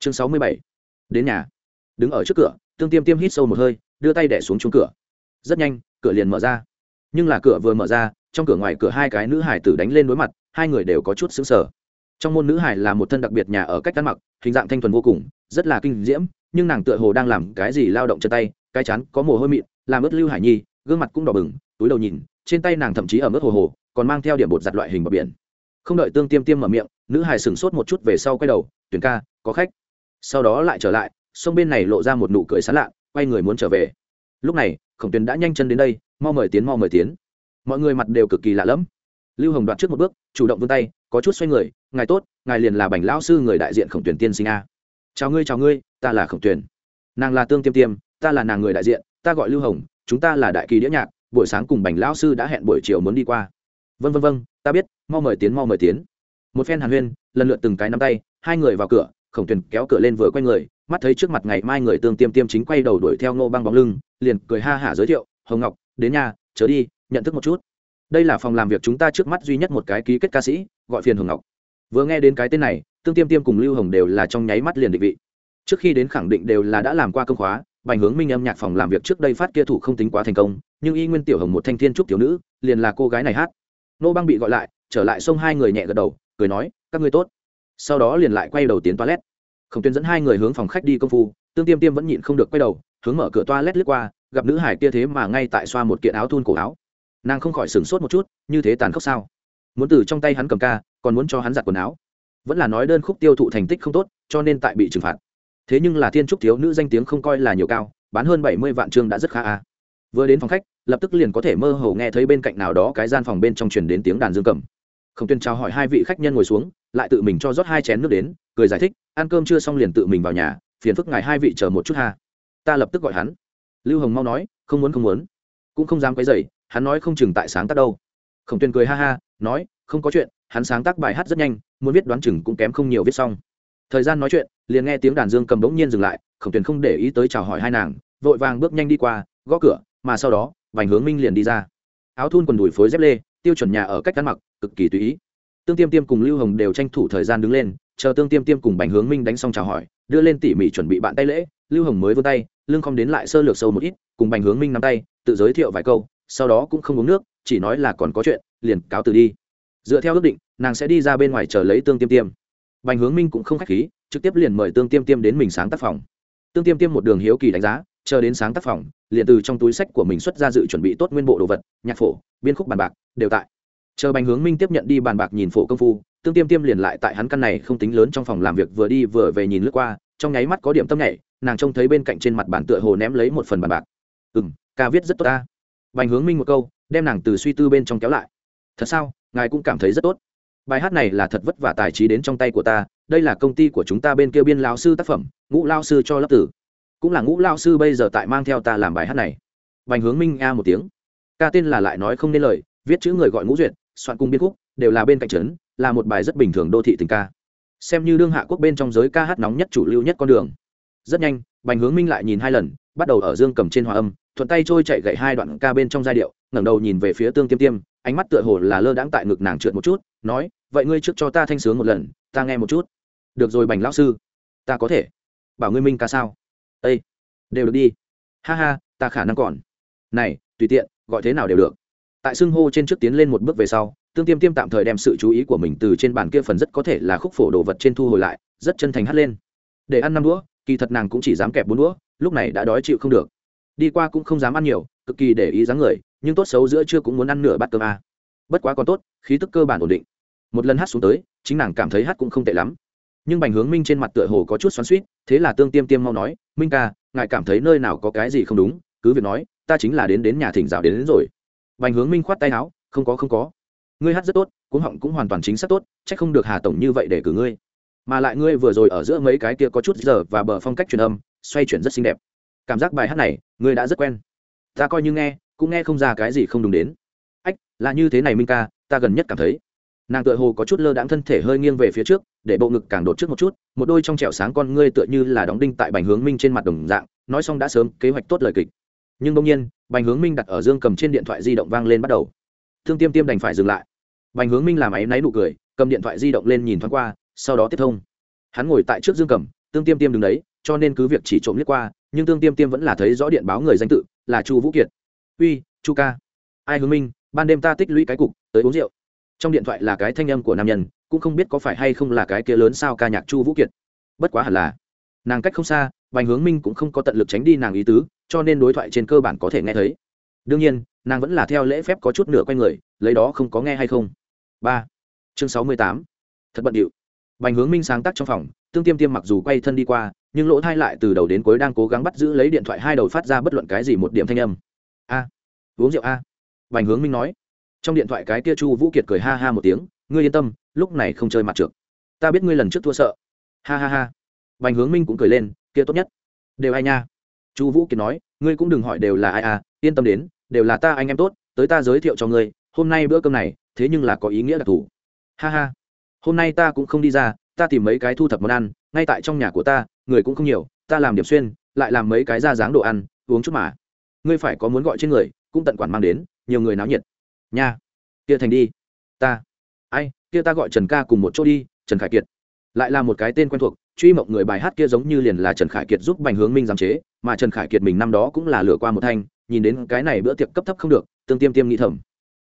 chương sáu mươi bảy. Đến nhà. Đứng ở trước cửa, tương tiêm tiêm hít sâu một hơi, đưa tay đẻ xuống chung cửa. Rất nhanh, cửa liền mở ra. Nhưng là cửa vừa mở ra, trong cửa ngoài cửa hai cái nữ hải tử đánh lên đối mặt, hai người đều có chút xứng sở trong môn nữ hải là một thân đặc biệt nhà ở cách ăn mặc, hình dạng thanh thuần vô cùng, rất là kinh diễm, nhưng nàng tựa hồ đang làm cái gì lao động chân tay, cái chán có mồ hôi mịn, làm ướt lưu hải nhi, gương mặt cũng đỏ bừng, túi đầu nhìn, trên tay nàng thậm chí ở mức hồ hồ, còn mang theo điểm bột giặt loại hình bờ biển. Không đợi tương tiêm tiêm mở miệng, nữ hải sửng sốt một chút về sau quay đầu, tuyển ca, có khách sau đó lại trở lại, sông bên này lộ ra một nụ cười sán lạ, quay người muốn trở về. Lúc này, khổng tuyền đã nhanh chân đến đây, mau mời tiến, mau mời tiến. Mọi người mặt đều cực kỳ lạ lẫm. Lưu hồng đoạt trước một bước, chủ động vươn tay, có chút xoay người, ngài tốt, ngài liền là bành lão sư người đại diện khổng tuyển tiên sinh a. Chào ngươi chào ngươi, ta là khổng tuyển nàng là tương tiêm tiêm, ta là nàng người đại diện, ta gọi lưu hồng, chúng ta là đại kỳ đĩa nhạc, buổi sáng cùng bành lão sư đã hẹn buổi chiều muốn đi qua. Vân vân vân ta biết, mau mời tiến, mau mời tiến. Một phen hàn huyên, lần lượt từng cái nắm tay, hai người vào cửa khổng tuyền kéo cửa lên vừa quay người, mắt thấy trước mặt ngày mai người tương tiêm tiêm chính quay đầu đuổi theo ngô băng bóng lưng, liền cười ha hả giới thiệu, hồng ngọc, đến nhà, chớ đi, nhận thức một chút. Đây là phòng làm việc chúng ta trước mắt duy nhất một cái ký kết ca sĩ, gọi phiền hồng ngọc. Vừa nghe đến cái tên này, tương tiêm tiêm cùng lưu hồng đều là trong nháy mắt liền định vị. Trước khi đến khẳng định đều là đã làm qua công khóa, bành hướng minh âm nhạc phòng làm việc trước đây phát kia thủ không tính quá thành công, nhưng y nguyên tiểu hồng một thanh thiên trúc tiểu nữ, liền là cô gái này hát. Nô băng bị gọi lại, trở lại xông hai người nhẹ gật đầu, cười nói, các ngươi tốt sau đó liền lại quay đầu tiến toilet. Khổng tuyên dẫn hai người hướng phòng khách đi công phu, tương tiêm tiêm vẫn nhịn không được quay đầu, hướng mở cửa toilet lướt qua, gặp nữ hải kia thế mà ngay tại xoa một kiện áo thun cổ áo. Nàng không khỏi sửng sốt một chút, như thế tàn khốc sao? Muốn từ trong tay hắn cầm ca, còn muốn cho hắn giặt quần áo. Vẫn là nói đơn khúc tiêu thụ thành tích không tốt, cho nên tại bị trừng phạt. Thế nhưng là thiên trúc thiếu nữ danh tiếng không coi là nhiều cao, bán hơn bảy mươi vạn chương đã rất khá a. Vừa đến phòng khách, lập tức liền có thể mơ hồ nghe thấy bên cạnh nào đó cái gian phòng bên trong truyền đến tiếng đàn dương cầm không tuyên chào hỏi hai vị khách nhân ngồi xuống, lại tự mình cho rót hai chén nước đến, cười giải thích, ăn cơm chưa xong liền tự mình vào nhà, phiền phức ngài hai vị chờ một chút ha. Ta lập tức gọi hắn. Lưu hồng mau nói, không muốn không muốn. Cũng không dám quấy dày hắn nói không chừng tại sáng tác đâu. Khổng tuyên cười ha ha, nói, không có chuyện, hắn sáng tác bài hát rất nhanh, muốn viết đoán chừng cũng kém không nhiều viết xong. Thời gian nói chuyện, liền nghe tiếng đàn dương cầm bỗng nhiên dừng lại khổng tuyên không để ý tới chào hỏi hai nàng, vội vàng bước nhanh đi qua, gõ cửa, mà sau đó, vành hướng minh liền đi ra. Áo thun quần đùi phối dép lê, tiêu chuẩn nhà ở cách ăn mặc cực kỳ tùy ý. Tương tiêm tiêm cùng lưu hồng đều tranh thủ thời gian đứng lên, chờ tương tiêm tiêm cùng bành hướng minh đánh xong chào hỏi, đưa lên tỉ mỉ chuẩn bị bạn tay lễ, lưu hồng mới vươn tay lương không đến lại sơ lược sâu một ít, cùng bành hướng minh nắm tay, tự giới thiệu vài câu, sau đó cũng không uống nước, chỉ nói là còn có chuyện, liền cáo từ đi. Dựa theo ước định, nàng sẽ đi ra bên ngoài chờ lấy tương tiêm tiêm. Bành hướng minh cũng không k h á c h khí, trực tiếp liền mời tương tiêm tiêm đến mình sáng tác phòng. Tương tiêm tiêm một đường hiếu kỳ đánh giá, chờ đến sáng tác phòng, liền từ trong túi sách của mình xuất ra dự chuẩn bị tốt nguyên bộ đồ vật, nhạc phổ, biên khúc bàn bạc, đều tại chờ bành hướng minh tiếp nhận đi bàn bạc nhìn phổ công phu, tương tiêm tiêm liền lại tại hắn căn này không tính lớn trong phòng làm việc vừa đi vừa về nhìn lướt qua, trong nháy mắt có điểm tâm nhảy, nàng trông thấy bên cạnh trên mặt bàn tựa hồ ném lấy một phần bàn bạc. Ừ m ca viết rất tốt ta. Bành hướng minh một câu, đem nàng từ suy tư bên trong kéo lại. Thật sao? Ngài cũng cảm thấy rất tốt. Bài hát này là thật vất vả tài trí đến trong tay của ta, đây là công ty của chúng ta bên kia biên lao sư tác phẩm, ngũ lao sư cho lớp tử. Cũng là ngũ lao sư bây giờ tại mang theo ta làm bài hát này. Bành hướng minh a một tiếng. Ca tên là lại nói không nên lời, viết chữ người gọi ngũ duyệt soạn cung biên khúc, đều là bên cạnh trấn, là một bài rất bình thường đô thị tình ca. Xem như đương hạ quốc bên trong giới ca hát nóng nhất chủ lưu nhất con đường. Rất nhanh, bành hướng minh lại nhìn hai lần, bắt đầu ở dương cầm trên hòa âm, thuận tay trôi chạy gậy hai đoạn ca bên trong giai điệu, ngẩng đầu nhìn về phía tương tiêm tiêm, ánh mắt tựa hồ là lơ đãng tại ngực nàng trượt một chút, nói, vậy ngươi trước cho ta thanh sướng một lần, ta nghe một chút. Được rồi bành lão sư. Ta có thể. Bảo ngươi minh ca sao? Ây đều được đi. Ha ha, ta khả năng còn. Này, tùy tiện, gọi thế nào đều được tại xưng hô trên trước tiến lên một bước về sau tương tiêm tiêm tạm thời đem sự chú ý của mình từ trên bàn kia phần rất có thể là khúc phổ đồ vật trên thu hồi lại rất chân thành hắt lên. Để ăn năm đũa kỳ thật nàng cũng chỉ dám kẹp bốn đũa lúc này đã đói chịu không được. Đi qua cũng không dám ăn nhiều cực kỳ để ý dáng người nhưng tốt xấu giữa chưa cũng muốn ăn nửa bát cơm a. À. bất quá còn tốt khí tức cơ bản ổn định. Một lần hát xuống tới chính nàng cảm thấy hát cũng không tệ lắm. Nhưng bành hướng minh trên mặt tựa hồ có chút xoắn suýt thế là tương tiêm tiêm mau nói minh ca ngài cảm thấy nơi nào có cái gì không đúng? Cứ việc nói ta chính là đến đến nhà thỉnh giáo đến, đến rồi bành hướng minh khoát tay áo, không có không có. Ngươi hát rất tốt, cuống họng cũng hoàn toàn chính xác tốt, chắc không được hà tổng như vậy để cử ngươi. Mà lại ngươi vừa rồi ở giữa mấy cái kia có chút giờ và bờ phong cách truyền âm, xoay chuyển rất xinh đẹp. Cảm giác bài hát này, ngươi đã rất quen. Ta coi như nghe, cũng nghe không ra cái gì không đúng đến. Ách, là như thế này minh ca, ta gần nhất cảm thấy. Nàng tựa hồ có chút lơ đãng thân thể hơi nghiêng về phía trước, để bộ ngực càng đột trước một chút, một đôi trong trẻo sáng con ngươi tựa như là đóng đinh tại bành hướng minh trên mặt đồng dạng, nói xong đã sớm kế hoạch tốt lời kịch. Nhưng bỗng nhiên bành hướng minh đặt ở dương cầm trên điện thoại di động vang lên bắt đầu. Thương tiêm tiêm đành phải dừng lại. Bành hướng minh làm áy náy nụ cười, cầm điện thoại di động lên nhìn thoáng qua, sau đó tiếp thông. Hắn ngồi tại trước dương cầm tương tiêm tiêm đứng đấy, cho nên cứ việc chỉ trộm liếc qua, nhưng tương tiêm tiêm vẫn là thấy rõ điện báo người danh tự, là chu vũ kiệt. Uy, chu ca. Ai hướng minh, ban đêm ta tích lũy cái cục, tới uống rượu. Trong điện thoại là cái thanh âm của nam nhân, cũng không biết có phải hay không là cái kia lớn sao ca nhạc chu vũ kiệt. Bất quá hẳn là nàng cách không xa vành hướng minh cũng không có tận lực tránh đi nàng ý tứ, cho nên đối thoại trên cơ bản có thể nghe thấy. Đương nhiên, nàng vẫn là theo lễ phép có chút nửa q u a y người, lấy đó không có nghe hay không. Ba, chương sáu mươi tám. Thật bận điệu. Bành hướng minh sáng tác trong phòng, tương tiêm tiêm mặc dù quay thân đi qua, nhưng lỗ thai lại từ đầu đến cuối đang cố gắng bắt giữ lấy điện thoại hai đầu phát ra bất luận cái gì một điểm thanh âm. A, uống rượu a. Bành hướng minh nói. Trong điện thoại cái kia chu vũ kiệt cười ha ha một tiếng, ngươi yên tâm, lúc này không chơi mặt trượt ta biết ngươi lần trước thua sợ. Ha ha ha bành hướng minh cũng cười lên, kia tốt nhất. Đều ai nha? Chu vũ kiệt nói, ngươi cũng đừng hỏi đều là ai à yên tâm đến, đều là ta anh em tốt, tới ta giới thiệu cho ngươi, hôm nay bữa cơm này, thế nhưng là có ý nghĩa đặc thù. Ha ha, hôm nay ta cũng không đi ra, ta tìm mấy cái thu thập món ăn, ngay tại trong nhà của ta, người cũng không nhiều, ta làm điểm xuyên, lại làm mấy cái ra dáng đồ ăn, uống chút mà. Ngươi phải có muốn gọi trên người, cũng tận quản mang đến, nhiều người náo nhiệt. Nha, kia thành đi, ta, ai, kia ta gọi trần ca cùng một chỗ đi, trần khải kiệt, lại là một cái tên quen thuộc truy mộng người bài hát kia giống như liền là trần khải kiệt giúp bành hướng minh giám chế, mà trần khải kiệt mình năm đó cũng là lửa qua một thanh, nhìn đến cái này bữa tiệc cấp thấp không được, tương tiêm tiêm nghĩ thầm.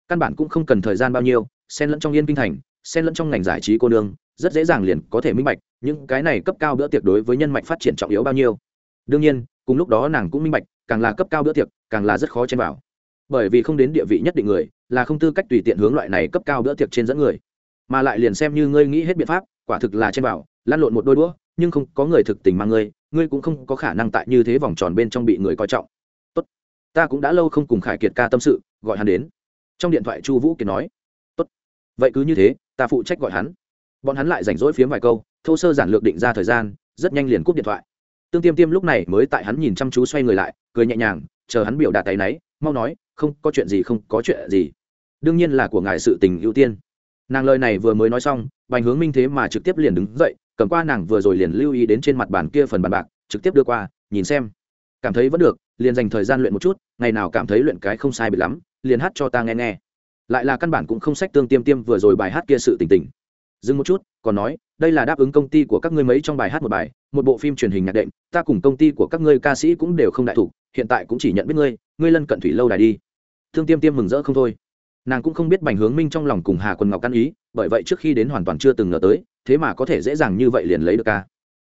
Căn bản cũng không cần thời gian bao nhiêu, xen lẫn trong yên kinh thành, xen lẫn trong ngành giải trí cô nương, rất dễ dàng liền có thể minh bạch những cái này cấp cao bữa tiệc đối với nhân mạch phát triển trọng yếu bao nhiêu. Đương nhiên, cùng lúc đó nàng cũng minh bạch, càng là cấp cao bữa tiệc, càng là rất khó chen vào. Bởi vì không đến địa vị nhất định người, là không tư cách tùy tiện hướng loại này cấp cao bữa tiệc trên dẫn người. Mà lại liền xem như ngươi nghĩ hết biện pháp, quả thực là chen vào lan lộn một đôi đũa nhưng không có người thực tình mang ngươi ngươi cũng không có khả năng tại như thế vòng tròn bên trong bị người coi trọng. Tốt, ta cũng đã lâu không cùng khải kiệt ca tâm sự, gọi hắn đến. Trong điện thoại chu vũ kiệt nói, tốt, vậy cứ như thế, ta phụ trách gọi hắn. Bọn hắn lại rảnh rỗi phiếm vài câu, thô sơ giản lược định ra thời gian, rất nhanh liền cúp điện thoại. Tương tiêm tiêm lúc này mới tại hắn nhìn chăm chú xoay người lại, cười nhẹ nhàng, chờ hắn biểu đạt tay náy, mau nói, không, có chuyện gì, không có chuyện gì. Đương nhiên là của ngài sự tình ưu tiên. Nàng lời này vừa mới nói xong, bành hướng minh thế mà trực tiếp liền đứng dậy cầm qua nàng vừa rồi liền lưu ý đến trên mặt bàn kia phần bàn bạc, trực tiếp đưa qua, nhìn xem. Cảm thấy vẫn được, liền dành thời gian luyện một chút, ngày nào cảm thấy luyện cái không sai bị lắm, liền hát cho ta nghe nghe. Lại là căn bản cũng không sách tương tiêm tiêm vừa rồi bài hát kia sự tình tình. Dừng một chút, còn nói, đây là đáp ứng công ty của các ngươi mấy trong bài hát một bài, một bộ phim truyền hình nhạc đệm, ta cùng công ty của các ngươi ca sĩ cũng đều không đại thủ, hiện tại cũng chỉ nhận biết ngươi ngươi lân cận thủy lâu đài đi. Thương tiêm tiêm mừng rỡ không thôi. Nàng cũng không biết bành hướng minh trong lòng cùng hà quân ngọc căn ý, bởi vậy trước khi đến hoàn toàn chưa từng ngờ tới thế mà có thể dễ dàng như vậy liền lấy được ca.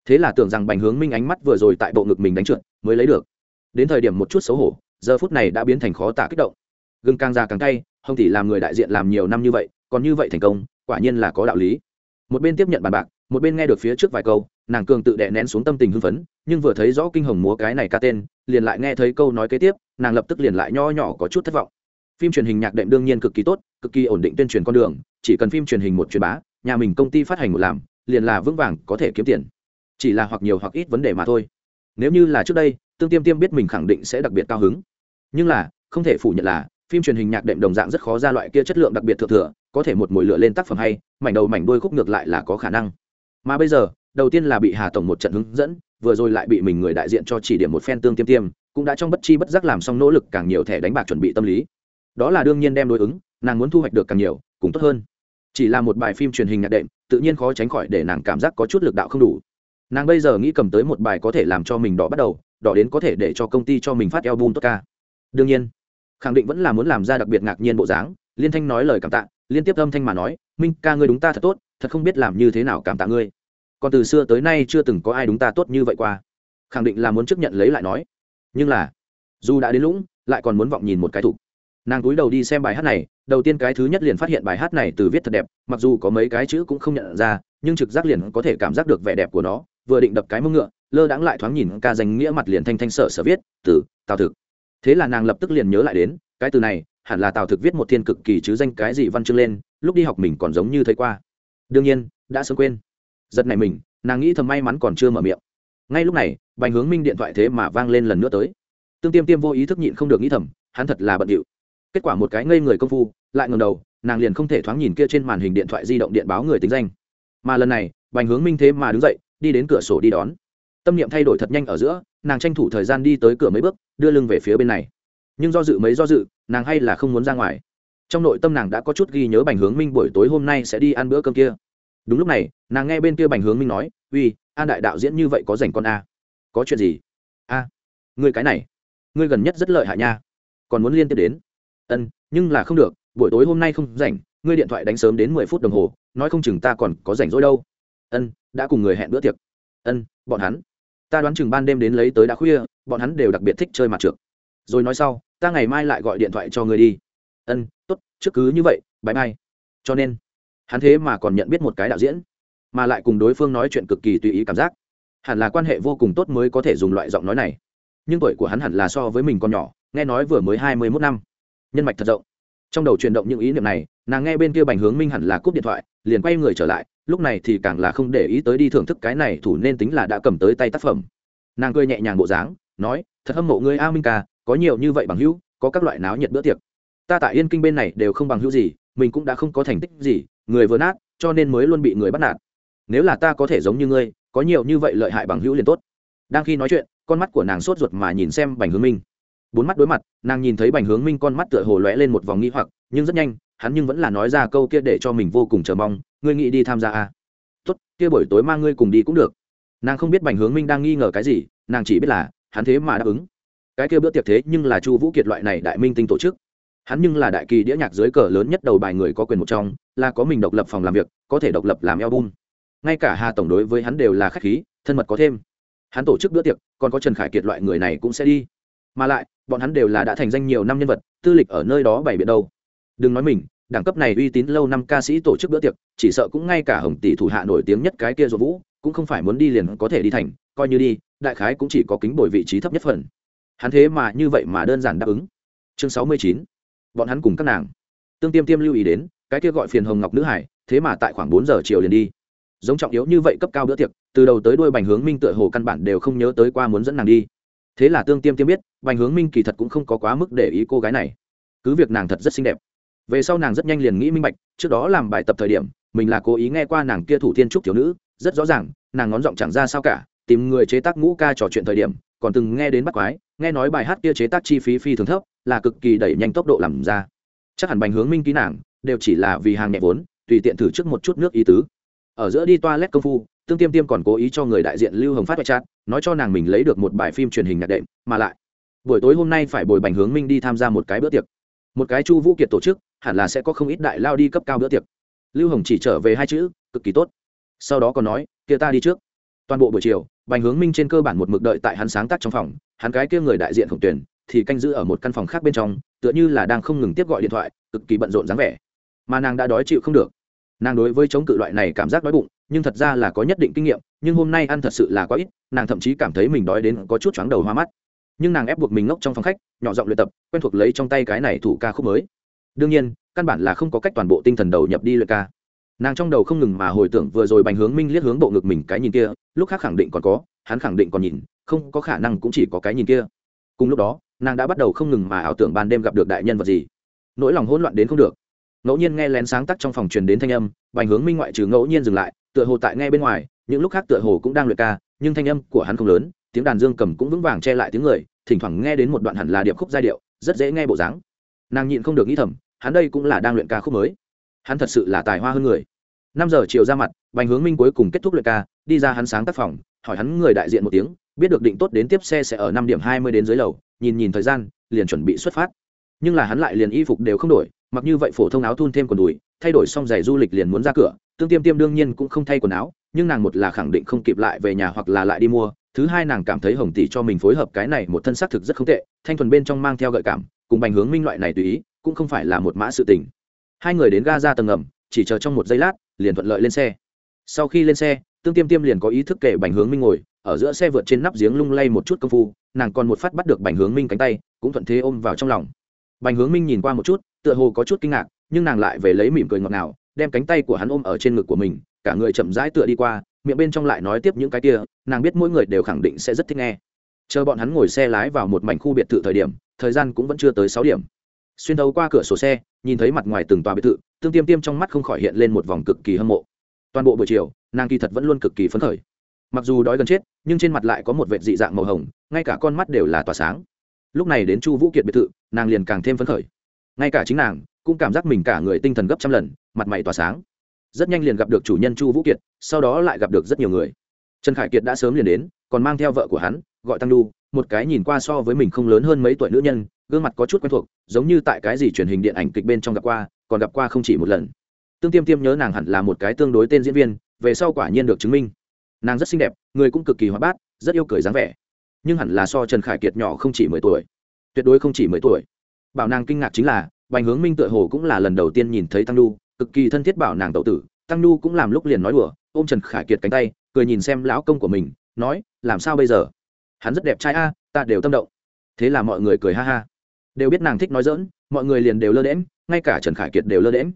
Thế là tưởng rằng bành hướng minh ánh mắt vừa rồi tại bộ ngực mình đánh trượt, mới lấy được. Đến thời điểm một chút xấu hổ, giờ phút này đã biến thành khó tả kích động. Gừng càng già càng cay, hồng tỷ làm người đại diện làm nhiều năm như vậy, còn như vậy thành công, quả nhiên là có đạo lý. Một bên tiếp nhận bàn bạc, một bên nghe được phía trước vài câu, nàng cường tự đè nén xuống tâm tình hưng phấn, nhưng vừa thấy rõ kinh hồng múa cái này ca tên, liền lại nghe thấy câu nói kế tiếp, nàng lập tức liền lại nho nhỏ có chút thất vọng. Phim truyền hình nhạc đệm đương nhiên cực kỳ tốt, cực kỳ ổn định tuyên truyền con đường, chỉ cần phim truyền hình một truyền bá nhà mình công ty phát hành một làm, liền là vững vàng có thể kiếm tiền. Chỉ là hoặc nhiều hoặc ít vấn đề mà thôi. Nếu như là trước đây, tương tiêm tiêm biết mình khẳng định sẽ đặc biệt cao hứng. Nhưng là, không thể phủ nhận là, phim truyền hình nhạc đệm đồng dạng rất khó ra loại kia chất lượng đặc biệt thượng thừa, có thể một mồi lửa lên tác phẩm hay, mảnh đầu mảnh đuôi khúc ngược lại là có khả năng. Mà bây giờ, đầu tiên là bị hà tổng một trận hướng dẫn, vừa rồi lại bị mình người đại diện cho chỉ điểm một phen tương tiêm tiêm, cũng đã trong bất chi bất giác làm xong nỗ lực càng nhiều thẻ đánh bạc chuẩn bị tâm lý. Đó là đương nhiên đem đối ứng, nàng muốn thu hoạch được càng nhiều, cũng tốt hơn chỉ là một bài phim truyền hình nhạc đệm, tự nhiên khó tránh khỏi để nàng cảm giác có chút lực đạo không đủ. Nàng bây giờ nghĩ cầm tới một bài có thể làm cho mình đỏ bắt đầu, đỏ đến có thể để cho công ty cho mình phát album tốt ca. Đương nhiên, khẳng định vẫn là muốn làm ra đặc biệt ngạc nhiên bộ dáng, liên thanh nói lời cảm tạ, liên tiếp âm thanh mà nói, minh ca ngươi đúng ta thật tốt, thật không biết làm như thế nào cảm tạ ngươi. Còn từ xưa tới nay chưa từng có ai đúng ta tốt như vậy qua. Khẳng định là muốn chấp nhận lấy lại nói. Nhưng là, dù đã đến lũng, lại còn muốn vọng nhìn một cái thủ nàng cúi đầu đi xem bài hát này, đầu tiên cái thứ nhất liền phát hiện bài hát này từ viết thật đẹp, mặc dù có mấy cái chữ cũng không nhận ra, nhưng trực giác liền có thể cảm giác được vẻ đẹp của nó, vừa định đập cái mông ngựa, lơ đãng lại thoáng nhìn ca danh nghĩa mặt liền thanh thanh sở sở viết, từ, tào thực. Thế là nàng lập tức liền nhớ lại đến, cái từ này, hẳn là tào thực viết một thiên cực kỳ chứ danh cái gì văn chương lên, lúc đi học mình còn giống như thấy qua. Đương nhiên, đã sớm quên. Giật này mình, nàng nghĩ thầm may mắn còn chưa mở miệng. Ngay lúc này, bành hướng minh điện thoại thế mà vang lên lần nữa tới. Tương tiêm tiêm vô ý thức nhịn không được nghĩ thầm, hắn thật là bận điệu kết quả một cái ngây người công phu, lại ngầm đầu, nàng liền không thể thoáng nhìn kia trên màn hình điện thoại di động điện báo người tính danh. Mà lần này, bành hướng minh thế mà đứng dậy, đi đến cửa sổ đi đón. Tâm niệm thay đổi thật nhanh ở giữa, nàng tranh thủ thời gian đi tới cửa mấy bước, đưa lưng về phía bên này. Nhưng do dự mấy do dự, nàng hay là không muốn ra ngoài. Trong nội tâm nàng đã có chút ghi nhớ bành hướng minh buổi tối hôm nay sẽ đi ăn bữa cơm kia. Đúng lúc này, nàng nghe bên kia bành hướng minh nói, uy, an đại đạo diễn như vậy có dành con a? Có chuyện gì? A, ngươi cái này, ngươi gần nhất rất lợi hại nha. Còn muốn liên tiếp đến ân, nhưng là không được, buổi tối hôm nay không rảnh, ngươi điện thoại đánh sớm đến mười phút đồng hồ, nói không chừng ta còn có rảnh rỗi đâu. Ân, đã cùng người hẹn bữa tiệc. Ân, bọn hắn. Ta đoán chừng ban đêm đến lấy tới đã khuya, bọn hắn đều đặc biệt thích chơi mặt trượt rồi nói sau, ta ngày mai lại gọi điện thoại cho ngươi đi. Ân, tốt, trước cứ như vậy bãi mai cho nên, hắn thế mà còn nhận biết một cái đạo diễn, mà lại cùng đối phương nói chuyện cực kỳ tùy ý cảm giác. Hẳn là quan hệ vô cùng tốt mới có thể dùng loại giọng nói này. Nhưng tuổi của hắn hẳn là so với mình còn nhỏ, nghe nói vừa mới hai mươi mốt năm nhân mạch thật rộng. Trong đầu chuyển động những ý niệm này, nàng nghe bên kia bành hướng minh hẳn là cúp điện thoại, liền quay người trở lại, lúc này thì càng là không để ý tới đi thưởng thức cái này thủ nên tính là đã cầm tới tay tác phẩm. Nàng cười nhẹ nhàng bộ dáng, nói, thật hâm mộ ngươi a minh ca, có nhiều như vậy bằng hữu, có các loại náo nhiệt bữa tiệc. Ta tại yên kinh bên này đều không bằng hữu gì, mình cũng đã không có thành tích gì, người vừa nát, cho nên mới luôn bị người bắt nạt. Nếu là ta có thể giống như ngươi, có nhiều như vậy lợi hại bằng hữu liền tốt. Đang khi nói chuyện, con mắt của nàng sốt ruột mà nhìn xem bành hướng minh bốn mắt đối mặt, nàng nhìn thấy bành hướng minh con mắt tựa hồ lóe lên một vòng nghi hoặc, nhưng rất nhanh, hắn nhưng vẫn là nói ra câu kia để cho mình vô cùng chờ mong, ngươi nghĩ đi tham gia à? tốt, kia buổi tối mang ngươi cùng đi cũng được. Nàng không biết bành hướng minh đang nghi ngờ cái gì, nàng chỉ biết là hắn thế mà đáp ứng. Cái kia bữa tiệc thế nhưng là chu vũ kiệt loại này đại minh tinh tổ chức. Hắn nhưng là đại kỳ đĩa nhạc dưới cờ lớn nhất đầu bài người có quyền một trong, là có mình độc lập phòng làm việc, có thể độc lập làm album. Ngay cả hà tổng đối với hắn đều là khách khí, thân mật có thêm. Hắn tổ chức bữa tiệc, còn có trần khải kiệt loại người này cũng sẽ đi mà lại, bọn hắn đều là đã thành danh nhiều năm nhân vật, tư lịch ở nơi đó bày biện đâu. Đừng nói mình, đẳng cấp này uy tín lâu năm ca sĩ tổ chức bữa tiệc, chỉ sợ cũng ngay cả hồng tỷ thủ hạ nổi tiếng nhất cái kia dỗ vũ, cũng không phải muốn đi liền có thể đi thành, coi như đi, đại khái cũng chỉ có kính bồi vị trí thấp nhất phần. Hắn thế mà như vậy mà đơn giản đáp ứng. Chương sáu mươi chín, bọn hắn cùng các nàng. Tương tiêm tiêm lưu ý đến, cái kia gọi phiền hồng ngọc nữ hải, thế mà tại khoảng bốn giờ chiều liền đi. Giống trọng yếu như vậy cấp cao bữa tiệc, từ đầu tới đuôi bành hướng minh tựa hồ căn bản đều không nhớ tới qua muốn dẫn nàng đi thế là tương tiêm tiêm biết, bành hướng minh kỳ thật cũng không có quá mức để ý cô gái này. Cứ việc nàng thật rất xinh đẹp. Về sau nàng rất nhanh liền nghĩ minh bạch, trước đó làm bài tập thời điểm, mình là cố ý nghe qua nàng kia thủ thiên trúc thiếu nữ, rất rõ ràng, nàng ngón giọng chẳng ra sao cả, tìm người chế tác ngũ ca trò chuyện thời điểm, còn từng nghe đến bắt quái, nghe nói bài hát kia chế tác chi phí phi thường thấp, là cực kỳ đẩy nhanh tốc độ làm ra. Chắc hẳn bành hướng minh ký nàng, đều chỉ là vì hàng nhẹ vốn, tùy tiện thử trước một chút nước ý tứ. Ở giữa đi toilet công phu tương tiêm tiêm còn cố ý cho người đại diện lưu hồng phát chat, nói cho nàng mình lấy được một bài phim truyền hình nhạc đệm, mà lại, buổi tối hôm nay phải bồi bành hướng minh đi tham gia một cái bữa tiệc. Một cái chu vũ kiệt tổ chức, hẳn là sẽ có không ít đại lao đi cấp cao bữa tiệc. Lưu hồng chỉ trở về hai chữ, cực kỳ tốt. Sau đó còn nói, kia ta đi trước. Toàn bộ buổi chiều, bành hướng minh trên cơ bản một mực đợi tại hắn sáng tác trong phòng, hắn cái kia người đại diện khổng tuyển, thì canh giữ ở một căn phòng khác bên trong, tựa như là đang không ngừng tiếp gọi điện thoại, cực kỳ bận rộn dáng vẻ. Mà nàng đã đói chịu không được nàng đối với chống cự loại này cảm giác đói bụng, nhưng thật ra là có nhất định kinh nghiệm, nhưng hôm nay ăn thật sự là quá ít, nàng thậm chí cảm thấy mình đói đến có chút chóng đầu hoa mắt. Nhưng nàng ép buộc mình ngốc trong phòng khách, nhỏ giọng luyện tập, quen thuộc lấy trong tay cái này thủ ca khúc mới. Đương nhiên, căn bản là không có cách toàn bộ tinh thần đầu nhập đi luyện ca. Nàng trong đầu không ngừng mà hồi tưởng vừa rồi bành hướng minh liếc hướng bộ ngực mình cái nhìn kia, lúc khác khẳng định còn có, hắn khẳng định còn nhìn, không có khả năng cũng chỉ có cái nhìn kia. Cùng lúc đó, nàng đã bắt đầu không ngừng mà ảo tưởng ban đêm gặp được đại nhân vật gì. Nỗi lòng hỗn loạn đến không được ngẫu nhiên nghe lén sáng tác trong phòng truyền đến thanh âm, bành hướng minh ngoại trừ ngẫu nhiên dừng lại, tựa hồ tại nghe bên ngoài, những lúc khác tựa hồ cũng đang luyện ca, nhưng thanh âm của hắn không lớn, tiếng đàn dương cầm cũng vững vàng che lại tiếng người, thỉnh thoảng nghe đến một đoạn hẳn là điệp khúc giai điệu, rất dễ nghe bộ dáng. Nàng nhịn không được nghĩ thầm, hắn đây cũng là đang luyện ca khúc mới. Hắn thật sự là tài hoa hơn người. Năm giờ chiều ra mặt, bành hướng minh cuối cùng kết thúc luyện ca, đi ra hắn sáng tác phòng, hỏi hắn người đại diện một tiếng, biết được định tốt đến tiếp xe sẽ ở năm điểm hai mươi đến dưới lầu, nhìn nhìn thời gian, liền chuẩn bị xuất phát. Nhưng là hắn lại liền y phục đều không đổi mặc như vậy phổ thông áo thun thêm quần đùi, thay đổi xong giày du lịch liền muốn ra cửa, tương tiêm tiêm đương nhiên cũng không thay quần áo, nhưng nàng một là khẳng định không kịp lại về nhà hoặc là lại đi mua, thứ hai nàng cảm thấy hồng tỷ cho mình phối hợp cái này một thân xác thực rất không tệ, thanh thuần bên trong mang theo gợi cảm, cùng bành hướng minh loại này tùy ý, cũng không phải là một mã sự tình. Hai người đến ga ra tầng ngầm, chỉ chờ trong một giây lát, liền thuận lợi lên xe. Sau khi lên xe, tương tiêm tiêm liền có ý thức kể bành hướng minh ngồi, ở giữa xe vượt trên nắp giếng lung lay một chút công phu, nàng còn một phát bắt được bành hướng minh cánh tay, cũng thuận thế ôm vào trong lòng. Bành hướng minh nhìn qua một chút tựa hồ có chút kinh ngạc, nhưng nàng lại về lấy mỉm cười ngọt ngào, đem cánh tay của hắn ôm ở trên ngực của mình, cả người chậm rãi tựa đi qua, miệng bên trong lại nói tiếp những cái kia, nàng biết mỗi người đều khẳng định sẽ rất thích nghe. Chờ bọn hắn ngồi xe lái vào một mảnh khu biệt thự thời điểm, thời gian cũng vẫn chưa tới sáu điểm. Xuyên thấu qua cửa sổ xe, nhìn thấy mặt ngoài từng tòa biệt thự, tương tiêm tiêm trong mắt không khỏi hiện lên một vòng cực kỳ hâm mộ. Toàn bộ buổi chiều, nàng kỳ thật vẫn luôn cực kỳ phấn khởi. Mặc dù đói gần chết, nhưng trên mặt lại có một vệt dị dạng màu hồng, ngay cả con mắt đều là tỏa sáng. Lúc này đến chu vũ kiệt biệt thự, nàng liền càng thêm phấn khởi ngay cả chính nàng cũng cảm giác mình cả người tinh thần gấp trăm lần, mặt mày tỏa sáng. Rất nhanh liền gặp được chủ nhân chu vũ kiệt, sau đó lại gặp được rất nhiều người. Trần khải kiệt đã sớm liền đến, còn mang theo vợ của hắn, gọi tăng đu một cái nhìn qua so với mình không lớn hơn mấy tuổi nữ nhân, gương mặt có chút quen thuộc, giống như tại cái gì truyền hình điện ảnh kịch bên trong gặp qua, còn gặp qua không chỉ một lần. Tương tiêm tiêm nhớ nàng hẳn là một cái tương đối tên diễn viên, về sau quả nhiên được chứng minh. Nàng rất xinh đẹp, người cũng cực kỳ hoạt bát, rất yêu cười dáng vẻ. Nhưng hẳn là so trần khải kiệt nhỏ không chỉ mười tuổi. Tuyệt đối không chỉ mười tuổi bảo nàng kinh ngạc chính là, bành hướng minh tựa hồ cũng là lần đầu tiên nhìn thấy tăng nhu, cực kỳ thân thiết bảo nàng tậu tử. Tăng nhu cũng làm lúc liền nói đùa, ôm trần khải kiệt cánh tay, cười nhìn xem lão công của mình, nói, làm sao bây giờ? Hắn rất đẹp trai a, ta đều tâm động. Thế là mọi người cười ha ha. Đều biết nàng thích nói dỡn mọi người liền đều lơ đễm ngay cả trần khải kiệt đều lơ đễm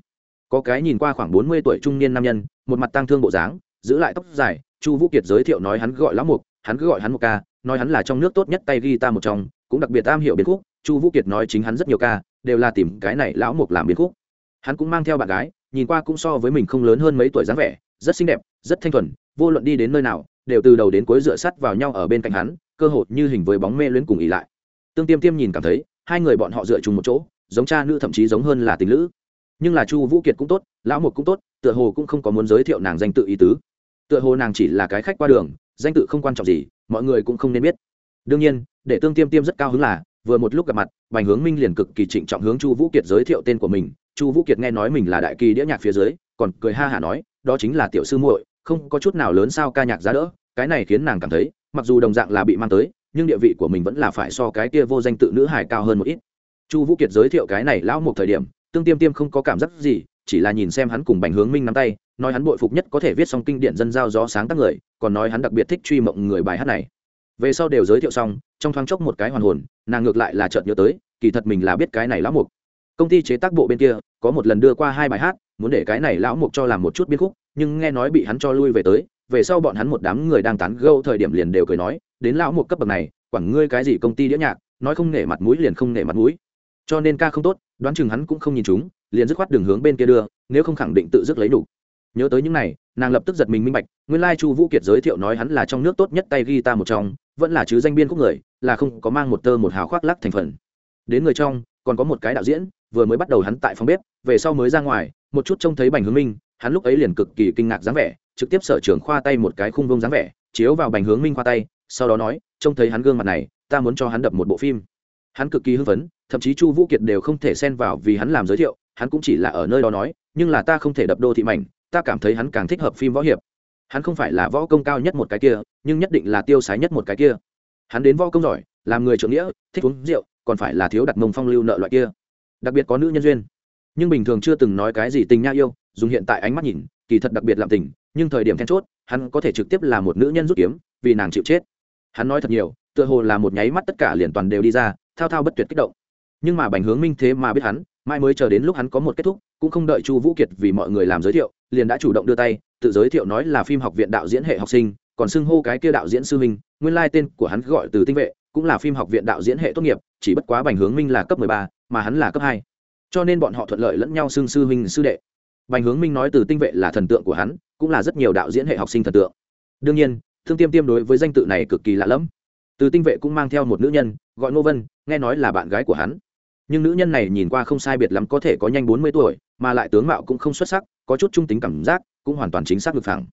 có cái nhìn qua khoảng bốn mươi tuổi trung niên nam nhân, một mặt tăng thương bộ dáng, giữ lại tóc dài, chu vũ kiệt giới thiệu nói hắn gọi lão mục, hắn cứ gọi hắn một ca, nói hắn là trong nước tốt nhất tay ghi ta một trong, cũng đặc biệt am hiểu biến khúc chu vũ kiệt nói chính hắn rất nhiều ca, đều là tìm cái này lão mục làm biến khúc. Hắn cũng mang theo bạn gái, nhìn qua cũng so với mình không lớn hơn mấy tuổi dáng vẻ, rất xinh đẹp, rất thanh thuần, vô luận đi đến nơi nào, đều từ đầu đến cuối dựa sắt vào nhau ở bên cạnh hắn, cơ hội như hình với bóng mê luyến cùng ỉ lại. Tương tiêm tiêm nhìn cảm thấy, hai người bọn họ dựa chung một chỗ, giống cha nữ thậm chí giống hơn là tình lữ. Nhưng là chu vũ kiệt cũng tốt, lão mục cũng tốt, tựa hồ cũng không có muốn giới thiệu nàng danh tự ý tứ. Tựa hồ nàng chỉ là cái khách qua đường, danh tự không quan trọng gì, mọi người cũng không nên biết. Đương nhiên, để tương tiêm tiêm rất cao hứng là vừa một lúc gặp mặt, bành hướng minh liền cực kỳ trịnh trọng hướng chu vũ kiệt giới thiệu tên của mình. Chu vũ kiệt nghe nói mình là đại kỳ đĩa nhạc phía dưới, còn cười ha hả nói, đó chính là tiểu sư muội, không có chút nào lớn sao ca nhạc giá đỡ. Cái này khiến nàng cảm thấy, mặc dù đồng dạng là bị mang tới, nhưng địa vị của mình vẫn là phải so cái kia vô danh tự nữ hài cao hơn một ít. Chu vũ kiệt giới thiệu cái này lão một thời điểm, tương tiêm tiêm không có cảm giác gì, chỉ là nhìn xem hắn cùng bành hướng minh nắm tay, nói hắn bội phục nhất có thể viết xong kinh điển dân giao gió sáng tác người, còn nói hắn đặc biệt thích truy mộng người bài hát này về sau đều giới thiệu xong, trong thoáng chốc một cái hoàn hồn, nàng ngược lại là chợt nhớ tới, kỳ thật mình là biết cái này lão mục. Công ty chế tác bộ bên kia, có một lần đưa qua hai bài hát, muốn để cái này lão mục cho làm một chút biên khúc, nhưng nghe nói bị hắn cho lui về tới, về sau bọn hắn một đám người đang tán gâu thời điểm liền đều cười nói, đến lão mục cấp bậc này quẳng ngươi cái gì công ty đĩa nhạc, nói không nể mặt mũi liền không nể mặt mũi. Cho nên ca không tốt, đoán chừng hắn cũng không nhìn chúng, liền dứt khoát đường hướng bên kia đưa, nếu không khẳng định tự dứt lấy đủ. Nhớ tới những này, nàng lập tức giật mình minh bạch, nguyên lai chu vũ kiệt giới thiệu nói hắn là trong nước tốt nhất tay guitar một trong vẫn là chứ danh biên khúc người, là không có mang một tơ một hào khoác lắc thành phần. Đến người trong, còn có một cái đạo diễn, vừa mới bắt đầu hắn tại phòng bếp, về sau mới ra ngoài, một chút trông thấy bành hướng minh, hắn lúc ấy liền cực kỳ kinh ngạc dáng vẻ, trực tiếp sở trường khoa tay một cái khung vông dáng vẻ, chiếu vào bành hướng minh khoa tay, sau đó nói, trông thấy hắn gương mặt này, ta muốn cho hắn đập một bộ phim. Hắn cực kỳ hưng phấn, thậm chí chu vũ kiệt đều không thể xen vào vì hắn làm giới thiệu, hắn cũng chỉ là ở nơi đó nói, nhưng là ta không thể đập đô thị mảnh, ta cảm thấy hắn càng thích hợp phim võ hiệp hắn không phải là võ công cao nhất một cái kia, nhưng nhất định là tiêu sái nhất một cái kia. Hắn đến võ công giỏi, làm người trưởng nghĩa, thích uống rượu, còn phải là thiếu đặt mông phong lưu nợ loại kia. Đặc biệt có nữ nhân duyên. Nhưng bình thường chưa từng nói cái gì tình nha yêu, dùng hiện tại ánh mắt nhìn, kỳ thật đặc biệt làm tình, nhưng thời điểm then chốt, hắn có thể trực tiếp là một nữ nhân rút kiếm, vì nàng chịu chết. Hắn nói thật nhiều, tựa hồ là một nháy mắt tất cả liền toàn đều đi ra, thao thao bất tuyệt kích động. Nhưng mà bành hướng minh thế mà biết hắn mai mới chờ đến lúc hắn có một kết thúc, cũng không đợi chu vũ kiệt vì mọi người làm giới thiệu, liền đã chủ động đưa tay tự giới thiệu nói là phim học viện đạo diễn hệ học sinh, còn xưng hô cái kia đạo diễn sư minh nguyên lai tên của hắn gọi từ tinh vệ, cũng là phim học viện đạo diễn hệ tốt nghiệp, chỉ bất quá bành hướng minh là cấp mười ba, mà hắn là cấp hai. Cho nên bọn họ thuận lợi lẫn nhau xưng sư minh sư đệ. Bành hướng minh nói từ tinh vệ là thần tượng của hắn, cũng là rất nhiều đạo diễn hệ học sinh thần tượng. Đương nhiên, thương tiêm tiêm đối với danh tự này cực kỳ lạ lẫm. Từ tinh vệ cũng mang theo một nữ nhân, gọi ngô vân, nghe nói là bạn gái của hắn. Nhưng nữ nhân này nhìn qua không sai biệt lắm có thể có nhanh bốn mươi tuổi, mà lại tướng mạo cũng không xuất sắc, có chút trung tính cảm giác cũng hoàn toàn chính xác được phẳng.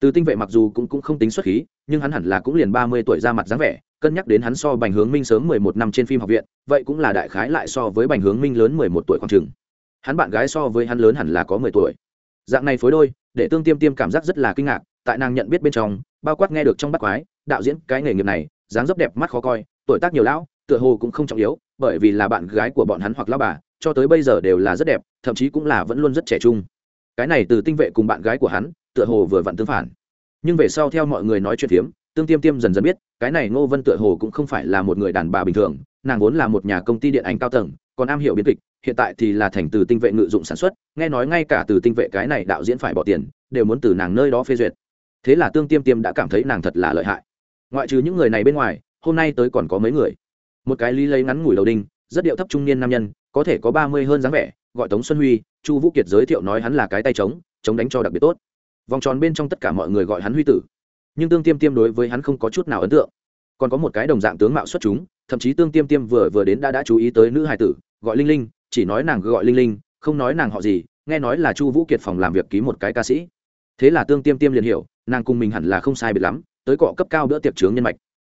Từ tinh vệ mặc dù cũng, cũng không tính xuất khí nhưng hắn hẳn là cũng liền ba mươi tuổi ra mặt dáng vẻ cân nhắc đến hắn so bành hướng minh sớm mười một năm trên phim học viện vậy cũng là đại khái lại so với bành hướng minh lớn mười một tuổi khoảng chừng. Hắn bạn gái so với hắn lớn hẳn là có mười tuổi. Dạng này phối đôi để tương tiêm tiêm cảm giác rất là kinh ngạc tại nàng nhận biết bên trong bao quát nghe được trong bắt quái đạo diễn cái nghề nghiệp này dáng dấp đẹp mắt khó coi tuổi tác nhiều lão tựa hồ cũng không trọng yếu bởi vì là bạn gái của bọn hắn hoặc lao bà cho tới bây giờ đều là rất đẹp thậm chí cũng là vẫn luôn rất trẻ trung cái này từ tinh vệ cùng bạn gái của hắn, tựa hồ vừa vặn tương phản. Nhưng về sau theo mọi người nói chuyện phiếm, tương tiêm tiêm dần dần biết, cái này ngô vân tựa hồ cũng không phải là một người đàn bà bình thường, nàng vốn là một nhà công ty điện ảnh cao tầng, còn am hiểu biến kịch, hiện tại thì là thành từ tinh vệ ngự dụng sản xuất, nghe nói ngay cả từ tinh vệ cái này đạo diễn phải bỏ tiền, đều muốn từ nàng nơi đó phê duyệt. Thế là tương tiêm tiêm đã cảm thấy nàng thật là lợi hại. Ngoại trừ những người này bên ngoài, hôm nay tới còn có mấy người. Một cái lý lấy ngắn ngủi đầu đinh, rất điệu thấp trung niên nam nhân, có thể có ba mươi hơn dáng vẻ gọi tống xuân huy, chu vũ kiệt giới thiệu nói hắn là cái tay trống chống đánh cho đặc biệt tốt. Vòng tròn bên trong tất cả mọi người gọi hắn huy tử. Nhưng tương tiêm tiêm đối với hắn không có chút nào ấn tượng. Còn có một cái đồng dạng tướng mạo xuất chúng, thậm chí tương tiêm tiêm vừa vừa đến đã đã chú ý tới nữ hài tử, gọi linh linh, chỉ nói nàng gọi linh linh, không nói nàng họ gì, nghe nói là chu vũ kiệt phòng làm việc ký một cái ca sĩ. Thế là tương tiêm tiêm liền hiểu, nàng cùng mình hẳn là không sai biệt lắm, tới cọ cấp cao bữa tiệc trướng nhân mạch.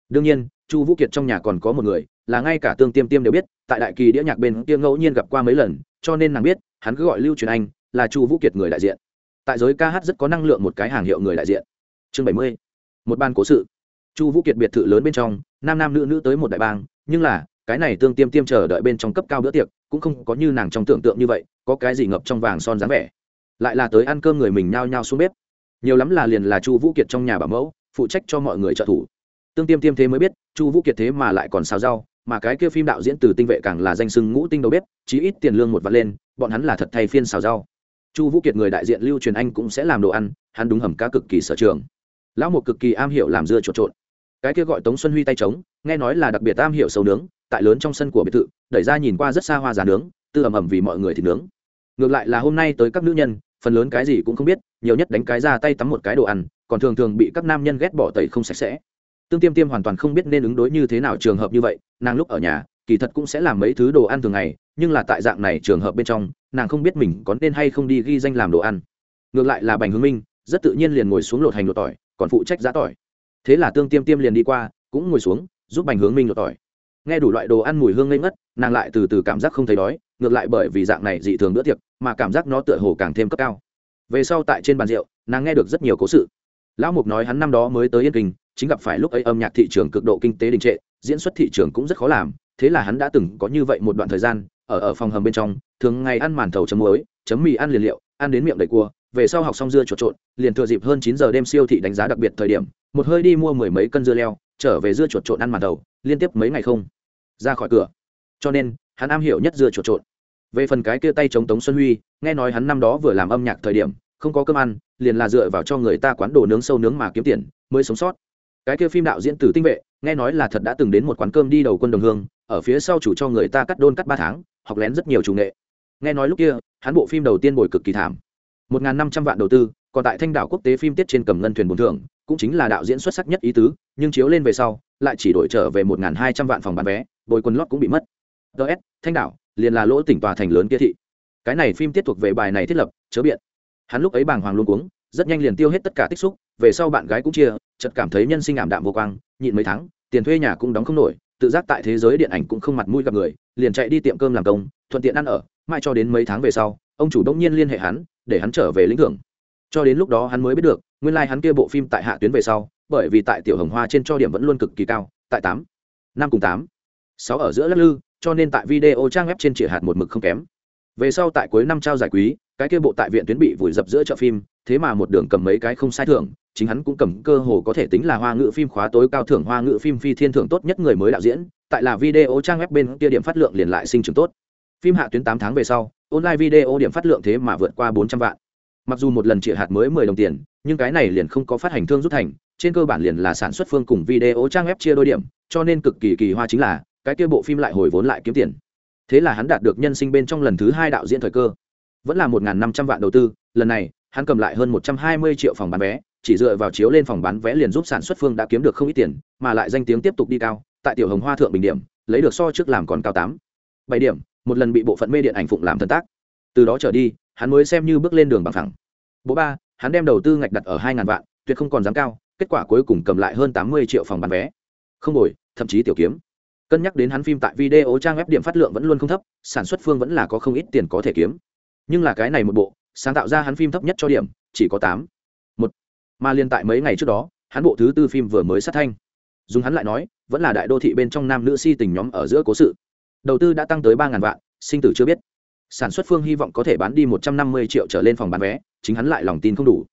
Đương nhiên, chu vũ kiệt trong nhà còn có một người, là ngay cả tương tiêm tiêm đều biết, tại đại kỳ đĩa nhạc bên kia ngẫu nhiên gặp qua mấy lần cho nên nàng biết, hắn cứ gọi lưu truyền anh là chu vũ kiệt người đại diện. Tại giới ca hát rất có năng lượng một cái hàng hiệu người đại diện. Chương bảy mươi, một ban cố sự. Chu vũ kiệt biệt thự lớn bên trong, nam nam nữ nữ tới một đại bang, nhưng là, cái này tương tiêm tiêm chờ đợi bên trong cấp cao bữa tiệc, cũng không có như nàng trong tưởng tượng như vậy, có cái gì ngập trong vàng son dáng vẻ. Lại là tới ăn cơm người mình nhao nhao xuống bếp. Nhiều lắm là liền là chu vũ kiệt trong nhà bảo mẫu, phụ trách cho mọi người trợ thủ. Tương tiêm tiêm thế mới biết, chu vũ kiệt thế mà lại còn xào rau mà cái kia phim đạo diễn từ tinh vệ càng là danh sưng ngũ tinh đầu bếp, chí ít tiền lương một vạt lên, bọn hắn là thật thay phiên xào rau. Chu vũ kiệt người đại diện lưu truyền anh cũng sẽ làm đồ ăn, hắn đúng hầm cá cực kỳ sở trường. Lão một cực kỳ am hiểu làm dưa trộn trộn. Cái kia gọi tống xuân huy tay trống, nghe nói là đặc biệt am hiểu sầu nướng, tại lớn trong sân của biệt thự, đẩy ra nhìn qua rất xa hoa giá nướng, tư ầm ầm vì mọi người thì nướng. Ngược lại là hôm nay tới các nữ nhân, phần lớn cái gì cũng không biết, nhiều nhất đánh cái ra tay tắm một cái đồ ăn, còn thường thường bị các nam nhân ghét bỏ tẩy không sạch sẽ tương tiêm tiêm hoàn toàn không biết nên ứng đối như thế nào trường hợp như vậy, nàng lúc ở nhà, kỳ thật cũng sẽ làm mấy thứ đồ ăn thường ngày, nhưng là tại dạng này trường hợp bên trong, nàng không biết mình có nên hay không đi ghi danh làm đồ ăn. Ngược lại là bành hướng minh, rất tự nhiên liền ngồi xuống lột hành lột tỏi, còn phụ trách giã tỏi. Thế là tương tiêm tiêm liền đi qua, cũng ngồi xuống, giúp bành hướng minh lột tỏi. Nghe đủ loại đồ ăn mùi hương ngây ngất, nàng lại từ từ cảm giác không thấy đói, ngược lại bởi vì dạng này dị thường bữa tiệc, mà cảm giác nó tựa hồ càng thêm cấp cao. Về sau tại trên bàn rượu, nàng nghe được rất nhiều cố sự. Lão mục nói hắn năm đó mới tới yên kinh chính gặp phải lúc ấy âm nhạc thị trường cực độ kinh tế đình trệ, diễn xuất thị trường cũng rất khó làm, thế là hắn đã từng có như vậy một đoạn thời gian, ở ở phòng hầm bên trong, thường ngày ăn màn thầu chấm muối, chấm mì ăn liền liệu, ăn đến miệng đầy cua, về sau học xong dưa chuột trộn, liền thừa dịp hơn chín giờ đêm siêu thị đánh giá đặc biệt thời điểm, một hơi đi mua mười mấy cân dưa leo, trở về dưa chuột trộn ăn màn thầu, liên tiếp mấy ngày không ra khỏi cửa. Cho nên, hắn am hiểu nhất dưa chuột trộn. Về phần cái kia tay chống tống xuân huy, nghe nói hắn năm đó vừa làm âm nhạc thời điểm, không có cơm ăn, liền là dựa vào cho người ta quán đồ nướng sâu nướng mà kiếm tiền, mới sống sót cái kia phim đạo diễn từ tinh vệ, nghe nói là thật đã từng đến một quán cơm đi đầu quân đồng hương, ở phía sau chủ cho người ta cắt đôn cắt ba tháng, học lén rất nhiều chủ nghệ. Nghe nói lúc kia, hắn bộ phim đầu tiên bồi cực kỳ thảm. Một n g h n năm trăm vạn đầu tư, còn tại thanh đảo quốc tế phim tiết trên cầm ngân thuyền bồn thưởng cũng chính là đạo diễn xuất sắc nhất ý tứ, nhưng chiếu lên về sau, lại chỉ đổi trở về một n g h n hai trăm vạn phòng bán vé, bồi quân lót cũng bị mất. Ts thanh đảo, liền là lỗ tỉnh tòa thành lớn kia thị. Cái này phim tiết thuộc về bài này thiết lập, chớ biện. Hắn lúc ấy bàng hoàng luôn cuống rất nhanh liền tiêu hết tất cả tích xúc, về sau bạn gái cũng chia, chợt cảm thấy nhân sinh ảm đạm vô quang, nhịn mấy tháng, tiền thuê nhà cũng đóng không nổi, tự giác tại thế giới điện ảnh cũng không mặt mũi gặp người, liền chạy đi tiệm cơm làm công, thuận tiện ăn ở, mãi cho đến mấy tháng về sau, ông chủ đông nhiên liên hệ hắn, để hắn trở về lĩnh thưởng. Cho đến lúc đó hắn mới biết được, nguyên lai hắn kia bộ phim tại hạ tuyến về sau, bởi vì tại tiểu hồng hoa trên cho điểm vẫn luôn cực kỳ cao, tại tám, năm cùng tám, sáu ở giữa lắc lư, cho nên tại video trang web trên chỉ hạt một mực không kém. Về sau tại cuối năm trao giải quý cái kia bộ tại viện tuyến bị vùi dập giữa chợ phim, thế mà một đường cầm mấy cái không sai thưởng, chính hắn cũng cầm cơ hồ có thể tính là hoa ngữ phim khóa tối cao thưởng, hoa ngữ phim phi thiên thưởng tốt nhất người mới đạo diễn, tại là video trang web bên kia điểm phát lượng liền lại sinh trưởng tốt. Phim hạ tuyến tám tháng về sau, online video điểm phát lượng thế mà vượt qua bốn trăm vạn. Mặc dù một lần chĩa hạt mới mười đồng tiền, nhưng cái này liền không có phát hành thương rút thành, trên cơ bản liền là sản xuất phương cùng video trang web chia đôi điểm, cho nên cực kỳ kỳ hoa chính là, cái kia bộ phim lại hồi vốn lại kiếm tiền. Thế là hắn đạt được nhân sinh bên trong lần thứ hai đạo diễn thời cơ vẫn là một năm trăm vạn đầu tư, lần này, hắn cầm lại hơn một trăm hai mươi triệu phòng bán vé, chỉ dựa vào chiếu lên phòng bán vé liền giúp sản xuất phương đã kiếm được không ít tiền, mà lại danh tiếng tiếp tục đi cao, tại tiểu hồng hoa thượng bình điểm, lấy được so trước làm còn cao tám, bảy điểm, một lần bị bộ phận mê điện ảnh phụng làm thần tác. Từ đó trở đi, hắn mới xem như bước lên đường bằng thẳng bộ ba, hắn đem đầu tư ngạch đặt ở hai ngàn vạn, tuyệt không còn dám cao, kết quả cuối cùng cầm lại hơn tám mươi triệu phòng bán vé. Không đổi thậm chí tiểu kiếm. Cân nhắc đến hắn phim tại video trang web điểm phát lượng vẫn luôn không thấp, sản xuất phương vẫn là có không ít tiền có thể kiếm nhưng là cái này một bộ, sáng tạo ra hắn phim thấp nhất cho điểm, chỉ có tám. Một. Mà liên tại mấy ngày trước đó, hắn bộ thứ tư phim vừa mới sát thanh. Dùng hắn lại nói, vẫn là đại đô thị bên trong nam nữ si tình nhóm ở giữa cố sự. Đầu tư đã tăng tới ba ngàn vạn, sinh tử chưa biết. Sản xuất phương hy vọng có thể bán đi một trăm năm mươi triệu trở lên phòng bán vé, chính hắn lại lòng tin không đủ.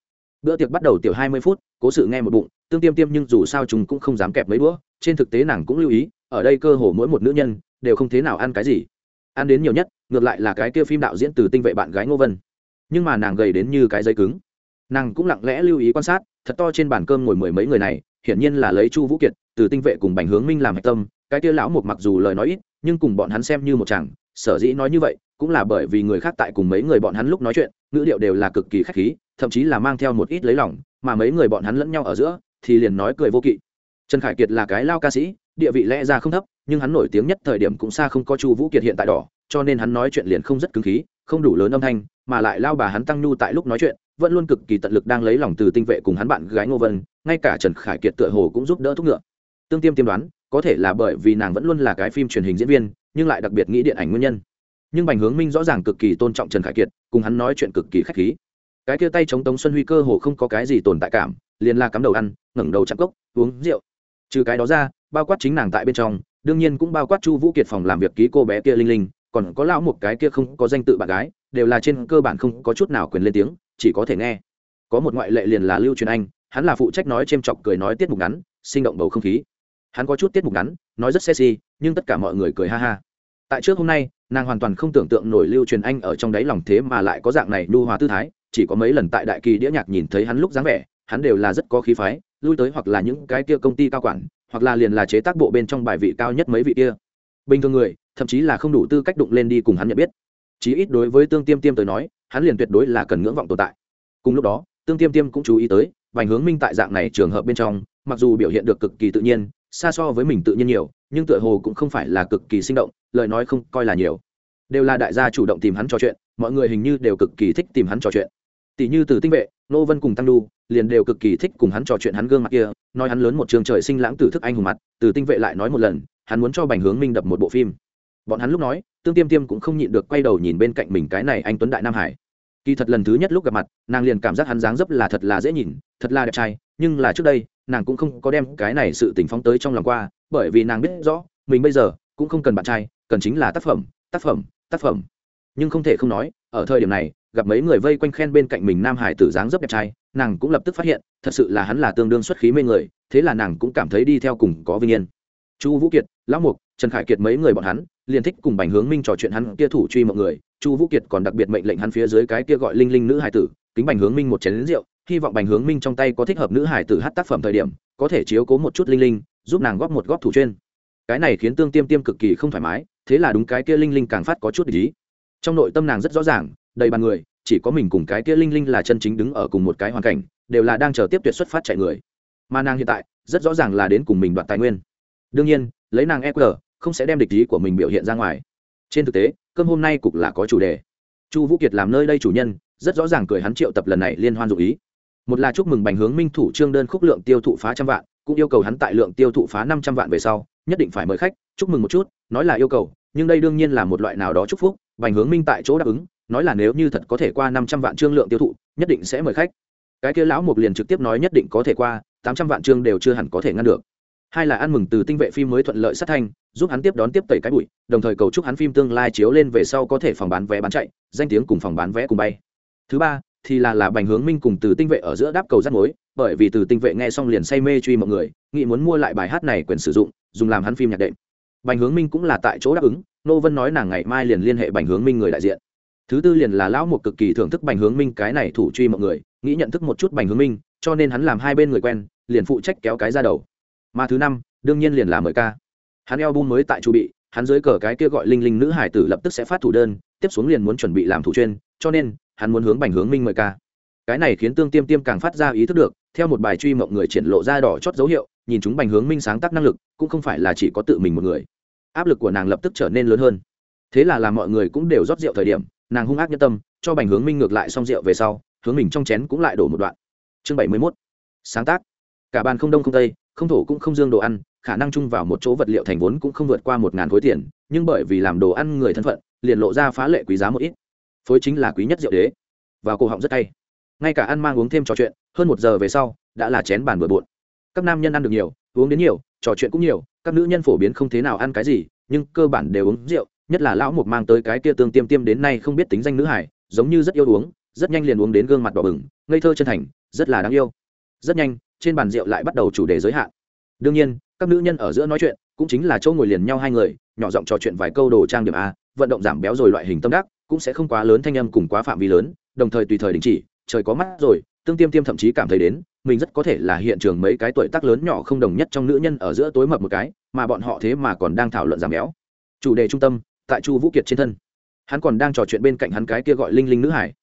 Bữa tiệc bắt đầu tiểu hai mươi phút, cố sự nghe một bụng, tương tiêm tiêm nhưng dù sao chúng cũng không dám kẹp mấy đũa, trên thực tế nàng cũng lưu ý, ở đây cơ hồ mỗi một nữ nhân, đều không thế nào ăn cái gì ăn đến nhiều nhất, ngược lại là cái kia phim đạo diễn từ tinh vệ bạn gái ngô vân. Nhưng mà nàng gầy đến như cái giấy cứng. Nàng cũng lặng lẽ lưu ý quan sát, thật to trên bàn cơm ngồi mười mấy người này, hiển nhiên là lấy chu vũ kiệt, từ tinh vệ cùng bành hướng minh làm hạch tâm, cái kia lão một mặc dù lời nói ít, nhưng cùng bọn hắn xem như một chàng, sở dĩ nói như vậy, cũng là bởi vì người khác tại cùng mấy người bọn hắn lúc nói chuyện, ngữ điệu đều là cực kỳ khách khí, thậm chí là mang theo một ít lấy lòng, mà mấy người bọn hắn lẫn nhau ở giữa, thì liền nói cười vô kỵ. Trần khải kiệt là cái lao ca sĩ, địa vị lẽ ra không thấp nhưng hắn nổi tiếng nhất thời điểm cũng xa không có chu vũ kiệt hiện tại đỏ, cho nên hắn nói chuyện liền không rất cứng khí, không đủ lớn âm thanh, mà lại lao bà hắn tăng nhu tại lúc nói chuyện, vẫn luôn cực kỳ tận lực đang lấy lòng từ tinh vệ cùng hắn bạn gái ngô vân, ngay cả trần khải kiệt tựa hồ cũng giúp đỡ thúc ngựa. Tương tiêm tiêm đoán, có thể là bởi vì nàng vẫn luôn là cái phim truyền hình diễn viên, nhưng lại đặc biệt nghĩ điện ảnh nguyên nhân. Nhưng bành hướng minh rõ ràng cực kỳ tôn trọng trần khải kiệt, cùng hắn nói chuyện cực kỳ k h á c h khí. Cái kia tay chống tống xuân huy cơ hồ không có cái gì tồn tại cảm, liền la cắm đầu ăn, ngẩng đầu chạm cốc, uống rượu. Trừ cái đó ra, bao quát chính nàng tại bên trong đương nhiên cũng bao quát chu vũ kiệt phòng làm việc ký cô bé kia linh linh, còn có lão một cái kia không có danh tự bạn gái, đều là trên cơ bản không có chút nào quyền lên tiếng, chỉ có thể nghe. Có một ngoại lệ liền là lưu truyền anh, hắn là phụ trách nói c h ê m chọc cười nói tiết mục ngắn, sinh động bầu không khí. Hắn có chút tiết mục ngắn, nói rất sexy, nhưng tất cả mọi người cười ha ha. Tại trước hôm nay, nàng hoàn toàn không tưởng tượng nổi lưu truyền anh ở trong đáy lòng thế mà lại có dạng này lưu hòa tư thái, chỉ có mấy lần tại đại kỳ đĩa nhạc nhìn thấy hắn lúc dáng vẻ, hắn đều là rất có khí phái, lui tới hoặc là những cái kia công ty cao quản hoặc là liền là chế tác bộ bên trong bài vị cao nhất mấy vị kia. Bình thường người, thậm chí là không đủ tư cách đụng lên đi cùng hắn nhận biết. Chí ít đối với tương tiêm tiêm tới nói, hắn liền tuyệt đối là cần ngưỡng vọng tồn tại. Cùng lúc đó, tương tiêm tiêm cũng chú ý tới, vành hướng minh tại dạng này trường hợp bên trong, mặc dù biểu hiện được cực kỳ tự nhiên, xa so với mình tự nhiên nhiều, nhưng tựa hồ cũng không phải là cực kỳ sinh động, lời nói không coi là nhiều. Đều là đại gia chủ động tìm hắn trò chuyện, mọi người hình như đều cực kỳ thích tìm hắn trò chuyện tỷ như từ tinh vệ nô vân cùng tăng đu liền đều cực kỳ thích cùng hắn trò chuyện hắn gương mặt kia, nói hắn lớn một trường trời sinh lãng tử thức anh hùng mặt, từ tinh vệ lại nói một lần, hắn muốn cho bành hướng minh đập một bộ phim. Bọn hắn lúc nói, tương tiêm tiêm cũng không nhịn được quay đầu nhìn bên cạnh mình cái này anh tuấn đại nam hải. Kỳ thật lần thứ nhất lúc gặp mặt, nàng liền cảm giác hắn dáng dấp là thật là dễ nhìn, thật là đẹp trai, nhưng là trước đây, nàng cũng không có đem cái này sự tình phóng tới trong lòng qua, bởi vì nàng biết rõ, mình bây giờ cũng không cần bạn trai, cần chính là tác phẩm tác phẩm tác phẩm. Nhưng không thể không nói, ở thời điểm này gặp mấy người vây quanh khen bên cạnh mình nam hải tử dáng dấp đẹp trai, nàng cũng lập tức phát hiện, thật sự là hắn là tương đương xuất khí mê người, thế là nàng cũng cảm thấy đi theo cùng có vinh yên. Chu vũ kiệt, lão mục, trần khải kiệt mấy người bọn hắn, liền thích cùng bành hướng minh trò chuyện hắn kia thủ truy mọi người, chu vũ kiệt còn đặc biệt mệnh lệnh hắn phía dưới cái kia gọi linh linh nữ hải tử, kính bành hướng minh một chén lính rượu, hy vọng bành hướng minh trong tay có thích hợp nữ hải tử hát tác phẩm thời điểm, có thể chiếu cố một chút linh linh, giúp nàng góp một góp thủ chuyên. Cái này khiến tương tiêm tiêm cực kỳ không thoải mái, thế là đúng cái kia linh linh càng phát có chút ý. Trong nội tâm nàng rất rõ ràng đầy bàn người, chỉ có mình cùng cái kia linh linh là chân chính đứng ở cùng một cái hoàn cảnh, đều là đang chờ tiếp tuyệt xuất phát chạy người. Mà nàng hiện tại, rất rõ ràng là đến cùng mình đoạt tài nguyên. Đương nhiên, lấy nàng eq không sẽ đem địch ý của mình biểu hiện ra ngoài. Trên thực tế, cơm hôm nay cục là có chủ đề. Chu vũ kiệt làm nơi đây chủ nhân, rất rõ ràng cười hắn triệu tập lần này liên hoan dụ ý. Một là chúc mừng bành hướng minh thủ trương đơn khúc lượng tiêu thụ phá trăm vạn, cũng yêu cầu hắn tại lượng tiêu thụ phá năm trăm vạn về sau, nhất định phải mời khách, chúc mừng một chút, nói là yêu cầu, nhưng đây đương nhiên là một loại nào đó chúc phúc, bành hướng minh tại chỗ đáp ứng nói là nếu như thật có thể qua năm trăm vạn trương lượng tiêu thụ, nhất định sẽ mời khách. Cái kia lão mục liền trực tiếp nói nhất định có thể qua, tám trăm vạn trương đều chưa hẳn có thể ngăn được. Hai là ăn mừng từ tinh vệ phim mới thuận lợi sát thanh giúp hắn tiếp đón tiếp tẩy cái bụi, đồng thời cầu chúc hắn phim tương lai chiếu lên về sau có thể phòng bán vé bán chạy, danh tiếng cùng phòng bán vé cùng bay. Thứ ba, thì là là bành hướng minh cùng từ tinh vệ ở giữa đáp cầu rắt mối, bởi vì từ tinh vệ nghe xong liền say mê truy mọi người, nghĩ muốn mua lại bài hát này quyền sử dụng, dùng làm hắn phim nhạc đệm. Bành hướng minh cũng là tại chỗ đáp ứng, nô vân nói nàng ngày mai liền liên hệ bành hướng minh người đại diện thứ tư liền là lão một cực kỳ thưởng thức bành hướng minh, cái này thủ truy mọi người, nghĩ nhận thức một chút bành hướng minh, cho nên hắn làm hai bên người quen, liền phụ trách kéo cái ra đầu. Mà thứ năm, đương nhiên liền là mời ca. Hắn eo bung mới tại chu bị, hắn dưới cờ cái kia gọi linh linh nữ hải tử lập tức sẽ phát thủ đơn, tiếp xuống liền muốn chuẩn bị làm thủ chuyên, cho nên, hắn muốn hướng bành hướng minh mời ca. Cái này khiến tương tiêm tiêm càng phát ra ý thức được, theo một bài truy mộng người triển lộ ra đỏ chót dấu hiệu, nhìn chúng bành hướng minh sáng tác năng lực, cũng không phải là chỉ có tự mình một người. Áp lực của nàng lập tức trở nên lớn hơn. Thế là làm mọi người cũng đều rót rượu thời điểm nàng hung ác nhân tâm, cho bành hướng minh ngược lại xong rượu về sau, hướng mình trong chén cũng lại đổ một đoạn. Chương bảy mươi mốt. Sáng tác. Cả bàn không đông không tây, không thổ cũng không dương đồ ăn, khả năng chung vào một chỗ vật liệu thành vốn cũng không vượt qua một ngàn khối tiền, nhưng bởi vì làm đồ ăn người thân phận, liền lộ ra phá lệ quý giá một ít. Phối chính là quý nhất rượu đế. Và cổ họng rất hay ngay cả ăn mang uống thêm trò chuyện, hơn một giờ về sau, đã là chén bàn bừa bộn. Các nam nhân ăn được nhiều, uống đến nhiều, trò chuyện cũng nhiều, các nữ nhân phổ biến không thế nào ăn cái gì, nhưng cơ bản đều uống rượu nhất là lão mục mang tới cái kia tương tiêm tiêm đến nay không biết tính danh nữ hải, giống như rất yêu uống, rất nhanh liền uống đến gương mặt đỏ bừng, ngây thơ chân thành, rất là đáng yêu. Rất nhanh, trên bàn rượu lại bắt đầu chủ đề giới hạn. Đương nhiên, các nữ nhân ở giữa nói chuyện, cũng chính là chỗ ngồi liền nhau hai người, nhỏ giọng trò chuyện vài câu đồ trang điểm a, vận động giảm béo rồi loại hình tâm đắc, cũng sẽ không quá lớn thanh âm cùng quá phạm vi lớn, đồng thời tùy thời đình chỉ, trời có mắt rồi, tương tiêm tiêm thậm chí cảm thấy đến, mình rất có thể là hiện trường mấy cái tuổi tác lớn nhỏ không đồng nhất trong nữ nhân ở giữa tối mập một cái, mà bọn họ thế mà còn đang thảo luận giảm béo. Chủ đề trung tâm tại chu vũ kiệt trên thân. Hắn còn đang trò chuyện bên cạnh hắn cái kia gọi linh linh nữ hải.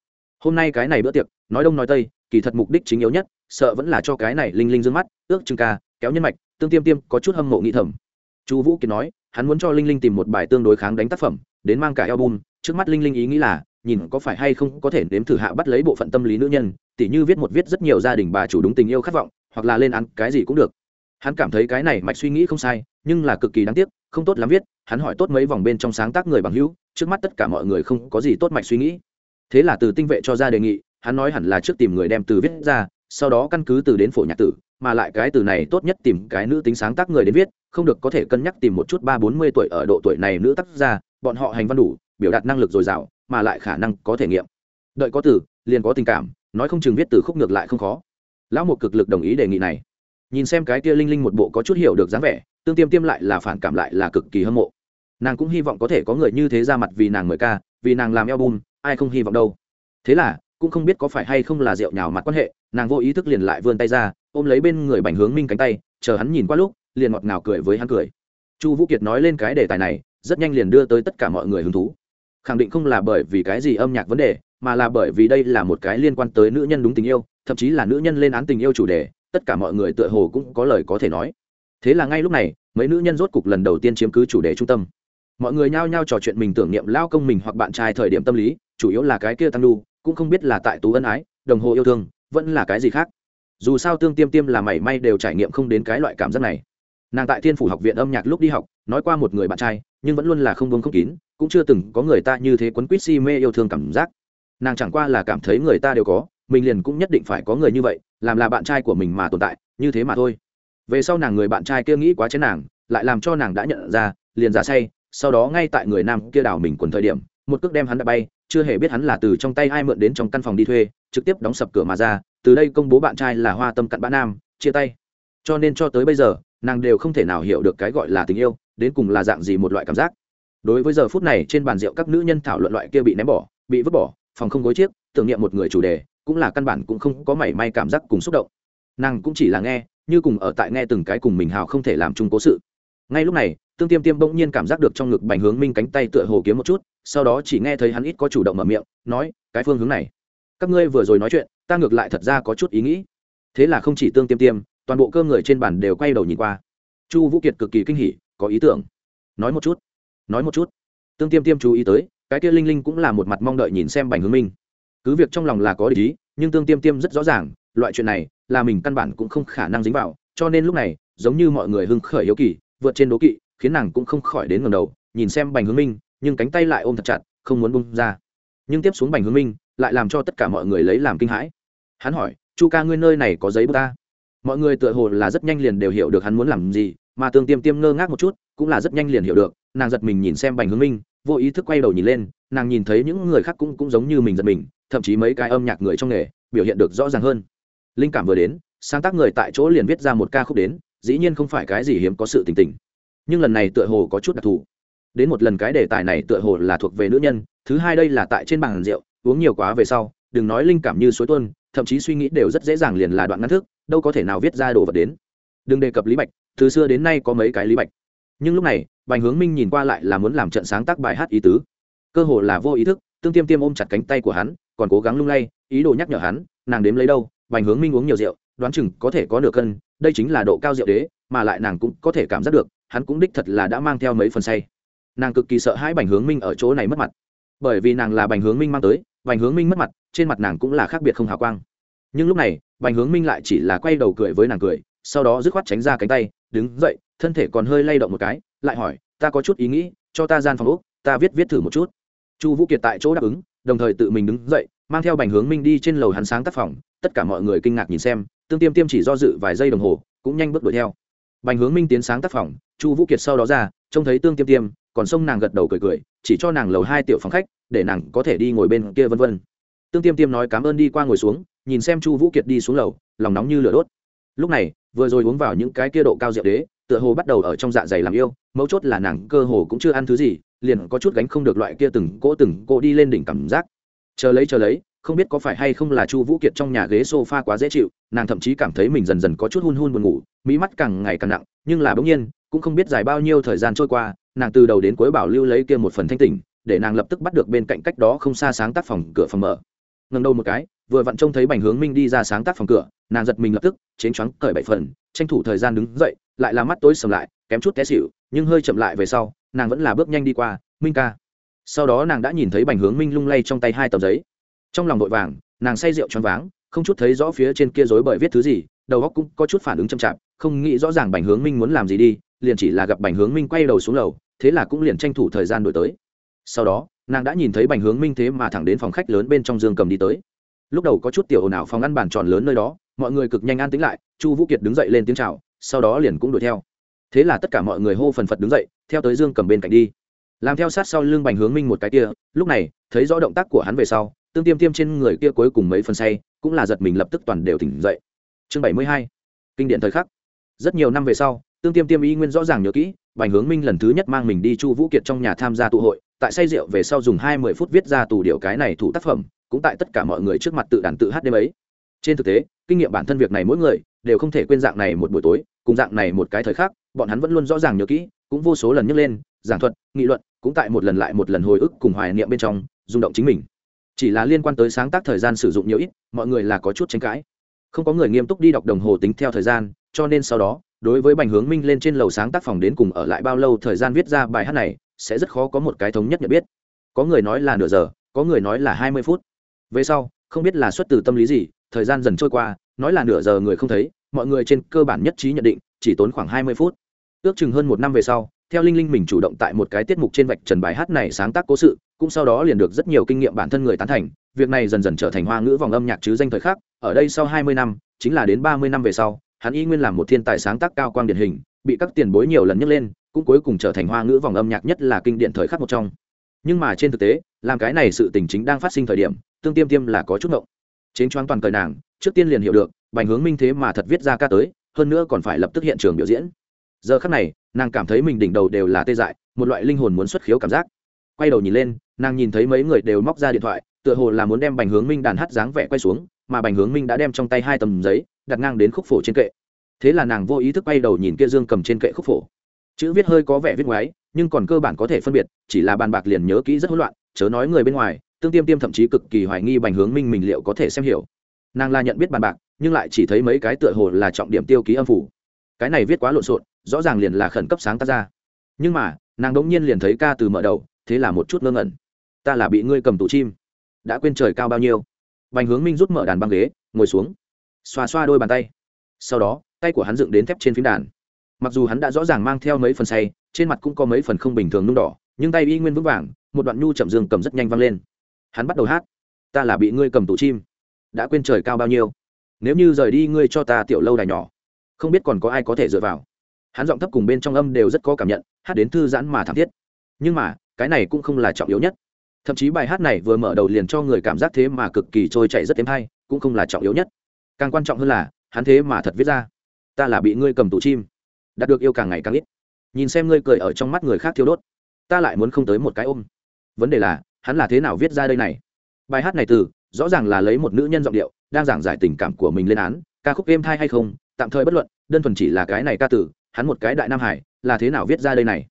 Hôm nay cái này bữa tiệc, nói đông nói tây, kỳ thật mục đích chính yếu nhất, sợ vẫn là cho cái này linh linh d mắt, ước chừng ca, kéo nhân mạch, tương tiêm tiêm, có chút hâm mộ nghĩ thầm. Chu vũ kiệt nói, hắn muốn cho linh linh tìm một bài tương đối kháng đánh tác phẩm, đến mang cả album, trước mắt linh linh ý nghĩ là, nhìn có phải hay không có thể nếm thử hạ bắt lấy bộ phận tâm lý nữ nhân, tỉ như viết một viết rất nhiều gia đình bà chủ đúng tình yêu khát vọng, hoặc là lên ăn cái gì cũng được hắn cảm thấy cái này mạch suy nghĩ không sai, nhưng là cực kỳ đáng tiếc, không tốt lắm viết, hắn hỏi tốt mấy vòng bên trong sáng tác người bằng hữu, trước mắt tất cả mọi người không có gì tốt mạch suy nghĩ. Thế là từ tinh vệ cho ra đề nghị, hắn nói hẳn là trước tìm người đem từ viết ra, sau đó căn cứ từ đến phổ nhạc tử, mà lại cái từ này tốt nhất tìm cái nữ tính sáng tác người đến viết, không được có thể cân nhắc tìm một chút ba bốn mươi tuổi ở độ tuổi này nữ tác gia, bọn họ hành văn đủ, biểu đạt năng lực dồi dào, mà lại khả năng có thể nghiệm. Đợi có từ, liền có tình cảm, nói không chừng viết từ khúc ngược lại không khó. Lão một cực lực đồng ý đề nghị này nhìn xem cái kia linh linh một bộ có chút hiểu được dáng vẻ, tương tiêm tiêm lại là phản cảm lại là cực kỳ hâm mộ. Nàng cũng hy vọng có thể có người như thế ra mặt vì nàng mời ca, vì nàng làm album, ai không hy vọng đâu. Thế là, cũng không biết có phải hay không là rượu nhào mặt quan hệ, nàng vô ý thức liền lại vươn tay ra, ôm lấy bên người bành hướng minh cánh tay, chờ hắn nhìn qua lúc, liền ngọt ngào cười với hắn cười. Chu vũ kiệt nói lên cái đề tài này, rất nhanh liền đưa tới tất cả mọi người hứng thú. Khẳng định không là bởi vì cái gì âm nhạc vấn đề, mà là bởi vì đây là một cái liên quan tới nữ nhân đúng tình yêu, thậm chí là nữ nhân lên án tình yêu chủ đề tất cả mọi người tựa hồ cũng có lời có thể nói. Thế là ngay lúc này, mấy nữ nhân rốt cục lần đầu tiên chiếm cứ chủ đề trung tâm. Mọi người nhao nhao trò chuyện mình tưởng niệm lao công mình hoặc bạn trai thời điểm tâm lý, chủ yếu là cái kia tăng đu cũng không biết là tại tú ân ái, đồng hồ yêu thương, vẫn là cái gì khác. Dù sao tương tiêm tiêm là mảy may đều trải nghiệm không đến cái loại cảm giác này. Nàng tại thiên phủ học viện âm nhạc lúc đi học, nói qua một người bạn trai, nhưng vẫn luôn là không buông không kín, cũng chưa từng có người ta như thế quấn quýt si mê yêu thương cảm giác. Nàng chẳng qua là cảm thấy người ta đều có, mình liền cũng nhất định phải có người như vậy làm là bạn trai của mình mà tồn tại, như thế mà thôi. Về sau nàng người bạn trai kia nghĩ quá chén nàng, lại làm cho nàng đã nhận ra, liền ra say, sau đó ngay tại người nam kia đảo mình quần thời điểm, một cước đem hắn đã bay, chưa hề biết hắn là từ trong tay ai mượn đến trong căn phòng đi thuê, trực tiếp đóng sập cửa mà ra, từ đây công bố bạn trai là hoa tâm cặn bã nam, chia tay. Cho nên cho tới bây giờ, nàng đều không thể nào hiểu được cái gọi là tình yêu, đến cùng là dạng gì một loại cảm giác. Đối với giờ phút này trên bàn rượu các nữ nhân thảo luận loại kia bị ném bỏ, bị vứt bỏ, phòng không gối chiếc, tưởng niệm một người chủ đề cũng là căn bản cũng không có mảy may cảm giác cùng xúc động. Nàng cũng chỉ là nghe, như cùng ở tại nghe từng cái cùng mình hào không thể làm chung cố sự. Ngay lúc này, tương tiêm tiêm bỗng nhiên cảm giác được trong ngực bành hướng minh cánh tay tựa hồ kiếm một chút, sau đó chỉ nghe thấy hắn ít có chủ động mở miệng, nói, cái phương hướng này, các ngươi vừa rồi nói chuyện, ta ngược lại thật ra có chút ý nghĩ. Thế là không chỉ tương tiêm tiêm, toàn bộ cơ người trên bàn đều quay đầu nhìn qua. Chu vũ kiệt cực kỳ kinh hỉ, có ý tưởng. Nói một chút, nói một chút. Tương tiêm tiêm chú ý tới, cái kia linh linh cũng là một mặt mong đợi nhìn xem bành hướng minh. Cứ việc trong lòng là có ý nhưng tương tiêm tiêm rất rõ ràng, loại chuyện này là mình căn bản cũng không khả năng dính vào, cho nên lúc này, giống như mọi người hưng khởi hiếu kỳ vượt trên đố kỵ, khiến nàng cũng không khỏi đến ngầm đầu, nhìn xem bành hướng minh, nhưng cánh tay lại ôm thật chặt, không muốn bung ra. Nhưng tiếp xuống bành hướng minh lại làm cho tất cả mọi người lấy làm kinh hãi. Hắn hỏi, chu ca ngươi nơi này có giấy bút ta? Mọi người tựa hồ là rất nhanh liền đều hiểu được hắn muốn làm gì, mà tương tiêm tiêm ngơ ngác một chút, cũng là rất nhanh liền hiểu được, nàng giật mình nhìn xem bành hướng minh, vô ý thức quay đầu nhìn lên, nàng nhìn thấy những người khác cũng cũng giống như mình giật mình thậm chí mấy cái âm nhạc người trong nghề biểu hiện được rõ ràng hơn. Linh cảm vừa đến, sáng tác người tại chỗ liền viết ra một ca khúc đến, dĩ nhiên không phải cái gì hiếm có sự tình tình. Nhưng lần này tựa hồ có chút đặc thù. Đến một lần cái đề tài này tựa hồ là thuộc về nữ nhân, thứ hai đây là tại trên bàn rượu, uống nhiều quá về sau, đừng nói linh cảm như suối tuôn, thậm chí suy nghĩ đều rất dễ dàng liền là đoạn ngắn thức, đâu có thể nào viết ra đồ vật đến. Đừng đề cập lý bạch, từ xưa đến nay có mấy cái lý bạch. Nhưng lúc này, bành hướng minh nhìn qua lại là muốn làm trận sáng tác bài hát ý tứ. Cơ hồ là vô ý thức tương tiêm tiêm ôm chặt cánh tay của hắn, còn cố gắng lung lay, ý đồ nhắc nhở hắn, nàng đếm lấy đâu bành hướng minh uống nhiều rượu, đoán chừng có thể có nửa cân, đây chính là độ cao rượu đế, mà lại nàng cũng có thể cảm giác được, hắn cũng đích thật là đã mang theo mấy phần say. Nàng cực kỳ sợ hãi bành hướng minh ở chỗ này mất mặt. Bởi vì nàng là bành hướng minh mang tới bành hướng minh mất mặt, trên mặt nàng cũng là khác biệt không hào quang. Nhưng lúc này bành hướng minh lại chỉ là quay đầu cười với nàng cười, sau đó dứt khoát tránh ra cánh tay, đứng dậy, thân thể còn hơi lay động một cái, lại hỏi, ta có chút ý nghĩ, cho ta gian phòng úc ta viết viết thử một chút chu vũ kiệt tại chỗ đáp ứng, đồng thời tự mình đứng dậy, mang theo bành hướng minh đi trên lầu hắn sáng tác phòng. Tất cả mọi người kinh ngạc nhìn xem, tương tiêm tiêm chỉ do dự vài giây đồng hồ, cũng nhanh bước đuổi theo. Bành hướng minh tiến sáng tác phòng, chu vũ kiệt sau đó ra, trông thấy tương tiêm tiêm, còn sông nàng gật đầu cười cười, chỉ cho nàng lầu hai tiểu phòng khách, để nàng có thể đi ngồi bên kia vân vân. Tương tiêm tiêm nói cảm ơn đi qua ngồi xuống, nhìn xem chu vũ kiệt đi xuống lầu, lòng nóng như lửa đốt. Lúc này, vừa rồi uống vào những cái kia độ cao rượu đế tựa hồ bắt đầu ở trong dạ dày làm yêu, mấu chốt là nàng cơ hồ cũng chưa ăn thứ gì, liền có chút gánh không được loại kia từng cỗ từng cỗ đi lên đỉnh cảm giác. Chờ lấy chờ lấy, không biết có phải hay không là chu vũ kiệt trong nhà ghế s o f a quá dễ chịu, nàng thậm chí cảm thấy mình dần dần có chút hun hun buồn ngủ mỹ mắt càng ngày càng nặng, nhưng là bỗng nhiên, cũng không biết dài bao nhiêu thời gian trôi qua, nàng từ đầu đến cuối bảo lưu lấy kia một phần thanh tỉnh, để nàng lập tức bắt được bên cạnh cách đó không xa sáng tác phòng, cửa phòng mở. Ngần đầu một cái vừa vặn trông thấy bành hướng minh đi ra sáng tác phòng cửa, nàng giật mình lập tức, chến choáng cởi bảy phần, tranh thủ thời gian đứng dậy, lại là mắt tối sầm lại, kém chút té xịu nhưng hơi chậm lại về sau, nàng vẫn là bước nhanh đi qua, minh ca. Sau đó nàng đã nhìn thấy bành hướng minh lung lay trong tay hai tờ giấy. Trong lòng vội vàng, nàng say rượu choáng váng, không chút thấy rõ phía trên kia rối bởi viết thứ gì, đầu óc cũng có chút phản ứng chậm chạp, không nghĩ rõ ràng bành hướng minh muốn làm gì đi, liền chỉ là gặp bành hướng minh quay đầu xuống lầu, thế là cũng liền tranh thủ thời gian đổi tới. Sau đó, nàng đã nhìn thấy bành hướng minh thế mà thẳng đến phòng khách lớn bên trong dương cầm đi tới lúc đầu có chút tiểu ồn ào phòng ăn bàn tròn lớn nơi đó, mọi người cực nhanh an tính lại, chu vũ kiệt đứng dậy lên tiếng chào, sau đó liền cũng đuổi theo. Thế là tất cả mọi người hô phần phật đứng dậy, theo tới dương cầm bên cạnh đi. Làm theo sát sau lưng bành hướng minh một cái kia, lúc này, thấy rõ động tác của hắn về sau, tương tiêm tiêm trên người kia cuối cùng mấy phần say, cũng là giật mình lập tức toàn đều tỉnh dậy. Chương bảy mươi hai, kinh điển thời khắc. Rất nhiều năm về sau, tương tiêm tiêm y nguyên rõ ràng nhớ kỹ, bành hướng minh lần thứ nhất mang mình đi chu vũ kiệt trong nhà tham gia tụ hội, tại say rượu về sau dùng hai mươi phút viết ra tù điệu cái này thủ tác phẩm cũng tại tất cả mọi người trước mặt tự đàn tự hát đêm ấy. Trên thực tế kinh nghiệm bản thân việc này mỗi người đều không thể quên dạng này một buổi tối cùng dạng này một cái thời khác, bọn hắn vẫn luôn rõ ràng nhớ kỹ cũng vô số lần nhắc lên giảng thuật nghị luận cũng tại một lần lại một lần hồi ức cùng hoài niệm bên trong rung động chính mình. Chỉ là liên quan tới sáng tác thời gian sử dụng nhiều ít mọi người là có chút tranh cãi. Không có người nghiêm túc đi đọc đồng hồ tính theo thời gian cho nên sau đó đối với bành hướng minh lên trên lầu sáng tác phòng đến cùng ở lại bao lâu thời gian viết ra bài hát này sẽ rất khó có một cái thống nhất nhận biết. Có người nói là nửa giờ có người nói là hai mươi phút về sau, không biết là xuất từ tâm lý gì, thời gian dần trôi qua, nói là nửa giờ người không thấy, mọi người trên cơ bản nhất trí nhận định, chỉ tốn khoảng hai mươi phút. Ước chừng hơn một năm về sau, theo linh linh mình chủ động tại một cái tiết mục trên vạch trần bài hát này sáng tác cố sự, cũng sau đó liền được rất nhiều kinh nghiệm bản thân người tán thành, việc này dần dần trở thành hoa ngữ vòng âm nhạc chứ danh thời khắc, ở đây sau hai mươi năm, chính là đến ba mươi năm về sau, hắn y nguyên làm một thiên tài sáng tác cao quang điển hình, bị các tiền bối nhiều lần nhắc lên, cũng cuối cùng trở thành hoa ngữ vòng âm nhạc nhất là kinh điển thời khắc một trong nhưng mà trên thực tế, làm cái này sự tình chính đang phát sinh thời điểm, tương tiêm tiêm là có chút ngộng. Chính choáng toàn cởi nàng, trước tiên liền hiểu được, bành hướng minh thế mà thật viết ra ca tới, hơn nữa còn phải lập tức hiện trường biểu diễn. Giờ khắc này, nàng cảm thấy mình đỉnh đầu đều là tê dại, một loại linh hồn muốn xuất khiếu cảm giác. Quay đầu nhìn lên, nàng nhìn thấy mấy người đều móc ra điện thoại, tựa hồ là muốn đem bành hướng minh đàn hát dáng vẻ quay xuống, mà bành hướng minh đã đem trong tay hai tầm giấy, đặt ngang đến khúc phổ trên kệ. Thế là nàng vô ý thức quay đầu nhìn kia dương cầm trên kệ khúc phổ. Chữ viết hơi có vẻ viết ngoái nhưng còn cơ bản có thể phân biệt, chỉ là bàn bạc liền nhớ kỹ rất hỗn loạn, chớ nói người bên ngoài, tương tiêm tiêm thậm chí cực kỳ hoài nghi bành hướng minh mình liệu có thể xem hiểu. Nàng là nhận biết bàn bạc, nhưng lại chỉ thấy mấy cái tựa hồ là trọng điểm tiêu ký âm phủ. Cái này viết quá lộn xộn, rõ ràng liền là khẩn cấp sáng tác ra. Nhưng mà, nàng đống nhiên liền thấy ca từ mở đầu, thế là một chút ngơ ngẩn. Ta là bị ngươi cầm tủ chim. Đã quên trời cao bao nhiêu? Bành hướng minh rút mở đàn băng ghế, ngồi xuống. Xoa xoa đôi bàn tay. Sau đó, tay của hắn dựng đến thép trên phím đàn. Mặc dù hắn đã rõ ràng mang theo mấy phần say trên mặt cũng có mấy phần không bình thường nung đỏ, nhưng tay y nguyên vững vàng, một đoạn nhu chậm dương cầm rất nhanh vang lên. Hắn bắt đầu hát. Ta là bị ngươi cầm tủ chim. Đã quên trời cao bao nhiêu? Nếu như rời đi ngươi cho ta tiểu lâu đài nhỏ. Không biết còn có ai có thể dựa vào. Hắn giọng thấp cùng bên trong âm đều rất có cảm nhận, hát đến thư giãn mà thảm thiết. Nhưng mà, cái này cũng không là trọng yếu nhất. Thậm chí bài hát này vừa mở đầu liền cho người cảm giác thế mà cực kỳ trôi chảy rất êm hay, cũng không là trọng yếu nhất. Càng quan trọng hơn là, hắn thế mà thật viết ra. Ta là bị ngươi cầm tủ chim. Đạt được yêu càng ngày càng ít nhìn xem ngươi cười ở trong mắt người khác thiêu đốt. Ta lại muốn không tới một cái ôm. Vấn đề là, hắn là thế nào viết ra đây này? Bài hát này từ, rõ ràng là lấy một nữ nhân giọng điệu, đang giảng giải tình cảm của mình lên án, ca khúc êm thai hay không, tạm thời bất luận, đơn thuần chỉ là cái này ca tử hắn một cái đại nam hải, là thế nào viết ra đây này?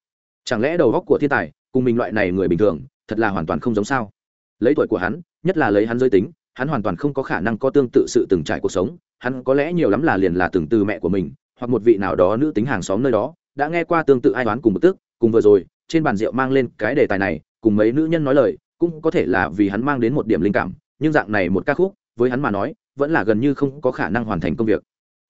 Chẳng lẽ đầu góc của thiên tài, cùng mình loại này người bình thường, thật là hoàn toàn không giống sao? Lấy tuổi của hắn, nhất là lấy hắn giới tính, hắn hoàn toàn không có khả năng có tương tự sự từng trải cuộc sống, hắn có lẽ nhiều lắm là liền là từng từ mẹ của mình, hoặc một vị nào đó nữ tính hàng xóm nơi đó đã nghe qua tương tự ai đoán cùng bực tức, cùng vừa rồi, trên bàn rượu mang lên cái đề tài này, cùng mấy nữ nhân nói lời, cũng có thể là vì hắn mang đến một điểm linh cảm, nhưng dạng này một ca khúc, với hắn mà nói, vẫn là gần như không có khả năng hoàn thành công việc.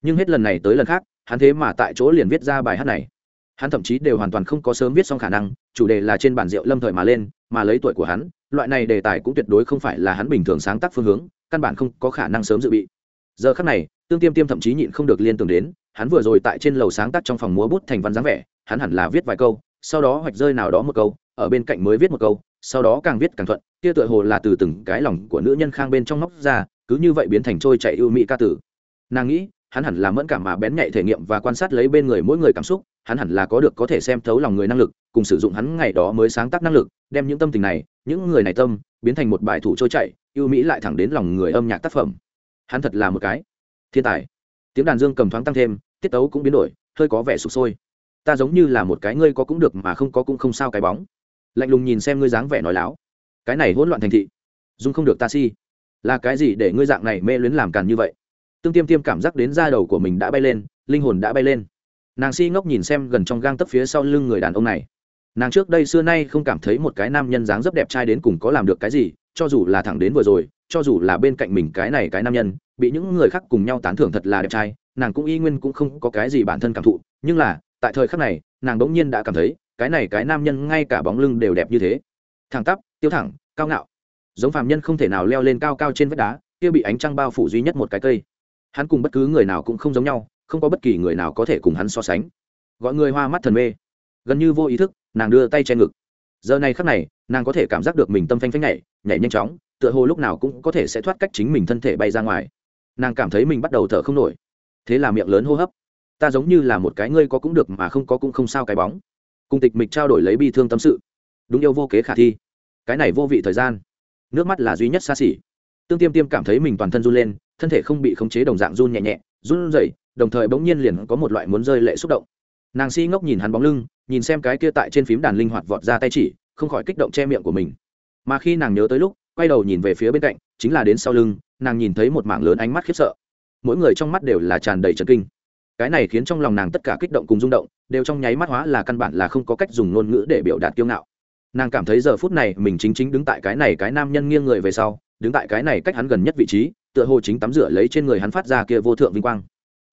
Nhưng hết lần này tới lần khác, hắn thế mà tại chỗ liền viết ra bài hát này. Hắn thậm chí đều hoàn toàn không có sớm viết xong khả năng, chủ đề là trên bản rượu lâm thời mà lên, mà lấy tuổi của hắn, loại này đề tài cũng tuyệt đối không phải là hắn bình thường sáng tác phương hướng, căn bản không có khả năng sớm dự bị. Giờ khắc này, tương tiêm tiêm thậm chí nhịn không được liên tưởng đến hắn vừa rồi tại trên lầu sáng tác trong phòng múa bút thành văn dáng vẻ, hắn hẳn là viết vài câu, sau đó hoạch rơi nào đó một câu, ở bên cạnh mới viết một câu, sau đó càng viết càng thuận, kia tựa hồ là từ từng cái lòng của nữ nhân khang bên trong móc ra, cứ như vậy biến thành trôi chạy ưu mỹ ca tử. Nàng nghĩ, hắn hẳn là mẫn cảm mà bén nhạy thể nghiệm và quan sát lấy bên người mỗi người cảm xúc, hắn hẳn là có được có thể xem thấu lòng người năng lực, cùng sử dụng hắn ngày đó mới sáng tác năng lực, đem những tâm tình này, những người này tâm, biến thành một bài thủ trôi chạy ưu mỹ lại thẳng đến lòng người âm nhạc tác phẩm. Hắn thật là một cái thiên tài. Tiếng đàn dương cầm thoáng tăng thêm tiết tấu cũng biến đổi, hơi có vẻ sụp sôi. Ta giống như là một cái ngươi có cũng được mà không có cũng không sao cái bóng. Lạnh lùng nhìn xem ngươi dáng vẻ nói láo. Cái này hỗn loạn thành thị dung không được ta si. Là cái gì để ngươi dạng này mê luyến làm càn như vậy? Tương tiêm tiêm cảm giác đến da đầu của mình đã bay lên, linh hồn đã bay lên. Nàng si ngốc nhìn xem gần trong gang tấp phía sau lưng người đàn ông này. Nàng trước đây xưa nay không cảm thấy một cái nam nhân dáng dấp đẹp trai đến cùng có làm được cái gì, cho dù là thẳng đến vừa rồi, cho dù là bên cạnh mình cái này cái nam nhân, bị những người khác cùng nhau tán thưởng thật là đẹp trai nàng cũng y nguyên cũng không có cái gì bản thân cảm thụ, nhưng là, tại thời khắc này, nàng đ ỗ n g nhiên đã cảm thấy, cái này cái nam nhân ngay cả bóng lưng đều đẹp như thế. Thẳng tắp, tiêu thẳng, cao ngạo. Giống phàm nhân không thể nào leo lên cao cao trên vách đá, kia bị ánh trăng bao phủ duy nhất một cái cây. Hắn cùng bất cứ người nào cũng không giống nhau, không có bất kỳ người nào có thể cùng hắn so sánh. Gọi người hoa mắt thần mê. Gần như vô ý thức, nàng đưa tay che ngực. Giờ này khắc này, nàng có thể cảm giác được mình tâm phanh phanh nhảy nhảy nhanh chóng, tựa hồ lúc nào cũng có thể sẽ thoát cách chính mình thân thể bay ra ngoài. Nàng cảm thấy mình bắt đầu thở không nổi thế là miệng lớn hô hấp. Ta giống như là một cái ngươi có cũng được mà không có cũng không sao cái bóng. Cùng tịch mịch trao đổi lấy bi thương tâm sự. Đúng yêu vô kế khả thi. Cái này vô vị thời gian. Nước mắt là duy nhất xa xỉ. Tương tiêm tiêm cảm thấy mình toàn thân run lên, thân thể không bị khống chế đồng dạng run nhẹ nhẹ, run rẩy, đồng thời bỗng nhiên liền có một loại muốn rơi lệ xúc động. Nàng si ngốc nhìn hắn bóng lưng, nhìn xem cái kia tại trên phím đàn linh hoạt vọt ra tay chỉ, không khỏi kích động che miệng của mình. Mà khi nàng nhớ tới lúc, quay đầu nhìn về phía bên cạnh, chính là đến sau lưng, nàng nhìn thấy một mảng lớn ánh mắt khiếp sợ mỗi người trong mắt đều là tràn đầy trần kinh. Cái này khiến trong lòng nàng tất cả kích động cùng rung động, đều trong nháy mắt hóa là căn bản là không có cách dùng ngôn ngữ để biểu đạt kiêu ngạo. Nàng cảm thấy giờ phút này mình chính chính đứng tại cái này cái nam nhân nghiêng người về sau, đứng tại cái này cách hắn gần nhất vị trí, tựa hồ chính tắm rửa lấy trên người hắn phát ra kia vô thượng vinh quang.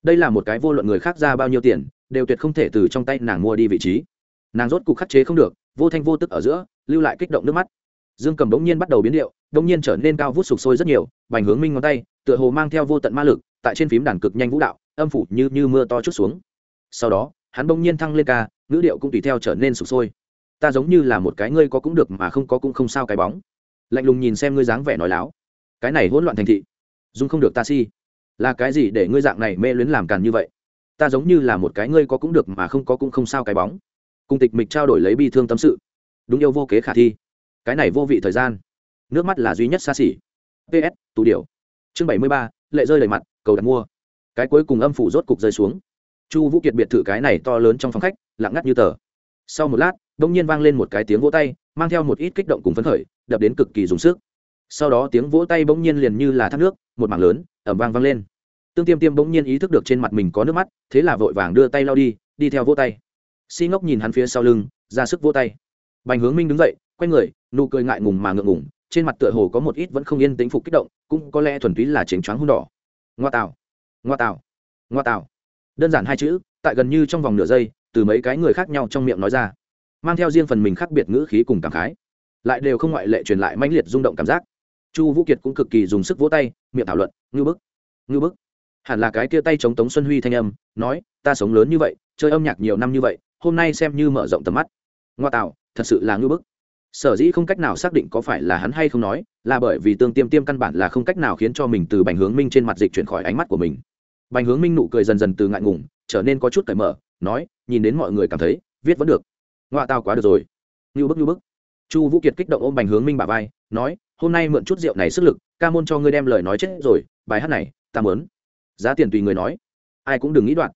Đây là một cái vô luận người khác ra bao nhiêu tiền, đều tuyệt không thể từ trong tay nàng mua đi vị trí. Nàng rốt cục khắc chế không được, vô thanh vô tức ở giữa, lưu lại kích động nước mắt. Dương cầm bỗng nhiên bắt đầu biến điệu, bỗng nhiên trở nên cao vút sục sôi rất nhiều bành hướng minh ngón tay, tựa hồ mang theo vô tận ma lực tại trên phím đàn cực nhanh vũ đạo, âm phủ như như mưa to chút xuống. Sau đó, hắn bỗng nhiên thăng lên ca, ngữ điệu cũng tùy theo trở nên sụp sôi. Ta giống như là một cái ngươi có cũng được mà không có cũng không sao cái bóng. Lạnh lùng nhìn xem ngươi dáng vẻ nói láo. Cái này hỗn loạn thành thị. Dung không được ta si. Là cái gì để ngươi dạng này mê luyến làm càn như vậy? Ta giống như là một cái ngươi có cũng được mà không có cũng không sao cái bóng. Cùng tịch mịch trao đổi lấy bi thương tâm sự. Đúng yêu vô kế khả thi. Cái này vô vị thời gian. Nước mắt là duy nhất xa xỉ. Ps tù điều chương bảy mươi ba lệ rơi đầy mặt, cầu đặt mua. Cái cuối cùng âm phủ rốt cục rơi xuống. Chu vũ kiệt biệt thự cái này to lớn trong phòng khách, lặng ngắt như tờ. Sau một lát, đông nhiên vang lên một cái tiếng vỗ tay, mang theo một ít kích động cùng phấn khởi, đập đến cực kỳ dùng sức. Sau đó tiếng vỗ tay bỗng nhiên liền như là thác nước, một mảng lớn ẩm vang vang lên. Tương tiêm tiêm bỗng nhiên ý thức được trên mặt mình có nước mắt, thế là vội vàng đưa tay lau đi đi theo vỗ tay. Si ngốc nhìn hắn phía sau lưng, ra sức vỗ tay. Bành hướng minh đứng dậy, quay người, nụ cười ngại ngùng mà ngượng ngùng trên mặt tựa hồ có một ít vẫn không yên tính phục kích động, cũng có lẽ thuần túy là chỉnh choáng hôn đỏ. Ngoa tạo ngoa tạo ngoa tạo đơn giản hai chữ, tại gần như trong vòng nửa giây, từ mấy cái người khác nhau trong miệng nói ra. Mang theo riêng phần mình khác biệt ngữ khí cùng cảm khái. Lại đều không ngoại lệ truyền lại mãnh liệt rung động cảm giác. Chu vũ kiệt cũng cực kỳ dùng sức vỗ tay, miệng thảo luận, ngư bức ngư bức. Hẳn là cái kia tay chống tống xuân huy thanh âm, nói, ta sống lớn như vậy, chơi âm nhạc nhiều năm như vậy, hôm nay xem như mở rộng tầm mắt. Ngoa tạo thật sự là ngư bức sở dĩ không cách nào xác định có phải là hắn hay không nói, là bởi vì tương tiêm tiêm căn bản là không cách nào khiến cho mình từ bành hướng minh trên mặt dịch chuyển khỏi ánh mắt của mình. Bành hướng minh nụ cười dần dần từ ngại ngùng, trở nên có chút cởi mở, nói, nhìn đến mọi người cảm thấy, viết vẫn được. Ngoạ tao quá được rồi. Như bức như bức. Chu vũ kiệt kích động ôm bành hướng minh bà vai, nói, hôm nay mượn chút rượu này sức lực, ca môn cho ngươi đem lời nói chết rồi, bài hát này, ta mớn giá tiền tùy người nói. Ai cũng đừng nghĩ đoạn.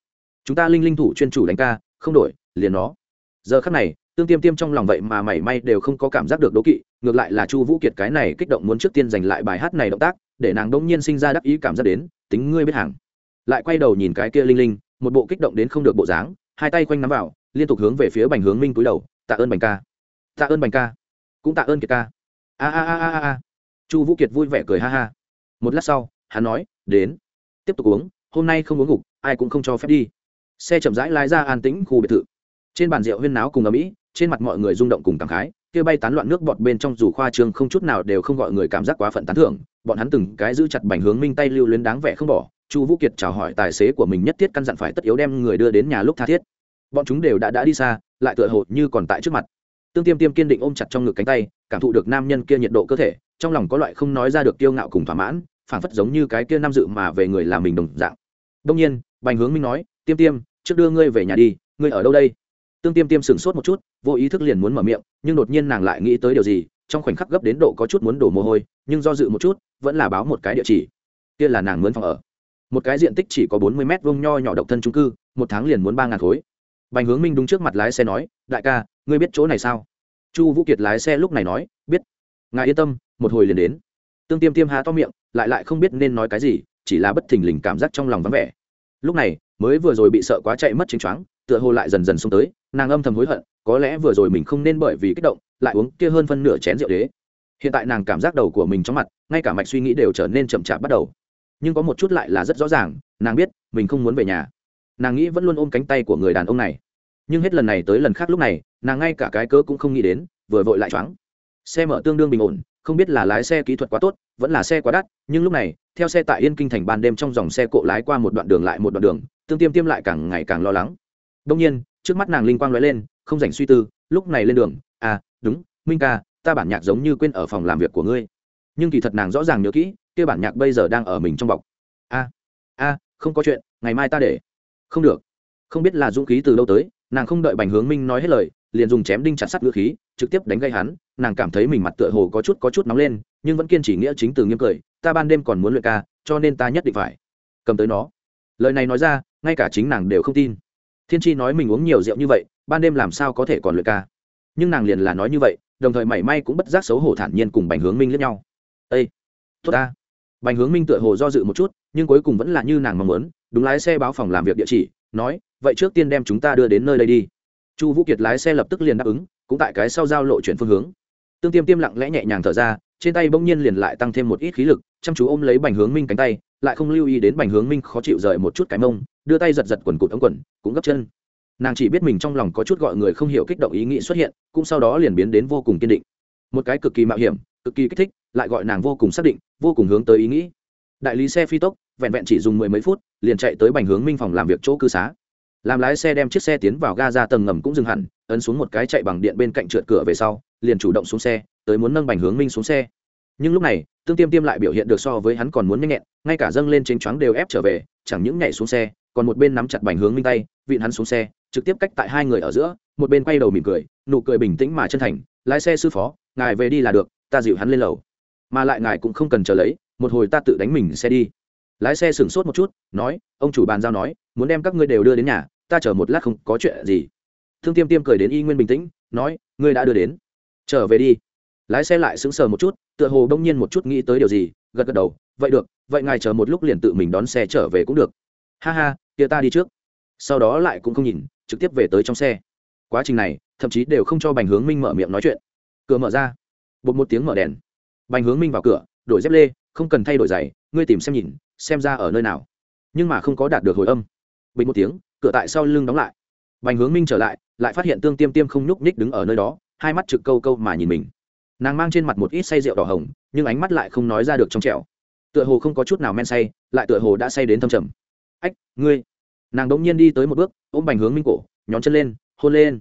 Chúng ta linh linh thủ chuyên chủ đánh ca, không đổi, liền nó. Giờ khắc này tương tiêm tiêm trong lòng vậy mà mảy may đều không có cảm giác được đố kỵ, ngược lại là chu vũ kiệt cái này kích động muốn trước tiên giành lại bài hát này động tác, để nàng đông nhiên sinh ra đắc ý cảm giác đến, tính ngươi biết hàng lại quay đầu nhìn cái kia linh linh, một bộ kích động đến không được bộ dáng, hai tay quanh nắm vào, liên tục hướng về phía bành hướng minh cúi đầu, tạ ơn bành ca. Tạ ơn bành ca. Cũng tạ ơn kiệt ca. A a a a a chu vũ kiệt vui vẻ cười ha ha. Một lát sau, hắn nói, đến. Tiếp tục uống, hôm nay không uống ngục, ai cũng không cho phép đi. Xe chậm rãi lái ra an tĩnh khu biệt thự. Trên bàn rượu huyên náo cùng ở mỹ trên mặt mọi người rung động cùng cảm khái, kia bay tán loạn nước bọt bên trong dù khoa trương không chút nào đều không gọi người cảm giác quá phận tán thưởng, bọn hắn từng cái giữ chặt bành hướng minh tay lưu luyến đáng vẻ không bỏ, chu vũ kiệt chào hỏi tài xế của mình nhất thiết căn dặn phải tất yếu đem người đưa đến nhà lúc tha thiết. Bọn chúng đều đã đã đi xa, lại tựa hồ như còn tại trước mặt. Tương tiêm tiêm kiên định ôm chặt trong ngực cánh tay, cảm thụ được nam nhân kia nhiệt độ cơ thể, trong lòng có loại không nói ra được kiêu ngạo cùng thỏa mãn, phảng phất giống như cái kia nam dự mà về người làm mình đồng dạng. Đông nhiên, bành hướng minh nói, tiêm tiêm, trước đưa ngươi về nhà đi, ngươi ở đâu đây? Tương tiêm tiêm sửng sốt một chút, vô ý thức liền muốn mở miệng, nhưng đột nhiên nàng lại nghĩ tới điều gì, trong khoảnh khắc gấp đến độ có chút muốn đổ mồ hôi, nhưng do dự một chút, vẫn là báo một cái địa chỉ. Kia là nàng mướn phòng ở. Một cái diện tích chỉ có bốn mươi mét vuông nho nhỏ độc thân trung cư, một tháng liền muốn ba ngàn khối. Bành hướng minh đúng trước mặt lái xe nói, đại ca, ngươi biết chỗ này sao? Chu vũ kiệt lái xe lúc này nói, biết. Ngài yên tâm, một hồi liền đến. Tương tiêm tiêm há to miệng, lại lại không biết nên nói cái gì, chỉ là bất thình lình cảm giác trong lòng vắng vẻ. Lúc này, mới vừa rồi bị sợ quá chạy mất chính choáng, tựa hồ lại dần dần xuống tới nàng âm thầm hối hận, có lẽ vừa rồi mình không nên bởi vì kích động, lại uống kia hơn phân nửa chén rượu đế. Hiện tại nàng cảm giác đầu của mình trong mặt, ngay cả mạch suy nghĩ đều trở nên chậm chạp bắt đầu. Nhưng có một chút lại là rất rõ ràng, nàng biết, mình không muốn về nhà. Nàng nghĩ vẫn luôn ôm cánh tay của người đàn ông này. Nhưng hết lần này tới lần khác lúc này, nàng ngay cả cái cớ cũng không nghĩ đến, vừa vội lại choáng. Xe mở tương đương bình ổn, không biết là lái xe kỹ thuật quá tốt, vẫn là xe quá đắt, nhưng lúc này, theo xe tại yên kinh thành ban đêm trong dòng xe cộ lái qua một đoạn đường lại một đoạn đường, tương tiêm tiêm lại càng ngày càng lo lắng. Đông nhiên trước mắt nàng linh quang lóe lên, không dành suy tư, lúc này lên đường à đúng, minh ca, ta bản nhạc giống như quên ở phòng làm việc của ngươi. Nhưng kỳ thật nàng rõ ràng nhớ kỹ, kia bản nhạc bây giờ đang ở mình trong bọc. A a, không có chuyện, ngày mai ta để. Không được. Không biết là dũng khí từ đâu tới, nàng không đợi bành hướng minh nói hết lời, liền dùng chém đinh chặt sắt ngữ khí, trực tiếp đánh gây hắn, nàng cảm thấy mình mặt tựa hồ có chút có chút nóng lên, nhưng vẫn kiên trì nghĩa chính từ nghiêm cười, ta ban đêm còn muốn luyện ca, cho nên ta nhất định phải. Cầm tới nó. Lời này nói ra, ngay cả chính nàng đều không tin thiên tri nói mình uống nhiều rượu như vậy, ban đêm làm sao có thể còn luyện ca? Nhưng nàng liền là nói như vậy, đồng thời mảy may cũng bất giác xấu hổ thản nhiên cùng bành hướng minh lẫn nhau. Ây tốt ta. Bành hướng minh tựa hồ do dự một chút, nhưng cuối cùng vẫn là như nàng mong muốn, đúng lái xe báo phòng làm việc địa chỉ, nói, vậy trước tiên đem chúng ta đưa đến nơi đây đi. Chu vũ kiệt lái xe lập tức liền đáp ứng, cũng tại cái sau giao lộ chuyển phương hướng. Tương tiêm tiêm lặng lẽ nhẹ nhàng thở ra, trên tay bỗng nhiên liền lại tăng thêm một ít khí lực, chăm chú ôm lấy bành hướng minh cánh tay lại không lưu ý đến bành hướng minh khó chịu rời một chút cái mông, đưa tay giật giật quần cụt ống quần, cũng gấp chân. Nàng chỉ biết mình trong lòng có chút gọi người không hiểu kích động ý nghĩ xuất hiện, cũng sau đó liền biến đến vô cùng kiên định. Một cái cực kỳ mạo hiểm, cực kỳ kích thích, lại gọi nàng vô cùng xác định, vô cùng hướng tới ý nghĩ. Đại lý xe phi tốc, vẹn vẹn chỉ dùng mười mấy phút, liền chạy tới bành hướng minh phòng làm việc chỗ cư xá. Làm lái xe đem chiếc xe tiến vào ga ra tầng ngầm cũng dừng hẳn, ấn xuống một cái chạy bằng điện bên cạnh trượt cửa về sau, liền chủ động xuống xe, tới muốn nâng bành hướng minh xuống xe. Nhưng lúc này tương tiêm tiêm lại biểu hiện được so với hắn còn muốn nhanh nhẹn, ngay cả dâng lên trên choáng đều ép trở về, chẳng những nhảy xuống xe, còn một bên nắm chặt bành hướng minh tay, vịn hắn xuống xe, trực tiếp cách tại hai người ở giữa, một bên quay đầu mỉm cười, nụ cười bình tĩnh mà chân thành, lái xe sư phó, ngài về đi là được, ta dịu hắn lên lầu. Mà lại ngài cũng không cần chờ lấy, một hồi ta tự đánh mình xe đi. Lái xe sửng sốt một chút, nói, ông chủ bàn giao nói, muốn đem các ngươi đều đưa đến nhà, ta chờ một lát không có chuyện gì. Thương tiêm tiêm cười đến y nguyên bình tĩnh, nói, ngươi đã đưa đến, trở về đi. Lái xe lại sững sờ một chút tựa hồ đông nhiên một chút nghĩ tới điều gì, gật gật đầu, vậy được, vậy ngài chờ một lúc liền tự mình đón xe trở về cũng được. Ha ha, kia ta đi trước. Sau đó lại cũng không nhìn, trực tiếp về tới trong xe. Quá trình này, thậm chí đều không cho bành hướng minh mở miệng nói chuyện. Cửa mở ra. Bột một tiếng mở đèn. Bành hướng minh vào cửa, đổi dép lê, không cần thay đổi giày, ngươi tìm xem nhìn, xem ra ở nơi nào. Nhưng mà không có đạt được hồi âm. Bình một tiếng, cửa tại sau lưng đóng lại. Bành hướng minh trở lại lại phát hiện tương tiêm tiêm không nhúc nhích đứng ở nơi đó, hai mắt trực câu câu mà nhìn mình nàng mang trên mặt một ít say rượu đỏ hồng, nhưng ánh mắt lại không nói ra được trong trẻo. Tựa hồ không có chút nào men say, lại tựa hồ đã say đến thâm trầm. Ách, ngươi. Nàng đ ỗ n g nhiên đi tới một bước, ôm bành hướng minh cổ, nhón chân lên, hôn lên.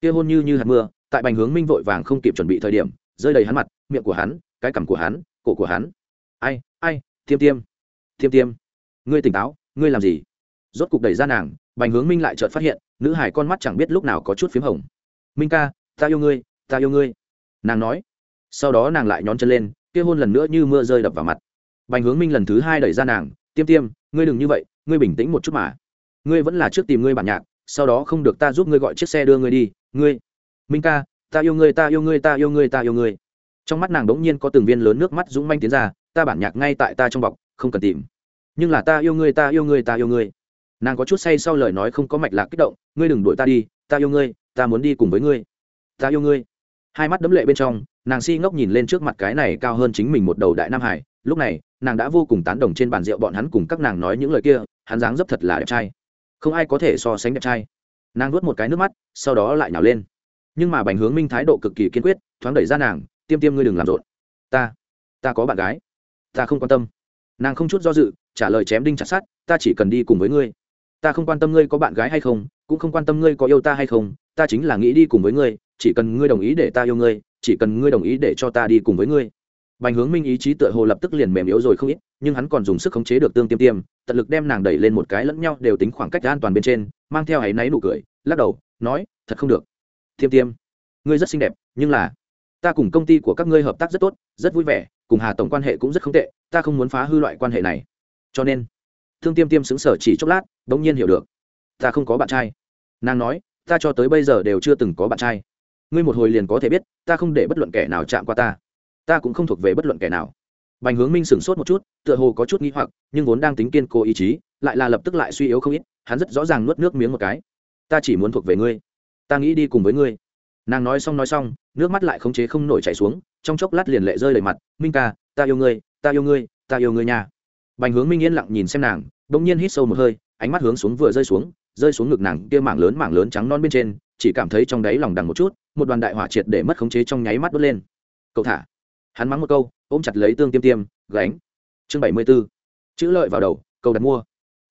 Kia hôn như như hạt mưa, tại bành hướng minh vội vàng không kịp chuẩn bị thời điểm, rơi đầy hắn mặt, miệng của hắn, cái cằm của hắn, cổ của hắn. Ai ai, tiêm tiêm tiêm tiêm, ngươi tỉnh táo, ngươi làm gì? Rốt cục đẩy ra nàng, bành hướng minh lại chợt phát hiện, nữ hải con mắt chẳng biết lúc nào có chút p h í m hồng. Minh ca, ta yêu ngươi, ta yêu ngươi. Nàng nói sau đó nàng lại nhón chân lên, kia hôn lần nữa như mưa rơi đập vào mặt. Bành hướng minh lần thứ hai đẩy ra nàng, tiêm tiêm, ngươi đừng như vậy, ngươi bình tĩnh một chút mà. Ngươi vẫn là trước tìm ngươi bản nhạc, sau đó không được ta giúp ngươi gọi chiếc xe đưa ngươi đi, ngươi, minh ca, ta yêu ngươi, ta yêu ngươi, ta yêu ngươi, ta yêu ngươi. Trong mắt nàng đ ố n g nhiên có từng viên lớn nước mắt dũng manh tiến ra, ta bản nhạc ngay tại ta trong bọc, không cần tìm. Nhưng là ta yêu ngươi, ta yêu ngươi, ta yêu ngươi. Nàng có chút say sau lời nói không có mạch lạc kích động, ngươi đừng đuổi ta đi, ta yêu ngươi, ta muốn đi cùng với ngươi, ta yêu ngươi. Hai mắt đấm lệ bên trong nàng si ngốc nhìn lên trước mặt cái này cao hơn chính mình một đầu đại nam hải, lúc này, nàng đã vô cùng tán đồng trên bàn rượu bọn hắn cùng các nàng nói những lời kia, hắn dáng dấp thật là đẹp trai. Không ai có thể so sánh đẹp trai. Nàng nuốt một cái nước mắt, sau đó lại nhào lên. Nhưng mà bành hướng minh thái độ cực kỳ kiên quyết, thoáng đẩy ra nàng, tiêm tiêm ngươi đừng làm rộn. Ta ta có bạn gái. Ta không quan tâm. Nàng không chút do dự, trả lời chém đinh chặt sát ta chỉ cần đi cùng với ngươi. Ta không quan tâm ngươi có bạn gái hay không, cũng không quan tâm ngươi có yêu ta hay không, ta chính là nghĩ đi cùng với ngươi, chỉ cần ngươi đồng ý để ta yêu ngươi chỉ cần ngươi đồng ý để cho ta đi cùng với ngươi. Bành hướng minh ý chí tựa hồ lập tức liền mềm yếu rồi không ít, nhưng hắn còn dùng sức khống chế được tương tiêm tiêm, tận lực đem nàng đẩy lên một cái lẫn nhau đều tính khoảng cách an toàn bên trên, mang theo áy náy nụ cười, lắc đầu, nói, thật không được. Tiêm tiêm, ngươi rất xinh đẹp, nhưng là ta cùng công ty của các ngươi hợp tác rất tốt, rất vui vẻ, cùng hà tổng quan hệ cũng rất không tệ, ta không muốn phá hư loại quan hệ này. Cho nên thương tiêm tiêm xứng sở chỉ chốc lát đ ỗ n g nhiên hiểu được, ta không có bạn trai. Nàng nói, ta cho tới bây giờ đều chưa từng có bạn trai ngươi một hồi liền có thể biết, ta không để bất luận kẻ nào chạm qua ta. Ta cũng không thuộc về bất luận kẻ nào. Bành hướng minh sửng sốt một chút, tựa hồ có chút n g h i hoặc, nhưng vốn đang tính kiên cố ý chí, lại là lập tức lại suy yếu không ít, hắn rất rõ ràng nuốt nước miếng một cái. Ta chỉ muốn thuộc về ngươi. Ta nghĩ đi cùng với ngươi. Nàng nói xong nói xong, nước mắt lại khống chế không nổi chảy xuống, trong chốc lát liền lệ rơi đầy mặt, minh ca, ta yêu ngươi, ta yêu ngươi, ta yêu ngươi nha. Bành hướng minh yên lặng nhìn xem nàng đ ỗ n g nhiên hít sâu một hơi, ánh mắt hướng xuống vừa rơi xuống rơi xuống ngực nàng kia mảng lớn mảng lớn trắng non bên trên, chỉ cảm thấy trong đáy lòng đằng một chút một đoàn đại hỏa triệt để mất khống chế trong nháy mắt đốt lên. Cậu thả. Hắn mắng một câu, ôm chặt lấy tương tiêm tiêm, gánh. Chương bảy mươi b ố chữ lợi vào đầu cầu đặt mua.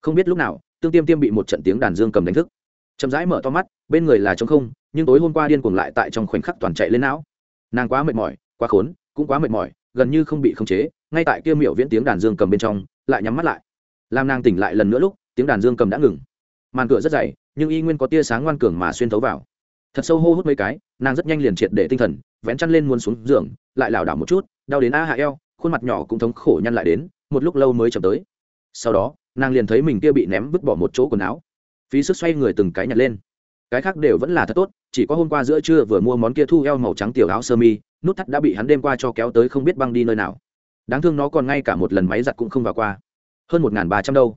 Không biết lúc nào, tương tiêm tiêm bị một trận tiếng đàn dương cầm đánh thức. Chậm rãi mở to mắt, bên người là trống không, nhưng tối hôm qua điên cuồng lại tại trong khoảnh khắc toàn chạy lên não. Nàng quá mệt mỏi, quá khốn, cũng quá mệt mỏi, gần như không bị khống chế, ngay tại kia miểu viễn tiếng đàn dương cầm bên trong, lại nhắm mắt lại. Làm nàng tỉnh lại lần nữa lúc, tiếng đàn dương cầm đã ngừng. Màn cửa rất dày, nhưng y nguyên có tia sáng ngoan cường mà xuyên thấu vào. Thật sâu hô hút mấy cái nàng rất nhanh liền triệt để tinh thần, vén chăn lên muốn xuống giường, lại lảo đảo một chút, đau đến a hạ eo, khuôn mặt nhỏ cũng thống khổ nhăn lại đến, một lúc lâu mới chậm tới. Sau đó, nàng liền thấy mình kia bị ném vứt bỏ một chỗ quần áo. Phí sức xoay người từng cái nhặt lên. Cái khác đều vẫn là thật tốt, chỉ có hôm qua giữa trưa vừa mua món kia thu eo màu trắng tiểu áo sơ mi, nút thắt đã bị hắn đêm qua cho kéo tới không biết băng đi nơi nào. Đáng thương nó còn ngay cả một lần máy giặt cũng không vào qua. Hơn một ba trăm đâu.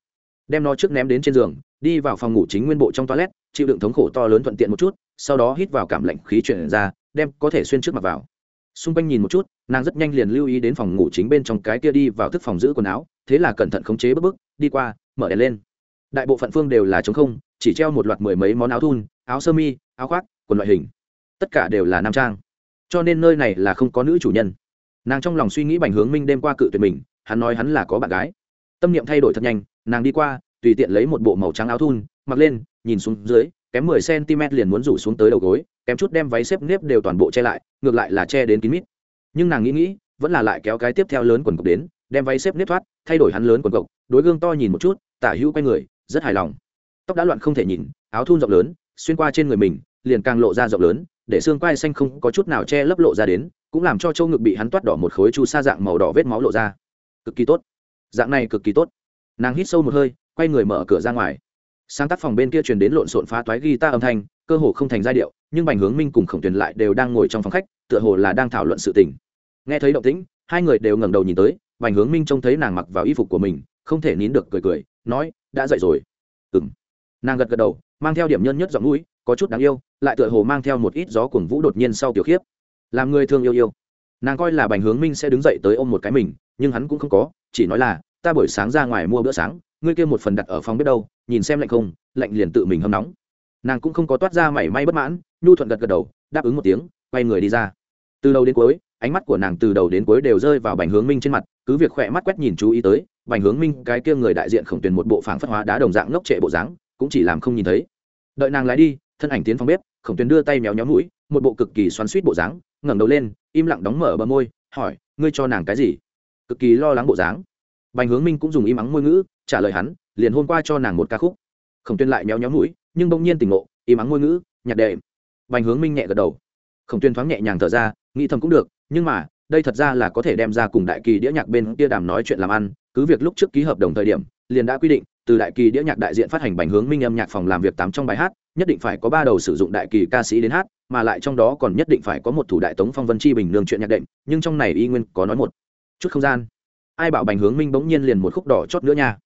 Đem nó trước ném đến trên giường, đi vào phòng ngủ chính nguyên bộ trong toilet, chịu đựng thống khổ to lớn thuận tiện một chút sau đó hít vào cảm lạnh khí chuyển ra, đem có thể xuyên trước mặt vào. Xung quanh nhìn một chút, nàng rất nhanh liền lưu ý đến phòng ngủ chính bên trong cái kia đi vào thức phòng giữ quần áo, thế là cẩn thận khống chế bước bước, đi qua, mở đèn lên. Đại bộ phận phương đều là trống không, chỉ treo một loạt mười mấy món áo thun, áo sơ mi, áo khoác, quần loại hình. Tất cả đều là nam trang. Cho nên nơi này là không có nữ chủ nhân. Nàng trong lòng suy nghĩ bành hướng minh đêm qua cự tuyệt mình, hắn nói hắn là có bạn gái. Tâm niệm thay đổi thật nhanh, nàng đi qua, tùy tiện lấy một bộ màu trắng áo thun, mặc lên, nhìn xuống dưới kém mười cm liền muốn rủ xuống tới đầu gối, kém chút đem váy xếp nếp đều toàn bộ che lại, ngược lại là che đến kín mít. Nhưng nàng nghĩ nghĩ, vẫn là lại kéo cái tiếp theo lớn quần cộc đến, đem váy xếp nếp thoát, thay đổi hắn lớn quần cộc, đối gương to nhìn một chút, tả hữu quay người, rất hài lòng. Tóc đã loạn không thể nhìn, áo thun rộng lớn, xuyên qua trên người mình, liền càng lộ ra rộng lớn, để xương quai xanh không có chút nào che lấp lộ ra đến, cũng làm cho châu ngực bị hắn toát đỏ một khối chu sa dạng màu đỏ vết máu lộ ra. Cực kỳ tốt. Dạng này cực kỳ tốt. Nàng hít sâu một hơi, quay người mở cửa ra ngoài sáng tác phòng bên kia truyền đến lộn xộn phá toái ghi ta âm thanh, cơ hồ không thành giai điệu, nhưng bành hướng minh cùng khổng tuyền lại đều đang ngồi trong phòng khách, tựa hồ là đang thảo luận sự tình. Nghe thấy động tĩnh, hai người đều ngẩng đầu nhìn tới, bành hướng minh trông thấy nàng mặc vào y phục của mình, không thể nín được cười cười, nói, đã dậy rồi. Ừng nàng gật gật đầu, mang theo điểm nhân nhất giọng mũi, có chút đáng yêu, lại tựa hồ mang theo một ít gió cuồng vũ đột nhiên sau tiểu khiếp. Làm người thương yêu yêu. Nàng coi là bành hướng minh sẽ đứng dậy tới ôm một cái mình, nhưng hắn cũng không có, chỉ nói là, ta buổi sáng ra ngoài mua bữa sáng ngươi kia một phần đặt ở phòng biết đâu, nhìn xem lạnh không, lạnh liền tự mình hâm nóng. Nàng cũng không có toát ra mảy may bất mãn, nhu thuận gật gật đầu, đáp ứng một tiếng, quay người đi ra. Từ đầu đến cuối, ánh mắt của nàng từ đầu đến cuối đều rơi vào bành hướng minh trên mặt, cứ việc khỏe mắt quét nhìn chú ý tới, bành hướng minh, cái kia người đại diện khổng tuyển một bộ phảng phất hóa đá đồng dạng ngốc trệ bộ dáng, cũng chỉ làm không nhìn thấy. Đợi nàng lái đi, thân ảnh tiến phòng bếp, khổng tuyền đưa tay méo nhóm mũi, một bộ cực kỳ xoắn suýt bộ dáng, ngẩng đầu lên, im lặng đóng mở bờ môi, hỏi, ngươi cho nàng cái gì? Cực kỳ lo lắng bộ dáng. Bành hướng minh cũng dùng im ắng môi ngữ trả lời hắn, liền hôm qua cho nàng một ca khúc. Khổng tuyên lại méo nhóm mũi, nhưng bỗng nhiên tỉnh ngộ, im ắng môi ngữ, nhạc đệ bành hướng minh nhẹ gật đầu. Khổng tuyên thoáng nhẹ nhàng thở ra, nghĩ thầm cũng được, nhưng mà, đây thật ra là có thể đem ra cùng đại kỳ đĩa nhạc bên kia đàm nói chuyện làm ăn, cứ việc lúc trước ký hợp đồng thời điểm, liền đã quy định, từ đại kỳ đĩa nhạc đại diện phát hành bành hướng minh âm nhạc phòng làm việc tám trong bài hát, nhất định phải có ba đầu sử dụng đại kỳ ca sĩ đến hát, mà lại trong đó còn nhất định phải có một thủ đại tống phong vân chi bình nương chuyện nhạc đệm, nhưng trong này y nguyên có nói một chút không gian. Ai bảo bành hướng minh bỗng nhiên liền một khúc đỏ chót nữa nha?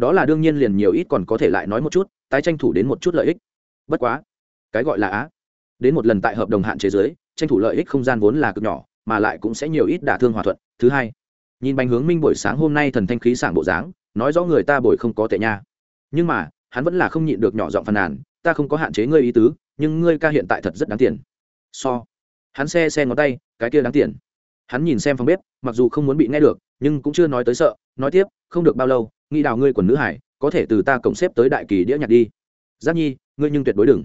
Đó là đương nhiên liền nhiều ít còn có thể lại nói một chút, tái tranh thủ đến một chút lợi ích. Bất quá, cái gọi là á, đến một lần tại hợp đồng hạn chế giới tranh thủ lợi ích không gian vốn là cực nhỏ, mà lại cũng sẽ nhiều ít đả thương hòa thuận. Thứ hai, nhìn bành hướng minh buổi sáng hôm nay thần thanh khí sảng bộ dáng, nói rõ người ta bồi không có tệ nha. Nhưng mà, hắn vẫn là không nhịn được nhỏ giọng phàn nàn, ta không có hạn chế ngươi ý tứ, nhưng ngươi ca hiện tại thật rất đáng tiền. So, hắn xe xe ngón tay, cái kia đáng tiền. Hắn nhìn xem phòng bếp, mặc dù không muốn bị nghe được, nhưng cũng chưa nói tới sợ, nói tiếp, không được bao lâu nghĩ đào ngươi quần nữ hải có thể từ ta cổng xếp tới đại kỳ đĩa nhạc đi. Giáp nhi ngươi nhưng tuyệt đối đừng.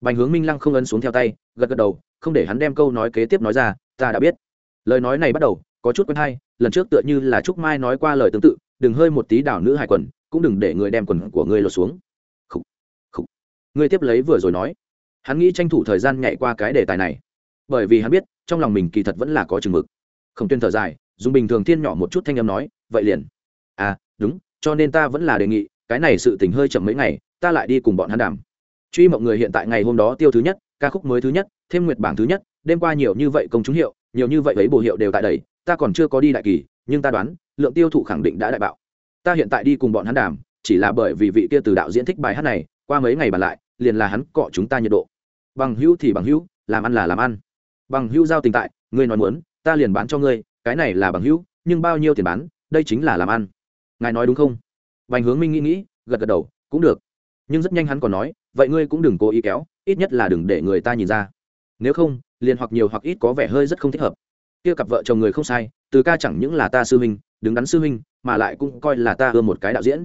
Bành hướng minh lăng không ấn xuống theo tay gật gật đầu không để hắn đem câu nói kế tiếp nói ra ta đã biết. Lời nói này bắt đầu có chút quen hay lần trước tựa như là trúc mai nói qua lời tương tự đừng hơi một tí đảo nữ hải quần cũng đừng để người đem quần của ngươi lột xuống. Khúc, khúc. ngươi tiếp lấy vừa rồi nói. Hắn nghĩ tranh thủ thời gian nhảy qua cái đề tài này. Bởi vì hắn biết trong lòng mình kỳ thật vẫn là có chừng mực. Không tuyên thở dài dùng bình thường thiên nhỏ một chút thanh âm nói vậy liền. À đúng cho nên ta vẫn là đề nghị, cái này sự tình hơi chậm mấy ngày, ta lại đi cùng bọn hắn đàm. Truy mộng người hiện tại ngày hôm đó tiêu thứ nhất, ca khúc mới thứ nhất, thêm nguyệt bảng thứ nhất, đêm qua nhiều như vậy công chúng hiệu, nhiều như vậy ấy bổ hiệu đều tại đầy ta còn chưa có đi đại kỳ, nhưng ta đoán, lượng tiêu thụ khẳng định đã đại bạo. Ta hiện tại đi cùng bọn hắn đàm, chỉ là bởi vì vị kia từ đạo diễn thích bài hát này, qua mấy ngày bàn lại, liền là hắn cọ chúng ta nhiệt độ. Bằng hữu thì bằng hữu, làm ăn là làm ăn. Bằng hữu giao tình tại, ngươi nói muốn, ta liền bán cho ngươi, cái này là bằng hữu, nhưng bao nhiêu tiền bán, đây chính là làm ăn ngài nói đúng không? Bành hướng minh nghĩ nghĩ, gật gật đầu, cũng được. Nhưng rất nhanh hắn còn nói, vậy ngươi cũng đừng cố ý kéo, ít nhất là đừng để người ta nhìn ra. Nếu không, liền hoặc nhiều hoặc ít có vẻ hơi rất không thích hợp. Kia cặp vợ chồng người không sai, từ ca chẳng những là ta sư huynh, đứng đắn sư huynh, mà lại cũng coi là ta ưa một cái đạo diễn.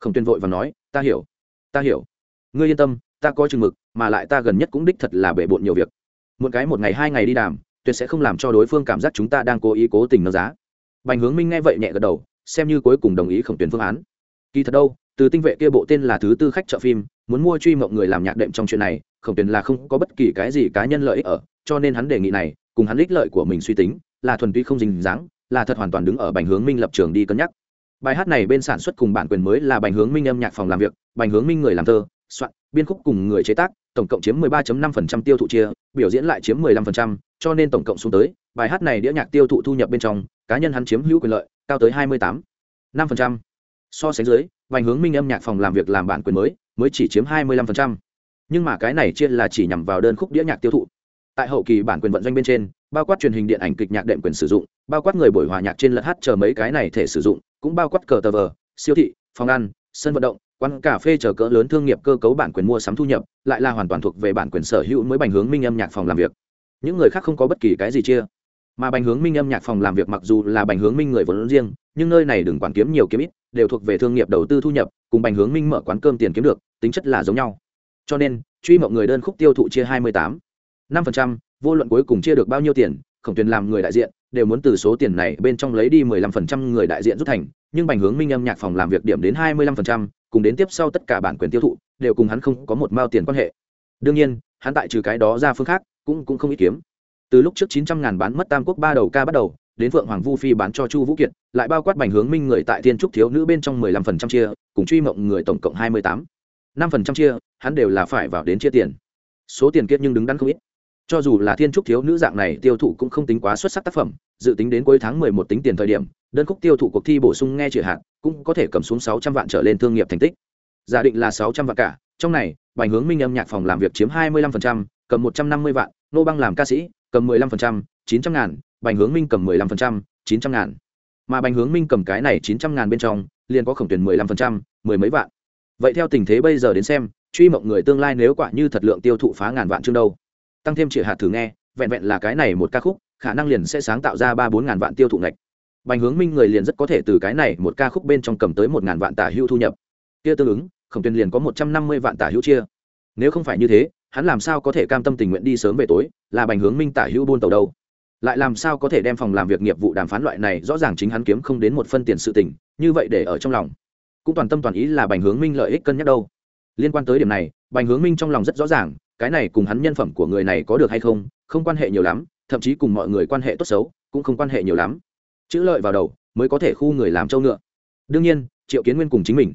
Không tuyên vội và nói, ta hiểu ta hiểu. Ngươi yên tâm, ta có chừng mực, mà lại ta gần nhất cũng đích thật là bể bộn nhiều việc. Một cái một ngày hai ngày đi đàm, tuyệt sẽ không làm cho đối phương cảm giác chúng ta đang cố ý cố tình nâng giá. Bành hướng minh nghe vậy nhẹ gật đầu xem như cuối cùng đồng ý khổng tuyến phương án. Kỳ thật đâu từ tinh vệ kia bộ tên là thứ tư khách chợ phim muốn mua truy mộng người làm nhạc đệm trong chuyện này khổng tuyến là không có bất kỳ cái gì cá nhân lợi ích ở cho nên hắn đề nghị này cùng hắn ích lợi của mình suy tính là thuần túy không dính dáng là thật hoàn toàn đứng ở bành hướng minh lập trường đi cân nhắc. Bài hát này bên sản xuất cùng bản quyền mới là bành hướng minh âm nhạc phòng làm việc bành hướng minh người làm thơ soạn biên khúc cùng người chế tác tổng cộng chiếm 13.5% tiêu thụ chia biểu diễn lại chiếm 15%, cho nên tổng cộng xuống tới bài hát này đĩa nhạc tiêu thụ thu nhập bên trong cá nhân hắn chiếm hữu quyền lợi cao tới 28 5%. so sánh dưới, vành hướng minh âm nhạc phòng làm việc làm bản quyền mới mới chỉ chiếm 25%. nhưng mà cái này chia là chỉ nhằm vào đơn khúc đĩa nhạc tiêu thụ tại hậu kỳ bản quyền vận doanh bên trên, bao quát truyền hình điện ảnh kịch nhạc đệm quyền sử dụng, bao quát người buổi hòa nhạc trên lật hát chờ mấy cái này thể sử dụng, cũng bao quát cờ tờ vờ, siêu thị, phòng ăn, sân vận động, quán cà phê chờ cỡ lớn thương nghiệp cơ cấu bản quyền mua sắm thu nhập, lại là hoàn toàn thuộc về bản quyền sở hữu mới bành hướng minh âm nhạc phòng làm việc những người khác không có bất kỳ cái gì chia mà bành hướng minh âm nhạc phòng làm việc mặc dù là bành hướng minh người vốn riêng, nhưng nơi này đừng quản kiếm nhiều kiếm ít, đều thuộc về thương nghiệp đầu tư thu nhập, cùng bành hướng minh mở quán cơm tiền kiếm được, tính chất là giống nhau. Cho nên, truy mộng người đơn khúc tiêu thụ chia hai mươi tám. năm phần trăm, vô luận cuối cùng chia được bao nhiêu tiền, khổng tuyền làm người đại diện, đều muốn từ số tiền này bên trong lấy đi mười lăm phần trăm người đại diện rút thành, nhưng bành hướng minh âm nhạc phòng làm việc điểm đến hai mươi lăm phần trăm, cùng đến tiếp sau tất cả bản quyền tiêu thụ, đều cùng hắn không có một mao tiền quan hệ. Đương nhiên, hắn tại trừ cái đó ra phương khác, cũng cũng không ít kiếm từ lúc trước chín trăm ngàn bán mất tam quốc ba đầu ca bắt đầu, đến phượng hoàng vu phi bán cho chu vũ kiệt, lại bao quát bành hướng minh người tại thiên trúc thiếu nữ bên trong mười lăm phần trăm chia, cùng truy mộng người tổng cộng hai mươi tám. năm phần trăm chia, hắn đều là phải vào đến chia tiền. Số tiền kiết nhưng đứng đắn không ít. Cho dù là thiên trúc thiếu nữ dạng này, tiêu thụ cũng không tính quá xuất sắc tác phẩm, dự tính đến cuối tháng mười một tính tiền thời điểm, đơn khúc tiêu thụ cuộc thi bổ sung nghe chỉ hạn, cũng có thể cầm xuống sáu trăm vạn trở lên thương nghiệp thành tích. Giả định là sáu trăm vạn cả, trong này, bành hướng minh âm nhạc phòng làm việc chiếm hai mươi lăm phần trăm, cầm một trăm năm mươi vạn, nô băng làm ca sĩ cầm mười lăm phần trăm, chín trăm ngàn, bành hướng minh cầm mười lăm phần trăm, chín trăm ngàn. Mà bành hướng minh cầm cái này chín trăm ngàn bên trong, liền có khổng tuyển mười lăm phần trăm, mười mấy vạn. Vậy theo tình thế bây giờ đến xem, truy mộng người tương lai nếu quả như thật lượng tiêu thụ phá ngàn vạn chương đâu? Tăng thêm chỉ hạt thử nghe, vẹn vẹn là cái này một ca khúc, khả năng liền sẽ sáng tạo ra ba bốn ngàn vạn tiêu thụ ngạch. Bành hướng minh người liền rất có thể từ cái này một ca khúc bên trong cầm tới một ngàn vạn tả hữu thu nhập. Kia tương ứng, khổng tuyển liền có một trăm năm mươi vạn tả hữu chia. Nếu không phải như thế hắn làm sao có thể cam tâm tình nguyện đi sớm về tối, là bành hướng minh tả hữu buôn tàu đâu. Lại làm sao có thể đem phòng làm việc nghiệp vụ đàm phán loại này, rõ ràng chính hắn kiếm không đến một phân tiền sự tình, như vậy để ở trong lòng. Cũng toàn tâm toàn ý là bành hướng minh lợi ích cân nhắc đâu. Liên quan tới điểm này, bành hướng minh trong lòng rất rõ ràng, cái này cùng hắn nhân phẩm của người này có được hay không không quan hệ nhiều lắm, thậm chí cùng mọi người quan hệ tốt xấu, cũng không quan hệ nhiều lắm. Chữ lợi vào đầu, mới có thể khu người làm trâu ngựa. Đương nhiên, triệu kiến nguyên cùng chính mình.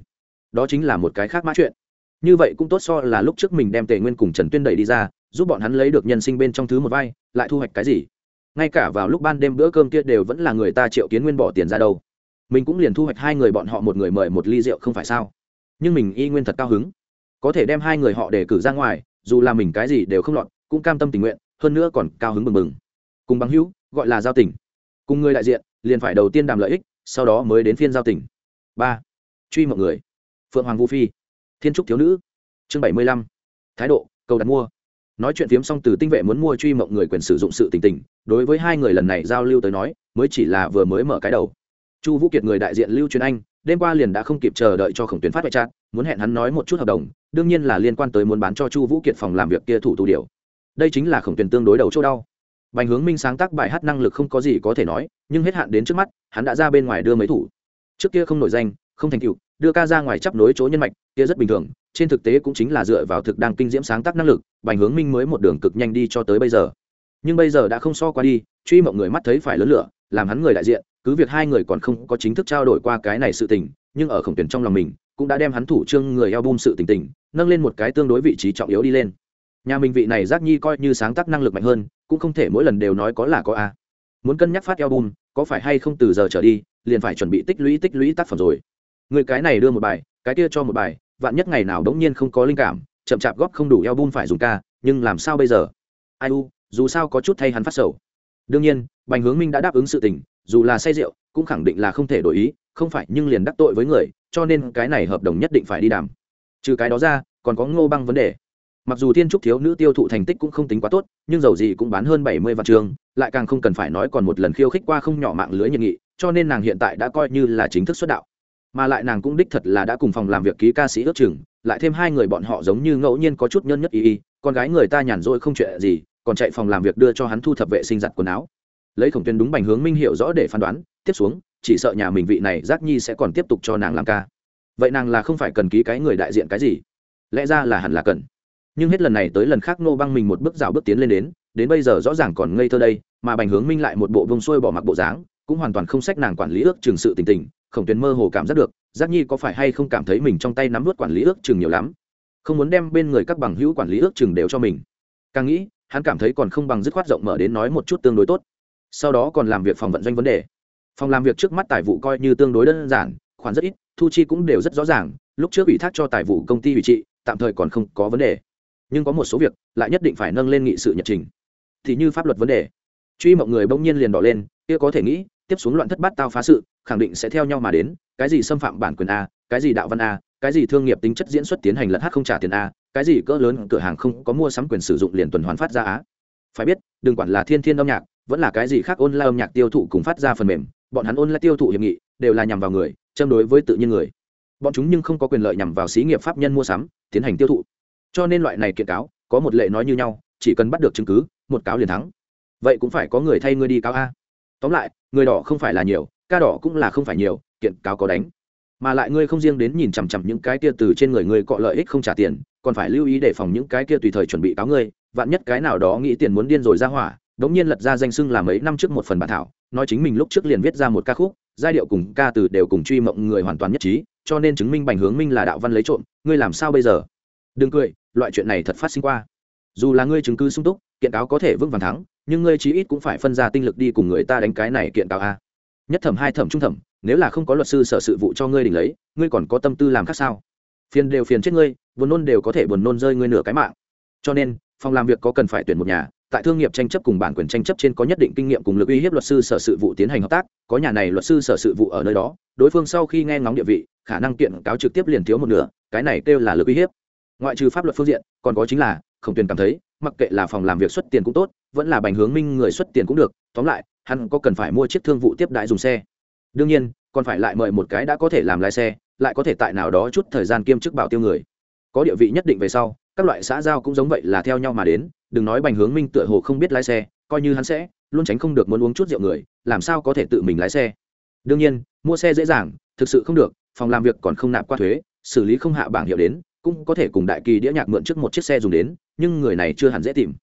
Đó chính là một cái khác mã chuyện như vậy cũng tốt so là lúc trước mình đem tề nguyên cùng trần tuyên đẩy đi ra, giúp bọn hắn lấy được nhân sinh bên trong thứ một vai, lại thu hoạch cái gì? Ngay cả vào lúc ban đêm bữa cơm kia đều vẫn là người ta triệu kiến nguyên bỏ tiền ra đâu. Mình cũng liền thu hoạch hai người bọn họ một người mời một ly rượu không phải sao? Nhưng mình y nguyên thật cao hứng. Có thể đem hai người họ để cử ra ngoài, dù là mình cái gì đều không lọt, cũng cam tâm tình nguyện, hơn nữa còn cao hứng mừng mừng cùng bằng hữu, gọi là giao tình. Cùng người đại diện, liền phải đầu tiên đàm lợi ích, sau đó mới đến phiên giao tình. Ba. Truy mọi người. Phượng hoàng vũ phi thiên trúc thiếu nữ. Chương bảy mươi lăm. Thái độ, cầu đặt mua. Nói chuyện phiếm xong, từ tinh vệ muốn mua truy mộng người quyền sử dụng sự tình tình. Đối với hai người lần này giao lưu tới nói, mới chỉ là vừa mới mở cái đầu. Chu vũ kiệt người đại diện lưu truyền anh, đêm qua liền đã không kịp chờ đợi cho khổng tuyến phát vệ trát muốn hẹn hắn nói một chút hợp đồng, đương nhiên là liên quan tới muốn bán cho chu vũ kiệt phòng làm việc kia thủ tù điều. Đây chính là khổng tuyến tương đối đầu chỗ đau. Bành hướng minh sáng tác bài hát năng lực không có gì có thể nói, nhưng hết hạn đến trước mắt, hắn đã ra bên ngoài đưa mấy thủ. Trước kia không nổi danh, không thành tựu, đưa ca ra ngoài chấp nối chỗ nhân mạch kia rất bình thường, trên thực tế cũng chính là dựa vào thực đang kinh diễm sáng tác năng lực, bành hướng minh mới một đường cực nhanh đi cho tới bây giờ. Nhưng bây giờ đã không so qua đi, truy mộng người mắt thấy phải lớn lửa, làm hắn người đại diện, cứ việc hai người còn không có chính thức trao đổi qua cái này sự tình, nhưng ở khổng tuyển trong lòng mình, cũng đã đem hắn thủ trương người eo bum sự tình tình, nâng lên một cái tương đối vị trí trọng yếu đi lên. Nhà mình vị này giác nhi coi như sáng tác năng lực mạnh hơn, cũng không thể mỗi lần đều nói có là có a. Muốn cân nhắc phát eo bum có phải hay không từ giờ trở đi, liền phải chuẩn bị tích lũy tích lũy tác phẩm rồi. Người cái này đưa một bài, cái kia cho một bài vạn nhất ngày nào đống nhiên không có linh cảm, chậm chạp góp không đủ eo bun phải dùng ca, nhưng làm sao bây giờ? Ai u, dù sao có chút thay hắn phát sầu. Đương nhiên, bành hướng minh đã đáp ứng sự tình, dù là say rượu, cũng khẳng định là không thể đổi ý, không phải nhưng liền đắc tội với người, cho nên cái này hợp đồng nhất định phải đi đàm. Trừ cái đó ra, còn có ngô băng vấn đề. Mặc dù thiên trúc thiếu nữ tiêu thụ thành tích cũng không tính quá tốt, nhưng dầu gì cũng bán hơn bảy mươi vạn trường, lại càng không cần phải nói còn một lần khiêu khích qua không nhỏ mạng lưới nhiệt nghị, cho nên nàng hiện tại đã coi như là chính thức xuất đạo mà lại nàng cũng đích thật là đã cùng phòng làm việc ký ca sĩ ước chừng, lại thêm hai người bọn họ giống như ngẫu nhiên có chút nhân nhất y y, con gái người ta nhàn rỗi không chuyện gì, còn chạy phòng làm việc đưa cho hắn thu thập vệ sinh giặt quần áo. Lấy khổng tuyên đúng bành hướng minh hiểu rõ để phán đoán, tiếp xuống, chỉ sợ nhà mình vị này giác nhi sẽ còn tiếp tục cho nàng làm ca. Vậy nàng là không phải cần ký cái người đại diện cái gì? Lẽ ra là hẳn là cần. Nhưng hết lần này tới lần khác nô băng mình một bước rào bước tiến lên đến đến bây giờ rõ ràng còn ngây thơ đây, mà bành hướng minh lại một bộ vông xuôi bỏ mặc bộ dáng, cũng hoàn toàn không sách nàng quản lý ước trường sự tình tình khổng tuyền mơ hồ cảm giác được, giác nhi có phải hay không cảm thấy mình trong tay nắm vớt quản lý ước chừng nhiều lắm? Không muốn đem bên người các bằng hữu quản lý ước chừng đều cho mình. Càng nghĩ, hắn cảm thấy còn không bằng dứt khoát rộng mở đến nói một chút tương đối tốt. Sau đó còn làm việc phòng vận doanh vấn đề. Phòng làm việc trước mắt tài vụ coi như tương đối đơn giản, khoản rất ít, thu chi cũng đều rất rõ ràng, lúc trước ủy thác cho tài vụ công ty ủy trị, tạm thời còn không có vấn đề. Nhưng có một số việc, lại nhất định phải nâng lên nghị sự nhật trình. Thì như pháp luật vấn đề. Truy mọi người bỗng nhiên liền đỏ lên, kia có thể nghĩ tiếp xuống loạn thất bát tao phá sự, khẳng định sẽ theo nhau mà đến, cái gì xâm phạm bản quyền a, cái gì đạo văn a, cái gì thương nghiệp tính chất diễn xuất tiến hành lật hát không trả tiền a, cái gì cỡ lớn cửa hàng không có mua sắm quyền sử dụng liền tuần hoàn phát ra á phải biết, đừng quản là thiên thiên âm nhạc, vẫn là cái gì khác ôn la âm nhạc tiêu thụ cùng phát ra phần mềm, bọn hắn ôn la tiêu thụ hiệp nghị, đều là nhằm vào người, châm đối với tự nhiên người. Bọn chúng nhưng không có quyền lợi nhằm vào xí nghiệp pháp nhân mua sắm, tiến hành tiêu thụ. Cho nên loại này kiện cáo, có một lệ nói như nhau, chỉ cần bắt được chứng cứ, một cáo liền thắng. Vậy cũng phải có người thay ngươi đi cáo a tóm lại, người đỏ không phải là nhiều, ca đỏ cũng là không phải nhiều, kiện cáo có đánh. Mà lại ngươi không riêng đến nhìn chằm chằm những cái kia từ trên người ngươi cọ lợi ích không trả tiền, còn phải lưu ý đề phòng những cái kia tùy thời chuẩn bị cáo ngươi, vạn nhất cái nào đó nghĩ tiền muốn điên rồi ra hỏa, đống nhiên lật ra danh sưng làm mấy năm trước một phần bản thảo, nói chính mình lúc trước liền viết ra một ca khúc, giai điệu cùng ca từ đều cùng truy mộng người hoàn toàn nhất trí, cho nên chứng minh bành hướng minh là đạo văn lấy trộm, ngươi làm sao bây giờ? Đừng cười, loại chuyện này thật phát sinh qua. Dù là ngươi chứng cứ sung túc, kiện cáo có thể vững vàng thắng nhưng ngươi chí ít cũng phải phân ra tinh lực đi cùng người ta đánh cái này kiện cáo a. Nhất thẩm, hai thẩm, trung thẩm, nếu là không có luật sư sở sự vụ cho ngươi đình lấy, ngươi còn có tâm tư làm khác sao? Phiền đều phiền chết ngươi, buồn nôn đều có thể buồn nôn rơi ngươi nửa cái mạng. Cho nên, phòng làm việc có cần phải tuyển một nhà, tại thương nghiệp tranh chấp cùng bản quyền tranh chấp trên có nhất định kinh nghiệm cùng lực uy hiếp luật sư sở sự vụ tiến hành hợp tác, có nhà này luật sư sở sự vụ ở nơi đó, đối phương sau khi nghe ngóng địa vị, khả năng kiện cáo trực tiếp liền thiếu một nửa, cái này kêu là lực uy hiếp. Ngoại trừ pháp luật phương diện, còn có chính là khổng tuyền cảm thấy mặc kệ là phòng làm việc xuất tiền cũng tốt, vẫn là bành hướng minh người xuất tiền cũng được, tóm lại, hắn có cần phải mua chiếc thương vụ tiếp đại dùng xe. Đương nhiên, còn phải lại mời một cái đã có thể làm lái xe, lại có thể tại nào đó chút thời gian kiêm chức bảo tiêu người. Có địa vị nhất định về sau, các loại xã giao cũng giống vậy là theo nhau mà đến, đừng nói bành hướng minh tựa hồ không biết lái xe, coi như hắn sẽ, luôn tránh không được muốn uống chút rượu người, làm sao có thể tự mình lái xe. Đương nhiên, mua xe dễ dàng, thực sự không được, phòng làm việc còn không nạp qua thuế, xử lý không hạ bảng hiệu đến cũng có thể cùng đại kỳ đĩa nhạc mượn trước một chiếc xe dùng đến, nhưng người này chưa hẳn dễ tìm.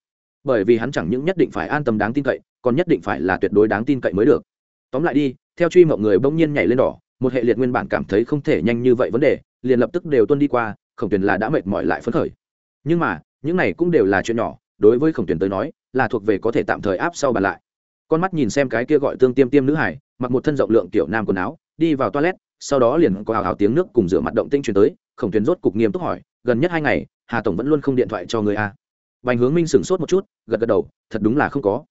Bởi vì hắn chẳng những nhất định phải an tâm đáng tin cậy, còn nhất định phải là tuyệt đối đáng tin cậy mới được. Tóm lại đi, theo truy mộng người bỗng nhiên nhảy lên đỏ, một hệ liệt nguyên bản cảm thấy không thể nhanh như vậy vấn đề, liền lập tức đều tuân đi qua, khổng tuyền là đã mệt mỏi lại phấn khởi. Nhưng mà, những này cũng đều là chuyện nhỏ, đối với khổng tuyền tới nói, là thuộc về có thể tạm thời áp sau bàn lại. Con mắt nhìn xem cái kia gọi tương tiêm tiêm nữ hải, mặc một thân rộng lượng kiểu nam quần áo, đi vào toilet, sau đó liền có hào hào tiếng nước cùng rửa mặt động tinh truyền tới khổng tuyến rốt cục nghiêm túc hỏi, gần nhất hai ngày, hà tổng vẫn luôn không điện thoại cho người a. Bành hướng minh sửng sốt một chút, gật gật đầu, thật đúng là không có.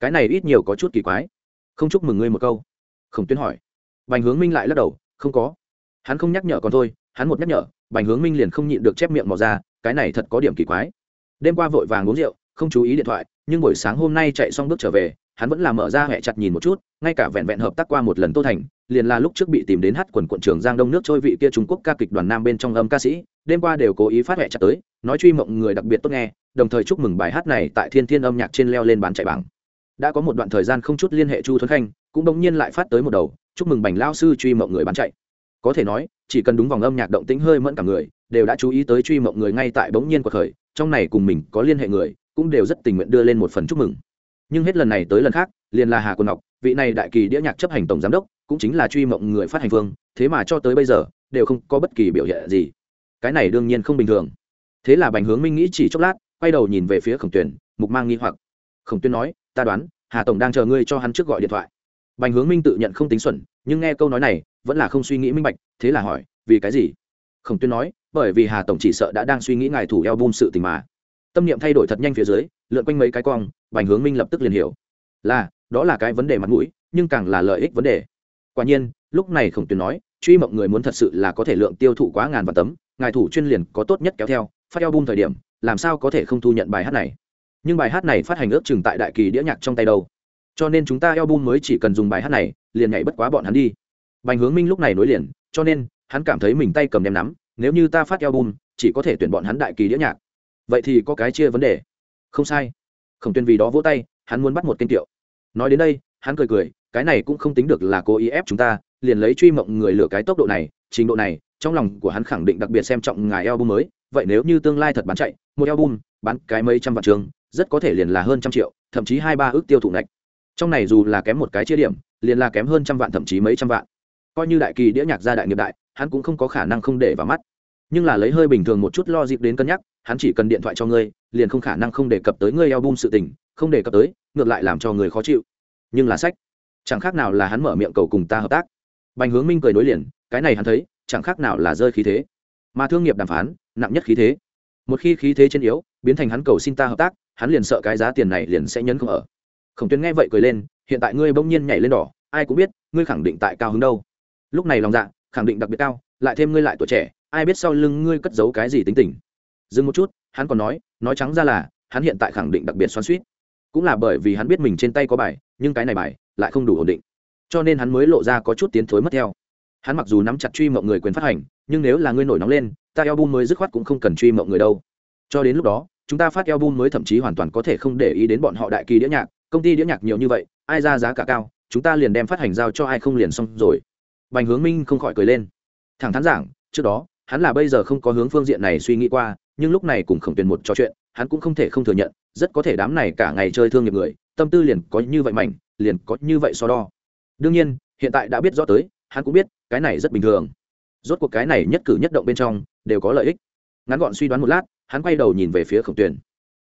Cái này ít nhiều có chút kỳ quái. Không chúc mừng ngươi một câu. Khổng tuyến hỏi. Bành hướng minh lại lắc đầu, không có. Hắn không nhắc nhở còn thôi, hắn một nhắc nhở, bành hướng minh liền không nhịn được chép miệng mò ra, cái này thật có điểm kỳ quái. Đêm qua vội vàng uống rượu, không chú ý điện thoại, nhưng buổi sáng hôm nay chạy xong bước trở về hắn vẫn là mở ra hẹ chặt nhìn một chút, ngay cả vẹn vẹn hợp tác qua một lần tô thành, liền là lúc trước bị tìm đến hát quần quận trường giang đông nước trôi vị kia trung quốc ca kịch đoàn nam bên trong âm ca sĩ, đêm qua đều cố ý phát hẹ chặt tới, nói truy mộng người đặc biệt tốt nghe, đồng thời chúc mừng bài hát này tại thiên thiên âm nhạc trên leo lên bán chạy bảng. Đã có một đoạn thời gian không chút liên hệ chu thuấn khanh, cũng bỗng nhiên lại phát tới một đầu, chúc mừng bành lao sư truy mộng người bán chạy. Có thể nói, chỉ cần đúng vòng âm nhạc động tĩnh hơi mẫn cả người, đều đã chú ý tới truy mộng người ngay tại bỗng nhiên cuộc khởi, trong này cùng mình có liên hệ người, cũng đều rất tình nguyện đưa lên một phần chúc mừng nhưng hết lần này tới lần khác, liền là hà quân ngọc, vị này đại kỳ đĩa nhạc chấp hành tổng giám đốc, cũng chính là truy mộng người phát hành phương thế mà cho tới bây giờ, đều không có bất kỳ biểu hiện gì. Cái này đương nhiên không bình thường. Thế là bành hướng minh nghĩ chỉ chốc lát, quay đầu nhìn về phía khổng tuyển mục mang nghi hoặc. Khổng tuyên nói, ta đoán, hà tổng đang chờ ngươi cho hắn trước gọi điện thoại. Bành hướng minh tự nhận không tính xuẩn, nhưng nghe câu nói này, vẫn là không suy nghĩ minh bạch, thế là hỏi, vì cái gì? Khổng tuyên nói, bởi vì hà tổng chỉ sợ đã đang suy nghĩ ngài thủ eo bum sự tình mà. Tâm niệm thay đổi thật nhanh phía dưới, lượn quanh mấy cái cong bành hướng minh lập tức liền hiểu. Là, đó là cái vấn đề mặt mũi, nhưng càng là lợi ích vấn đề. Quả nhiên, lúc này khổng tuyền nói, truy mộng người muốn thật sự là có thể lượng tiêu thụ quá ngàn vạn tấm, ngài thủ chuyên liền có tốt nhất kéo theo, phát album thời điểm, làm sao có thể không thu nhận bài hát này? Nhưng bài hát này phát hành ước chừng tại đại kỳ đĩa nhạc trong tay đâu. Cho nên chúng ta album mới chỉ cần dùng bài hát này, liền nhảy bất quá bọn hắn đi. Bành hướng minh lúc này nối liền, cho nên, hắn cảm thấy mình tay cầm đem nắm, nếu như ta phát album, chỉ có thể tuyển bọn hắn đại kỳ đĩa nhạc. Vậy thì có cái chia vấn đề. Không sai khổng tuyên vì đó vỗ tay, hắn muốn bắt một kênh tiệu nói đến đây, hắn cười cười, cái này cũng không tính được là cố ý ép chúng ta, liền lấy truy mộng người lửa cái tốc độ này, trình độ này, trong lòng của hắn khẳng định đặc biệt xem trọng ngài album mới. Vậy nếu như tương lai thật bán chạy, một album, bán cái mấy trăm vạn trường, rất có thể liền là hơn trăm triệu, thậm chí hai ba ước tiêu thụ ngạch. Trong này dù là kém một cái chia điểm, liền là kém hơn trăm vạn, thậm chí mấy trăm vạn. Coi như đại kỳ đĩa nhạc gia đại nghiệp đại, hắn cũng không có khả năng không để vào mắt. Nhưng là lấy hơi bình thường một chút lo dịp đến cân nhắc, hắn chỉ cần điện thoại cho ngươi liền không khả năng không đề cập tới ngươi album sự tình, không đề cập tới, ngược lại làm cho người khó chịu. Nhưng là sách, chẳng khác nào là hắn mở miệng cầu cùng ta hợp tác. Bành hướng minh cười nối liền, cái này hắn thấy, chẳng khác nào là rơi khí thế. Mà thương nghiệp đàm phán, nặng nhất khí thế. Một khi khí thế trên yếu, biến thành hắn cầu xin ta hợp tác, hắn liền sợ cái giá tiền này liền sẽ nhấn không ở. Khổng tuyến nghe vậy cười lên, hiện tại ngươi bỗng nhiên nhảy lên đỏ, ai cũng biết, ngươi khẳng định tại cao hứng đâu. Lúc này lòng dạ khẳng định đặc biệt cao, lại thêm ngươi lại tuổi trẻ, ai biết sau lưng ngươi cất giấu cái gì tính tình. Dừng một chút hắn còn nói nói trắng ra là, hắn hiện tại khẳng định đặc biệt xoắn suýt cũng là bởi vì hắn biết mình trên tay có bài, nhưng cái này bài lại không đủ ổn định. Cho nên hắn mới lộ ra có chút tiến thối mất theo. Hắn mặc dù nắm chặt truy mộng người quyền phát hành, nhưng nếu là ngươi nổi nóng lên, ta album mới dứt khoát cũng không cần truy mộng người đâu. Cho đến lúc đó, chúng ta phát album mới thậm chí hoàn toàn có thể không để ý đến bọn họ đại kỳ đĩa nhạc, công ty đĩa nhạc nhiều như vậy, ai ra giá cả cao, chúng ta liền đem phát hành giao cho ai không liền xong rồi. Bành hướng minh không khỏi cười lên. Thẳng thắn giảng, trước đó, hắn là bây giờ không có hướng phương diện này suy nghĩ qua nhưng lúc này cùng khổng tuyển một trò chuyện, hắn cũng không thể không thừa nhận, rất có thể đám này cả ngày chơi thương nghiệp người, tâm tư liền có như vậy mảnh, liền có như vậy so đo. Đương nhiên, hiện tại đã biết rõ tới, hắn cũng biết, cái này rất bình thường. Rốt cuộc cái này nhất cử nhất động bên trong, đều có lợi ích. Ngắn gọn suy đoán một lát, hắn quay đầu nhìn về phía khổng tuyền.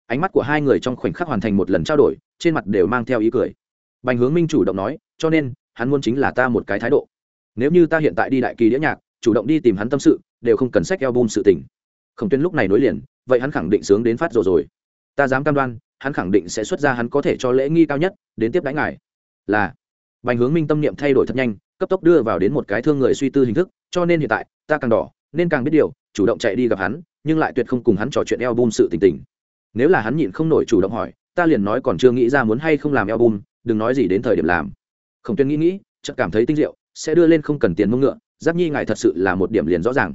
Ánh mắt của hai người trong khoảnh khắc hoàn thành một lần trao đổi, trên mặt đều mang theo ý cười. Bành hướng minh chủ động nói, cho nên, hắn muốn chính là ta một cái thái độ. Nếu như ta hiện tại đi đại kỳ đĩa nhạc, chủ động đi tìm hắn tâm sự, đều không cần sách album sự tình khổng tuyên lúc này nối liền, vậy hắn khẳng định sướng đến phát rồi rồi. Ta dám cam đoan, hắn khẳng định sẽ xuất ra hắn có thể cho lễ nghi cao nhất, đến tiếp đánh ngài. Là. Bành hướng minh tâm niệm thay đổi thật nhanh, cấp tốc đưa vào đến một cái thương người suy tư hình thức, cho nên hiện tại, ta càng đỏ, nên càng biết điều, chủ động chạy đi gặp hắn, nhưng lại tuyệt không cùng hắn trò chuyện eo bum sự tình tình. Nếu là hắn nhịn không nổi chủ động hỏi, ta liền nói còn chưa nghĩ ra muốn hay không làm eo bum đừng nói gì đến thời điểm làm. Khổng tuyên nghĩ nghĩ, chợt cảm thấy tinh diệu, sẽ đưa lên không cần tiền mông ngựa, giáp nhi ngài thật sự là một điểm liền rõ ràng.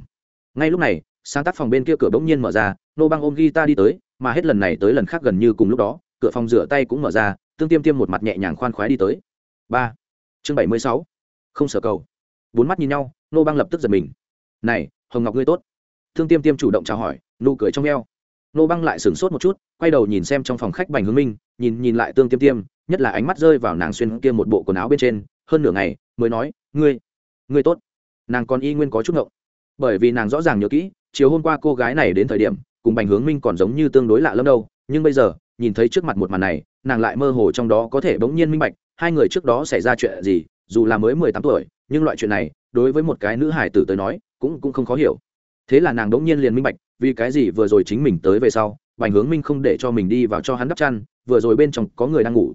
Ngay lúc này sáng tác phòng bên kia cửa bỗng nhiên mở ra, nô băng ôm guitar đi tới, mà hết lần này tới lần khác gần như cùng lúc đó, cửa phòng rửa tay cũng mở ra, tương tiêm tiêm một mặt nhẹ nhàng khoan khoái đi tới. Ba. Chương bảy mươi sáu. Không sở cầu. Bốn mắt nhìn nhau, nô băng lập tức giật mình. Này, hồng ngọc ngươi tốt. Thương tiêm tiêm chủ động chào hỏi, nụ cười trong e o nô băng lại sửng sốt một chút, quay đầu nhìn xem trong phòng khách bành hướng minh, nhìn nhìn lại tương tiêm tiêm, nhất là ánh mắt rơi vào nàng xuyên kia một bộ quần áo bên trên, hơn nửa ngày mới nói, ngươi ngươi tốt. Nàng còn y nguyên có chút ngộng, bởi vì nàng rõ ràng nhớ kỹ chiều hôm qua cô gái này đến thời điểm, cùng bành hướng minh còn giống như tương đối lạ lẫm đâu, nhưng bây giờ, nhìn thấy trước mặt một màn này, nàng lại mơ hồ trong đó có thể bỗng nhiên minh bạch, hai người trước đó xảy ra chuyện gì, dù là mới mười tám tuổi, nhưng loại chuyện này, đối với một cái nữ hải tử tới nói, cũng cũng không khó hiểu. Thế là nàng đỗng nhiên liền minh bạch, vì cái gì vừa rồi chính mình tới về sau, bành hướng minh không để cho mình đi vào cho hắn đắp chăn, vừa rồi bên trong có người đang ngủ.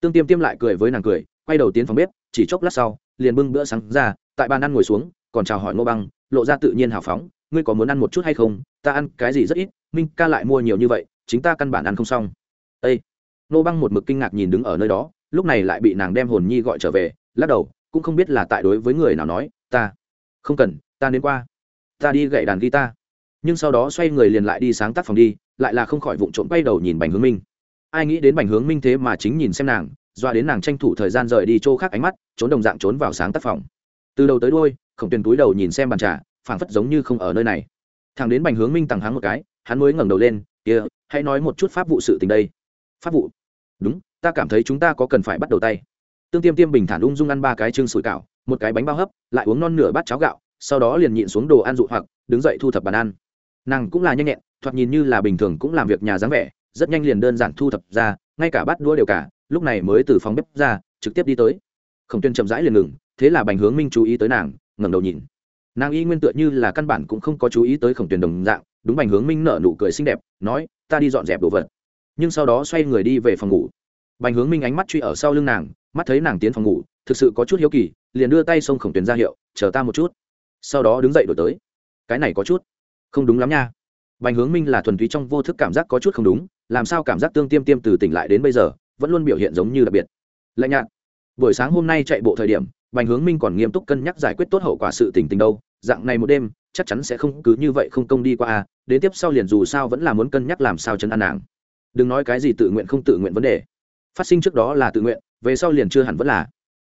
Tương tiêm tiêm lại cười với nàng cười, quay đầu tiến phòng bếp, chỉ chốc lát sau, liền bưng bữa sáng ra, tại bàn ăn ngồi xuống, còn chào hỏi ngô băng, lộ ra tự nhiên hào phóng ngươi có muốn ăn một chút hay không? Ta ăn cái gì rất ít, minh ca lại mua nhiều như vậy, chính ta căn bản ăn không xong. Â nô băng một mực kinh ngạc nhìn đứng ở nơi đó, lúc này lại bị nàng đem hồn nhi gọi trở về, lắc đầu, cũng không biết là tại đối với người nào nói, ta không cần, ta đến qua, ta đi gậy đàn guitar. Nhưng sau đó xoay người liền lại đi sáng tác phòng đi, lại là không khỏi vụng trộm quay đầu nhìn bành hướng minh. Ai nghĩ đến bành hướng minh thế mà chính nhìn xem nàng, doa đến nàng tranh thủ thời gian rời đi chỗ khác ánh mắt, trốn đồng dạng trốn vào sáng tác phòng. Từ đầu tới đôi khổng tuyền túi đầu nhìn xem bàn trà phảng phất giống như không ở nơi này. Thằng đến bành hướng minh tằng hắng một cái, hắn mới ngẩng đầu lên, kia, hãy nói một chút pháp vụ sự tình đây. Pháp vụ? Đúng, ta cảm thấy chúng ta có cần phải bắt đầu tay. Tương tiêm tiêm bình thản ung dung ăn ba cái trưng sủi cảo, một cái bánh bao hấp, lại uống non nửa bát cháo gạo, sau đó liền nhịn xuống đồ ăn dụ hoặc, đứng dậy thu thập bàn ăn. Nàng cũng là nhanh nhẹn, thoạt nhìn như là bình thường cũng làm việc nhà dáng vẻ, rất nhanh liền đơn giản thu thập ra, ngay cả bát đũa đều cả, lúc này mới từ phòng bếp ra, trực tiếp đi tới. Khổng tuyên chậm rãi liền ngừng, thế là bành hướng minh chú ý tới nàng, ngẩng đầu nhìn nàng y nguyên tựa như là căn bản cũng không có chú ý tới khổng tuyển đồng dạng, đúng bành hướng minh nở nụ cười xinh đẹp, nói ta ta đi dọn dẹp đồ vật. Nhưng sau đó xoay người đi về phòng ngủ. Bành hướng minh ánh mắt truy ở sau lưng nàng, mắt thấy nàng tiến phòng ngủ, thực sự có chút hiếu kỳ, liền đưa tay xông khổng tuyền ra hiệu, chờ ta một chút. Sau đó đứng dậy đổi tới. Cái này có chút không đúng lắm nha. Bành hướng minh là thuần túy trong vô thức cảm giác có chút không đúng, làm sao cảm giác tương tiêm tiêm từ tỉnh lại đến bây giờ, vẫn luôn biểu hiện giống như đặc biệt. Lạnh nhạt. Buổi sáng hôm nay chạy bộ thời điểm bành hướng minh còn nghiêm túc cân nhắc giải quyết tốt hậu quả sự tình tình đâu, dạng này một đêm, chắc chắn sẽ không cứ như vậy không công đi qua à? đến tiếp sau liền dù sao vẫn là muốn cân nhắc làm sao chân ăn nàng. Đừng nói cái gì tự nguyện không tự nguyện vấn đề. Phát sinh trước đó là tự nguyện, về sau liền chưa hẳn vẫn là.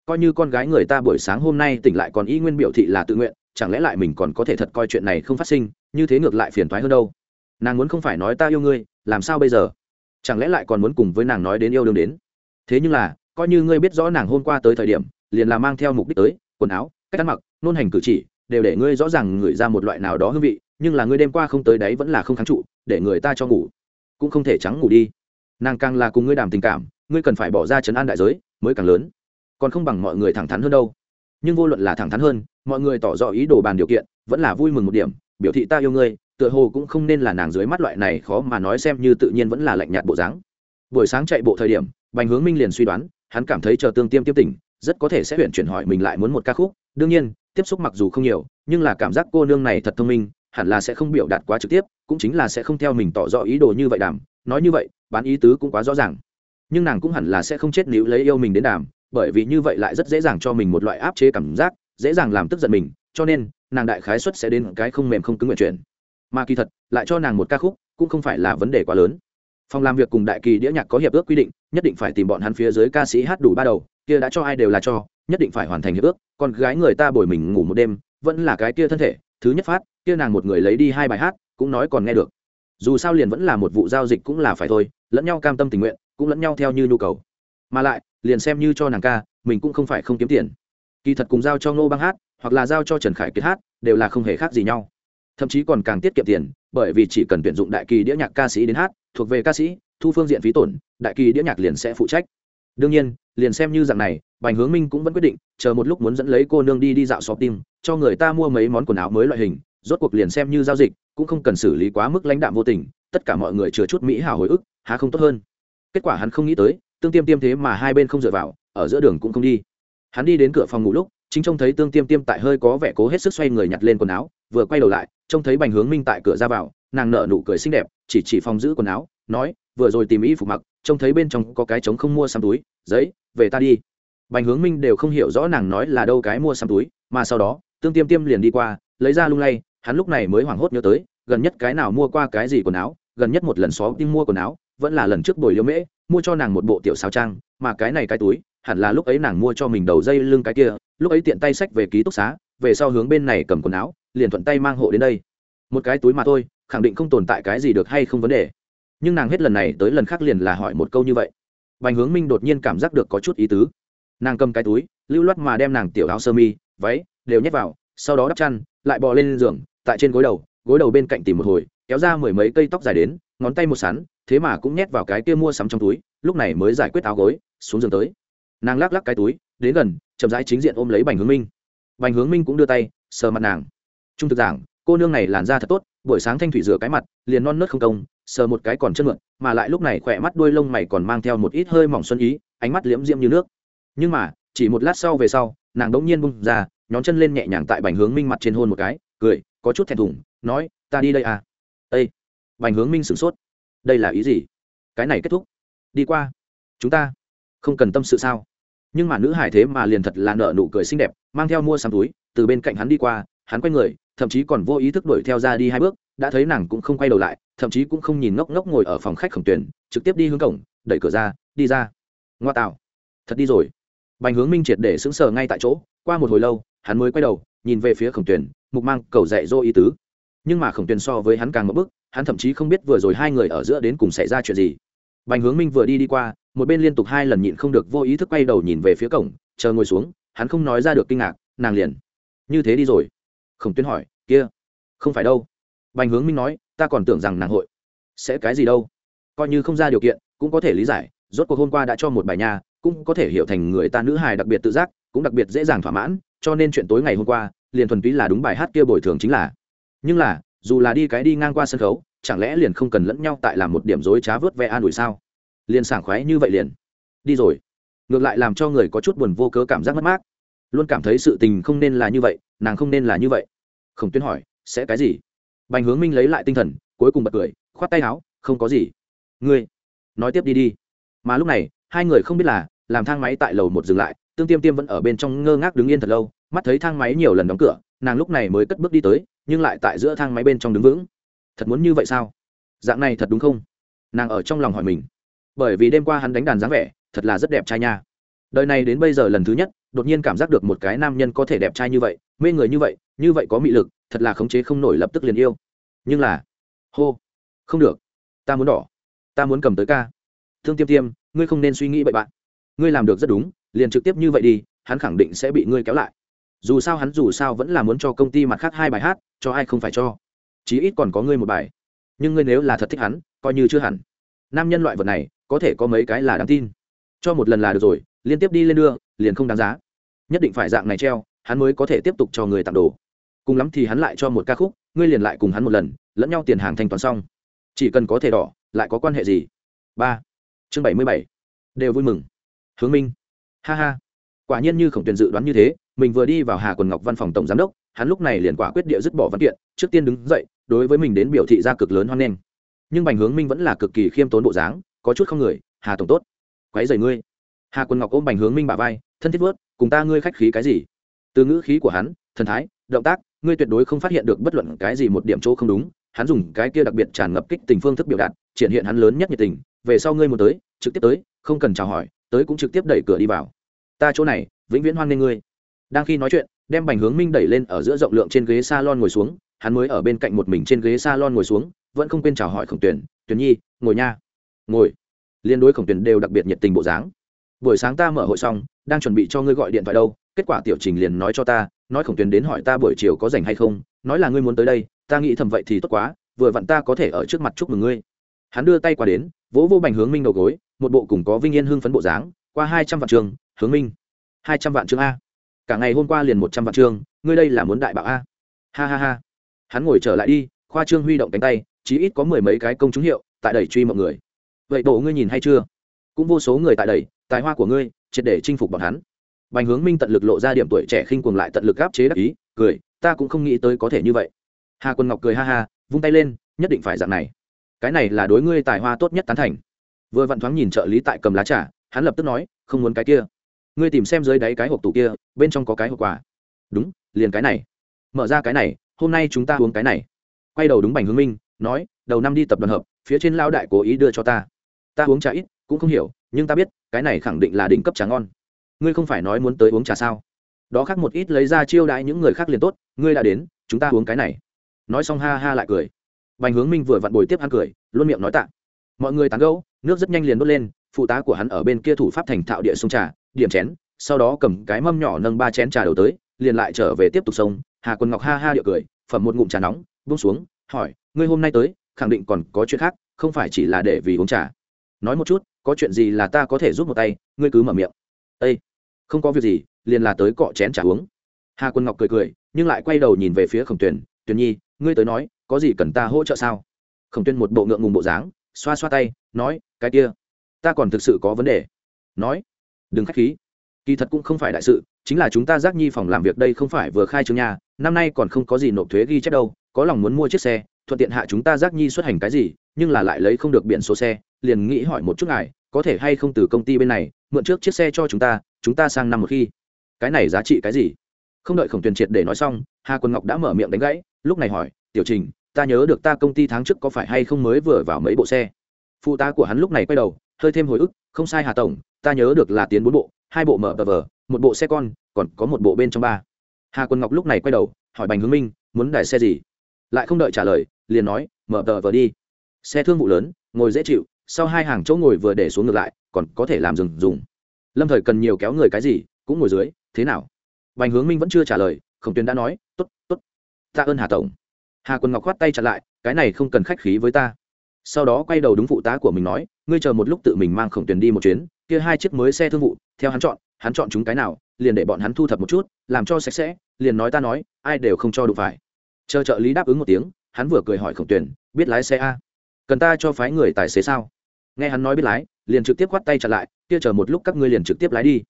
Coi như con gái người ta buổi sáng hôm nay tỉnh lại còn y nguyên biểu thị là tự nguyện, chẳng lẽ lại mình còn có thể thật coi chuyện này không phát sinh, như thế ngược lại phiền thoái hơn đâu. Nàng muốn không phải nói ta yêu ngươi, làm sao bây giờ? Chẳng lẽ lại còn muốn cùng với nàng nói đến yêu đương đến? Thế nhưng là, coi như ngươi biết rõ nàng hôm qua tới thời điểm liền là mang theo mục đích tới, quần áo, cách ăn mặc, nôn hành cử chỉ, đều để ngươi rõ ràng ngửi ra một loại nào đó hương vị, nhưng là ngươi đêm qua không tới đấy vẫn là không kháng trụ, để người ta cho ngủ. Cũng không thể trắng ngủ đi. Nàng càng là cùng ngươi đàm tình cảm, ngươi cần phải bỏ ra chấn an đại giới, mới càng lớn. Còn không bằng mọi người thẳng thắn hơn đâu. Nhưng vô luận là thẳng thắn hơn, mọi người tỏ rõ ý đồ bàn điều kiện, vẫn là vui mừng một điểm, biểu thị ta yêu ngươi, tựa hồ cũng không nên là nàng dưới mắt loại này khó mà nói xem như tự nhiên vẫn là lạnh nhạt bộ dáng. Buổi sáng chạy bộ thời điểm, bành hướng minh liền suy đoán, hắn cảm thấy chờ tương tiêm tiếp tỉnh rất có thể sẽ huyện chuyển hỏi mình lại muốn một ca khúc. Đương nhiên, tiếp xúc mặc dù không nhiều, nhưng là cảm giác cô nương này thật thông minh, hẳn là sẽ không biểu đạt quá trực tiếp, cũng chính là sẽ không theo mình tỏ rõ ý đồ như vậy đàm. Nói như vậy, bán ý tứ cũng quá rõ ràng. Nhưng nàng cũng hẳn là sẽ không chết nếu lấy yêu mình đến đàm, bởi vì như vậy lại rất dễ dàng cho mình một loại áp chế cảm giác, dễ dàng làm tức giận mình, cho nên, nàng đại khái xuất sẽ đến cái không mềm không cứng nguyện chuyển. Mà kỳ thật, lại cho nàng một ca khúc, cũng không phải là vấn đề quá lớn. Phòng làm việc cùng đại kỳ đĩa nhạc có hiệp ước quy định, nhất định phải tìm bọn hắn phía dưới ca sĩ hát đủ ba đầu kia đã cho ai đều là cho, nhất định phải hoàn thành hiệp ước còn gái người ta bồi mình ngủ một đêm, vẫn là cái kia thân thể, thứ nhất phát, kia nàng một người lấy đi hai bài hát, cũng nói còn nghe được. Dù sao liền vẫn là một vụ giao dịch cũng là phải thôi, lẫn nhau cam tâm tình nguyện, cũng lẫn nhau theo như nhu cầu. Mà lại, liền xem như cho nàng ca, mình cũng không phải không kiếm tiền. Kỳ thật cùng giao cho ngô băng hát, hoặc là giao cho trần khải kiệt hát, đều là không hề khác gì nhau. Thậm chí còn càng tiết kiệm tiền, bởi vì chỉ cần tuyển dụng đại kỳ đĩa nhạc ca sĩ đến hát, thuộc về ca sĩ, thu phương diện phí tổn, đại kỳ đĩa nhạc liền sẽ phụ trách đương nhiên, liền xem như dạng này, bành hướng minh cũng vẫn quyết định, chờ một lúc muốn dẫn lấy cô nương đi đi dạo shopping cho người ta mua mấy món quần áo mới loại hình. Rốt cuộc liền xem như giao dịch, cũng không cần xử lý quá mức lãnh đạm vô tình, tất cả mọi người chừa chút mỹ hào hồi ức, há không tốt hơn. Kết quả hắn không nghĩ tới, tương tiêm tiêm thế mà hai bên không dựa vào, ở giữa đường cũng không đi. Hắn đi đến cửa phòng ngủ lúc, chính trông thấy tương tiêm tiêm tại hơi có vẻ cố hết sức xoay người nhặt lên quần áo, vừa quay đầu lại, trông thấy bành hướng minh tại cửa ra vào nàng nở nụ cười xinh đẹp, chỉ chỉ phòng giữ quần áo, nói, vừa rồi tìm y phục mặc, trông thấy bên trong có cái trống không mua xăm túi, giấy, về ta đi. Bành hướng minh đều không hiểu rõ nàng nói là đâu cái mua xăm túi, mà sau đó, tương tiêm tiêm liền đi qua, lấy ra lung lay, hắn lúc này mới hoảng hốt nhớ tới, gần nhất cái nào mua qua cái gì quần áo, gần nhất một lần xó đi mua quần áo, vẫn là lần trước buổi liễu mễ, mua cho nàng một bộ tiểu sao trang, mà cái này cái túi, hẳn là lúc ấy nàng mua cho mình đầu dây lưng cái kia, lúc ấy tiện tay sách về ký túc xá, về sau hướng bên này cầm quần áo, liền thuận tay mang hộ đến đây. Một cái túi mà thôi khẳng định không tồn tại cái gì được hay không vấn đề. Nhưng nàng hết lần này tới lần khác liền là hỏi một câu như vậy. Bành hướng minh đột nhiên cảm giác được có chút ý tứ. Nàng cầm cái túi, lưu loát mà đem nàng tiểu áo sơ mi, váy đều nhét vào, sau đó đắp chăn, lại bò lên giường, tại trên gối đầu gối đầu bên cạnh tìm một hồi, kéo ra mười mấy cây tóc dài đến, ngón tay một sắn, thế mà cũng nhét vào cái kia mua sắm trong túi, lúc này mới giải quyết áo gối, xuống giường tới. Nàng lắc lắc cái túi, đến gần, chậm rãi chính diện ôm lấy bành hướng minh. Bành hướng minh cũng đưa tay, sờ mặt nàng. Trung thực giảng cô nương này làn da thật tốt, buổi sáng thanh thủy rửa cái mặt, liền non nớt không công, sờ một cái còn chất mượn, mà lại lúc này khỏe mắt đuôi lông mày còn mang theo một ít hơi mỏng xuân ý, ánh mắt liễm diễm như nước. Nhưng mà, chỉ một lát sau về sau, nàng đống nhiên bung ra, nhón chân lên nhẹ nhàng tại bành hướng minh mặt trên hôn một cái, cười, có chút thẹn thùng, nói, ta đi đây à. Ây bành hướng minh sửng sốt. Đây là ý gì? Cái này kết thúc. Đi qua. Chúng ta không cần tâm sự sao? Nhưng mà nữ hải thế mà liền thật là nợ nụ cười xinh đẹp, mang theo mua sắm túi, từ bên cạnh hắn đi qua, hắn quay người thậm chí còn vô ý thức đuổi theo ra đi hai bước, đã thấy nàng cũng không quay đầu lại, thậm chí cũng không nhìn ngốc ngốc ngồi ở phòng khách khổng tuyển, trực tiếp đi hướng cổng, đẩy cửa ra, đi ra. Ngoa tạo. Thật đi rồi. Bành hướng minh triệt để sững sờ ngay tại chỗ, qua một hồi lâu, hắn mới quay đầu, nhìn về phía khổng tuyển, mục mang cầu dạy dỗ ý tứ. Nhưng mà khổng tuyển so với hắn càng một bước, hắn thậm chí không biết vừa rồi hai người ở giữa đến cùng xảy ra chuyện gì. Bành hướng minh vừa đi đi qua, một bên liên tục hai lần nhịn không được vô ý thức quay đầu nhìn về phía cổng, chờ ngồi xuống, hắn không nói ra được kinh ngạc, nàng liền. Như thế đi rồi khổng tuyên hỏi, kia, không phải đâu. Bành hướng minh nói, ta còn tưởng rằng nàng hội sẽ cái gì đâu. Coi như không ra điều kiện, cũng có thể lý giải, rốt cuộc hôm qua đã cho một bài nhà cũng có thể hiểu thành người ta nữ hài đặc biệt tự giác, cũng đặc biệt dễ dàng thỏa mãn, cho nên chuyện tối ngày hôm qua, liền thuần túy là đúng bài hát kia bồi thường chính là. Nhưng là, dù là đi cái đi ngang qua sân khấu, chẳng lẽ liền không cần lẫn nhau tại làm một điểm dối trá vớt ve an ủi sao? Liền sảng khoái như vậy liền. Đi rồi. Ngược lại làm cho người có chút buồn vô cớ cảm giác mất mát. Luôn cảm thấy sự tình không nên là như vậy, nàng không nên là như vậy khổng tuyên hỏi, sẽ cái gì? Bành hướng minh lấy lại tinh thần, cuối cùng bật cười, khoát tay áo, không có gì. Ngươi, nói tiếp đi đi. Mà lúc này, hai người không biết là, làm thang máy tại lầu một dừng lại, tương tiêm tiêm vẫn ở bên trong ngơ ngác đứng yên thật lâu, mắt thấy thang máy nhiều lần đóng cửa, nàng lúc này mới cất bước đi tới, nhưng lại tại giữa thang máy bên trong đứng vững. Thật muốn như vậy sao? Dạng này thật đúng không? Nàng ở trong lòng hỏi mình. Bởi vì đêm qua hắn đánh đàn dáng vẻ, thật là rất đẹp trai nha. Đời này đến bây giờ lần thứ nhất, đột nhiên cảm giác được một cái nam nhân có thể đẹp trai như vậy, mê người như vậy như vậy có mị lực, thật là khống chế không nổi lập tức liền yêu. Nhưng là, hô, không được, ta muốn đỏ, ta muốn cầm tới ca. Thương tiêm tiêm, ngươi không nên suy nghĩ bậy bạn. Ngươi làm được rất đúng, liền trực tiếp như vậy đi, hắn khẳng định sẽ bị ngươi kéo lại. Dù sao hắn dù sao vẫn là muốn cho công ty mặt khác hai bài hát, cho ai không phải cho. Chí ít còn có ngươi một bài. Nhưng ngươi nếu là thật thích hắn, coi như chưa hẳn. Nam nhân loại vật này, có thể có mấy cái là đáng tin. Cho một lần là được rồi, liên tiếp đi lên đưa, liền không đáng giá. Nhất định phải dạng này treo hắn mới có thể tiếp tục cho người tặng đồ. Cùng lắm thì hắn lại cho một ca khúc, ngươi liền lại cùng hắn một lần, lẫn nhau tiền hàng thanh toán xong. Chỉ cần có thể đỏ, lại có quan hệ gì? Ba. Chương bảy mươi bảy. Đều vui mừng. Hướng minh. Ha ha. Quả nhiên như khổng tuyền dự đoán như thế, mình vừa đi vào hà quần ngọc văn phòng tổng giám đốc, hắn lúc này liền quả quyết địa dứt bỏ văn kiện, trước tiên đứng dậy, đối với mình đến biểu thị ra cực lớn hoan nghênh. Nhưng bành hướng minh vẫn là cực kỳ khiêm tốn bộ dáng, có chút không người, hà tổng tốt quái dày ngươi. Hà quần ngọc ôm bành hướng minh bà vai, thân thiết vớt, cùng ta ngươi khách khí cái gì? Từ ngữ khí của hắn, thần thái, động tác, ngươi tuyệt đối không phát hiện được bất luận cái gì một điểm chỗ không đúng. Hắn dùng cái kia đặc biệt tràn ngập kích tình phương thức biểu đạt, triển hiện hắn lớn nhất nhiệt tình. Về sau ngươi một tới, trực tiếp tới, không cần chào hỏi, tới cũng trực tiếp đẩy cửa đi vào. Ta chỗ này, vĩnh viễn hoan nghênh ngươi. Đang khi nói chuyện, đem bành hướng minh đẩy lên ở giữa rộng lượng trên ghế salon ngồi xuống. Hắn mới ở bên cạnh một mình trên ghế salon ngồi xuống, vẫn không quên chào hỏi khổng tuyển tuyển nhi, ngồi nha. Ngồi. Liên đối khổng tuyển đều đặc biệt nhiệt tình bộ dáng. Buổi sáng ta mở hội xong, đang chuẩn bị cho ngươi gọi điện thoại đâu kết quả tiểu trình liền nói cho ta, nói khổng tuyền đến hỏi ta buổi chiều có rảnh hay không, nói là ngươi muốn tới đây, ta nghĩ thầm vậy thì tốt quá, vừa vặn ta có thể ở trước mặt chúc mừng ngươi. Hắn đưa tay qua đến, vỗ vô bành hướng minh đầu gối, một bộ cùng có vinh yên hưng phấn bộ dáng, qua hai trăm vạn trường, hướng minh. Hai trăm vạn chương a. Cả ngày hôm qua liền một trăm vạn chương ngươi đây là muốn đại bạo a. Ha ha ha. Hắn ngồi trở lại đi, khoa trương huy động cánh tay, chí ít có mười mấy cái công chúng hiệu, tại đẩy truy mọi người. Vậy bộ ngươi nhìn hay chưa? Cũng vô số người tại đẩy, tài hoa của ngươi, triệt để chinh phục bọn hắn bành hướng minh tận lực lộ ra điểm tuổi trẻ khinh cuồng lại tận lực áp chế đắc ý, cười, ta cũng không nghĩ tới có thể như vậy. Hà quân ngọc cười ha ha, vung tay lên, nhất định phải dạng này. Cái này là đối ngươi tài hoa tốt nhất tán thành. Vừa vặn thoáng nhìn trợ lý tại cầm lá trà, hắn lập tức nói, không muốn cái kia. Ngươi tìm xem dưới đáy cái hộp tủ kia, bên trong có cái hộp quà. Đúng, liền cái này. Mở ra cái này, hôm nay chúng ta uống cái này. Quay đầu đúng bành hướng minh, nói, đầu năm đi tập đoàn hợp, phía trên lao đại cố ý đưa cho ta. Ta uống trà ít, cũng không hiểu, nhưng ta biết, cái này khẳng định là đỉnh cấp trà ngon ngươi không phải nói muốn tới uống trà sao? Đó khác một ít lấy ra chiêu đãi những người khác liền tốt, ngươi đã đến, chúng ta uống cái này. Nói xong ha ha lại cười. Bành hướng minh vừa vặn bồi tiếp ăn cười, luôn miệng nói tạ. Mọi người tán gẫu, nước rất nhanh liền đốt lên, phụ tá của hắn ở bên kia thủ pháp thành thạo địa sông trà, điểm chén, sau đó cầm cái mâm nhỏ nâng ba chén trà đầu tới, liền lại trở về tiếp tục sông hà quân ngọc ha ha địa cười, phẩm một ngụm trà nóng bung xuống, hỏi, ngươi hôm nay tới, khẳng định còn có chuyện khác, không phải chỉ là để vì uống trà. Nói một chút, có chuyện gì là ta có thể giúp một tay, ngươi cứ mở miệng. Ây không có việc gì, liền là tới cọ chén trà uống. Hà quân ngọc cười cười, nhưng lại quay đầu nhìn về phía khổng tuyền. Tuyền nhi, ngươi tới nói, có gì cần ta hỗ trợ sao? Khổng Tuyền một bộ ngượng ngùng bộ dáng, xoa xoa tay, nói, cái kia, ta còn thực sự có vấn đề. Nói, đừng k h á c h khí. Kỳ thật cũng không phải đại sự, chính là chúng ta giác nhi phòng làm việc đây không phải vừa khai trương nhà, năm nay còn không có gì nộp thuế ghi chép đâu, có lòng muốn mua chiếc xe, thuận tiện hạ chúng ta giác nhi xuất hành cái gì, nhưng là lại lấy không được biển số xe, liền nghĩ hỏi một chút ngài, có thể hay không từ công ty bên này, mượn trước chiếc xe cho chúng ta chúng ta sang năm một khi. Cái này giá trị cái gì? Không đợi khổng tuyền triệt để nói xong, hà quân ngọc đã mở miệng đánh gãy, lúc này hỏi, tiểu trình, ta nhớ được ta công ty tháng trước có phải hay không mới vừa vào mấy bộ xe? Phụ tá của hắn lúc này quay đầu, hơi thêm hồi ức, không sai hà tổng, ta nhớ được là tiến bốn bộ, hai bộ mở tờ vờ một bộ xe con, còn có một bộ bên trong ba. Hà quân ngọc lúc này quay đầu, hỏi bành hướng minh, muốn đài xe gì? Lại không đợi trả lời, liền nói, mở tờ vờ đi. Xe thương vụ lớn, ngồi dễ chịu, sau hai hàng chỗ ngồi vừa để xuống ngược lại, còn có thể làm dừng dùng lâm thời cần nhiều kéo người cái gì cũng ngồi dưới thế nào bành hướng minh vẫn chưa trả lời khổng tuyến đã nói t ố t t ố t tạ ơn hà tổng hà quân ngọc khoát tay chặn lại cái này không cần khách khí với ta sau đó quay đầu đúng phụ tá của mình nói ngươi chờ một lúc tự mình mang khổng Tuyền đi một chuyến kia hai chiếc mới xe thương vụ theo hắn chọn hắn chọn chúng cái nào liền để bọn hắn thu thập một chút làm cho sạch sẽ liền nói ta nói ai đều không cho đủ phải chờ trợ lý đáp ứng một tiếng hắn vừa cười hỏi khổng tuyển biết lái xe a cần ta cho phái người tài xế sao nghe hắn nói biết lái, liền trực tiếp khoắt tay chặt lại, kia chờ một lúc các ngươi liền trực tiếp lái đi.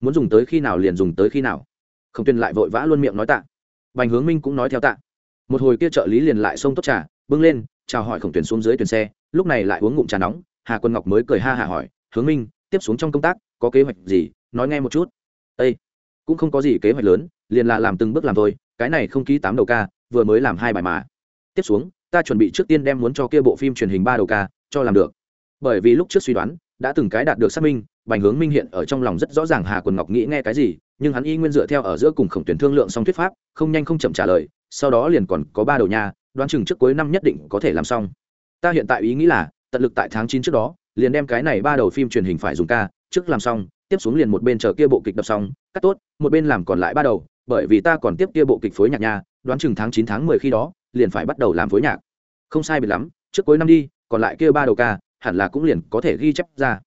Muốn dùng tới khi nào liền dùng tới khi nào. Khổng tuyên lại vội vã luôn miệng nói tạ. Bành hướng minh cũng nói theo tạ. Một hồi kia trợ lý liền lại xông tốt trà, bưng lên, chào hỏi khổng Tuyền xuống dưới tuyển xe, lúc này lại uống ngụm trà nóng, hà quân ngọc mới cười ha hả hỏi, hướng minh, tiếp xuống trong công tác, có kế hoạch gì? Nói nghe một chút. Ây cũng không có gì kế hoạch lớn, liền là làm từng bước làm thôi, cái này không ký tám đầu ca, vừa mới làm hai bài mà. Tiếp xuống, ta chuẩn bị trước tiên đem muốn cho kia bộ phim truyền hình ba đầu ca, cho làm được bởi vì lúc trước suy đoán, đã từng cái đạt được xác minh, bành hướng minh hiện ở trong lòng rất rõ ràng hà quần ngọc nghĩ nghe cái gì, nhưng hắn y nguyên dựa theo ở giữa cùng khổng tuyển thương lượng xong thuyết pháp, không nhanh không chậm trả lời, sau đó liền còn có ba đầu nhà đoán chừng trước cuối năm nhất định có thể làm xong. Ta hiện tại ý nghĩ là, tận lực tại tháng chín trước đó, liền đem cái này ba đầu phim truyền hình phải dùng ca, trước làm xong, tiếp xuống liền một bên chờ kia bộ kịch đập xong, cắt tốt, một bên làm còn lại ba đầu, bởi vì ta còn tiếp kia bộ kịch phối nhạc nha, đoán chừng tháng chín, tháng mười khi đó, liền phải bắt đầu làm phối nhạc. Không sai biệt lắm, trước cuối năm đi, còn lại kia ba đầu ca hẳn là cũng liền có thể ghi chép ra.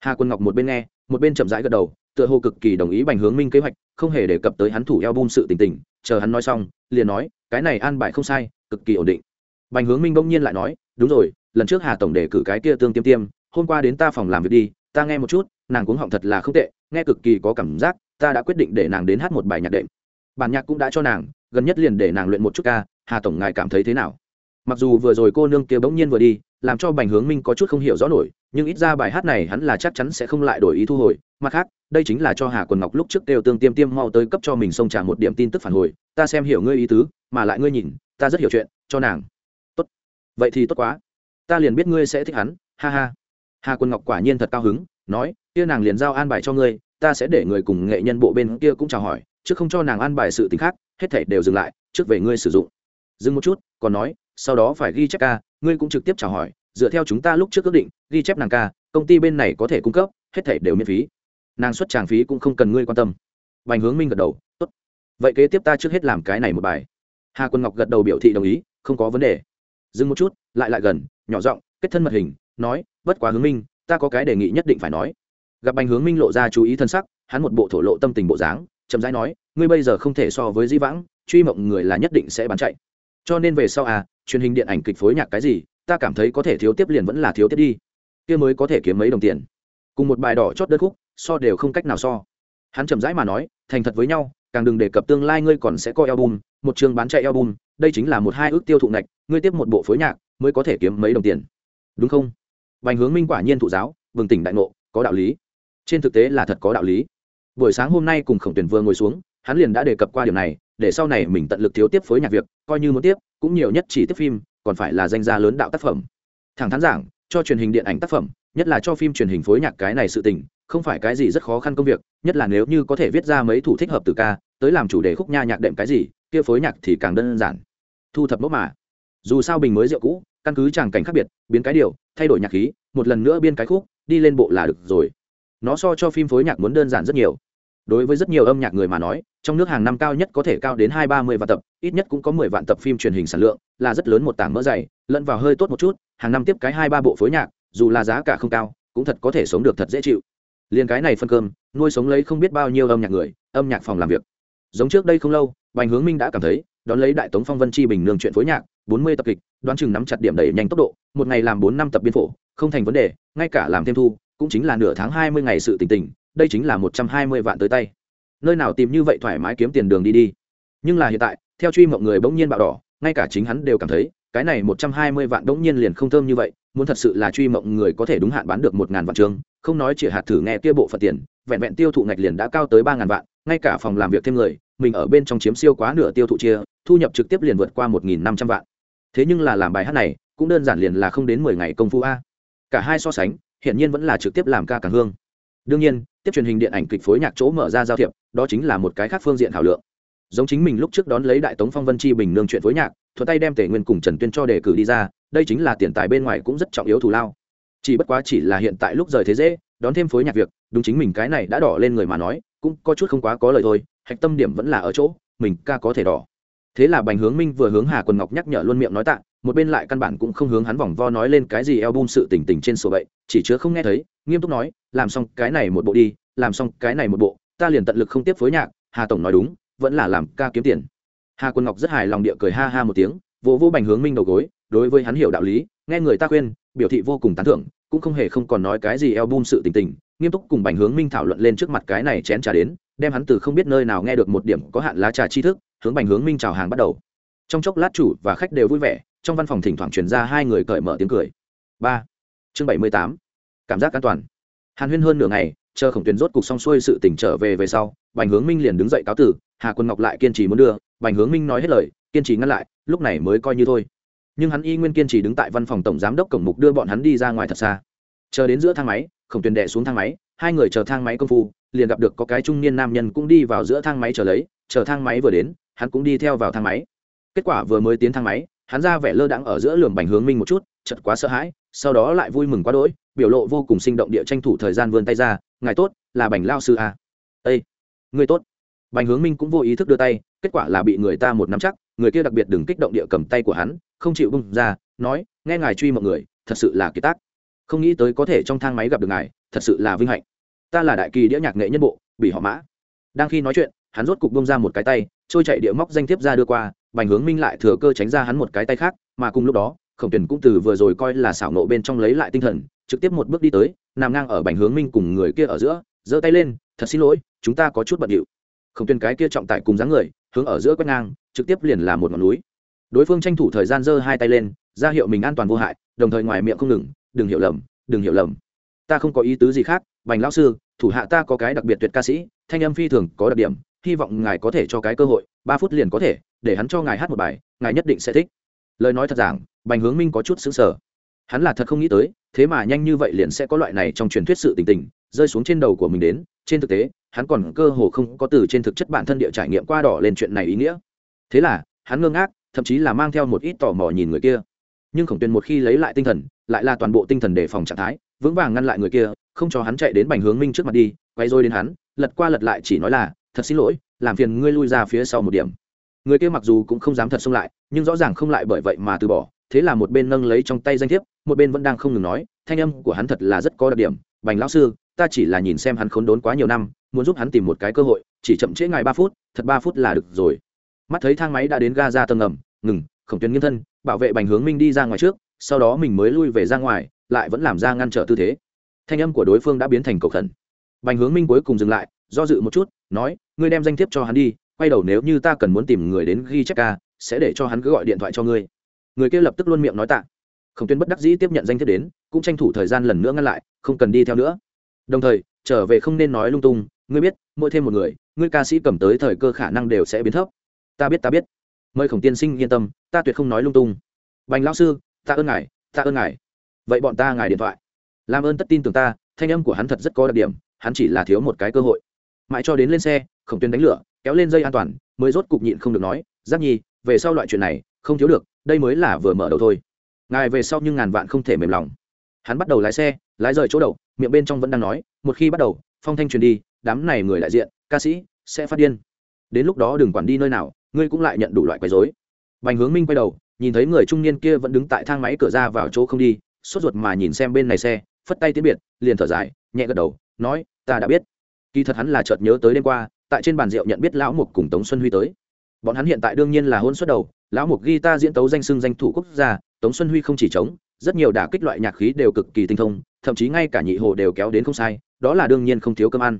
Hà quân ngọc một bên nghe, một bên chậm rãi gật đầu, tựa hồ cực kỳ đồng ý bành hướng minh kế hoạch, không hề đề cập tới hắn thủ eo bum sự tình tình, chờ hắn nói xong, liền nói, cái này an bài không sai, cực kỳ ổn định. Bành hướng minh bỗng nhiên lại nói, đúng rồi, lần trước hà tổng đề cử cái kia tương tiêm tiêm, hôm qua đến ta phòng làm việc đi, ta nghe một chút, nàng cuống họng thật là không tệ, nghe cực kỳ có cảm giác, ta đã quyết định để nàng đến hát một bài nhạc đệm. Bản nhạc cũng đã cho nàng, gần nhất liền để nàng luyện một chút ca, hà tổng ngài cảm thấy thế nào? Mặc dù vừa rồi cô nương kia bỗng nhiên vừa đi, làm cho bành hướng minh có chút không hiểu rõ nổi, nhưng ít ra bài hát này hắn là chắc chắn sẽ không lại đổi ý thu hồi. Mặt khác, đây chính là cho hà quần ngọc lúc trước đều tương tiêm tiêm mau tới cấp cho mình xông trả một điểm tin tức phản hồi. Ta xem hiểu ngươi ý tứ, mà lại ngươi nhìn, ta rất hiểu chuyện, cho nàng. Tốt. Vậy thì tốt quá. Ta liền biết ngươi sẽ thích hắn, ha ha. Hà quân ngọc quả nhiên thật cao hứng, nói, kia nàng liền giao an bài cho ngươi, ta sẽ để người cùng nghệ nhân bộ bên kia cũng chào hỏi, chứ không cho nàng an bài sự t ì n h khác, hết thể đều dừng lại, trước về ngươi sử dụng. Dừng một chút, còn nói sau đó phải ghi chép ca, ngươi cũng trực tiếp chào hỏi, dựa theo chúng ta lúc trước ước định, ghi chép nàng ca, công ty bên này có thể cung cấp, hết thể đều miễn phí. Nàng xuất tràng phí cũng không cần ngươi quan tâm. Bành hướng minh gật đầu, tốt. Vậy kế tiếp ta trước hết làm cái này một bài. Hà quân ngọc gật đầu biểu thị đồng ý, không có vấn đề. Dừng một chút, lại lại gần, nhỏ giọng, kết thân mật hình, nói, bất quá hướng minh, ta có cái đề nghị nhất định phải nói. Gặp bành hướng minh lộ ra chú ý thân sắc, hắn một bộ thổ lộ tâm tình bộ dáng, chậm rãi nói, ngươi bây giờ không thể so với di vãng, truy mộng người là nhất định sẽ bán chạy. Cho nên về sau à truyền hình điện ảnh kịch phối nhạc cái gì, ta cảm thấy có thể thiếu tiếp liền vẫn là thiếu tiếp đi. Kia mới có thể kiếm mấy đồng tiền. Cùng một bài đỏ chót đất khúc, so đều không cách nào so. Hắn chậm rãi mà nói, thành thật với nhau, càng đừng đề cập tương lai ngươi còn sẽ coi album, một chương bán chạy album, đây chính là một hai ước tiêu thụ ngạch, ngươi tiếp một bộ phối nhạc, mới có thể kiếm mấy đồng tiền. Đúng không? Bành hướng minh quả nhiên thụ giáo vừng tỉnh đại ngộ, có đạo lý. Trên thực tế là thật có đạo lý. Buổi sáng hôm nay cùng khổng tuyển vừa ngồi xuống, hắn liền đã đề cập qua điểm này để sau này mình tận lực thiếu tiếp phối nhạc việc, coi như muốn tiếp, cũng nhiều nhất chỉ tiếp phim, còn phải là danh gia lớn đạo tác phẩm. Thẳng thắn giảng, cho truyền hình điện ảnh tác phẩm, nhất là cho phim truyền hình phối nhạc cái này sự tình, không phải cái gì rất khó khăn công việc, nhất là nếu như có thể viết ra mấy thủ thích hợp từ ca, tới làm chủ đề khúc nha nhạc đệm cái gì, kia phối nhạc thì càng đơn giản. Thu thập mẫu mà. Dù sao bình mới rượu cũ, căn cứ tràng cảnh khác biệt, biến cái điều, thay đổi nhạc khí, một lần nữa biên cái khúc, đi lên bộ là được rồi. Nó so cho phim phối nhạc muốn đơn giản rất nhiều đối với rất nhiều âm nhạc người mà nói, trong nước hàng năm cao nhất có thể cao đến hai ba mươi vạn tập, ít nhất cũng có mười vạn tập phim truyền hình sản lượng, là rất lớn một tảng mỡ dày, lẫn vào hơi tốt một chút, hàng năm tiếp cái hai ba bộ phối nhạc, dù là giá cả không cao, cũng thật có thể sống được thật dễ chịu. Liền cái này phân cơm, nuôi sống lấy không biết bao nhiêu âm nhạc người, âm nhạc phòng làm việc. Giống trước đây không lâu, bành hướng minh đã cảm thấy, đón lấy đại tống phong vân chi bình nương chuyện phối nhạc, bốn mươi tập kịch, đoán chừng nắm chặt điểm đẩy nhanh tốc độ, một ngày làm bốn năm tập biên phổ, không thành vấn đề, ngay cả làm thêm thu, cũng chính là nửa tháng hai mươi ngày sự tình tình đây chính là một trăm hai mươi vạn tới tay. Nơi nào tìm như vậy thoải mái kiếm tiền đường đi đi. Nhưng là hiện tại, theo truy mộng người bỗng nhiên bạo đỏ, ngay cả chính hắn đều cảm thấy, cái này một trăm hai mươi vạn bỗng nhiên liền không thơm như vậy, muốn thật sự là truy mộng người có thể đúng hạn bán được một ngàn vạn chương không nói chỉ hạt thử nghe kia bộ phận tiền, vẹn vẹn tiêu thụ ngạch liền đã cao tới ba ngàn vạn, ngay cả phòng làm việc thêm người, mình ở bên trong chiếm siêu quá nửa tiêu thụ chia, thu nhập trực tiếp liền vượt qua một nghìn năm trăm vạn. Thế nhưng là làm bài hát này, cũng đơn giản liền là không đến mười ngày công phu a. Cả hai so sánh, hiển nhiên vẫn là trực tiếp làm ca càng hương đương nhiên, tiếp truyền hình điện ảnh kịch phối nhạc chỗ mở ra giao thiệp, đó chính là một cái khác phương diện thảo lượng. Giống chính mình lúc trước đón lấy đại tống phong vân chi bình nương chuyện phối nhạc, thuận tay đem tể nguyên cùng trần tuyên cho đề cử đi ra, đây chính là tiền tài bên ngoài cũng rất trọng yếu thù lao. Chỉ bất quá chỉ là hiện tại lúc rời thế dễ, đón thêm phối nhạc việc, đúng chính mình cái này đã đỏ lên người mà nói, cũng có chút không quá có lời thôi, hạch tâm điểm vẫn là ở chỗ, mình ca có thể đỏ. Thế là bành hướng minh vừa hướng hà quần ngọc nhắc nhở luôn miệng nói tạ một bên lại căn bản cũng không hướng hắn vòng vo nói lên cái gì album sự tình tình trên sổ vậy, chỉ chứa không nghe thấy, nghiêm túc nói, làm xong cái này một bộ đi, làm xong cái này một bộ, ta liền tận lực không tiếp phối nhạc, hà tổng nói đúng, vẫn là làm ca kiếm tiền. Hà quân ngọc rất hài lòng địa cười ha ha một tiếng, vỗ vô bành hướng minh đầu gối, đối với hắn hiểu đạo lý, nghe người ta khuyên, biểu thị vô cùng tán thưởng, cũng không hề không còn nói cái gì eo sự tình tình, nghiêm túc cùng bành hướng minh thảo luận lên trước mặt cái này chén trà đến, đem hắn từ không biết nơi nào nghe được một điểm có hạn lá trà tri thức, hướng bành hướng minh chào hàng bắt đầu. Trong chốc lát chủ và khách đều vui vẻ trong văn phòng thỉnh thoảng truyền ra hai người cởi mở tiếng cười. Ba. Chương bảy mươi tám. Cảm giác an toàn. Hàn huyên hơn nửa ngày, chờ khổng tuyền rốt cục xong xuôi sự tỉnh trở về về sau, bành hướng minh liền đứng dậy cáo tử, hà quân ngọc lại kiên trì muốn đưa, bành hướng minh nói hết lời, kiên trì ngăn lại, lúc này mới coi như thôi. Nhưng hắn y nguyên kiên trì đứng tại văn phòng tổng giám đốc cổng mục đưa bọn hắn đi ra ngoài thật xa. Chờ đến giữa thang máy, khổng tuyền đẻ xuống thang máy, hai người chờ thang máy công phu, liền gặp được có cái trung niên nam nhân cũng đi vào giữa thang máy chờ lấy, chờ thang máy vừa đến, hắn cũng đi theo vào thang máy. Kết quả vừa mới tiến thang máy hắn ra vẻ lơ đãng ở giữa lường bành hướng minh một chút chật quá sợ hãi, sau đó lại vui mừng quá đỗi, biểu lộ vô cùng sinh động địa tranh thủ thời gian vươn tay ra, ngài tốt, là bành lao sư à. ây người tốt. Bành hướng minh cũng vô ý thức đưa tay, kết quả là bị người ta một nắm chắc, người kia đặc biệt đừng kích động địa cầm tay của hắn, không chịu bung ra, nói, nghe ngài truy mọi người, thật sự là kỳ tác. Không nghĩ tới có thể trong thang máy gặp được ngài, thật sự là vinh hạnh. Ta là đại kỳ đĩa nhạc nghệ nhân bộ, bị họ mã. Đang khi nói chuyện, hắn rốt cục bông ra một cái tay, trôi chạy địa móc danh thiếp ra đưa qua bành hướng minh lại thừa cơ tránh ra hắn một cái tay khác, mà cùng lúc đó, khổng tuyển cũng từ vừa rồi coi là xảo nộ bên trong lấy lại tinh thần, trực tiếp một bước đi tới, nằm ngang ở bành hướng minh cùng người kia ở giữa, giơ tay lên, thật xin lỗi, chúng ta có chút bận điệu. Khổng tuyển cái kia trọng tải cùng dáng người, hướng ở giữa quét ngang, trực tiếp liền là một ngọn núi. Đối phương tranh thủ thời gian giơ hai tay lên, ra hiệu mình an toàn vô hại, đồng thời ngoài miệng không ngừng, đừng hiểu lầm, đừng hiểu lầm. Ta không có ý tứ gì khác, bành lão sư, thủ hạ ta có cái đặc biệt tuyệt ca sĩ, thanh âm phi thường có đặc điểm, hy vọng ngài có thể cho cái cơ hội, ba phút liền có thể để hắn cho ngài hát một bài, ngài nhất định sẽ thích. Lời nói thật giảng, bành hướng minh có chút xứng sở hắn là thật không nghĩ tới, thế mà nhanh như vậy liền sẽ có loại này trong truyền thuyết sự tình tình, rơi xuống trên đầu của mình đến. Trên thực tế, hắn còn cơ hồ không có từ trên thực chất bản thân địa trải nghiệm qua đỏ lên chuyện này ý nghĩa. Thế là, hắn ngơ ngác, thậm chí là mang theo một ít tò mò nhìn người kia. Nhưng khổng tuyền một khi lấy lại tinh thần, lại là toàn bộ tinh thần đề phòng trạng thái, vững vàng ngăn lại người kia, không cho hắn chạy đến bành hướng minh trước mặt đi, quay rồi đến hắn, lật qua lật lại chỉ nói là, thật xin lỗi, làm phiền ngươi lui ra phía sau một điểm người kia mặc dù cũng không dám thật xông lại, nhưng rõ ràng không lại bởi vậy mà từ bỏ, thế là một bên nâng lấy trong tay danh thiếp, một bên vẫn đang không ngừng nói, thanh âm của hắn thật là rất có đặc điểm, bành lão sư, ta chỉ là nhìn xem hắn khốn đốn quá nhiều năm, muốn giúp hắn tìm một cái cơ hội, chỉ chậm trễ ngài ba phút, thật ba phút là được rồi. Mắt thấy thang máy đã đến ga ra tầng ngầm, ngừng, khổng tuyến nghiêng thân, bảo vệ bành hướng minh đi ra ngoài trước, sau đó mình mới lui về ra ngoài, lại vẫn làm ra ngăn trở tư thế. Thanh âm của đối phương đã biến thành cầu khẩn. Bành hướng minh cuối cùng dừng lại, do dự một chút, nói, ngươi đem danh thiếp cho hắn đi quay đầu nếu như ta cần muốn tìm người đến ghi chép ca, sẽ để cho hắn cứ gọi điện thoại cho ngươi. Người kia lập tức luôn miệng nói tạ. Khổng tuyên bất đắc dĩ tiếp nhận danh thiếp đến, cũng tranh thủ thời gian lần nữa ngăn lại, không cần đi theo nữa. Đồng thời, trở về không nên nói lung tung, ngươi biết, mỗi thêm một người, ngươi ca sĩ cầm tới thời cơ khả năng đều sẽ biến thấp. Ta biết ta biết. Mời khổng tiên sinh yên tâm, ta tuyệt không nói lung tung. Bành lão sư, ta ơn ngài, ta ơn ngài. Vậy bọn ta ngài điện thoại. Làm ơn tất tin tưởng ta, thanh âm của hắn thật rất có đặc điểm, hắn chỉ là thiếu một cái cơ hội. Mãi cho đến lên xe, khổng tuyên đánh lửa kéo lên dây an toàn, mới rốt cục nhịn không được nói, giáp nhi, về sau loại chuyện này, không thiếu được, đây mới là vừa mở đầu thôi. Ngài về sau nhưng ngàn vạn không thể mềm lòng. Hắn bắt đầu lái xe, lái rời chỗ đậu, miệng bên trong vẫn đang nói, một khi bắt đầu, phong thanh truyền đi, đám này người đại diện, ca sĩ sẽ phát điên. Đến lúc đó đừng quản đi nơi nào, ngươi cũng lại nhận đủ loại quấy dối bành hướng minh quay đầu, nhìn thấy người trung niên kia vẫn đứng tại thang máy cửa ra vào chỗ không đi, sốt ruột mà nhìn xem bên này xe, phất tay tiến biệt, liền thở dài, nhẹ gật đầu, nói, ta đã biết. Kỳ thật hắn là chợt nhớ tới đêm qua tại trên bàn rượu nhận biết lão mục cùng tống xuân huy tới. Bọn hắn hiện tại đương nhiên là hôn suất đầu, lão mục ghi ta diễn tấu danh xưng danh thủ quốc gia, tống xuân huy không chỉ chống rất nhiều đả kích loại nhạc khí đều cực kỳ tinh thông, thậm chí ngay cả nhị hồ đều kéo đến không sai, đó là đương nhiên không thiếu cơm ăn.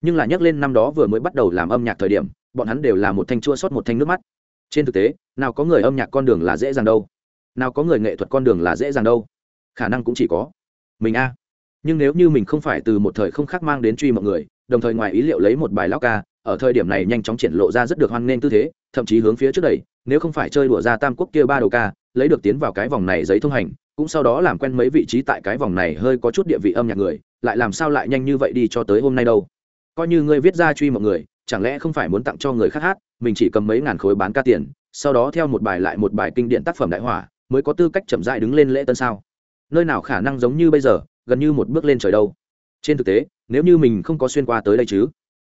Nhưng là nhắc lên năm đó vừa mới bắt đầu làm âm nhạc thời điểm, bọn hắn đều là một thanh chua sót một thanh nước mắt. Trên thực tế, nào có người âm nhạc con đường là dễ dàng đâu. Nào có người nghệ thuật con đường là dễ dàng đâu. Khả năng cũng chỉ có mình a. Nhưng nếu như mình không phải từ một thời không khác mang đến truy mọi người, đồng thời ngoài ý liệu lấy một bài lao ca ở thời điểm này nhanh chóng triển lộ ra rất được hoan nghênh tư thế, thậm chí hướng phía trước đẩy, nếu không phải chơi đùa ra tam quốc kia ba đầu ca, lấy được tiến vào cái vòng này giấy thông hành, cũng sau đó làm quen mấy vị trí tại cái vòng này hơi có chút địa vị âm nhạc người, lại làm sao lại nhanh như vậy đi cho tới hôm nay đâu. Coi như ngươi viết ra truy mọi người, chẳng lẽ không phải muốn tặng cho người khác hát, mình chỉ cầm mấy ngàn khối bán ca tiền, sau đó theo một bài lại một bài kinh điển tác phẩm đại hỏa, mới có tư cách chậm dại đứng lên lễ tân sao? Nơi nào khả năng giống như bây giờ, gần như một bước lên trời đâu. Trên thực tế, nếu như mình không có xuyên qua tới đây chứ?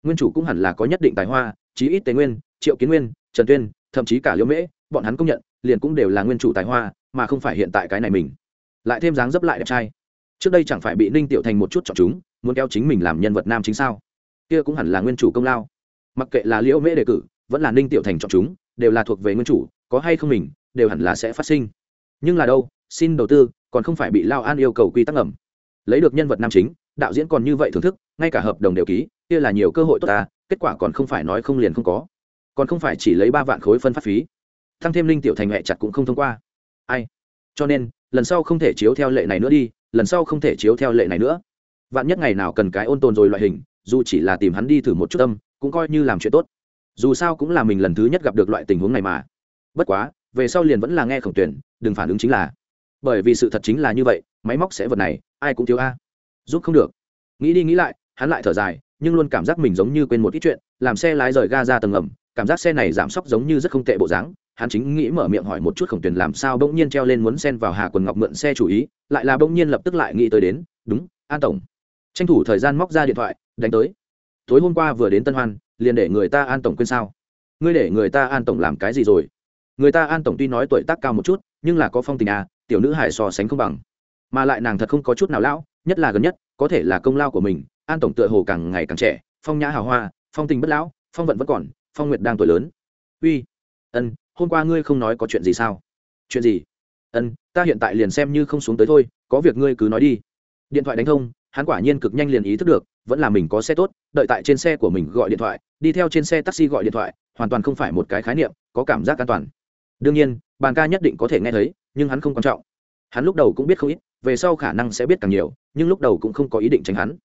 Nguyên chủ cũng hẳn là có nhất định tài hoa chí ít tế nguyên triệu kiến nguyên trần tuyên thậm chí cả liễu mễ bọn hắn công nhận liền cũng đều là nguyên chủ tài hoa mà không phải hiện tại cái này mình. Lại thêm dáng dấp lại đẹp trai. Trước đây chẳng phải bị ninh tiểu thành một chút chọn chúng muốn kéo chính mình làm nhân vật nam chính sao? Kia cũng hẳn là nguyên chủ công lao. Mặc kệ là liễu mễ đề cử vẫn là ninh tiểu thành chọn chúng đều là thuộc về nguyên chủ có hay không mình đều hẳn là sẽ phát sinh. Nhưng là đâu xin đầu tư còn không phải bị lao an yêu cầu quy tắc ẩm, lấy được nhân vật nam chính đạo diễn còn như vậy thưởng thức, ngay cả hợp đồng đều ký, kia là nhiều cơ hội tốt ta, kết quả còn không phải nói không liền không có. Còn không phải chỉ lấy ba vạn khối phân phát phí. Thăng thêm linh tiểu thành mẹ chặt cũng không thông qua. Ai? Cho nên, lần sau không thể chiếu theo lệ này nữa đi, lần sau không thể chiếu theo lệ này nữa. Vạn nhất ngày nào cần cái ôn tồn rồi loại hình, dù chỉ là tìm hắn đi thử một chút tâm, cũng coi như làm chuyện tốt. Dù sao cũng là mình lần thứ nhất gặp được loại tình huống này mà. Bất quá, về sau liền vẫn là nghe khổng tuyển, đừng phản ứng chính là. Bởi vì sự thật chính là như vậy, máy móc sẽ vật này, ai cũng thiếu a giúp không được. Nghĩ đi nghĩ lại, hắn lại thở dài, nhưng luôn cảm giác mình giống như quên một ít chuyện, làm xe lái rời ga ra tầng ẩm cảm giác xe này giảm sốc giống như rất không tệ bộ dáng. Hắn chính nghĩ mở miệng hỏi một chút khổng tuyền làm sao bỗng nhiên treo lên muốn xen vào hà quần ngọc mượn xe chủ ý, lại là bỗng nhiên lập tức lại nghĩ tới đến, đúng, an tổng. Tranh thủ thời gian móc ra điện thoại, đánh tới. Tối hôm qua vừa đến tân hoan, liền để người ta an tổng quên sao? Ngươi để người ta an tổng làm cái gì rồi? Người ta an tổng tuy nói tuổi tác cao một chút, nhưng là có phong tình à tiểu nữ hải so sánh không bằng. Mà lại nàng thật không có chút nào lão nhất là gần nhất, có thể là công lao của mình, an tổng tựa hồ càng ngày càng trẻ, phong nhã hào hoa, phong tình bất lão, phong vận vẫn còn, phong nguyệt đang tuổi lớn. Uy, ân, hôm qua ngươi không nói có chuyện gì sao? Chuyện gì? Ân, ta hiện tại liền xem như không xuống tới thôi, có việc ngươi cứ nói đi. Điện thoại đánh thông, hắn quả nhiên cực nhanh liền ý thức được, vẫn là mình có xe tốt, đợi tại trên xe của mình gọi điện thoại, đi theo trên xe taxi gọi điện thoại, hoàn toàn không phải một cái khái niệm, có cảm giác an toàn. Đương nhiên, bàn ca nhất định có thể nghe thấy, nhưng hắn không quan trọng. Hắn lúc đầu cũng biết không ít về sau khả năng sẽ biết càng nhiều, nhưng lúc đầu cũng không có ý định tránh hắn.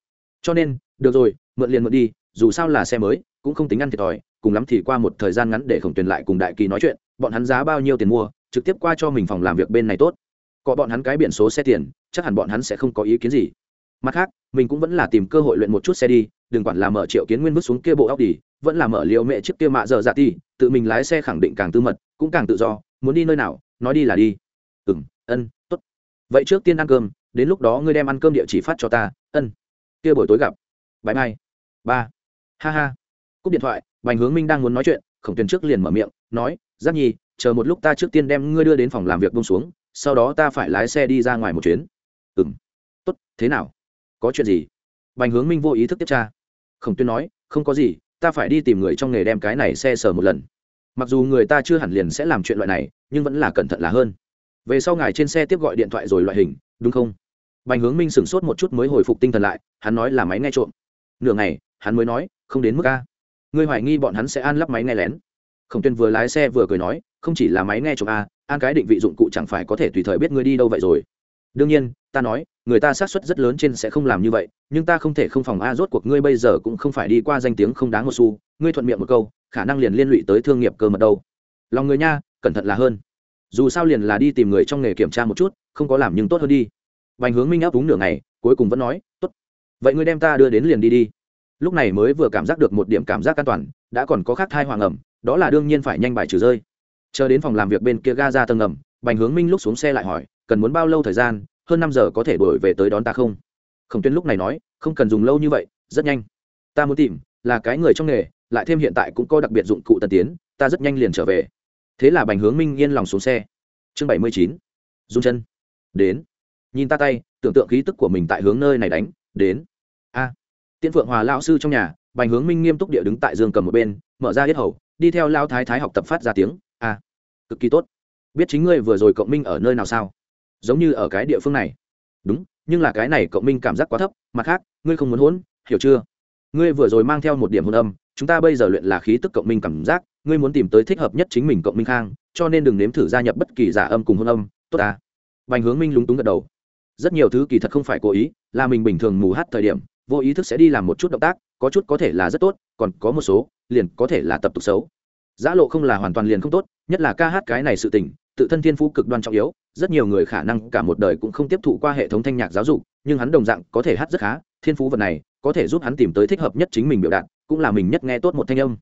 Cho nên, được rồi, mượn liền mượn đi, dù sao là xe mới, cũng không tính ăn thiệt thòi, cùng lắm thì qua một thời gian ngắn để khổng tuyền lại cùng đại kỳ nói chuyện, bọn hắn giá bao nhiêu tiền mua, trực tiếp qua cho mình phòng làm việc bên này tốt. Có bọn hắn cái biển số xe tiền, chắc hẳn bọn hắn sẽ không có ý kiến gì. Mặt khác, mình cũng vẫn là tìm cơ hội luyện một chút xe đi, đừng quản là mở triệu kiến nguyên vứt xuống kia bộ óc đi vẫn là mở liệu mẹ trước kia mạ giờ dạ ti, tự mình lái xe khẳng định càng tư mật, cũng càng tự do, muốn đi nơi nào, nói đi là đi. Ừ ân vậy trước tiên ăn cơm, đến lúc đó ngươi đem ăn cơm địa chỉ phát cho ta, ân. Kia buổi tối gặp. Bãi mai ba. Ha ha. Cúp điện thoại, bành hướng minh đang muốn nói chuyện, khổng tuyền trước liền mở miệng, nói giáp nhi, chờ một lúc ta trước tiên đem ngươi đưa đến phòng làm việc bông xuống, sau đó ta phải lái xe đi ra ngoài một chuyến. Ừ m tốt, thế nào? Có chuyện gì? Bành hướng minh vô ý thức tiếp tra. Khổng tuyền nói, không có gì, ta phải đi tìm người trong nghề đem cái này xe sờ một lần. Mặc dù người ta chưa hẳn liền sẽ làm chuyện loại này, nhưng vẫn là cẩn thận là hơn về sau ngài trên xe tiếp gọi điện thoại rồi loại hình, đúng không? Bành hướng minh sửng sốt một chút mới hồi phục tinh thần lại, hắn nói là máy nghe trộm. Nửa ngày, hắn mới nói, không đến mức a. Ngươi hoài nghi bọn hắn sẽ an lắp máy nghe lén. Khổng tuyên vừa lái xe vừa cười nói, không chỉ là máy nghe trộm a, an cái định vị dụng cụ chẳng phải có thể tùy thời biết ngươi đi đâu vậy rồi. Đương nhiên, ta nói, người ta xác suất rất lớn trên sẽ không làm như vậy, nhưng ta không thể không phòng a, rốt cuộc ngươi bây giờ cũng không phải đi qua danh tiếng không đáng một xu, ngươi thuận miệng một câu, khả năng liền liên lụy tới thương nghiệp cơ mật đâu. Lòng người nha, cẩn thận là hơn dù sao liền là đi tìm người trong nghề kiểm tra một chút, không có làm nhưng tốt hơn đi. Vành hướng minh áp đúng nửa ngày, cuối cùng vẫn nói, tốt, vậy ngươi đem ta đưa đến liền đi đi. Lúc này mới vừa cảm giác được một điểm cảm giác an toàn, đã còn có khác thai hoàng ẩm, đó là đương nhiên phải nhanh bài trừ rơi. Chờ đến phòng làm việc bên kia ga ra tầng ngầm bành hướng minh lúc xuống xe lại hỏi, cần muốn bao lâu thời gian, hơn năm giờ có thể đổi về tới đón ta không? Khổng tuyên lúc này nói, không cần dùng lâu như vậy, rất nhanh. Ta muốn tìm, là cái người trong nghề, lại thêm hiện tại cũng có đặc biệt dụng cụ tân tiến, ta rất nhanh liền trở về thế là bành hướng minh yên lòng xuống xe. Chương bảy mươi chín. Dung chân. Đến. Nhìn ta tay, tưởng tượng khí tức của mình tại hướng nơi này đánh, đến. A. À. tiễn phượng hòa lao sư trong nhà, bành hướng minh nghiêm túc địa đứng tại giường cầm một bên, mở ra hết hầu, đi theo lao thái thái học tập phát ra tiếng, a. Cực kỳ tốt. Biết chính ngươi vừa rồi cộng minh ở nơi nào sao? Giống như ở cái địa phương này. Đúng, nhưng là cái này cộng minh cảm giác quá thấp, mặt khác, ngươi không muốn hỗn, hiểu chưa? Ngươi vừa rồi mang theo một điểm hôn âm, chúng ta bây giờ luyện là khí tức cộng minh cảm giác ngươi muốn tìm tới thích hợp nhất chính mình cộng minh khang, cho nên đừng nếm thử gia nhập bất kỳ giả âm cùng hôn âm, tốt à? Bành hướng minh lúng túng gật đầu. Rất nhiều thứ kỳ thật không phải cố ý, là mình bình thường mù hát thời điểm, vô ý thức sẽ đi làm một chút động tác, có chút có thể là rất tốt, còn có một số, liền có thể là tập tục xấu. Giã lộ không là hoàn toàn liền không tốt, nhất là ca hát cái này sự tình, tự thân thiên phú cực đoan trọng yếu, rất nhiều người khả năng cả một đời cũng không tiếp thụ qua hệ thống thanh nhạc giáo dục, nhưng hắn đồng dạng có thể hát rất khá, thiên phú vật này có thể giúp hắn tìm tới thích hợp nhất chính mình biểu đạt, cũng là mình nhất nghe tốt một thanh âm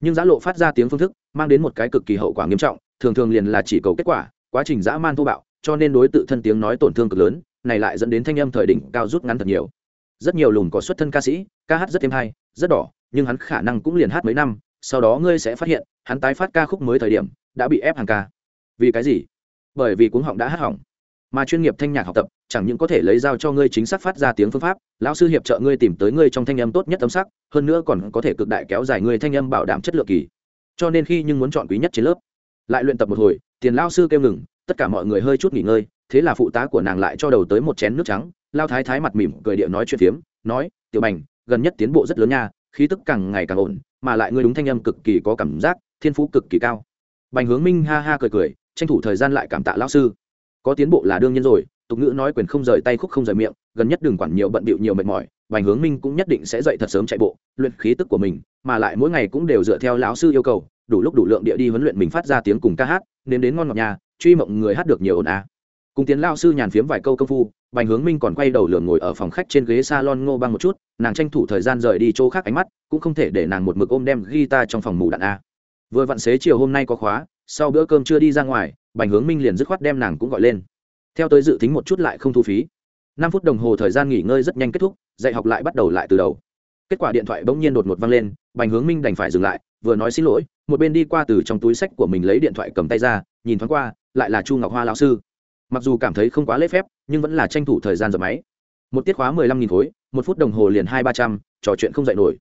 nhưng giã lộ phát ra tiếng phương thức, mang đến một cái cực kỳ hậu quả nghiêm trọng, thường thường liền là chỉ cầu kết quả, quá trình dã man thô bạo, cho nên đối tự thân tiếng nói tổn thương cực lớn, này lại dẫn đến thanh âm thời đỉnh cao rút ngắn thật nhiều. Rất nhiều lùn có xuất thân ca sĩ, ca hát rất thêm hay, rất đỏ, nhưng hắn khả năng cũng liền hát mấy năm, sau đó ngươi sẽ phát hiện, hắn tái phát ca khúc mới thời điểm, đã bị ép hàng ca. Vì cái gì? Bởi vì cuống họng đã hát hỏng mà chuyên nghiệp thanh nhạc học tập, chẳng những có thể lấy dao cho ngươi chính xác phát ra tiếng phương pháp, lão sư hiệp trợ ngươi tìm tới ngươi trong thanh âm tốt nhất tấm sắc, hơn nữa còn có thể cực đại kéo dài ngươi thanh âm bảo đảm chất lượng kỳ. Cho nên khi nhưng muốn chọn quý nhất trên lớp, lại luyện tập một hồi, tiền lão sư kêu ngừng, tất cả mọi người hơi chút nghỉ ngơi, thế là phụ tá của nàng lại cho đầu tới một chén nước trắng lao thái thái mặt mỉm cười điệu nói chuyện phiếm, nói, tiểu bành, gần nhất tiến bộ rất lớn nha, khí tức càng ngày càng ổn, mà lại ngươi đúng thanh âm cực kỳ có cảm giác, thiên phú cực kỳ cao. Bành hướng minh ha ha cười cười, tranh thủ thời gian lại cảm tạ lão sư có tiến bộ là đương nhiên rồi, tục ngữ nói quyền không rời tay khúc không rời miệng, gần nhất đừng quản nhiều bận bịu nhiều mệt mỏi bành hướng minh cũng nhất định sẽ dậy thật sớm chạy bộ, luyện khí tức của mình, mà lại mỗi ngày cũng đều dựa theo lão sư yêu cầu, đủ lúc đủ lượng địa đi huấn luyện mình phát ra tiếng cùng ca hát, nên đến ngon ngọt nhà, truy mộng người hát được nhiều ồn à. cùng tiến lao sư nhàn phiếm vài câu công phu bành hướng minh còn quay đầu lường ngồi ở phòng khách trên ghế salon ngô băng một chút, nàng tranh thủ thời gian rời đi chỗ khác ánh mắt, cũng không thể để nàng một mực ôm đem guitar trong phòng mù đạn a vừa vặn xế chiều hôm nay có khóa, sau bữa cơm chưa đi ra ngoài bành hướng minh liền dứt khoát đem nàng cũng gọi lên. Theo tới dự tính một chút lại không thu phí. Năm phút đồng hồ thời gian nghỉ ngơi rất nhanh kết thúc, dạy học lại bắt đầu lại từ đầu. Kết quả điện thoại bỗng nhiên đột ngột văng lên, bành hướng minh đành phải dừng lại, vừa nói xin lỗi, một bên đi qua từ trong túi sách của mình lấy điện thoại cầm tay ra, nhìn thoáng qua, lại là chu ngọc hoa lao sư. Mặc dù cảm thấy không quá lễ phép, nhưng vẫn là tranh thủ thời gian dập máy. Một tiết khóa mười lăm nghìn khối, một phút đồng hồ liền hai ba trăm, trò chuyện không dạy nổi.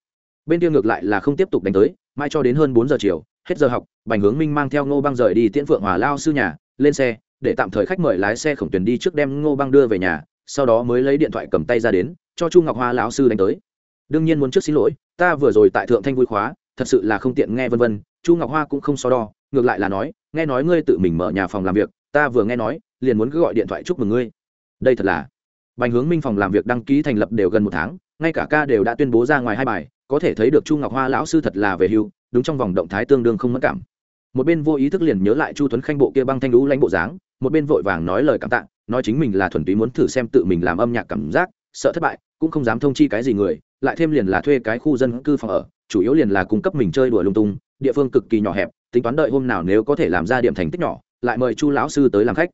Bên kia ngược lại là không tiếp tục đánh tới mai cho đến hơn bốn giờ chiều hết giờ học, bành hướng minh mang theo ngô băng rời đi tiễn phượng hòa lao sư nhà, lên xe, để tạm thời khách mời lái xe khổng tuyển đi trước đem ngô băng đưa về nhà, sau đó mới lấy điện thoại cầm tay ra đến, cho chu ngọc hoa lão sư đánh tới. Đương nhiên muốn trước xin lỗi, ta vừa rồi tại thượng thanh vui khóa, thật sự là không tiện nghe vân vân, chu ngọc hoa cũng không so đo, ngược lại là nói, nghe nói ngươi tự mình mở nhà phòng làm việc, ta vừa nghe nói, liền muốn cứ gọi điện thoại chúc mừng ngươi. Đây thật là. Bành hướng minh phòng làm việc đăng ký thành lập đều gần một tháng, ngay cả ca đều đã tuyên bố ra ngoài hai bài, có thể thấy được chu ngọc hoa lão sư thật là về hưu đúng trong vòng động thái tương đương không mất cảm. Một bên vô ý thức liền nhớ lại chu tuấn khanh bộ kia băng thanh lũ lãnh bộ dáng, một bên vội vàng nói lời cảm tạ, nói chính mình là thuần túy muốn thử xem tự mình làm âm nhạc cảm giác, sợ thất bại, cũng không dám thông chi cái gì người, lại thêm liền là thuê cái khu dân cư phòng ở, chủ yếu liền là cung cấp mình chơi đùa lung tung, địa phương cực kỳ nhỏ hẹp, tính toán đợi hôm nào nếu có thể làm ra điểm thành tích nhỏ, lại mời chu lão sư tới làm khách.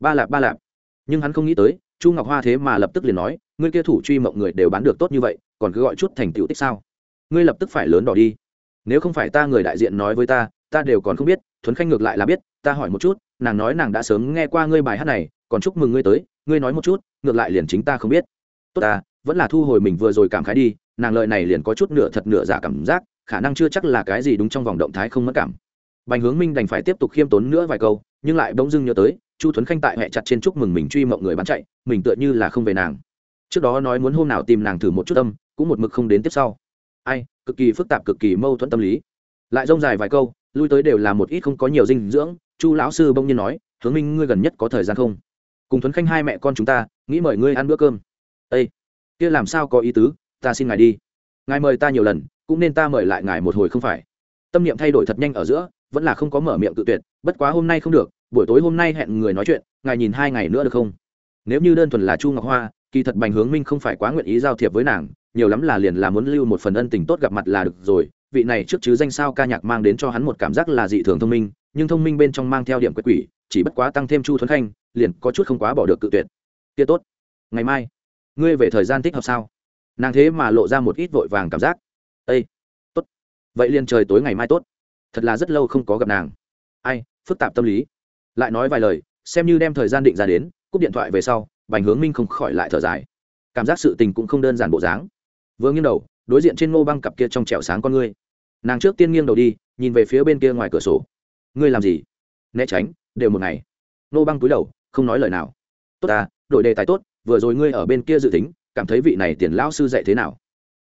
Ba lạp ba lạp. Nhưng hắn không nghĩ tới, chu ngọc hoa thế mà lập tức liền nói, ngươi kia thủ truy mộng người đều bán được tốt như vậy, còn cứ gọi chút thành tựu tích sao? Ngươi lập tức phải lớn đỏ đi nếu không phải ta người đại diện nói với ta ta đều còn không biết, thuấn khanh ngược lại là biết, ta hỏi một chút, nàng nói nàng đã sớm nghe qua ngươi bài hát này, còn chúc mừng ngươi tới, ngươi nói một chút, ngược lại liền chính ta không biết. Tốt ta, vẫn là thu hồi mình vừa rồi cảm khái đi, nàng lợi này liền có chút nửa thật nửa giả cảm giác, khả năng chưa chắc là cái gì đúng trong vòng động thái không mất cảm. Bành hướng minh đành phải tiếp tục khiêm tốn nữa vài câu, nhưng lại bỗng dưng nhớ tới, chu thuấn khanh tại hẹ chặt trên chúc mừng mình truy mộng người bán chạy, mình tựa như là không về nàng. Trước đó nói muốn hôm nào tìm nàng thử một chút tâm cũng một mực không đến tiếp sau. Ai cực kỳ phức tạp, cực kỳ mâu thuẫn tâm lý. Lại rông dài vài câu, lui tới đều là một ít không có nhiều dinh dưỡng, chu lão sư bỗng nhiên nói, hướng minh, ngươi gần nhất có thời gian không? Cùng thuấn khanh hai mẹ con chúng ta, nghĩ mời ngươi ăn bữa cơm. Ây kia làm sao có ý tứ, ta xin ngài đi. Ngài mời ta nhiều lần, cũng nên ta mời lại ngài một hồi không phải? Tâm niệm thay đổi thật nhanh ở giữa, vẫn là không có mở miệng tự tuyệt, bất quá hôm nay không được, buổi tối hôm nay hẹn người nói chuyện, ngài nhìn hai ngày nữa được không? Nếu như đơn thuần là chu ngọc hoa, kỳ thật bành hướng minh không phải quá nguyện ý giao thiệp với nàng nhiều lắm là liền là muốn lưu một phần ân tình tốt gặp mặt là được rồi, vị này trước chứ danh sao ca nhạc mang đến cho hắn một cảm giác là dị thường thông minh, nhưng thông minh bên trong mang theo điểm quyết quỷ, chỉ bất quá tăng thêm chu thuấn khanh, liền có chút không quá bỏ được cự tuyệt. Kia tốt, ngày mai, ngươi về thời gian thích hợp sao? Nàng thế mà lộ ra một ít vội vàng cảm giác. Ây tốt, vậy liền trời tối ngày mai tốt. Thật là rất lâu không có gặp nàng. Ai, phức tạp tâm lý. Lại nói vài lời, xem như đem thời gian định ra đến, cúp điện thoại về sau, bành hướng minh không khỏi lại thở dài. Cảm giác sự tình cũng không đơn giản bộ dáng vừa nghiêng đầu, đối diện trên ngô băng cặp kia trong trẻo sáng con ngươi. Nàng trước tiên nghiêng đầu đi, nhìn về phía bên kia ngoài cửa sổ. Ngươi làm gì? Né tránh, đều một ngày. Ngô băng cúi đầu, không nói lời nào. Tốt ta, đổi đề tài tốt, vừa rồi ngươi ở bên kia dự tính, cảm thấy vị này tiền lão sư dạy thế nào?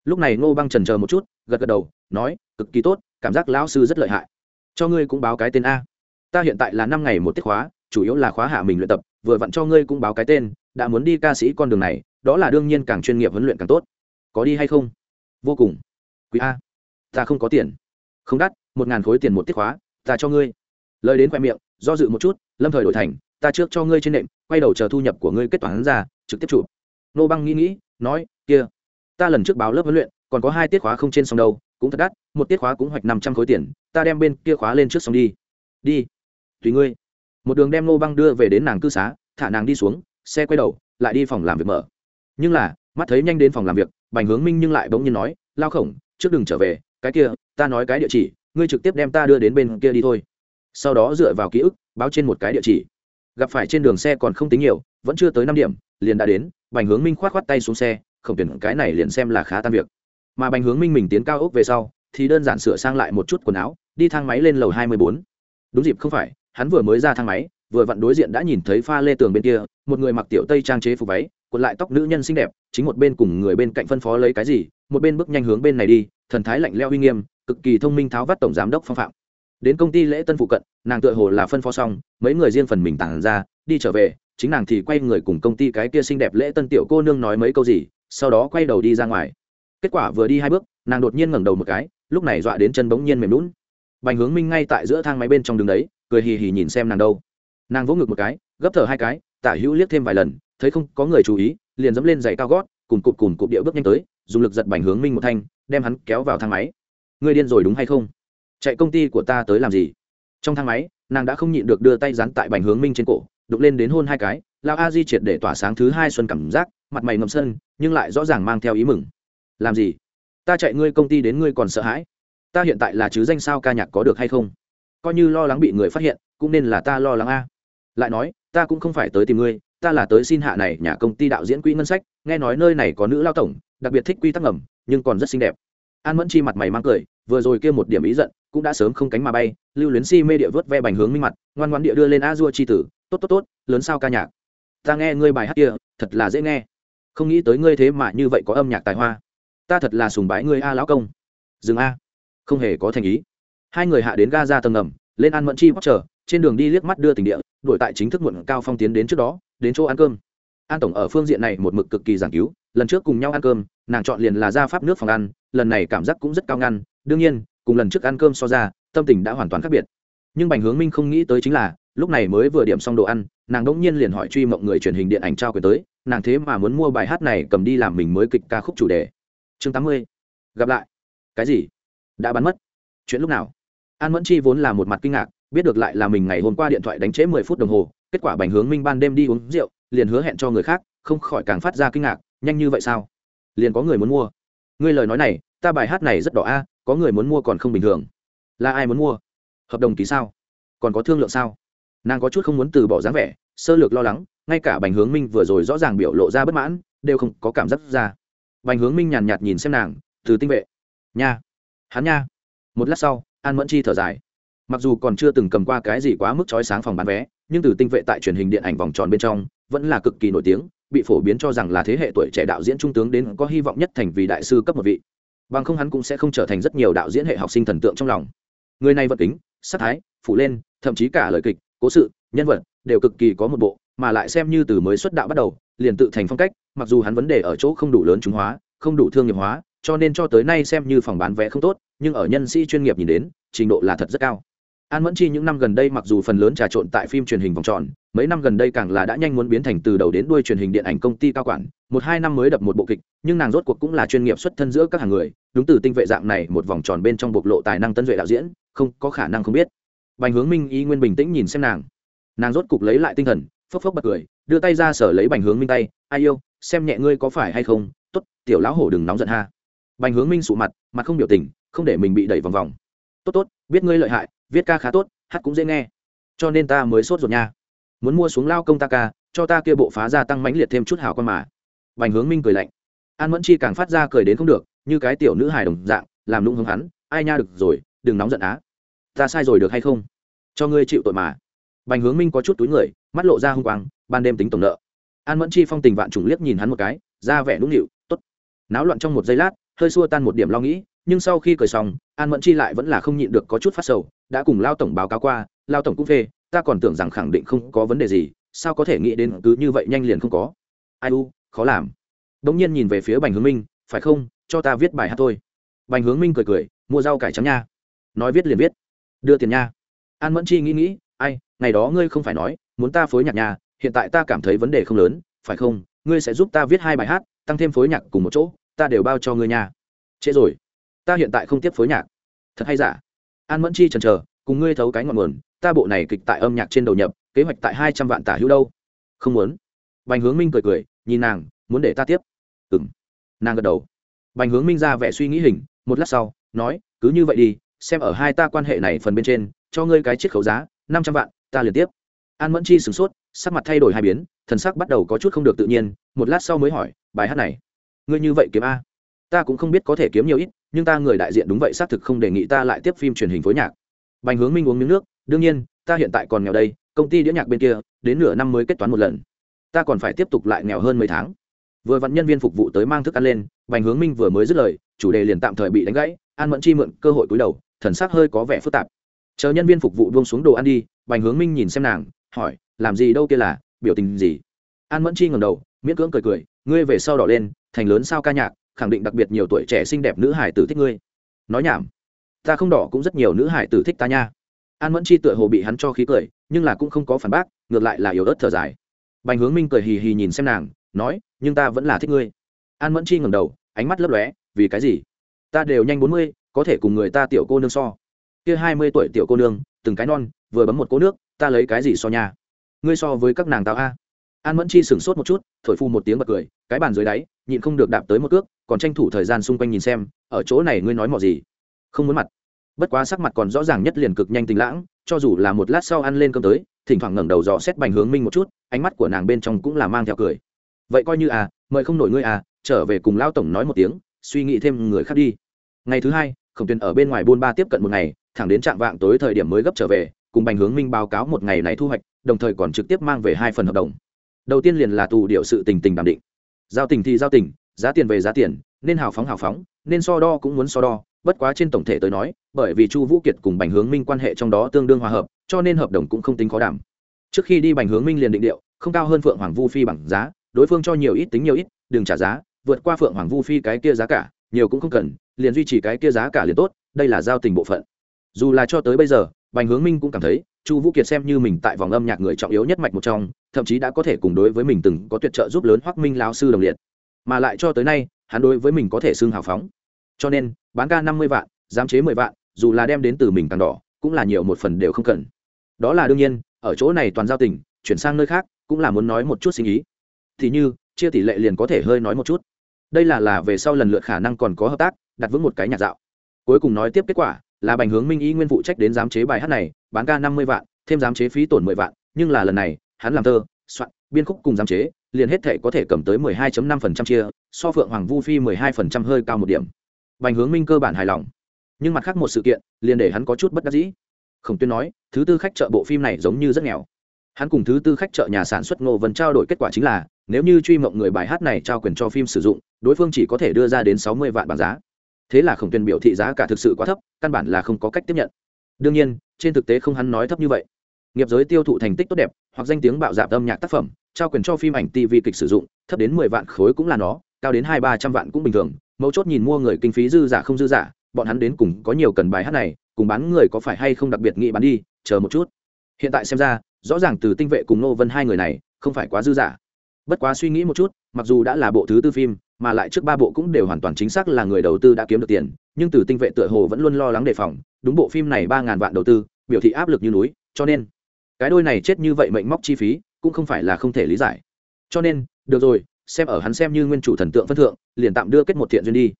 Lúc này ngô băng trần chờ một chút, gật gật đầu, nói, cực kỳ tốt, cảm giác lão sư rất lợi hại. Cho ngươi cũng báo cái tên a. Ta hiện tại là năm ngày một tiết khóa, chủ yếu là khóa hạ mình luyện tập, vừa vặn cho ngươi cũng báo cái tên, đã muốn đi ca sĩ con đường này, đó là đương nhiên càng chuyên nghiệp huấn luyện càng tốt có đi hay không? Vô cùng. Quý a, ta không có tiền. Không đắt, một ngàn khối tiền một tiết khóa, ta cho ngươi. Lời đến khoe miệng, do dự một chút, lâm thời đổi thành, ta trước cho ngươi trên nệm, quay đầu chờ thu nhập của ngươi kết toán ra, trực tiếp chụp. Nô băng nghĩ nghĩ, nói, kia, ta lần trước báo lớp huấn luyện, còn có hai tiết khóa không trên xong đâu, cũng thật đắt, một tiết khóa cũng hoạch năm trăm khối tiền, ta đem bên kia khóa lên trước xong đi. Đi. Tùy ngươi. Một đường đem nô băng đưa về đến nàng cư xá, thả nàng đi xuống, xe quay đầu, lại đi phòng làm việc mở. Nhưng là mắt thấy nhanh đến phòng làm việc, bành hướng minh nhưng lại bỗng nhiên nói, lao khổng, trước đừng trở về, cái kia, ta nói cái địa chỉ, ngươi trực tiếp đem ta đưa đến bên kia đi thôi. Sau đó dựa vào ký ức, báo trên một cái địa chỉ. Gặp phải trên đường xe còn không tính nhiều, vẫn chưa tới năm điểm, liền đã đến, bành hướng minh k h o á t khoát tay xuống xe không tuyển, cái này liền xem là khá tan việc. Mà bành hướng minh mình tiến cao ốc về sau, thì đơn giản sửa sang lại một chút quần áo, đi thang máy lên lầu hai mươi bốn. Đúng dịp không phải, hắn vừa mới ra thang máy, vừa vặn đối diện đã nhìn thấy pha lê tường bên kia, một người mặc tiểu tây trang chế phục váy cuộn lại tóc nữ nhân xinh đẹp, chính một bên cùng người bên cạnh phân phó lấy cái gì, một bên bước nhanh hướng bên này đi, thần thái lạnh leo uy nghiêm, cực kỳ thông minh tháo vắt tổng giám đốc phong phạm. Đến công ty lễ tân phụ cận, nàng tựa hồ là phân phó xong, mấy người riêng phần mình tản ra, đi trở về, chính nàng thì quay người cùng công ty cái kia xinh đẹp lễ tân tiểu cô nương nói mấy câu gì, sau đó quay đầu đi ra ngoài. Kết quả vừa đi hai bước, nàng đột nhiên ngẩng đầu một cái, lúc này dọa đến chân bỗng nhiên mềm lún bành hướng minh ngay tại giữa thang máy bên trong đường đấy, cười hì hì nhìn xem nàng đâu. Nàng vỗ ngực một cái, gấp thở hai cái tả hữu liếc thêm vài lần thấy không có người chú ý, liền dẫm lên giày cao gót, cùng cụt cùng cụt địa bước nhanh tới, dùng lực giật bành hướng minh một thanh, đem hắn kéo vào thang máy. Ngươi điên rồi đúng hay không? Chạy công ty của ta tới làm gì? Trong thang máy, nàng đã không nhịn được đưa tay dán tại bành hướng minh trên cổ đục lên đến hôn hai cái, lao a di triệt để tỏa sáng thứ hai xuân cảm giác, mặt mày ngầm sân, nhưng lại rõ ràng mang theo ý mừng. Làm gì? Ta chạy ngươi công ty đến ngươi còn sợ hãi. Ta hiện tại là chứ danh sao ca nhạc có được hay không? Coi như lo lắng bị người phát hiện, cũng nên là ta lo lắng a. Lại nói, ta cũng không phải tới tìm ngươi ta là tới xin hạ này nhà công ty đạo diễn quỹ ngân sách, nghe nói nơi này có nữ lao tổng, đặc biệt thích quy tắc ngầm, nhưng còn rất xinh đẹp. An mẫn chi mặt mày mang cười, vừa rồi kia một điểm ý giận, cũng đã sớm không cánh mà bay, lưu luyến si mê địa vớt ve bành hướng minh mặt, ngoan ngoan địa đưa lên a dua chi tử, tốt tốt tốt, lớn sao ca nhạc? Ta nghe ngươi bài hát kia, thật là dễ nghe. Không nghĩ tới ngươi thế mà như vậy có âm nhạc tài hoa. Ta thật là sùng bái ngươi a lão công. Dừng a. Không hề có thành ý. Hai người hạ đến ga ra tầng ngầm, lên ăn mẫn chi bóc chờ trên đường đi liếc mắt đưa tình địa, đuổi tại chính thức muộn cao phong tiến đến trước đó đến chỗ ăn cơm. An tổng ở phương diện này một mực cực kỳ giảng cứu, lần trước cùng nhau ăn cơm, nàng chọn liền là ra pháp nước phòng ăn, lần này cảm giác cũng rất cao ngăn, đương nhiên, cùng lần trước ăn cơm so ra, tâm tình đã hoàn toàn khác biệt. Nhưng bành hướng minh không nghĩ tới chính là, lúc này mới vừa điểm xong đồ ăn, nàng đ ỗ n g nhiên liền hỏi truy mộng người truyền hình điện ảnh trao quyền tới, nàng thế mà muốn mua bài hát này cầm đi làm mình mới kịch ca khúc chủ đề. Chương tám mươi, gặp lại. Cái gì? Đã bắn mất. Chuyện lúc nào? An mẫn chi vốn là một mặt kinh ngạc biết được lại là mình ngày hôm qua điện thoại đánh trễ mười phút đồng hồ, kết quả bành hướng minh ban đêm đi uống rượu, liền hứa hẹn cho người khác, không khỏi càng phát ra kinh ngạc, nhanh như vậy sao? Liền có người muốn mua. Ngươi lời nói này, ta bài hát này rất đỏ a, có người muốn mua còn không bình thường. Là ai muốn mua? Hợp đồng ký sao? Còn có thương lượng sao? Nàng có chút không muốn từ bỏ dáng vẻ, sơ lược lo lắng, ngay cả bành hướng minh vừa rồi rõ ràng biểu lộ ra bất mãn, đều không có cảm giác ra. Bành hướng minh nhàn nhạt nhìn xem nàng, từ tinh vệ. Nha. Hắn nha. Một lát sau, an mẫn chi thở dài mặc dù còn chưa từng cầm qua cái gì quá mức trói sáng phòng bán vé, nhưng từ tinh vệ tại truyền hình điện ảnh vòng tròn bên trong, vẫn là cực kỳ nổi tiếng, bị phổ biến cho rằng là thế hệ tuổi trẻ đạo diễn trung tướng đến có hy vọng nhất thành vì đại sư cấp một vị. Bằng không hắn cũng sẽ không trở thành rất nhiều đạo diễn hệ học sinh thần tượng trong lòng. Người này vật kính, sắc thái phủ lên, thậm chí cả lời kịch, cố sự, nhân vật đều cực kỳ có một bộ, mà lại xem như từ mới xuất đạo bắt đầu, liền tự thành phong cách, mặc dù hắn vấn đề ở chỗ không đủ lớn chúng hóa, không đủ thương nghiệp hóa, cho nên cho tới nay xem như phòng bán vé không tốt, nhưng ở nhân sĩ chuyên nghiệp nhìn đến, trình độ là thật rất cao an mẫn chi những năm gần đây mặc dù phần lớn trà trộn tại phim truyền hình vòng tròn, mấy năm gần đây càng là đã nhanh muốn biến thành từ đầu đến đuôi truyền hình điện ảnh công ty cao quản, một hai năm mới đập một bộ kịch, nhưng nàng rốt cuộc cũng là chuyên nghiệp xuất thân giữa các hàng người, đúng từ tinh vệ dạng này, một vòng tròn bên trong bộc lộ tài năng tân duệ đạo diễn, không có khả năng không biết. Bành hướng minh, y nguyên bình tĩnh nhìn xem nàng. Nàng rốt cục lấy lại tinh thần, phốc phốc bật cười, đưa tay ra sở lấy bành hướng minh tay, ai yêu, xem nhẹ ngươi có phải hay không? Tốt, tiểu lão hổ đừng nóng giận ha. Bành hướng minh sụ mặt mặt không biểu tình, không để mình bị đẩy vòng vòng. Tốt tốt, biết ngươi lợi hại viết ca khá tốt, hát cũng dễ nghe. Cho nên ta mới sốt ruột nha. Muốn mua xuống lao công ta ca, cho ta kia bộ phá ra tăng mãnh liệt thêm chút hảo con mà. Bành hướng minh cười lạnh. An mẫn chi càng phát ra cười đến không được, như cái tiểu nữ hài đồng dạng, làm lung hướng hắn, ai nha, được rồi, đừng nóng giận á. Ta sai rồi được hay không? Cho ngươi chịu tội mà. Bành hướng minh có chút túi người, mắt lộ ra hung quang, ban đêm tính tổng nợ. An mẫn chi phong tình vạn trùng liếc nhìn hắn một cái, ra vẻ nũng nịu t ố t náo loạn trong một giây lát, hơi xua tan một điểm lo nghĩ nhưng sau khi cười xong, an mẫn chi lại vẫn là không nhịn được có chút phát sầu, đã cùng lao tổng báo cáo qua, lao tổng cũng phê, ta còn tưởng rằng khẳng định không có vấn đề gì, sao có thể nghĩ đến cứ như vậy nhanh liền không có? Ai u, khó làm. Đ ỗ n g nhiên nhìn về phía bành hướng minh, phải không, cho ta viết bài hát thôi. Bành hướng minh cười cười, mua rau cải trắng nha. Nói viết liền viết. Đưa tiền nha. An mẫn chi nghĩ nghĩ, ai, ngày đó ngươi không phải nói, muốn ta phối nhạc nhà, hiện tại ta cảm thấy vấn đề không lớn, phải không, ngươi sẽ giúp ta viết hai bài hát, tăng thêm phối nhạc cùng một chỗ, ta đều bao cho ngươi nha. Trễ rồi ta hiện tại không tiếp phối nhạc. Thật hay giả? An mẫn chi chần trờ cùng ngươi thấu cái ngọn nguồn, ta bộ này kịch tại âm nhạc trên đầu nhập, kế hoạch tại hai trăm vạn tả hữu đâu. Không muốn. Bành hướng minh cười cười, nhìn nàng, muốn để ta tiếp. Ừ m nàng gật đầu. Bành hướng minh ra vẻ suy nghĩ hình, một lát sau, nói, cứ như vậy đi, xem ở hai ta quan hệ này phần bên trên, cho ngươi cái chiết khấu giá, năm trăm vạn, ta liền tiếp. An mẫn chi sửng sốt, sắc mặt thay đổi hai biến, thần sắc bắt đầu có chút không được tự nhiên, một lát sau mới hỏi, bài hát này, ngươi như vậy kiếm a? Ta cũng không biết có thể kiếm nhiều ít nhưng ta người đại diện đúng vậy xác thực không đề nghị ta lại tiếp phim truyền hình phối nhạc. Bành hướng minh uống miếng nước, đương nhiên, ta hiện tại còn nghèo đây, công ty đĩa nhạc bên kia, đến nửa năm mới kết toán một lần. Ta còn phải tiếp tục lại nghèo hơn mấy tháng. Vừa vặn nhân viên phục vụ tới mang thức ăn lên, bành hướng minh vừa mới dứt lời, chủ đề liền tạm thời bị đánh gãy an mẫn chi mượn, cơ hội cúi đầu, thần sắc hơi có vẻ phức tạp. Chờ nhân viên phục vụ buông xuống đồ ăn đi, bành hướng minh nhìn xem nàng, hỏi, làm gì đâu kia là, biểu tình gì? An mẫn chi ngầm đầu, miễn cưỡng cười cười, ngươi về sau đỏ lên, thành lớn sao ca nhạc khẳng định đặc biệt nhiều tuổi trẻ xinh đẹp nữ hải tử thích ngươi. Nói nhảm. Ta không đỏ cũng rất nhiều nữ hải tử thích ta nha. An mẫn chi tựa hồ bị hắn cho khí cười, nhưng là cũng không có phản bác, ngược lại là yếu ớt thở dài. Bành hướng minh cười hì hì nhìn xem nàng, nói, nhưng ta vẫn là thích ngươi. An mẫn chi ngầm đầu, ánh mắt lấp lóe, vì cái gì? Ta đều nhanh bốn mươi, có thể cùng người ta tiểu cô nương so. Kia hai mươi tuổi tiểu cô nương, từng cái non, vừa bấm một cỗ nước, ta lấy cái gì so nha? Ngươi so với các nàng tao a. An mẫn chi sửng sốt một chút, thổi phu một tiếng bật cười, cái bàn dưới đáy nhịn không được đạp tới một cước, còn tranh thủ thời gian xung quanh nhìn xem, ở chỗ này ngươi nói mò gì? Không muốn mặt. Bất quá sắc mặt còn rõ ràng nhất liền cực nhanh tính lãng, cho dù là một lát sau ăn lên cơm tới, thỉnh thoảng ngẩng đầu dò xét bành hướng minh một chút, ánh mắt của nàng bên trong cũng là mang theo cười. Vậy coi như à mời không nổi ngươi à trở về cùng lao tổng nói một tiếng, suy nghĩ thêm người khác đi. Ngày thứ hai, khổng tuyền ở bên ngoài buôn ba tiếp cận một ngày, thẳng đến trạng vạng tối thời điểm mới gấp trở về, cùng bành hướng minh báo cáo một ngày này thu hoạch, đồng thời còn trực tiếp mang về hai phần hợp đồng. Đầu tiên liền là tù điệu sự tình tình đàm định giao tình thì giao tình, giá tiền về giá tiền, nên hào phóng hào phóng, nên so đo cũng muốn so đo. Bất quá trên tổng thể tới nói, bởi vì chu vũ kiệt cùng bành hướng minh quan hệ trong đó tương đương hòa hợp, cho nên hợp đồng cũng không tính khó đảm. Trước khi đi bành hướng minh liền định điệu, không cao hơn phượng hoàng vu phi bằng giá, đối phương cho nhiều ít tính nhiều ít, đừng trả giá, vượt qua phượng hoàng vu phi cái kia giá cả, nhiều cũng không cần, liền duy trì cái kia giá cả liền tốt, đây là giao tình bộ phận. Dù là cho tới bây giờ bành hướng minh cũng cảm thấy, chu vũ kiệt xem như mình tại vòng âm nhạc người trọng yếu nhất mạch một trong, thậm chí đã có thể cùng đối với mình từng có tuyệt trợ giúp lớn hoắc minh lao sư đồng liệt. Mà lại cho tới nay, hắn đối với mình có thể xưng hào phóng. Cho nên, bán ca năm mươi vạn, giám chế mười vạn, dù là đem đến từ mình càng đỏ, cũng là nhiều một phần đều không cần. Đó là đương nhiên, ở chỗ này toàn giao tình, chuyển sang nơi khác, cũng là muốn nói một chút sinh ý thì như, chia tỷ lệ liền có thể hơi nói một chút. Đây là là về sau lần lượt khả năng còn có hợp tác, đặt vững một cái nhạc dạo. Cuối cùng nói tiếp kết quả là bành hướng minh y nguyên phụ trách đến giám chế bài hát này, bán ca năm mươi vạn, thêm giám chế phí tổn mười vạn, nhưng là lần này, hắn làm thơ, soạn, biên khúc cùng giám chế, liền hết thể có thể cầm tới mười hai năm phần trăm chia, so phượng hoàng vu phi mười hai phần trăm hơi cao một điểm. Bành hướng minh cơ bản hài lòng. Nhưng mặt khác một sự kiện, liền để hắn có chút bất đắc dĩ. Khổng tuyên nói, thứ tư khách chợ bộ phim này giống như rất nghèo. Hắn cùng thứ tư khách chợ nhà sản xuất ngô vân trao đổi kết quả chính là, nếu như truy mộng người bài hát này trao quyền cho phim sử dụng, đối phương chỉ có thể đưa ra đến sáu mươi vạn bảng giá thế là khổng tuyền biểu thị giá cả thực sự quá thấp, căn bản là không có cách tiếp nhận. Đương nhiên, trên thực tế không hắn nói thấp như vậy. Nghiệp giới tiêu thụ thành tích tốt đẹp, hoặc danh tiếng bạo dạp âm nhạc tác phẩm, trao quyền cho phim ảnh tv kịch sử dụng, thấp đến mười vạn khối cũng là nó, cao đến hai ba trăm vạn cũng bình thường. Mấu chốt nhìn mua người kinh phí dư giả không dư giả, bọn hắn đến cùng có nhiều cần bài hát này, cùng bán người có phải hay không đặc biệt nghĩ bán đi, chờ một chút. Hiện tại xem ra, rõ ràng từ tinh vệ cùng nô vân hai người này, không phải quá dư giả bất quá suy nghĩ một chút, mặc dù đã là bộ thứ tư phim, mà lại trước ba bộ cũng đều hoàn toàn chính xác là người đầu tư đã kiếm được tiền, nhưng từ tinh vệ tựa hồ vẫn luôn lo lắng đề phòng, đúng bộ phim này ba ngàn vạn đầu tư, biểu thị áp lực như núi, cho nên cái đôi này chết như vậy mệnh móc chi phí cũng không phải là không thể lý giải. Cho nên, được rồi, xem ở hắn xem như nguyên chủ thần tượng phân thượng, liền tạm đưa kết một thiện duyên đi.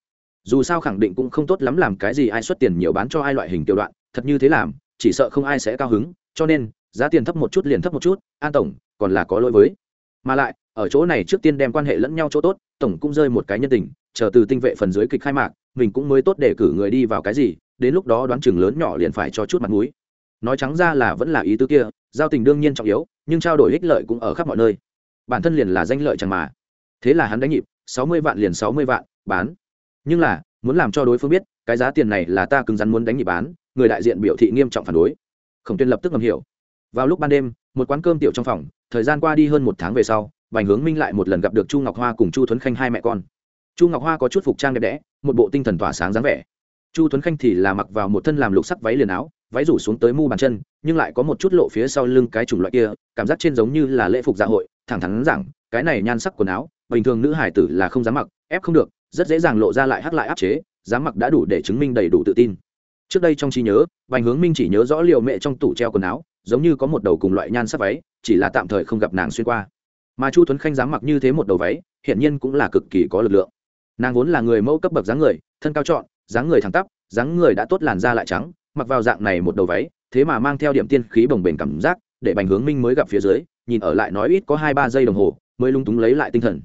Dù sao khẳng định cũng không tốt lắm làm cái gì ai xuất tiền nhiều bán cho ai loại hình tiểu đoạn, thật như thế làm, chỉ sợ không ai sẽ cao hứng, cho nên giá tiền thấp một chút liền thấp một chút, an tổng, còn là có lỗi với. Mà lại ở chỗ này trước tiên đem quan hệ lẫn nhau chỗ tốt, tổng cũng rơi một cái nhân tình, chờ từ tinh vệ phần dưới kịch khai mạc, mình cũng mới tốt để cử người đi vào cái gì, đến lúc đó đoán chừng lớn nhỏ liền phải cho chút mặt mũi. Nói trắng ra là vẫn là ý tứ kia, giao tình đương nhiên trọng yếu, nhưng trao đổi ích lợi cũng ở khắp mọi nơi. Bản thân liền là danh lợi chẳng mà. Thế là hắn đánh nhịp, sáu mươi vạn liền sáu mươi vạn, bán. Nhưng là, muốn làm cho đối phương biết, cái giá tiền này là ta cứng rắn muốn đánh nhịp bán, người đại diện biểu thị nghiêm trọng phản đối. Khổng tuyên lập tức ngầm hiểu. Vào lúc ban đêm, một quán cơm tiểu trong phòng, thời gian qua đi hơn một tháng về sau Bành hướng minh lại một lần gặp được chu ngọc hoa cùng chu thuấn khanh hai mẹ con. Chu ngọc hoa có chút phục trang đẹp đẽ, một bộ tinh thần tỏa sáng dáng vẻ. Chu thuấn khanh thì là mặc vào một thân làm lục sắc váy liền áo, váy rủ xuống tới mu bàn chân, nhưng lại có một chút lộ phía sau lưng cái chủng loại kia, cảm giác trên giống như là lễ phục dạ hội, thẳng thắn rằng, cái này nhan sắc quần áo, bình thường nữ hải tử là không dám mặc, ép không được, rất dễ dàng lộ ra lại hắc lại áp chế, dám mặc đã đủ để chứng minh đầy đủ tự tin. Trước đây trong trí nhớ Bành hướng minh chỉ nhớ rõ liều mẹ trong tủ treo quần áo, giống như có một đầu cùng loại nhan sắc váy, chỉ là tạm thời không gặp nàng xuyên qua mà chu tuấn khanh dám mặc như thế một đầu váy hiện nhiên cũng là cực kỳ có lực lượng. Nàng vốn là người mẫu cấp bậc dáng người, thân cao trọn, dáng người thẳng tắp, dáng người đã tốt làn da lại trắng, mặc vào dạng này một đầu váy, thế mà mang theo điểm tiên khí bồng bềnh cảm giác, để bành hướng minh mới gặp phía dưới, nhìn ở lại nói ít có hai ba giây đồng hồ, mới lung túng lấy lại tinh thần.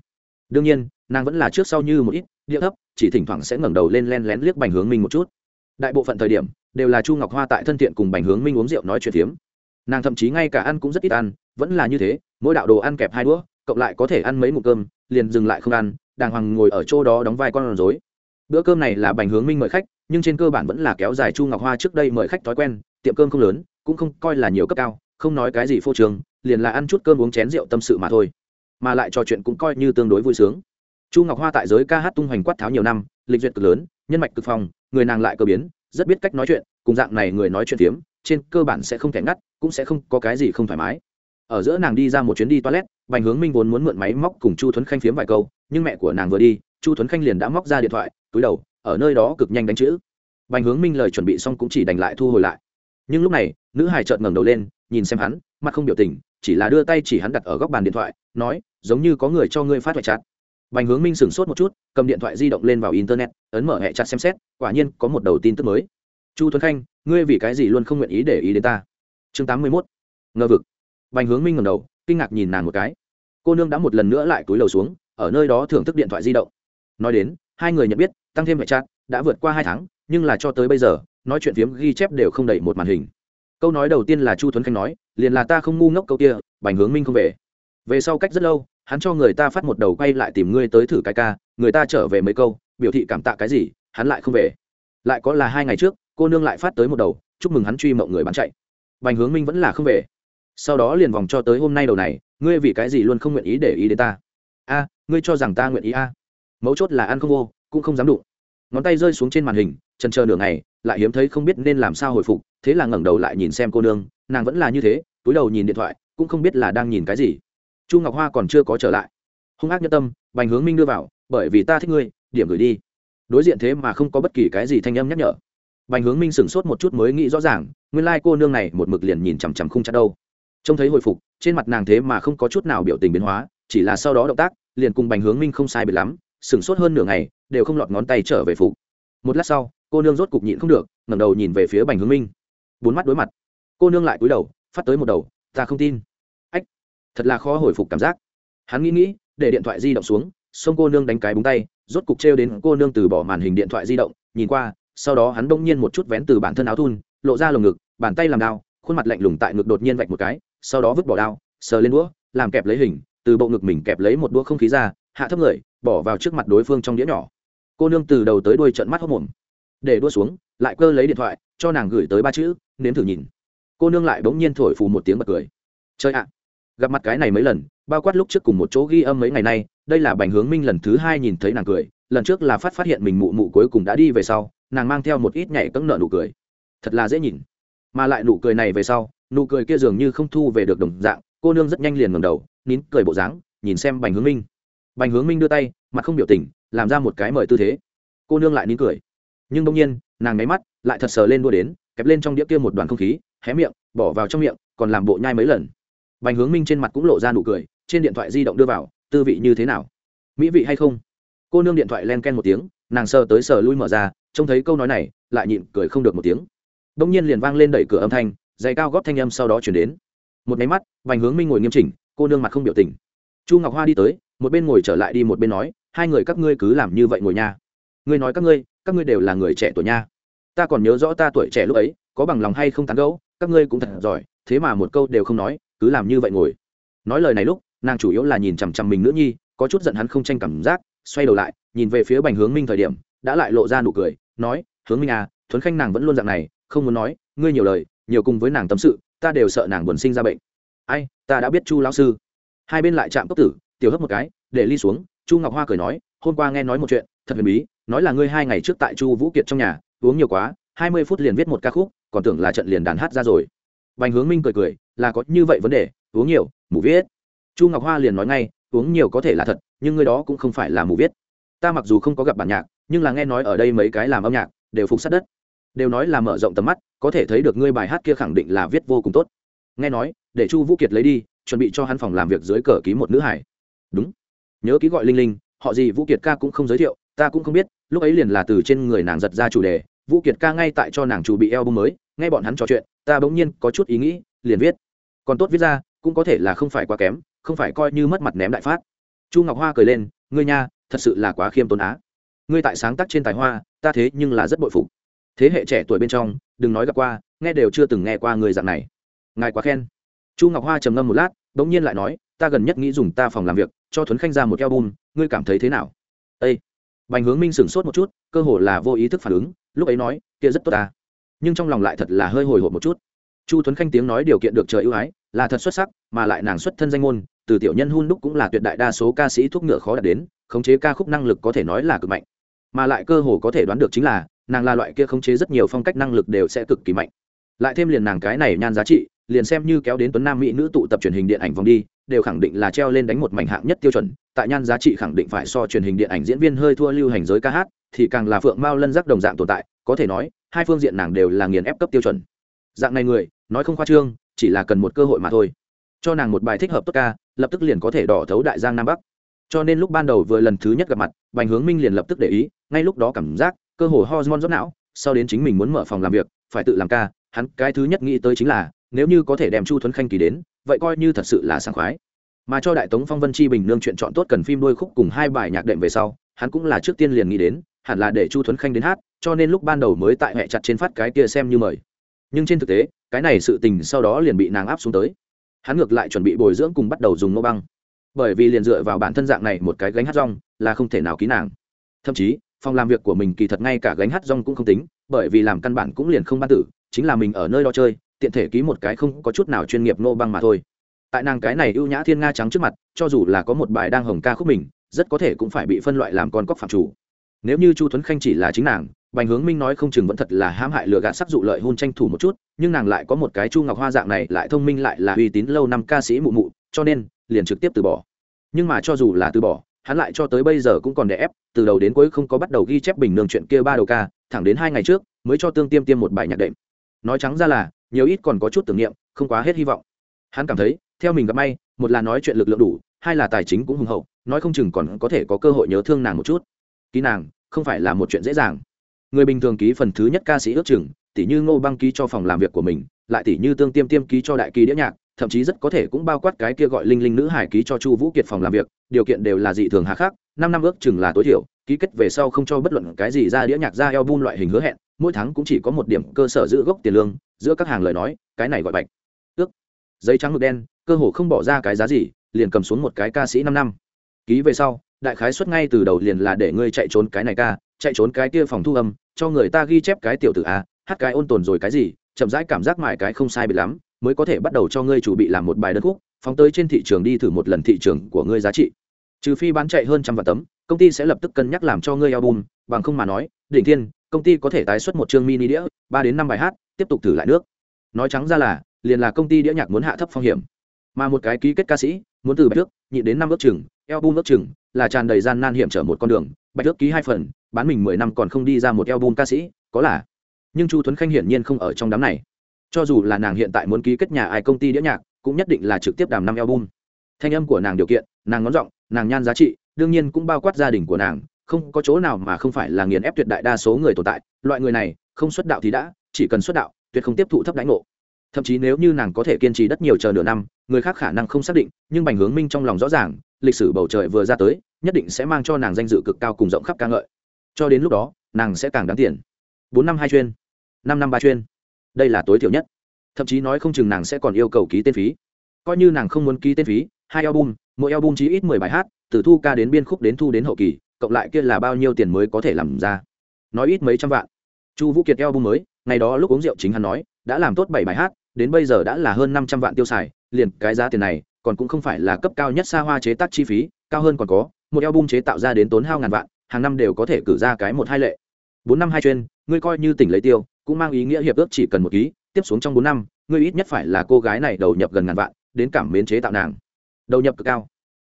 Đương nhiên, nàng vẫn là trước sau như một ít, địa thấp, chỉ thỉnh thoảng sẽ ngẩng đầu lên len lén liếc bành hướng minh một chút. Đại bộ phận thời điểm, đều là chu ngọc hoa tại thân thiện cùng bành hướng minh uống rượu nói chuyện phiếm. Nàng thậm chí ngay cả ăn cũng rất ít ăn, vẫn là như thế mỗi đạo đồ ăn kẹp hai đũa, cộng lại có thể ăn mấy ngụm cơm, liền dừng lại không ăn, đàng hoàng ngồi ở chỗ đó đóng vai con rối. Bữa cơm này là bành hướng minh mời khách, nhưng trên cơ bản vẫn là kéo dài chu ngọc hoa trước đây mời khách thói quen, tiệm cơm không lớn, cũng không coi là nhiều cấp cao, không nói cái gì phô trường liền là ăn chút cơm uống chén rượu tâm sự mà thôi. Mà lại trò chuyện cũng coi như tương đối vui sướng. Chu ngọc hoa tại giới ca hát tung hoành quát tháo nhiều năm, lịch duyệt cực lớn, nhân mạch cực phòng người nàng lại cơ biến, rất biết cách nói chuyện, cùng dạng này người nói chuyện phiếm, trên cơ bản sẽ không thể ngắt, cũng sẽ không có cái gì không thoải mái ở giữa nàng đi ra một chuyến đi toilet, bành hướng minh vốn muốn mượn máy móc cùng chu thuấn khanh phiếm vài câu, nhưng mẹ của nàng vừa đi, chu thuấn khanh liền đã móc ra điện thoại, túi đầu, ở nơi đó cực nhanh đánh chữ. Bành hướng minh lời chuẩn bị xong cũng chỉ đành lại thu hồi lại. Nhưng lúc này, nữ hải trợn ngẩng đầu lên, nhìn xem hắn, mặt không biểu tình, chỉ là đưa tay chỉ hắn đặt ở góc bàn điện thoại, nói, giống như có người cho ngươi phát hoại chặt bành hướng minh sửng sốt một chút, cầm điện thoại di động lên vào internet, ấn mở hệ chặt xem xét, quả nhiên có một đầu tin tức mới. Chu thuấn khanh, ngươi vì cái gì luôn không nguyện ý để ý đến ta? Chương tám mươi mốt. Ngờ vực bành hướng minh ngầm đầu, kinh ngạc nhìn nàng một cái. Cô nương đã một lần nữa lại túi lầu xuống, ở nơi đó thưởng thức điện thoại di động. Nói đến, hai người nhận biết, tăng thêm hệ chặt đã vượt qua hai tháng, nhưng là cho tới bây giờ, nói chuyện phiếm ghi chép đều không đầy một màn hình. Câu nói đầu tiên là chu tuấn khanh nói, liền là ta không ngu ngốc câu kia, bành hướng minh không về. Về sau cách rất lâu, hắn cho người ta phát một đầu quay lại tìm ngươi tới thử cái ca, người ta trở về mấy câu, biểu thị cảm tạ cái gì, hắn lại không về. Lại có là hai ngày trước, cô nương lại phát tới một đầu, chúc mừng hắn truy mộng người bán chạy. Bành hướng minh vẫn là không về sau đó liền vòng cho tới hôm nay đầu này, ngươi vì cái gì luôn không nguyện ý để ý đến ta? A, ngươi cho rằng ta nguyện ý a? Mấu chốt là ăn không vô, cũng không dám đụng. Ngón tay rơi xuống trên màn hình trần chờ nửa ngày, lại hiếm thấy không biết nên làm sao hồi phục, thế là ngẩng đầu lại nhìn xem cô nương, nàng vẫn là như thế, túi đầu nhìn điện thoại, cũng không biết là đang nhìn cái gì. Chu ngọc hoa còn chưa có trở lại. Hung ác nhân tâm, bành hướng minh đưa vào, bởi vì ta thích ngươi, điểm gửi đi. Đối diện thế mà không có bất kỳ cái gì thanh âm nhắc nhở. Bành hướng minh sửng sốt một chút mới nghĩ rõ ràng, nguyên lai、like、cô nương này một mực liền nhìn chằm chằm không chặt đâu trông thấy hồi phục, trên mặt nàng thế mà không có chút nào biểu tình biến hóa, chỉ là sau đó động tác, liền cùng bành hướng minh không sai biệt lắm, sửng sốt hơn nửa ngày, đều không lọt ngón tay trở về phục. Một lát sau, cô nương rốt cục nhịn không được, ngẩng đầu nhìn về phía bành hướng minh. Bốn mắt đối mặt. Cô nương lại cúi đầu, phát tới một đầu, ta không tin. Ách, thật là khó hồi phục cảm giác. Hắn nghĩ nghĩ, để điện thoại di động xuống, xông cô nương đánh cái búng tay, rốt cục trêu đến cô nương từ bỏ màn hình điện thoại di động, nhìn qua, sau đó hắn đông nhiên một chút vén từ bản thân áo thun, lộ ra lồng ngực, bàn tay làm đao, khuôn mặt lạnh lùng tại ngực đột nhiên vạch một cái sau đó vứt bỏ đao, sờ lên đũa, làm kẹp lấy hình, từ bộ ngực mình kẹp lấy một đũa không khí ra, hạ thấp người, bỏ vào trước mặt đối phương trong đĩa nhỏ. Cô nương từ đầu tới đuôi trận mắt hốc mồm để đua xuống, lại cơ lấy điện thoại, cho nàng gửi tới ba chữ, nếm thử nhìn. Cô nương lại bỗng nhiên thổi phù một tiếng bật cười. Chơi ạ! Gặp mặt cái này mấy lần, bao quát lúc trước cùng một chỗ ghi âm mấy ngày nay, đây là bành hướng minh lần thứ hai nhìn thấy nàng cười, lần trước là phát phát hiện mình mụ mụ cuối cùng đã đi về sau, nàng mang theo một ít nhảy cẫng nợ nụ cười. Thật là dễ nhìn. Mà lại nụ cười này về sau nụ cười kia dường như không thu về được đồng dạng, cô nương rất nhanh liền ngầm đầu, nín cười bộ dáng, nhìn xem bành hướng minh. Bành hướng minh đưa tay, mặt không biểu tình, làm ra một cái mời tư thế. Cô nương lại nín cười. Nhưng đông nhiên, nàng nháy mắt, lại thật sờ lên đua đến, kẹp lên trong đĩa kia một đoàn không khí, hé miệng, bỏ vào trong miệng, còn làm bộ nhai mấy lần. Bành hướng minh trên mặt cũng lộ ra nụ cười, trên điện thoại di động đưa vào, tư vị như thế nào? Mỹ vị hay không? Cô nương điện thoại len ken một tiếng, nàng sờ tới sờ lui mở ra, trông thấy câu nói này, lại nhịn cười không được một tiếng. Đông nhiên liền vang lên đẩy cửa âm thanh giày cao góp thanh âm sau đó chuyển đến. Một máy mắt, bành hướng minh ngồi nghiêm chỉnh, cô nương mặt không biểu tình. Chu ngọc hoa đi tới, một bên ngồi trở lại đi một bên nói, hai người các ngươi cứ làm như vậy ngồi nha. Ngươi nói các ngươi các ngươi đều là người trẻ tuổi nha. Ta còn nhớ rõ ta tuổi trẻ lúc ấy, có bằng lòng hay không tán gẫu, các ngươi cũng thật giỏi, thế mà một câu đều không nói, cứ làm như vậy ngồi. Nói lời này lúc, nàng chủ yếu là nhìn chằm chằm mình nữ nhi, có chút giận hắn không tranh cảm giác, xoay đầu lại, nhìn về phía bành hướng minh thời điểm, đã lại lộ ra nụ cười, nói, hướng minh à thuấn khanh nàng vẫn luôn dạng này, không muốn nói, ngươi nhiều lời nhiều cùng với nàng tâm sự, ta đều sợ nàng buồn sinh ra bệnh. Ai, ta đã biết chu lão sư. Hai bên lại chạm cốc tử, tiểu hấp một cái, để ly xuống, chu ngọc hoa cười nói, hôm qua nghe nói một chuyện, thật huyền bí, nói là ngươi hai ngày trước tại chu vũ kiệt trong nhà, uống nhiều quá, hai mươi phút liền viết một ca khúc, còn tưởng là trận liền đàn hát ra rồi. Bành hướng minh cười cười, là có như vậy vấn đề, uống nhiều, mù viết. Chu ngọc hoa liền nói ngay, uống nhiều có thể là thật, nhưng ngươi đó cũng không phải là mù viết. Ta mặc dù không có gặp bản nhạc, nhưng là nghe nói ở đây mấy cái làm âm nhạc, đều phục sát đất đều nói là mở rộng tầm mắt, có thể thấy được ngươi bài hát kia khẳng định là viết vô cùng tốt. Nghe nói, để chu vũ kiệt lấy đi, chuẩn bị cho hắn phòng làm việc dưới cờ ký một nữ hải. Đúng. Nhớ ký gọi linh linh, họ gì vũ kiệt ca cũng không giới thiệu, ta cũng không biết, lúc ấy liền là từ trên người nàng giật ra chủ đề, vũ kiệt ca ngay tại cho nàng chủ bị eo bông mới, nghe bọn hắn trò chuyện, ta bỗng nhiên có chút ý nghĩ, liền viết. Còn tốt viết ra, cũng có thể là không phải quá kém, không phải coi như mất mặt ném đại phát. Chu ngọc hoa cười lên, ngươi nha, thật sự là quá khiêm tốn á. Ngươi tại sáng tác trên tài hoa, ta thế nhưng là rất bội phục thế hệ trẻ tuổi bên trong đừng nói gặp qua nghe đều chưa từng nghe qua người dạng này. Ngài quá khen. Chu ngọc hoa trầm ngâm một lát đ ỗ n g nhiên lại nói ta gần nhất nghĩ dùng ta phòng làm việc cho thuấn khanh ra một eo bùn, ngươi cảm thấy thế nào? Â bành hướng minh sửng sốt một chút cơ hồ là vô ý thức phản ứng lúc ấy nói kia rất tốt ta. Nhưng trong lòng lại thật là hơi hồi hộp một chút. Chu thuấn khanh tiếng nói điều kiện được trời ưu ái là thật xuất sắc mà lại nàng xuất thân danh môn từ tiểu nhân hun đúc cũng là tuyệt đại đa số ca sĩ thuốc ngựa khó đạt đến khống chế ca khúc năng lực có thể nói là cực mạnh mà lại cơ hồ có thể đoán được chính là, nàng là loại kia khống chế rất nhiều phong cách năng lực đều sẽ cực kỳ mạnh. Lại thêm liền nàng cái này nhan giá trị, liền xem như kéo đến tuấn nam mỹ nữ tụ tập truyền hình điện ảnh vòng đi, đều khẳng định là treo lên đánh một mảnh hạng nhất tiêu chuẩn, tại nhan giá trị khẳng định phải so truyền hình điện ảnh diễn viên hơi thua lưu hành giới ca hát, thì càng là phượng mao lân giác đồng dạng tồn tại, có thể nói, hai phương diện nàng đều là nghiền ép cấp tiêu chuẩn. Dạng này người, nói không khoa trương, chỉ là cần một cơ hội mà thôi. Cho nàng một bài thích hợp tốt ca, lập tức liền có thể đỏ thấu đại giang nam bắc cho nên lúc ban đầu vừa lần thứ nhất gặp mặt, bành hướng minh liền lập tức để ý, ngay lúc đó cảm giác cơ hồ hormone rót não, sau đến chính mình muốn mở phòng làm việc, phải tự làm ca, hắn cái thứ nhất nghĩ tới chính là, nếu như có thể đem chu thuấn khanh kỳ đến, vậy coi như thật sự là sảng khoái. Mà cho đại tống phong vân chi bình nương chuyện chọn tốt cần phim đôi khúc cùng hai bài nhạc đệm về sau, hắn cũng là trước tiên liền nghĩ đến, hẳn là để chu thuấn khanh đến hát, cho nên lúc ban đầu mới tại hệ chặt trên phát cái kia xem như mời. Nhưng trên thực tế, cái này sự tình sau đó liền bị nàng áp xuống tới. Hắn ngược lại chuẩn bị bồi dưỡng cùng bắt đầu dùng nô băng bởi vì liền dựa vào bản thân dạng này một cái gánh hát rong là không thể nào ký nàng. Thậm chí, phòng làm việc của mình kỳ thật ngay cả gánh hát rong cũng không tính, bởi vì làm căn bản cũng liền không ban tử, chính là mình ở nơi đó chơi, tiện thể ký một cái không có chút nào chuyên nghiệp nô băng mà thôi. Tại nàng cái này ưu nhã thiên nga trắng trước mặt, cho dù là có một bài đang hồng ca khúc mình, rất có thể cũng phải bị phân loại làm con cóc phạm chủ. Nếu như chu tuấn khanh chỉ là chính nàng, bành hướng minh nói không chừng vẫn thật là hãm hại lừa gạt sắc dụ lợi hôn tranh thủ một chút, nhưng nàng lại có một cái chu ngọc hoa dạng này lại thông minh lại là uy tín lâu năm ca sĩ mụ mụ cho nên liền trực tiếp từ bỏ. Nhưng mà cho dù là từ bỏ, hắn lại cho tới bây giờ cũng còn đè ép, từ đầu đến cuối không có bắt đầu ghi chép bình nương chuyện kia ba đầu ca, thẳng đến hai ngày trước mới cho tương tiêm tiêm một bài nhạc đệm. Nói trắng ra là, nhiều ít còn có chút tưởng niệm, không quá hết hy vọng. Hắn cảm thấy, theo mình gặp may, một là nói chuyện lực lượng đủ, hai là tài chính cũng hùng hậu, nói không chừng còn có thể có cơ hội nhớ thương nàng một chút. Ký nàng, không phải là một chuyện dễ dàng. Người bình thường ký phần thứ nhất ca sĩ ước chừng tỷ như ngô băng ký cho phòng làm việc của mình, lại tỷ như tương tiêm tiêm ký cho đại ký đĩa nhạc thậm chí rất có thể cũng bao quát cái kia gọi linh linh nữ hải ký cho chu vũ kiệt phòng làm việc, điều kiện đều là dị thường hà khắc, năm năm ước chừng là tối thiểu, ký kết về sau không cho bất luận cái gì ra đĩa nhạc ra eo bun loại hình hứa hẹn, mỗi tháng cũng chỉ có một điểm cơ sở giữ gốc tiền lương, giữa các hàng lời nói, cái này gọi bạch. Ước. Giấy trắng mực đen, cơ hồ không bỏ ra cái giá gì, liền cầm xuống một cái ca sĩ năm năm. Ký về sau, đại khái xuất ngay từ đầu liền là để ngươi chạy trốn cái này ca, chạy trốn cái kia phòng thu âm, cho người ta ghi chép cái tiểu tử a, hát cái ôn tồn rồi cái gì, chậm rãi cảm giác mãi cái không sai biệt lắm mới có thể bắt đầu cho ngươi chủ bị làm một bài đơn khúc, phóng tới trên thị trường đi thử một lần thị trường của ngươi giá trị. Trừ phi bán chạy hơn trăm vạn tấm, công ty sẽ lập tức cân nhắc làm cho ngươi album, bằng không mà nói, đỉnh thiên, công ty có thể tái xuất một chương mini đĩa, ba đến năm bài hát, tiếp tục thử lại nước. Nói trắng ra là, liền là công ty đĩa nhạc muốn hạ thấp phong hiểm. Mà một cái ký kết ca sĩ, muốn từ bạch trước nhị đến năm ước chừng, album ước chừng, là tràn đầy gian nan hiểm trở một con đường bạch trước ký hai phần, bán mình mười năm còn không đi ra một album ca sĩ, có là. Nhưng chu tuấn khanh hiển nhiên không ở trong đám này cho dù là nàng hiện tại muốn ký kết nhà ai công ty đĩa nhạc, cũng nhất định là trực tiếp đàm năm album. Thanh âm của nàng điều kiện, nàng ngón giọng, nàng nhan giá trị, đương nhiên cũng bao quát gia đình của nàng, không có chỗ nào mà không phải là nghiền ép tuyệt đại đa số người tồn tại, loại người này, không xuất đạo thì đã, chỉ cần xuất đạo, tuyệt không tiếp thụ thấp đánh ngộ. Thậm chí nếu như nàng có thể kiên trì đất nhiều chờ nửa năm, người khác khả năng không xác định, nhưng bành hướng minh trong lòng rõ ràng, lịch sử bầu trời vừa ra tới, nhất định sẽ mang cho nàng danh dự cực cao cùng rộng khắp ca ngợi. Cho đến lúc đó, nàng sẽ càng đáng tiền. Bốn năm hai chuyên, năm năm ba chuyên đây là tối thiểu nhất. Thậm chí nói không chừng nàng sẽ còn yêu cầu ký tên phí. Coi như nàng không muốn ký tên phí, hai album, mỗi album chỉ ít mười bài hát, từ thu ca đến biên khúc đến thu đến hậu kỳ, cộng lại kia là bao nhiêu tiền mới có thể làm ra. Nói ít mấy trăm vạn. Chu vũ kiệt album mới, ngày đó lúc uống rượu chính hắn nói, đã làm tốt bảy bài hát, đến bây giờ đã là hơn năm trăm vạn tiêu xài, liền cái giá tiền này, còn cũng không phải là cấp cao nhất xa hoa chế tác chi phí, cao hơn còn có, một album chế tạo ra đến tốn hao ngàn vạn, hàng năm đều có thể cử ra cái một hai lệ. Bốn năm hai chuyên, ngươi coi như tỉnh lấy tiêu cũng mang ý nghĩa hiệp ước chỉ cần một ký, tiếp xuống trong bốn năm, ngươi ít nhất phải là cô gái này đầu nhập gần ngàn vạn, đến cảm mến chế tạo nàng. Đầu nhập cực cao.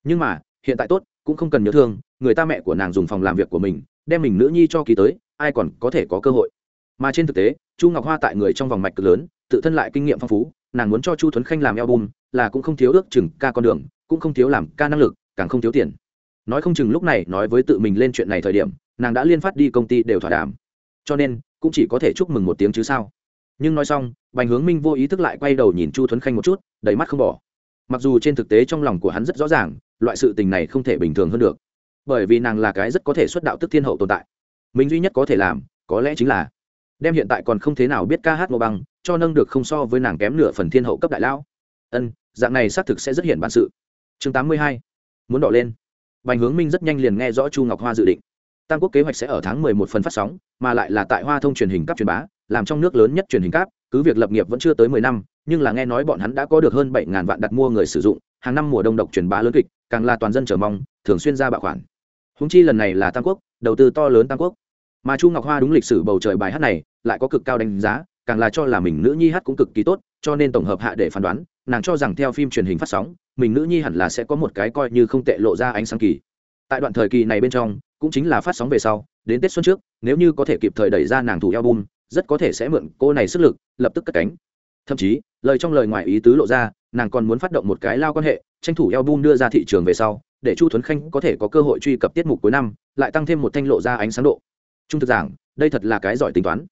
Nhưng mà, hiện tại tốt, cũng không cần nhớ thương, người ta mẹ của nàng dùng phòng làm việc của mình, đem mình nữ nhi cho ký tới, ai còn có thể có cơ hội. Mà trên thực tế, chu ngọc hoa tại người trong vòng mạch cực lớn, tự thân lại kinh nghiệm phong phú, nàng muốn cho chu thuấn khanh làm album, là cũng không thiếu ước chừng ca con đường, cũng không thiếu làm ca năng lực, càng không thiếu tiền. Nói không chừng lúc này, nói với tự mình lên chuyện này thời điểm, nàng đã liên phát đi công ty đều thỏa đàm. Cho nên cũng chỉ có thể chúc mừng một tiếng chứ sao. Nhưng nói xong, bành hướng minh vô ý thức lại quay đầu nhìn chu thuấn khanh một chút, đầy mắt không bỏ. Mặc dù trên thực tế trong lòng của hắn rất rõ ràng, loại sự tình này không thể bình thường hơn được. Bởi vì nàng là cái rất có thể xuất đạo tức thiên hậu tồn tại. Mình duy nhất có thể làm, có lẽ chính là đem hiện tại còn không thế nào biết ca hát mô băng, cho nâng được không so với nàng kém nửa phần thiên hậu cấp đại lão. Ân, dạng này xác thực sẽ rất hiển bản sự. Chương tám mươi hai, muốn đỏ lên. Bành hướng minh rất nhanh liền nghe rõ chu ngọc hoa dự định tam quốc kế hoạch sẽ ở tháng mười một phần phát sóng, mà lại là tại hoa thông truyền hình cấp truyền bá, làm trong nước lớn nhất truyền hình cáp, cứ việc lập nghiệp vẫn chưa tới mười năm, nhưng là nghe nói bọn hắn đã có được hơn bảy ngàn vạn đặt mua người sử dụng, hàng năm mùa đông độc truyền bá lớn kịch, càng là toàn dân chờ mong, thường xuyên ra bạo khoản. Húng chi lần này là tam quốc, đầu tư to lớn tam quốc. Mà chu ngọc hoa đúng lịch sử bầu trời bài hát này, lại có cực cao đánh giá, càng là cho là mình nữ nhi hát cũng cực kỳ tốt, cho nên tổng hợp hạ để phán đoán, nàng cho rằng theo phim truyền hình phát sóng, mình nữ nhi hẳn là sẽ có một cái coi như không tệ lộ ra ánh sáng kỳ. Tại đoạn thời kỳ này bên trong cũng chính là phát sóng về sau, đến tết xuân trước, nếu như có thể kịp thời đẩy ra nàng thủ album, rất có thể sẽ mượn cô này sức lực, lập tức cất cánh. Thậm chí, lời trong lời ngoài ý tứ lộ ra, nàng còn muốn phát động một cái lao quan hệ, tranh thủ album đưa ra thị trường về sau, để chu Thuấn khanh có thể có cơ hội truy cập tiết mục cuối năm, lại tăng thêm một thanh lộ ra ánh sáng độ. Trung thực giảng, đây thật là cái giỏi tính toán.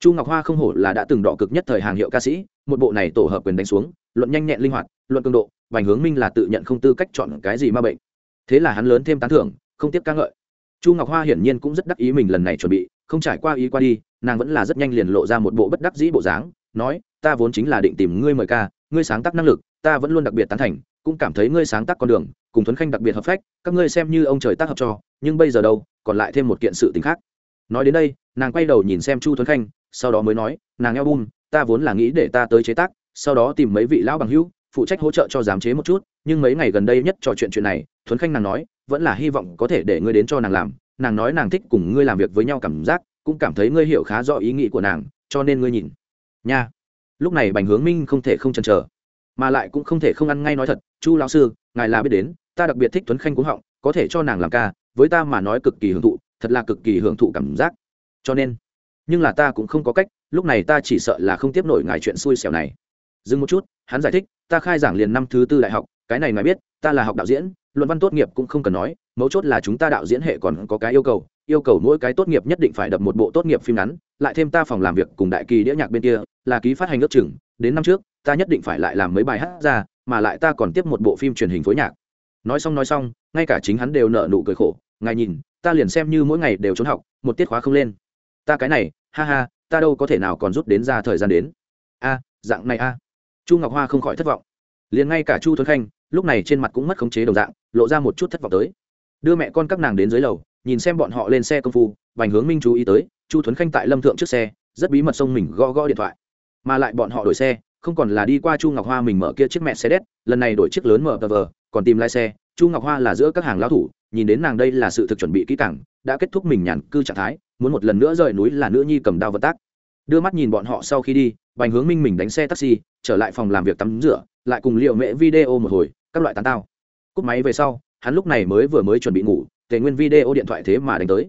Chu ngọc hoa không hổ là đã từng đỏ cực nhất thời hàng hiệu ca sĩ, một bộ này tổ hợp quyền đánh xuống, luận nhanh nhẹn linh hoạt, luận cường độ vành hướng minh là tự nhận không tư cách chọn cái gì ma bệnh. Thế là hắn lớn thêm tán thưởng, không tiếp ca ngợi chu ngọc hoa hiển nhiên cũng rất đắc ý mình lần này chuẩn bị, không trải qua ý qua đi, nàng vẫn là rất nhanh liền lộ ra một bộ bất đắc dĩ bộ dáng, nói, ta vốn chính là định tìm ngươi mời ca, ngươi sáng tác năng lực, ta vẫn luôn đặc biệt tán thành, cũng cảm thấy ngươi sáng tác con đường, cùng thuấn khanh đặc biệt hợp phách, các ngươi xem như ông trời tác hợp cho, nhưng bây giờ đâu, còn lại thêm một kiện sự t khác. Nói đến đây, nàng quay đầu nhìn xem chu thuấn khanh, sau đó mới nói, nàng eo bum ta vốn là nghĩ để ta tới chế tác, sau đó tìm mấy vị lão bằng hữu, phụ trách hỗ trợ cho giám chế một chút, nhưng mấy ngày gần đây nhất trò chuyện chuyện này, thuấn khanh nàng nói vẫn là hy vọng có thể để ngươi đến cho nàng làm, nàng nói nàng thích cùng ngươi làm việc với nhau cảm giác, cũng cảm thấy ngươi hiểu khá rõ ý nghĩ của nàng, cho nên ngươi nhìn. Nha. Lúc này bành hướng minh không thể không chần chờ, mà lại cũng không thể không ăn ngay nói thật, chu lão sư, ngài là biết đến, ta đặc biệt thích tuấn khanh cúng họng, có thể cho nàng làm ca, với ta mà nói cực kỳ hưởng thụ, thật là cực kỳ hưởng thụ cảm giác. Cho nên, nhưng là ta cũng không có cách, lúc này ta chỉ sợ là không tiếp nổi ngài chuyện xui xẻo này. Dừng một chút, hắn giải thích, ta khai giảng liền năm thứ tư đại học, cái này ngài biết, ta là học đạo diễn luận văn tốt nghiệp cũng không cần nói, mấu chốt là chúng ta đạo diễn hệ còn có cái yêu cầu yêu cầu mỗi cái tốt nghiệp nhất định phải đập một bộ tốt nghiệp phim ngắn, lại thêm ta phòng làm việc cùng đại kỳ đĩa nhạc bên kia, là ký phát hành ước chừng, đến năm trước, ta nhất định phải lại làm mấy bài hát ra, mà lại ta còn tiếp một bộ phim truyền hình phối nhạc. Nói xong nói xong, ngay cả chính hắn đều nợ nụ cười khổ, ngài nhìn, ta liền xem như mỗi ngày đều trốn học, một tiết khóa không lên. Ta cái này, ha ha, ta đâu có thể nào còn rút đến ra thời gian đến. A, dạng này a. Chu ngọc hoa không khỏi thất vọng liền ngay cả chu thuấn khanh lúc này trên mặt cũng mất khống chế đồng dạng, lộ ra một chút thất vọng tới. Đưa mẹ con các nàng đến dưới lầu, nhìn xem bọn họ lên xe công phu, vành hướng minh chú ý tới, chu thuấn khanh tại lâm thượng trước xe, rất bí mật xông mình gõ gõ điện thoại. Mà lại bọn họ đổi xe, không còn là đi qua chu ngọc hoa mình mở kia chiếc mẹ xe đét, lần này đổi chiếc lớn mở tờ vờ, còn tìm lái xe, chu ngọc hoa là giữa các hàng lao thủ, nhìn đến nàng đây là sự thực chuẩn bị kỹ càng, đã kết thúc mình nhàn cư trạng thái, muốn một lần nữa rời núi là nữ nhi cầm đao vật tác. Đưa mắt nhìn bọn họ sau khi đi bành hướng minh mình đánh xe taxi, trở lại phòng làm việc tắm rửa, lại cùng liệu mẹ video một hồi, các loại tán tao. Cúp máy về sau, hắn lúc này mới vừa mới chuẩn bị ngủ, tề nguyên video điện thoại thế mà đánh tới.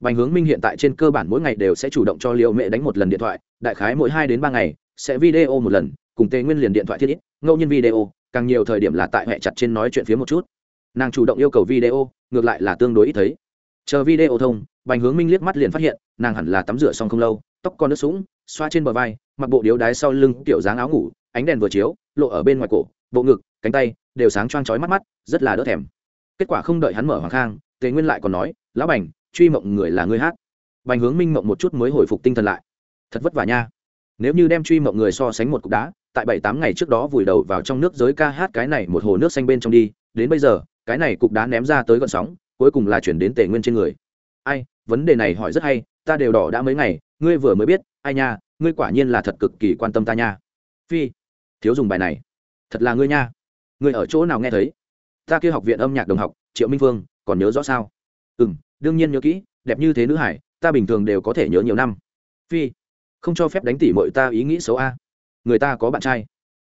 Bành hướng minh hiện tại trên cơ bản mỗi ngày đều sẽ chủ động cho liệu mẹ đánh một lần điện thoại, đại khái mỗi hai đến ba ngày, sẽ video một lần, cùng tề nguyên liền điện thoại thiết ít, ngẫu nhiên video, càng nhiều thời điểm là tại hệ chặt trên nói chuyện phía một chút. Nàng chủ động yêu cầu video, ngược lại là tương đối ít thấy. Chờ video thông, bành hướng minh liếc mắt liền phát hiện, nàng hẳn là tắm rửa xong không lâu, tóc con nước sũng, xoa trên bờ vai mặc bộ điếu đái sau lưng kiểu dáng áo ngủ, ánh đèn vừa chiếu, lộ ở bên ngoài cổ, bộ ngực, cánh tay đều sáng choang chói mắt mắt, rất là đỡ thèm. Kết quả không đợi hắn mở hoàng khang, tề nguyên lại còn nói, lão bành, truy mộng người là người hát. Bành hướng minh mộng một chút mới hồi phục tinh thần lại. Thật vất vả nha. Nếu như đem truy mộng người so sánh một cục đá, tại bảy tám ngày trước đó vùi đầu vào trong nước giới ca hát cái này một hồ nước xanh bên trong đi, đến bây giờ, cái này cục đá ném ra tới gọn sóng, cuối cùng là chuyển đến tề nguyên trên người. Ai, vấn đề này hỏi rất hay, ta đều đỏ đã mấy ngày, ngươi vừa mới biết, ai nha ngươi quả nhiên là thật cực kỳ quan tâm ta nha. Phi, thiếu dùng bài này. Thật là ngươi nha. Ngươi ở chỗ nào nghe thấy? Ta kia học viện âm nhạc đồng học, triệu minh phương, còn nhớ rõ sao? Ừ m đương nhiên nhớ kỹ, đẹp như thế nữ hải, ta bình thường đều có thể nhớ nhiều năm. Phi, không cho phép đánh tỉ mọi ta ý nghĩ xấu a. Người ta có bạn trai.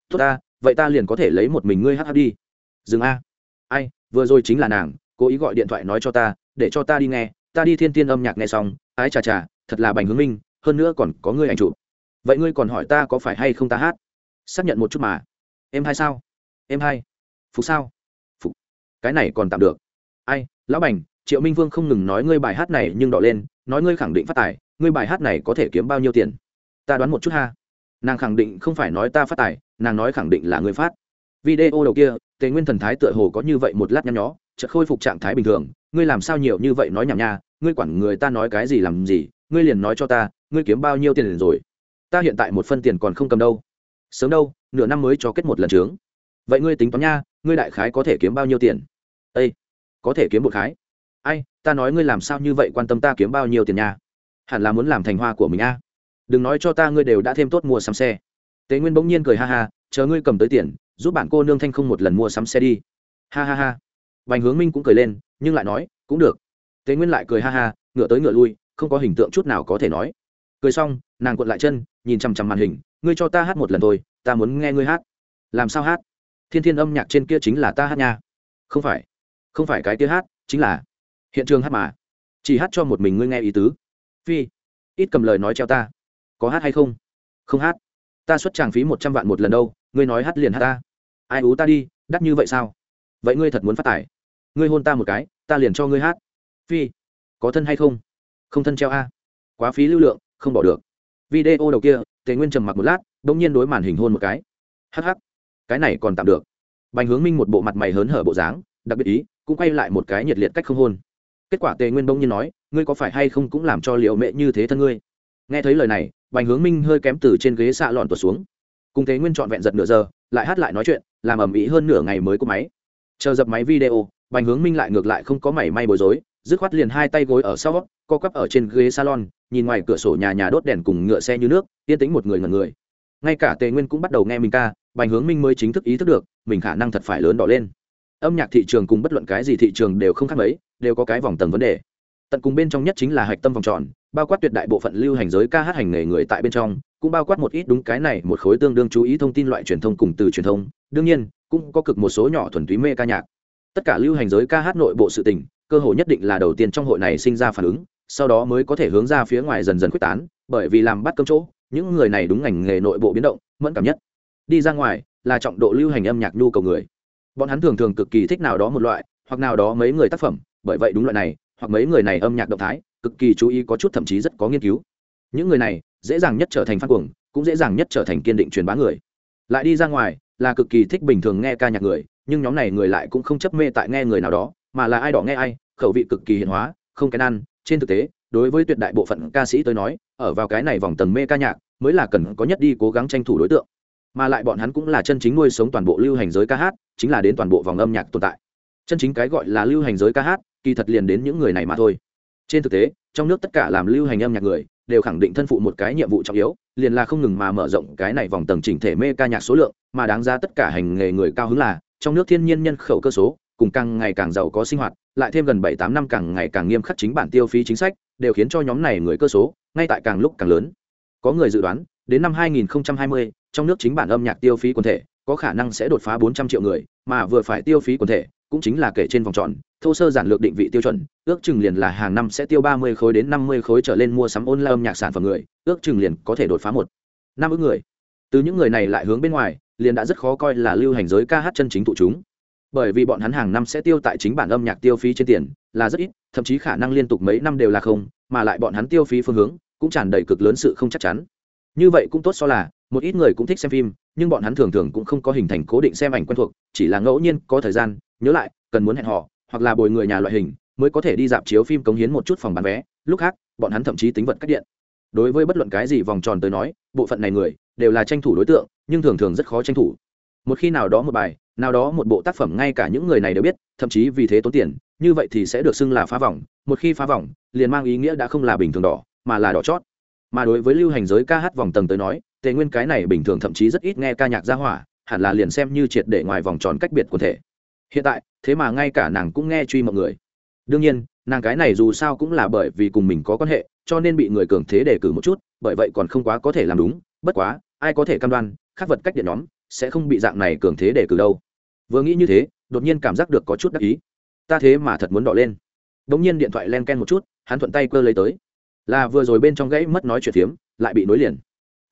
Tốt ta, vậy ta liền có thể lấy một mình ngươi hát đi. Dừng a. Ai, vừa rồi chính là nàng, cố ý gọi điện thoại nói cho ta, để cho ta đi nghe. Ta đi thiên tiên âm nhạc nghe xong, ái chà chà, thật là bành hướng minh hơn nữa còn có ngươi ảnh chụp. Vậy ngươi còn hỏi ta có phải hay không ta hát? Xác nhận một chút mà. Em hai sao? Em hai. Phục sao? Phục. Cái này còn tạm được. Ai, lão bành, triệu minh vương không ngừng nói ngươi bài hát này nhưng đỏ lên, nói ngươi khẳng định phát tài, ngươi bài hát này có thể kiếm bao nhiêu tiền? Ta đoán một chút ha. Nàng khẳng định không phải nói ta phát tài, nàng nói khẳng định là ngươi phát. Video đầu kia, tề nguyên thần thái tựa hồ có như vậy một lát nhăn nhó, chợt khôi phục trạng thái bình thường. Ngươi làm sao nhiều như vậy nói nhảm nha? Ngươi quản người ta nói cái gì làm gì? Ngươi liền nói cho ta ngươi kiếm bao nhiêu tiền rồi? Ta hiện tại một phân tiền còn không cầm đâu. Sớm đâu, nửa năm mới cho kết một lần trướng. Vậy ngươi tính toán nha, ngươi đại khái có thể kiếm bao nhiêu tiền? Â có thể kiếm một khái. Ai, ta nói ngươi làm sao như vậy quan tâm ta kiếm bao nhiêu tiền nha? Hẳn là muốn làm thành hoa của mình a. Đừng nói cho ta ngươi đều đã thêm tốt mua sắm xe. Tế nguyên bỗng nhiên cười ha ha, chờ ngươi cầm tới tiền, giúp bạn cô nương thanh không một lần mua sắm xe đi. Ha ha ha. Vành hướng minh cũng cười lên, nhưng lại nói, cũng được. Tế nguyên lại cười ha ha, ngựa tới ngựa lui, không có hình tượng chút nào có thể nói cười xong, nàng cuộn lại chân, nhìn chằm chằm màn hình, ngươi cho ta hát một lần thôi, ta muốn nghe ngươi hát. Làm sao hát? Thiên thiên âm nhạc trên kia chính là ta hát nha. Không phải không phải cái kia hát, chính là hiện trường hát mà. Chỉ hát cho một mình ngươi nghe ý tứ. Phi, ít cầm lời nói treo ta. Có hát hay không? Không hát. Ta xuất tràng phí một trăm vạn một lần đâu, ngươi nói hát liền hát ta. Ai ú ta đi, đắt như vậy sao? Vậy ngươi thật muốn phát tài. Ngươi hôn ta một cái, ta liền cho ngươi hát. Phi, có thân hay không? Không thân treo a. Quá phí lưu lượng không bỏ được. Video đầu kia, tề nguyên trầm mặc một lát đ ỗ n g nhiên đối màn hình hôn một cái. Hh cái này còn tạm được. Bành hướng minh một bộ mặt mày hớn hở bộ dáng, đặc biệt ý, cũng quay lại một cái nhiệt liệt cách không hôn. Kết quả tề nguyên bỗng nhiên nói, ngươi có phải hay không cũng làm cho liệu mẹ như thế thân ngươi? Nghe thấy lời này, bành hướng minh hơi kém từ trên ghế xạ lọn tuột xuống. Cùng tề nguyên trọn vẹn giật nửa giờ, lại hát lại nói chuyện, làm ầm ĩ hơn nửa ngày mới có máy. Chờ dập máy video, bành hướng minh lại ngược lại không có mảy may bối rối dứt khoát liền hai tay gối ở sau, co quắp ở trên ghế salon, nhìn ngoài cửa sổ nhà nhà đốt đèn cùng ngựa xe như nước, yên tĩnh một người ngần người. Ngay cả tề nguyên cũng bắt đầu nghe mình ca, bành hướng minh mới chính thức ý thức được, mình khả năng thật phải lớn đỏ lên. Âm nhạc thị trường cùng bất luận cái gì thị trường đều không khác mấy, đều có cái vòng tầng vấn đề. Tận cùng bên trong nhất chính là hạch tâm vòng tròn, bao quát tuyệt đại bộ phận lưu hành giới ca hát hành nghề người tại bên trong, cũng bao quát một ít đúng cái này, một khối tương đương chú ý thông tin loại truyền thông cùng từ truyền thông. Đương nhiên, cũng có cực một số nhỏ thuần túy mê ca nhạc. Tất cả lưu hành giới ca hát nội bộ sự tình cơ hội nhất định là đầu tiên trong hội này sinh ra phản ứng, sau đó mới có thể hướng ra phía ngoài dần dần quyết tán, bởi vì làm bắt cơm chỗ, những người này đúng ngành nghề nội bộ biến động, mẫn cảm nhất. Đi ra ngoài là trọng độ lưu hành âm nhạc nhu cầu người. Bọn hắn thường thường cực kỳ thích nào đó một loại, hoặc nào đó mấy người tác phẩm, bởi vậy đúng loại này, hoặc mấy người này âm nhạc động thái, cực kỳ chú ý có chút thậm chí rất có nghiên cứu. Những người này dễ dàng nhất trở thành phát cuồng, cũng dễ dàng nhất trở thành kiên định truyền bá người. Lại đi ra ngoài là cực kỳ thích bình thường nghe ca nhạc người, nhưng nhóm này người lại cũng không chấp mê tại nghe người nào đó mà là ai đỏ nghe ai, khẩu vị cực kỳ hiền hóa, không kén ăn. Trên thực tế, đối với tuyệt đại bộ phận ca sĩ tới nói, ở vào cái này vòng tầng mê ca nhạc mới là cần có nhất đi cố gắng tranh thủ đối tượng. Mà lại bọn hắn cũng là chân chính nuôi sống toàn bộ lưu hành giới ca hát, chính là đến toàn bộ vòng âm nhạc tồn tại. Chân chính cái gọi là lưu hành giới ca hát, kỳ thật liền đến những người này mà thôi. Trên thực tế, trong nước tất cả làm lưu hành âm nhạc người, đều khẳng định thân phụ một cái nhiệm vụ trọng yếu, liền là không ngừng mà mở rộng cái này vòng tầng chỉnh thể mê ca nhạc số lượng, mà đáng ra tất cả hành nghề người cao hứng là, trong nước thiên nhiên nhân khẩu cơ số cùng càng ngày càng giàu có sinh hoạt lại thêm gần bảy tám năm càng ngày càng nghiêm khắc chính bản tiêu phí chính sách đều khiến cho nhóm này người cơ số ngay tại càng lúc càng lớn. Có người dự đoán đến năm 2020, trong nước chính bản âm nhạc tiêu phí quần thể có khả năng sẽ đột phá 400 triệu người mà vừa phải tiêu phí quần thể cũng chính là kể trên vòng tròn thô sơ giản lược định vị tiêu chuẩn ước chừng liền là hàng năm sẽ tiêu 30 khối đến 50 khối trở lên mua sắm online âm nhạc sản phẩm người ước chừng liền có thể đột phá một năm ước người. Từ những người này lại hướng bên ngoài liền đã rất khó coi là lưu hành giới ca hát chân chính tụ chúng bởi vì bọn hắn hàng năm sẽ tiêu tại chính bản âm nhạc tiêu phí trên tiền, là rất ít, thậm chí khả năng liên tục mấy năm đều là không, mà lại bọn hắn tiêu phí phương hướng cũng tràn đầy cực lớn sự không chắc chắn. Như vậy cũng tốt so là, một ít người cũng thích xem phim, nhưng bọn hắn thường thường cũng không có hình thành cố định xem ảnh quen thuộc, chỉ là ngẫu nhiên có thời gian, nhớ lại, cần muốn hẹn họ hoặc là bồi người nhà loại hình, mới có thể đi dạp chiếu phim cống hiến một chút phòng bán vé, lúc khác, bọn hắn thậm chí tính vật cắt điện. Đối với bất luận cái gì vòng tròn tới nói, bộ phận này người đều là tranh thủ đối tượng, nhưng thường thường rất khó tranh thủ. Một khi nào đó một bài nào đó một bộ tác phẩm ngay cả những người này đều biết, thậm chí vì thế tốn tiền, như vậy thì sẽ được xưng là phá vòng. Một khi phá vòng, liền mang ý nghĩa đã không là bình thường đỏ, mà là đỏ chót. Mà đối với lưu hành giới ca hát vòng tầng tới nói, tề nguyên cái này bình thường thậm chí rất ít nghe ca nhạc gia hỏa, hẳn là liền xem như triệt để ngoài vòng tròn cách biệt quần thể. Hiện tại, thế mà ngay cả nàng cũng nghe truy mọi người. Đương nhiên, nàng cái này dù sao cũng là bởi vì cùng mình có quan hệ, cho nên bị người cường thế đề cử một chút, bởi vậy còn không quá có thể làm đúng. Bất quá, ai có thể cam đoan khắc vật cách điện nhóm, sẽ không bị dạng này cường thế đề cử đâu vừa nghĩ như thế, đột nhiên cảm giác được có chút đắc ý. Ta thế mà thật muốn đỏ lên. Đ ỗ n g nhiên điện thoại len ken một chút, hắn thuận tay cơ lấy tới. Là vừa rồi bên trong gãy mất nói chuyện phiếm, lại bị nối liền.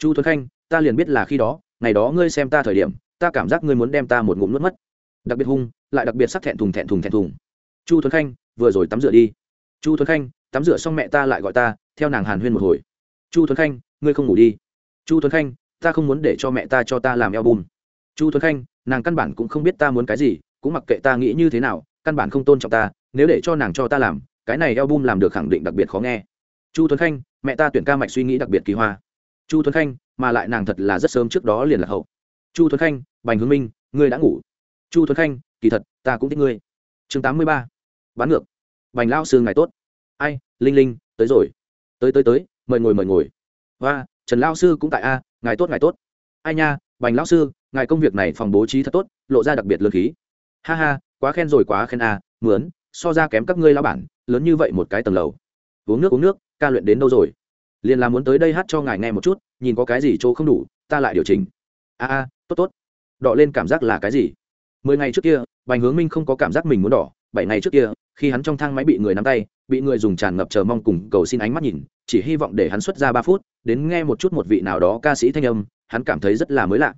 Chu thuấn khanh, ta liền biết là khi đó, ngày đó ngươi xem ta thời điểm, ta cảm giác ngươi muốn đem ta một ngụm nuốt mất. Đặc biệt hung, lại đặc biệt sắc thẹn thùng thẹn thùng thẹn thùng. Chu thuấn khanh, vừa rồi tắm rửa đi. Chu thuấn khanh, tắm rửa xong mẹ ta lại gọi ta, theo nàng hàn huyên một hồi. Chu thuấn khanh, ngươi không ngủ đi. Chu thuấn khanh, ta không muốn để cho mẹ ta cho ta làm eo bùn chu thuấn khanh nàng căn bản cũng không biết ta muốn cái gì, cũng mặc kệ ta nghĩ như thế nào, căn bản không tôn trọng ta, nếu để cho nàng cho ta làm, cái này album làm được khẳng định đặc biệt khó nghe. Chu tuấn khanh, mẹ ta tuyển ca mạch suy nghĩ đặc biệt kỳ hoa. Chu tuấn khanh, mà lại nàng thật là rất sớm trước đó liền là hậu. Chu thuấn khanh, bành hướng minh, ngươi đã ngủ. Chu thuấn khanh, kỳ thật, ta cũng thích ngươi. Chương tám mươi ba, bán ngược. Bành lao sư ngày tốt. Ai, linh linh, tới rồi. Tới tới tới, mời ngồi mời ngồi. Và trần lao sư cũng tại a, ngài tốt ngài tốt. Ai nha bành Lão sư, ngài công việc này phòng bố trí thật tốt, lộ ra đặc biệt lương khí. Ha ha, quá khen rồi, quá khen à. mướn, so ra kém các ngươi lao bản, lớn như vậy một cái tầng lầu. Uống nước uống nước, ca luyện đến đâu rồi? Liền là muốn tới đây hát cho ngài nghe một chút, nhìn có cái gì chỗ không đủ, ta lại điều chỉnh. A a, tốt tốt. Đọ lên cảm giác là cái gì? Mười ngày trước kia, bành hướng minh không có cảm giác mình muốn đỏ, bảy ngày trước kia, khi hắn trong thang máy bị người nắm tay, bị người dùng tràn ngập chờ mong cùng cầu xin ánh mắt nhìn, chỉ hy vọng để hắn xuất ra ba phút, đến nghe một chút một vị nào đó ca sĩ thanh âm hắn cảm thấy rất là mới lạ.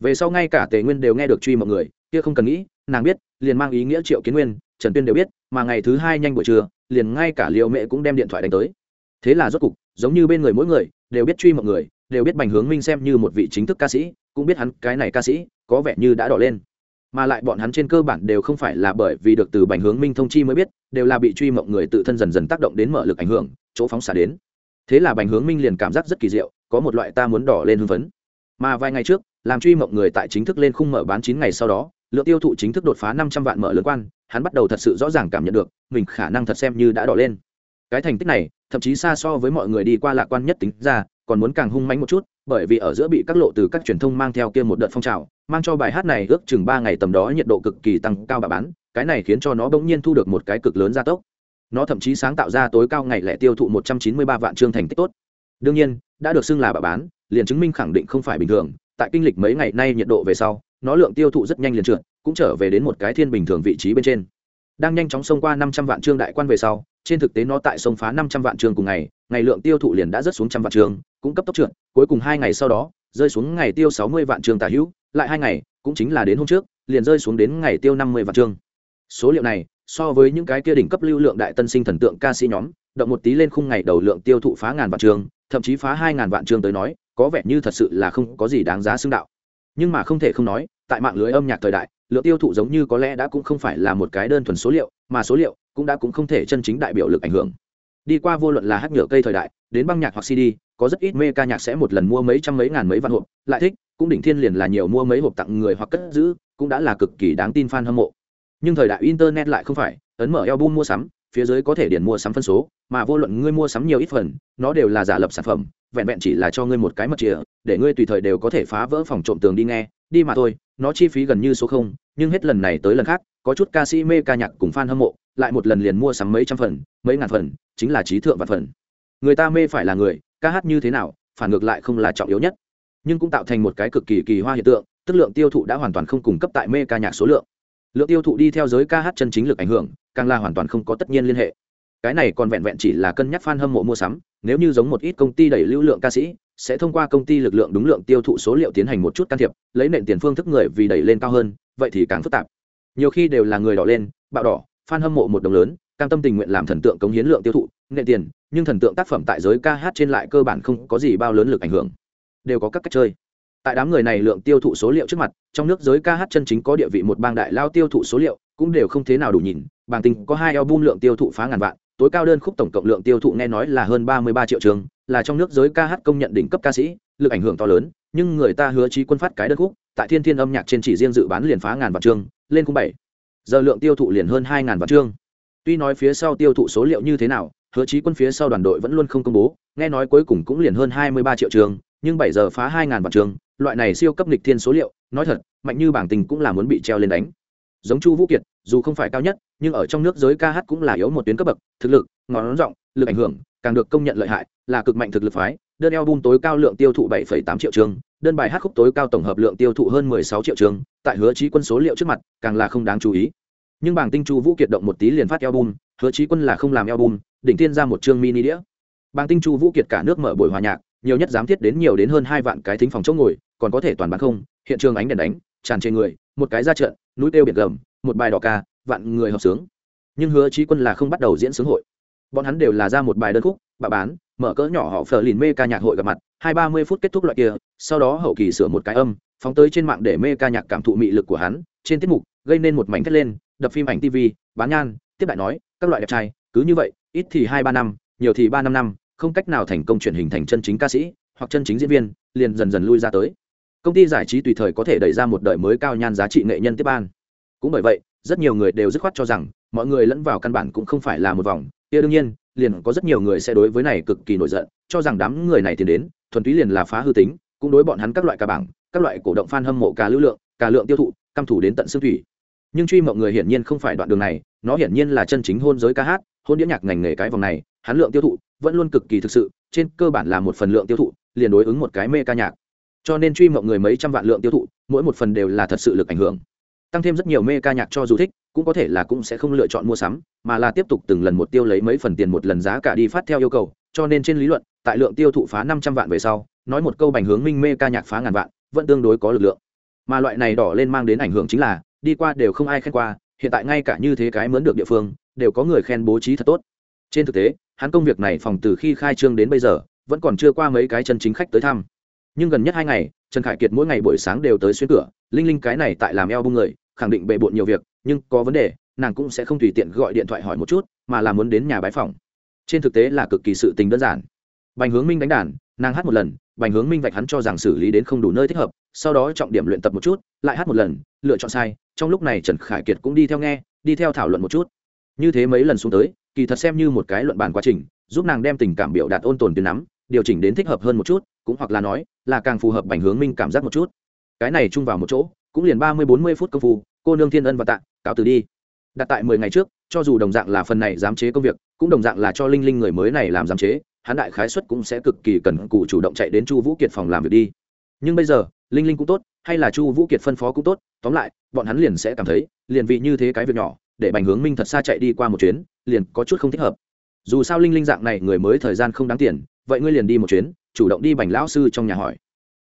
Về sau ngay cả tề nguyên đều nghe được truy mọi người, kia không cần nghĩ, nàng biết, liền mang ý nghĩa triệu kiến nguyên, trần tuyên đều biết, mà ngày thứ hai nhanh buổi trưa, liền ngay cả liệu mẹ cũng đem điện thoại đánh tới. Thế là rốt cục, giống như bên người mỗi người, đều biết truy mọi người, đều biết bành hướng minh xem như một vị chính thức ca sĩ, cũng biết hắn cái này ca sĩ, có vẻ như đã đỏ lên. Mà lại bọn hắn trên cơ bản đều không phải là bởi vì được từ bành hướng minh thông chi mới biết, đều là bị truy mộng người tự thân dần dần tác động đến mở lực ảnh hưởng, chỗ phóng xả đến. Thế là bành hướng minh liền cảm giác rất kỳ diệu, có một loại ta muốn đỏ lên hưng phấn mà vài ngày trước, làm truy mộng người tại chính thức lên khung mở bán chín ngày sau đó, lượng tiêu thụ chính thức đột phá năm trăm vạn mở lớn quan, hắn bắt đầu thật sự rõ ràng cảm nhận được, mình khả năng thật xem như đã đỏ lên. Cái thành tích này, thậm chí xa so với mọi người đi qua lạc quan nhất tính ra, còn muốn càng hung mãnh một chút, bởi vì ở giữa bị các lộ từ các truyền thông mang theo kia một đợt phong trào, mang cho bài hát này ước chừng ba ngày tầm đó nhiệt độ cực kỳ tăng cao bà bán, cái này khiến cho nó bỗng nhiên thu được một cái cực lớn gia tốc. Nó thậm chí sáng tạo ra tối cao ngày lẻ tiêu thụ một trăm chín mươi ba vạn chương thành tích tốt. Đương nhiên đã được xưng là bà bán liền chứng minh khẳng định không phải bình thường. Tại kinh lịch mấy ngày nay nhiệt độ về sau nó lượng tiêu thụ rất nhanh liền trượt cũng trở về đến một cái thiên bình thường vị trí bên trên. Đang nhanh chóng xông qua năm trăm vạn trương đại quan về sau trên thực tế nó tại sông phá năm trăm vạn trương cùng ngày ngày lượng tiêu thụ liền đã rất xuống trăm vạn trương, cũng cấp tốc trượt. Cuối cùng hai ngày sau đó rơi xuống ngày tiêu sáu mươi vạn trương tả hữu lại hai ngày cũng chính là đến hôm trước liền rơi xuống đến ngày tiêu năm mươi vạn trương. số liệu này so với những cái kia đỉnh cấp lưu lượng đại tân sinh thần tượng ca sĩ nhóm động một tí lên khung ngày đầu lượng tiêu thụ phá ngàn vạn trường, thậm chí phá hai ngàn vạn trường tới nói có vẻ như thật sự là không có gì đáng giá xưng đạo. Nhưng mà không thể không nói tại mạng lưới âm nhạc thời đại lượng tiêu thụ giống như có lẽ đã cũng không phải là một cái đơn thuần số liệu mà số liệu cũng đã cũng không thể chân chính đại biểu lực ảnh hưởng. Đi qua vô luận là hát nhựa cây thời đại đến băng nhạc hoặc cd có rất ít mê ca nhạc sẽ một lần mua mấy trăm mấy ngàn mấy vạn hộp lại thích cũng đỉnh thiên liền là nhiều mua mấy hộp tặng người hoặc cất giữ cũng đã là cực kỳ đáng tin fan hâm mộ. Nhưng thời đại internet lại không phải ấn mở album mua sắm phía dưới có thể điền mua sắm phân số, mà vô luận ngươi mua sắm nhiều ít phần, nó đều là giả lập sản phẩm, vẹn vẹn chỉ là cho ngươi một cái mật chìa, để ngươi tùy thời đều có thể phá vỡ phòng trộm tường đi nghe, đi mà thôi, nó chi phí gần như số không, nhưng hết lần này tới lần khác, có chút ca sĩ mê ca nhạc cùng fan hâm mộ, lại một lần liền mua sắm mấy trăm phần, mấy ngàn phần, chính là trí thượng và phần. Người ta mê phải là người, ca hát như thế nào, phản ngược lại không là trọng yếu nhất. Nhưng cũng tạo thành một cái cực kỳ kỳ hoa hiện tượng, tức lượng tiêu thụ đã hoàn toàn không cung cấp tại mê ca nhạc số lượng lượng tiêu thụ đi theo giới ca hát chân chính lực ảnh hưởng, càng là hoàn toàn không có tất nhiên liên hệ. Cái này còn vẹn vẹn chỉ là cân nhắc fan hâm mộ mua sắm, nếu như giống một ít công ty đẩy lưu lượng ca sĩ, sẽ thông qua công ty lực lượng đúng lượng tiêu thụ số liệu tiến hành một chút can thiệp, lấy nền tiền phương thức người vì đẩy lên cao hơn, vậy thì càng phức tạp. Nhiều khi đều là người đỏ lên, bạo đỏ, fan hâm mộ một đồng lớn, cam tâm tình nguyện làm thần tượng cống hiến lượng tiêu thụ nệ tiền, nhưng thần tượng tác phẩm tại giới ca hát trên lại cơ bản không có gì bao lớn lực ảnh hưởng. Đều có các cách chơi tại đám người này lượng tiêu thụ số liệu trước mặt, trong nước giới ca hát chân chính có địa vị một bang đại lao tiêu thụ số liệu, cũng đều không thế nào đủ nhìn. Bảng tình có hai album lượng tiêu thụ phá ngàn vạn, tối cao đơn khúc tổng cộng lượng tiêu thụ nghe nói là hơn ba mươi ba triệu trường, là trong nước giới ca hát công nhận đỉnh cấp ca sĩ, lực ảnh hưởng to lớn, nhưng người ta hứa chí quân phát cái đơn khúc, tại thiên thiên âm nhạc trên chỉ riêng dự bán liền phá ngàn vạn chương lên cung bảy. Giờ lượng tiêu thụ liền hơn hai ngàn vạn chương tuy nói phía sau tiêu thụ số liệu như thế nào, hứa chí quân phía sau đoàn đội vẫn luôn không công bố, nghe nói cuối cùng cũng liền hơn hai mươi ba triệu trường, nhưng bảy giờ phá hai ngàn vạn trường loại này siêu cấp lịch thiên số liệu nói thật mạnh như bảng tình cũng là muốn bị treo lên đánh. Giống chu vũ kiệt dù không phải cao nhất nhưng ở trong nước giới ca hát cũng là yếu một tuyến cấp bậc thực lực ngón rộng lực ảnh hưởng càng được công nhận lợi hại là cực mạnh thực lực phái đơn album tối cao lượng tiêu thụ 7,8 triệu trường đơn bài hát khúc tối cao tổng hợp lượng tiêu thụ hơn 16 triệu trường tại hứa trí quân số liệu trước mặt càng là không đáng chú ý. Nhưng bảng tinh chu vũ kiệt động một tí liền phát album hứa trí quân là không làm album đỉnh tiên ra một chương mini đĩa. Bảng tinh chu vũ kiệt cả nước mở buổi hòa nhạc nhiều nhất dám thiết đến nhiều đến hơn hai vạn cái thính phòng chỗ ngồi còn có thể toàn bán không, hiện trường ánh đèn đánh, tràn trên người, một cái ra trận, núi tiêu biển gầm, một bài đỏ ca, vạn người hợp sướng. Nhưng hứa trí quân là không bắt đầu diễn sướng hội. Bọn hắn đều là ra một bài đơn khúc bạ bán, mở cỡ nhỏ họ phờ lìn mê ca nhạc hội gặp mặt, hai ba mươi phút kết thúc loại kia, sau đó hậu kỳ sửa một cái âm, phóng tới trên mạng để mê ca nhạc cảm thụ mị lực của hắn, trên tiết mục, gây nên một mảnh thét lên, đập phim ảnh tv bán nhan, tiếp đại nói, các loại đẹp trai, cứ như vậy, ít thì hai ba năm, nhiều thì ba năm năm, không cách nào thành công truyền hình thành chân chính ca sĩ, hoặc chân chính diễn viên, liền dần dần lui ra tới công ty giải trí tùy thời có thể đẩy ra một đời mới cao nhan giá trị nghệ nhân tiếp ban. Cũng bởi vậy, rất nhiều người đều dứt khoát cho rằng, mọi người lẫn vào căn bản cũng không phải là một vòng. Kia đương nhiên, liền có rất nhiều người sẽ đối với này cực kỳ nổi giận, cho rằng đám người này tiến đến, thuần túy liền là phá hư tính, cũng đối bọn hắn các loại ca bảng, các loại cổ động fan hâm mộ cả lưu lượng, cả lượng tiêu thụ, căm thủ đến tận xương thủy. Nhưng truy mộng người hiển nhiên không phải đoạn đường này, nó hiển nhiên là chân chính hôn giới ca hát, hôn đĩa nhạc ngành nghề cái vòng này, hắn lượng tiêu thụ vẫn luôn cực kỳ thực sự, trên cơ bản là một phần lượng tiêu thụ, liền đối ứng một cái mê ca nhạc cho nên truy mộng người mấy trăm vạn lượng tiêu thụ, mỗi một phần đều là thật sự lực ảnh hưởng. Tăng thêm rất nhiều mê ca nhạc cho dù thích, cũng có thể là cũng sẽ không lựa chọn mua sắm, mà là tiếp tục từng lần một tiêu lấy mấy phần tiền một lần giá cả đi phát theo yêu cầu, cho nên trên lý luận, tại lượng tiêu thụ phá năm trăm vạn về sau, nói một câu bành hướng minh mê ca nhạc phá ngàn vạn, vẫn tương đối có lực lượng. Mà loại này đỏ lên mang đến ảnh hưởng chính là, đi qua đều không ai khen qua, hiện tại ngay cả như thế cái mướn được địa phương, đều có người khen bố trí thật tốt. Trên thực tế, hắn công việc này phòng từ khi khai trương đến bây giờ, vẫn còn chưa qua mấy cái chân chính khách tới thăm nhưng gần nhất hai ngày, trần khải kiệt mỗi ngày buổi sáng đều tới xuyên cửa. Linh linh cái này tại làm eo bung người, khẳng định bề bộn nhiều việc, nhưng có vấn đề, nàng cũng sẽ không tùy tiện gọi điện thoại hỏi một chút, mà là muốn đến nhà bái phòng trên thực tế là cực kỳ sự tình đơn giản. Bành hướng minh đánh đàn, nàng hát một lần, bành hướng minh vạch hắn cho rằng xử lý đến không đủ nơi thích hợp, sau đó trọng điểm luyện tập một chút, lại hát một lần, lựa chọn sai, trong lúc này trần khải kiệt cũng đi theo nghe, đi theo thảo luận một chút. Như thế mấy lần xuống tới, kỳ thật xem như một cái luận bàn quá trình, giúp nàng đem tình cảm biểu đạt ôn tồn tuyến nắm điều chỉnh đến thích hợp hơn một chút, cũng hoặc là nói là càng phù hợp bành hướng minh cảm giác một chút. Cái này chung vào một chỗ, cũng liền ba mươi bốn mươi phút công phu, cô nương thiên ân và tạ, cáo từ đi. Đặt tại mười ngày trước, cho dù đồng dạng là phần này giám chế công việc, cũng đồng dạng là cho linh linh người mới này làm giám chế, hắn đại khái suất cũng sẽ cực kỳ cần cù chủ động chạy đến chu vũ kiệt phòng làm việc đi. Nhưng bây giờ, linh linh cũng tốt, hay là chu vũ kiệt phân phó cũng tốt, tóm lại, bọn hắn liền sẽ cảm thấy, liền vị như thế cái việc nhỏ, để bành hướng minh thật xa chạy đi qua một chuyến, liền có chút không thích hợp. Dù sao linh linh dạng này người mới thời gian không đáng tiền vậy ngươi liền đi một chuyến, chủ động đi bành lão sư trong nhà hỏi.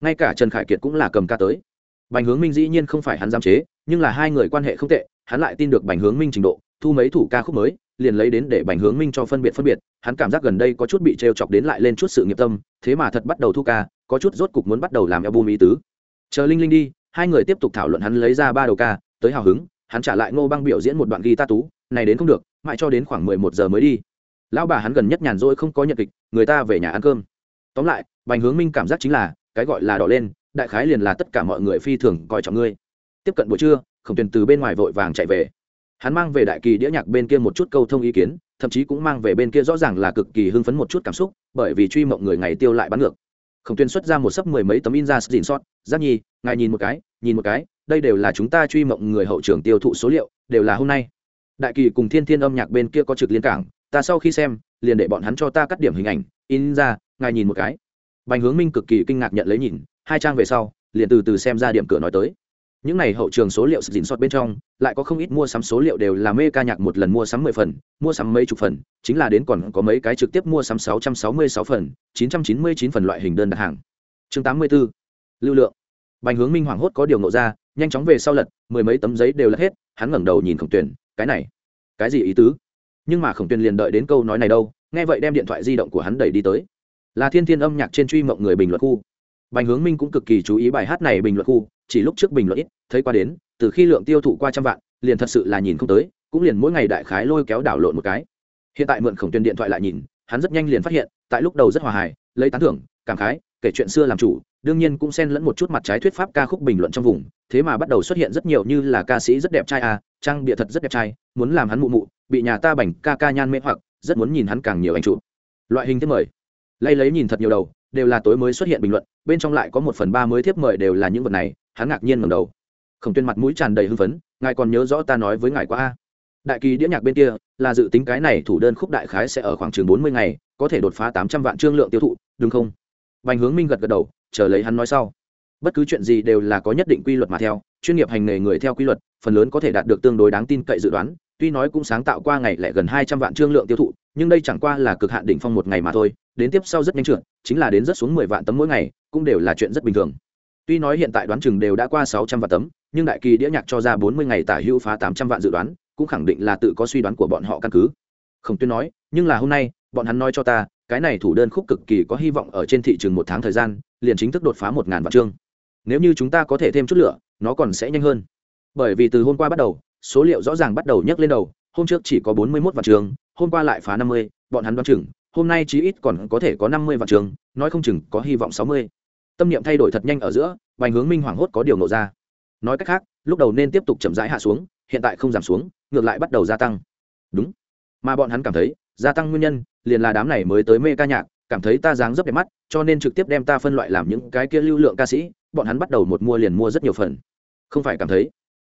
Ngay cả trần khải kiệt cũng là cầm ca tới. Bành hướng minh dĩ nhiên không phải hắn giam chế, nhưng là hai người quan hệ không tệ, hắn lại tin được bành hướng minh trình độ, thu mấy thủ ca khúc mới, liền lấy đến để bành hướng minh cho phân biệt phân biệt, hắn cảm giác gần đây có chút bị t chọc đến lại lên chút sự nghiệp tâm, thế mà thật bắt đầu thu ca, có chút rốt cục muốn bắt đầu làm album ý tứ. Chờ linh linh đi. Hai người tiếp tục thảo luận hắn lấy ra ba đầu ca, tới hào hứng, hắn trả lại ngô băng biểu diễn một đoạn ghi ta tú, này đến không được, mãi cho đến khoảng mười một giờ mới đi lão bà hắn gần nhất nhàn rỗi không có nhận kịch, người ta về nhà ăn cơm. Tóm lại, bành hướng minh cảm giác chính là, cái gọi là đỏ lên, đại khái liền là tất cả mọi người phi thường coi trọng ngươi. Tiếp cận buổi trưa, khổng tuyền từ bên ngoài vội vàng chạy về. Hắn mang về đại kỳ đĩa nhạc bên kia một chút câu thông ý kiến, thậm chí cũng mang về bên kia rõ ràng là cực kỳ hưng phấn một chút cảm xúc, bởi vì truy mộng người ngày tiêu lại bắn ngược. Khổng tuyền xuất ra một sấp mười mấy tấm in ra xin sót giáp nhi, ngài nhìn một cái, nhìn một cái, đây đều là chúng ta truy mộng người hậu trưởng tiêu thụ số liệu, đều là hôm nay. Đại kỳ cùng thiên thiên âm nhạc bên kia có trực liên cảng ta sau khi xem, liền để bọn hắn cho ta cắt điểm hình ảnh. In ra, ngài nhìn một cái. Bành hướng minh cực kỳ kinh ngạc nhận lấy nhìn, hai trang về sau, liền từ từ xem ra điểm cửa nói tới. Những này hậu trường số liệu dình sót bên trong, lại có không ít mua sắm số liệu đều là mê ca nhạc một lần mua sắm mười phần, mua sắm mấy chục phần, chính là đến còn có mấy cái trực tiếp mua sắm sáu trăm sáu mươi sáu phần, chín trăm chín mươi chín phần loại hình đơn đặt hàng. Chương tám mươi b ố lưu lượng. Bành hướng minh hoảng hốt có điều nộ ra, nhanh chóng về sau lật, mười mấy tấm giấy đều lật hết, hắn ngẩng đầu nhìn khổng tuyển cái này, cái gì ý tứ? Nhưng mà khổng tuyền liền đợi đến câu nói này đâu, nghe vậy đem điện thoại di động của hắn đẩy đi tới. Là thiên thiên âm nhạc trên truy mộng người bình luận khu. Bành hướng minh cũng cực kỳ chú ý bài hát này bình luận khu, chỉ lúc trước bình luận ít, thấy qua đến, từ khi lượng tiêu thụ qua trăm vạn, liền thật sự là nhìn không tới, cũng liền mỗi ngày đại khái lôi kéo đảo lộn một cái. Hiện tại mượn khổng tuyền điện thoại lại nhìn, hắn rất nhanh liền phát hiện, tại lúc đầu rất hòa hài, lấy tán thưởng, cảm khái, kể chuyện xưa làm chủ đương nhiên cũng xen lẫn một chút mặt trái thuyết pháp ca khúc bình luận trong vùng, thế mà bắt đầu xuất hiện rất nhiều như là ca sĩ rất đẹp trai à trang bịa thật rất đẹp trai, muốn làm hắn mụ mụ, bị nhà ta bảnh ca ca nhan mê hoặc, rất muốn nhìn hắn càng nhiều anh chụp. Loại hình tiếp mời. Lay lấy nhìn thật nhiều đầu, đều là tối mới xuất hiện bình luận, bên trong lại có một phần ba mới tiếp mời đều là những vật này, hắn ngạc nhiên ngầm đầu. Khổng tuyên mặt mũi tràn đầy hưng phấn, ngài còn nhớ rõ ta nói với ngài qua a. Đại kỳ đĩa nhạc bên kia, là dự tính cái này thủ đơn khúc đại khái sẽ ở khoảng chừng bốn mươi ngày, có thể đột phá tám trăm vạn trương lượng tiêu thụ, đúng không? Bành hướng minh gật gật đầu chờ lấy hắn nói sau. Bất cứ chuyện gì đều là có nhất định quy luật mà theo, chuyên nghiệp hành nghề người theo quy luật, phần lớn có thể đạt được tương đối đáng tin cậy dự đoán, tuy nói cũng sáng tạo qua ngày lẻ gần hai trăm vạn trương lượng tiêu thụ, nhưng đây chẳng qua là cực hạn đỉnh phong một ngày mà thôi, đến tiếp sau rất nhanh trượt, chính là đến rất xuống mười vạn tấm mỗi ngày, cũng đều là chuyện rất bình thường. Tuy nói hiện tại đoán chừng đều đã qua sáu trăm vạn tấm, nhưng đại kỳ đĩa nhạc cho ra bốn mươi ngày tả hữu phá tám trăm vạn dự đoán, cũng khẳng định là tự có suy đoán của bọn họ căn cứ. Không tuyên nói, nhưng là hôm nay, bọn hắn nói cho ta cái này thủ đơn khúc cực kỳ có hy vọng ở trên thị trường một tháng thời gian, liền chính thức đột phá một ngàn vạn chương. Nếu như chúng ta có thể thêm chút lửa, nó còn sẽ nhanh hơn. Bởi vì từ hôm qua bắt đầu, số liệu rõ ràng bắt đầu nhấc lên đầu, hôm trước chỉ có bốn mươi mốt vạn trường hôm qua lại phá năm mươi, bọn hắn đoán chừng, hôm nay chí ít còn có thể có năm mươi vạn trường nói không chừng có hy vọng sáu mươi. Tâm niệm thay đổi thật nhanh ở giữa, bành hướng minh hoảng hốt có điều nộ ra. Nói cách khác, lúc đầu nên tiếp tục chậm rãi hạ xuống, hiện tại không giảm xuống, ngược lại bắt đầu gia tăng. Đúng. Mà bọn hắn cảm thấy, gia tăng nguyên nhân liền là đám này mới tới mê ca nhạc, cảm thấy ta dáng rất đẹp mắt, cho nên trực tiếp đem ta phân loại làm những cái kia lưu lượng ca sĩ, bọn hắn bắt đầu một mua liền mua rất nhiều phần. Không phải cảm thấy.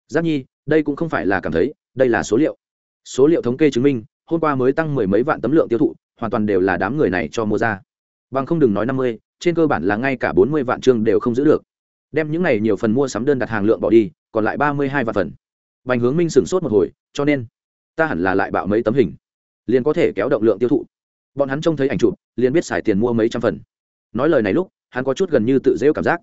Giác nhi, đây cũng không phải là cảm thấy, đây là số liệu. Số liệu thống kê chứng minh, hôm qua mới tăng mười mấy vạn tấm lượng tiêu thụ, hoàn toàn đều là đám người này cho mua ra. Bằng không đừng nói năm mươi, trên cơ bản là ngay cả bốn mươi vạn chương đều không giữ được. Đem những này nhiều phần mua sắm đơn đặt hàng lượng bỏ đi, còn lại ba mươi hai vạn phần. Bành hướng minh sửng sốt một hồi, cho nên, ta hẳn là lại bạo mấy tấm hình. Liền có thể kéo động lượng tiêu thụ bọn hắn trông thấy ảnh chụp, liền biết xài tiền mua mấy trăm phần. Nói lời này lúc, hắn có chút gần như tự dễu cảm giác.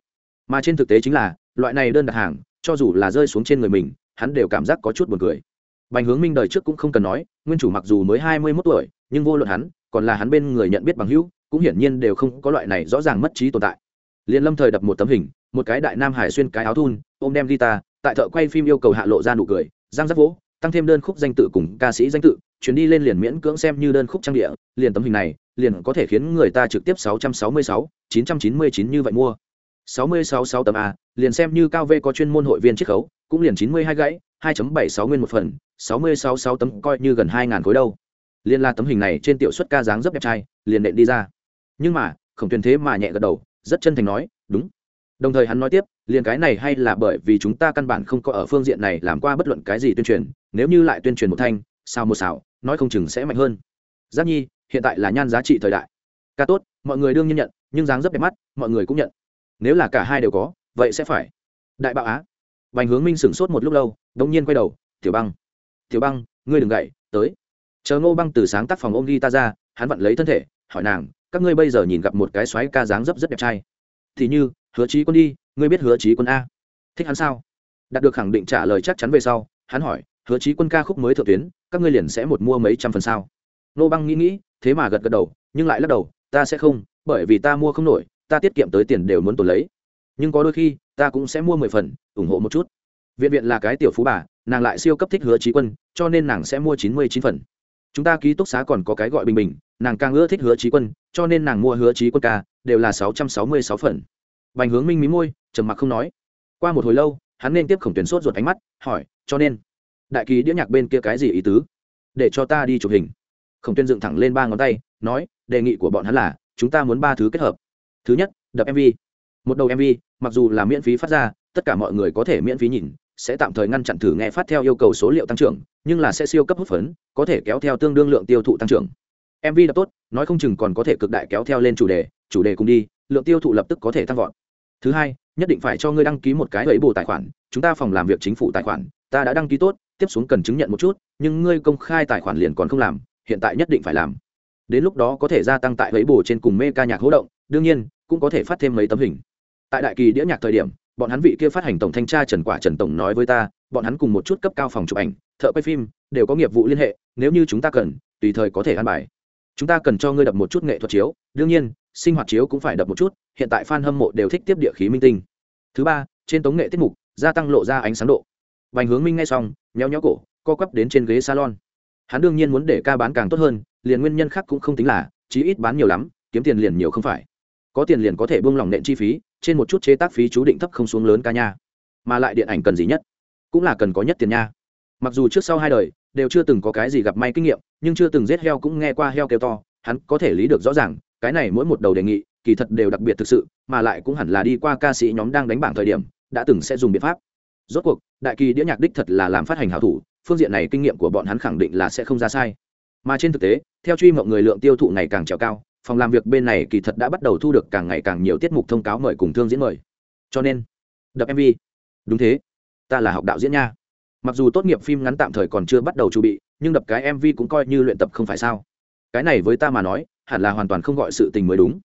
Mà trên thực tế chính là, loại này đơn đặt hàng, cho dù là rơi xuống trên người mình, hắn đều cảm giác có chút buồn cười. Bành hướng minh đời trước cũng không cần nói, nguyên chủ mặc dù mới hai mươi mốt tuổi, nhưng vô luận hắn, còn là hắn bên người nhận biết bằng hữu, cũng hiển nhiên đều không có loại này rõ ràng mất trí tồn tại. Liền lâm thời đập một tấm hình, một cái đại nam hải xuyên cái áo thun, ôm đem guitar, tại thợ quay phim yêu cầu hạ lộ ra nụ cười giang giáp vỗ tăng thêm đơn khúc danh tự cùng ca sĩ danh tự chuyến đi lên liền miễn cưỡng xem như đơn khúc trang địa liền tấm hình này liền có thể khiến người ta trực tiếp 666, 999 như vậy mua. 666 tấm a liền xem như cao v có chuyên môn hội viên chiết khấu cũng liền 92 gãy 2.76 nguyên một phần 666 tấm coi như gần 2.000 khối đâu. Liền là tấm hình này trên tiểu xuất ca dáng rất đẹp trai liền nện đi ra. Nhưng mà khổng tuyền thế mà nhẹ gật đầu rất chân thành nói đúng. Đồng thời hắn nói tiếp liền cái này hay là bởi vì chúng ta căn bản không có ở phương diện này làm qua bất luận cái gì tuyên truyền nếu như lại tuyên truyền một thanh sao một xảo nói không chừng sẽ mạnh hơn. Giác nhi, hiện tại là nhan giá trị thời đại. Ca tốt, mọi người đương nhiên nhận, nhưng dáng rất đẹp mắt, mọi người cũng nhận. Nếu là cả hai đều có, vậy sẽ phải. Đại bạo á. Bành hướng minh sửng sốt một lúc lâu, đống nhiên quay đầu, tiểu băng tiểu băng, ngươi đừng gậy, tới. Chờ ngô băng từ sáng tác phòng ôm ghi ta ra, hắn vặn lấy thân thể, hỏi nàng, các ngươi bây giờ nhìn gặp một cái xoáy ca dáng dấp rất đẹp trai. Thì như, hứa trí quân đi, ngươi biết hứa trí quân a. Thích hắn sao? Đạt được khẳng định trả lời chắc chắn về sau, hắn hỏi hứa Chí quân ca khúc mới thượng tuyến, các ngươi liền sẽ một mua mấy trăm phần sao. Nô băng nghĩ nghĩ, thế mà gật gật đầu, nhưng lại lắc đầu, ta sẽ không, bởi vì ta mua không nổi, ta tiết kiệm tới tiền đều muốn tồn lấy. Nhưng có đôi khi, ta cũng sẽ mua mười phần, ủng hộ một chút. Viện viện là cái tiểu phú bà, nàng lại siêu cấp thích hứa trí quân, cho nên nàng sẽ mua chín mươi chín phần. Chúng ta ký túc xá còn có cái gọi bình bình, nàng càng ưa thích hứa trí quân, cho nên nàng mua hứa trí quân ca, đều là sáu trăm sáu mươi sáu phần. Bành hướng minh mí môi, trầm mặc không nói. Qua một hồi lâu, hắn nên tiếp khổng tuyến sốt ruột ánh mắt, hỏi, cho nên? Đại ký đĩa nhạc bên kia cái gì ý tứ? Để cho ta đi chụp hình. Khổng tuyên dựng thẳng lên ba ngón tay, nói, đề nghị của bọn hắn là, chúng ta muốn ba thứ kết hợp. Thứ nhất, đập mv một đầu mv mặc dù là miễn phí phát ra, tất cả mọi người có thể miễn phí nhìn, sẽ tạm thời ngăn chặn thử nghe phát theo yêu cầu số liệu tăng trưởng, nhưng là sẽ siêu cấp hút phấn, có thể kéo theo tương đương lượng tiêu thụ tăng trưởng. Mv đập tốt, nói không chừng còn có thể cực đại kéo theo lên chủ đề chủ đề cùng đi, lượng tiêu thụ lập tức có thể tăng vọt. Thứ hai, nhất định phải cho ngươi đăng ký một cái ấy bù tài khoản, chúng ta phòng làm việc chính phủ tài khoản, ta đã đăng ký tốt tiếp xuống cần chứng nhận một chút, nhưng ngươi công khai tài khoản liền còn không làm, hiện tại nhất định phải làm. Đến lúc đó có thể gia tăng tại lấy bồ trên cùng mê ca nhạc hỗ động, đương nhiên, cũng có thể phát thêm mấy tấm hình. Tại đại kỳ đĩa nhạc thời điểm, bọn hắn vị kia phát hành tổng thanh tra trần quả trần tổng nói với ta, bọn hắn cùng một chút cấp cao phòng chụp ảnh, thợ quay phim, đều có nghiệp vụ liên hệ, nếu như chúng ta cần, tùy thời có thể ăn bài. Chúng ta cần cho ngươi đập một chút nghệ thuật chiếu, đương nhiên, sinh hoạt chiếu cũng phải đập một chút, hiện tại fan hâm mộ đều thích tiếp địa khí minh tinh. Thứ ba, trên tống nghệ tiết mục, gia tăng lộ ra ánh sáng độ. Bành Hướng Minh nghe xong, nhéo nhéo cổ, co quắp đến trên ghế salon. Hắn đương nhiên muốn để ca bán càng tốt hơn, liền nguyên nhân khác cũng không tính là, chí ít bán nhiều lắm, kiếm tiền liền nhiều không phải. Có tiền liền có thể buông lỏng nện chi phí, trên một chút chế tác phí chú định thấp không xuống lớn ca nha. Mà lại điện ảnh cần gì nhất? Cũng là cần có nhất tiền nha. Mặc dù trước sau hai đời đều chưa từng có cái gì gặp may kinh nghiệm, nhưng chưa từng giết heo cũng nghe qua heo kêu to, hắn có thể lý được rõ ràng, cái này mỗi một đầu đề nghị, kỳ thật đều đặc biệt thực sự, mà lại cũng hẳn là đi qua ca sĩ nhóm đang đánh bảng thời điểm, đã từng sẽ dùng biện pháp rốt cuộc, đại kỳ đĩa nhạc đích thật là làm phát hành hảo thủ, phương diện này kinh nghiệm của bọn hắn khẳng định là sẽ không ra sai. Mà trên thực tế, theo truy mộng người lượng tiêu thụ ngày càng trèo cao, phòng làm việc bên này kỳ thật đã bắt đầu thu được càng ngày càng nhiều tiết mục thông cáo mời cùng thương diễn mời. Cho nên, đập mv đúng thế. Ta là học đạo diễn nha. Mặc dù tốt nghiệp phim ngắn tạm thời còn chưa bắt đầu chuẩn bị, nhưng đập cái mv cũng coi như luyện tập không phải sao. Cái này với ta mà nói, hẳn là hoàn toàn không gọi sự tình mới đúng.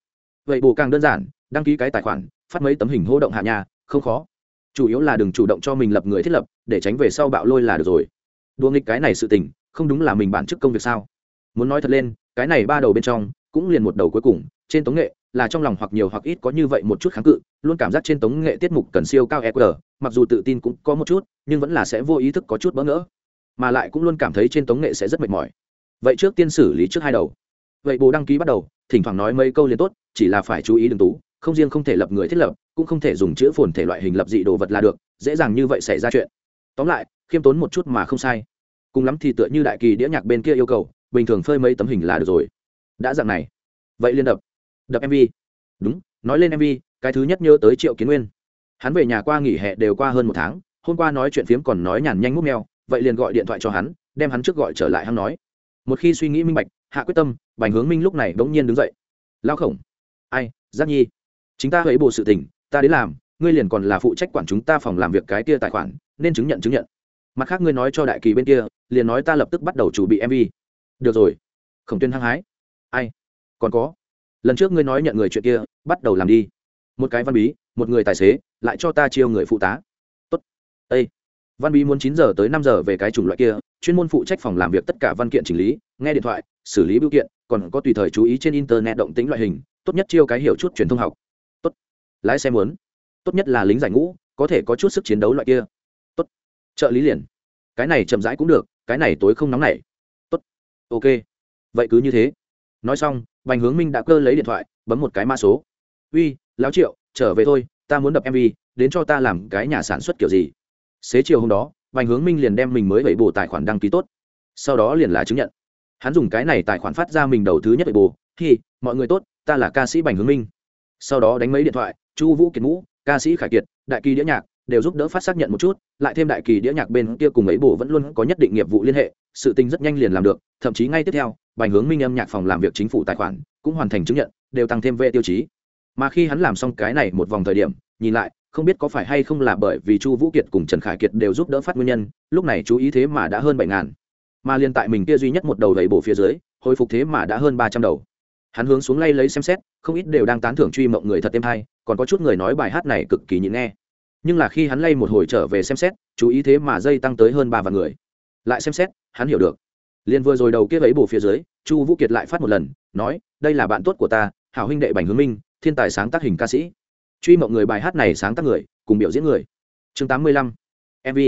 Vậy bù càng đơn giản, đăng ký cái tài khoản, phát mấy tấm hình hô động hạ nhà, không khó chủ yếu là đừng chủ động cho mình lập người thiết lập, để tránh về sau bạo lôi là được rồi. Đua nghịch cái này sự tình, không đúng là mình bản chức công việc sao? Muốn nói thật lên, cái này ba đầu bên trong, cũng liền một đầu cuối cùng, trên tống nghệ, là trong lòng hoặc nhiều hoặc ít có như vậy một chút kháng cự, luôn cảm giác trên tống nghệ tiết mục cần siêu cao eq mặc dù tự tin cũng có một chút, nhưng vẫn là sẽ vô ý thức có chút bỡ ngỡ. Mà lại cũng luôn cảm thấy trên tống nghệ sẽ rất mệt mỏi. Vậy trước tiên xử lý trước hai đầu. Vậy bồ đăng ký bắt đầu, thỉnh thoảng nói mấy câu liền tốt, chỉ là phải chú ý đừng tú không riêng không thể lập người thiết lập, cũng không thể dùng chữ phồn thể loại hình lập dị đồ vật là được, dễ dàng như vậy xảy ra chuyện. Tóm lại, khiêm tốn một chút mà không sai. Cùng lắm thì tựa như đại kỳ đĩa nhạc bên kia yêu cầu, bình thường phơi mấy tấm hình là được rồi. Đã dạng này. Vậy liên đập. Đập mv đúng, nói lên mv cái thứ nhất nhớ tới triệu kiến nguyên. Hắn về nhà qua nghỉ hè đều qua hơn một tháng, hôm qua nói chuyện phiếm còn nói nhàn nhanh múc mèo, vậy liền gọi điện thoại cho hắn, đem hắn trước gọi trở lại hắn nói. Một khi suy nghĩ minh bạch, hạ quyết tâm, bành hướng minh lúc này bỗng nhiên đứng dậy. Lao khổng. Ai, giác nhi chính ta thấy bộ sự tình ta đến làm ngươi liền còn là phụ trách quản chúng ta phòng làm việc cái kia tài khoản nên chứng nhận chứng nhận. Mặt khác ngươi nói cho đại kỳ bên kia liền nói ta lập tức bắt đầu chủ bị mv được rồi. Khổng tuyên hăng hái. Ai? Còn có. Lần trước ngươi nói nhận người chuyện kia bắt đầu làm đi. Một cái văn bí một người tài xế lại cho ta chiêu người phụ tá. Tốt. Ê, văn bí muốn chín giờ tới năm giờ về cái chủng loại kia chuyên môn phụ trách phòng làm việc tất cả văn kiện chỉnh lý nghe điện thoại xử lý biểu kiện còn có tùy thời chú ý trên internet động tính loại hình tốt nhất chiêu cái hiểu chút truyền thông học lái xe muốn. Tốt nhất là lính giải ngũ, có thể có chút sức chiến đấu loại kia. Tốt. Trợ lý liền. Cái này chậm rãi cũng được, cái này tối không nóng nảy. Tốt. Ok. Vậy cứ như thế. Nói xong, bành hướng minh đã cơ lấy điện thoại, bấm một cái mã số. Uy, lão triệu, trở về thôi, ta muốn đập mv đến cho ta làm cái nhà sản xuất kiểu gì? Xế chiều hôm đó, bành hướng minh liền đem mình mới vậy bù tài khoản đăng ký tốt. Sau đó liền là chứng nhận. Hắn dùng cái này tài khoản phát ra mình đầu thứ nhất vậy bù thì mọi người tốt, ta là ca sĩ bành hướng minh. Sau đó đánh mấy điện thoại chu vũ kiệt ngũ, ca sĩ khải kiệt, đại kỳ đĩa nhạc đều giúp đỡ phát xác nhận một chút, lại thêm đại kỳ đĩa nhạc bên kia cùng ấy bổ vẫn luôn có nhất định nghiệp vụ liên hệ, sự tình rất nhanh liền làm được, thậm chí ngay tiếp theo, bành hướng minh âm nhạc phòng làm việc chính phủ tài khoản cũng hoàn thành chứng nhận, đều tăng thêm vệ tiêu chí. Mà khi hắn làm xong cái này một vòng thời điểm, nhìn lại, không biết có phải hay không là bởi vì chu vũ kiệt cùng trần khải kiệt đều giúp đỡ phát nguyên nhân, lúc này chú ý thế mà đã hơn bảy ngàn. Mà liên tại mình kia duy nhất một đầu đầy bổ phía dưới, hồi phục thế mà đã hơn ba trăm đầu. Hắn hướng xuống lay lấy xem xét, không ít đều đang tán thưởng truy mộng người thật êm hay còn có chút người nói bài hát này cực kỳ nhịn nghe. Nhưng là khi hắn lay một hồi trở về xem xét, chú ý thế mà dây tăng tới hơn ba vạn người. Lại xem xét, hắn hiểu được. Liền vừa rồi đầu kia ấy bổ phía dưới, chu vũ kiệt lại phát một lần, nói, đây là bạn tốt của ta, hảo huynh đệ bành hướng minh, thiên tài sáng tác hình ca sĩ. Truy mộng người bài hát này sáng tác người, cùng biểu diễn người. Chương tám mươi lăm mv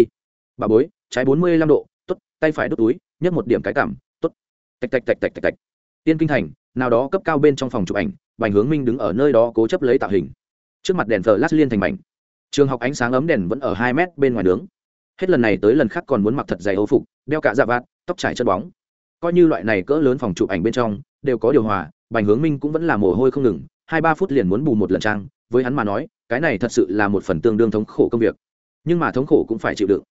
bà bối, trái bốn mươi lăm độ t ố t tay phải đốt túi, nhấc một điểm cái cảm t ố t tạch tạch tạch tạch tạch tạch. Tiên kinh thành, nào đó cấp cao bên trong phòng chụp ảnh, bành hướng minh đứng ở nơi đó cố chấp lấy tạo hình trước mặt đèn thờ lát liên thành mảnh. Trường học ánh sáng ấm đèn vẫn ở hai mét bên ngoài nướng. Hết lần này tới lần khác còn muốn mặc thật dày âu phục, đeo cả dạ vạt, tóc trải chân bóng. Coi như loại này cỡ lớn phòng chụp ảnh bên trong, đều có điều hòa, bành hướng minh cũng vẫn là mồ hôi không ngừng, hai ba phút liền muốn bù một lần trang, với hắn mà nói, cái này thật sự là một phần tương đương thống khổ công việc. Nhưng mà thống khổ cũng phải chịu đựng.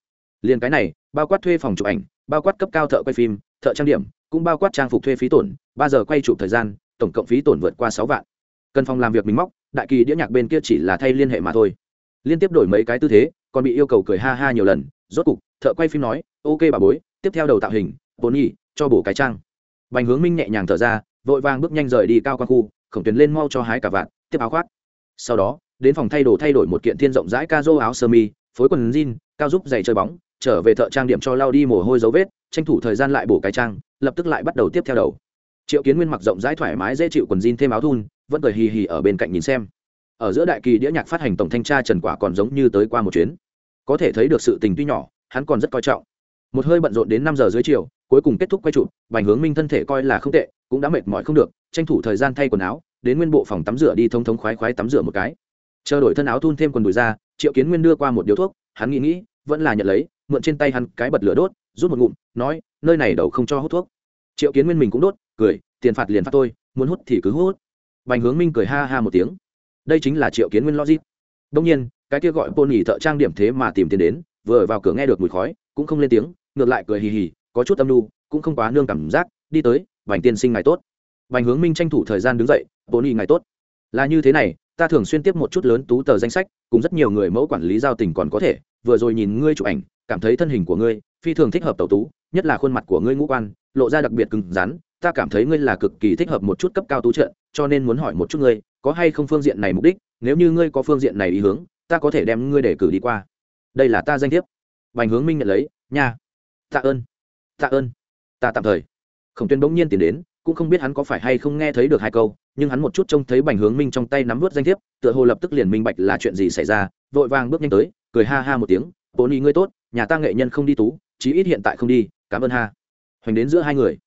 Liền cái này, bao quát thuê phòng chụp ảnh, bao quát cấp cao thợ quay phim, thợ trang điểm, cũng bao quát trang phục thuê phí tổn, ba giờ quay chụp thời gian, tổng cộng phí tổn vượt qua sáu vạn. Cần phòng làm việc mình móc đại kỳ đĩa nhạc bên kia chỉ là thay liên hệ mà thôi. Liên tiếp đổi mấy cái tư thế, còn bị yêu cầu cười ha ha nhiều lần, rốt cục, thợ quay phim nói, ok bà bối, tiếp theo đầu tạo hình bồn nhi cho bổ cái trang. Bành hướng minh nhẹ nhàng thở ra, vội vàng bước nhanh rời đi cao quan khu, khổng tuyến lên mau cho hái cả vạn, tiếp áo khoác. Sau đó, đến phòng thay đồ thay đổi một kiện thiên rộng rãi ca dô áo sơ mi, phối quần jean, cao giúp giày chơi bóng, trở về thợ trang điểm cho lao đi mồ hôi dấu vết, tranh thủ thời gian lại bổ cái trang, lập tức lại bắt đầu tiếp theo đầu. Triệu kiến nguyên mặc rộng rãi thoải mái dễ chịu quần jean thêm áo thun vẫn cười hì hì ở bên cạnh nhìn xem. Ở giữa đại kỳ đĩa nhạc phát hành tổng thanh tra trần quả còn giống như tới qua một chuyến. Có thể thấy được sự tình tuy nhỏ, hắn còn rất coi trọng. Một hơi bận rộn đến năm giờ dưới chiều, cuối cùng kết thúc quay trụ bành hướng minh thân thể coi là không tệ, cũng đã mệt mỏi không được, tranh thủ thời gian thay quần áo, đến nguyên bộ phòng tắm rửa đi thông thống khoái khoái tắm rửa một cái. Chờ đổi thân áo thun thêm quần đùi ra, triệu kiến nguyên đưa qua một điếu thuốc, hắn nghĩ nghĩ, vẫn là nhận lấy, mượn trên tay hắn cái bật lửa đốt, rút một ngụm, nói, nơi này đầu không cho hút thuốc. Triệu kiến nguyên mình cũng đốt, cười, tiền phạt liền phạt tôi, muốn hút thì cứ hút bành hướng minh cười ha ha một tiếng. Đây chính là triệu kiến nguyên logic. Đông nhiên, cái kia gọi pôn nhì thợ trang điểm thế mà tìm tiền đến, vừa vào cửa nghe được mùi khói, cũng không lên tiếng, ngược lại cười hì hì, có chút âm lưu cũng không quá nương cảm giác, đi tới, bành tiên sinh ngày tốt. Bành hướng minh tranh thủ thời gian đứng dậy bồn y ngày tốt. Là như thế này, ta thường xuyên tiếp một chút lớn tú tờ danh sách, cùng rất nhiều người mẫu quản lý giao tình còn có thể, vừa rồi nhìn ngươi chụp ảnh, cảm thấy thân hình của ngươi phi thường thích hợp tẩu tú, nhất là khuôn mặt của ngươi ngũ quan, lộ ra đặc biệt cứng rắn ta cảm thấy ngươi là cực kỳ thích hợp một chút cấp cao tú trận, cho nên muốn hỏi một chút ngươi có hay không phương diện này mục đích? Nếu như ngươi có phương diện này ý hướng ta có thể đem ngươi để cử đi qua. Đây là ta danh thiếp. Bành hướng minh nhận lấy nha. Tạ ơn. Tạ ơn. Ta tạm thời. Khổng tuyên bỗng nhiên tiến đến cũng không biết hắn có phải hay không nghe thấy được hai câu nhưng hắn một chút trông thấy bành hướng minh trong tay nắm vớt danh thiếp tựa hồ lập tức liền minh bạch là chuyện gì xảy ra vội vàng bước nhanh tới cười ha ha một tiếng bố ni ngươi tốt nhà ta nghệ nhân không đi tú chí ít hiện tại không đi cảm ơn ha. Hoành đến giữa hai người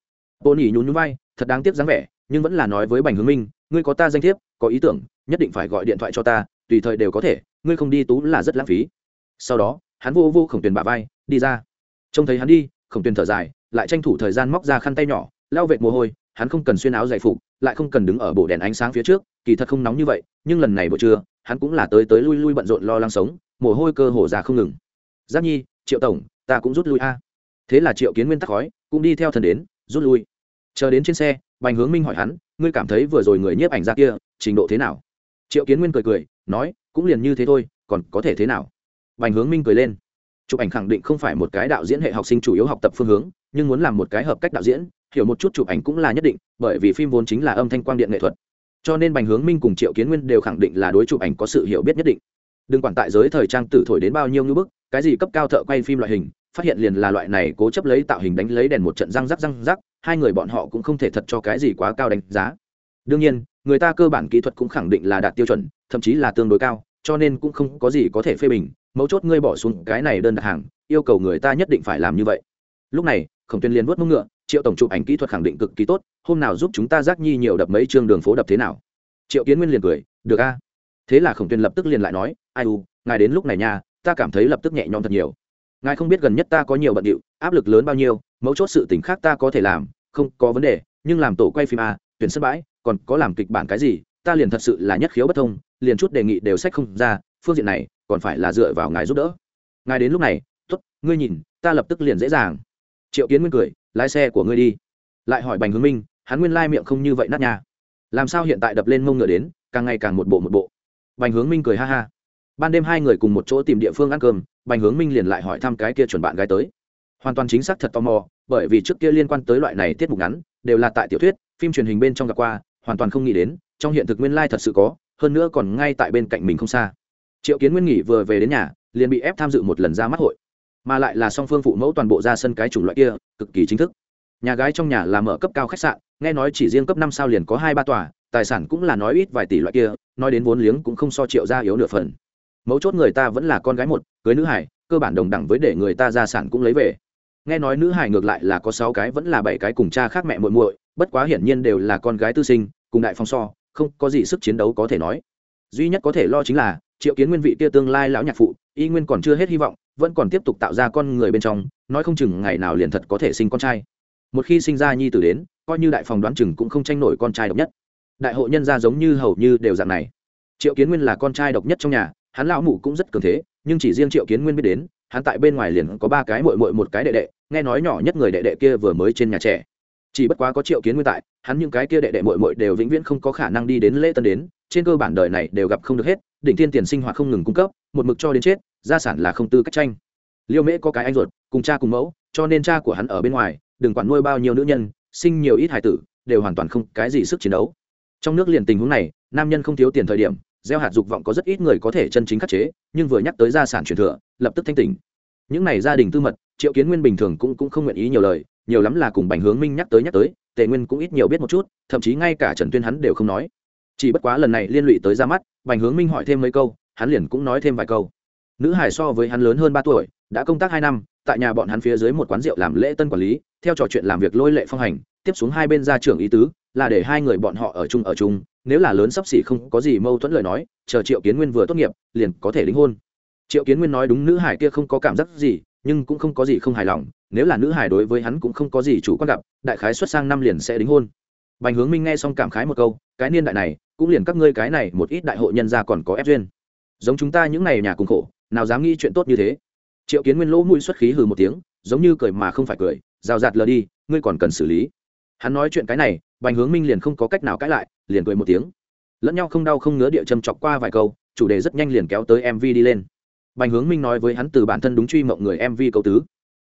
bố nhỉ nhún nhún vai, thật đáng tiếc dáng vẻ, nhưng vẫn là nói với bành hướng minh, ngươi có ta danh thiếp, có ý tưởng, nhất định phải gọi điện thoại cho ta, tùy thời đều có thể, ngươi không đi tú là rất lãng phí. Sau đó, hắn vô vô khổng tuyền bả vai, đi ra. Trông thấy hắn đi, khổng tuyền thở dài, lại tranh thủ thời gian móc ra khăn tay nhỏ lao vệt mồ hôi, hắn không cần xuyên áo dày phục, lại không cần đứng ở bộ đèn ánh sáng phía trước, kỳ thật không nóng như vậy, nhưng lần này buổi trưa, hắn cũng là tới tới lui lui bận rộn lo lắng sống, mồ hôi cơ hồ ra không ngừng. Giáp nhi, triệu tổng, ta cũng rút lui a. Thế là triệu kiến nguyên tắc khói, cũng đi theo thần đến rút lui. Chờ đến trên xe, bành hướng minh hỏi hắn, ngươi cảm thấy vừa rồi người nhiếp ảnh ra kia, trình độ thế nào? Triệu kiến nguyên cười cười, nói, cũng liền như thế thôi, còn có thể thế nào? Bành hướng minh cười lên, chụp ảnh khẳng định không phải một cái đạo diễn hệ học sinh chủ yếu học tập phương hướng, nhưng muốn làm một cái hợp cách đạo diễn, hiểu một chút chụp ảnh cũng là nhất định, bởi vì phim vốn chính là âm thanh quang điện nghệ thuật. Cho nên bành hướng minh cùng triệu kiến nguyên đều khẳng định là đối chụp ảnh có sự hiểu biết nhất định. Đừng quản tại giới thời trang tử thổi đến bao nhiêu ngữ bức, cái gì cấp cao thợ quay phim loại hình phát hiện liền là loại này cố chấp lấy tạo hình đánh lấy đèn một trận răng rắc răng rắc, hai người bọn họ cũng không thể thật cho cái gì quá cao đánh giá. Đương nhiên, người ta cơ bản kỹ thuật cũng khẳng định là đạt tiêu chuẩn, thậm chí là tương đối cao, cho nên cũng không có gì có thể phê bình, mấu chốt ngươi bỏ xuống cái này đơn đặt hàng, yêu cầu người ta nhất định phải làm như vậy. Lúc này, khổng tuyên liền vuốt mông ngựa, triệu tổng chụp ảnh kỹ thuật khẳng định cực kỳ tốt, hôm nào giúp chúng ta giác nhi nhiều đập mấy chương đường phố đập thế nào? Triệu kiến nguyên liền cười, được a. Thế là khổng tuyên lập tức liền lại nói, ai u, ngài đến lúc này nha, ta cảm thấy lập tức nhẹ nhõm thật nhiều ngài không biết gần nhất ta có nhiều bận điệu, áp lực lớn bao nhiêu, mấu chốt sự tình khác ta có thể làm, không có vấn đề, nhưng làm tổ quay phim a tuyển sân bãi, còn có làm kịch bản cái gì, ta liền thật sự là nhất khiếu bất thông, liền chút đề nghị đều sách không ra, phương diện này, còn phải là dựa vào ngài giúp đỡ. Ngài đến lúc này t ố t ngươi nhìn, ta lập tức liền dễ dàng. Triệu kiến nguyên cười, lái xe của ngươi đi. Lại hỏi bành hướng minh, hắn nguyên lai miệng không như vậy nát nhà làm sao hiện tại đập lên mông ngựa đến, càng ngày càng một bộ một bộ. Bành hướng minh cười ha ha. Ban đêm hai người cùng một chỗ tìm địa phương ăn cơm bành hướng minh liền lại hỏi thăm cái kia chuẩn bạn gái tới. Hoàn toàn chính xác thật tò mò, bởi vì trước kia liên quan tới loại này tiết mục ngắn, đều là tại tiểu thuyết, phim truyền hình bên trong gặp qua, hoàn toàn không nghĩ đến, trong hiện thực nguyên lai thật sự có, hơn nữa còn ngay tại bên cạnh mình không xa. Triệu kiến nguyên nghỉ vừa về đến nhà, liền bị ép tham dự một lần ra mắt hội. Mà lại là song phương phụ mẫu toàn bộ ra sân cái chủng loại kia, cực kỳ chính thức. Nhà gái trong nhà là mở cấp cao khách sạn, nghe nói chỉ riêng cấp năm sao liền có hai ba tòa, tài sản cũng là nói ít vài tỷ loại kia, nói đến vốn liếng cũng không so triệu ra yếu nửa phần mấu chốt người ta vẫn là con gái một, cưới nữ hải, cơ bản đồng đẳng với để người ta gia sản cũng lấy về. Nghe nói nữ hải ngược lại là có sáu cái vẫn là bảy cái cùng cha khác mẹ muội muội, bất quá hiển nhiên đều là con gái tư sinh, cùng đại phong so, không có gì sức chiến đấu có thể nói. Duy nhất có thể lo chính là, triệu kiến nguyên vị kia tương lai lão nhạc phụ, y nguyên còn chưa hết hy vọng, vẫn còn tiếp tục tạo ra con người bên trong, nói không chừng ngày nào liền thật có thể sinh con trai. Một khi sinh ra nhi tử đến, coi như đại phòng đoán chừng cũng không tranh nổi con trai độc nhất. Đại hội nhân gia giống như hầu như đều dạng này. Triệu kiến nguyên là con trai độc nhất trong nhà hắn lão mụ cũng rất cường thế, nhưng chỉ riêng triệu kiến nguyên biết đến, hắn tại bên ngoài liền có ba cái mội mội một cái đệ đệ, nghe nói nhỏ nhất người đệ đệ kia vừa mới trên nhà trẻ. Chỉ bất quá có triệu kiến nguyên tại, hắn những cái kia đệ đệ mội mội đều vĩnh viễn không có khả năng đi đến lễ tân đến, trên cơ bản đời này đều gặp không được hết, đỉnh thiên tiền sinh hoạt không ngừng cung cấp, một mực cho đến chết, gia sản là không tư cách tranh. Liêu mễ có cái anh ruột, cùng cha cùng mẫu, cho nên cha của hắn ở bên ngoài, đừng quản nuôi bao nhiêu nữ nhân, sinh nhiều ít hải tử, đều hoàn toàn không cái gì sức chiến đấu. Trong nước liền tình huống này, nam nhân không thiếu tiền thời điểm gieo hạt dục vọng có rất ít người có thể chân chính khắc chế, nhưng vừa nhắc tới gia sản truyền thừa, lập tức thanh tỉnh. Những này gia đình tư mật, triệu kiến nguyên bình thường cũng cũng không nguyện ý nhiều lời, nhiều lắm là cùng bành hướng minh nhắc tới nhắc tới, tề nguyên cũng ít nhiều biết một chút, thậm chí ngay cả trần tuyên hắn đều không nói. Chỉ bất quá lần này liên lụy tới ra mắt, bành hướng minh hỏi thêm mấy câu, hắn liền cũng nói thêm vài câu. Nữ hải so với hắn lớn hơn ba tuổi, đã công tác hai năm, tại nhà bọn hắn phía dưới một quán rượu làm lễ tân quản lý, theo trò chuyện làm việc lôi lệ phong hành tiếp xuống hai bên ra trưởng ý tứ, là để hai người bọn họ ở chung ở chung, nếu là lớn sắp xỉ không có gì mâu thuẫn lời nói, chờ triệu kiến nguyên vừa tốt nghiệp, liền có thể đính hôn. Triệu kiến nguyên nói đúng nữ hải kia không có cảm giác gì, nhưng cũng không có gì không hài lòng, nếu là nữ hải đối với hắn cũng không có gì chủ quan gặp, đại khái xuất sang năm liền sẽ đính hôn. Bành hướng minh nghe xong cảm khái một câu, cái niên đại này, cũng liền các ngươi cái này một ít đại hội nhân gia còn có ép duyên. Giống chúng ta những này nhà cùng khổ, nào dám nghĩ chuyện tốt như thế. Triệu kiến nguyên lỗ mũi xuất khí hừ một tiếng, giống như cười mà không phải cười, rào rạt lờ đi, ngươi còn cần xử lý hắn nói chuyện cái này, bành hướng minh liền không có cách nào cãi lại, liền cười một tiếng. Lẫn nhau không đau không ngứa địa châm chọc qua vài câu, chủ đề rất nhanh liền kéo tới mv đi lên. Bành hướng minh nói với hắn từ bản thân đúng truy mộng người mv câu tứ.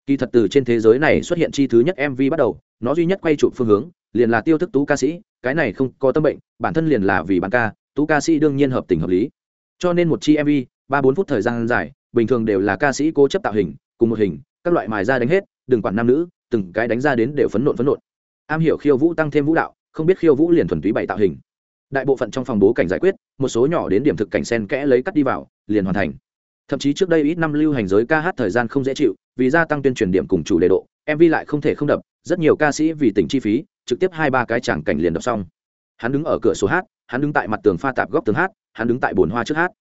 Kỳ thật từ trên thế giới này xuất hiện chi thứ nhất mv bắt đầu, nó duy nhất quay chụp phương hướng, liền là tiêu thức tú ca sĩ, cái này không có tâm bệnh, bản thân liền là vì bán ca, tú ca sĩ đương nhiên hợp tình hợp lý. Cho nên một chi mv ba bốn phút thời gian dài, bình thường đều là ca sĩ cố chấp tạo hình, cùng một hình, các loại mài ra đánh hết, đừng quản nam nữ, từng cái đánh ra đến đều phấn nộn phấn nộn am hiểu khiêu vũ tăng thêm vũ đạo, không biết khiêu vũ liền thuần túy bày tạo hình. Đại bộ phận trong phòng bố cảnh giải quyết, một số nhỏ đến điểm thực cảnh sen kẽ lấy cắt đi vào, liền hoàn thành. Thậm chí trước đây ít năm lưu hành giới ca hát thời gian không dễ chịu, vì gia tăng tuyên truyền điểm cùng chủ đề độ mv lại không thể không đập, rất nhiều ca sĩ vì tỉnh chi phí, trực tiếp hai ba cái chẳng cảnh liền đập xong. Hắn đứng ở cửa số hát, hắn đứng tại mặt tường pha tạp góc tường hát, hắn đứng tại bồn hoa trước hát.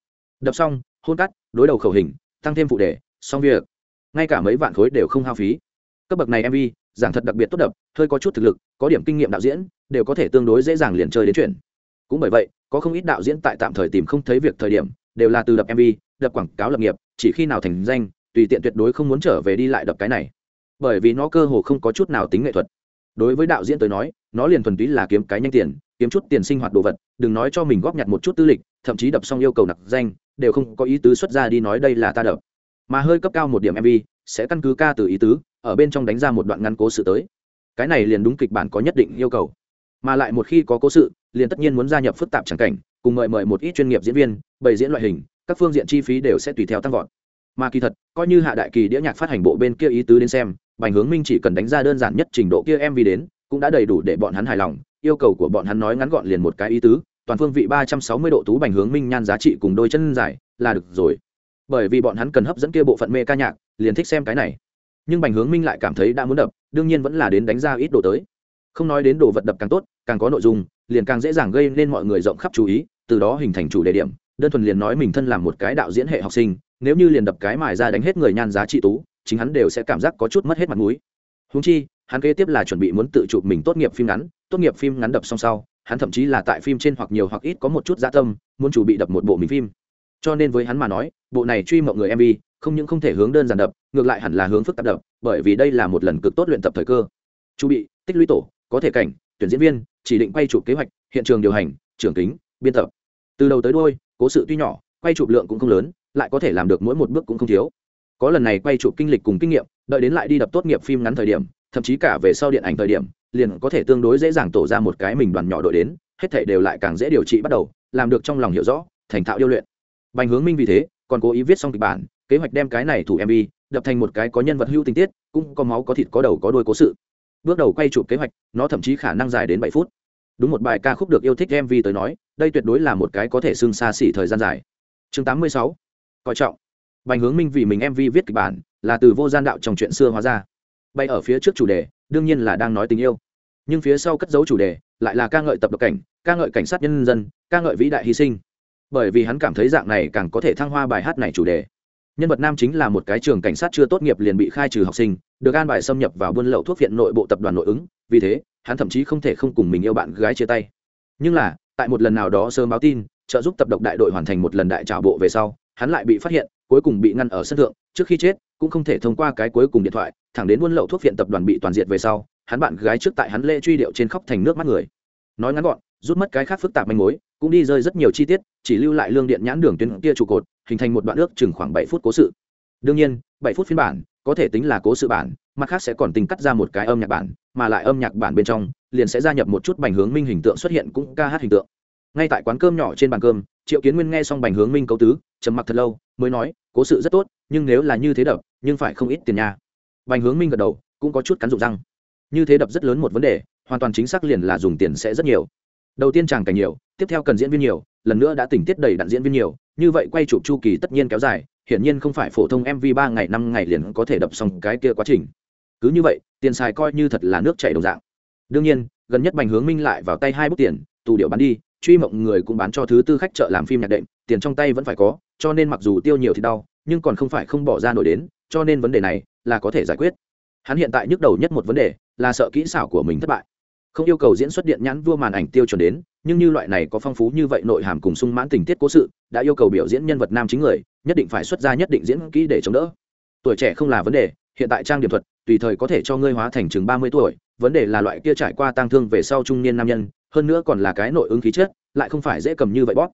Đập xong, hôn cắt, đối đầu khẩu hình, tăng thêm phụ đề, xong việc. Ngay cả mấy vạn khối đều không hao phí. Cấp bậc này mv giảng thật đặc biệt tốt đập, hơi có chút thực lực, có điểm kinh nghiệm đạo diễn, đều có thể tương đối dễ dàng liền chơi đến chuyện. Cũng bởi vậy, có không ít đạo diễn tại tạm thời tìm không thấy việc thời điểm, đều là từ đập mv đập quảng cáo lập nghiệp, chỉ khi nào thành danh, tùy tiện tuyệt đối không muốn trở về đi lại đập cái này. Bởi vì nó cơ hồ không có chút nào tính nghệ thuật. Đối với đạo diễn tới nói, nó liền thuần túy là kiếm cái nhanh tiền, kiếm chút tiền sinh hoạt đồ vật, đừng nói cho mình góp nhặt một chút tư lịch, thậm chí đập xong yêu cầu nặc danh, đều không có ý tứ xuất ra đi nói đây là ta đập. Mà hơi cấp cao một điểm mv sẽ căn cứ ca từ ý tứ ở bên trong đánh ra một đoạn ngắn cố sự tới. Cái này liền đúng kịch bản có nhất định yêu cầu. Mà lại một khi có cố sự, liền tất nhiên muốn gia nhập phức tạp tràng cảnh, cùng mời mời một ít chuyên nghiệp diễn viên, bày diễn loại hình, các phương diện chi phí đều sẽ tùy theo tăng vọt. Mà kỳ thật, coi như hạ đại kỳ đĩa nhạc phát hành bộ bên kia ý tứ đến xem, bành hướng minh chỉ cần đánh ra đơn giản nhất trình độ kia mv đến, cũng đã đầy đủ để bọn hắn hài lòng, yêu cầu của bọn hắn nói ngắn gọn liền một cái ý tứ, toàn phương vị ba trăm sáu mươi độ tú bành hướng minh nhan giá trị cùng đôi chân dài, là được rồi. Bởi vì bọn hắn cần hấp dẫn kia bộ phận mê ca nhạc, liền thích xem cái này nhưng bành hướng minh lại cảm thấy đã muốn đập, đương nhiên vẫn là đến đánh ra ít đồ tới. Không nói đến đồ vật đập càng tốt, càng có nội dung, liền càng dễ dàng gây nên mọi người rộng khắp chú ý, từ đó hình thành chủ đề điểm, đơn thuần liền nói mình thân làm một cái đạo diễn hệ học sinh, nếu như liền đập cái mài ra đánh hết người nhan giá trị tú, chính hắn đều sẽ cảm giác có chút mất hết mặt mũi. Húng chi, hắn kế tiếp là chuẩn bị muốn tự chụp mình tốt nghiệp phim ngắn, tốt nghiệp phim ngắn đập xong sau, hắn thậm chí là tại phim trên hoặc nhiều hoặc ít có một chút dã tâm, muốn chủ bị đập một bộ mình phim. Cho nên với hắn mà nói, bộ này truy mọi người mv không những không thể hướng đơn giản đập, ngược lại hẳn là hướng phức tạp đập, bởi vì đây là một lần cực tốt luyện tập thời cơ. Chu bị, tích lũy tổ, có thể cảnh, tuyển diễn viên, chỉ định quay chụp kế hoạch, hiện trường điều hành, trưởng kính, biên tập. Từ đầu tới đôi cố sự tuy nhỏ, quay chụp lượng cũng không lớn, lại có thể làm được mỗi một bước cũng không thiếu. Có lần này quay chụp kinh lịch cùng kinh nghiệm, đợi đến lại đi đập tốt nghiệp phim ngắn thời điểm, thậm chí cả về sau điện ảnh thời điểm, liền có thể tương đối dễ dàng tổ ra một cái mình đoàn nhỏ đội đến, hết thể đều lại càng dễ điều trị bắt đầu, làm được trong lòng hiểu rõ, thành thạo điêu luyện. Bành hướng minh vì thế, còn cố ý viết xong kịch bản kế hoạch đem cái này thủ mv đập thành một cái có nhân vật hữu tình tiết, cũng có máu có thịt có đầu có đôi cố sự. Bước đầu quay chụp kế hoạch, nó thậm chí khả năng dài đến bảy phút. Đúng một bài ca khúc được yêu thích mv tới nói, đây tuyệt đối là một cái có thể xưng xa xỉ thời gian dài. Chương tám mươi sáu, coi trọng. Bành hướng minh vì mình mv viết kịch bản, là từ vô gian đạo trong chuyện xưa hóa ra. Bay ở phía trước chủ đề, đương nhiên là đang nói tình yêu. Nhưng phía sau cất dấu chủ đề, lại là ca ngợi tập độc cảnh, ca ngợi cảnh sát nhân dân, ca ngợi vĩ đại hy sinh. Bởi vì hắn cảm thấy dạng này càng có thể thăng hoa bài hát này chủ đề nhân vật nam chính là một cái trường cảnh sát chưa tốt nghiệp liền bị khai trừ học sinh, được an bài xâm nhập vào buôn lậu thuốc viện nội bộ tập đoàn nội ứng, vì thế, hắn thậm chí không thể không cùng mình yêu bạn gái chia tay. Nhưng là, tại một lần nào đó sớm báo tin, trợ giúp tập độc đại đội hoàn thành một lần đại trào bộ về sau, hắn lại bị phát hiện, cuối cùng bị ngăn ở sân thượng, trước khi chết, cũng không thể thông qua cái cuối cùng điện thoại, thẳng đến buôn lậu thuốc viện tập đoàn bị toàn diện về sau, hắn bạn gái trước tại hắn lễ truy điệu trên khóc thành nước mắt người. Nói ngắn gọn, rút mất cái khác phức tạp manh mối, cũng đi rơi rất nhiều chi tiết, chỉ lưu lại lương điện nhãn đường tuyến kia trụ cột hình thành một đoạn ước chừng khoảng bảy phút cố sự. Đương nhiên, bảy phút phiên bản có thể tính là cố sự bản, mặt khác sẽ còn tính cắt ra một cái âm nhạc bản, mà lại âm nhạc bản bên trong liền sẽ gia nhập một chút bành hướng minh hình tượng xuất hiện cũng ca hát hình tượng. Ngay tại quán cơm nhỏ trên bàn cơm, triệu kiến nguyên nghe xong bành hướng minh cấu tứ, trầm mặc thật lâu, mới nói, cố sự rất tốt, nhưng nếu là như thế đập, nhưng phải không ít tiền nha. Bành hướng minh gật đầu, cũng có chút cắn rụng răng. Như thế đập rất lớn một vấn đề, hoàn toàn chính xác liền là dùng tiền sẽ rất nhiều đầu tiên chàng cảnh nhiều, tiếp theo cần diễn viên nhiều, lần nữa đã tình tiết đầy đặn diễn viên nhiều, như vậy quay chụp chu kỳ tất nhiên kéo dài, hiển nhiên không phải phổ thông mv ba ngày năm ngày liền có thể đập xong cái kia quá trình. Cứ như vậy, tiền xài coi như thật là nước chảy đồng dạng. Đương nhiên, gần nhất bành hướng minh lại vào tay hai bút tiền, tù điệu bán đi, truy mộng người cũng bán cho thứ tư khách chợ làm phim nhạc đệm, tiền trong tay vẫn phải có, cho nên mặc dù tiêu nhiều thì đau, nhưng còn không phải không bỏ ra nổi đến, cho nên vấn đề này là có thể giải quyết. Hắn hiện tại nhức đầu nhất một vấn đề, là sợ kỹ xảo của mình thất bại không yêu cầu diễn xuất điện nhãn vua màn ảnh tiêu chuẩn đến, nhưng như loại này có phong phú như vậy nội hàm cùng sung mãn tình tiết cố sự, đã yêu cầu biểu diễn nhân vật nam chính người, nhất định phải xuất ra nhất định diễn kỹ để chống đỡ. Tuổi trẻ không là vấn đề, hiện tại trang điểm thuật, tùy thời có thể cho ngươi hóa thành chừng ba mươi tuổi, vấn đề là loại kia trải qua tang thương về sau trung niên nam nhân, hơn nữa còn là cái nội ứng khí chết lại không phải dễ cầm như vậy bóp.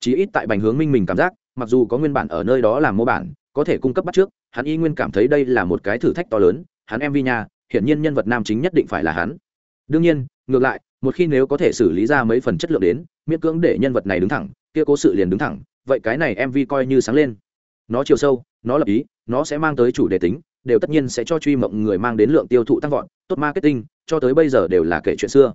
Chí ít tại bành hướng minh mình cảm giác, mặc dù có nguyên bản ở nơi đó làm mô bản, có thể cung cấp bắt trước, hắn y nguyên cảm thấy đây là một cái thử thách to lớn, hắn mv nhà hiển nhiên nhân vật nam chính nhất định phải là hắn đương nhiên, ngược lại, một khi nếu có thể xử lý ra mấy phần chất lượng đến, miễn cưỡng để nhân vật này đứng thẳng, kia cố sự liền đứng thẳng, vậy cái này mv coi như sáng lên. Nó chiều sâu, nó lập ý, nó sẽ mang tới chủ đề tính, đều tất nhiên sẽ cho truy mộng người mang đến lượng tiêu thụ tăng vọt, tốt marketing, cho tới bây giờ đều là kể chuyện xưa.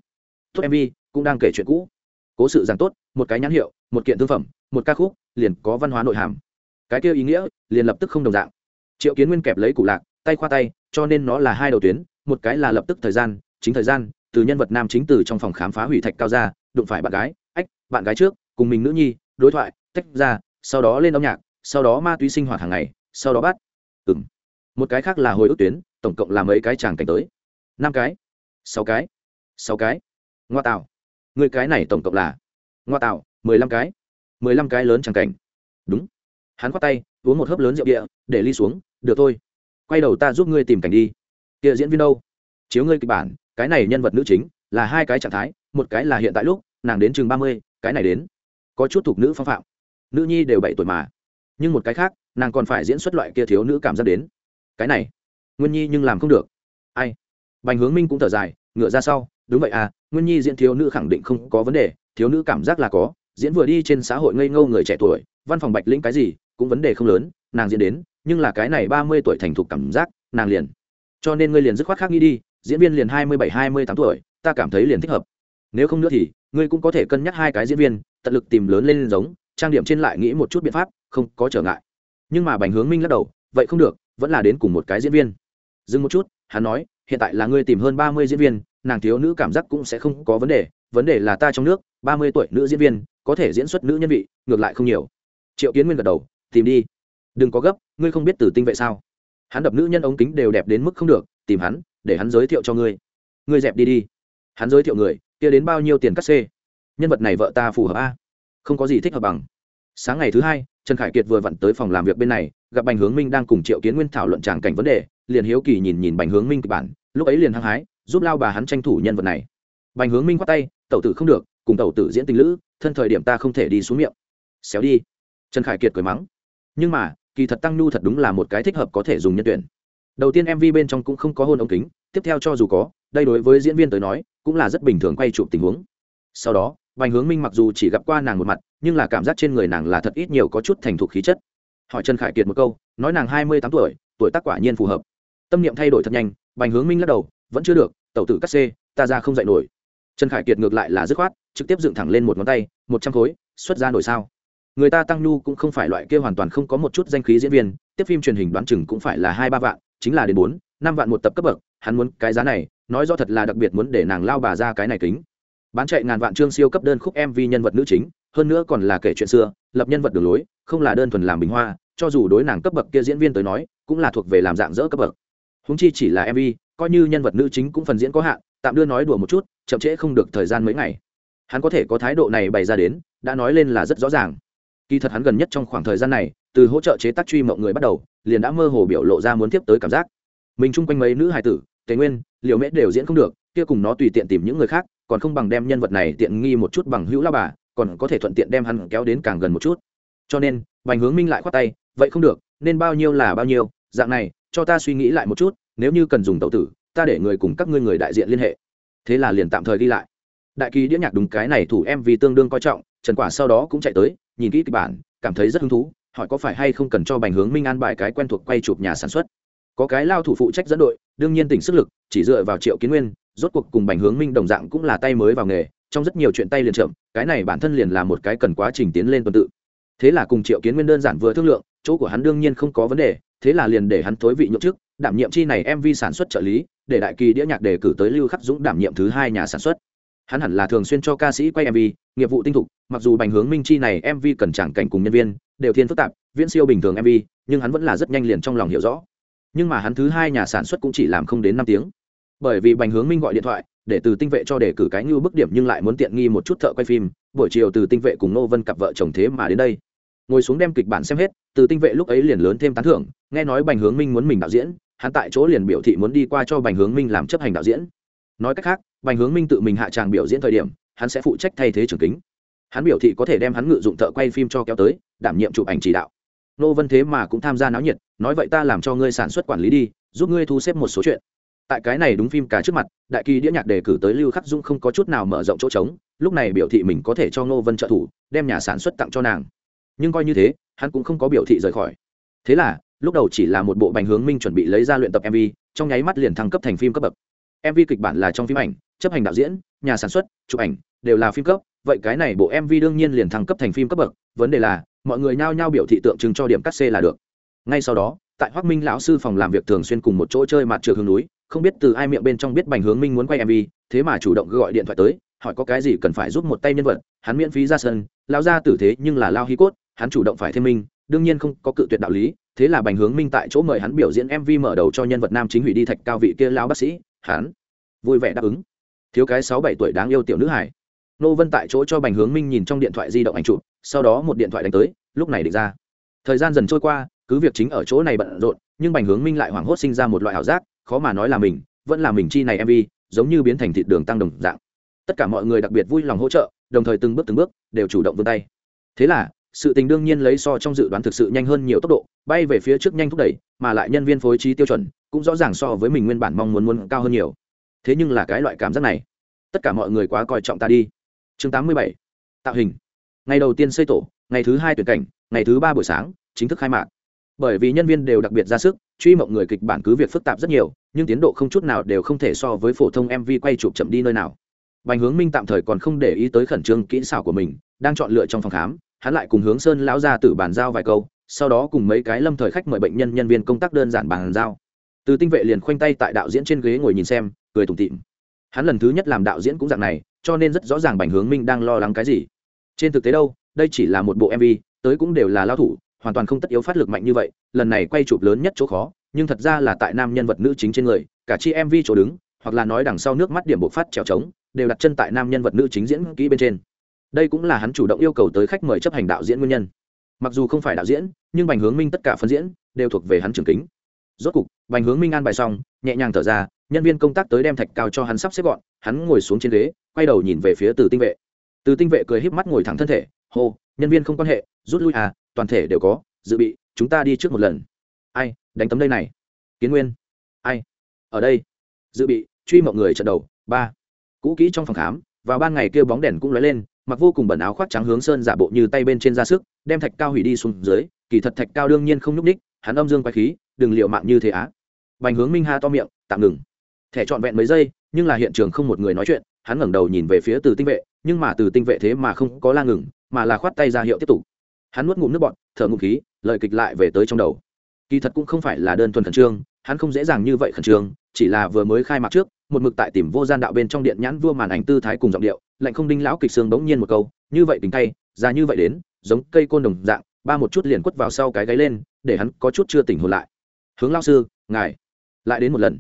Tốt mv cũng đang kể chuyện cũ. Cố sự rằng tốt, một cái nhãn hiệu, một kiện thương phẩm, một ca khúc, liền có văn hóa nội hàm. Cái kia ý nghĩa, liền lập tức không đồng dạng. Triệu kiến nguyên kẹp lấy cụ lạc, tay khoa tay, cho nên nó là hai đầu tuyến, một cái là lập tức thời gian, chính thời gian từ nhân vật nam chính từ trong phòng khám phá hủy thạch cao ra đụng phải bạn gái, ách, bạn gái trước, cùng mình nữ nhi, đối thoại, tách ra, sau đó lên âm nhạc, sau đó ma túy sinh hoạt hàng ngày, sau đó bắt. Ừng một cái khác là hồi ức tuyến, tổng cộng là mấy cái chàng cảnh tới? Năm cái, sáu cái sáu cái. Ngoa tạo. Người cái này tổng cộng là? Ngoa tạo, mười lăm cái. Mười lăm cái lớn chàng cảnh. Đúng. Hắn khoát tay, uống một hớp lớn rượu địa để ly xuống, được thôi, quay đầu ta giúp ngươi tìm cảnh đi. Kia diễn viên đâu? Chiếu ngươi kịch bản cái này nhân vật nữ chính là hai cái trạng thái, một cái là hiện tại lúc, nàng đến chừng ba mươi, cái này đến, có chút thuộc nữ phong phạm. Nữ nhi đều bảy tuổi mà. Nhưng một cái khác, nàng còn phải diễn xuất loại kia thiếu nữ cảm giác đến. Cái này, nguyên nhi nhưng làm không được. Ai? Bành hướng minh cũng thở dài, ngựa ra sau, đúng vậy à nguyên nhi diễn thiếu nữ khẳng định không có vấn đề, thiếu nữ cảm giác là có, diễn vừa đi trên xã hội ngây ngâu người trẻ tuổi, văn phòng bạch lĩnh cái gì, cũng vấn đề không lớn, nàng diễn đến, nhưng là cái này ba mươi tuổi thành thục cảm giác, nàng liền. Cho nên ngươi liền dứt khoát khác nghĩ đi diễn viên liền hai mươi bảy, hai mươi tám tuổi, ta cảm thấy liền thích hợp. Nếu không nữa thì, ngươi cũng có thể cân nhắc hai cái diễn viên, tận lực tìm lớn lên giống, trang điểm trên lại nghĩ một chút biện pháp, không có trở ngại. Nhưng mà bành hướng minh lắc đầu, vậy không được, vẫn là đến cùng một cái diễn viên. Dừng một chút, hắn nói, hiện tại là ngươi tìm hơn ba mươi diễn viên, nàng thiếu nữ cảm giác cũng sẽ không có vấn đề vấn đề là ta trong nước, ba mươi tuổi nữ diễn viên, có thể diễn xuất nữ nhân vị, ngược lại không nhiều. Triệu kiến nguyên gật đầu, tìm đi. Đừng có gấp, ngươi không biết từ tinh vệ sao. Hắn đập nữ nhân ống kính đều đẹp đến mức không được, tìm hắn để hắn giới thiệu cho ngươi. Ngươi dẹp đi đi. Hắn giới thiệu người, kia đến bao nhiêu tiền cắt xê? Nhân vật này vợ ta phù hợp a? Không có gì thích hợp bằng. Sáng ngày thứ hai, trần khải kiệt vừa vặn tới phòng làm việc bên này, gặp bành hướng minh đang cùng triệu kiến nguyên thảo luận tràng cảnh vấn đề, liền hiếu kỳ nhìn nhìn bành hướng minh kịch bản, lúc ấy liền hăng hái, giúp lao bà hắn tranh thủ nhân vật này. Bành hướng minh khoát tay, tẩu tử không được, cùng tẩu tử diễn tình lữ, thân thời điểm ta không thể đi xuống miệng. Xéo đi. Trần khải kiệt cười mắng. Nhưng mà, kỳ thật tăng nhu thật đúng là một cái thích hợp có thể dùng nhân tuyển đầu tiên mv bên trong cũng không có hôn ống kính, tiếp theo cho dù có, đây đối với diễn viên tới nói, cũng là rất bình thường quay chụp tình huống. Sau đó, bành hướng minh mặc dù chỉ gặp qua nàng một mặt, nhưng là cảm giác trên người nàng là thật ít nhiều có chút thành thục khí chất. Hỏi trần khải kiệt một câu, nói nàng hai mươi tám tuổi tuổi tác quả nhiên phù hợp. Tâm niệm thay đổi thật nhanh, bành hướng minh lắc đầu, vẫn chưa được, tẩu tử cắt xê, ta ra không dạy nổi. Trần khải kiệt ngược lại là dứt khoát, trực tiếp dựng thẳng lên một ngón tay, một trăm khối, xuất ra nổi sao người ta tăng nhu cũng không phải loại kia hoàn toàn không có một chút danh khí diễn viên, tiếp phim truyền hình đoán chừng cũng phải là hai ba vạn, chính là đến bốn, năm vạn một tập cấp bậc, hắn muốn cái giá này, nói rõ thật là đặc biệt muốn để nàng lao bà ra cái này kính. Bán chạy ngàn vạn chương siêu cấp đơn khúc mv nhân vật nữ chính, hơn nữa còn là kể chuyện xưa, lập nhân vật đường lối, không là đơn thuần làm bình hoa, cho dù đối nàng cấp bậc kia diễn viên tới nói, cũng là thuộc về làm dạng dỡ cấp bậc. Húng chi chỉ là mv coi như nhân vật nữ chính cũng phần diễn có hạn, tạm đưa nói đùa một chút, chậm trễ không được thời gian mấy ngày. Hắn có thể có thái độ này bày ra đến, đã nói lên là rất rõ ràng kỳ thật hắn gần nhất trong khoảng thời gian này, từ hỗ trợ chế tác truy mộng người bắt đầu, liền đã mơ hồ biểu lộ ra muốn tiếp tới cảm giác. Mình chung quanh mấy nữ hài tử, tề nguyên liệu mễ đều diễn không được, kia cùng nó tùy tiện tìm những người khác, còn không bằng đem nhân vật này tiện nghi một chút bằng hữu la bà, còn có thể thuận tiện đem hắn kéo đến càng gần một chút. Cho nên, bành hướng minh lại khoát tay, vậy không được, nên bao nhiêu là bao nhiêu, dạng này, cho ta suy nghĩ lại một chút, nếu như cần dùng tẩu tử, ta để người cùng các ngươi người đại diện liên hệ. Thế là liền tạm thời đi lại. Đại kỳ đĩa nhạc đúng cái này thủ em vì tương đương coi trọng, trần quả sau đó cũng chạy tới nhìn kỹ kịch bản, cảm thấy rất hứng thú, hỏi có phải hay không cần cho bành hướng minh an bài cái quen thuộc quay chụp nhà sản xuất. Có cái lao thủ phụ trách dẫn đội, đương nhiên tỉnh sức lực, chỉ dựa vào triệu kiến nguyên, rốt cuộc cùng bành hướng minh đồng dạng cũng là tay mới vào nghề, trong rất nhiều chuyện tay liền chậm, cái này bản thân liền là một cái cần quá trình tiến lên tuần tự. Thế là cùng triệu kiến nguyên đơn giản vừa thương lượng, chỗ của hắn đương nhiên không có vấn đề, thế là liền để hắn thối vị nhượng chức, đảm nhiệm chi này mv sản xuất trợ lý, để đại kỳ đĩa nhạc đề cử tới lưu khắc dũng đảm nhiệm thứ hai nhà sản xuất. Hắn hẳn là thường xuyên cho ca sĩ quay mv nghiệp vụ tinh thục mặc dù bành hướng minh chi này mv cần trảng cảnh cùng nhân viên, đều thiên phức tạp, viễn siêu bình thường mv nhưng hắn vẫn là rất nhanh liền trong lòng hiểu rõ. Nhưng mà hắn thứ hai nhà sản xuất cũng chỉ làm không đến năm tiếng. Bởi vì bành hướng minh gọi điện thoại, để từ tinh vệ cho đề cử cái như bức điểm nhưng lại muốn tiện nghi một chút thợ quay phim, buổi chiều từ tinh vệ cùng nô vân cặp vợ chồng thế mà đến đây. Ngồi xuống đem kịch bản xem hết, từ tinh vệ lúc ấy liền lớn thêm tán thưởng, nghe nói bành hướng minh muốn mình đạo diễn, hắn tại chỗ liền biểu thị muốn đi qua cho bành hướng minh làm chấp hành đạo diễn. Nói cách khác, bành hướng minh tự mình hạ tràng biểu diễn thời điểm, hắn sẽ phụ trách thay thế trường kính hắn biểu thị có thể đem hắn ngự dụng thợ quay phim cho kéo tới, đảm nhiệm chụp ảnh chỉ đạo. Nô vân thế mà cũng tham gia náo nhiệt, nói vậy ta làm cho ngươi sản xuất quản lý đi, giúp ngươi thu xếp một số chuyện. Tại cái này đúng phim cả trước mặt, đại kỳ đĩa nhạc đề cử tới lưu khắc dung không có chút nào mở rộng chỗ trống, lúc này biểu thị mình có thể cho nô vân trợ thủ, đem nhà sản xuất tặng cho nàng. Nhưng coi như thế, hắn cũng không có biểu thị rời khỏi. Thế là, lúc đầu chỉ là một bộ bành hướng minh chuẩn bị lấy ra luyện tập mv trong nháy mắt liền thăng cấp thành phim cấp bậc. Mv kịch bản là trong phim ảnh, chấp hành đạo diễn, nhà sản xuất, chụp ảnh, đều là phim cấp vậy cái này bộ mv đương nhiên liền thăng cấp thành phim cấp bậc, vấn đề là, mọi người nhao nhao biểu thị tượng trưng cho điểm cắt c là được. Ngay sau đó, tại hoác minh lão sư phòng làm việc thường xuyên cùng một chỗ chơi mặt trượt hướng núi, không biết từ ai miệng bên trong biết bành hướng minh muốn quay mv thế mà chủ động gọi điện thoại tới, hỏi có cái gì cần phải giúp một tay nhân vật, hắn miễn phí ra sân lao ra tử thế nhưng là lao hi cốt, hắn chủ động phải thêm minh, đương nhiên không có cự tuyệt đạo lý, thế là bành hướng minh tại chỗ mời hắn biểu diễn mv mở đầu cho nhân vật nam chính hủy đi thạch cao vị kia lao bác sĩ, hắn vui vẻ đáp ứng. Thiếu cái sáu bảy tuổi đáng yêu tiểu nữ hải nô vân tại chỗ cho bành hướng minh nhìn trong điện thoại di động ảnh chụp, sau đó một điện thoại đánh tới, lúc này định ra. Thời gian dần trôi qua, cứ việc chính ở chỗ này bận rộn, nhưng bành hướng minh lại hoảng hốt sinh ra một loại ảo giác, khó mà nói là mình, vẫn là mình chi này mv giống như biến thành thịt đường tăng đồng dạng. Tất cả mọi người đặc biệt vui lòng hỗ trợ, đồng thời từng bước từng bước đều chủ động vươn tay. Thế là, sự tình đương nhiên lấy so trong dự đoán thực sự nhanh hơn nhiều tốc độ, bay về phía trước nhanh thúc đẩy, mà lại nhân viên phối trí tiêu chuẩn cũng rõ ràng so với mình nguyên bản mong muốn muốn cao hơn nhiều. Thế nhưng là cái loại cảm giác này, tất cả mọi người quá coi trọng ta đi chương 87. tạo hình. Ngày đầu tiên xây tổ, ngày thứ hai tuyển cảnh, ngày thứ ba buổi sáng, chính thức khai mạc. Bởi vì nhân viên đều đặc biệt ra sức, truy mộng người kịch bản cứ việc phức tạp rất nhiều, nhưng tiến độ không chút nào đều không thể so với phổ thông mv quay chụp chậm đi nơi nào. Bành hướng minh tạm thời còn không để ý tới khẩn trương kỹ xảo của mình, đang chọn lựa trong phòng khám, hắn lại cùng hướng sơn lão ra từ bàn giao vài câu, sau đó cùng mấy cái lâm thời khách mời bệnh nhân nhân viên công tác đơn giản bàn giao. Từ tinh vệ liền khoanh tay tại đạo diễn trên ghế ngồi nhìn xem, cười tủm tịm hắn lần thứ nhất làm đạo diễn cũng dạng này cho nên rất rõ ràng bành hướng minh đang lo lắng cái gì. Trên thực tế đâu, đây chỉ là một bộ mv tới cũng đều là lao thủ, hoàn toàn không tất yếu phát lực mạnh như vậy, lần này quay chụp lớn nhất chỗ khó, nhưng thật ra là tại nam nhân vật nữ chính trên người, cả chi mv chỗ đứng, hoặc là nói đằng sau nước mắt điểm bộ phát trèo trống, đều đặt chân tại nam nhân vật nữ chính diễn kỹ bên trên. Đây cũng là hắn chủ động yêu cầu tới khách mời chấp hành đạo diễn nguyên nhân. Mặc dù không phải đạo diễn, nhưng bành hướng minh tất cả phân diễn đều thuộc về hắn trường kính. Rốt cục, bành hướng minh an bài xong, nhẹ nhàng thở ra nhân viên công tác tới đem thạch cao cho hắn sắp xếp gọn, hắn ngồi xuống trên ghế, quay đầu nhìn về phía từ tinh vệ. Từ tinh vệ cười híp mắt ngồi thẳng thân thể, hô, nhân viên không quan hệ, rút lui à toàn thể đều có, dự bị, chúng ta đi trước một lần. Ai, đánh tấm đây này. Kiến nguyên. Ai, ở đây. Dự bị, truy mọi người trận đầu. Ba. Cũ kỹ trong phòng khám, vào ban ngày kia bóng đèn cũng lóe lên, mặc vô cùng bẩn áo khoác trắng hướng sơn giả bộ như tay bên trên ra sức, đem thạch cao hủy đi xuống dưới, kỳ thật thạch cao đương nhiên không nhúc ních hắn âm dương quay khí, đừng liệu mạng như thế á. Bành hướng minh ha to miệng, tạm ngừng thẻ trọn vẹn mấy giây, nhưng là hiện trường không một người nói chuyện, hắn ngẩng đầu nhìn về phía từ tinh vệ, nhưng mà từ tinh vệ thế mà không có la ngừng, mà là khoát tay ra hiệu tiếp tục. Hắn nuốt ngụm nước bọt, thở ngụm khí, lời kịch lại về tới trong đầu. Kỳ thật cũng không phải là đơn thuần khẩn trương, hắn không dễ dàng như vậy khẩn trương, chỉ là vừa mới khai mạc trước, một mực tại tìm vô gian đạo bên trong điện nhãn vua màn ảnh tư thái cùng giọng điệu, lạnh không đinh lão kịch xương bỗng nhiên một câu, như vậy tình tay, ra như vậy đến, giống cây côn đồng dạng, ba một chút liền quất vào sau cái gáy lên, để hắn có chút chưa tỉnh hồn lại. Hướng lao sư, ngài. Lại đến một lần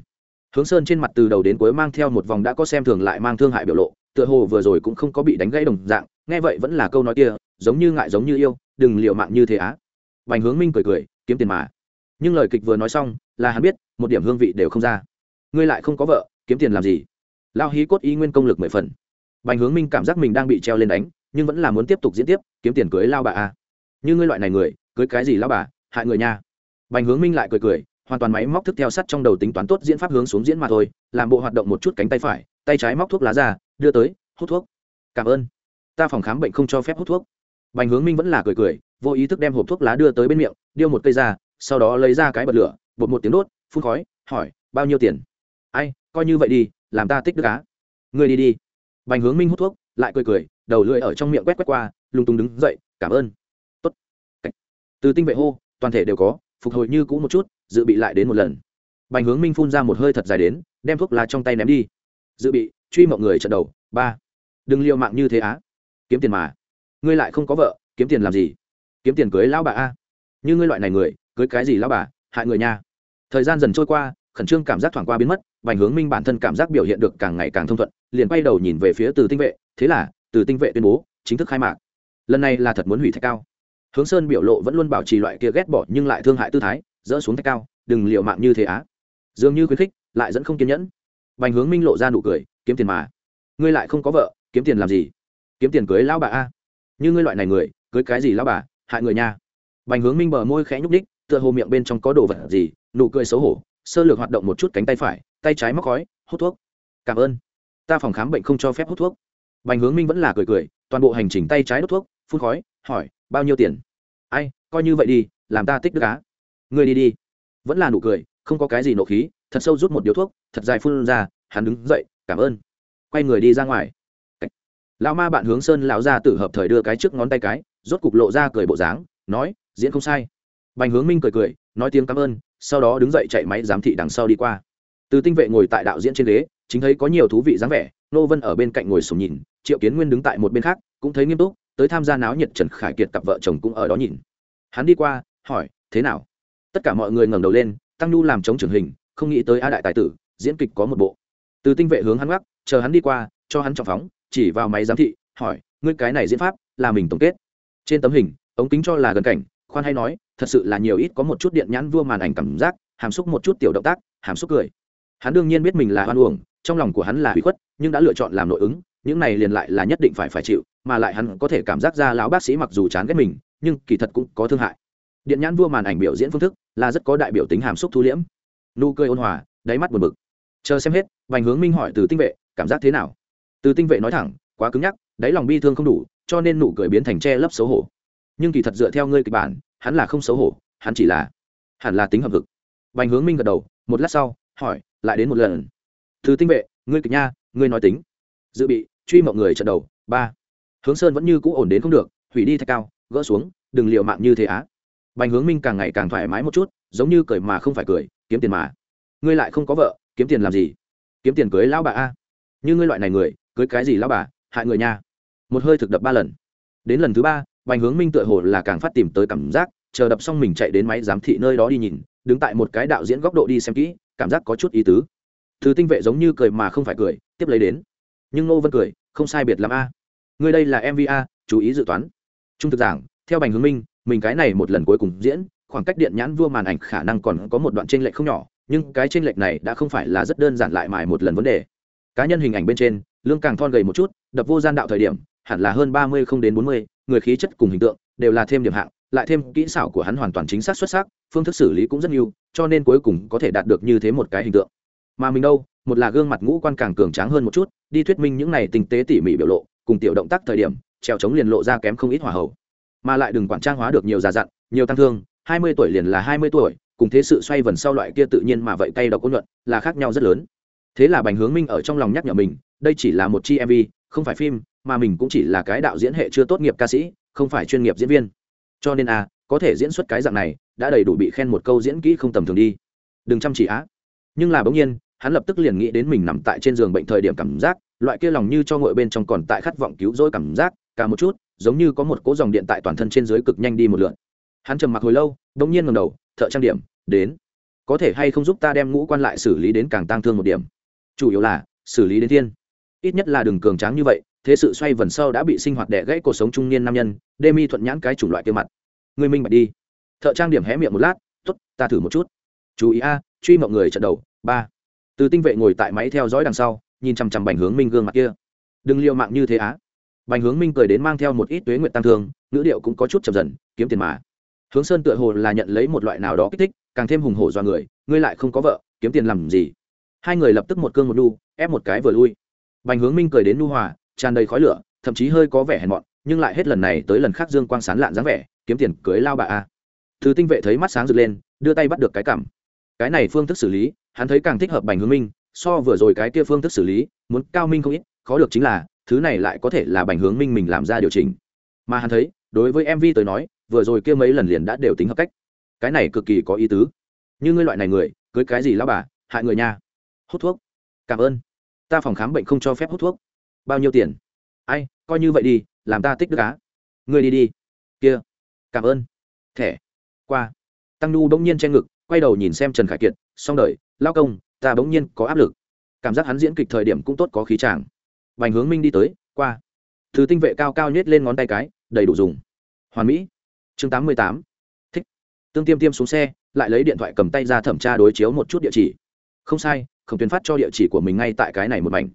hướng sơn trên mặt từ đầu đến cuối mang theo một vòng đã có xem thường lại mang thương hại biểu lộ, tựa hồ vừa rồi cũng không có bị đánh gãy đồng dạng, nghe vậy vẫn là câu nói kia, giống như ngại giống như yêu, đừng liệu mạng như thế á. Bành hướng minh cười cười, kiếm tiền mà. Nhưng lời kịch vừa nói xong, là hắn biết, một điểm hương vị đều không ra. Ngươi lại không có vợ, kiếm tiền làm gì? Lao hí cốt y nguyên công lực mười phần. Bành hướng minh cảm giác mình đang bị treo lên đánh, nhưng vẫn là muốn tiếp tục diễn tiếp, kiếm tiền cưới lao bà a. Như ngươi loại này người, cưới cái gì lao bà, hại người nha. Bành hướng minh lại cười cười hoàn toàn máy móc thức theo sắt trong đầu tính toán tốt diễn pháp hướng xuống diễn mà thôi, làm bộ hoạt động một chút cánh tay phải, tay trái móc thuốc lá ra, đưa tới, hút thuốc. Cảm ơn. Ta phòng khám bệnh không cho phép hút thuốc. Bành hướng minh vẫn là cười cười, vô ý thức đem hộp thuốc lá đưa tới bên miệng, điêu một cây ra, sau đó lấy ra cái bật lửa, bột một tiếng đốt, phun khói, hỏi, bao nhiêu tiền? Ai, coi như vậy đi, làm ta tích đức cá người đi đi. Bành hướng minh hút thuốc, lại cười cười, đầu lưỡi ở trong miệng quét quét qua, lung tung đứng dậy, cảm ơn. Tốt. từ tinh vệ hô, toàn thể đều có, phục hồi như cũ một chút dự bị lại đến một lần. Bành hướng minh phun ra một hơi thật dài đến, đem thuốc lá trong tay ném đi. Dự bị, truy mộng người trận đầu, ba. Đừng liều mạng như thế á. Kiếm tiền mà. Ngươi lại không có vợ, kiếm tiền làm gì? Kiếm tiền cưới lão bà a. Như ngươi loại này người, cưới cái gì lão bà, hại người nha. Thời gian dần trôi qua, khẩn trương cảm giác thoảng qua biến mất, bành hướng minh bản thân cảm giác biểu hiện được càng ngày càng thông thuận, liền quay đầu nhìn về phía từ tinh vệ, thế là, từ tinh vệ tuyên bố, chính thức khai mạc. Lần này là thật muốn hủy thạch cao. Hướng sơn biểu lộ vẫn luôn bảo trì loại kia ghét bỏ nhưng lại thương hại tư thái dỡ xuống thạch cao, đừng liệu mạng như thế á. Dường như khuyến khích, lại dẫn không kiên nhẫn. Bành hướng minh lộ ra nụ cười, kiếm tiền mà. Ngươi lại không có vợ, kiếm tiền làm gì? Kiếm tiền cưới lão bà a. Như ngươi loại này người, cưới cái gì lão bà, hại người nha. Bành hướng minh bờ môi khẽ nhúc đích tựa hồ miệng bên trong có đồ vật gì, nụ cười xấu hổ, sơ lược hoạt động một chút cánh tay phải, tay trái móc khói, hút thuốc. Cảm ơn. Ta phòng khám bệnh không cho phép hút thuốc. Bành hướng minh vẫn là cười cười, toàn bộ hành trình tay trái đốt thuốc, phun khói, hỏi, bao nhiêu tiền? Ai, coi như vậy đi, làm ta tích đức á ngươi đi đi. Vẫn là nụ cười, không có cái gì nộ khí, thật sâu rút một điếu thuốc, thật dài phun ra, hắn đứng dậy, cảm ơn. Quay người đi ra ngoài. Lão ma bạn hướng sơn lão ra tử hợp thời đưa cái trước ngón tay cái, rốt cục lộ ra cười bộ dáng, nói, diễn không sai. Bành hướng minh cười cười, nói tiếng cảm ơn sau đó đứng dậy chạy máy giám thị đằng sau đi qua. Từ tinh vệ ngồi tại đạo diễn trên ghế, chính thấy có nhiều thú vị dáng vẻ, nô vân ở bên cạnh ngồi sùng nhìn, triệu kiến nguyên đứng tại một bên khác, cũng thấy nghiêm túc, tới tham gia náo nhiệt trần khải kiệt cặp vợ chồng cũng ở đó nhìn. Hắn đi qua, hỏi, thế nào? Tất cả mọi người ngẩng đầu lên, tăng nhu làm chống trưởng hình, không nghĩ tới a đại tài tử, diễn kịch có một bộ. Từ tinh vệ hướng hắn gác chờ hắn đi qua, cho hắn trọng phóng, chỉ vào máy giám thị, hỏi, ngươi cái này diễn pháp, là mình tổng kết? Trên tấm hình, ống kính cho là gần cảnh, khoan hay nói, thật sự là nhiều ít có một chút điện nhãn vua màn ảnh cảm giác, hàm xúc một chút tiểu động tác, hàm xúc cười. Hắn đương nhiên biết mình là hoan uổng, trong lòng của hắn là hủy khuất, nhưng đã lựa chọn làm nội ứng, những này liền lại là nhất định phải phải chịu, mà lại hắn có thể cảm giác ra lão bác sĩ mặc dù chán ghét mình, nhưng kỳ thật cũng có thương hại điện nhãn vua màn ảnh biểu diễn phương thức là rất có đại biểu tính hàm xúc thu liễm. Nụ cười ôn hòa, đáy mắt buồn bực. Chờ xem hết vành hướng minh hỏi từ tinh vệ, cảm giác thế nào? Từ tinh vệ nói thẳng, quá cứng nhắc, đáy lòng bi thương không đủ, cho nên nụ cười biến thành che lấp xấu hổ. Nhưng kỳ thật dựa theo ngươi kịch bản, hắn là không xấu hổ, hắn chỉ là, hẳn là tính hợp vực vành hướng minh gật đầu, một lát sau, hỏi, lại đến một lần? Từ tinh vệ, ngươi kịch nha, ngươi nói tính. Dự bị, truy mọi người trận đầu, ba. Hướng sơn vẫn như cũ ổn đến không được, hủy đi thạch cao, gỡ xuống, đừng liệu mạng như thế á bành hướng minh càng ngày càng thoải mái một chút, giống như cười mà không phải cười, kiếm tiền mà. Ngươi lại không có vợ, kiếm tiền làm gì? Kiếm tiền cưới lão bà a? Như ngươi loại này người, cưới cái gì lão bà, hại người nha. Một hơi thực đập ba lần. Đến lần thứ ba, bành hướng minh tựa hồ là càng phát tìm tới cảm giác, chờ đập xong mình chạy đến máy giám thị nơi đó đi nhìn, đứng tại một cái đạo diễn góc độ đi xem kỹ, cảm giác có chút ý tứ. Thứ tinh vệ giống như cười mà không phải cười, tiếp lấy đến. Nhưng ngô vân cười, không sai biệt l a. Ngươi đây là mva chú ý dự toán. Trung thực giảng, theo bành hướng minh mình cái này một lần cuối cùng diễn, khoảng cách điện nhãn vua màn ảnh khả năng còn có một đoạn tranh lệch không nhỏ, nhưng cái tranh lệch này đã không phải là rất đơn giản lại mài một lần vấn đề. Cá nhân hình ảnh bên trên, lương càng thon gầy một chút, đập vô gian đạo thời điểm, hẳn là hơn ba mươi không đến bốn mươi, người khí chất cùng hình tượng đều là thêm điểm hạng, lại thêm kỹ xảo của hắn hoàn toàn chính xác xuất sắc, phương thức xử lý cũng rất nhiều, cho nên cuối cùng có thể đạt được như thế một cái hình tượng. Mà mình đâu, một là gương mặt ngũ quan càng cường tráng hơn một chút, đi thuyết minh những này tinh tế tỉ mỉ biểu lộ, cùng tiểu động tác thời điểm, trèo trống liền lộ ra kém không ít hỏa hậu mà lại đừng quản trang hóa được nhiều già dặn nhiều tăng thương hai mươi tuổi liền là hai mươi tuổi cùng thế sự xoay vần sau loại kia tự nhiên mà vậy cay độc ôn nhuận là khác nhau rất lớn. Thế là bành hướng minh ở trong lòng nhắc nhở mình đây chỉ là một chi mv không phải phim mà mình cũng chỉ là cái đạo diễn hệ chưa tốt nghiệp ca sĩ không phải chuyên nghiệp diễn viên. Cho nên a à, có thể diễn xuất cái dạng này đã đầy đủ bị khen một câu diễn kỹ không tầm thường đi. Đừng chăm chỉ á. Nhưng là bỗng nhiên hắn lập tức liền nghĩ đến mình nằm tại trên giường bệnh thời điểm cảm giác loại kia lòng như cho ngội bên trong còn tại khát vọng cứu rỗi cảm giác cả một chút giống như có một cỗ dòng điện tại toàn thân trên dưới cực nhanh đi một lượn. Hắn trầm mặc hồi lâu bỗng nhiên ngầm đầu, thợ trang điểm, đến. Có thể hay không giúp ta đem ngũ quan lại xử lý đến càng tăng thương một điểm? Chủ yếu là, xử lý đến thiên. Ít nhất là đừng cường tráng như vậy, thế sự xoay vần sau đã bị sinh hoạt đẻ gãy cuộc sống trung niên nam nhân, đê mi thuận nhãn cái chủng loại kia mặt. Người minh bạch đi. Thợ trang điểm hé miệng một lát t ố t ta thử một chút. Chú ý a, truy mọi người trận đầu. Ba. Từ tinh vệ ngồi tại máy theo dõi đằng sau, nhìn chằm chằm bành hướng minh gương mặt kia. Đừng liều mạng như thế á bành hướng minh cười đến mang theo một ít tuế nguyện tăng thương, ngữ điệu cũng có chút chậm dần, kiếm tiền mà. Hướng sơn tựa hồ là nhận lấy một loại nào đó kích thích, càng thêm hùng hổ do người, ngươi lại không có vợ, kiếm tiền làm gì? Hai người lập tức một cương một đu, ép một cái vừa lui. Bành hướng minh cười đến nu hòa, tràn đầy khói lửa, thậm chí hơi có vẻ hèn mọn, nhưng lại hết lần này tới lần khác dương quang sán lạn dáng vẻ, kiếm tiền cưới lao bà a. Thứ tinh vệ thấy mắt sáng rực lên, đưa tay bắt được cái cảm cái này phương thức xử lý, hắn thấy càng thích hợp bành hướng minh, so vừa rồi cái kia phương thức xử lý, muốn cao minh không ít, khó được chính là thứ này lại có thể là bành hướng minh mình làm ra điều chỉnh. Mà hắn thấy, đối với mv tới nói, vừa rồi kia mấy lần liền đã đều tính hợp cách. Cái này cực kỳ có ý tứ. Như ngươi loại này người, cưới cái gì lao bà, hại người nha. Hút thuốc. Cảm ơn. Ta phòng khám bệnh không cho phép hút thuốc. Bao nhiêu tiền? Ai, coi như vậy đi, làm ta tích đức á. Ngươi đi đi. Kia. Cảm ơn. Thẻ. Qua. Tăng nhu bỗng nhiên che ngực, quay đầu nhìn xem trần khải kiệt, xong đời, lao công, ta bỗng nhiên có áp lực. Cảm giác hắn diễn kịch thời điểm cũng tốt có khí tràng bành hướng minh đi tới qua. Thứ tinh vệ cao cao nhét lên ngón tay cái đầy đủ dùng. Hoàn mỹ. Chương tám mươi tám. Thích. Tương tiêm tiêm xuống xe lại lấy điện thoại cầm tay ra thẩm tra đối chiếu một chút địa chỉ. Không sai khổng tuyền phát cho địa chỉ của mình ngay tại cái này một mảnh.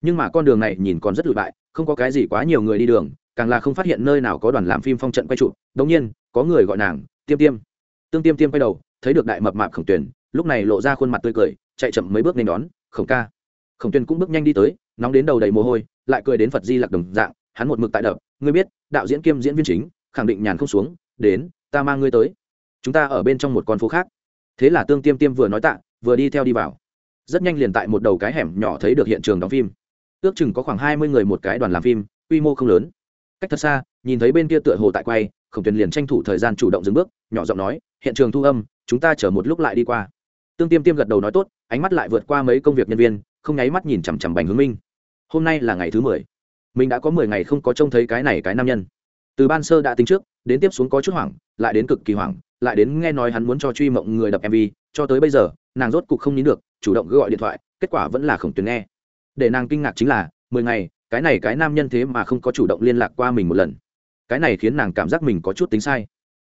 Nhưng mà con đường này nhìn còn rất lụi bại không có cái gì quá nhiều người đi đường càng là không phát hiện nơi nào có đoàn làm phim phong trận quay trụ đống nhiên có người gọi nàng tiêm tiêm. Tương tiêm tiêm quay đầu thấy được đại mập mạp khổng tuyền, lúc này lộ ra khuôn mặt tươi cười chạy chậm mấy bước nên đón khổng ca. Khổng tuyền cũng bước nhanh đi tới nóng đến đầu đầy mồ hôi, lại cười đến phật di lặc đồng dạng, hắn một mực tại đập, ngươi biết, đạo diễn kiêm diễn viên chính, khẳng định nhàn không xuống, đến, ta mang ngươi tới. Chúng ta ở bên trong một con phố khác. Thế là tương tiêm tiêm vừa nói tạ, vừa đi theo đi vào. Rất nhanh liền tại một đầu cái hẻm nhỏ thấy được hiện trường đóng phim. Ước chừng có khoảng hai mươi người một cái đoàn làm phim, quy mô không lớn. Cách thật xa, nhìn thấy bên kia tựa hồ tại quay, khổng tuyền liền tranh thủ thời gian chủ động dừng bước, nhỏ giọng nói, hiện trường thu âm, chúng ta chờ một lúc lại đi qua. Tương tiêm tiêm gật đầu nói tốt, ánh mắt lại vượt qua mấy công việc nhân viên không nháy mắt nhìn chằm chằm bành hướng minh. Hôm nay là ngày thứ mười. Mình đã có mười ngày không có trông thấy cái này cái nam nhân. Từ ban sơ đã tính trước, đến tiếp xuống có chút hoảng, lại đến cực kỳ hoảng, lại đến nghe nói hắn muốn cho truy mộng người đập mv cho tới bây giờ, nàng rốt cục không nín được, chủ động gọi điện thoại, kết quả vẫn là khổng tuyến nghe. Để nàng kinh ngạc chính là, mười ngày, cái này cái nam nhân thế mà không có chủ động liên lạc qua mình một lần. Cái này khiến nàng cảm giác mình có chút tính sai.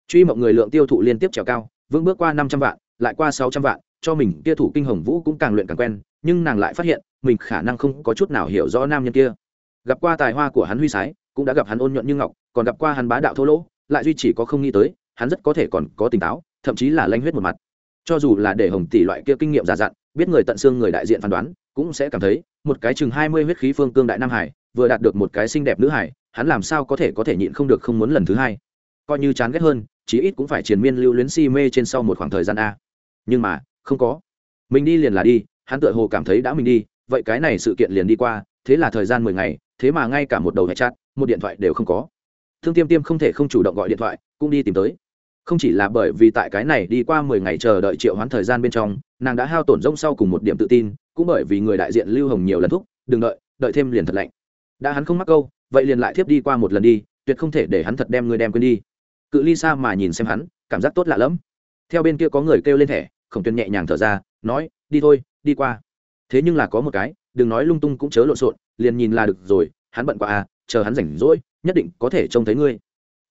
Truy mộng người lượng tiêu thụ liên tiếp trèo cao, vững bước qua năm trăm vạn, lại qua sáu trăm vạn cho mình, kia thủ kinh hồng vũ cũng càng luyện càng quen, nhưng nàng lại phát hiện, mình khả năng không có chút nào hiểu rõ nam nhân kia. Gặp qua tài hoa của hắn huy sái, cũng đã gặp hắn ôn nhuận như ngọc, còn gặp qua hắn bá đạo thô lỗ, lại duy chỉ có không nghĩ tới, hắn rất có thể còn có tỉnh táo, thậm chí là lanh huyết một mặt. Cho dù là để hồng tỷ loại kia kinh nghiệm giả dặn, biết người tận xương người đại diện phán đoán, cũng sẽ cảm thấy, một cái chừng hai mươi huyết khí phương cương đại nam hải, vừa đạt được một cái xinh đẹp nữ hải, hắn làm sao có thể có thể nhịn không được không muốn lần thứ hai. Coi như chán ghét hơn, chí ít cũng phải triền miên lưu luyến si mê trên sau một khoảng thời gian a. Nhưng mà không có. Mình đi liền là đi, hắn tựa hồ cảm thấy đã mình đi, vậy cái này sự kiện liền đi qua, thế là thời gian mười ngày, thế mà ngay cả một đầu hẹn chát một điện thoại đều không có. Thương tiêm tiêm không thể không chủ động gọi điện thoại, cũng đi tìm tới. Không chỉ là bởi vì tại cái này đi qua mười ngày chờ đợi triệu hoán thời gian bên trong, nàng đã hao tổn rông sau cùng một điểm tự tin, cũng bởi vì người đại diện lưu hồng nhiều lần thúc, đừng đợi đợi thêm liền thật lạnh. Đã hắn không mắc câu, vậy liền lại thiếp đi qua một lần đi, tuyệt không thể để hắn thật đem người đem quên đi. Cự ly xa mà nhìn xem hắn, cảm giác tốt lạ lẫm. Theo bên kia có người kêu lên thẻ khổng tuyên nhẹ nhàng thở ra, nói, đi thôi, đi qua. Thế nhưng là có một cái, đừng nói lung tung cũng chớ lộn xộn, liền nhìn là được rồi, hắn bận quá à chờ hắn rảnh rỗi, nhất định có thể trông thấy ngươi.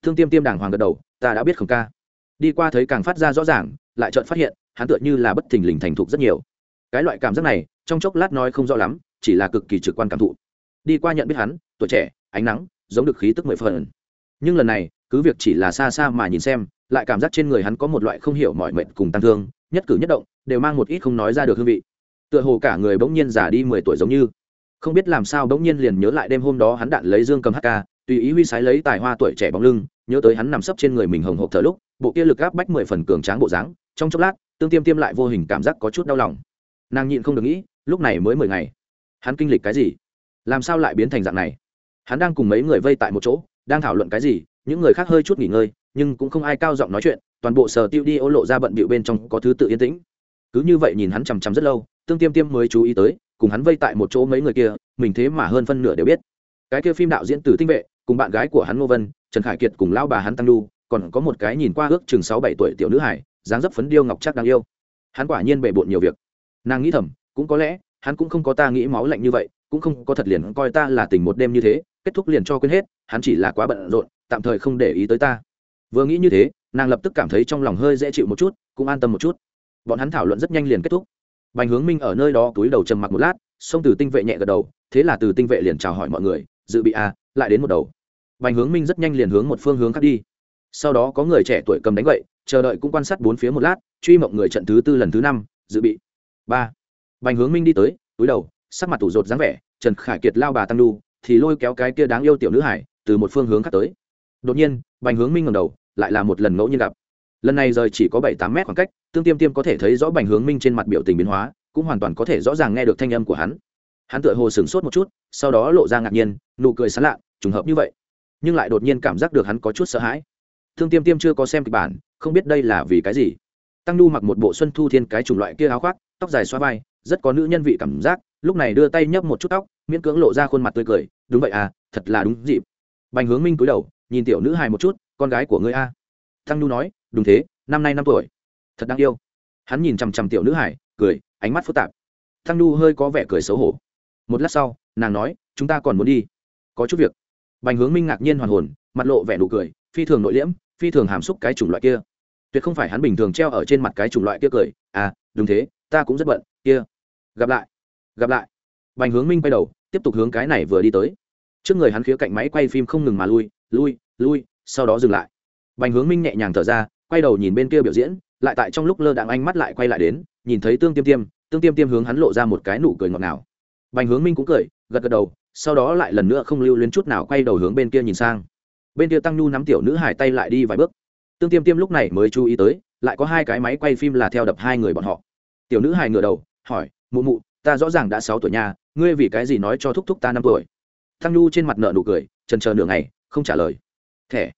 Thương tiêm tiêm đàng hoàng gật đầu, ta đã biết khổng ca. Đi qua thấy càng phát ra rõ ràng, lại chợt phát hiện, hắn tựa như là bất thình lình thành thục rất nhiều. Cái loại cảm giác này, trong chốc lát nói không rõ lắm, chỉ là cực kỳ trực quan cảm thụ. Đi qua nhận biết hắn, tuổi trẻ, ánh nắng, giống được khí tức mười phần. Nhưng lần này, cứ việc chỉ là xa xa mà nhìn xem, lại cảm giác trên người hắn có một loại không hiểu mọi mệnh cùng tăng thương nhất cử nhất động, đều mang một ít không nói ra được hương vị. Tựa hồ cả người bỗng nhiên già đi mười tuổi giống như. Không biết làm sao bỗng nhiên liền nhớ lại đêm hôm đó hắn đạn lấy dương cầm hk tùy ý huy sái lấy tài hoa tuổi trẻ bóng lưng, nhớ tới hắn nằm sấp trên người mình hồng hộp thở lúc, bộ kia lực áp bách mười phần cường tráng bộ dáng, trong chốc lát, tương tiêm tiêm lại vô hình cảm giác có chút đau lòng. Nàng nhịn không được nghĩ, lúc này mới mười ngày. Hắn kinh lịch cái gì? Làm sao lại biến thành dạng này? Hắn đang cùng mấy người vây tại một chỗ, đang thảo luận cái gì những người khác hơi chút nghỉ ngơi, nhưng cũng không ai cao giọng nói chuyện, toàn bộ sở tiêu đi ô lộ ra bận bịu bên trong có thứ tự yên tĩnh. Cứ như vậy nhìn hắn chằm chằm rất lâu, tương tiêm tiêm mới chú ý tới, cùng hắn vây tại một chỗ mấy người kia, mình thế mà hơn phân nửa đều biết. Cái kia phim đạo diễn từ tinh vệ, cùng bạn gái của hắn ngô vân, trần khải kiệt cùng lao bà hắn tăng đu còn có một cái nhìn qua ước chừng sáu bảy tuổi tiểu nữ hải dáng dấp phấn điêu ngọc chắc đáng yêu. Hắn quả nhiên bề bộn nhiều việc. Nàng nghĩ thầm, cũng có lẽ, hắn cũng không có ta nghĩ máu lạnh như vậy, cũng không có thật liền coi ta là tình một đêm như thế, kết thúc liền cho quên hết, hắn chỉ là quá bận rộn tạm thời không để ý tới ta. Vừa nghĩ như thế, nàng lập tức cảm thấy trong lòng hơi dễ chịu một chút, cũng an tâm một chút. Bọn hắn thảo luận rất nhanh liền kết thúc. Bành hướng minh ở nơi đó túi đầu trầm mặc một lát xông từ tinh vệ nhẹ gật đầu, thế là từ tinh vệ liền chào hỏi mọi người, dự bị à lại đến một đầu. Bành hướng minh rất nhanh liền hướng một phương hướng khác đi. Sau đó có người trẻ tuổi cầm đánh gậy, chờ đợi cũng quan sát bốn phía một lát, truy mộng người trận thứ tư lần thứ năm, dự bị. Ba. Bành hướng minh đi tới, túi đầu, sắc mặt tủ rột dáng vẻ, trần khải kiệt lao bà tăng đu, thì lôi kéo cái kia đáng yêu tiểu nữ hải, từ một phương hướng khác tới đột nhiên, bành hướng minh ngầm đầu, lại là một lần ngẫu nhiên gặp. Lần này rời chỉ có bảy tám mét khoảng cách, tương tiêm tiêm có thể thấy rõ bành hướng minh trên mặt biểu tình biến hóa, cũng hoàn toàn có thể rõ ràng nghe được thanh âm của hắn. Hắn tựa hồ sửng sốt một chút, sau đó lộ ra ngạc nhiên, nụ cười sán lạ, trùng hợp như vậy. Nhưng lại đột nhiên cảm giác được hắn có chút sợ hãi. Thương tiêm tiêm chưa có xem kịch bản, không biết đây là vì cái gì. Tăng nhu mặc một bộ xuân thu thiên cái chủng loại kia áo khoác, tóc dài xoa vai, rất có nữ nhân vị cảm giác, lúc này đưa tay nhấp một chút tóc, miễn cưỡng lộ ra khuôn mặt tươi cười, đúng vậy à thật là đúng dịp. Bành hướng minh cúi đầu nhìn tiểu nữ hài một chút, con gái của ngươi a. Tăng nhu nói, đúng thế, năm nay năm tuổi. Thật đáng yêu. Hắn nhìn chằm chằm tiểu nữ hải cười, ánh mắt phức tạp. Tăng nhu hơi có vẻ cười xấu hổ. Một lát sau, nàng nói, chúng ta còn muốn đi. Có chút việc. Bành hướng minh ngạc nhiên hoàn hồn, mặt lộ vẻ nụ cười, phi thường nội liễm, phi thường hàm xúc cái chủng loại kia. Tuyệt không phải hắn bình thường treo ở trên mặt cái chủng loại kia cười à đúng thế, ta cũng rất bận, kia. Gặp lại. Gặp lại. Bành hướng minh quay đầu, tiếp tục hướng cái này vừa đi tới trước người hắn khía cạnh máy quay phim không ngừng mà lui lui lui, sau đó dừng lại. Bành hướng minh nhẹ nhàng thở ra, quay đầu nhìn bên kia biểu diễn, lại tại trong lúc lơ đạn anh mắt lại quay lại đến, nhìn thấy tương tiêm tiêm, tương tiêm tiêm hướng hắn lộ ra một cái nụ cười ngọt ngào. Bành hướng minh cũng cười, gật gật đầu, sau đó lại lần nữa không lưu luyến chút nào quay đầu hướng bên kia nhìn sang. Bên kia tăng nhu nắm tiểu nữ hải tay lại đi vài bước. Tương tiêm tiêm lúc này mới chú ý tới, lại có hai cái máy quay phim là theo đập hai người bọn họ. Tiểu nữ hải ngửa đầu, hỏi, mụ mụ, ta rõ ràng đã sáu tuổi nhà ngươi vì cái gì nói cho thúc thúc ta năm tuổi? Tăng nhu trên mặt nợ nụ cười, trần chờ nửa ngày, không trả lời. Thẻ.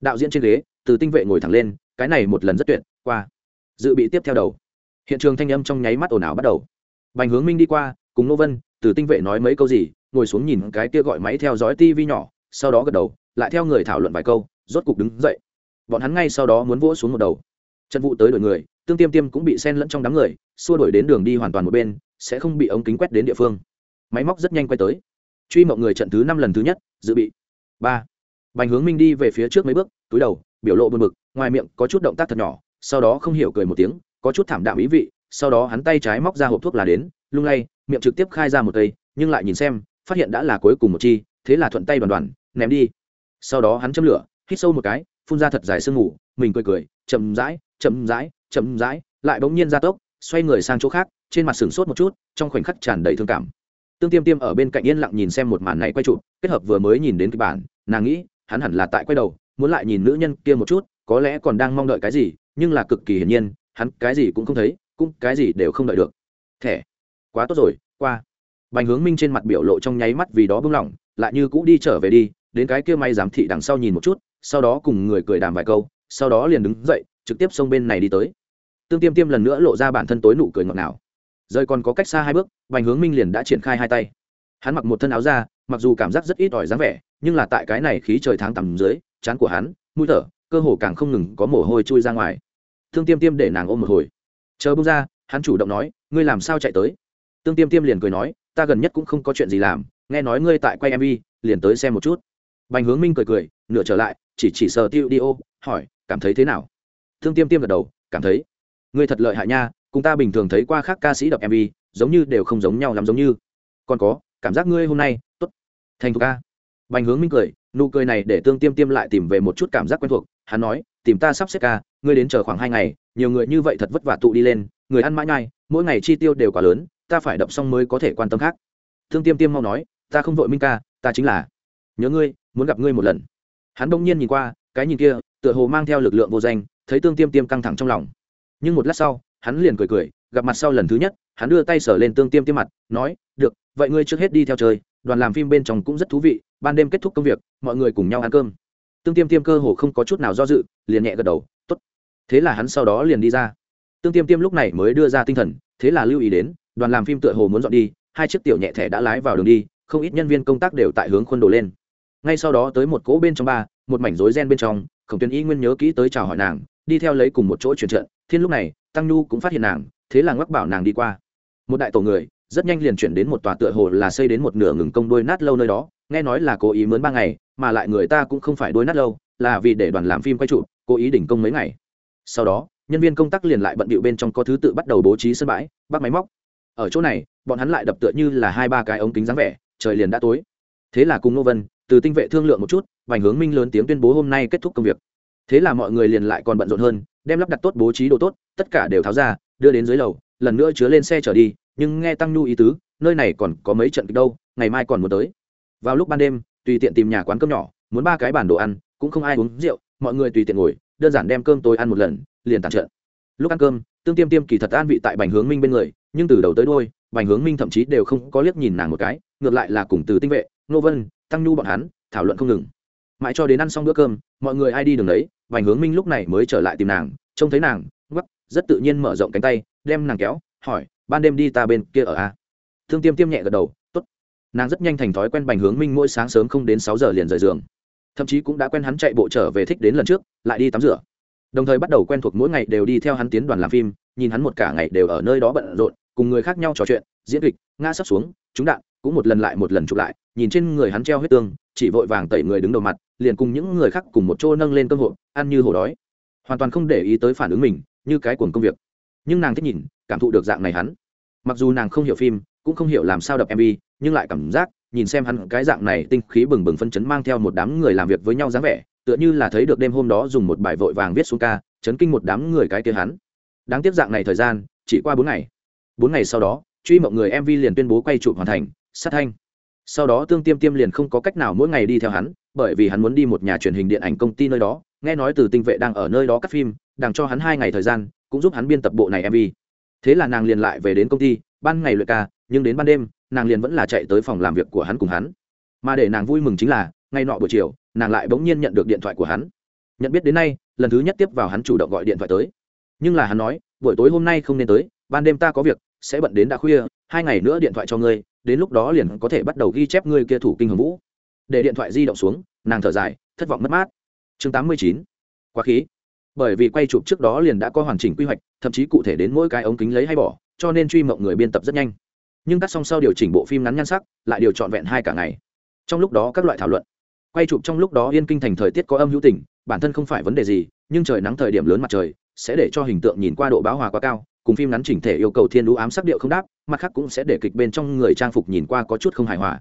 Đạo diễn trên ghế, từ tinh vệ ngồi thẳng lên, cái này một lần rất tuyệt, qua. Dự bị tiếp theo đầu. Hiện trường thanh âm trong nháy mắt ồn ào bắt đầu. Bành hướng minh đi qua, cùng nô vân, từ tinh vệ nói mấy câu gì, ngồi xuống nhìn cái kia gọi máy theo dõi tivi nhỏ, sau đó gật đầu, lại theo người thảo luận vài câu, rốt cục đứng dậy. Bọn hắn ngay sau đó muốn vỗ xuống một đầu. Trận vụ tới đổi người, tương tiêm tiêm cũng bị sen lẫn trong đám người, xua đổi đến đường đi hoàn toàn một bên, sẽ không bị ống kính quét đến địa phương. Máy móc rất nhanh quay tới truy mộng người trận thứ năm lần thứ nhất, dự bị. Ba. Bành hướng minh đi về phía trước mấy bước, túi đầu, biểu lộ bờ mực ngoài miệng có chút động tác thật nhỏ, sau đó không hiểu cười một tiếng, có chút thảm đạm ý vị, sau đó hắn tay trái móc ra hộp thuốc là đến, lung lay, miệng trực tiếp khai ra một cây nhưng lại nhìn xem, phát hiện đã là cuối cùng một chi, thế là thuận tay đoàn đoàn, ném đi. Sau đó hắn châm lửa, hít sâu một cái, phun ra thật dài sương ngủ mình cười cười, chậm rãi chậm rãi chậm rãi, lại bỗng nhiên ra tốc, xoay người sang chỗ khác, trên mặt sừng sốt một chút, trong khoảnh khắc tràn đầy thương cảm tương tiêm tiêm ở bên cạnh yên lặng nhìn xem một màn này quay trụ kết hợp vừa mới nhìn đến kịch bản, nàng nghĩ, hắn hẳn là tại quay đầu, muốn lại nhìn nữ nhân kia một chút, có lẽ còn đang mong đợi cái gì, nhưng là cực kỳ hiển nhiên, hắn cái gì cũng không thấy, cũng cái gì đều không đợi được. Thẻ. Quá tốt rồi, qua. Bành hướng minh trên mặt biểu lộ trong nháy mắt vì đó bưng lỏng, lại như cũ đi trở về đi, đến cái kia may giám thị đằng sau nhìn một chút, sau đó cùng người cười đàm vài câu, sau đó liền đứng dậy, trực tiếp xông bên này đi tới. Tương tiêm tiêm lần nữa lộ ra bản thân tối nụ cười ngọt ngào rơi còn có cách xa hai bước, bành hướng minh liền đã triển khai hai tay. Hắn mặc một thân áo ra mặc dù cảm giác rất ít ỏi dáng vẻ, nhưng là tại cái này khí trời tháng tầm dưới chán của hắn, mũi thở, cơ hồ càng không ngừng có mồ hôi chui ra ngoài. Thương tiêm tiêm để nàng ôm một hồi. Chờ bông ra, hắn chủ động nói, ngươi làm sao chạy tới? Tương tiêm tiêm liền cười nói, ta gần nhất cũng không có chuyện gì làm, nghe nói ngươi tại quay mv liền tới xem một chút. Bành hướng minh cười cười, nửa trở lại, chỉ chỉ sờ tiêu đi ô, hỏi, cảm thấy thế nào? Thương tiêm tiêm gật đầu, cảm thấy. Ngươi thật lợi hại nha cùng ta bình thường thấy qua khác ca sĩ đập mv giống như đều không giống nhau lắm giống như. Còn có, cảm giác ngươi hôm nay, tốt. Thành thục ca bành hướng minh cười, nụ cười này để tương tiêm tiêm lại tìm về một chút cảm giác quen thuộc. Hắn nói, tìm ta sắp xếp ca, ngươi đến chờ khoảng hai ngày, nhiều người như vậy thật vất vả tụ đi lên, người ăn mãi nhai, mỗi ngày chi tiêu đều quá lớn, ta phải đập xong mới có thể quan tâm khác. Thương tiêm tiêm mau nói, ta không vội minh ca, ta chính là nhớ ngươi, muốn gặp ngươi một lần. Hắn đông nhiên nhìn qua, cái nhìn kia, tựa hồ mang theo lực lượng vô danh, thấy tương tiêm tiêm căng thẳng trong lòng. Nhưng một lát sau hắn liền cười cười, gặp mặt sau lần thứ nhất, hắn đưa tay sở lên tương tiêm tiêm mặt, nói, được, vậy ngươi trước hết đi theo chơi, đoàn làm phim bên trong cũng rất thú vị, ban đêm kết thúc công việc, mọi người cùng nhau ăn cơm. Tương tiêm tiêm cơ hồ không có chút nào do dự, liền nhẹ gật đầu t ố t thế là hắn sau đó liền đi ra. Tương tiêm tiêm lúc này mới đưa ra tinh thần, thế là lưu ý đến, đoàn làm phim tựa hồ muốn dọn đi, hai chiếc tiểu nhẹ thẻ đã lái vào đường đi, không ít nhân viên công tác đều tại hướng khuôn đồ lên. Ngay sau đó tới một cỗ bên trong ba, một mảnh rối ren bên trong, khổng tuyến y nguyên nhớ kỹ tới chào hỏi nàng, đi theo lấy cùng một chỗ chuyển trận, thiên lúc này tăng nhu cũng phát hiện nàng, thế là ngoắc bảo nàng đi qua. Một đại tổ người, rất nhanh liền chuyển đến một tòa tựa hồ là xây đến một nửa ngừng công đôi nát lâu nơi đó, nghe nói là cố ý mướn ba ngày, mà lại người ta cũng không phải đôi nát lâu, là vì để đoàn làm phim quay trụ, cố ý đỉnh công mấy ngày. Sau đó, nhân viên công tác liền lại bận bịu bên trong có thứ tự bắt đầu bố trí sân bãi, bắt máy móc. Ở chỗ này, bọn hắn lại đập tựa như là hai ba cái ống kính dáng vẻ, trời liền đã tối. Thế là cùng nô vân, từ tinh vệ thương lượng một chút, vành hướng minh lớn tiếng tuyên bố hôm nay kết thúc công việc. Thế là mọi người liền lại còn bận rộn hơn đem lắp đặt tốt bố trí đồ tốt, tất cả đều tháo ra, đưa đến dưới lầu, lần nữa chứa lên xe trở đi, nhưng nghe tăng nhu ý tứ, nơi này còn có mấy trận đâu, ngày mai còn muốn tới. Vào lúc ban đêm, tùy tiện tìm nhà quán cơm nhỏ, muốn ba cái bản đồ ăn, cũng không ai uống rượu, mọi người tùy tiện ngồi, đơn giản đem cơm tối ăn một lần, liền tàn trận. Lúc ăn cơm, tương tiêm tiêm kỳ thật an vị tại bành hướng minh bên người, nhưng từ đầu tới đôi bành hướng minh thậm chí đều không có liếc nhìn nàng một cái, ngược lại là cùng từ tinh vệ nô vân, tăng nhu bọn hắn, thảo luận không ngừng mãi cho đến ăn xong bữa cơm, mọi người ai đi đường đấy bành hướng minh lúc này mới trở lại tìm nàng, trông thấy nàng gấp rất tự nhiên mở rộng cánh tay, đem nàng kéo, hỏi, ban đêm đi ta bên kia ở a? Thương tiêm tiêm nhẹ gật đầu t ố t nàng rất nhanh thành thói quen bành hướng minh mỗi sáng sớm không đến sáu giờ liền rời giường. Thậm chí cũng đã quen hắn chạy bộ trở về thích đến lần trước, lại đi tắm rửa. Đồng thời bắt đầu quen thuộc mỗi ngày đều đi theo hắn tiến đoàn làm phim, nhìn hắn một cả ngày đều ở nơi đó bận rộn, cùng người khác nhau trò chuyện, diễn kịch, ngã sắp xuống, trúng đạn, cũng một lần lại một lần chụp lại, nhìn trên người hắn treo huyết tương chỉ vội vàng tẩy người đứng đầu mặt, liền cùng những người khác cùng một chỗ nâng lên cơm hộp, ăn như hổ đói. Hoàn toàn không để ý tới phản ứng mình, như cái cuồng công việc. Nhưng nàng thích nhìn, cảm thụ được dạng này hắn. Mặc dù nàng không hiểu phim, cũng không hiểu làm sao đập mv nhưng lại cảm giác, nhìn xem hắn cái dạng này tinh khí bừng bừng phân chấn mang theo một đám người làm việc với nhau dáng vẻ, tựa như là thấy được đêm hôm đó dùng một bài vội vàng viết xuống ca, chấn kinh một đám người cái kia hắn. Đáng tiếc dạng này thời gian, chỉ qua bốn ngày. Bốn ngày sau đó, truy mộng người mv liền tuyên bố quay chụp hoàn thành, sát thanh sau đó tương tiêm tiêm liền không có cách nào mỗi ngày đi theo hắn, bởi vì hắn muốn đi một nhà truyền hình điện ảnh công ty nơi đó, nghe nói từ tinh vệ đang ở nơi đó cắt phim đang cho hắn hai ngày thời gian, cũng giúp hắn biên tập bộ này mv thế là nàng liền lại về đến công ty, ban ngày luyện ca, nhưng đến ban đêm, nàng liền vẫn là chạy tới phòng làm việc của hắn cùng hắn. Mà để nàng vui mừng chính là ngay nọ buổi chiều, nàng lại bỗng nhiên nhận được điện thoại của hắn. Nhận biết đến nay, lần thứ nhất tiếp vào hắn chủ động gọi điện thoại tới. Nhưng là hắn nói, buổi tối hôm nay không nên tới, ban đêm ta có việc, sẽ bận đến đã khuya, hai ngày nữa điện thoại cho ngươi đến lúc đó liền có thể bắt đầu ghi chép ngươi kia thủ kinh hồng vũ. Để điện thoại di động xuống, nàng thở dài, thất vọng mất mát. Chương tám mươi chín, quá khí. Bởi vì quay chụp trước đó liền đã có hoàn chỉnh quy hoạch, thậm chí cụ thể đến mỗi cái ống kính lấy hay bỏ, cho nên truy mộng người biên tập rất nhanh. Nhưng cắt xong sau điều chỉnh bộ phim ngắn nhan sắc, lại điều trọn vẹn hai cả ngày. Trong lúc đó các loại thảo luận. Quay chụp trong lúc đó yên kinh thành thời tiết có âm hữu tình, bản thân không phải vấn đề gì, nhưng trời nắng thời điểm lớn mặt trời, sẽ để cho hình tượng nhìn qua độ bão hòa quá cao cùng phim ngắn chỉnh thể yêu cầu thiên đũ ám sắc điệu không đáp, mặt khác cũng sẽ để kịch bên trong người trang phục nhìn qua có chút không hài hòa.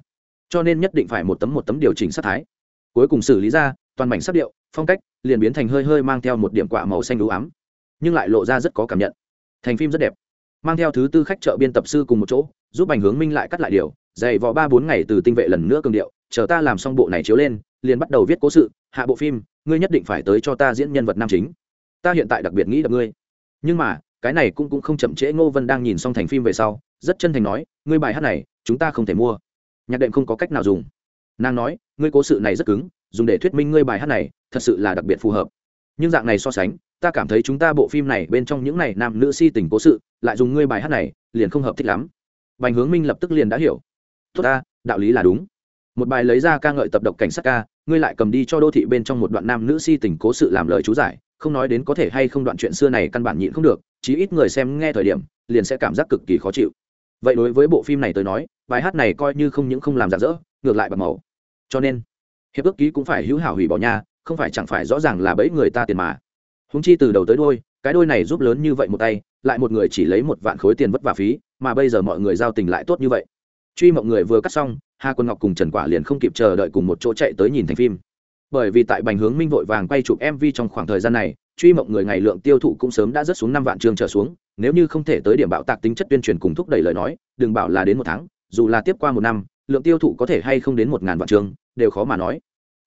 Cho nên nhất định phải một tấm một tấm điều chỉnh sắc thái. Cuối cùng xử lý ra, toàn mảnh sắc điệu, phong cách liền biến thành hơi hơi mang theo một điểm quạ màu xanh đũ ám, nhưng lại lộ ra rất có cảm nhận. Thành phim rất đẹp, mang theo thứ tư khách chợ biên tập sư cùng một chỗ, giúp ảnh hướng minh lại cắt lại điều, dày vò ba bốn ngày từ tinh vệ lần nữa cường điệu, chờ ta làm xong bộ này chiếu lên, liền bắt đầu viết cố sự, hạ bộ phim, ngươi nhất định phải tới cho ta diễn nhân vật nam chính. Ta hiện tại đặc biệt nghĩ đập ngươi. Nhưng mà cái này cũng cũng không chậm trễ ngô vân đang nhìn xong thành phim về sau, rất chân thành nói, ngươi bài hát này, chúng ta không thể mua. Nhạc đệm không có cách nào dùng. Nàng nói, ngươi cố sự này rất cứng, dùng để thuyết minh ngươi bài hát này, thật sự là đặc biệt phù hợp. Nhưng dạng này so sánh, ta cảm thấy chúng ta bộ phim này bên trong những này nam nữ si tình cố sự, lại dùng ngươi bài hát này, liền không hợp thích lắm. Bành hướng minh lập tức liền đã hiểu. Tốt ta, đạo lý là đúng. Một bài lấy ra ca ngợi tập độc cảnh sát ca, ngươi lại cầm đi cho đô thị bên trong một đoạn nam nữ si tình cố sự làm lời chú giải, không nói đến có thể hay không đoạn chuyện xưa này căn bản nhịn không được chí ít người xem nghe thời điểm, liền sẽ cảm giác cực kỳ khó chịu. Vậy đối với bộ phim này tôi nói, bài hát này coi như không những không làm giả dỡ, ngược lại bằng màu. Cho nên, hiệp ước ký cũng phải hữu hảo hủy bỏ nha, không phải chẳng phải rõ ràng là bẫy người ta tiền mà. Húng chi từ đầu tới đôi cái đôi này giúp lớn như vậy một tay, lại một người chỉ lấy một vạn khối tiền vất vả phí, mà bây giờ mọi người giao tình lại tốt như vậy. Truy mộng người vừa cắt xong, hà quân ngọc cùng trần quả liền không kịp chờ đợi cùng một chỗ chạy tới nhìn thành phim bởi vì tại bành hướng minh vội vàng quay chụp mv trong khoảng thời gian này truy mộng người ngày lượng tiêu thụ cũng sớm đã rất xuống năm vạn trường trở xuống nếu như không thể tới điểm bạo tạc tính chất tuyên truyền cùng thúc đẩy lời nói đừng bảo là đến một tháng dù là tiếp qua một năm lượng tiêu thụ có thể hay không đến một ngàn vạn trường, đều khó mà nói.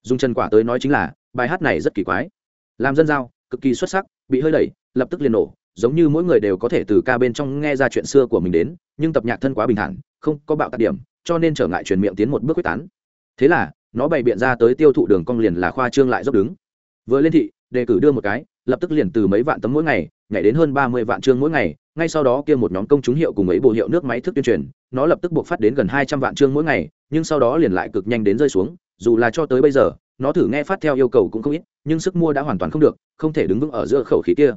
Dùng chân quả tới nói chính là bài hát này rất kỳ quái. Làm dân giao cực kỳ xuất sắc bị hơi đẩy lập tức liền nổ giống như mỗi người đều có thể từ ca bên trong nghe ra chuyện xưa của mình đến nhưng tập nhạc thân quá bình thản không có bạo tạc điểm cho nên trở ngại truyền miệng tiến một bước quyết tán. Thế là nó bày biện ra tới tiêu thụ đường cong liền là khoa trương lại dốc đứng. Vừa lên thị, đề cử đưa một cái, lập tức liền từ mấy vạn tấm mỗi ngày, nhảy đến hơn ba mươi vạn chương mỗi ngày, ngay sau đó kia một nhóm công chúng hiệu cùng ấy bộ hiệu nước máy thức tuyên truyền, nó lập tức buộc phát đến gần hai trăm vạn chương mỗi ngày, nhưng sau đó liền lại cực nhanh đến rơi xuống, dù là cho tới bây giờ, nó thử nghe phát theo yêu cầu cũng không ít, nhưng sức mua đã hoàn toàn không được, không thể đứng vững ở giữa khẩu khí kia.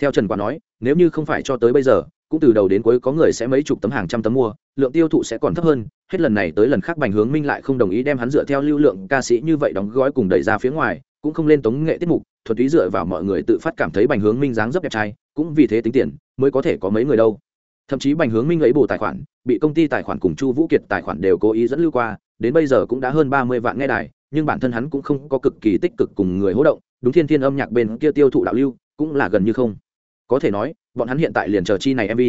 Theo trần quả nói, nếu như không phải cho tới bây giờ, cũng từ đầu đến cuối có người sẽ mấy chục tấm hàng trăm tấm mua lượng tiêu thụ sẽ còn thấp hơn, hết lần này tới lần khác bành hướng minh lại không đồng ý đem hắn dựa theo lưu lượng ca sĩ như vậy đóng gói cùng đẩy ra phía ngoài, cũng không lên tống nghệ tiết mục thuật ý dựa vào mọi người tự phát cảm thấy bành hướng minh dáng dấp đẹp trai, cũng vì thế tính tiền, mới có thể có mấy người đâu. Thậm chí bành hướng minh ấy bù tài khoản, bị công ty tài khoản cùng chu vũ kiệt tài khoản đều cố ý dẫn lưu qua, đến bây giờ cũng đã hơn ba mươi vạn nghe đài, nhưng bản thân hắn cũng không có cực kỳ tích cực cùng người hỗ động, đúng thiên thiên âm nhạc bên kia tiêu thụ đạo lưu, cũng là gần như không. Có thể nói, bọn hắn hiện tại liền chờ chi này mv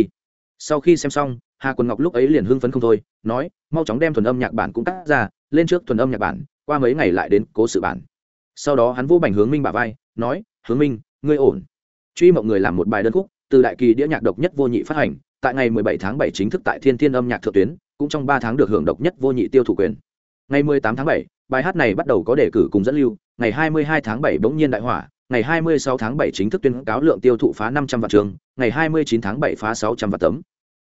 sau khi xem xong hà quần ngọc lúc ấy liền hưng phấn không thôi nói mau chóng đem thuần âm nhạc bản cũng cắt ra lên trước thuần âm nhạc bản qua mấy ngày lại đến cố sự bản. Sau đó hắn vô bành hướng minh bà vai nói hướng minh ngươi ổn. Truy mộng người làm một bài đơn khúc từ đại kỳ đĩa nhạc độc nhất vô nhị phát hành tại ngày 17 tháng 7 chính thức tại thiên thiên âm nhạc thượng tuyến cũng trong ba tháng được hưởng độc nhất vô nhị tiêu thụ quyền. Ngày 18 tháng 7, bài hát này bắt đầu có đề cử cùng dẫn lưu ngày 22 tháng 7 bỗng nhiên đại hỏa ngày 26 tháng 7 chính thức tuyên cáo lượng tiêu thụ phá 500 vạn trường ngày 29 tháng 7 phá 600 vạn tấm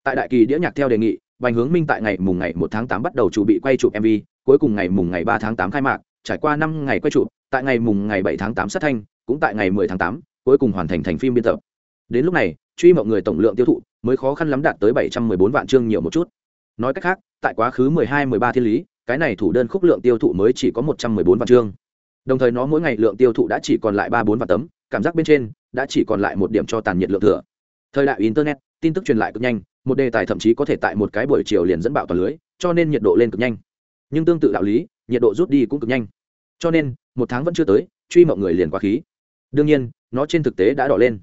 tại đại kỳ đĩa nhạc theo đề nghị Bành Hướng Minh tại ngày mùng ngày một tháng tám bắt đầu chuẩn bị quay chụp MV, cuối cùng ngày mùng ngày ba tháng tám khai mạc, trải qua năm ngày quay chụp, tại ngày mùng ngày bảy tháng tám sát thanh, cũng tại ngày 10 tháng tám, cuối cùng hoàn thành thành phim biên tập. Đến lúc này, truy mộng người tổng lượng tiêu thụ mới khó khăn lắm đạt tới 714 vạn chương nhiều một chút. Nói cách khác, tại quá khứ 12 13 thiên lý, cái này thủ đơn khúc lượng tiêu thụ mới chỉ có 114 vạn chương. Đồng thời nó mỗi ngày lượng tiêu thụ đã chỉ còn lại 3 4 vạn tấm, cảm giác bên trên đã chỉ còn lại một điểm cho tàn nhiệt lượng thừa. Thời đại internet, tin tức truyền lại cực nhanh, một đề tài thậm chí có thể tại một cái buổi chiều liền dẫn bạo toàn lưới, cho nên nhiệt độ lên cực nhanh. Nhưng tương tự đạo lý, nhiệt độ rút đi cũng cực nhanh. Cho nên, một tháng vẫn chưa tới, truy mộng người liền quá khí. Đương nhiên, nó trên thực tế đã đỏ lên.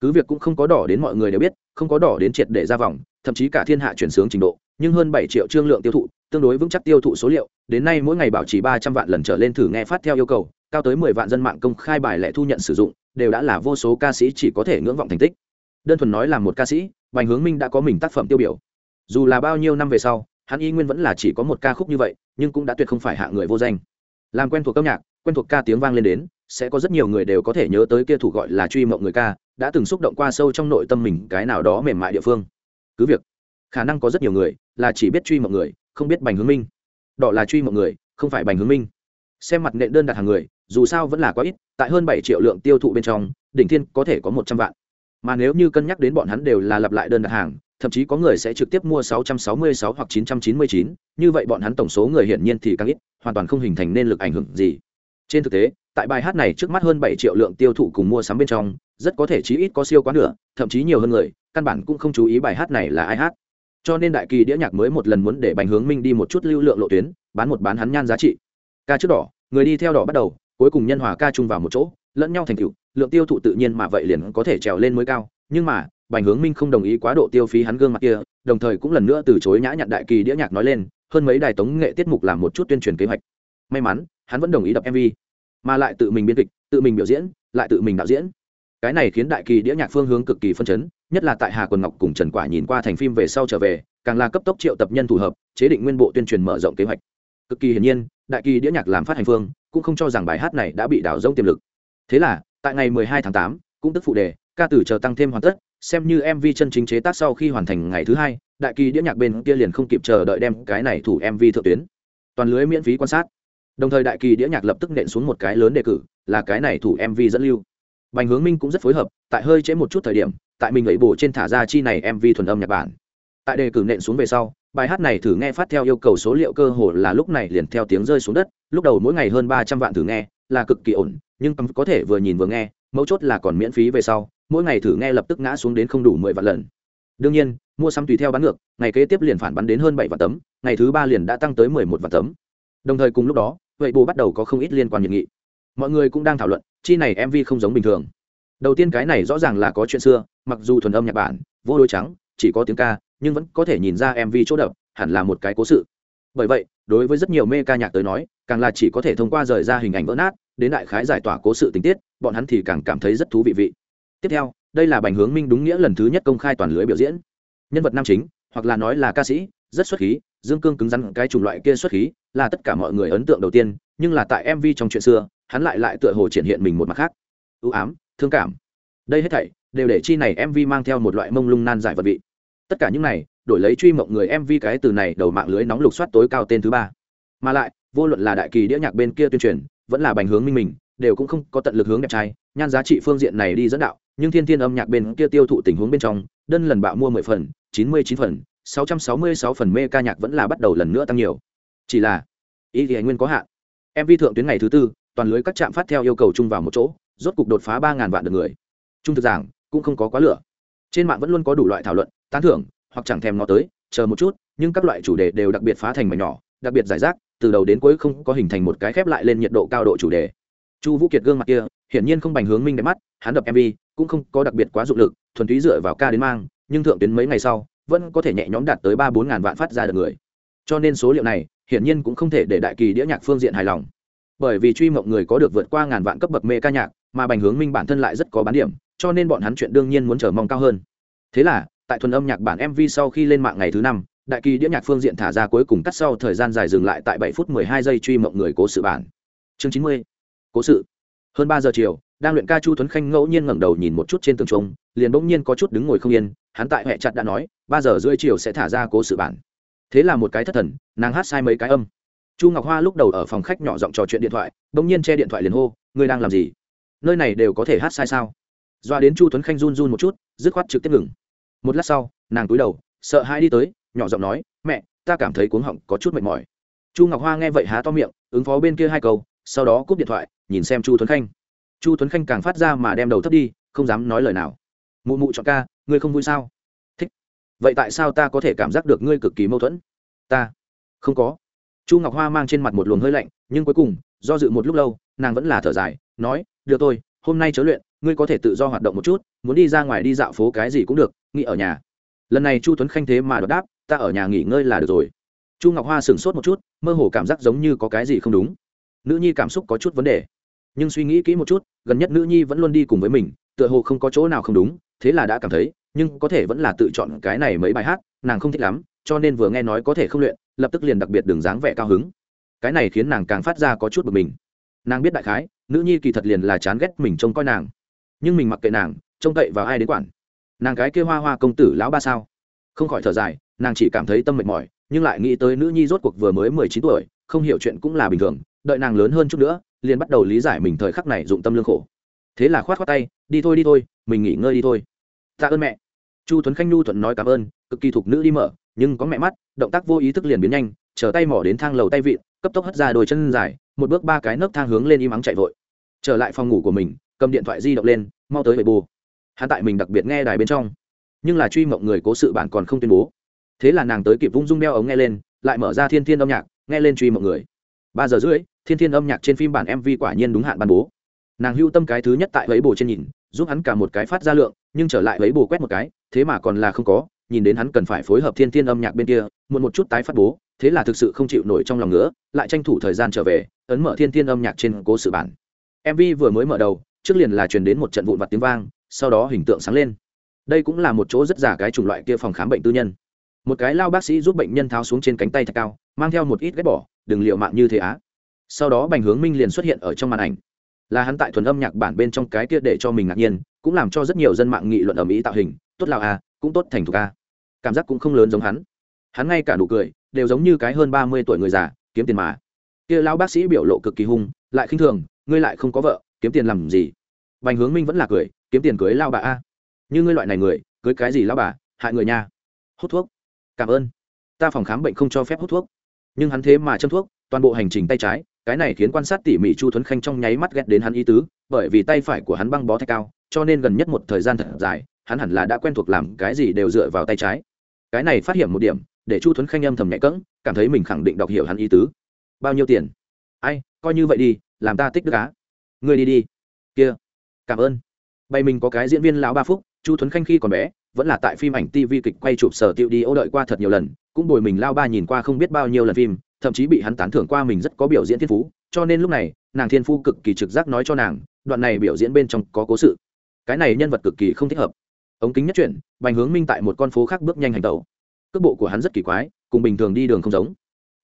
Cứ việc cũng không có đỏ đến mọi người đều biết, không có đỏ đến triệt để ra vòng, thậm chí cả thiên hạ chuyển sướng trình độ, nhưng hơn bảy triệu chương lượng tiêu thụ, tương đối vững chắc tiêu thụ số liệu, đến nay mỗi ngày bảo trì ba trăm vạn lần trở lên thử nghe phát theo yêu cầu, cao tới mười vạn dân mạng công khai bài lệ thu nhận sử dụng, đều đã là vô số ca sĩ chỉ có thể ngưỡng vọng thành tích. Đơn thuần nói là một ca sĩ, Bành Hướng Minh đã có mình tác phẩm tiêu biểu. Dù là bao nhiêu năm về sau, hắn y nguyên vẫn là chỉ có một ca khúc như vậy, nhưng cũng đã tuyệt không phải hạ người vô danh. Làm quen thuộc âm nhạc, quen thuộc ca tiếng vang lên đến, sẽ có rất nhiều người đều có thể nhớ tới kia thủ gọi là truy mộng người ca, đã từng xúc động qua sâu trong nội tâm mình cái nào đó mềm mại địa phương. Cứ việc, khả năng có rất nhiều người là chỉ biết truy mộng người không biết bành hướng minh đỏ là truy mộng người không phải bành hướng minh xem mặt nện đơn đặt hàng người dù sao vẫn là quá ít tại hơn bảy triệu lượng tiêu thụ bên trong đỉnh thiên có thể có một trăm vạn mà nếu như cân nhắc đến bọn hắn đều là lặp lại đơn đặt hàng thậm chí có người sẽ trực tiếp mua 666 hoặc 999, như vậy bọn hắn tổng số người hiển nhiên thì càng ít, hoàn toàn không hình thành nên lực ảnh hưởng gì. Trên thực tế, tại bài hát này trước mắt hơn 7 triệu lượng tiêu thụ cùng mua sắm bên trong, rất có thể chí ít có siêu quá nửa, thậm chí nhiều hơn người, căn bản cũng không chú ý bài hát này là ai hát. Cho nên đại kỳ đĩa nhạc mới một lần muốn để Bành Hướng Minh đi một chút lưu lượng lộ tuyến, bán một bán hắn nhan giá trị. Ca trước đỏ, người đi theo đỏ bắt đầu, cuối cùng nhân hòa ca chung vào một chỗ, lẫn nhau thành tựu, lượng tiêu thụ tự nhiên mà vậy liền có thể trèo lên mới cao, nhưng mà, Bành Hướng Minh không đồng ý quá độ tiêu phí hắn gương mặt kia, đồng thời cũng lần nữa từ chối nhã nhặn đại kỳ đĩa nhạc nói lên, hơn mấy đài tống nghệ tiết mục làm một chút tuyên truyền kế hoạch. May mắn, hắn vẫn đồng ý đập MV, mà lại tự mình biên kịch, tự mình biểu diễn, lại tự mình đạo diễn. Cái này khiến đại kỳ đĩa nhạc phương hướng cực kỳ phân chấn, nhất là tại Hà Quần Ngọc cùng Trần Quả nhìn qua thành phim về sau trở về, càng là cấp tốc triệu tập nhân thủ hợp, chế định nguyên bộ tuyên truyền mở rộng kế hoạch. Cực kỳ hiển nhiên, đại kỳ đĩa nhạc làm phát hành phương, cũng không cho rằng bài hát này đã bị đảo rông tiềm lực. Thế là, tại ngày 12 tháng 8, cũng tức phụ đề, ca tử chờ tăng thêm hoàn tất, xem như mv chân chính chế tác sau khi hoàn thành ngày thứ hai đại kỳ đĩa nhạc bên kia liền không kịp chờ đợi đem cái này thủ mv thượng tuyến. Toàn lưới miễn phí quan sát. Đồng thời đại kỳ đĩa nhạc lập tức nện xuống một cái lớn đề cử là cái này thủ mv dẫn lưu. Bành hướng minh cũng rất phối hợp tại hơi trễ một chút thời điểm tại mình ấy bổ trên thả ra chi này mv thuần âm nhật bản. Tại đề cử nện xuống về sau bài hát này thử nghe phát theo yêu cầu số liệu cơ hồ là lúc này liền theo tiếng rơi xuống đất lúc đầu mỗi ngày hơn ba trăm vạn thử nghe là cực kỳ ổn nhưng có thể vừa nhìn vừa nghe, mấu chốt là còn miễn phí về sau, mỗi ngày thử nghe lập tức ngã xuống đến không đủ mười vạn lần. Đương nhiên, mua sắm tùy theo bán ngược, ngày kế tiếp liền phản bắn đến hơn bảy vạn tấm, ngày thứ ba liền đã tăng tới mười một vạn tấm. Đồng thời cùng lúc đó, vậy bù bắt đầu có không ít liên quan nhiệt nghị. Mọi người cũng đang thảo luận, chi này mv không giống bình thường. Đầu tiên cái này rõ ràng là có chuyện xưa, mặc dù thuần âm nhật bản, vô đôi trắng, chỉ có tiếng ca, nhưng vẫn có thể nhìn ra mv chỗ đập, hẳn là một cái cố sự. Bởi vậy, đối với rất nhiều mê ca nhạc tới nói, càng là chỉ có thể thông qua rời ra hình ảnh vỡ nát đến đại khái giải tỏa cố sự tình tiết, bọn hắn thì càng cảm thấy rất thú vị vị. Tiếp theo, đây là bành hướng minh đúng nghĩa lần thứ nhất công khai toàn lưới biểu diễn. Nhân vật nam chính, hoặc là nói là ca sĩ, rất xuất khí, dương cương cứng rắn cái chủng loại kia xuất khí, là tất cả mọi người ấn tượng đầu tiên, nhưng là tại mv trong chuyện xưa, hắn lại lại tựa hồ triển hiện mình một mặt khác. Ưu ám, thương cảm. Đây hết thảy, đều để chi này mv mang theo một loại mông lung nan giải vật vị. Tất cả những này, đổi lấy truy mộng người mv cái từ này đầu mạng lưới nóng lục soát tối cao tên thứ ba. Mà lại, vô luận là đại kỳ đĩa nhạc bên kia tuyên truyền vẫn là bành hướng minh mình, đều cũng không có tận lực hướng đẹp trai, nhan giá trị phương diện này đi dẫn đạo, nhưng thiên thiên âm nhạc bên kia tiêu thụ tình huống bên trong, đơn lần bạo mua mười phần, chín mươi chín phần, sáu trăm sáu mươi sáu phần mê ca nhạc vẫn là bắt đầu lần nữa tăng nhiều. Chỉ là, ý thì anh nguyên có hạn. mv thượng tuyến ngày thứ tư, toàn lưới các trạm phát theo yêu cầu chung vào một chỗ, rốt cục đột phá ba ngàn vạn được người. Trung thực giảng, cũng không có quá lửa. Trên mạng vẫn luôn có đủ loại thảo luận, tán thưởng, hoặc chẳng thèm nó tới, chờ một chút, nhưng các loại chủ đề đều đặc biệt phá thành mảnh nhỏ, đặc biệt giải rác từ đầu đến cuối không có hình thành một cái khép lại lên nhiệt độ cao độ chủ đề. Chu vũ kiệt gương mặt kia, hiển nhiên không bành hướng minh đẹp mắt, hắn đập mv cũng không có đặc biệt quá dụng lực, thuần túy dựa vào ca đến mang, nhưng thượng tuyến mấy ngày sau, vẫn có thể nhẹ nhõm đạt tới ba bốn ngàn vạn phát ra được người. Cho nên số liệu này, hiển nhiên cũng không thể để đại kỳ đĩa nhạc phương diện hài lòng. Bởi vì truy mộng người có được vượt qua ngàn vạn cấp bậc mê ca nhạc, mà bành hướng minh bản thân lại rất có bán điểm, cho nên bọn hắn chuyện đương nhiên muốn chờ mong cao hơn. Thế là, tại thuần âm nhạc bản mv sau khi lên mạng ngày thứ năm đại kỳ đĩa nhạc phương diện thả ra cuối cùng cắt sau thời gian dài dừng lại tại bảy phút mười hai giây truy mộng người cố sự bản. Chương chín mươi, cố sự. Hơn ba giờ chiều, đang luyện ca chu tuấn khanh ngẫu nhiên ngẩng đầu nhìn một chút trên tường trống liền bỗng nhiên có chút đứng ngồi không yên, hắn tại huệ chặt đã nói, ba giờ rưỡi chiều sẽ thả ra cố sự bản. Thế là một cái thất thần, nàng hát sai mấy cái âm. Chu ngọc hoa lúc đầu ở phòng khách nhỏ giọng trò chuyện điện thoại, bỗng nhiên che điện thoại liền hô, ngươi đang làm gì? Nơi này đều có thể hát sai sao? Doa đến chu tuấn khanh run run một chút, dứt khoát trực tiếp ngừng. Một lát sau, nàng cúi đầu, sợ hai đi tới nhỏ giọng nói, mẹ, ta cảm thấy cuống họng có chút mệt mỏi. Chu ngọc hoa nghe vậy há to miệng, ứng phó bên kia hai câu, sau đó cúp điện thoại, nhìn xem chu tuấn khanh. Chu tuấn khanh càng phát ra mà đem đầu thấp đi, không dám nói lời nào. Mụ mụ chọn ca, ngươi không vui sao? Thích. Vậy tại sao ta có thể cảm giác được ngươi cực kỳ mâu thuẫn? Ta. Không có. Chu ngọc hoa mang trên mặt một luồng hơi lạnh, nhưng cuối cùng, do dự một lúc lâu, nàng vẫn là thở dài, nói, được tôi hôm nay chớ luyện, ngươi có thể tự do hoạt động một chút, muốn đi ra ngoài đi dạo phố cái gì cũng được nghĩ ở nhà. Lần này chu tuấn khanh thế mà đáp ta ở nhà nghỉ ngơi là được rồi. Chu ngọc hoa sửng sốt một chút, mơ hồ cảm giác giống như có cái gì không đúng. Nữ nhi cảm xúc có chút vấn đề, nhưng suy nghĩ kỹ một chút, gần nhất nữ nhi vẫn luôn đi cùng với mình, tựa hồ không có chỗ nào không đúng, thế là đã cảm thấy, nhưng có thể vẫn là tự chọn cái này mấy bài hát, nàng không thích lắm, cho nên vừa nghe nói có thể không luyện, lập tức liền đặc biệt đường dáng vẻ cao hứng. Cái này khiến nàng càng phát ra có chút bực mình. Nàng biết đại khái, nữ nhi kỳ thật liền là chán ghét mình trông coi nàng, nhưng mình mặc kệ nàng, trông cậy vào ai đến quản. Nàng cái kia hoa hoa công tử lão ba sao? Không khỏi thở dài nàng chỉ cảm thấy tâm mệt mỏi, nhưng lại nghĩ tới nữ nhi rốt cuộc vừa mới mười chín tuổi, không hiểu chuyện cũng là bình thường, đợi nàng lớn hơn chút nữa, liền bắt đầu lý giải mình thời khắc này dụng tâm lương khổ. Thế là khoát khoát tay, đi thôi đi thôi, mình nghỉ ngơi đi thôi. Tạ ơn mẹ. Chu tuấn khanh nhu thuận nói cảm ơn, cực kỳ thục nữ đi mở, nhưng có mẹ mắt, động tác vô ý thức liền biến nhanh, chờ tay mỏ đến thang lầu tay vịn, cấp tốc hất ra đôi chân dài, một bước ba cái nấc thang hướng lên im ắng chạy vội. Trở lại phòng ngủ của mình, cầm điện thoại di động lên, mau tới bể bù hắn tại mình đặc biệt nghe đài bên trong. Nhưng là truy mộng người cố sự bạn còn không tuyên bố thế là nàng tới kịp vung dung đeo ống nghe lên, lại mở ra thiên thiên âm nhạc, nghe lên truy mọi người. Ba giờ rưỡi, thiên thiên âm nhạc trên phim bản mv quả nhiên đúng hạn ban bố. Nàng hưu tâm cái thứ nhất tại lấy bồ trên nhìn, giúp hắn cả một cái phát ra lượng, nhưng trở lại lấy bồ quét một cái, thế mà còn là không có, nhìn đến hắn cần phải phối hợp thiên thiên âm nhạc bên kia, muộn một chút tái phát bố, thế là thực sự không chịu nổi trong lòng nữa, lại tranh thủ thời gian trở về, ấn mở thiên thiên âm nhạc trên cố sự bản. Mv vừa mới mở đầu, trước liền là truyền đến một trận vụn vặt tiếng vang, sau đó hình tượng sáng lên. Đây cũng là một chỗ rất giả cái chủng loại kia phòng khám bệnh tư nhân một cái lao bác sĩ giúp bệnh nhân tháo xuống trên cánh tay thật cao, mang theo một ít ghép bỏ, đừng liệu mạng như thế á. Sau đó bành hướng minh liền xuất hiện ở trong màn ảnh. Là hắn tại thuần âm nhạc bản bên trong cái kia để cho mình ngạc nhiên, cũng làm cho rất nhiều dân mạng nghị luận ở mỹ tạo hình, tốt lào à cũng tốt thành thục a. Cảm giác cũng không lớn giống hắn. Hắn ngay cả nụ cười, đều giống như cái hơn ba mươi tuổi người già, kiếm tiền mà. Kia lão bác sĩ biểu lộ cực kỳ hung, lại khinh thường, ngươi lại không có vợ, kiếm tiền làm gì? Bành hướng minh vẫn là cười, kiếm tiền cưới lao bà a. Như ngươi loại này người, cưới cái gì lao bà, hại người nha. Hút thuốc cảm ơn. Ta phòng khám bệnh không cho phép hút thuốc. Nhưng hắn thế mà châm thuốc, toàn bộ hành trình tay trái, cái này khiến quan sát tỉ mỉ chu thuấn khanh trong nháy mắt ghét đến hắn ý tứ, bởi vì tay phải của hắn băng bó thạch cao, cho nên gần nhất một thời gian thật dài, hắn hẳn là đã quen thuộc làm cái gì đều dựa vào tay trái. Cái này phát hiện một điểm, để chu thuấn khanh âm thầm nhẹ cỡng cảm thấy mình khẳng định đọc hiểu hắn ý tứ. Bao nhiêu tiền? Ai, coi như vậy đi, làm ta tích đức á. Ngươi đi đi. Kia, cảm ơn. Bay mình có cái diễn viên lão ba phúc, chu thuấn khanh khi còn bé vẫn là tại phim ảnh tv kịch quay chụp sở tiêu đi ô đợi qua thật nhiều lần, cũng bồi mình lao ba nhìn qua không biết bao nhiêu lần phim, thậm chí bị hắn tán thưởng qua mình rất có biểu diễn thiên phú, cho nên lúc này, nàng thiên phu cực kỳ trực giác nói cho nàng, đoạn này biểu diễn bên trong có cố sự. Cái này nhân vật cực kỳ không thích hợp. Ống kính nhất chuyển, bành hướng minh tại một con phố khác bước nhanh hành tẩu. Cước bộ của hắn rất kỳ quái, cùng bình thường đi đường không giống.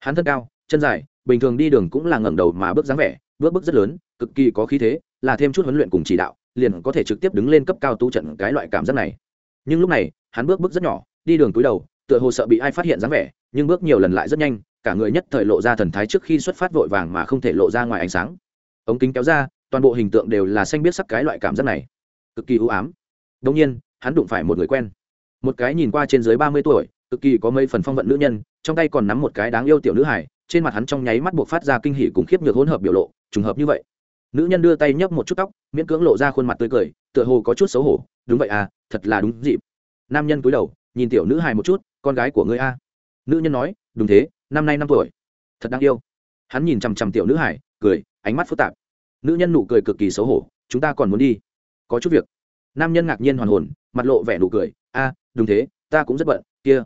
Hắn thân cao, chân dài, bình thường đi đường cũng là ngẩng đầu mà bước dáng vẻ, bước bước rất lớn, cực kỳ có khí thế, là thêm chút huấn luyện cùng chỉ đạo, liền có thể trực tiếp đứng lên cấp cao tu trận cái loại cảm giác này nhưng lúc này, hắn bước bước rất nhỏ, đi đường túi đầu, tựa hồ sợ bị ai phát hiện dáng vẻ, nhưng bước nhiều lần lại rất nhanh, cả người nhất thời lộ ra thần thái trước khi xuất phát vội vàng mà không thể lộ ra ngoài ánh sáng. Ống kính kéo ra, toàn bộ hình tượng đều là xanh biết sắc cái loại cảm giác này. Cực kỳ ưu ám. Đông nhiên, hắn đụng phải một người quen. Một cái nhìn qua trên dưới ba mươi tuổi, cực kỳ có mấy phần phong vận nữ nhân, trong tay còn nắm một cái đáng yêu tiểu nữ hải trên mặt hắn trong nháy mắt buộc phát ra kinh hỉ cùng khiếp nhược hỗn hợp biểu lộ, trùng hợp như vậy. Nữ nhân đưa tay nhấp một chút tóc, miễn cưỡng lộ ra khuôn mặt tươi cười tựa hồ có chút xấu hổ, đúng vậy à thật là đúng dịp. Nam nhân cúi đầu, nhìn tiểu nữ hài một chút, con gái của ngươi a. Nữ nhân nói, đúng thế, năm nay năm tuổi, thật đáng yêu. Hắn nhìn chằm chằm tiểu nữ hải cười, ánh mắt phức tạp. Nữ nhân nụ cười cực kỳ xấu hổ, chúng ta còn muốn đi. Có chút việc. Nam nhân ngạc nhiên hoàn hồn, mặt lộ vẻ nụ cười, a, đúng thế, ta cũng rất bận, kia,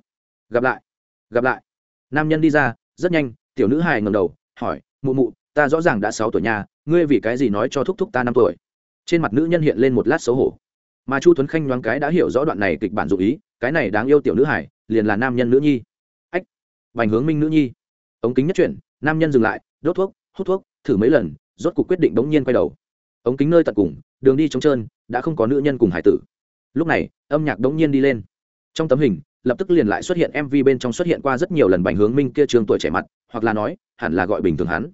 gặp lại gặp lại. Nam nhân đi ra, rất nhanh, tiểu nữ hài ngầm đầu, hỏi, mụ mụ, ta rõ ràng đã sáu tuổi nhà, ngươi vì cái gì nói cho thúc thúc ta năm tuổi? Trên mặt nữ nhân hiện lên một lát xấu hổ. Mà chu tuấn khanh nhoáng cái đã hiểu rõ đoạn này kịch bản dụ ý, cái này đáng yêu tiểu nữ hải, liền là nam nhân nữ nhi. Ách, bành hướng minh nữ nhi. Ống kính nhất chuyển, nam nhân dừng lại, đốt thuốc, hút thuốc, thử mấy lần, rốt cuộc quyết định đống nhiên quay đầu. Ống kính nơi tận cùng, đường đi trống trơn, đã không có nữ nhân cùng hải tử. Lúc này, âm nhạc đống nhiên đi lên. Trong tấm hình, lập tức liền lại xuất hiện mv bên trong xuất hiện qua rất nhiều lần bành hướng minh kia trường tuổi trẻ mặt, hoặc là nói, hẳn là gọi bình thường hắn.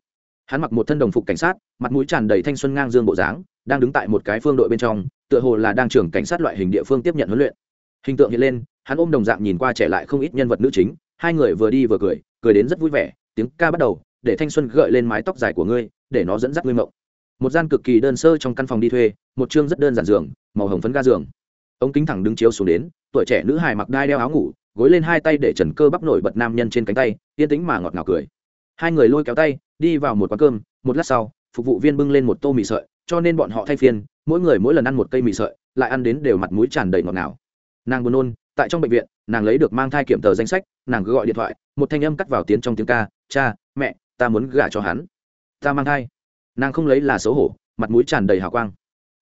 Hắn mặc một thân đồng phục cảnh sát, mặt mũi tràn đầy thanh xuân ngang dương bộ dáng đang đứng tại một cái phương đội bên trong, tựa hồ là đang trưởng cảnh sát loại hình địa phương tiếp nhận huấn luyện. Hình tượng hiện lên, hắn ôm đồng dạng nhìn qua trẻ lại không ít nhân vật nữ chính, hai người vừa đi vừa cười cười đến rất vui vẻ, tiếng ca bắt đầu, để thanh xuân gợi lên mái tóc dài của ngươi, để nó dẫn dắt ngươi mộng. Một gian cực kỳ đơn sơ trong căn phòng đi thuê, một chương rất đơn giản giường, màu hồng phấn ga giường. Ống kính thẳng đứng chiếu xuống đến, tuổi trẻ nữ hài mặc đai đeo áo ngủ, gối lên hai tay để trần cơ bắp nổi bật nam nhân trên cánh tay, yên tĩnh mà ngọt ngào cười. Hai người lôi kéo tay, đi vào một quán cơm, một lát sau, phục vụ viên bưng lên một tô mì sợi cho nên bọn họ thay phiên, mỗi người mỗi lần ăn một cây mì sợi, lại ăn đến đều mặt mũi tràn đầy ngọt ngào. Nàng buồn nôn, tại trong bệnh viện, nàng lấy được mang thai kiểm tờ danh sách, nàng gọi điện thoại, một thanh âm cắt vào tiếng trong tiếng ca, cha, mẹ, ta muốn gả cho hắn. Ta mang thai. Nàng không lấy là xấu hổ, mặt mũi tràn đầy hào quang.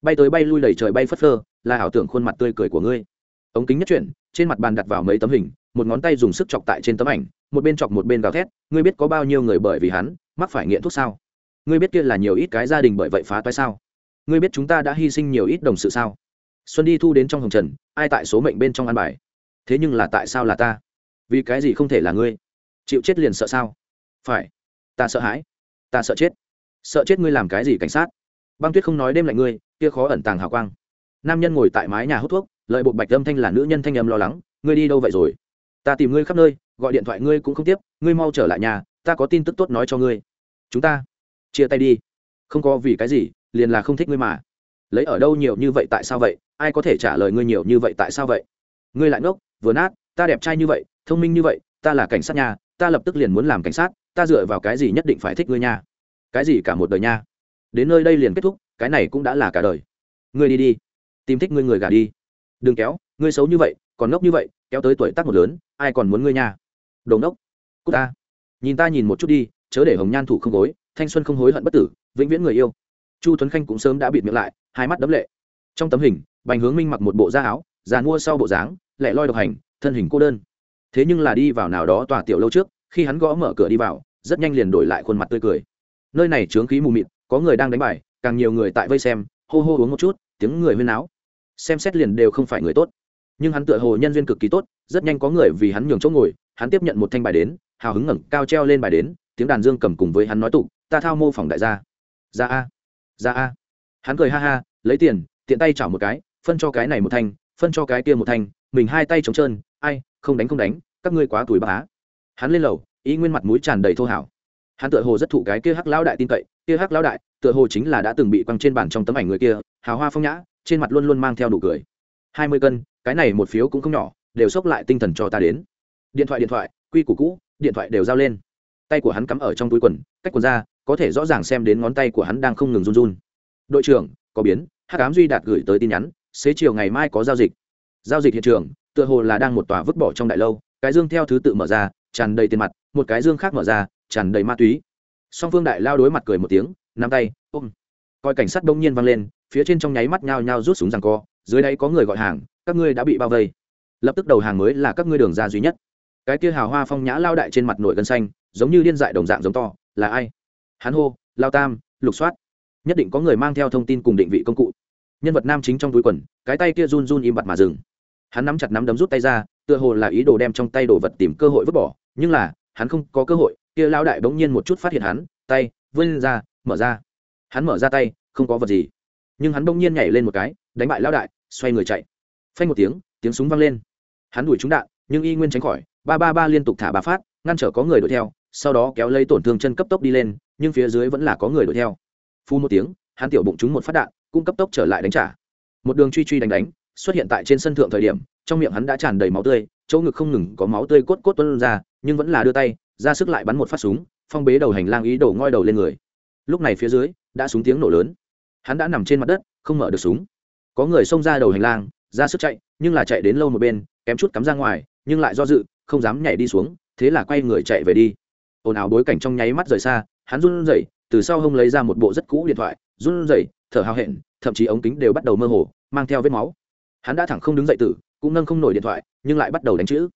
Bay tới bay lui đầy trời bay phất phơ, là ảo tưởng khuôn mặt tươi cười của ngươi. Ống kính nhất chuyển, trên mặt bàn đặt vào mấy tấm hình, một ngón tay dùng sức chọc tại trên tấm ảnh, một bên chọc một bên gào thét, ngươi biết có bao nhiêu người bởi vì hắn, mắc phải nghiện thuốc sao? Ngươi biết kia là nhiều ít cái gia đình bởi vậy phá toái sao? Ngươi biết chúng ta đã hy sinh nhiều ít đồng sự sao? Xuân đi thu đến trong hồng trần, ai tại số mệnh bên trong ăn bài? Thế nhưng là tại sao là ta? Vì cái gì không thể là ngươi? Chịu chết liền sợ sao? Phải. Ta sợ hãi. Ta sợ chết. Sợ chết ngươi làm cái gì cảnh sát? Băng tuyết không nói đêm lạnh ngươi, kia khó ẩn tàng hào quang. Nam nhân ngồi tại mái nhà hút thuốc, lợi bộ bạch âm thanh là nữ nhân thanh âm lo lắng, ngươi đi đâu vậy rồi? Ta tìm ngươi khắp nơi, gọi điện thoại ngươi cũng không tiếp, ngươi mau trở lại nhà, ta có tin tức tốt nói cho ngươi. Chúng ta chia tay đi. Không có vì cái gì, liền là không thích ngươi mà. Lấy ở đâu nhiều như vậy tại sao vậy? Ai có thể trả lời ngươi nhiều như vậy tại sao vậy? Ngươi lại ngốc, vừa nát, ta đẹp trai như vậy, thông minh như vậy, ta là cảnh sát nhà ta lập tức liền muốn làm cảnh sát, ta dựa vào cái gì nhất định phải thích ngươi nha? Cái gì cả một đời nha? Đến nơi đây liền kết thúc, cái này cũng đã là cả đời. Ngươi đi đi, tìm thích ngươi người gà đi. Đừng kéo, ngươi xấu như vậy, còn ngốc như vậy, kéo tới tuổi tác một lớn, ai còn muốn ngươi nha? Đồ ngốc, cút ta. Nhìn ta nhìn một chút đi, chớ để hồng nhan thủ không gối thanh xuân không hối hận bất tử, vĩnh viễn người yêu. Chu tuấn khanh cũng sớm đã bịt miệng lại, hai mắt đấm lệ. Trong tấm hình, bành hướng minh mặc một bộ da áo, già mua sau bộ dáng lẹ loi độc hành, thân hình cô đơn. Thế nhưng là đi vào nào đó tòa tiểu lâu trước, khi hắn gõ mở cửa đi vào, rất nhanh liền đổi lại khuôn mặt tươi cười. Nơi này trướng khí mù mịt, có người đang đánh bài, càng nhiều người tại vây xem, hô hô uống một chút, tiếng người huyên náo. Xem xét liền đều không phải người tốt. Nhưng hắn tựa hồ nhân duyên cực kỳ tốt, rất nhanh có người vì hắn nhường chỗ ngồi, hắn tiếp nhận một thanh bài đến, hào hứng ngẩng cao treo lên bài đến tiếng đàn dương cầm cùng với hắn nói tụ ta thao mô phỏng đại gia. Ra a ra a. Hắn cười ha ha, lấy tiền, tiện tay chảo một cái, phân cho cái này một thanh, phân cho cái kia một thanh, mình hai tay trống trơn, ai, không đánh không đánh, các ngươi quá tuổi bá. Hắn lên lầu, ý nguyên mặt mũi tràn đầy thô hảo. Hắn tựa hồ rất thụ cái kia hắc lão đại tin cậy, kia hắc lão đại, tựa hồ chính là đã từng bị quăng trên bàn trong tấm ảnh người kia, hào hoa phong nhã, trên mặt luôn luôn mang theo nụ cười. Hai mươi cân, cái này một phiếu cũng không nhỏ, đều xốc lại tinh thần cho ta đến. Điện thoại điện thoại, quy củ cũ, điện thoại đều giao lên tay của hắn cắm ở trong túi quần, cách quần ra, có thể rõ ràng xem đến ngón tay của hắn đang không ngừng run run. Đội trưởng, có biến hát cám duy đạt gửi tới tin nhắn, xế chiều ngày mai có giao dịch. Giao dịch hiện trường, tựa hồ là đang một tòa vứt bỏ trong đại lâu, cái dương theo thứ tự mở ra, tràn đầy tiền mặt, một cái dương khác mở ra, tràn đầy ma túy. Song phương đại lao đối mặt cười một tiếng, nắm tay, ôm. Coi cảnh sát đông nhiên văng lên, phía trên trong nháy mắt nhao nhao rút súng rằng co, dưới đáy có người gọi hàng, các ngươi đã bị bao vây. Lập tức đầu hàng mới là các ngươi đường ra duy nhất cái kia hào hoa phong nhã lao đại trên mặt nổi gân xanh, giống như điên dại đồng dạng giống to, là ai? Hắn hô, lao tam, lục soát. Nhất định có người mang theo thông tin cùng định vị công cụ. Nhân vật nam chính trong túi quần, cái tay kia run run im bặt mà dừng. Hắn nắm chặt nắm đấm rút tay ra, tựa hồ là ý đồ đem trong tay đồ vật tìm cơ hội vứt bỏ, nhưng là, hắn không có cơ hội, kia lao đại bỗng nhiên một chút phát hiện hắn, tay, vươn ra, mở ra. Hắn mở ra tay, không có vật gì. Nhưng hắn bỗng nhiên nhảy lên một cái, đánh bại lao đại, xoay người chạy. Phanh một tiếng tiếng súng vang lên. Hắn đuổi trúng đạn nhưng y nguyên tránh khỏi, ba ba ba liên tục thả ba phát, ngăn trở có người đuổi theo, sau đó kéo lấy tổn thương chân cấp tốc đi lên, nhưng phía dưới vẫn là có người đuổi theo. Phu một tiếng, hắn tiểu bụng trúng một phát đạn, cũng cấp tốc trở lại đánh trả. Một đường truy truy đánh đánh, xuất hiện tại trên sân thượng thời điểm, trong miệng hắn đã tràn đầy máu tươi, chỗ ngực không ngừng có máu tươi cốt cốt tuân ra, nhưng vẫn là đưa tay, ra sức lại bắn một phát súng, phong bế đầu hành lang ý đồ ngoi đầu lên người. Lúc này phía dưới, đã súng tiếng nổ lớn. Hắn đã nằm trên mặt đất, không mở được súng. Có người xông ra đầu hành lang, ra sức chạy, nhưng là chạy đến lâu một bên, kém chút cắm ra ngoài nhưng lại do dự, không dám nhảy đi xuống, thế là quay người chạy về đi. Ồn ào bối cảnh trong nháy mắt rời xa, hắn run rẩy, từ sau hông lấy ra một bộ rất cũ điện thoại, run rẩy, thở hào hẹn, thậm chí ống kính đều bắt đầu mơ hồ, mang theo vết máu. Hắn đã thẳng không đứng dậy tử, cũng nâng không nổi điện thoại, nhưng lại bắt đầu đánh chữ.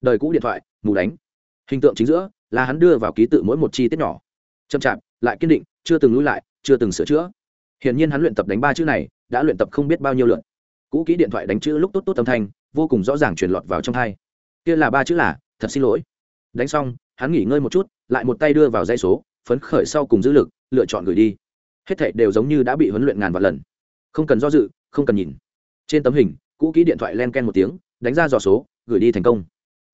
Đời cũ điện thoại, mù đánh. Hình tượng chính giữa là hắn đưa vào ký tự mỗi một chi tiết nhỏ. Chậm chạp, lại kiên định, chưa từng lui lại, chưa từng sửa chữa. Hiển nhiên hắn luyện tập đánh ba chữ này, đã luyện tập không biết bao nhiêu lượt. Cũ kỹ điện thoại đánh chữ lúc tốt tốt âm thanh, vô cùng rõ ràng truyền lọt vào trong thai kia là ba chữ là, thật xin lỗi. Đánh xong, hắn nghỉ ngơi một chút, lại một tay đưa vào dây số, phấn khởi sau cùng giữ lực, lựa chọn gửi đi. Hết thảy đều giống như đã bị huấn luyện ngàn vạn lần. Không cần do dự, không cần nhìn. Trên tấm hình, cũ kỹ điện thoại len ken một tiếng, đánh ra dò số, gửi đi thành công.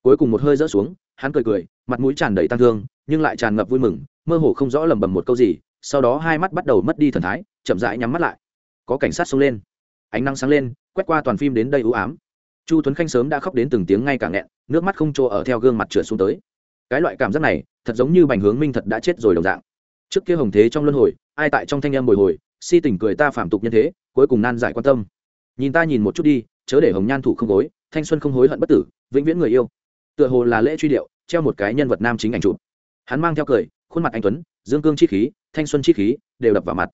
Cuối cùng một hơi rỡ xuống, hắn cười cười, mặt mũi tràn đầy tăng thương, nhưng lại tràn ngập vui mừng, mơ hồ không rõ lầm bầm một câu gì, sau đó hai mắt bắt đầu mất đi thần thái, chậm rãi nhắm mắt lại. Có cảnh sát xông lên. Ánh nắng sáng lên, quét qua toàn phim đến đây ưu ám chu tuấn khanh sớm đã khóc đến từng tiếng ngay cả nghẹn, nước mắt không trô ở theo gương mặt trượt xuống tới. Cái loại cảm giác này, thật giống như bành hướng minh thật đã chết rồi đồng dạng. Trước kia hồng thế trong luân hồi, ai tại trong thanh em bồi hồi, si tình cười ta phạm tục nhân thế, cuối cùng nan giải quan tâm. Nhìn ta nhìn một chút đi, chớ để hồng nhan thủ không gối, thanh xuân không hối hận bất tử, vĩnh viễn người yêu. Tựa hồ là lễ truy điệu, treo một cái nhân vật nam chính ảnh chụp. Hắn mang theo cười, khuôn mặt anh tuấn, dương cương chi khí, thanh xuân chi khí, đều đập vào mặt.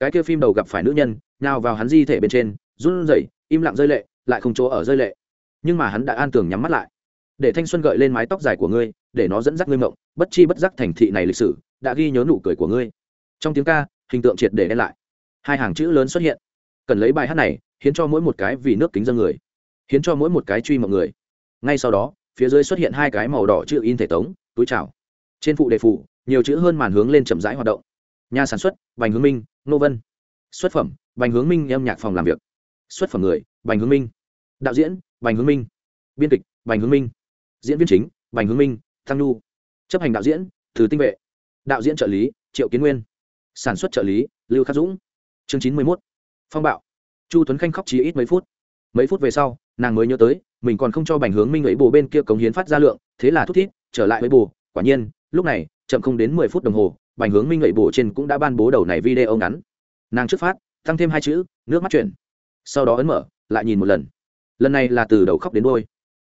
Cái kia phim đầu gặp phải nữ nhân nào vào hắn di thể bên trên, run rẩy im lặng rơi lệ, lại không chỗ ở rơi lệ. Nhưng mà hắn đã an tường nhắm mắt lại. Để thanh xuân gợi lên mái tóc dài của ngươi, để nó dẫn dắt ngươi mộng, bất chi bất giác thành thị này lịch sử, đã ghi nhớ nụ cười của ngươi. Trong tiếng ca, hình tượng triệt để đen lại. Hai hàng chữ lớn xuất hiện. Cần lấy bài hát này, hiến cho mỗi một cái vì nước kính dân người. Hiến cho mỗi một cái truy mọi người. Ngay sau đó, phía dưới xuất hiện hai cái màu đỏ chữ in thể tống, túi chảo trên phụ đề phụ, nhiều chữ hơn màn hướng lên chậm rãi hoạt động. Nhà sản xuất, bành hướng minh, nô vân. Xuất phẩm, bành hướng minh âm nhạc phòng làm việc xuất phẩm người, bành hướng minh. Đạo diễn, bành hướng minh. Biên kịch, bành hướng minh. Diễn viên chính, bành hướng minh, thăng nhu. Chấp hành đạo diễn thứ tinh vệ. Đạo diễn trợ lý, triệu kiến nguyên. Sản xuất trợ lý, lưu khắc dũng. Chương chín mươi mốt. Phong bạo. Chu tuấn khanh khóc chỉ ít mấy phút. Mấy phút về sau, nàng mới nhớ tới, mình còn không cho bành hướng minh ấy bồ bên kia cống hiến phát ra lượng, thế là thút thít, trở lại với bồ quả nhiên, lúc này, chậm không đến mười phút đồng hồ, bành hướng minh ấy bồ trên cũng đã ban bố đầu này video ngắn. Nàng trước phát, tăng thêm hai chữ, nước mắt chuyển sau đó ấn mở lại nhìn một lần. Lần này là từ đầu khóc đến đôi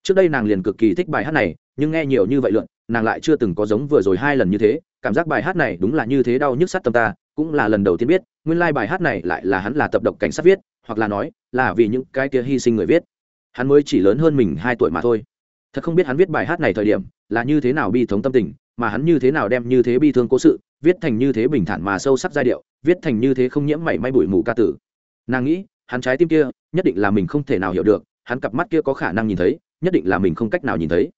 trước đây nàng liền cực kỳ thích bài hát này nhưng nghe nhiều như vậy luận, nàng lại chưa từng có giống vừa rồi hai lần như thế cảm giác bài hát này đúng là như thế đau nhức sắt tâm ta cũng là lần đầu tiên biết nguyên lai、like、bài hát này lại là hắn là tập độc cảnh sát viết hoặc là nói là vì những cái kia hy sinh người viết. Hắn mới chỉ lớn hơn mình hai tuổi mà thôi. Thật không biết hắn viết bài hát này thời điểm là như thế nào bi thống tâm tình mà hắn như thế nào đem như thế bi thương cố sự viết thành như thế bình thản mà sâu sắc giai điệu viết thành như thế không nhiễm mảy may bụi mù ca tử. Nàng nghĩ hắn trái tim kia, nhất định là mình không thể nào hiểu được, hắn cặp mắt kia có khả năng nhìn thấy, nhất định là mình không cách nào nhìn thấy.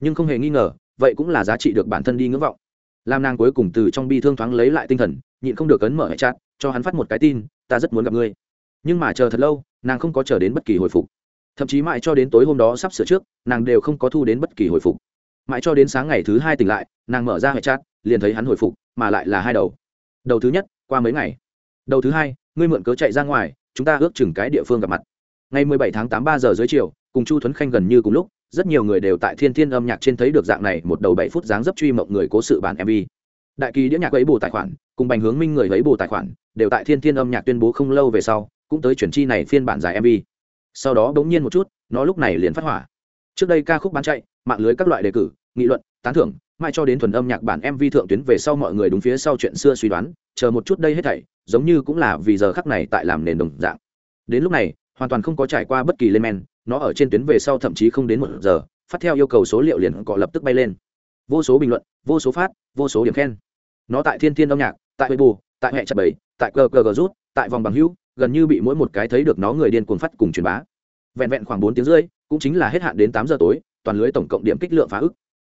Nhưng không hề nghi ngờ, vậy cũng là giá trị được bản thân đi ngưỡng vọng. Làm nàng cuối cùng từ trong bi thương thoáng lấy lại tinh thần, nhịn không được ấn mở hệ chát cho hắn phát một cái tin, ta rất muốn gặp ngươi. Nhưng mà chờ thật lâu, nàng không có chờ đến bất kỳ hồi phục. Thậm chí mãi cho đến tối hôm đó sắp sửa trước, nàng đều không có thu đến bất kỳ hồi phục. Mãi cho đến sáng ngày thứ hai tỉnh lại, nàng mở ra hệ chat, liền thấy hắn hồi phục, mà lại là hai đầu. Đầu thứ nhất, qua mấy ngày? Đầu thứ hai, ngươi mượn cớ chạy ra ngoài chúng ta ước chừng cái địa phương gặp mặt. Ngày mười bảy tháng tám ba giờ dưới chiều, cùng chu thuấn khanh gần như cùng lúc, rất nhiều người đều tại thiên thiên âm nhạc trên thấy được dạng này một đầu bảy phút dáng dấp truy mộng người cố sự bản mv đại kỳ đĩa nhạc ấy bù tài khoản, cùng bành hướng minh người ấy bù tài khoản, đều tại thiên thiên âm nhạc tuyên bố không lâu về sau, cũng tới chuyển chi này phiên bản dài mv sau đó bỗng nhiên một chút, nó lúc này liền phát hỏa. Trước đây ca khúc bán chạy, mạng lưới các loại đề cử, nghị luận, tán thưởng, mãi cho đến thuần âm nhạc bản mv thượng tuyến về sau mọi người đúng phía sau chuyện xưa suy đoán, chờ một chút đây hết thảy giống như cũng là vì giờ khắc này tại làm nền đồng dạng. Đến lúc này, hoàn toàn không có trải qua bất kỳ lên men, nó ở trên tuyến về sau thậm chí không đến một giờ, phát theo yêu cầu số liệu liền cọ lập tức bay lên. Vô số bình luận, vô số phát, vô số điểm khen. Nó tại thiên thiên âm nhạc, tại bù tại hệ chặt bảy, tại cờ cờ rút, tại vòng bằng hữu, gần như bị mỗi một cái thấy được nó người điên cuồng phát cùng truyền bá. Vẹn vẹn khoảng bốn tiếng rưỡi, cũng chính là hết hạn đến tám giờ tối, toàn lưới tổng cộng điểm kích lượng phá ức.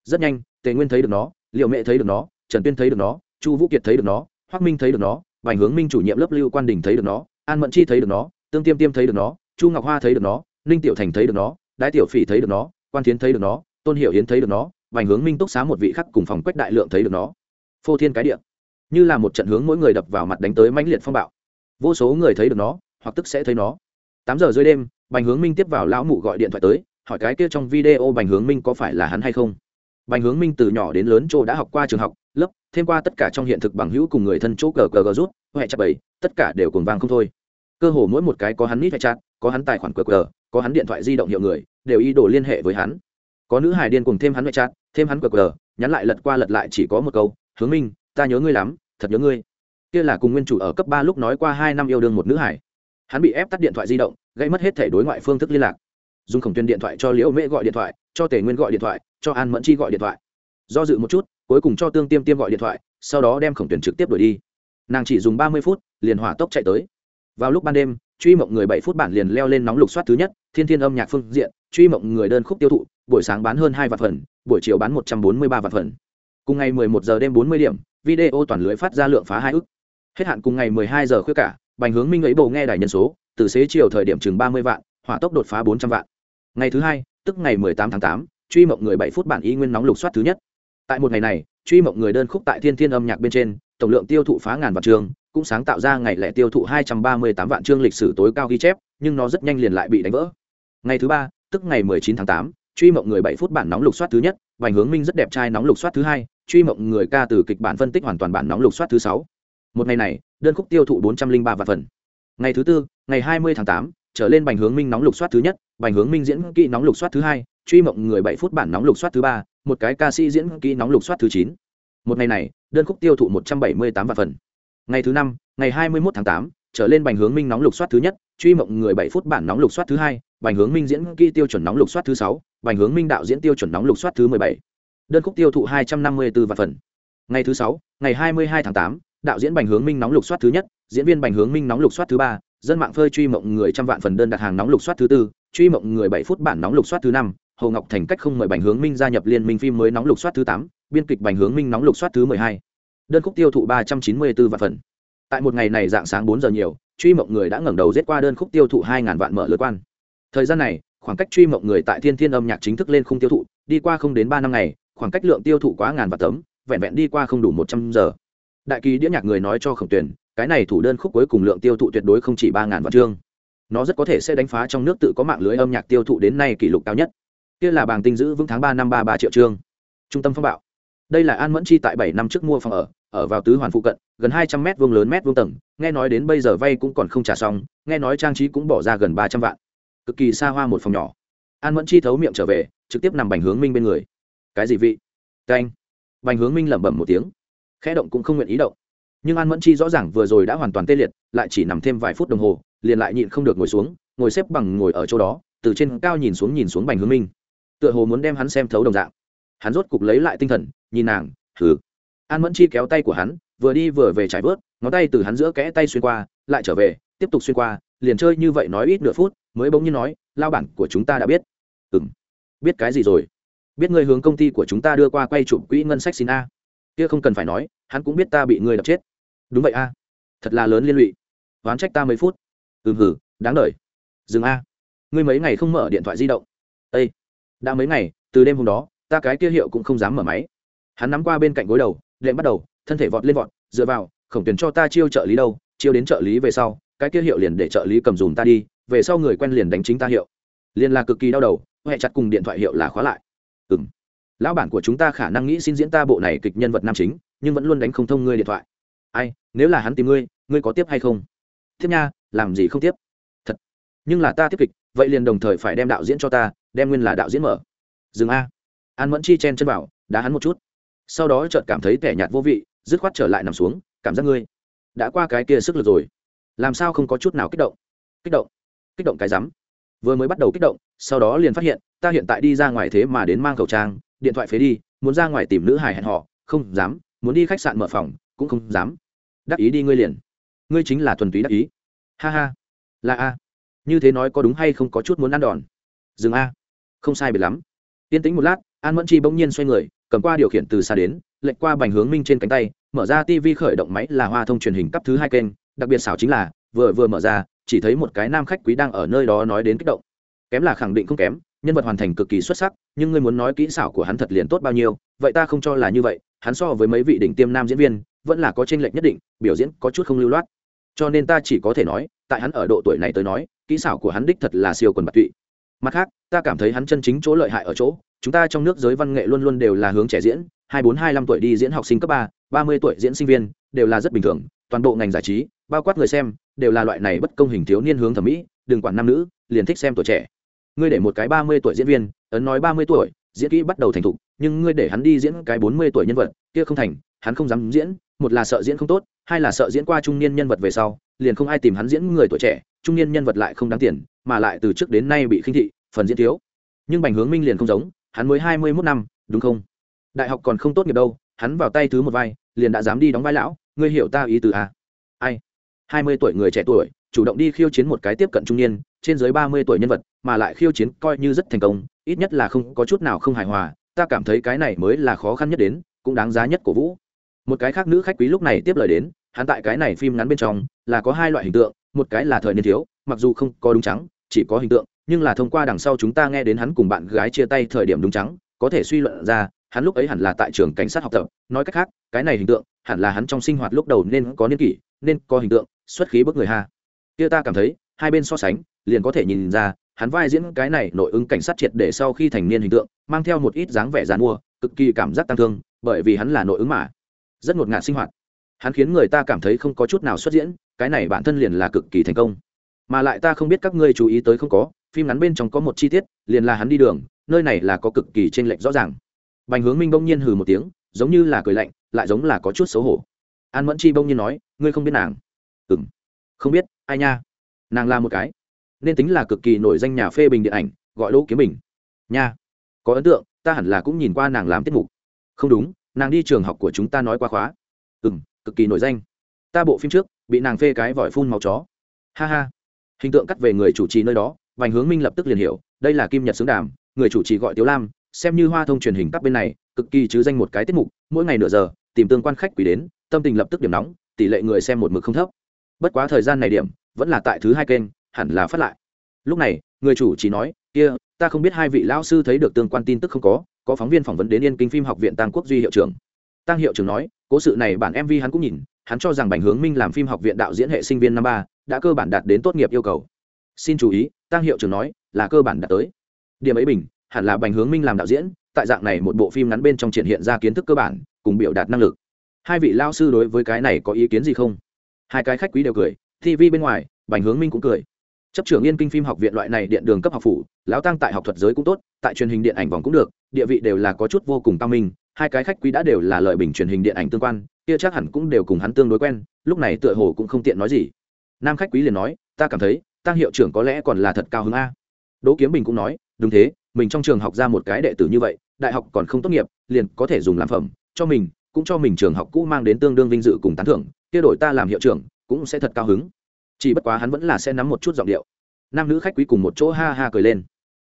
Rất nhanh, tề nguyên thấy được nó liệu mẹ thấy được nó, trần tuyên thấy được nó, chu vũ kiệt thấy được nó hoác minh thấy được nó vành hướng minh chủ nhiệm lớp lưu quan đình thấy được nó an mẫn chi thấy được nó tương tiêm tiêm thấy được nó chu ngọc hoa thấy được nó ninh tiểu thành thấy được nó đái tiểu phỉ thấy được nó quan thiến thấy được nó tôn hiệu yến thấy được nó vành hướng minh túc xá một vị khắc cùng phòng quách đại lượng thấy được nó phô thiên cái địa như là một trận hướng mỗi người đập vào mặt đánh tới mãnh liệt phong bạo vô số người thấy được nó hoặc tức sẽ thấy nó tám giờ dưới đêm bành hướng minh tiếp vào lão mụ gọi điện thoại tới hỏi cái kia trong video bành hướng minh có phải là hắn hay không bành hướng minh từ nhỏ đến lớn chỗ đã học qua trường học lớp thêm qua tất cả trong hiện thực bằng hữu cùng người thân chỗ cờ cờ gờ rút hoẹ chặt bảy tất cả đều cuồng vang không thôi. Cơ hồ mỗi một cái có hắn nít hay chặt, có hắn tài khoản cờ cờ có hắn điện thoại di động hiệu người đều ý đồ liên hệ với hắn. Có nữ hài điên cùng thêm hắn hoẹ chặt, thêm hắn cờ cờ nhắn lại lật qua lật lại chỉ có một câu hướng minh ta nhớ ngươi lắm thật nhớ ngươi. Kia là cùng nguyên chủ ở cấp ba lúc nói qua hai năm yêu đương một nữ hải hắn bị ép tắt điện thoại di động gây mất hết thể đối ngoại phương thức liên lạc. Dùng khổng tuyên điện thoại cho liễu mễ gọi điện thoại cho tề nguyên gọi điện thoại, cho an mẫn chi gọi điện thoại. Do dự một chút, cuối cùng cho tương tiêm tiêm gọi điện thoại, sau đó đem khổng tuyển trực tiếp đuổi đi. Nàng chỉ dùng ba mươi phút, liền hỏa tốc chạy tới. Vào lúc ban đêm, truy mộng người bảy phút bản liền leo lên nóng lục soát thứ nhất, thiên thiên âm nhạc phương diện, truy mộng người đơn khúc tiêu thụ, buổi sáng bán hơn hai vạn phần, buổi chiều bán một trăm bốn mươi ba vạn phần. Cùng ngày mười một giờ đêm bốn mươi điểm, video toàn lưới phát ra lượng phá hai ức. Hết hạn cùng ngày mười hai giờ khuya cả, bành hướng minh ấy bầu nghe đài nhân số, từ xế chiều thời điểm chừng ba mươi vạn, hỏa tốc đột phá bốn trăm vạn. Ngày thứ hai tức ngày mười tám tháng 8, truy mộng người 7 phút bản y nguyên nóng lục soát thứ nhất. Tại một ngày này truy mộng người đơn khúc tại thiên thiên âm nhạc bên trên tổng lượng tiêu thụ phá ngàn vạn chương cũng sáng tạo ra ngày lẻ tiêu thụ hai trăm ba mươi tám vạn chương lịch sử tối cao ghi chép nhưng nó rất nhanh liền lại bị đánh vỡ. Ngày thứ ba tức ngày mười chín tháng 8, truy mộng người 7 phút bản nóng lục soát thứ nhất vành hướng minh rất đẹp trai nóng lục soát thứ hai truy mộng người ca từ kịch bản phân tích hoàn toàn bản nóng lục soát thứ sáu. Một ngày này đơn khúc tiêu thụ bốn trăm linh ba vạn phần. Ngày thứ tư ngày hai mươi tháng 8, trở lên bành hướng minh nóng lục soát thứ nhất bành hướng minh diễn kỹ nóng lục soát thứ hai, truy mộng người bảy phút bản nóng lục soát thứ ba, một cái ca sĩ diễn kỹ nóng lục soát thứ chín. Một ngày này, đơn khúc tiêu thụ một trăm bảy mươi tám vạn phần. Ngày thứ năm, ngày hai mươi một tháng tám, trở lên bành hướng minh nóng lục soát thứ nhất, truy mộng người bảy phút bản nóng lục soát thứ hai, bành hướng minh diễn kỹ tiêu chuẩn nóng lục soát thứ sáu, bành hướng minh đạo diễn tiêu chuẩn nóng lục soát thứ mười bảy. Đơn khúc tiêu thụ hai trăm năm mươi bốn vạn phần. Ngày thứ sáu, ngày hai mươi hai tháng tám, đạo diễn bành hướng minh nóng lục soát thứ nhất, diễn viên bành hướng minh nóng lục soát thứ ba dân mạng phơi truy mộng người trăm vạn phần đơn đặt hàng nóng lục soát thứ tư, truy mộng người bảy phút bản nóng lục soát thứ năm, hồ ngọc thành cách không mời bành hướng minh gia nhập liên minh phim mới nóng lục soát thứ tám, biên kịch bành hướng minh nóng lục soát thứ mười hai. Đơn khúc tiêu thụ ba trăm chín mươi bốn vạn phần. Tại một ngày này dạng sáng bốn giờ nhiều, truy mộng người đã ngẩng đầu giết qua đơn khúc tiêu thụ hai ngàn vạn mở lượt quan. Thời gian này, khoảng cách truy mộng người tại thiên thiên âm nhạc chính thức lên khung tiêu thụ, đi qua không đến ba năm ngày, khoảng cách lượng tiêu thụ quá ngàn vạn tấm, vẹn vẹn đi qua không đủ một trăm giờ. Đại kỳ đĩa nhạc người nói cho khổng tuyển cái này thủ đơn khúc cuối cùng lượng tiêu thụ tuyệt đối không chỉ ba ngàn vạn chương. Nó rất có thể sẽ đánh phá trong nước tự có mạng lưới âm nhạc tiêu thụ đến nay kỷ lục cao nhất. Kia là bảng tinh giữ vững tháng ba năm ba ba triệu chương. Trung tâm phong bạo. Đây là an mẫn chi tại bảy năm trước mua phòng ở ở vào tứ hoàn phụ cận, gần hai trăm mét vuông lớn mét vuông tầng, nghe nói đến bây giờ vay cũng còn không trả xong, nghe nói trang trí cũng bỏ ra gần ba trăm vạn. Cực kỳ xa hoa một phòng nhỏ. An mẫn chi thấu miệng trở về, trực tiếp nằm bành hướng minh bên người. Cái gì vị? Canh bành hướng minh lẩm bẩm một tiếng. Khẽ động cũng không nguyện ý động nhưng an mẫn chi rõ ràng vừa rồi đã hoàn toàn tê liệt, lại chỉ nằm thêm vài phút đồng hồ, liền lại nhịn không được ngồi xuống, ngồi xếp bằng ngồi ở chỗ đó, từ trên cao nhìn xuống nhìn xuống bành hướng minh. Tựa hồ muốn đem hắn xem thấu đồng dạng. Hắn rốt cục lấy lại tinh thần, nhìn nàng thử an mẫn chi kéo tay của hắn, vừa đi vừa về trải vớt ngón tay từ hắn giữa kẽ tay xuyên qua, lại trở về, tiếp tục xuyên qua, liền chơi như vậy nói ít nửa phút, mới bỗng nhiên nói, lao bản của chúng ta đã biết. Ừ m biết cái gì rồi? Biết ngươi hướng công ty của chúng ta đưa qua quay chụp quỹ ngân sách xin a. Kia không cần phải nói, hắn cũng biết ta bị ngươi đập chết đúng vậy a. Thật là lớn liên lụy. Oán trách ta mấy phút. Ừ hử, đáng đ dừng a. Ngươi mấy ngày không mở điện thoại di động. Ây đã mấy ngày, từ đêm hôm đó, ta cái kia hiệu cũng không dám mở máy. Hắn nắm qua bên cạnh gối đầu, lệnh bắt đầu, thân thể vọt lên vọt, dựa vào, khổng tuyển cho ta chiêu trợ lý đâu, chiêu đến trợ lý về sau, cái kia hiệu liền để trợ lý cầm dùm ta đi, về sau người quen liền đánh chính ta hiệu. Liền là cực kỳ đau đầu huệ chặt cùng điện thoại hiệu là khóa lại. Ừ m lão bản của chúng ta khả năng nghĩ xin diễn ta bộ này kịch nhân vật nam chính, nhưng vẫn luôn đánh không thông ngươi điện thoại ai, nếu là hắn tìm ngươi ngươi có tiếp hay không? Tiếp nha, làm gì không tiếp? Thật. Nhưng là ta tiếp kịch, vậy liền đồng thời phải đem đạo diễn cho ta, đem nguyên là đạo diễn mở. Dừng a. An mẫn chi chen chân bảo đá hắn một chút. Sau đó chợt cảm thấy tẻ nhạt vô vị, dứt khoát trở lại nằm xuống, cảm giác ngươi đã qua cái kia sức lực rồi. Làm sao không có chút nào kích động? Kích động? Kích động cái rắm. Vừa mới bắt đầu kích động, sau đó liền phát hiện, ta hiện tại đi ra ngoài thế mà đến mang khẩu trang, điện thoại phế đi, muốn ra ngoài tìm nữ hài hẹn họ, không dám, muốn đi khách sạn mở phòng cũng không dám. Đắc ý đi ngươi liền. Ngươi chính là thuần túy đắc ý. Ha ha. Là a. Như thế nói có đúng hay không có chút muốn ăn đòn? Dừng a. Không sai biệt lắm. Yên tĩnh một lát, an mẫn chi bỗng nhiên xoay người, cầm qua điều khiển từ xa đến lệnh qua bành hướng minh trên cánh tay, mở ra tv khởi động máy là hoa thông truyền hình cấp thứ hai kênh, đặc biệt xảo chính là, vừa vừa mở ra, chỉ thấy một cái nam khách quý đang ở nơi đó nói đến kích động. Kém là khẳng định không kém, nhân vật hoàn thành cực kỳ xuất sắc, nhưng ngươi muốn nói kỹ xảo của hắn thật liền tốt bao nhiêu, vậy ta không cho là như vậy, hắn so với mấy vị đỉnh tiêm nam diễn viên vẫn là có chênh lệch nhất định, biểu diễn có chút không lưu loát. Cho nên ta chỉ có thể nói, tại hắn ở độ tuổi này tới nói, kỹ xảo của hắn đích thật là siêu quần bật tụy. Mặt khác, ta cảm thấy hắn chân chính chỗ lợi hại ở chỗ, chúng ta trong nước giới văn nghệ luôn luôn đều là hướng trẻ diễn, hai bốn hai năm tuổi đi diễn học sinh cấp ba ba mươi tuổi diễn sinh viên, đều là rất bình thường, toàn bộ ngành giải trí, bao quát người xem, đều là loại này bất công hình thiếu niên hướng thẩm mỹ, đừng quản nam nữ, liền thích xem tuổi trẻ. Ngươi để một cái ba mươi tuổi diễn viên, ấn nói ba mươi tuổi, diễn kỹ bắt đầu thành thục, nhưng ngươi để hắn đi diễn cái bốn mươi tuổi nhân vật, kia không thành hắn không dám diễn, một là sợ diễn không tốt, hai là sợ diễn qua trung niên nhân vật về sau, liền không ai tìm hắn diễn người tuổi trẻ, trung niên nhân vật lại không đáng tiền, mà lại từ trước đến nay bị khinh thị, phần diễn thiếu. Nhưng bành hướng minh liền không giống, hắn mới hai mươi mốt năm, đúng không? Đại học còn không tốt nghiệp đâu, hắn vào tay thứ một vai, liền đã dám đi đóng vai lão, ngươi hiểu ta ý từ à? ai? hai mươi tuổi người trẻ tuổi, chủ động đi khiêu chiến một cái tiếp cận trung niên, trên dưới ba mươi tuổi nhân vật, mà lại khiêu chiến coi như rất thành công, ít nhất là không có chút nào không hài hòa, ta cảm thấy cái này mới là khó khăn nhất đến, cũng đáng giá nhất của vũ một cái khác nữ khách quý lúc này tiếp lời đến, hắn tại cái này phim ngắn bên trong là có hai loại hình tượng, một cái là thời niên thiếu, mặc dù không có đúng trắng chỉ có hình tượng, nhưng là thông qua đằng sau chúng ta nghe đến hắn cùng bạn gái chia tay thời điểm đúng trắng có thể suy luận ra, hắn lúc ấy hẳn là tại trường cảnh sát học tập. Nói cách khác, cái này hình tượng, hẳn là hắn trong sinh hoạt lúc đầu nên có niên kỷ, nên có hình tượng, xuất khí bức người ha. Kia ta cảm thấy, hai bên so sánh, liền có thể nhìn ra, hắn vai diễn cái này nội ứng cảnh sát triệt để sau khi thành niên hình tượng, mang theo một ít dáng vẻ dàn mua, cực kỳ cảm giác tăng thương, bởi vì hắn là nội ứng mà rất ngột ngạt sinh hoạt. Hắn khiến người ta cảm thấy không có chút nào xuất diễn, cái này bản thân liền là cực kỳ thành công. Mà lại ta không biết các ngươi chú ý tới không có, phim ngắn bên trong có một chi tiết, liền là hắn đi đường, nơi này là có cực kỳ t r ê n lệch rõ ràng. Bành hướng minh bỗng nhiên hừ một tiếng, giống như là cười lạnh, lại giống là có chút xấu hổ. An mẫn chi bỗng nhiên nói, ngươi không biết nàng? Ừ m không biết, ai nha? Nàng là một cái, nên tính là cực kỳ nổi danh nhà phê bình điện ảnh, gọi đỗ kiếm bình. Nha, có ấn tượng, ta hẳn là cũng nhìn qua nàng làm tiết mục. Không đúng nàng đi trường học của chúng ta nói qua khóa. Ừ m cực kỳ nổi danh. Ta bộ phim trước, bị nàng phê cái vòi phun màu chó. Ha ha. Hình tượng cắt về người chủ trì nơi đó, vành hướng minh lập tức liền hiểu, đây là kim nhật xứng đàm, người chủ trì gọi tiếu lam, xem như hoa thông truyền hình các bên này, cực kỳ chứ danh một cái tiết mục, mỗi ngày nửa giờ, tìm tương quan khách quỷ đến, tâm tình lập tức điểm nóng, tỷ lệ người xem một mực không thấp. Bất quá thời gian này điểm, vẫn là tại thứ hai kênh, hẳn là phát lại. Lúc này, người chủ chỉ nói, kia ta không biết hai vị lão sư thấy được tương quan tin tức không có có phóng viên phỏng vấn đến yên kinh phim học viện tăng quốc duy hiệu trưởng. Tăng hiệu trưởng nói, cố sự này bản mv hắn cũng nhìn, hắn cho rằng bành hướng minh làm phim học viện đạo diễn hệ sinh viên năm ba, đã cơ bản đạt đến tốt nghiệp yêu cầu. Xin chú ý tăng hiệu trưởng nói, là cơ bản đạt tới. Điểm ấy bình, hẳn là bành hướng minh làm đạo diễn, tại dạng này một bộ phim ngắn bên trong triển hiện ra kiến thức cơ bản, cùng biểu đạt năng lực. Hai vị lao sư đối với cái này có ý kiến gì không? Hai cái khách quý đều cười tv bên ngoài, bành hướng minh cũng cười chấp trưởng yên kinh phim học viện loại này điện đường cấp học phủ, lão tăng tại học thuật giới cũng tốt, tại truyền hình điện ảnh vòng cũng được, địa vị đều là có chút vô cùng tăng minh, hai cái khách quý đã đều là lợi bình truyền hình điện ảnh tương quan, kia chắc hẳn cũng đều cùng hắn tương đối quen, lúc này tựa hồ cũng không tiện nói gì. Nam khách quý liền nói, ta cảm thấy, tăng hiệu trưởng có lẽ còn là thật cao hứng a. Đỗ kiếm bình cũng nói, đúng thế, mình trong trường học ra một cái đệ tử như vậy, đại học còn không tốt nghiệp, liền có thể dùng làm phẩm, cho mình, cũng cho mình trường học cũ mang đến tương đương vinh dự cùng tán thưởng, kia đổi ta làm hiệu trưởng, cũng sẽ thật cao hứng chỉ bất quá hắn vẫn là sẽ nắm một chút giọng điệu. Nam nữ khách quý cùng một chỗ ha ha cười lên.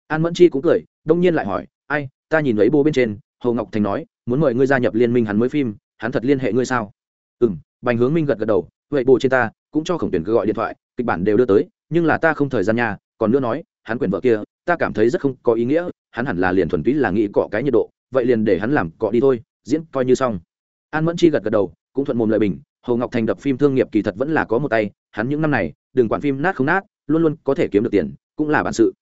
An mẫn chi cũng cười, đông nhiên lại hỏi, ai, ta nhìn lấy bố bên trên, hồ ngọc thành nói, muốn mời ngươi gia nhập liên minh hắn mới phim, hắn thật liên hệ ngươi sao? Ừ m bành hướng minh gật gật đầu, vậy bộ trên ta, cũng cho khổng tuyển cứ gọi điện thoại, kịch bản đều đưa tới, nhưng là ta không thời gian nhà còn nữa nói, hắn quyển vợ kia, ta cảm thấy rất không có ý nghĩa, hắn hẳn là liền thuần túy là nghĩ cọ cái nhiệt độ, vậy liền để hắn làm cọ đi thôi, diễn coi như xong. An mẫn chi gật gật đầu, cũng thuận mồm lợi bình, hồ ngọc thành đập phim thương nghiệp kỳ thật vẫn là có một tay hắn những năm này, đừng quản phim nát không nát, luôn luôn có thể kiếm được tiền, cũng là bản sự.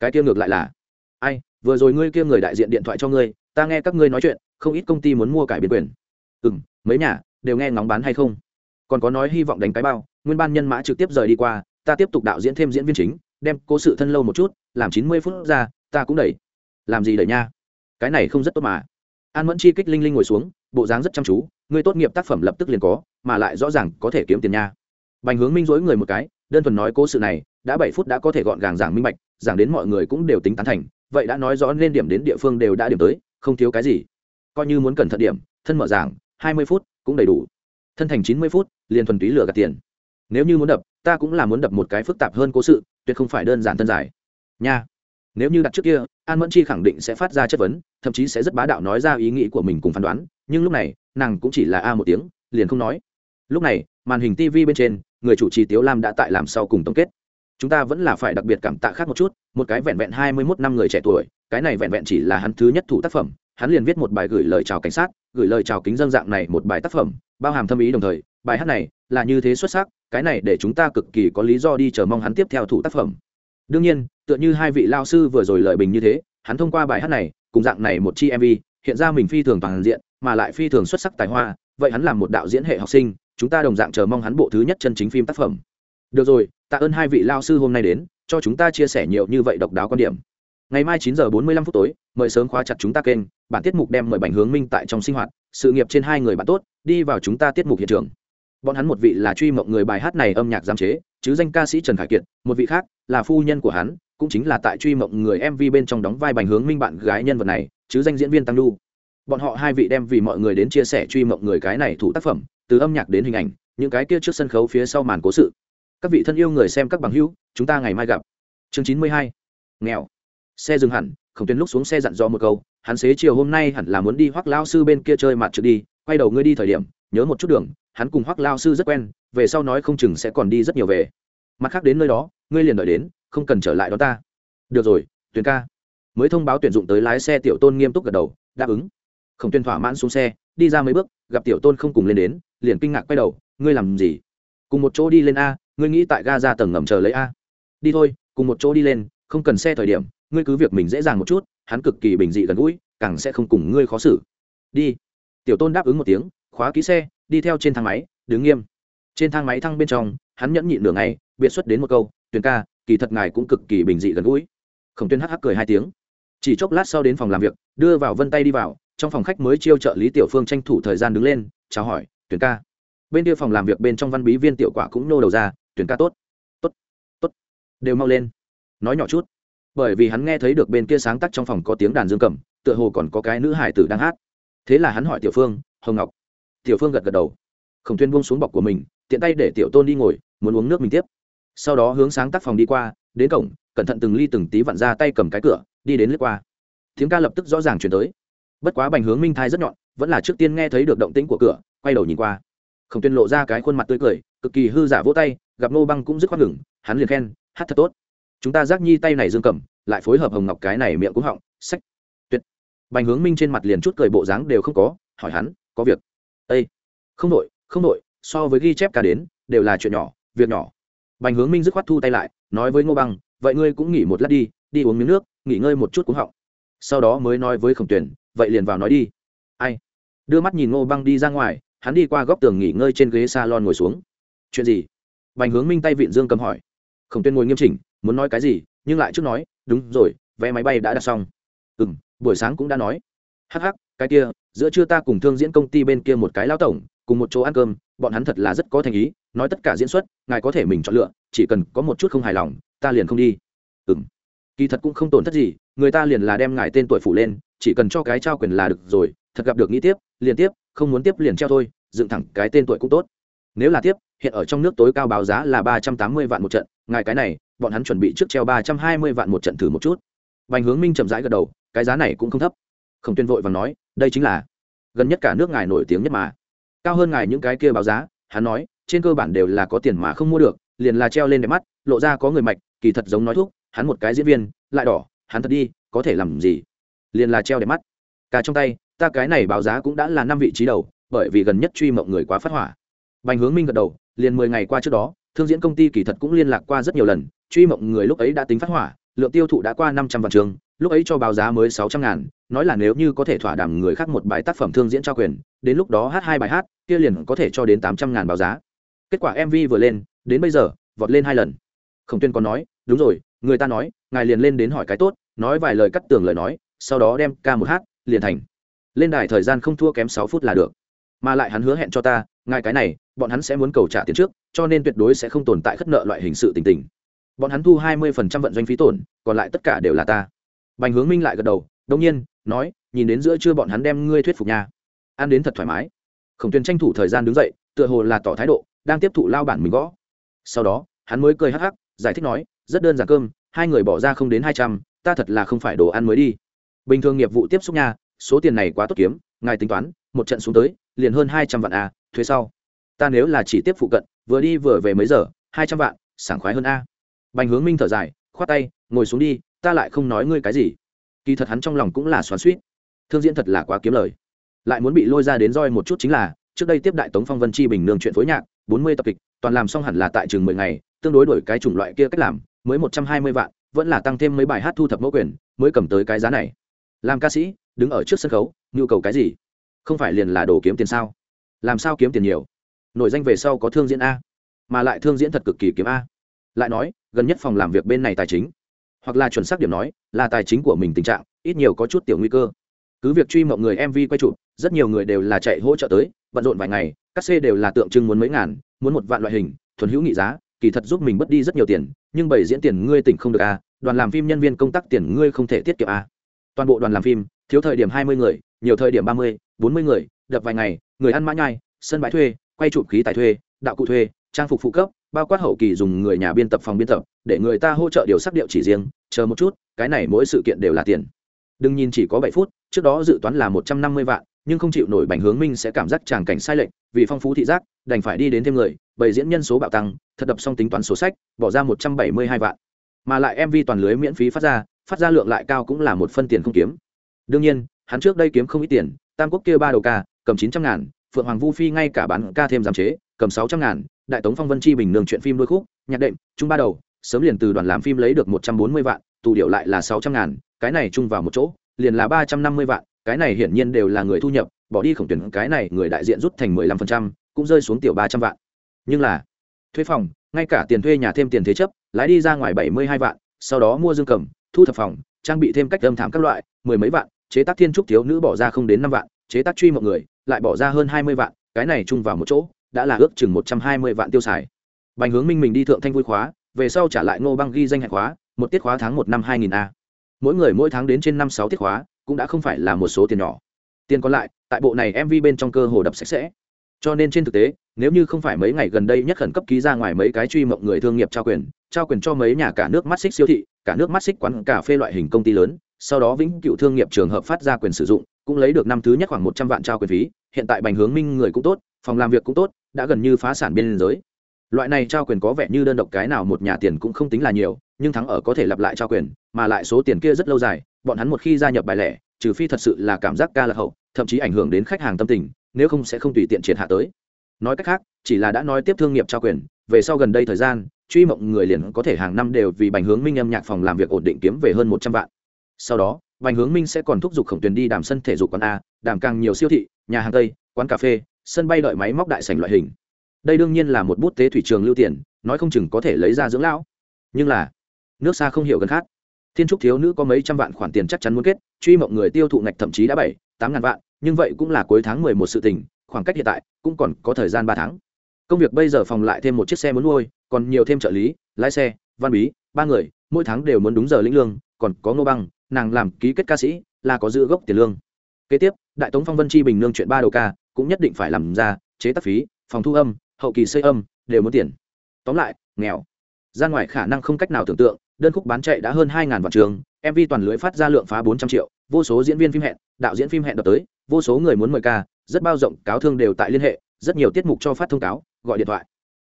Cái kia ngược lại là, ai, vừa rồi ngươi kia người đại diện điện thoại cho ngươi, ta nghe các ngươi nói chuyện, không ít công ty muốn mua cải biến quyền. Ừ m mấy nhà, đều nghe ngóng bán hay không? Còn có nói hy vọng đánh cái bao, nguyên ban nhân mã trực tiếp rời đi qua, ta tiếp tục đạo diễn thêm diễn viên chính, đem cố sự thân lâu một chút, làm chín mươi phút ra, ta cũng đẩy. Làm gì đẩy nha? Cái này không rất tốt mà. An mẫn chi kích linh linh ngồi xuống, bộ dáng rất chăm chú người tốt nghiệp tác phẩm lập tức liền có, mà lại rõ ràng có thể kiếm tiền nha bành hướng minh dối người một cái, đơn thuần nói cố sự này, đã bảy phút đã có thể gọn gàng giảng minh bạch, giảng đến mọi người cũng đều tính tán thành, vậy đã nói rõ nên điểm đến địa phương đều đã điểm tới, không thiếu cái gì. Coi như muốn cẩn thận điểm, thân mở giảng, hai mươi phút cũng đầy đủ. Thân thành chín mươi phút, liền thuần túy lừa gạt tiền. Nếu như muốn đập, ta cũng là muốn đập một cái phức tạp hơn cố sự, tuyệt không phải đơn giản thân giải. nha. Nếu như đặt trước kia, an mẫn chi khẳng định sẽ phát ra chất vấn, thậm chí sẽ rất bá đạo nói ra ý nghĩ của mình cùng phán đoán, nhưng lúc này, nàng cũng chỉ là a một tiếng, liền không nói. Lúc này, màn hình tv bên trên người chủ trì tiếu lam đã tại làm sau cùng tổng kết. Chúng ta vẫn là phải đặc biệt cảm tạ khác một chút, một cái vẹn vẹn hai mươi mốt năm người trẻ tuổi, cái này vẹn vẹn chỉ là hắn thứ nhất thủ tác phẩm, hắn liền viết một bài gửi lời chào cảnh sát, gửi lời chào kính dân dạng này một bài tác phẩm, bao hàm thâm ý đồng thời, bài hát này là như thế xuất sắc, cái này để chúng ta cực kỳ có lý do đi chờ mong hắn tiếp theo thủ tác phẩm. Đương nhiên, tựa như hai vị lao sư vừa rồi lợi bình như thế, hắn thông qua bài hát này, cùng dạng này một chi mv hiện ra mình phi thường toàn diện, mà lại phi thường xuất sắc tài hoa, vậy hắn làm một đạo diễn hệ học sinh chúng ta đồng dạng chờ mong hắn bộ thứ nhất chân chính phim tác phẩm. Được rồi, tạ ơn hai vị lao sư hôm nay đến, cho chúng ta chia sẻ nhiều như vậy độc đáo quan điểm. Ngày mai chín giờ bốn mươi lăm phút tối, mời sớm khóa chặt chúng ta kênh, bản tiết mục đem mời bành hướng minh tại trong sinh hoạt, sự nghiệp trên hai người bạn tốt, đi vào chúng ta tiết mục hiện trường. Bọn hắn một vị là truy mộng người bài hát này âm nhạc giam chế, chứ danh ca sĩ trần khải kiệt, một vị khác là phu nhân của hắn, cũng chính là tại truy mộng người mv bên trong đóng vai bành hướng minh bạn gái nhân vật này, chứ danh diễn viên tăng lu bọn họ hai vị đem vì mọi người đến chia sẻ truy mộng người cái này thủ tác phẩm từ âm nhạc đến hình ảnh, những cái kia trước sân khấu phía sau màn cố sự. Các vị thân yêu người xem các bằng hữu, chúng ta ngày mai gặp. Chương chín mươi hai. Nghèo. Xe dừng hẳn không tuyến lúc xuống xe dặn dò một câu, hắn xế chiều hôm nay hẳn là muốn đi hoắc lao sư bên kia chơi mặt trượt đi, quay đầu ngươi đi thời điểm, nhớ một chút đường, hắn cùng hoắc lao sư rất quen, về sau nói không chừng sẽ còn đi rất nhiều về. Mặt khác đến nơi đó, ngươi liền đợi đến, không cần trở lại đó ta. Được rồi, tuyền ca. Mới thông báo tuyển dụng tới lái xe tiểu tôn nghiêm túc gật đầu, đáp ứng. Không tuyên thỏa mãn xuống xe, đi ra mấy bước, gặp tiểu tôn không cùng lên đến liền kinh ngạc quay đầu, ngươi làm gì? Cùng một chỗ đi lên a, ngươi nghĩ tại ga ra tầng ngầm chờ lấy a. Đi thôi, cùng một chỗ đi lên, không cần xe thời điểm, ngươi cứ việc mình dễ dàng một chút, hắn cực kỳ bình dị gần gũi, càng sẽ không cùng ngươi khó xử. Đi. Tiểu tôn đáp ứng một tiếng, khóa ký xe, đi theo trên thang máy, đứng nghiêm. Trên thang máy thăng bên trong, hắn nhẫn nhịn nửa ngày, biệt xuất đến một câu, tuyền ca, kỳ thật ngài cũng cực kỳ bình dị gần gũi. Khổng tuyên hắc hắc cười hai tiếng. Chỉ chốc lát sau đến phòng làm việc, đưa vào vân tay đi vào, trong phòng khách mới chiêu trợ lý tiểu phương tranh thủ thời gian đứng lên, chào hỏi tuyển ca. Bên kia phòng làm việc bên trong văn bí viên tiểu quả cũng nô đầu ra, tuyển ca tốt. Tốt tốt. Đều mau lên. Nói nhỏ chút. Bởi vì hắn nghe thấy được bên kia sáng tác trong phòng có tiếng đàn dương cầm, tựa hồ còn có cái nữ hải tử đang hát. Thế là hắn hỏi tiểu phương, hồng ngọc. Tiểu phương gật gật đầu. Khổng tuyên buông xuống bọc của mình, tiện tay để tiểu tôn đi ngồi, muốn uống nước mình tiếp. Sau đó hướng sáng tác phòng đi qua, đến cổng, cẩn thận từng ly từng tí vặn ra tay cầm cái cửa, đi đến lướt qua. Tiếng ca lập tức rõ ràng chuyển tới. Bất quá bành hướng minh thai rất nhọn vẫn là trước tiên nghe thấy được động tĩnh của cửa, quay đầu nhìn qua. Khổng tuyên lộ ra cái khuôn mặt tươi cười, cực kỳ hư giả vỗ tay, gặp nô băng cũng dứt khoát ngừng, hắn liền khen, hát thật tốt. Chúng ta giác nhi tay này dương cầm, lại phối hợp hồng ngọc cái này miệng cũng họng, sách. Tuyệt. Bành hướng minh trên mặt liền chút cười bộ dáng đều không có, hỏi hắn, có việc? Ây không đội không đội so với ghi chép cả đến, đều là chuyện nhỏ, việc nhỏ. Bành hướng minh dứt khoát thu tay lại, nói với ngô băng, vậy ngươi cũng nghỉ một lát đi đi uống miếng nước, nghỉ ngơi một chút cũng họng. Sau đó mới nói với khổng tuyển, vậy liền vào nói đi ai? Đưa mắt nhìn ngô băng đi ra ngoài, hắn đi qua góc tường nghỉ ngơi trên ghế s a lon ngồi xuống. Chuyện gì? Bành hướng minh tay vịn dương cầm hỏi. Khổng tuyên ngồi nghiêm chỉnh, muốn nói cái gì, nhưng lại trước nói, đúng rồi, vé máy bay đã đặt xong. Ừ m buổi sáng cũng đã nói. Hh cái kia, giữa trưa ta cùng thương diễn công ty bên kia một cái lao tổng, cùng một chỗ ăn cơm, bọn hắn thật là rất có thành ý, nói tất cả diễn xuất, ngài có thể mình chọn lựa, chỉ cần có một chút không hài lòng, ta liền không đi. Ừ m kỳ thật cũng không tổn thất gì, người ta liền là đem ngài tên tuổi phủ lên, chỉ cần cho cái trao quyền là được rồi thật gặp được nghĩ tiếp liền tiếp không muốn tiếp liền treo thôi dựng thẳng cái tên tuổi cũng tốt nếu là tiếp hiện ở trong nước tối cao báo giá là ba trăm tám mươi vạn một trận ngài cái này bọn hắn chuẩn bị trước treo ba trăm hai mươi vạn một trận thử một chút Bành Hướng Minh chậm rãi gật đầu, cái giá này cũng không thấp. Khổng Tuyên vội vàng nói, đây chính là gần nhất cả nước ngài nổi tiếng nhất mà. Cao hơn ngài những cái kia báo giá, hắn nói, trên cơ bản đều là có tiền mà không mua được, liền là treo lên để mắt, lộ ra có người mạch, kỳ thật giống nói thuốc, hắn một cái diễn viên, lại đỏ, hắn thật đi, có thể làm gì? Liền là treo để mắt. Cả trong tay, ta cái này báo giá cũng đã là năm vị trí đầu, bởi vì gần nhất truy mộng người quá phát hỏa. Bành Hướng Minh gật đầu, liền mười ngày qua trước đó, thương diễn công ty kỳ thật cũng liên lạc qua rất nhiều lần, truy mộng người lúc ấy đã tính phát hỏa, lượng tiêu thụ đã qua năm trăm vạn trường lúc ấy cho báo giá mới sáu trăm ngàn nói là nếu như có thể thỏa đàm người khác một bài tác phẩm thương diễn trao quyền đến lúc đó hát hai bài hát kia liền có thể cho đến tám trăm ngàn báo giá. Kết quả mv vừa lên đến bây giờ vọt lên hai lần. Khổng tuyên còn nói đúng rồi người ta nói ngài liền lên đến hỏi cái tốt nói vài lời cắt tường lời nói sau đó đem ca một hát liền thành lên đài thời gian không thua kém sáu phút là được. Mà lại hắn hứa hẹn cho ta ngay cái này, bọn hắn sẽ muốn cầu trả tiền trước, cho nên tuyệt đối sẽ không tồn tại khất nợ loại hình sự tình tình. Bọn hắn thu hai mươi phần trăm vận doanh phí tổn, còn lại tất cả đều là ta. Bành hướng minh lại gật đầu đông nhiên, nói, nhìn đến giữa trưa bọn hắn đem ngươi thuyết phục nhà ăn đến thật thoải mái. Khổng tuyền tranh thủ thời gian đứng dậy, tựa hồ là tỏ thái độ, đang tiếp thụ lao bản mình gõ. Sau đó, hắn mới cười hắc hắc, giải thích nói, rất đơn giản cơm, hai người bỏ ra không đến hai trăm, ta thật là không phải đồ ăn mới đi. Bình thường nghiệp vụ tiếp xúc nhà số tiền này quá tốt kiếm, ngài tính toán, một trận xuống tới, liền hơn hai trăm vạn a, thuế sau. Ta nếu là chỉ tiếp phụ cận, vừa đi vừa về mấy giờ, hai trăm vạn, sảng khoái hơn a. Bành hướng minh thở dài, khoát tay, ngồi xuống đi, ta lại không nói ngươi cái gì. Kỳ thật hắn trong lòng cũng là xoắn suýt thương diễn thật là quá kiếm lời. Lại muốn bị lôi ra đến roi một chút chính là, trước đây tiếp đại tống phong vân chi bình nương chuyện phối nhạc, bốn mươi tập kịch, toàn làm xong hẳn là tại trường mười ngày, tương đối đổi cái chủng loại kia cách làm, mới một trăm hai mươi vạn, vẫn là tăng thêm mấy bài hát thu thập mẫu quyền, mới cầm tới cái giá này. Làm ca sĩ đứng ở trước sân khấu, nhu cầu cái gì? Không phải liền là đồ kiếm tiền sao? Làm sao kiếm tiền nhiều? Nổi danh về sau có thương diễn a, mà lại thương diễn thật cực kỳ kiếm a. Lại nói, gần nhất phòng làm việc bên này tài chính, hoặc là chuẩn xác điểm nói, là tài chính của mình tình trạng, ít nhiều có chút tiểu nguy cơ. Cứ việc truy mộng người mv quay chụp, rất nhiều người đều là chạy hỗ trợ tới, bận rộn vài ngày, các xe đều là tượng trưng muốn mấy ngàn, muốn một vạn loại hình, thuần hữu nghị giá, kỳ thật giúp mình mất đi rất nhiều tiền, nhưng bảy diễn tiền ngươi tỉnh không được à đoàn làm phim nhân viên công tác tiền ngươi không thể tiết kiệm à toàn bộ đoàn làm phim thiếu thời điểm hai mươi người, nhiều thời điểm ba mươi, bốn mươi người, đập vài ngày, người ăn mã nhai, sân bãi thuê, quay chụp khí tài thuê, đạo cụ thuê, trang phục phụ cấp, bao quát hậu kỳ dùng người nhà biên tập phòng biên tập, để người ta hỗ trợ điều sắc điệu chỉ riêng, chờ một chút, cái này mỗi sự kiện đều là tiền. Đừng nhìn chỉ có bảy phút, trước đó dự toán là một trăm năm mươi vạn, nhưng không chịu nổi bành hướng minh sẽ cảm giác tràng cảnh sai lệch, vì phong phú thị giác, đành phải đi đến thêm người, bày diễn nhân số bạo tăng, thật đập xong tính toán sổ sách, bỏ ra một trăm bảy mươi hai vạn. Mà lại mv toàn lưới miễn phí phát ra phát ra lượng lại cao cũng là một phân tiền không kiếm đương nhiên, hắn trước đây kiếm không ít tiền, tam quốc kia ba đầu ca, cầm chín trăm ngàn, phượng hoàng vu phi ngay cả bán ca thêm giảm chế, cầm sáu trăm ngàn, đại tống phong vân chi bình nương chuyện phim đôi khúc, nhạc đệm, chung ba đầu, sớm liền từ đoàn làm phim lấy được một trăm bốn mươi vạn, tù điệu lại là sáu trăm ngàn, cái này chung vào một chỗ, liền là ba trăm năm mươi vạn, cái này hiển nhiên đều là người thu nhập, bỏ đi khổng tuyển, cái này người đại diện rút thành mười lăm phần trăm, cũng rơi xuống tiểu ba trăm vạn. Nhưng là, thuê phòng, ngay cả tiền thuê nhà thêm tiền thế chấp, lái đi ra ngoài bảy mươi hai vạn, sau đó mua dương cầm, thu thập phòng, trang bị thêm cách âm thảm các loại, mười mấy vạn chế tác thiên trúc thiếu nữ bỏ ra không đến năm vạn, chế tác truy mọi người, lại bỏ ra hơn hai mươi vạn, cái này chung vào một chỗ, đã là ước chừng một trăm hai mươi vạn tiêu xài. Bành hướng minh mình đi thượng thanh vui khóa, về sau trả lại ngô băng ghi danh hạch khóa, một tiết khóa tháng một năm hai nghìn a. Mỗi người mỗi tháng đến trên năm sáu tiết khóa, cũng đã không phải là một số tiền nhỏ. Tiền còn lại, tại bộ này mv bên trong cơ hồ đập sạch sẽ. Cho nên trên thực tế, nếu như không phải mấy ngày gần đây nhất khẩn cấp ký ra ngoài mấy cái truy mộng người thương nghiệp trao quyền trao quyền cho mấy nhà cả nước mắt xích siêu thị, cả nước mắt xích quán cà phê loại hình công ty lớn sau đó vĩnh cựu thương nghiệp trường hợp phát ra quyền sử dụng, cũng lấy được năm thứ nhất khoảng một trăm vạn trao quyền phí, hiện tại bành hướng minh người cũng tốt, phòng làm việc cũng tốt, đã gần như phá sản biên giới. Loại này trao quyền có vẻ như đơn độc cái nào một nhà tiền cũng không tính là nhiều, nhưng thắng ở có thể lặp lại trao quyền, mà lại số tiền kia rất lâu dài, bọn hắn một khi gia nhập bài lẻ, trừ phi thật sự là cảm giác ca lạc hậu, thậm chí ảnh hưởng đến khách hàng tâm tình, nếu không sẽ không tùy tiện triệt hạ tới. Nói cách khác, chỉ là đã nói tiếp thương nghiệp trao quyền, về sau gần đây thời gian, truy mộng người liền có thể hàng năm đều vì bành hướng minh âm nhạc phòng làm việc ổn định kiếm về hơn một trăm vạn sau đó, bành hướng minh sẽ còn thúc giục khổng tuyền đi đàm sân thể dục quán a, đàm càng nhiều siêu thị, nhà hàng tây, quán cà phê, sân bay đợi máy móc đại sành loại hình. Đây đương nhiên là một bút tế thủy trường lưu tiền, nói không chừng có thể lấy ra dưỡng lão. Nhưng là, nước xa không hiểu gần khác. Thiên trúc thiếu nữ có mấy trăm vạn khoản tiền chắc chắn muốn kết, truy mộng người tiêu thụ ngạch thậm chí đã bảy, tám ngàn vạn, nhưng vậy cũng là cuối tháng mười một sự tình, khoảng cách hiện tại cũng còn có thời gian ba tháng. Công việc bây giờ phòng lại thêm một chiếc xe muốn nuôi, còn nhiều thêm trợ lý, lái xe, văn bí, ba người, mỗi tháng đều muốn đúng giờ lĩnh lương, còn có ngô băng nàng làm ký kết ca sĩ là có giữ gốc tiền lương. Kế tiếp, đại tống phong vân chi bình nương chuyện ba đầu ca, cũng nhất định phải làm ra, chế tác phí, phòng thu âm, hậu kỳ xây âm, đều muốn tiền. Tóm lại, nghèo. Ra ngoài khả năng không cách nào tưởng tượng, đơn khúc bán chạy đã hơn hai vạn trường mv toàn lưới phát ra lượng phá bốn trăm triệu, vô số diễn viên phim hẹn, đạo diễn phim hẹn đập tới, vô số người muốn mời ca, rất bao rộng, cáo thương đều tại liên hệ, rất nhiều tiết mục cho phát thông cáo, gọi điện thoại.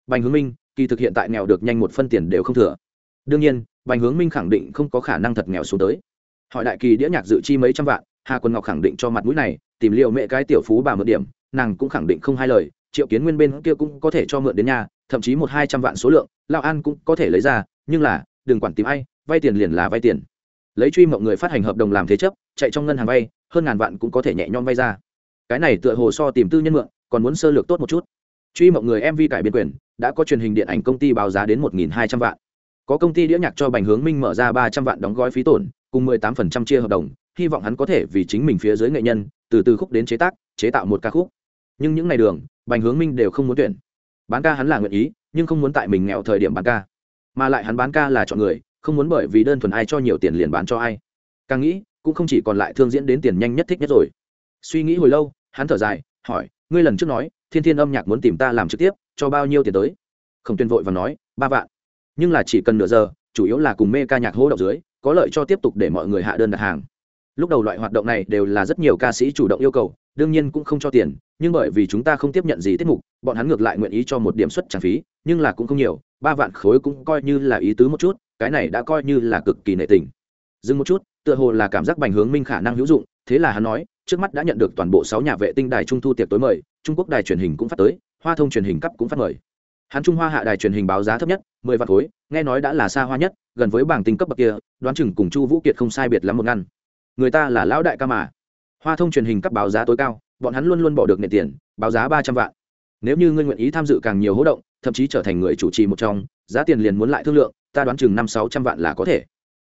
Bành hướng minh, kỳ thực hiện tại nghèo được nhanh một phân tiền đều không thừa. Đương nhiên, bành hướng minh khẳng định không có khả năng thật nghèo xuống tới hỏi đại kỳ đĩa nhạc dự chi mấy trăm vạn, hà quân ngọc khẳng định cho mặt mũi này, tìm liệu mẹ cái tiểu phú bà mượn điểm, nàng cũng khẳng định không hai lời, triệu kiến nguyên bên kia cũng có thể cho mượn đến nhà, thậm chí một hai trăm vạn số lượng lao an cũng có thể lấy ra, nhưng là, đừng quản tìm ai, vay tiền liền là vay tiền. Lấy truy mộng người phát hành hợp đồng làm thế chấp, chạy trong ngân hàng vay, hơn ngàn vạn cũng có thể nhẹ nhõm vay ra. Cái này tựa hồ so tìm tư nhân mượn, còn muốn sơ lược tốt một chút. Truy mộng người mv cải biên quyền, đã có truyền hình điện ảnh công ty báo giá đến một hai trăm vạn. Có công ty đĩa nhạc cho bành hướng minh mở ra ba trăm vạn đóng gói phí tổn cùng mười tám phần trăm chia hợp đồng, hy vọng hắn có thể vì chính mình phía dưới nghệ nhân, từ từ khúc đến chế tác, chế tạo một ca khúc. Nhưng những ngày đường, bành hướng minh đều không muốn tuyển. Bán ca hắn là nguyện ý, nhưng không muốn tại mình nghèo thời điểm bán ca. Mà lại hắn bán ca là chọn người, không muốn bởi vì đơn thuần ai cho nhiều tiền liền bán cho ai. Càng nghĩ, cũng không chỉ còn lại thương diễn đến tiền nhanh nhất thích nhất rồi. Suy nghĩ hồi lâu, hắn thở dài, hỏi, ngươi lần trước nói, thiên thiên âm nhạc muốn tìm ta làm trực tiếp, cho bao nhiêu tiền tới? Không tuyên vội và nói, ba vạn. Nhưng là chỉ cần nửa giờ, chủ yếu là cùng mê ca nhạc hô đậu dưới có lợi cho tiếp tục để mọi người hạ đơn đặt hàng. Lúc đầu loại hoạt động này đều là rất nhiều ca sĩ chủ động yêu cầu, đương nhiên cũng không cho tiền, nhưng bởi vì chúng ta không tiếp nhận gì tiết mục, bọn hắn ngược lại nguyện ý cho một điểm suất trả phí, nhưng là cũng không nhiều, ba vạn khối cũng coi như là ý tứ một chút, cái này đã coi như là cực kỳ nệ tình. Dừng một chút, tựa hồ là cảm giác bành hướng minh khả năng hữu dụng, thế là hắn nói, trước mắt đã nhận được toàn bộ sáu nhà vệ tinh đài trung thu tiệc tối mời, trung quốc đài truyền hình cũng phát tới, hoa thông truyền hình cấp cũng phát mời. Hắn trung hoa hạ đài truyền hình báo giá thấp nhất, mười vạn khối, nghe nói đã là xa hoa nhất gần với bảng tinh cấp bậc kia, đoán chừng cùng chu vũ kiệt không sai biệt lắm một ngăn. Người ta là lão đại ca mà. Hoa thông truyền hình cấp báo giá tối cao, bọn hắn luôn luôn bỏ được nệ tiền, báo giá ba trăm vạn. Nếu như ngươi nguyện ý tham dự càng nhiều hỗ động, thậm chí trở thành người chủ trì một trong, giá tiền liền muốn lại thương lượng, ta đoán chừng năm sáu trăm vạn là có thể.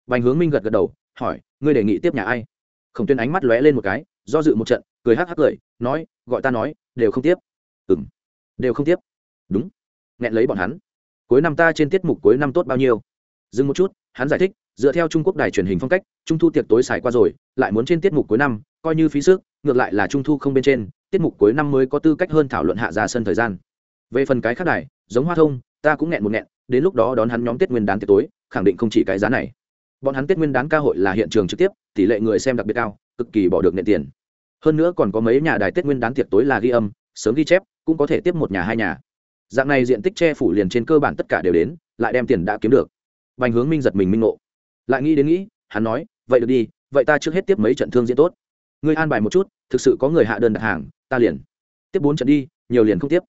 Bành hướng minh gật gật đầu, hỏi, ngươi đề nghị tiếp nhà ai? Khổng tuyên ánh mắt lóe lên một cái, do dự một trận, cười hắc hắc cười, nói, gọi ta nói, đều không tiếp. Ừng đều không tiếp. Đúng, nghẹn lấy bọn hắn. Cuối năm ta trên tiết mục cuối năm tốt bao nhiêu? Dừng một chút, hắn giải thích, dựa theo trung quốc đài truyền hình phong cách, trung thu tiệc tối xài qua rồi, lại muốn trên tiết mục cuối năm, coi như phí sức, ngược lại là trung thu không bên trên, tiết mục cuối năm mới có tư cách hơn thảo luận hạ ra sân thời gian. Về phần cái khác đài, giống hoa thông, ta cũng nghẹn một nghẹn, đến lúc đó đón hắn nhóm tết nguyên đán tiệc tối, khẳng định không chỉ cái giá này. Bọn hắn tết nguyên đán ca hội là hiện trường trực tiếp, tỷ lệ người xem đặc biệt cao, cực kỳ bỏ được nệ tiền. Hơn nữa còn có mấy nhà đài tết nguyên đán tiệc tối là ghi âm, sớm ghi chép, cũng có thể tiếp một nhà hai nhà. Dạng này diện tích che phủ liền trên cơ bản tất cả đều đến, lại đem tiền đã kiếm được bành hướng minh giật mình minh ngộ. Lại nghĩ đến nghĩ, hắn nói, vậy được đi, vậy ta trước hết tiếp mấy trận thương diễn tốt. Ngươi an bài một chút, thực sự có người hạ đơn đặt hàng, ta liền. Tiếp bốn trận đi, nhiều liền không tiếp.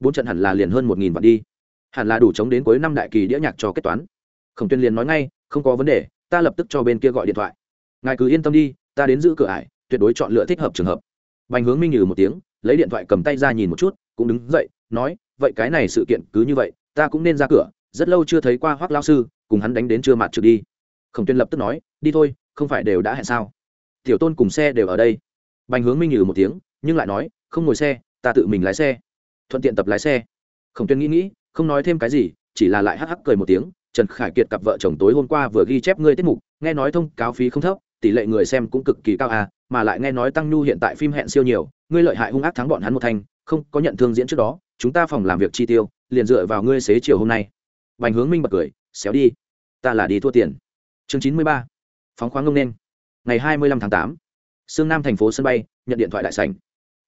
Bốn trận hẳn là liền hơn một nghìn vạn đi. Hẳn là đủ chống đến cuối năm đại kỳ đĩa nhạc cho kết toán. Khổng tuyên liền nói ngay, không có vấn đề, ta lập tức cho bên kia gọi điện thoại. Ngài cứ yên tâm đi, ta đến giữ cửa ải, tuyệt đối chọn lựa thích hợp trường hợp. Bành hướng minh nhừ một tiếng, lấy điện thoại cầm tay ra nhìn một chút, cũng đứng dậy, nói, vậy cái này sự kiện cứ như vậy, ta cũng nên ra cửa, rất lâu chưa thấy qua hoác lao sư cùng hắn đánh đến chưa mặt trực đi. Khổng tuyên lập tức nói đi thôi không phải đều đã hẹn sao? Tiểu tôn cùng xe đều ở đây. Bành hướng minh nhừ một tiếng nhưng lại nói không ngồi xe ta tự mình lái xe. Thuận tiện tập lái xe. Khổng tuyên nghĩ nghĩ không nói thêm cái gì chỉ là lại hắc hắc cười một tiếng trần khải kiệt cặp vợ chồng tối hôm qua vừa ghi chép ngươi tiết mục nghe nói thông cáo phí không thấp tỷ lệ người xem cũng cực kỳ cao à mà lại nghe nói tăng nhu hiện tại phim hẹn siêu nhiều ngươi lợi hại hung ác thắng bọn hắn một thành, không có nhận thương diễn trước đó chúng ta phòng làm việc chi tiêu liền dựa vào ngươi xế chiều hôm nay. Bành hướng minh bật cười xéo đi ta là đi thua tiền. Chương chín mươi ba. Phóng khoáng ngông nên. Ngày hai mươi lăm tháng tám, sương nam thành phố sân bay, nhận điện thoại đại sảnh.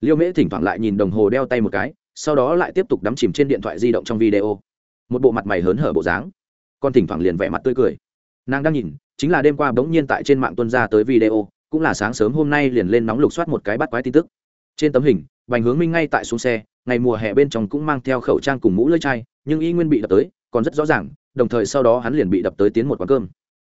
Liêu mễ thỉnh thoảng lại nhìn đồng hồ đeo tay một cái, sau đó lại tiếp tục đắm chìm trên điện thoại di động trong video. Một bộ mặt mày hớn hở bộ dáng. Con thỉnh thoảng liền vẻ mặt tươi cười. Nàng đang nhìn, chính là đêm qua bỗng nhiên tại trên mạng tuân ra tới video, cũng là sáng sớm hôm nay liền lên nóng lục soát một cái bắt quái tin tức. Trên tấm hình, bành hướng minh ngay tại xuống xe, ngày mùa hè bên trong cũng mang theo khẩu trang cùng mũ lưỡi chai, nhưng y nguyên bị đập tới, còn rất rõ ràng đồng thời sau đó hắn liền bị đập tới tiến một quán cơm.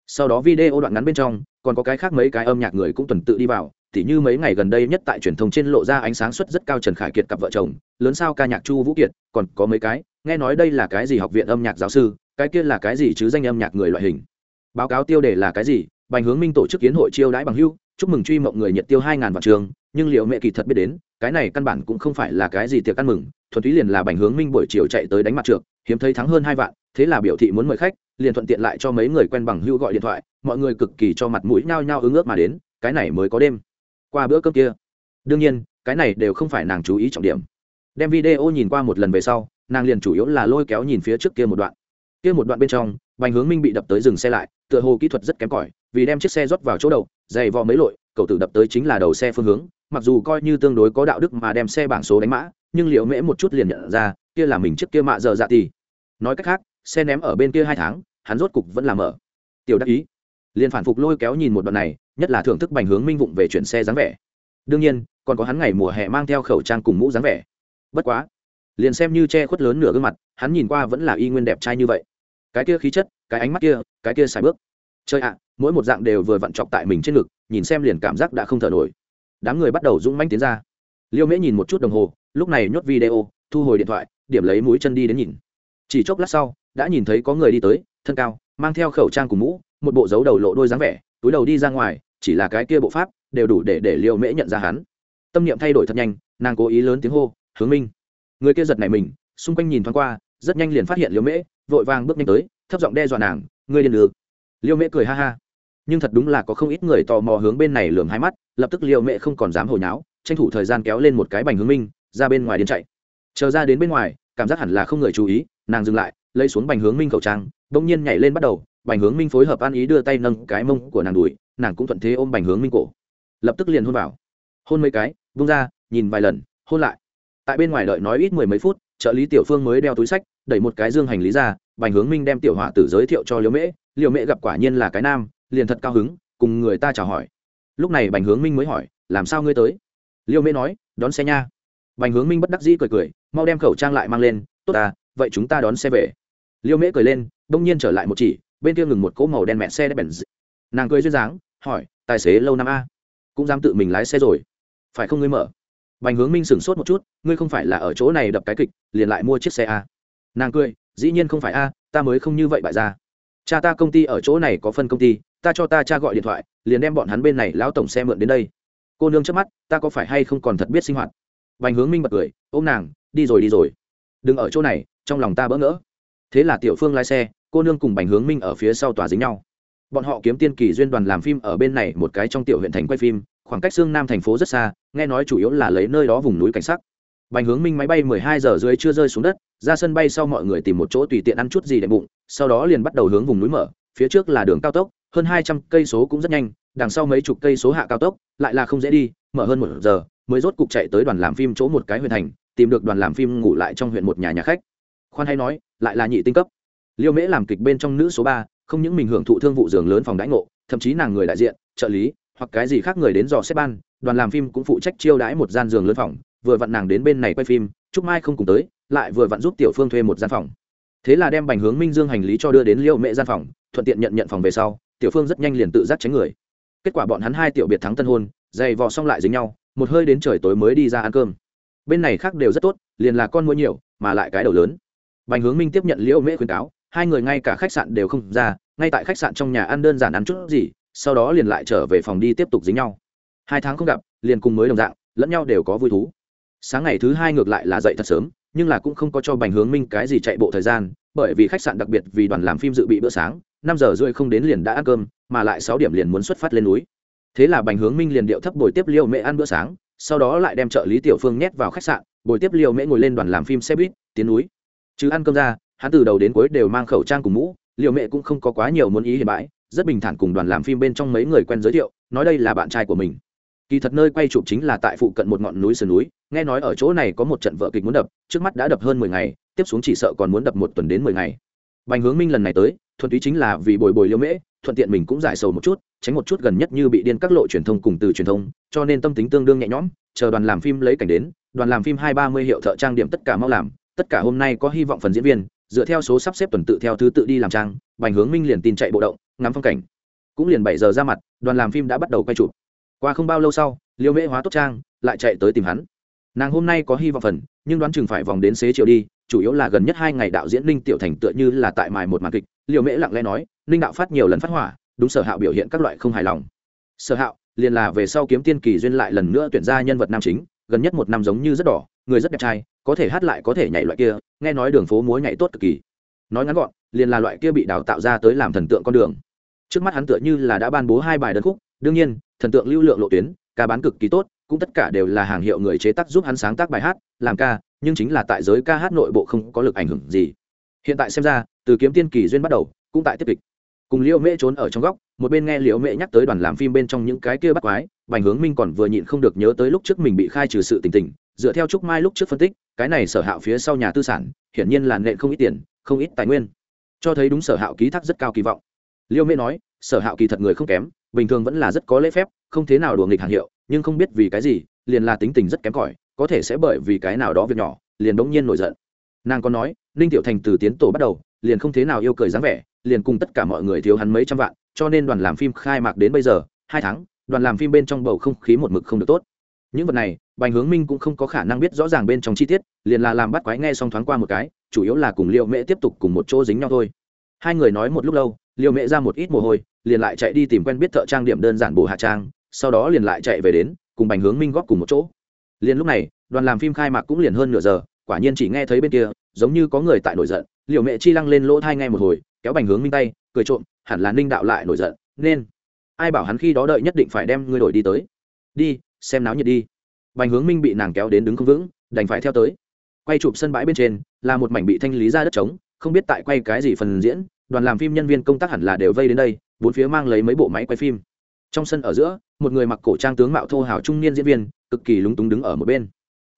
Sau đó video đoạn ngắn bên trong, còn có cái khác mấy cái âm nhạc người cũng tuần tự đi vào, tỉ như mấy ngày gần đây nhất tại truyền thông trên lộ ra ánh sáng suất rất cao trần khải kiệt cặp vợ chồng, lớn sao ca nhạc chu vũ kiệt, còn có mấy cái, nghe nói đây là cái gì học viện âm nhạc giáo sư, cái kia là cái gì chứ danh âm nhạc người loại hình. Báo cáo tiêu đề là cái gì, bành hướng minh tổ chức kiến hội chiêu đãi bằng hưu chúc mừng truy mộng người nhiệt tiêu hai ngàn vạn trường, nhưng liệu mẹ kỳ thật biết đến, cái này căn bản cũng không phải là cái gì tiệc ăn mừng, thuần túy liền là bành hướng minh buổi chiều chạy tới đánh mặt trượt hiếm thấy thắng hơn hai vạn thế là biểu thị muốn mời khách, liền thuận tiện lại cho mấy người quen bằng hưu gọi điện thoại, mọi người cực kỳ cho mặt mũi nhao nhao ứng ước mà đến, cái này mới có đêm. Qua bữa cơm kia, đương nhiên, cái này đều không phải nàng chú ý trọng điểm. Đem video nhìn qua một lần về sau, nàng liền chủ yếu là lôi kéo nhìn phía trước kia một đoạn. Kia một đoạn bên trong, bành hướng minh bị đập tới dừng xe lại, tựa hồ kỹ thuật rất kém cỏi, vì đem chiếc xe rót vào chỗ đầu dày vò mấy lội, cậu tử đập tới chính là đầu xe phương hướng, mặc dù coi như tương đối có đạo đức mà đem xe bảng số đánh mã, nhưng liệu mễ một chút liền nhận ra, kia là mình trước kia mạ giờ dạ thì nói cách khác xe ném ở bên kia hai tháng, hắn rốt cục vẫn làm mở. Tiểu đắc ý. Liền phản phục lôi kéo nhìn một đoạn này, nhất là thưởng thức bành hướng minh vụng về chuyển xe dáng vẻ. Đương nhiên, còn có hắn ngày mùa hè mang theo khẩu trang cùng mũ dáng vẻ. Bất quá, liền xem như che khuất lớn nửa gương mặt, hắn nhìn qua vẫn là y nguyên đẹp trai như vậy. Cái kia khí chất, cái ánh mắt kia, cái kia xài bước. Chơi ạ, mỗi một dạng đều vừa vặn chọc tại mình trên ngực, nhìn xem liền cảm giác đã không thở nổi. Đám người bắt đầu rung manh tiến ra. Liêu mễ nhìn một chút đồng hồ, lúc này nhốt video, thu hồi điện thoại, điểm lấy mũi chân đi đến nhìn. Chỉ chốc lát sau đã nhìn thấy có người đi tới, thân cao, mang theo khẩu trang cùng mũ, một bộ dấu đầu lộ đôi dáng vẻ, túi đầu đi ra ngoài, chỉ là cái kia bộ pháp, đều đủ để để liêu mễ nhận ra hắn. Tâm niệm thay đổi thật nhanh, nàng cố ý lớn tiếng hô, hướng minh. Người kia giật này mình, xung quanh nhìn thoáng qua, rất nhanh liền phát hiện liêu mễ, vội vàng bước nhanh tới, thấp giọng đe dọa nàng, ngươi điên được. Liêu mễ cười ha ha. Nhưng thật đúng là có không ít người tò mò hướng bên này lườm hai mắt, lập tức liêu mễ không còn dám hồi nháo, tranh thủ thời gian kéo lên một cái bành hướng minh, ra bên ngoài điên chạy. Chờ ra đến bên ngoài, cảm giác hẳn là không người chú ý, nàng dừng lại lấy xuống bành hướng minh khẩu trang, bỗng nhiên nhảy lên bắt đầu, bành hướng minh phối hợp an ý đưa tay nâng cái mông của nàng đùi, nàng cũng thuận thế ôm bành hướng minh cổ. Lập tức liền hôn vào. Hôn mấy cái vung ra, nhìn vài lần, hôn lại. Tại bên ngoài đợi nói ít mười mấy phút, trợ lý tiểu phương mới đeo túi sách, đẩy một cái dương hành lý ra, bành hướng minh đem tiểu họa tử giới thiệu cho liễu mễ. Liễu mễ gặp quả nhiên là cái nam, liền thật cao hứng, cùng người ta chào hỏi. Lúc này bành hướng minh mới hỏi, làm sao ngươi tới? Liễu mễ nói, đón xe nha. Bành hướng minh bất đắc dĩ cười cười, mau đem khẩu trang lại mang lên, tốt à vậy chúng ta đón xe về. Liêu mễ cười lên, đông nhiên trở lại một chỉ, bên kia ngừng một cỗ màu đen mẹ xe đép bèn nàng cười duyên dáng, hỏi, tài xế lâu năm a? Cũng dám tự mình lái xe rồi. Phải không ngươi mở? Bành hướng minh sửng sốt một chút, ngươi không phải là ở chỗ này đập cái kịch, liền lại mua chiếc xe a? Nàng cười, dĩ nhiên không phải a, ta mới không như vậy bại ra. Cha ta công ty ở chỗ này có phân công ty, ta cho ta cha gọi điện thoại, liền đem bọn hắn bên này lão tổng xe mượn đến đây. Cô nương trước mắt, ta có phải hay không còn thật biết sinh hoạt? Bành hướng minh bật cười, ôm nàng, đi rồi đi rồi. Đừng ở chỗ này, trong lòng ta bỡ ngỡ thế là tiểu phương lái xe, cô nương cùng bành hướng minh ở phía sau tòa dính nhau. Bọn họ kiếm tiên kỳ duyên đoàn làm phim ở bên này một cái trong tiểu huyện thành quay phim, khoảng cách xương nam thành phố rất xa, nghe nói chủ yếu là lấy nơi đó vùng núi cảnh sắc. Bành hướng minh máy bay mười hai giờ dưới chưa rơi xuống đất, ra sân bay sau mọi người tìm một chỗ tùy tiện ăn chút gì để bụng, sau đó liền bắt đầu hướng vùng núi mở, phía trước là đường cao tốc, hơn hai trăm cây số cũng rất nhanh, đằng sau mấy chục cây số hạ cao tốc, lại là không dễ đi, mở hơn một giờ, mới rốt cục chạy tới đoàn làm phim chỗ một cái huyện thành, tìm được đoàn làm phim ngủ lại trong huyện một nhà nhà khách khoan hay nói, lại là nhị tinh cấp. Liêu mễ làm kịch bên trong nữ số ba, không những mình hưởng thụ thương vụ giường lớn phòng đãi ngộ, thậm chí nàng người đại diện, trợ lý, hoặc cái gì khác người đến dò xếp ban, đoàn làm phim cũng phụ trách chiêu đãi một gian giường lớn phòng, vừa vặn nàng đến bên này quay phim trúc mai không cùng tới, lại vừa vặn giúp tiểu phương thuê một gian phòng. Thế là đem bành hướng minh dương hành lý cho đưa đến liêu mễ gian phòng, thuận tiện nhận nhận phòng về sau, tiểu phương rất nhanh liền tự giác tránh người. Kết quả bọn hắn hai tiểu biệt thắng tân hôn, dày vò xong lại dính nhau, một hơi đến trời tối mới đi ra ăn cơm. Bên này khác đều rất tốt, liền là con mua nhiều, mà lại cái đầu lớn bành hướng minh tiếp nhận liễu mễ khuyến cáo, hai người ngay cả khách sạn đều không ra, ngay tại khách sạn trong nhà ăn đơn giản ăn chút gì, sau đó liền lại trở về phòng đi tiếp tục dính nhau. Hai tháng không gặp, liền cùng mới đồng dạng, lẫn nhau đều có vui thú. Sáng ngày thứ hai ngược lại là dậy thật sớm, nhưng là cũng không có cho bành hướng minh cái gì chạy bộ thời gian, bởi vì khách sạn đặc biệt vì đoàn làm phim dự bị bữa sáng, năm giờ rưỡi không đến liền đã ăn cơm, mà lại sáu điểm liền muốn xuất phát lên núi. Thế là bành hướng minh liền điệu thấp bồi tiếp liêu mẹ ăn bữa sáng, sau đó lại đem trợ lý tiểu phương nhét vào khách sạn, bồi tiếp liêu mẹ ngồi lên đoàn làm phim xe buýt, tiến núi chứ ăn cơm ra, hắn từ đầu đến cuối đều mang khẩu trang cùng mũ liều mẹ cũng không có quá nhiều muốn ý hiện bãi, rất bình thản cùng đoàn làm phim bên trong mấy người quen giới thiệu, nói đây là bạn trai của mình. Kỳ thật nơi quay chụp chính là tại phụ cận một ngọn núi sườn núi, nghe nói ở chỗ này có một trận vợ kịch muốn đập, trước mắt đã đập hơn mười ngày, tiếp xuống chỉ sợ còn muốn đập một tuần đến mười ngày. Bành hướng minh lần này tới, thuần túy chính là vì bồi bồi liêu mễ thuận tiện mình cũng giải sầu một chút, tránh một chút gần nhất như bị điên các lộ truyền thông cùng từ truyền thông, cho nên tâm tính tương đương nhẹ nhõm, chờ đoàn làm phim lấy cảnh đến, đoàn làm phim hai ba mươi hiệu thợ trang điểm tất cả mau làm tất cả hôm nay có hy vọng phần diễn viên, dựa theo số sắp xếp tuần tự theo thứ tự đi làm trang, bành hướng minh liền tin chạy bộ động, ngắm phong cảnh. Cũng liền bảy giờ ra mặt, đoàn làm phim đã bắt đầu quay chụp. Qua không bao lâu sau, liêu mễ hóa tốt trang, lại chạy tới tìm hắn. Nàng hôm nay có hy vọng phần, nhưng đoán chừng phải vòng đến xế chiều đi, chủ yếu là gần nhất hai ngày đạo diễn ninh tiểu thành tựa như là tại mài một màn kịch. Liêu mễ lặng lẽ nói, ninh đạo phát nhiều lần phát hỏa, đúng sở hạo biểu hiện các loại không hài lòng. Sở hạo, liền là về sau kiếm tiên kỳ duyên lại lần nữa tuyển ra nhân vật nam chính, gần nhất một năm giống như rất đỏ, người rất đẹp trai có thể hát lại có thể nhảy loại kia, nghe nói đường phố múa nhảy tốt cực kỳ. Nói ngắn gọn, liền là loại kia bị đào tạo ra tới làm thần tượng con đường. Trước mắt hắn tựa như là đã ban bố hai bài đơn khúc, đương nhiên, thần tượng lưu lượng lộ tuyến, ca bán cực kỳ tốt, cũng tất cả đều là hàng hiệu người chế tác giúp hắn sáng tác bài hát, làm ca, nhưng chính là tại giới ca hát nội bộ không có lực ảnh hưởng gì. Hiện tại xem ra, từ kiếm tiên kỳ duyên bắt đầu, cũng tại tiếp kịch. Cùng liễu mễ trốn ở trong góc, một bên nghe liễu mễ nhắc tới đoàn làm phim bên trong những cái kia bắt quái, bành hướng minh còn vừa nhịn không được nhớ tới lúc trước mình bị khai trừ sự tình tình, dựa theo trúc mai lúc trước phân tích cái này sở hạo phía sau nhà tư sản, hiển nhiên là nện không ít tiền, không ít tài nguyên. Cho thấy đúng sở hạo ký thác rất cao kỳ vọng. Liêu mễ nói, sở hạo kỳ thật người không kém, bình thường vẫn là rất có lễ phép, không thế nào đùa nghịch hàng hiệu, nhưng không biết vì cái gì, liền là tính tình rất kém cỏi, có thể sẽ bởi vì cái nào đó việc nhỏ, liền bỗng nhiên nổi giận. Nàng còn nói, ninh tiểu thành từ tiến tổ bắt đầu, liền không thế nào yêu cười dáng vẻ, liền cùng tất cả mọi người thiếu hắn mấy trăm vạn, cho nên đoàn làm phim khai mạc đến bây giờ, hai tháng, đoàn làm phim bên trong bầu không khí một mực không được tốt. Những vật này bành hướng minh cũng không có khả năng biết rõ ràng bên trong chi tiết, liền là làm bắt quái nghe xong thoáng qua một cái, chủ yếu là cùng liệu mễ tiếp tục cùng một chỗ dính nhau thôi. Hai người nói một lúc lâu liệu mễ ra một ít mồ hôi, liền lại chạy đi tìm quen biết thợ trang điểm đơn giản bổ hạ trang, sau đó liền lại chạy về đến, cùng bành hướng minh góp cùng một chỗ. Liền lúc này, đoàn làm phim khai mạc cũng liền hơn nửa giờ, quả nhiên chỉ nghe thấy bên kia, giống như có người tại nổi giận liệu mẹ chi lăng lên lỗ thai ngay một hồi, kéo bành hướng minh tay, cười trộm, hẳn là ninh đạo lại nổi giận, nên ai bảo hắn khi đó đợi nhất định phải đem ngươi đổi đi tới. Đi, xem náo nhiệt đi bành hướng minh bị nàng kéo đến đứng không vững, đành phải theo tới. Quay chụp sân bãi bên trên, là một mảnh bị thanh lý ra đất trống, không biết tại quay cái gì phần diễn, đoàn làm phim nhân viên công tác hẳn là đều vây đến đây, bốn phía mang lấy mấy bộ máy quay phim. Trong sân ở giữa, một người mặc cổ trang tướng mạo thô hào trung niên diễn viên, cực kỳ lúng túng đứng ở một bên.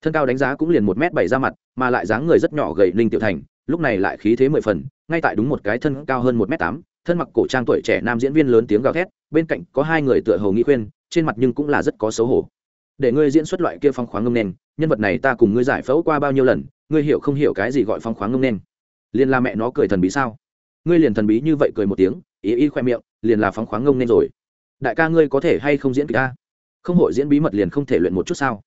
Thân cao đánh giá cũng liền một m bảy ra mặt, mà lại dáng người rất nhỏ gầy ninh tiểu thành, lúc này lại khí thế mười phần, ngay tại đúng một cái thân cao hơn một m tám, thân mặc cổ trang tuổi trẻ nam diễn viên lớn tiếng gào thét, bên cạnh có hai người tựa hầu nghĩ khuyên, trên mặt nhưng cũng là rất có xấu hổ để ngươi diễn xuất loại kia phong khoáng ngông nền, nhân vật này ta cùng ngươi giải phẫu qua bao nhiêu lần, ngươi hiểu không hiểu cái gì gọi phong khoáng ngông nền? Liền là mẹ nó cười thần bí sao? Ngươi liền thần bí như vậy cười một tiếng, ý ý khoe miệng, liền là phóng khoáng ngông nên rồi. Đại ca ngươi có thể hay không diễn kịch ta không hội diễn bí mật liền không thể luyện một chút sao?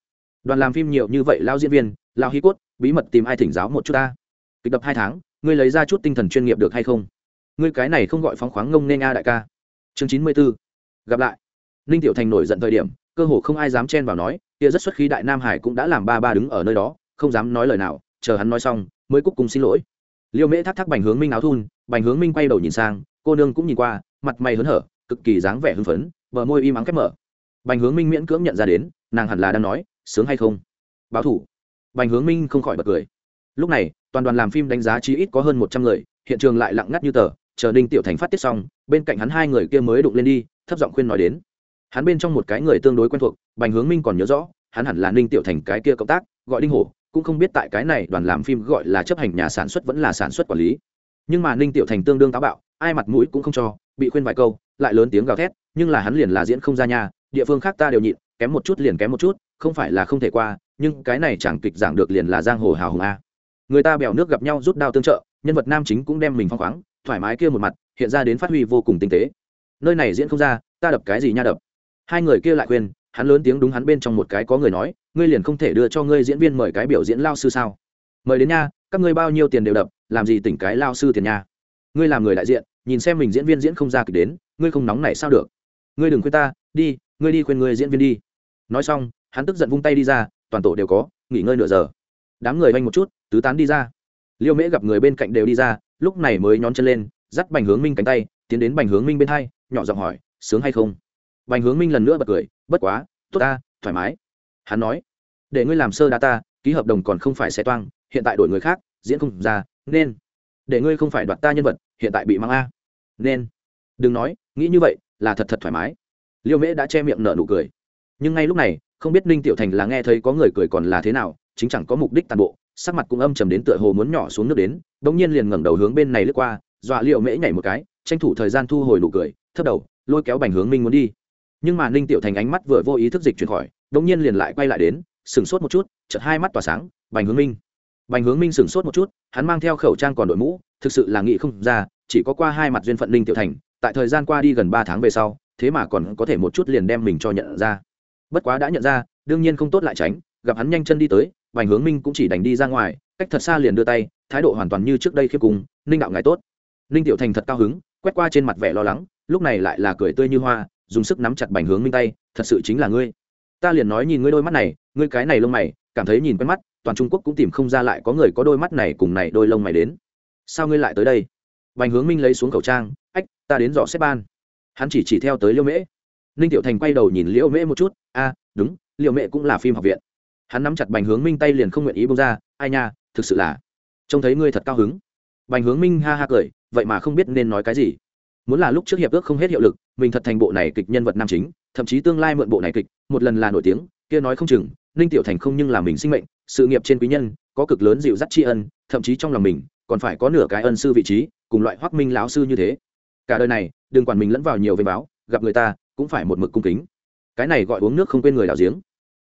Đoàn làm phim nhiều như vậy lao diễn viên, lao hí cốt, bí mật tìm ai thỉnh giáo một chút ta kịch đập hai tháng, ngươi lấy ra chút tinh thần chuyên nghiệp được hay không? Ngươi cái này không gọi phóng khoáng ngông nên a đại ca. Chương chín mươi b ố gặp lại ninh tiểu thành nổi giận thời điểm, cơ hồ không ai dám chen vào nói kia rất xuất khí đại nam hải cũng đã làm ba ba đứng ở nơi đó, không dám nói lời nào, chờ hắn nói xong, mới cúc cùng xin lỗi. Liêu mễ thác thác bành hướng minh áo thun, bành hướng minh quay đầu nhìn sang, cô nương cũng nhìn qua, mặt mày hớn hở, cực kỳ dáng vẻ hưng phấn, bờ môi im ắng khép mở. Bành hướng minh miễn cưỡng nhận ra đến, nàng hẳn là đang nói, sướng hay không? Báo thủ. Bành hướng minh không khỏi bật cười. Lúc này, toàn đoàn làm phim đánh giá chí ít có hơn một trăm người, hiện trường lại lặng ngắt như tờ, chờ ninh tiểu thành phát tiết xong, bên cạnh hắn hai người kia mới đụng lên đi, thấp giọng khuyên nói đến hắn bên trong một cái người tương đối quen thuộc, bành hướng minh còn nhớ rõ, hắn hẳn là ninh tiểu thành cái kia cộng tác, gọi đinh hổ, cũng không biết tại cái này đoàn làm phim gọi là chấp hành nhà sản xuất vẫn là sản xuất quản lý. Nhưng mà ninh tiểu thành tương đương táo bạo, ai mặt mũi cũng không cho, bị khuyên vài câu, lại lớn tiếng gào thét, nhưng là hắn liền là diễn không ra nhà địa phương khác ta đều nhịn, kém một chút liền kém một chút, không phải là không thể qua, nhưng cái này chẳng kịch giảng được liền là giang hồ hào hùng a. Người ta bèo nước gặp nhau rút đao tương trợ, nhân vật nam chính cũng đem mình phong khoáng, thoải mái kia một mặt, hiện ra đến phát huy vô cùng tinh tế. Nơi này diễn không ra, ta đập cái gì nha đập hai người kia lại khuyên, hắn lớn tiếng đúng hắn bên trong một cái có người nói, ngươi liền không thể đưa cho ngươi diễn viên mời cái biểu diễn lao sư sao? Mời đến nha, các ngươi bao nhiêu tiền đều đập, làm gì tỉnh cái lao sư tiền nha? Ngươi làm người đại diện, nhìn xem mình diễn viên diễn không ra kịch đến, ngươi không nóng này sao được? Ngươi đừng khuyên ta, đi, ngươi đi khuyên ngươi diễn viên đi. Nói xong, hắn tức giận vung tay đi ra, toàn tổ đều có, nghỉ ngơi nửa giờ. Đám người vanh một chút, tứ tán đi ra. Liêu mễ gặp người bên cạnh đều đi ra, lúc này mới nhón chân lên, dắt bành hướng minh cánh tay, tiến đến bành hướng minh bên hai, nhỏ giọng hỏi, sướng hay không? Bành hướng minh lần nữa bật cười, bất quá, tốt ta, thoải mái. Hắn nói, để ngươi làm sơ đá ta, ký hợp đồng còn không phải xe toang, hiện tại đổi người khác, diễn không ra, nên, để ngươi không phải đoạt ta nhân vật, hiện tại bị mang a. Nên, đừng nói, nghĩ như vậy, là thật thật thoải mái. Liêu mễ đã che miệng nở nụ cười. Nhưng ngay lúc này, không biết ninh tiểu thành là nghe thấy có người cười còn là thế nào, chính chẳng có mục đích tàn bộ, sắc mặt cũng âm trầm đến tựa hồ muốn nhỏ xuống nước đến, bỗng nhiên liền ngẩng đầu hướng bên này lướt qua, dọa liệu mễ nhảy một cái, tranh thủ thời gian thu hồi nụ cười, thấp đầu, lôi kéo bành hướng minh muốn đi nhưng mà ninh tiểu thành ánh mắt vừa vô ý thức dịch chuyển khỏi bỗng nhiên liền lại quay lại đến, sửng sốt một chút, chợt hai mắt tỏa sáng, bành hướng minh. Bành hướng minh sửng sốt một chút, hắn mang theo khẩu trang còn đội mũ, thực sự là nghĩ không ra, chỉ có qua hai mặt duyên phận ninh tiểu thành, tại thời gian qua đi gần ba tháng về sau, thế mà còn có thể một chút liền đem mình cho nhận ra. Bất quá đã nhận ra, đương nhiên không tốt lại tránh, gặp hắn nhanh chân đi tới, bành hướng minh cũng chỉ đành đi ra ngoài, cách thật xa liền đưa tay, thái độ hoàn toàn như trước đây khiếp cùng ninh đạo ngài tốt. Ninh tiểu thành thật cao hứng, quét qua trên mặt vẻ lo lắng, lúc này lại là cười tươi như hoa dùng sức nắm chặt bành hướng minh tay, thật sự chính là ngươi. Ta liền nói nhìn ngươi đôi mắt này, ngươi cái này lông mày, cảm thấy nhìn quen mắt, toàn trung quốc cũng tìm không ra lại có người có đôi mắt này cùng này đôi lông mày đến. Sao ngươi lại tới đây? Bành hướng minh lấy xuống khẩu trang, ách, ta đến dò xếp ban. Hắn chỉ chỉ theo tới liêu mễ. Ninh tiểu thành quay đầu nhìn liễu mễ một chút, a, đúng liễu mễ cũng là phim học viện. Hắn nắm chặt bành hướng minh tay liền không nguyện ý bông ra, ai nha, thực sự là, trông thấy ngươi thật cao hứng. Bành hướng minh ha ha cười, vậy mà không biết nên nói cái gì muốn là lúc trước hiệp ước không hết hiệu lực, mình thật thành bộ này kịch nhân vật nam chính, thậm chí tương lai mượn bộ này kịch, một lần là nổi tiếng, kia nói không chừng, ninh tiểu thành không nhưng là mình sinh mệnh, sự nghiệp trên quý nhân, có cực lớn dịu dắt tri ân, thậm chí trong lòng mình, còn phải có nửa cái ân sư vị trí, cùng loại hoác minh lão sư như thế. Cả đời này, đừng quản mình lẫn vào nhiều về báo gặp người ta, cũng phải một mực cung kính. Cái này gọi uống nước không quên người đào giếng.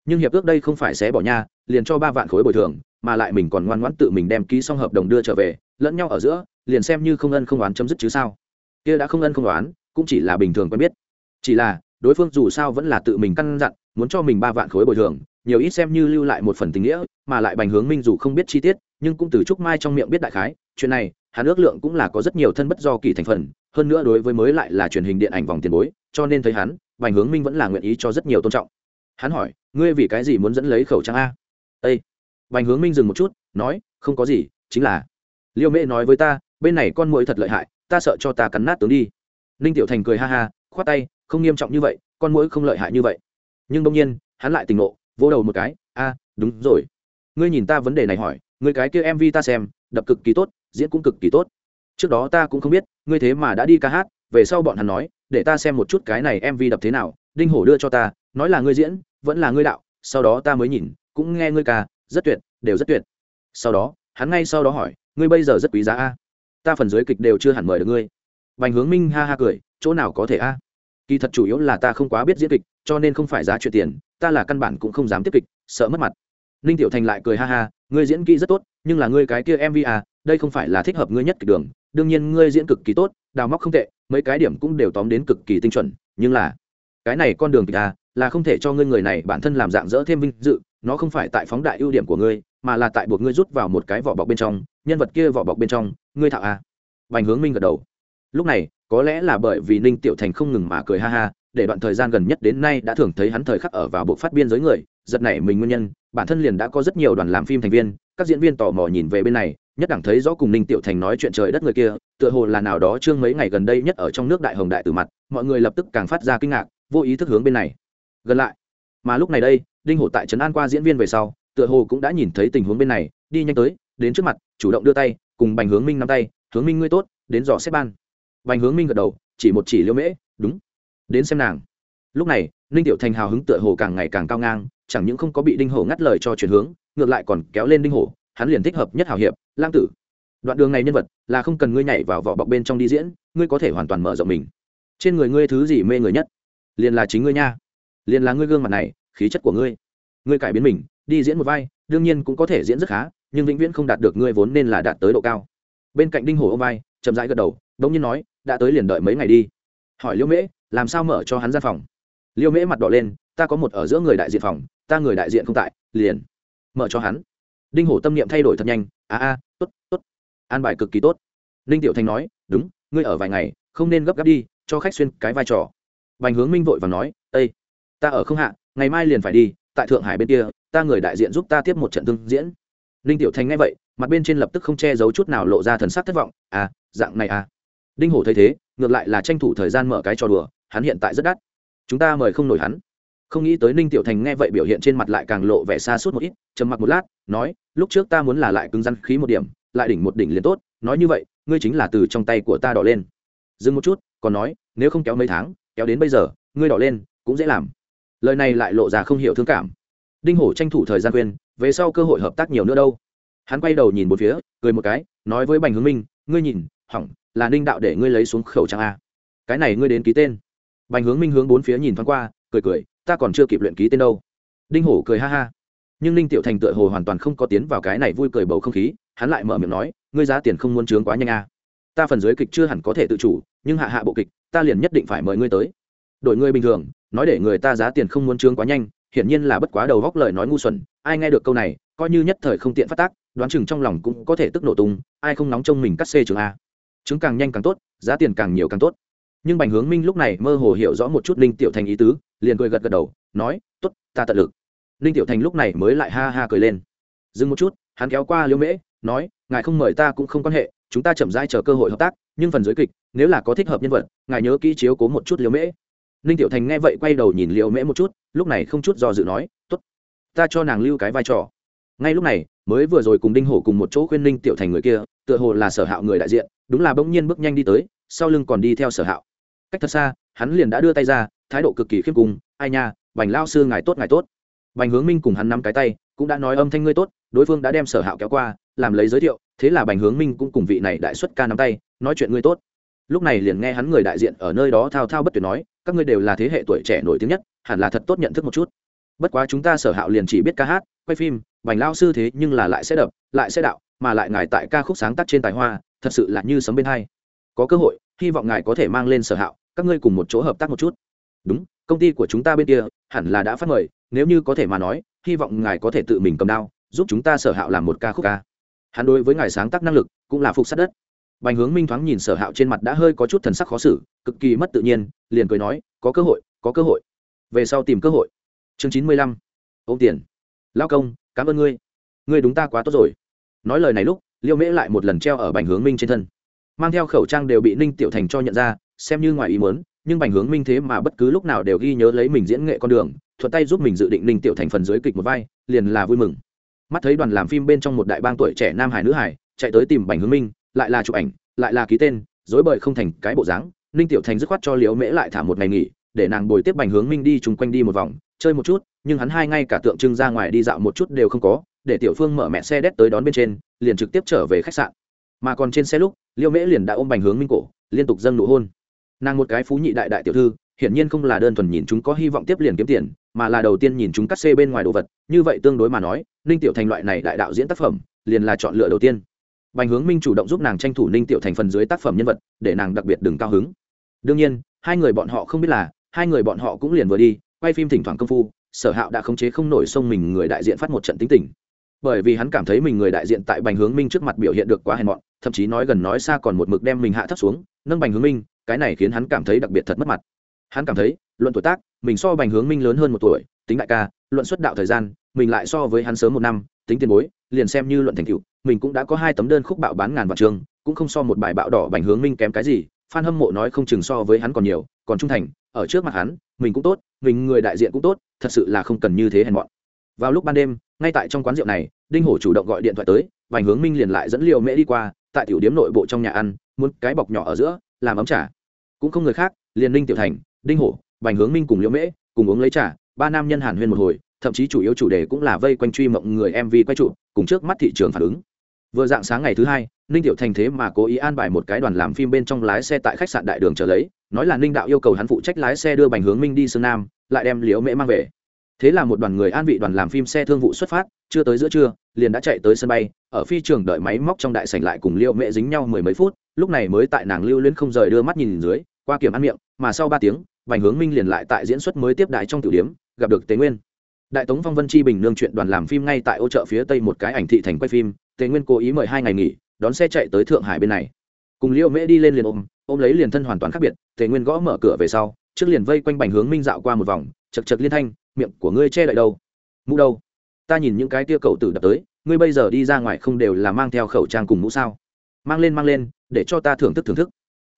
Nhưng hiệp ước đây không phải xé bỏ nha, liền cho ba vạn khối bồi thường, mà lại mình còn ngoan ngoãn tự mình đem ký xong hợp đồng đưa trở về, lẫn nhau ở giữa, liền xem như không ân không oán chấm dứt chứ sao kia đã không ân không đoán, cũng chỉ là bình thường quen biết. Chỉ là đối phương dù sao vẫn là tự mình căn dặn muốn cho mình ba vạn khối bồi thường nhiều ít xem như lưu lại một phần tình nghĩa mà lại bành hướng minh dù không biết chi tiết nhưng cũng từ trúc mai trong miệng biết đại khái chuyện này hắn ước lượng cũng là có rất nhiều thân bất do kỳ thành phần hơn nữa đối với mới lại là truyền hình điện ảnh vòng tiền bối cho nên thấy hắn bành hướng minh vẫn là nguyện ý cho rất nhiều tôn trọng. Hắn hỏi ngươi vì cái gì muốn dẫn lấy khẩu trang a? Ây bành hướng minh dừng một chút nói không có gì chính là liêu mễ nói với ta bên này con muỗi thật lợi hại, ta sợ cho ta cắn nát tướng đi. Ninh tiểu thành cười ha ha, khoát tay, không nghiêm trọng như vậy, con muỗi không lợi hại như vậy. Nhưng đông nhiên, hắn lại tỉnh ngộ, vỗ đầu một cái, a, đúng rồi. Ngươi nhìn ta vấn đề này hỏi người cái kia mv ta xem, đập cực kỳ tốt, diễn cũng cực kỳ tốt. Trước đó ta cũng không biết, ngươi thế mà đã đi ca hát, về sau bọn hắn nói, để ta xem một chút cái này mv đập thế nào, đinh hổ đưa cho ta, nói là ngươi diễn, vẫn là ngươi đạo, sau đó ta mới nhìn, cũng nghe ngươi ca, rất tuyệt, đều rất tuyệt. Sau đó, hắn ngay sau đó hỏi, ngươi bây giờ rất quý giá a? Ta phần dưới kịch đều chưa hẳn mời được ngươi. Bành hướng minh ha ha cười, chỗ nào có thể a? Kỳ thật chủ yếu là ta không quá biết diễn kịch, cho nên không phải giá chuyện tiền, ta là căn bản cũng không dám tiếp kịch, sợ mất mặt. Ninh tiểu thành lại cười ha ha, ngươi diễn kỹ rất tốt, nhưng là ngươi cái kia mv à đây không phải là thích hợp ngươi nhất kịch đường, đương nhiên ngươi diễn cực kỳ tốt, đào móc không tệ, mấy cái điểm cũng đều tóm đến cực kỳ tinh chuẩn, nhưng là cái này con đường kịch à là không thể cho ngươi người này bản thân làm dạng dỡ thêm vinh dự, nó không phải tại phóng đại ưu điểm của ngươi mà là tại buộc ngươi rút vào một cái vỏ bọc bên trong, nhân vật kia vỏ bọc bên trong, ngươi thạo à? Bành hướng minh gật đầu. Lúc này, có lẽ là bởi vì ninh tiểu thành không ngừng mà cười ha ha, để đoạn thời gian gần nhất đến nay đã thường thấy hắn thời khắc ở vào bộ phát biên giới người, giật nảy mình nguyên nhân, bản thân liền đã có rất nhiều đoàn làm phim thành viên, các diễn viên tò mò nhìn về bên này, nhất đẳng thấy rõ cùng ninh tiểu thành nói chuyện trời đất người kia, tựa hồ là nào đó trương mấy ngày gần đây nhất ở trong nước đại hồng đại Tử mặt, mọi người lập tức càng phát ra kinh ngạc, vô ý thức hướng bên này. Gần lại. Mà lúc này đây, đinh hổ tại trấn an qua diễn viên về sau tựa hồ cũng đã nhìn thấy tình huống bên này, đi nhanh tới, đến trước mặt, chủ động đưa tay, cùng bành hướng minh nắm tay, hướng minh ngươi tốt, đến dò xếp ban. Bành hướng minh gật đầu, chỉ một chỉ liêu mễ, đúng, đến xem nàng. Lúc này, ninh tiểu thành hào hứng tựa hồ càng ngày càng cao ngang, chẳng những không có bị đinh hổ ngắt lời cho chuyển hướng, ngược lại còn kéo lên đinh hổ, hắn liền thích hợp nhất hào hiệp, lang tử, đoạn đường này nhân vật là không cần ngươi nhảy vào vỏ bọc bên trong đi diễn, ngươi có thể hoàn toàn mở rộng mình. Trên người ngươi thứ gì mê người nhất? Liền là chính ngươi nha. Liền là ngươi gương mặt này, khí chất của ngươi. Ngươi cải biến mình đi diễn một vai, đương nhiên cũng có thể diễn rất khá, nhưng vĩnh viễn không đạt được ngươi vốn nên là đạt tới độ cao. Bên cạnh đinh hổ ô vai, chậm rãi gật đầu đống nhiên nói, đã tới liền đợi mấy ngày đi. Hỏi liễu mễ, làm sao mở cho hắn gian phòng? Liễu mễ mặt đỏ lên, ta có một ở giữa người đại diện phòng, ta người đại diện không tại, liền mở cho hắn. Đinh hổ tâm niệm thay đổi thật nhanh, a a, tốt tốt, an bài cực kỳ tốt. Ninh tiểu thành nói, đúng, ngươi ở vài ngày, không nên gấp gáp đi, cho khách xuyên cái vai trò. Bành hướng minh vội và nói ây ta ở không hạ, ngày mai liền phải đi tại thượng hải bên kia, ta người đại diện giúp ta tiếp một trận tương diễn. Ninh tiểu thành nghe vậy, mặt bên trên lập tức không che giấu chút nào lộ ra thần sắc thất vọng. À dạng này à. Đinh hổ thấy thế, ngược lại là tranh thủ thời gian mở cái trò đùa, hắn hiện tại rất đắt. Chúng ta mời không nổi hắn. Không nghĩ tới ninh tiểu thành nghe vậy biểu hiện trên mặt lại càng lộ vẻ xa suốt một ít, trầm mặc một lát, nói, lúc trước ta muốn là lại cứng rắn khí một điểm, lại đỉnh một đỉnh liền tốt, nói như vậy, ngươi chính là từ trong tay của ta đỏ lên. Dừng một chút, còn nói, nếu không kéo mấy tháng, kéo đến bây giờ, ngươi đỏ lên, cũng dễ làm lời này lại lộ ra không hiểu thương cảm. Đinh hổ tranh thủ thời gian quên về sau cơ hội hợp tác nhiều nữa đâu. Hắn quay đầu nhìn một phía, cười một cái, nói với bành hướng minh, ngươi nhìn, hỏng, là ninh đạo để ngươi lấy xuống khẩu trang a. Cái này ngươi đến ký tên. Bành hướng minh hướng bốn phía nhìn thoáng qua, cười cười, ta còn chưa kịp luyện ký tên đâu. Đinh hổ cười ha ha. Nhưng ninh tiểu thành tựa hồ hoàn toàn không có tiến vào cái này vui cười bầu không khí, hắn lại mở miệng nói, ngươi giá tiền không muốn trướng quá nhanh a. Ta phần dưới kịch chưa hẳn có thể tự chủ, nhưng hạ hạ bộ kịch, ta liền nhất định phải mời ngươi tới. Đội ngươi bình thường nói để người ta giá tiền không muốn trướng quá nhanh, hiển nhiên là bất quá đầu góc lời nói ngu xuẩn, ai nghe được câu này, coi như nhất thời không tiện phát tác, đoán chừng trong lòng cũng có thể tức nổ tung, ai không nóng trong mình cắt xê trường a. Chứng càng nhanh càng tốt, giá tiền càng nhiều càng tốt. Nhưng bành hướng minh lúc này mơ hồ hiểu rõ một chút linh tiểu thành ý tứ, liền cười gật gật đầu, nói t ố t ta tận lực. Linh tiểu thành lúc này mới lại ha ha cười lên. Dừng một chút, hắn kéo qua liễu mễ, nói, ngài không mời ta cũng không quan hệ, chúng ta chậm rãi chờ cơ hội hợp tác, nhưng phần dưới kịch, nếu là có thích hợp nhân vật, ngài nhớ kỹ chiếu cố một chút liễu mễ ninh tiểu thành nghe vậy quay đầu nhìn liễu mễ một chút, lúc này không chút do dự nói t ố t ta cho nàng lưu cái vai trò. Ngay lúc này, mới vừa rồi cùng đinh hổ cùng một chỗ khuyên ninh tiểu thành người kia, tựa hồ là sở hạo người đại diện, đúng là bỗng nhiên bước nhanh đi tới, sau lưng còn đi theo sở hạo. Cách thật xa, hắn liền đã đưa tay ra, thái độ cực kỳ khiêm cung, ai nha, bành lao sư ngài tốt ngài tốt. Bành hướng minh cùng hắn nắm cái tay, cũng đã nói âm thanh ngươi tốt, đối phương đã đem sở hạo kéo qua, làm lấy giới thiệu, thế là bành hướng minh cũng cùng vị này đại xuất ca nắm tay, nói chuyện ngươi tốt. Lúc này liền nghe hắn người đại diện ở nơi đó thao thao bất tuyệt nói các ngươi đều là thế hệ tuổi trẻ nổi tiếng nhất, hẳn là thật tốt nhận thức một chút. Bất quá chúng ta sở hạo liền chỉ biết ca hát, quay phim, bành lao sư thế nhưng là lại sẽ đập, lại sẽ đạo, mà lại ngài tại ca khúc sáng tác trên tài hoa, thật sự là như sấm bên hai. Có cơ hội, hy vọng ngài có thể mang lên sở hạo, các ngươi cùng một chỗ hợp tác một chút. Đúng, công ty của chúng ta bên kia, hẳn là đã phát mời, nếu như có thể mà nói, hy vọng ngài có thể tự mình cầm đao, giúp chúng ta sở hạo làm một ca khúc ca. Hắn đối với ngài sáng tác năng lực cũng là phục sát đất bành hướng minh thoáng nhìn sở hạo trên mặt đã hơi có chút thần sắc khó xử, cực kỳ mất tự nhiên, liền cười nói, có cơ hội, có cơ hội. Về sau tìm cơ hội. Chương chín mươi lăm. Ôm tiền. Lão công, cảm ơn ngươi. Ngươi đúng ta quá tốt rồi. Nói lời này lúc, liêu mễ lại một lần treo ở bành hướng minh trên thân. Mang theo khẩu trang đều bị ninh tiểu thành cho nhận ra, xem như ngoài ý muốn, nhưng bành hướng minh thế mà bất cứ lúc nào đều ghi nhớ lấy mình diễn nghệ con đường, thuận tay giúp mình dự định ninh tiểu thành phần dưới kịch một vai, liền là vui mừng. Mắt thấy đoàn làm phim bên trong một đại bang tuổi trẻ nam hải nữ hải, chạy tới tìm bành hướng minh lại là chụp ảnh, lại là ký tên, dối bời không thành cái bộ dáng. Ninh tiểu thành dứt khoát cho liễu mễ lại thả một ngày nghỉ, để nàng bồi tiếp bành hướng minh đi chung quanh đi một vòng, chơi một chút, nhưng hắn hai ngay cả tượng trưng ra ngoài đi dạo một chút đều không có, để tiểu phương mở mẹ xe đét tới đón bên trên, liền trực tiếp trở về khách sạn. Mà còn trên xe lúc, Liễu mễ liền đã ôm bành hướng minh cổ, liên tục dâng nụ hôn. Nàng một cái phú nhị đại đại tiểu thư, hiển nhiên không là đơn thuần nhìn chúng có hy vọng tiếp liền kiếm tiền, mà là đầu tiên nhìn chúng cắt xê bên ngoài đồ vật, như vậy tương đối mà nói, ninh tiểu thành loại này đại đạo diễn tác phẩm, liền là chọn lựa đầu tiên bành hướng minh chủ động giúp nàng tranh thủ ninh tiểu thành phần dưới tác phẩm nhân vật, để nàng đặc biệt đừng cao hứng. Đương nhiên, hai người bọn họ không biết là, hai người bọn họ cũng liền vừa đi, quay phim thỉnh thoảng công phu, sở hạo đã khống chế không nổi sông mình người đại diện phát một trận tính tình. Bởi vì hắn cảm thấy mình người đại diện tại bành hướng minh trước mặt biểu hiện được quá hèn mọn, thậm chí nói gần nói xa còn một mực đem mình hạ thấp xuống, nâng bành hướng minh, cái này khiến hắn cảm thấy đặc biệt thật mất mặt. Hắn cảm thấy, luận tuổi tác, mình so bành hướng minh lớn hơn một tuổi, tính đại ca, luận xuất đạo thời gian, mình lại so với hắn sớm một năm, tính tiền bối, liền xem như luận thành tựu mình cũng đã có hai tấm đơn khúc bạo bán ngàn vạn trường cũng không so một bài bạo đỏ bành hướng minh kém cái gì fan hâm mộ nói không chừng so với hắn còn nhiều, còn trung thành, ở trước mặt hắn, mình cũng tốt, mình người đại diện cũng tốt, thật sự là không cần như thế hèn mọn. Vào lúc ban đêm, ngay tại trong quán rượu này, đinh hổ chủ động gọi điện thoại tới Bành hướng minh liền lại dẫn liều mễ đi qua, tại tiểu điếm nội bộ trong nhà ăn, muốn cái bọc nhỏ ở giữa, làm ấm trà. Cũng không người khác, liền ninh tiểu thành, đinh hổ Bành hướng minh cùng liễu mễ, cùng uống lấy trà, ba nam nhân hàn huyên một hồi, thậm chí chủ yếu chủ đề cũng là vây quanh truy mộng người mv quay trụ, cùng trước mắt thị trường phản ứng vừa dạng sáng ngày thứ hai, ninh tiểu thành thế mà cố ý an bài một cái đoàn làm phim bên trong lái xe tại khách sạn đại đường trở lấy, nói là ninh đạo yêu cầu hắn phụ trách lái xe đưa bành hướng minh đi sơn nam, lại đem liễu mễ mang về. Thế là một đoàn người an vị đoàn làm phim xe thương vụ xuất phát, chưa tới giữa trưa, liền đã chạy tới sân bay, ở phi trường đợi máy móc trong đại sảnh lại cùng liễu mễ dính nhau mười mấy phút, lúc này mới tại nàng lưu luyến không rời đưa mắt nhìn dưới, qua kiểm ăn miệng, mà sau ba tiếng, bành hướng minh liền lại tại diễn xuất mới tiếp đại trong tiểu điểm, gặp được tế nguyên. Đại tống phong vân chi bình nương chuyện đoàn làm phim ngay tại ô chợ phía tây một cái ảnh thị thành quay phim Tề nguyên cố ý mời hai ngày nghỉ, đón xe chạy tới thượng hải bên này. Cùng liễu mễ đi lên liền ôm ôm lấy liền thân hoàn toàn khác biệt, tề nguyên gõ mở cửa về sau, trước liền vây quanh bành hướng minh dạo qua một vòng, chật chật liên thanh, miệng của ngươi che đậy đâu? Mũ đâu? Ta nhìn những cái tia cậu tử đập tới, ngươi bây giờ đi ra ngoài không đều là mang theo khẩu trang cùng mũ sao? Mang lên mang lên, để cho ta thưởng thức thưởng thức.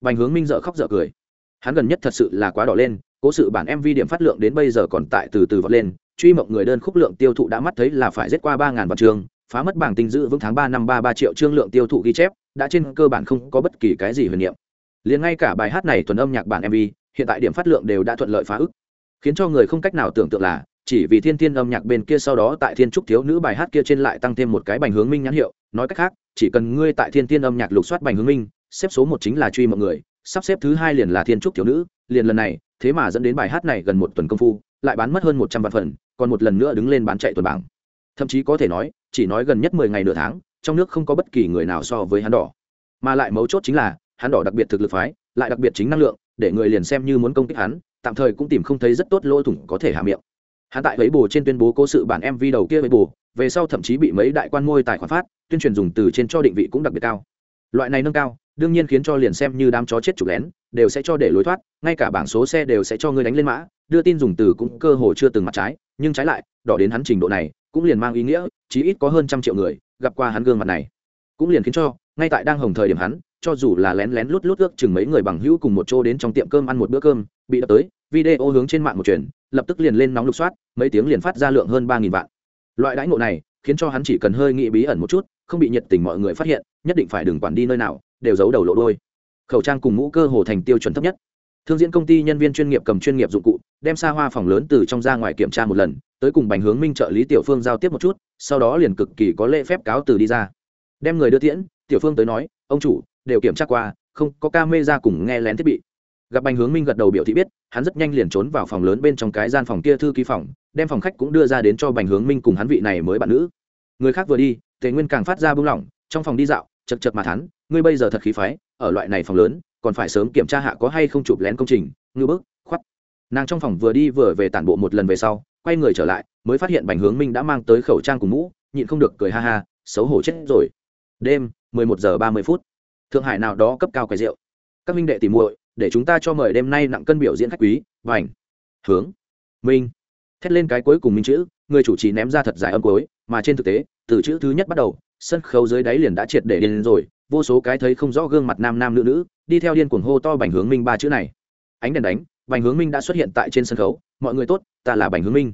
Bành hướng minh dợ khóc dợ cười. Hắn gần nhất thật sự là quá đỏ lên, cố sự bản mv điểm phát lượng đến bây giờ còn tại từ từ vọt lên, truy mộng người đơn khúc lượng tiêu thụ đã mắt thấy là phải giết qua ba ngàn vạn trường phá mất bảng tinh giữ vững tháng ba năm ba ba triệu trương lượng tiêu thụ ghi chép, đã trên cơ bản không có bất kỳ cái gì huyền niệm. Liền ngay cả bài hát này thuần âm nhạc bản mv hiện tại điểm phát lượng đều đã thuận lợi phá ức. Khiến cho người không cách nào tưởng tượng là, chỉ vì thiên thiên âm nhạc bên kia sau đó tại thiên trúc thiếu nữ bài hát kia trên lại tăng thêm một cái bành hướng minh nhãn hiệu, nói cách khác, chỉ cần ngươi tại thiên thiên âm nhạc lục soát bành hướng minh, xếp số một chính là truy mọi người, sắp xếp thứ hai liền là thiên trúc thiếu nữ, liền lần này, thế mà dẫn đến bài hát này gần một tuần công phu, lại bán mất hơn một trăm vạn phần, còn một lần nữa đứng lên bán chạy tuần bảng. Thậm chí có thể nói chỉ nói gần nhất mười ngày nửa tháng, trong nước không có bất kỳ người nào so với hắn đỏ. Mà lại mấu chốt chính là, hắn đỏ đặc biệt thực lực phái, lại đặc biệt chính năng lượng, để người liền xem như muốn công kích hắn, tạm thời cũng tìm không thấy rất tốt lỗ thủng có thể hạ miệng. Hắn tại lấy bù trên tuyên bố cố sự bản mv đầu kia với bù về sau thậm chí bị mấy đại quan môi tài khoản phát, tuyên truyền dùng từ trên cho định vị cũng đặc biệt cao. Loại này nâng cao, đương nhiên khiến cho liền xem như đám chó chết chủ lén, đều sẽ cho để lối thoát, ngay cả bảng số xe đều sẽ cho ngươi đánh lên mã, đưa tin dùng từ cũng cơ hồ chưa từng mặt trái, nhưng trái lại, đỏ đến hắn trình độ này cũng liền mang ý nghĩa, chí ít có hơn trăm triệu người gặp qua hắn gương mặt này. Cũng liền khiến cho, ngay tại đang hồng thời điểm hắn, cho dù là lén lén lút lút ước chừng mấy người bằng hữu cùng một chỗ đến trong tiệm cơm ăn một bữa cơm, bị đập tới, video hướng trên mạng một chuyển lập tức liền lên nóng lục soát, mấy tiếng liền phát ra lượng hơn ba nghìn vạn. Loại đãi ngộ này, khiến cho hắn chỉ cần hơi nghĩ bí ẩn một chút, không bị nhiệt tình mọi người phát hiện, nhất định phải đừng quản đi nơi nào, đều giấu đầu lộ đôi. Khẩu trang cùng mũ cơ hồ thành tiêu chuẩn thấp nhất. Thương diễn công ty nhân viên chuyên nghiệp cầm chuyên nghiệp dụng cụ, đem xa hoa phòng lớn từ trong ra ngoài kiểm tra một lần tới cùng bành hướng minh trợ lý tiểu phương giao tiếp một chút, sau đó liền cực kỳ có lễ phép cáo từ đi ra. Đem người đưa tiễn, tiểu phương tới nói, ông chủ, đều kiểm tra qua, không có ca mê ra cùng nghe lén thiết bị. Gặp bành hướng minh gật đầu biểu thị biết, hắn rất nhanh liền trốn vào phòng lớn bên trong cái gian phòng kia thư ký phòng, đem phòng khách cũng đưa ra đến cho bành hướng minh cùng hắn vị này mới bạn nữ. Người khác vừa đi, tề nguyên càng phát ra bưng lỏng, trong phòng đi dạo, chật chật mà thắn, ngươi bây giờ thật khí phái, ở loại này phòng lớn, còn phải sớm kiểm tra hạ có hay không chụp lén công trình. Ngư bức khoắt nàng trong phòng vừa đi vừa về tản bộ một lần về sau quay người trở lại, mới phát hiện bành hướng minh đã mang tới khẩu trang cùng mũ, nhịn không được cười ha ha, xấu hổ chết rồi. Đêm, mười một giờ ba mươi phút. Thượng hải nào đó cấp cao quầy rượu. Các minh đệ tìm muội, để chúng ta cho mời đêm nay nặng cân biểu diễn khách quý vành hướng minh. Thét lên cái cuối cùng minh chữ, người chủ trì ném ra thật dài âm cuối, mà trên thực tế, từ chữ thứ nhất bắt đầu, sân khấu dưới đáy liền đã triệt để điên rồi, vô số cái thấy không rõ gương mặt nam nam nữ nữ, đi theo điên cuồng hô to bành hướng minh ba chữ này. Ánh đèn đánh bành hướng minh đã xuất hiện tại trên sân khấu, mọi người tốt, ta là bành hướng minh.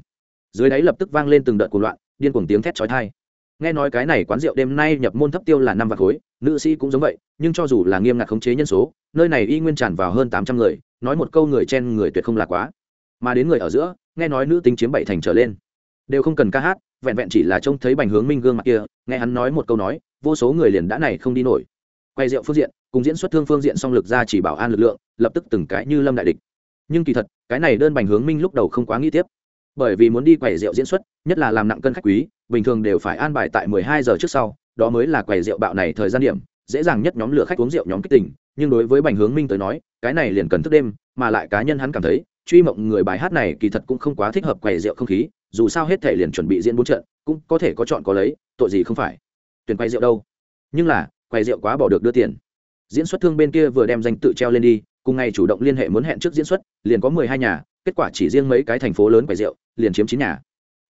Dưới đáy lập tức vang lên từng đợt cuồng loạn, điên cuồng tiếng thét chói tai. Nghe nói cái này quán rượu đêm nay nhập môn thấp tiêu là năm vạn khối, nữ sĩ cũng giống vậy, nhưng cho dù là nghiêm ngặt khống chế nhân số, nơi này y nguyên tràn vào hơn tám trăm người, nói một câu người chen người tuyệt không là quá. Mà đến người ở giữa, nghe nói nữ tính chiếm bảy thành trở lên. Đều không cần ca hát, vẹn vẹn chỉ là trông thấy bành hướng minh gương mặt kia, nghe hắn nói một câu nói, vô số người liền đã này không đi nổi. Quay rượu phương diện, cùng diễn xuất thương phương diện song lực ra chỉ bảo an lực lượng, lập tức từng cái như lâm đại địch nhưng kỳ thật, cái này đơn bành hướng minh lúc đầu không quá nghĩ tiếp. Bởi vì muốn đi quầy rượu diễn xuất, nhất là làm nặng cân khách quý, bình thường đều phải an bài tại mười hai giờ trước sau, đó mới là quầy rượu bạo này thời gian điểm, dễ dàng nhất nhóm lửa khách uống rượu nhóm kích tình. Nhưng đối với bành hướng minh tới nói, cái này liền cần thức đêm, mà lại cá nhân hắn cảm thấy, truy mộng người bài hát này kỳ thật cũng không quá thích hợp quầy rượu không khí, dù sao hết thể liền chuẩn bị diễn bốn trận, cũng có thể có chọn có lấy, tội gì không phải. Tuyển quay rượu đâu? Nhưng là, quầy rượu quá bỏ được đưa tiền. Diễn xuất thương bên kia vừa đem danh tự treo lên đi cùng ngày chủ động liên hệ muốn hẹn trước diễn xuất, liền có mười hai nhà, kết quả chỉ riêng mấy cái thành phố lớn quầy rượu, liền chiếm chín nhà.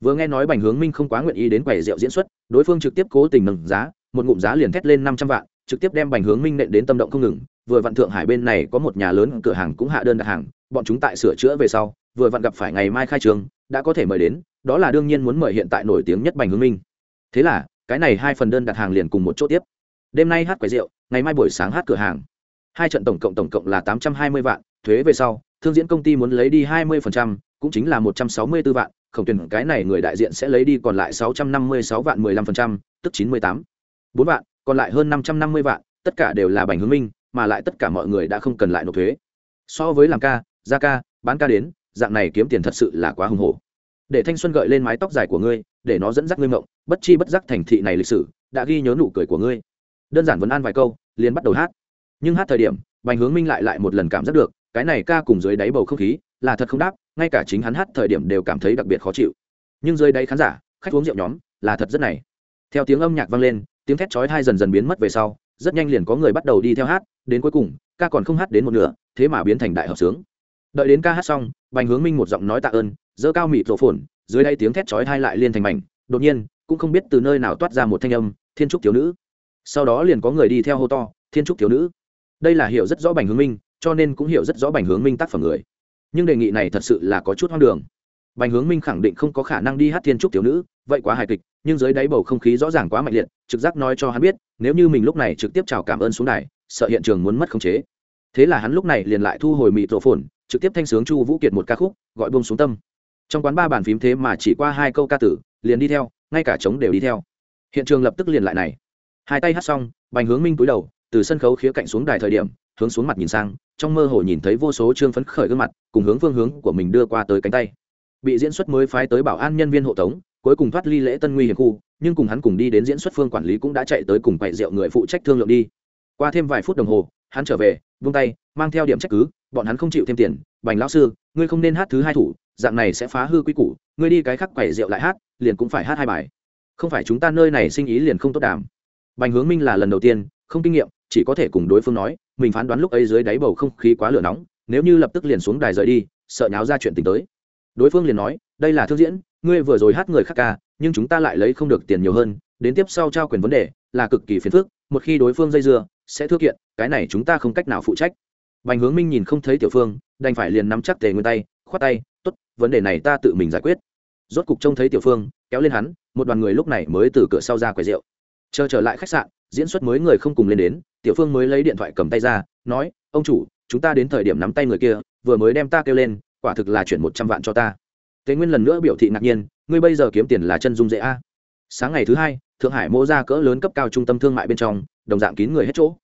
Vừa nghe nói bành hướng minh không quá nguyện ý đến quầy rượu diễn xuất, đối phương trực tiếp cố tình nâng giá, một ngụm giá liền thét lên năm trăm vạn, trực tiếp đem bành hướng minh nện đến tâm động không ngừng. Vừa vặn thượng hải bên này có một nhà lớn cửa hàng cũng hạ đơn đặt hàng, bọn chúng tại sửa chữa về sau, vừa vặn gặp phải ngày mai khai trường đã có thể mời đến, đó là đương nhiên muốn mời hiện tại nổi tiếng nhất bành hướng minh. Thế là, cái này hai phần đơn đặt hàng liền cùng một chỗ tiếp. Đêm nay hát quầy rượu, ngày mai buổi sáng hát cửa hàng hai trận tổng cộng tổng cộng là tám trăm hai mươi vạn, thuế về sau, thương diễn công ty muốn lấy đi hai mươi cũng chính là một trăm sáu mươi 164 vạn, khổng tuyển cái này người đại diện sẽ lấy đi còn lại sáu trăm năm mươi sáu vạn mười lăm phần trăm, tức chín mươi tám. Bốn vạn, còn lại hơn năm trăm năm mươi vạn, tất cả đều là bành hướng minh, mà lại tất cả mọi người đã không cần lại nộp thuế. So với làm ca, ra ca, bán ca đến, dạng này kiếm tiền thật sự là quá hùng hổ. Để thanh xuân gợi lên mái tóc dài của ngươi, để nó dẫn dắt ngươi mộng, bất chi bất giác thành thị này lịch sử, đã ghi nhớ nụ cười của ngươi. Đơn giản vấn an vài câu, liền bắt đầu hát nhưng hát thời điểm, bành hướng minh lại lại một lần cảm giác được, cái này ca cùng dưới đáy bầu không khí là thật không đáp, ngay cả chính hắn hát thời điểm đều cảm thấy đặc biệt khó chịu. Nhưng dưới đáy khán giả, khách uống rượu nhóm là thật rất này. Theo tiếng âm nhạc vang lên, tiếng thét chói thai dần dần biến mất về sau, rất nhanh liền có người bắt đầu đi theo hát, đến cuối cùng, ca còn không hát đến một nửa, thế mà biến thành đại hợp sướng. Đợi đến ca hát xong, bành hướng minh một giọng nói tạ ơn dơ cao mịt rộ phồn, dưới đây tiếng thét chói thai lại liên thành mảnh, đột nhiên, cũng không biết từ nơi nào toát ra một thanh âm, thiên trúc thiếu nữ. Sau đó liền có người đi theo hô to, thiên trúc thiếu nữ đây là hiểu rất rõ bành hướng minh, cho nên cũng hiểu rất rõ bành hướng minh tác phẩm người. Nhưng đề nghị này thật sự là có chút hoang đường. Bành hướng minh khẳng định không có khả năng đi hát thiên trúc tiểu nữ, vậy quá hài kịch, nhưng dưới đáy bầu không khí rõ ràng quá mạnh liệt, trực giác nói cho hắn biết, nếu như mình lúc này trực tiếp chào cảm ơn xuống đài, sợ hiện trường muốn mất khống chế. Thế là hắn lúc này liền lại thu hồi mị tổ phồn, trực tiếp thanh sướng chu vũ kiệt một ca khúc, gọi bông xuống tâm. Trong quán ba bàn phím thế mà chỉ qua hai câu ca tử, liền đi theo, ngay cả trống đều đi theo. Hiện trường lập tức liền lại này. Hai tay hát xong, bành hướng minh cúi đầu từ sân khấu khía cạnh xuống đài thời điểm, hướng xuống mặt nhìn sang, trong mơ hồ nhìn thấy vô số trương phấn khởi gương mặt, cùng hướng phương hướng của mình đưa qua tới cánh tay. Bị diễn xuất mới phái tới bảo an nhân viên hộ tống, cuối cùng thoát ly lễ tân nguy hiểm khu, nhưng cùng hắn cùng đi đến diễn xuất phương quản lý cũng đã chạy tới cùng quậy rượu người phụ trách thương lượng đi. Qua thêm vài phút đồng hồ, hắn trở về, vung tay, mang theo điểm trách cứ, bọn hắn không chịu thêm tiền, bành lão sư, ngươi không nên hát thứ hai thủ, dạng này sẽ phá hư quy củ, ngươi đi cái khác quẩy rượu lại hát, liền cũng phải hát hai bài. Không phải chúng ta nơi này sinh ý liền không tốt đàm bành hướng minh là lần đầu tiên, không kinh nghiệm chỉ có thể cùng đối phương nói, mình phán đoán lúc ấy dưới đáy bầu không khí quá lửa nóng, nếu như lập tức liền xuống đài rời đi, sợ nháo ra chuyện tình tới. Đối phương liền nói, đây là thương diễn, ngươi vừa rồi hát người khác ca, nhưng chúng ta lại lấy không được tiền nhiều hơn, đến tiếp sau trao quyền vấn đề là cực kỳ phiền phức, một khi đối phương dây dưa, sẽ thư kiện, cái này chúng ta không cách nào phụ trách. Bành hướng minh nhìn không thấy tiểu phương, đành phải liền nắm chắc tề nguyên tay, khoát tay, tốt, vấn đề này ta tự mình giải quyết. Rốt cục trông thấy tiểu phương, kéo lên hắn, một đoàn người lúc này mới từ cửa sau ra quầy rượu. Chờ trở lại khách sạn diễn xuất mới người không cùng lên đến, tiểu phương mới lấy điện thoại cầm tay ra, nói, ông chủ, chúng ta đến thời điểm nắm tay người kia, vừa mới đem ta kêu lên, quả thực là chuyển một trăm vạn cho ta. Tề nguyên lần nữa biểu thị ngạc nhiên, ngươi bây giờ kiếm tiền là chân dung dễ a. Sáng ngày thứ hai, thượng hải mô ra cỡ lớn cấp cao trung tâm thương mại bên trong, đồng dạng kín người hết chỗ.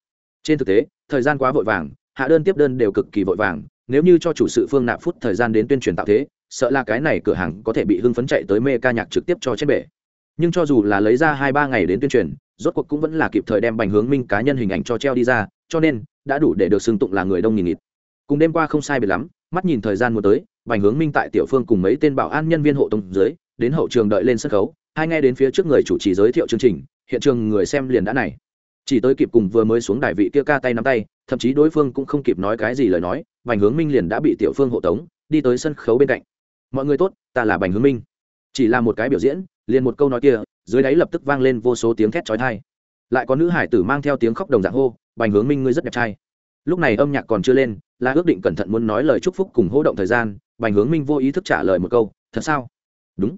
Trên thực tế, thời gian quá vội vàng, hạ đơn tiếp đơn đều cực kỳ vội vàng, nếu như cho chủ sự phương nạp phút thời gian đến tuyên truyền tạo thế, sợ là cái này cửa hàng có thể bị hưng phấn chạy tới mê ca nhạc trực tiếp cho chết bể. Nhưng cho dù là lấy ra hai ba ngày đến tuyên truyền rốt cuộc cũng vẫn là kịp thời đem bành hướng minh cá nhân hình ảnh cho treo đi ra, cho nên, đã đủ để được xưng tụng là người đông nghìn nghịt. Cùng đêm qua không sai biệt lắm, mắt nhìn thời gian muốn tới, bành hướng minh tại tiểu phương cùng mấy tên bảo an nhân viên hộ tông dưới, đến hậu trường đợi lên sân khấu, hai nghe đến phía trước người chủ trì giới thiệu chương trình, hiện trường người xem liền đã này. Chỉ tới kịp cùng vừa mới xuống đài vị kia ca tay nắm tay, thậm chí đối phương cũng không kịp nói cái gì lời nói, bành hướng minh liền đã bị tiểu phương hộ tống, đi tới sân khấu bên cạnh. Mọi người tốt, ta là bành hướng minh. Chỉ là một cái biểu diễn, liền một câu nói kia dưới đáy lập tức vang lên vô số tiếng thét chói tai. Lại có nữ hải tử mang theo tiếng khóc đồng dạng hô, bành hướng minh ngươi rất đẹp trai. Lúc này âm nhạc còn chưa lên là ước định cẩn thận muốn nói lời chúc phúc cùng hô động thời gian, bành hướng minh vô ý thức trả lời một câu, thật sao? Đúng.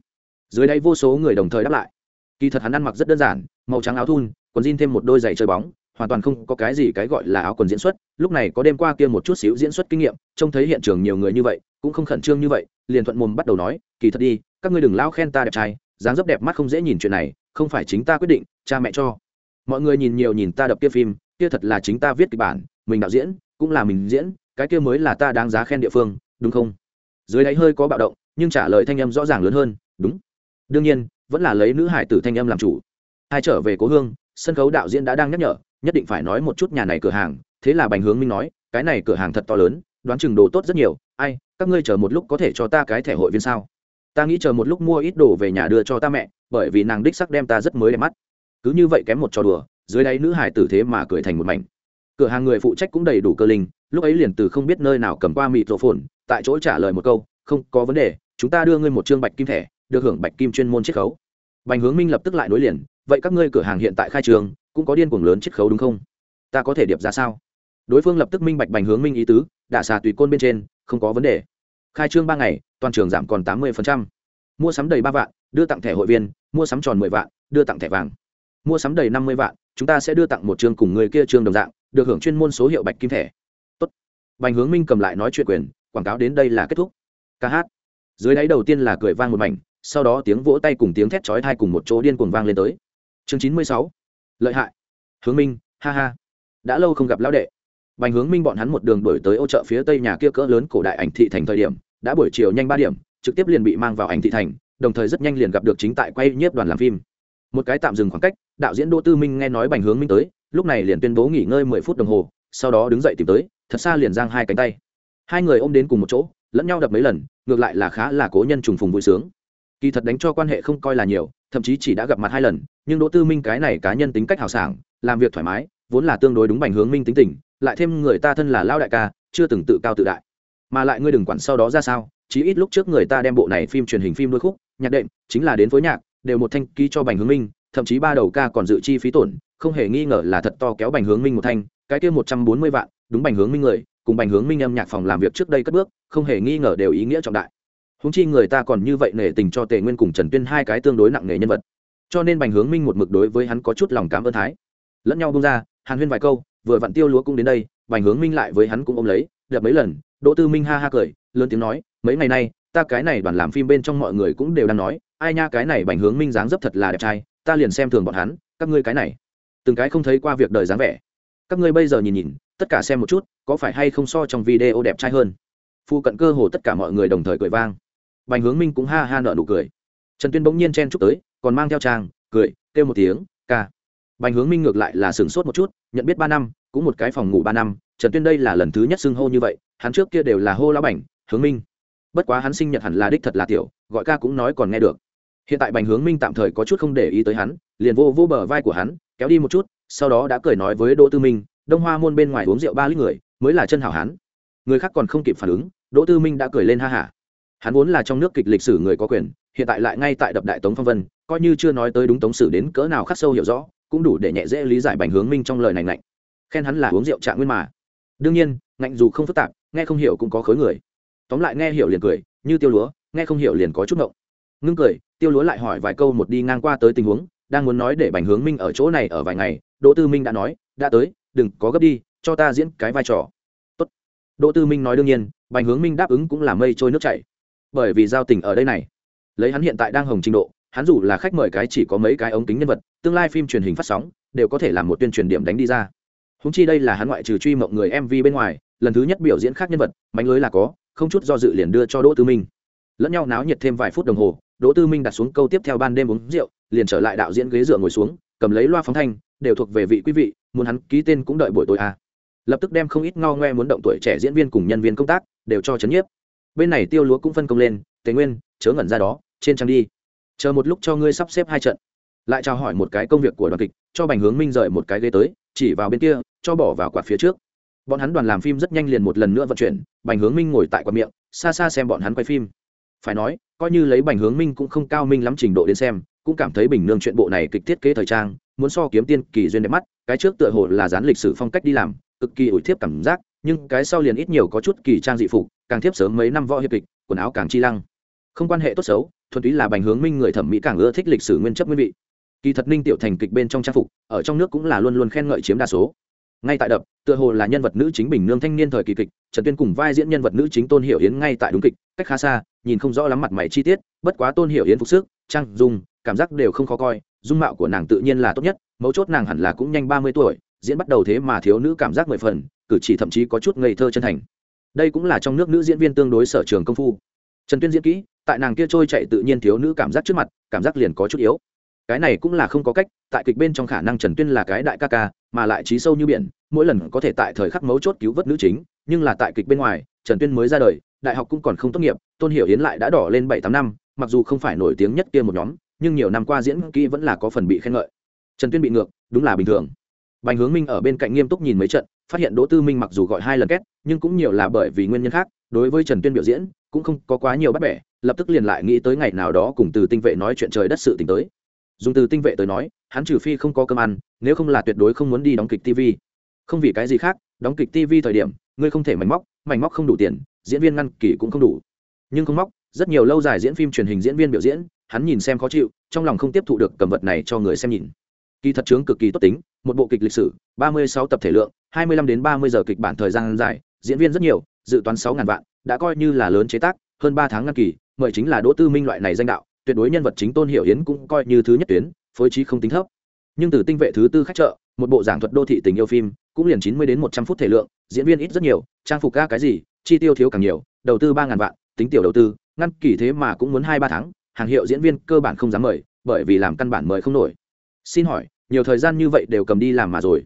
Dưới đây vô số người đồng thời đáp lại. Kỳ thật hắn ăn mặc rất đơn giản, màu trắng áo thun còn jean thêm một đôi giày chơi bóng, hoàn toàn không có cái gì cái gọi là áo quần diễn xuất. Lúc này có đêm qua kia một chút xíu diễn xuất kinh nghiệm, trông thấy hiện trường nhiều người như vậy, cũng không khẩn trương như vậy, liền thuận mồm bắt đầu nói, kỳ thật đi, các ngươi đừng lao khen ta đẹp trai dáng dấp đẹp mắt không dễ nhìn chuyện này, không phải chính ta quyết định, cha mẹ cho. Mọi người nhìn nhiều nhìn ta đập kia phim, kia thật là chính ta viết kịch bản, mình đạo diễn, cũng là mình diễn, cái kia mới là ta đáng giá khen địa phương, đúng không? Dưới đáy hơi có bạo động, nhưng trả lời thanh âm rõ ràng lớn hơn, đúng. Đương nhiên, vẫn là lấy nữ hải tử thanh âm làm chủ. Hai trở về cố hương, sân khấu đạo diễn đã đang nhắc nhở, nhất định phải nói một chút nhà này cửa hàng, thế là bành hướng minh nói, cái này cửa hàng thật to lớn, đoán chừng đồ tốt rất nhiều, ai, các ngươi chờ một lúc có thể cho ta cái thẻ hội viên sao? Ta nghĩ chờ một lúc mua ít đồ về nhà đưa cho ta mẹ, bởi vì nàng đích sắc đem ta rất mới đẹp mắt. Cứ như vậy kém một trò đùa, dưới đáy nữ hải tử thế mà cười thành một mảnh. Cửa hàng người phụ trách cũng đầy đủ cơ linh, lúc ấy liền từ không biết nơi nào cầm qua mịt rổ phồn tại chỗ trả lời một câu, không có vấn đề, chúng ta đưa ngươi một chương bạch kim thẻ, được hưởng bạch kim chuyên môn chiết khấu. Bành hướng minh lập tức lại nối liền, vậy các ngươi cửa hàng hiện tại khai trường, cũng có điên cuồng lớn chiết khấu đúng không? Ta có thể điệp ra sao? Đối phương lập tức minh bạch bành hướng minh ý tứ, đả xà tùy côn bên trên, không có vấn đề khai trương ba ngày, toàn trường giảm còn tám mươi mua sắm đầy ba vạn, đưa tặng thẻ hội viên, mua sắm tròn mười vạn, đưa tặng thẻ vàng. Mua sắm đầy năm mươi vạn, chúng ta sẽ đưa tặng một chương cùng người kia chương đồng dạng, được hưởng chuyên môn số hiệu bạch kim thẻ. Tốt. bành hướng minh cầm lại nói chuyện quyền, quảng cáo đến đây là kết thúc. Ca hát. Dưới đáy đầu tiên là cười vang một mảnh, sau đó tiếng vỗ tay cùng tiếng thét chói thai cùng một chỗ điên cuồng vang lên tới. Chương chín mươi sáu. Lợi hại. Hướng minh, ha ha. Đã lâu không gặp lão đệ bành hướng minh bọn hắn một đường đuổi tới ô chợ phía tây nhà kia cỡ lớn cổ đại ảnh thị thành thời điểm, đã buổi chiều nhanh ba điểm, trực tiếp liền bị mang vào ảnh thị thành, đồng thời rất nhanh liền gặp được chính tại quay nhiếp đoàn làm phim. Một cái tạm dừng khoảng cách, đạo diễn đỗ tư minh nghe nói bành hướng minh tới, lúc này liền tuyên bố nghỉ ngơi mười phút đồng hồ, sau đó đứng dậy tìm tới, thật xa liền giang hai cánh tay. Hai người ôm đến cùng một chỗ, lẫn nhau đập mấy lần, ngược lại là khá là cố nhân trùng phùng vui sướng. Kỳ thật đánh cho quan hệ không coi là nhiều, thậm chí chỉ đã gặp mặt hai lần, nhưng đỗ tư minh cái này cá nhân tính cách hào sảng, làm việc thoải mái, vốn là tương đối đúng bành hướng minh tính tình lại thêm người ta thân là lao đại ca, chưa từng tự cao tự đại. Mà lại ngươi đừng quản sau đó ra sao, chí ít lúc trước người ta đem bộ này phim truyền hình phim đôi khúc, nhạc đệm, chính là đến với nhạc, đều một thanh ký cho bành hướng minh, thậm chí ba đầu ca còn dự chi phí tổn, không hề nghi ngờ là thật to kéo bành hướng minh một thanh, cái kia một trăm bốn mươi vạn, đúng bành hướng minh người, cùng bành hướng minh âm nhạc phòng làm việc trước đây cất bước, không hề nghi ngờ đều ý nghĩa trọng đại. Húng chi người ta còn như vậy nể tình cho tề nguyên cùng trần tuyên hai cái tương đối nặng nề nhân vật. Cho nên bành hướng minh một mực đối với hắn có chút lòng cảm ơn thái. Lẫn nhau bông ra, hàn huyên vài câu vừa vặn tiêu lúa cũng đến đây, bành hướng minh lại với hắn cũng ôm lấy đập mấy lần, đỗ tư minh ha ha cười, lớn tiếng nói, mấy ngày nay, ta cái này đoàn làm phim bên trong mọi người cũng đều đang nói, ai nha cái này bành hướng minh dáng dấp thật là đẹp trai, ta liền xem thường bọn hắn, các ngươi cái này. Từng cái không thấy qua việc đời dáng vẻ. Các ngươi bây giờ nhìn nhìn, tất cả xem một chút, có phải hay không so trong video đẹp trai hơn? Phụ cận cơ hồ tất cả mọi người đồng thời cười vang. Bành hướng minh cũng ha ha nợ nụ cười. Trần tuyên bỗng nhiên chen chúc tới, còn mang theo trang cười, kêu một tiếng, ca bành hướng minh ngược lại là sửng sốt một chút, nhận biết ba năm, cũng một cái phòng ngủ ba năm, trần tuyên đây là lần thứ nhất xưng hô như vậy, hắn trước kia đều là hô lão bành, hướng minh. Bất quá hắn sinh nhật hẳn là đích thật là tiểu, gọi ca cũng nói còn nghe được. Hiện tại bành hướng minh tạm thời có chút không để ý tới hắn, liền vô vô bờ vai của hắn, kéo đi một chút, sau đó đã cười nói với đỗ tư minh, đông hoa môn bên ngoài uống rượu ba lít người, mới là chân hảo hán người khác còn không kịp phản ứng, đỗ tư minh đã cười lên ha hả. Hắn vốn là trong nước kịch lịch sử người có quyền, hiện tại lại ngay tại đập đại tống phong vân, coi như chưa nói tới đúng tống sử đến cỡ nào khắc sâu hiểu rõ cũng đủ để nhẹ dễ lý giải bành hướng minh trong lời này ngạnh. Khen hắn là uống rượu trạng nguyên mà. Đương nhiên, ngạnh dù không phức tạp, nghe không hiểu cũng có khối người. Tóm lại nghe hiểu liền cười, như tiêu lúa, nghe không hiểu liền có chút ngộng. Ngưng cười, tiêu lúa lại hỏi vài câu một đi ngang qua tới tình huống, đang muốn nói để bành hướng minh ở chỗ này ở vài ngày, đỗ tư minh đã nói, đã tới, đừng có gấp đi, cho ta diễn cái vai trò. Tốt. đỗ tư minh nói đương nhiên, bành hướng minh đáp ứng cũng là mây trôi nước chảy. Bởi vì giao tình ở đây này, lấy hắn hiện tại đang hồng trình độ hắn dù là khách mời cái chỉ có mấy cái ống kính nhân vật, tương lai phim truyền hình phát sóng, đều có thể làm một tuyên truyền điểm đánh đi ra. Húng chi đây là hắn ngoại trừ truy mộng người mv bên ngoài, lần thứ nhất biểu diễn khác nhân vật, mánh lưới là có, không chút do dự liền đưa cho đỗ tư minh. Lẫn nhau náo nhiệt thêm vài phút đồng hồ, đỗ tư minh đặt xuống câu tiếp theo ban đêm uống rượu, liền trở lại đạo diễn ghế dựa ngồi xuống, cầm lấy loa phóng thanh, đều thuộc về vị quý vị, muốn hắn ký tên cũng đợi buổi tối à. lập tức đem không ít ngao ngoe muốn động tuổi trẻ diễn viên cùng nhân viên công tác, đều cho chấn nhiếp. Bên này tiêu lúa cũng phân công lên, tề nguyên, chớ ngẩn ra đó, trên trang đi chờ một lúc cho ngươi sắp xếp hai trận. Lại trao hỏi một cái công việc của đoàn kịch, cho bành hướng minh rời một cái ghế tới, chỉ vào bên kia, cho bỏ vào quạt phía trước. Bọn hắn đoàn làm phim rất nhanh liền một lần nữa vận chuyển, bành hướng minh ngồi tại quạt miệng, xa xa xem bọn hắn quay phim. Phải nói, coi như lấy bành hướng minh cũng không cao minh lắm trình độ đến xem, cũng cảm thấy bình nương chuyện bộ này kịch thiết kế thời trang, muốn so kiếm tiên kỳ duyên đẹp mắt, cái trước tựa hồ là dán lịch sử phong cách đi làm, cực kỳ ủi thiếp cảm giác, nhưng cái sau liền ít nhiều có chút kỳ trang dị phục, càng thiếp sớm mấy năm võ hiệp kịch, quần áo càng chi lăng không quan hệ tốt xấu, thuần túy là bành hướng minh người thẩm mỹ càng ưa thích lịch sử nguyên chất nguyên vị. Kỳ thật ninh tiểu thành kịch bên trong trang phục, ở trong nước cũng là luôn luôn khen ngợi chiếm đa số. Ngay tại đập, tựa hồ là nhân vật nữ chính bình nương thanh niên thời kỳ kịch, trần tuyên cùng vai diễn nhân vật nữ chính tôn hiểu yến ngay tại đúng kịch, cách khá xa, nhìn không rõ lắm mặt mày chi tiết, bất quá tôn hiểu yến phục sức, trang, dung, cảm giác đều không khó coi, dung mạo của nàng tự nhiên là tốt nhất, mấu chốt nàng hẳn là cũng nhanh ba mươi tuổi, diễn bắt đầu thế mà thiếu nữ cảm giác mười phần, cử chỉ thậm chí có chút ngây thơ chân thành. Đây cũng là trong nước nữ diễn viên tương đối sở trường công phu. Trần tuyên diễn kỹ tại nàng kia trôi chạy tự nhiên thiếu nữ cảm giác trước mặt, cảm giác liền có chút yếu. Cái này cũng là không có cách, tại kịch bên trong khả năng trần tuyên là cái đại ca ca, mà lại trí sâu như biển, mỗi lần có thể tại thời khắc mấu chốt cứu vớt nữ chính, nhưng là tại kịch bên ngoài, trần tuyên mới ra đời, đại học cũng còn không tốt nghiệp, tôn hiểu hiến lại đã đỏ lên bảy tám năm, mặc dù không phải nổi tiếng nhất kia một nhóm, nhưng nhiều năm qua diễn kỹ vẫn là có phần bị khen ngợi. Trần tuyên bị ngược, đúng là bình thường. Bành hướng minh ở bên cạnh nghiêm túc nhìn mấy trận, phát hiện đỗ tư minh mặc dù gọi hai lần két, nhưng cũng nhiều là bởi vì nguyên nhân khác, đối với trần tuyên biểu diễn cũng không có quá nhiều bắt bẻ, lập tức liền lại nghĩ tới ngày nào đó cùng từ tinh vệ nói chuyện trời đất sự t tới. Dùng từ tinh vệ tới nói, hắn trừ phi không có cơm ăn, nếu không là tuyệt đối không muốn đi đóng kịch tv không vì cái gì khác, đóng kịch tv thời điểm, ngươi không thể mảnh móc mảnh móc không đủ tiền, diễn viên ngăn kỳ cũng không đủ. Nhưng không móc, rất nhiều lâu dài diễn phim truyền hình diễn viên biểu diễn, hắn nhìn xem khó chịu, trong lòng không tiếp thụ được cầm vật này cho người xem nhìn. Kỳ thật chướng cực kỳ tốt tính, một bộ kịch lịch sử, ba mươi sáu tập thể lượng, hai mươi lăm đến ba mươi giờ kịch bản thời gian dài, diễn viên rất nhiều dự toán sáu ngàn vạn, đã coi như là lớn chế tác, hơn ba tháng ngăn kỳ, mời chính là đỗ tư minh loại này danh đạo, tuyệt đối nhân vật chính tôn hiểu hiến cũng coi như thứ nhất tuyến, phối trí không tính thấp. Nhưng từ tinh vệ thứ tư khách trợ, một bộ giảng thuật đô thị tình yêu phim, cũng liền chín mươi đến một trăm phút thể lượng, diễn viên ít rất nhiều, trang phục ca cái gì, chi tiêu thiếu càng nhiều, đầu tư ba ngàn vạn, tính tiểu đầu tư, ngăn kỳ thế mà cũng muốn hai ba tháng, hàng hiệu diễn viên cơ bản không dám mời, bởi vì làm căn bản mời không nổi. Xin hỏi, nhiều thời gian như vậy đều cầm đi làm mà rồi?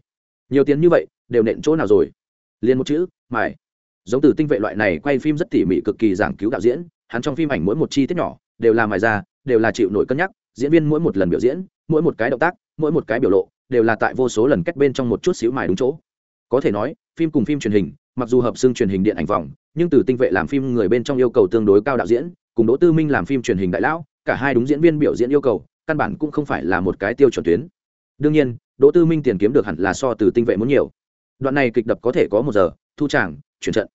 Nhiều tiền như vậy, đều nện chỗ nào rồi? Liền một chữ mải giống từ tinh vệ loại này quay phim rất tỉ mỉ cực kỳ giảng cứu đạo diễn, hắn trong phim ảnh mỗi một chi tiết nhỏ đều là mài ra đều là chịu nổi cân nhắc, diễn viên mỗi một lần biểu diễn, mỗi một cái động tác, mỗi một cái biểu lộ đều là tại vô số lần cách bên trong một chút xíu mài đúng chỗ. Có thể nói, phim cùng phim truyền hình, mặc dù hợp xương truyền hình điện ảnh vòng, nhưng từ tinh vệ làm phim người bên trong yêu cầu tương đối cao đạo diễn, cùng đỗ tư minh làm phim truyền hình đại lão, cả hai đúng diễn viên biểu diễn yêu cầu, căn bản cũng không phải là một cái tiêu chuẩn tuyến. Đương nhiên, đỗ tư minh tiền kiếm được hẳn là so từ tinh vệ muốn nhiều. Đoạn này kịch đập có thể có một giờ, thu tràng chuyển trận.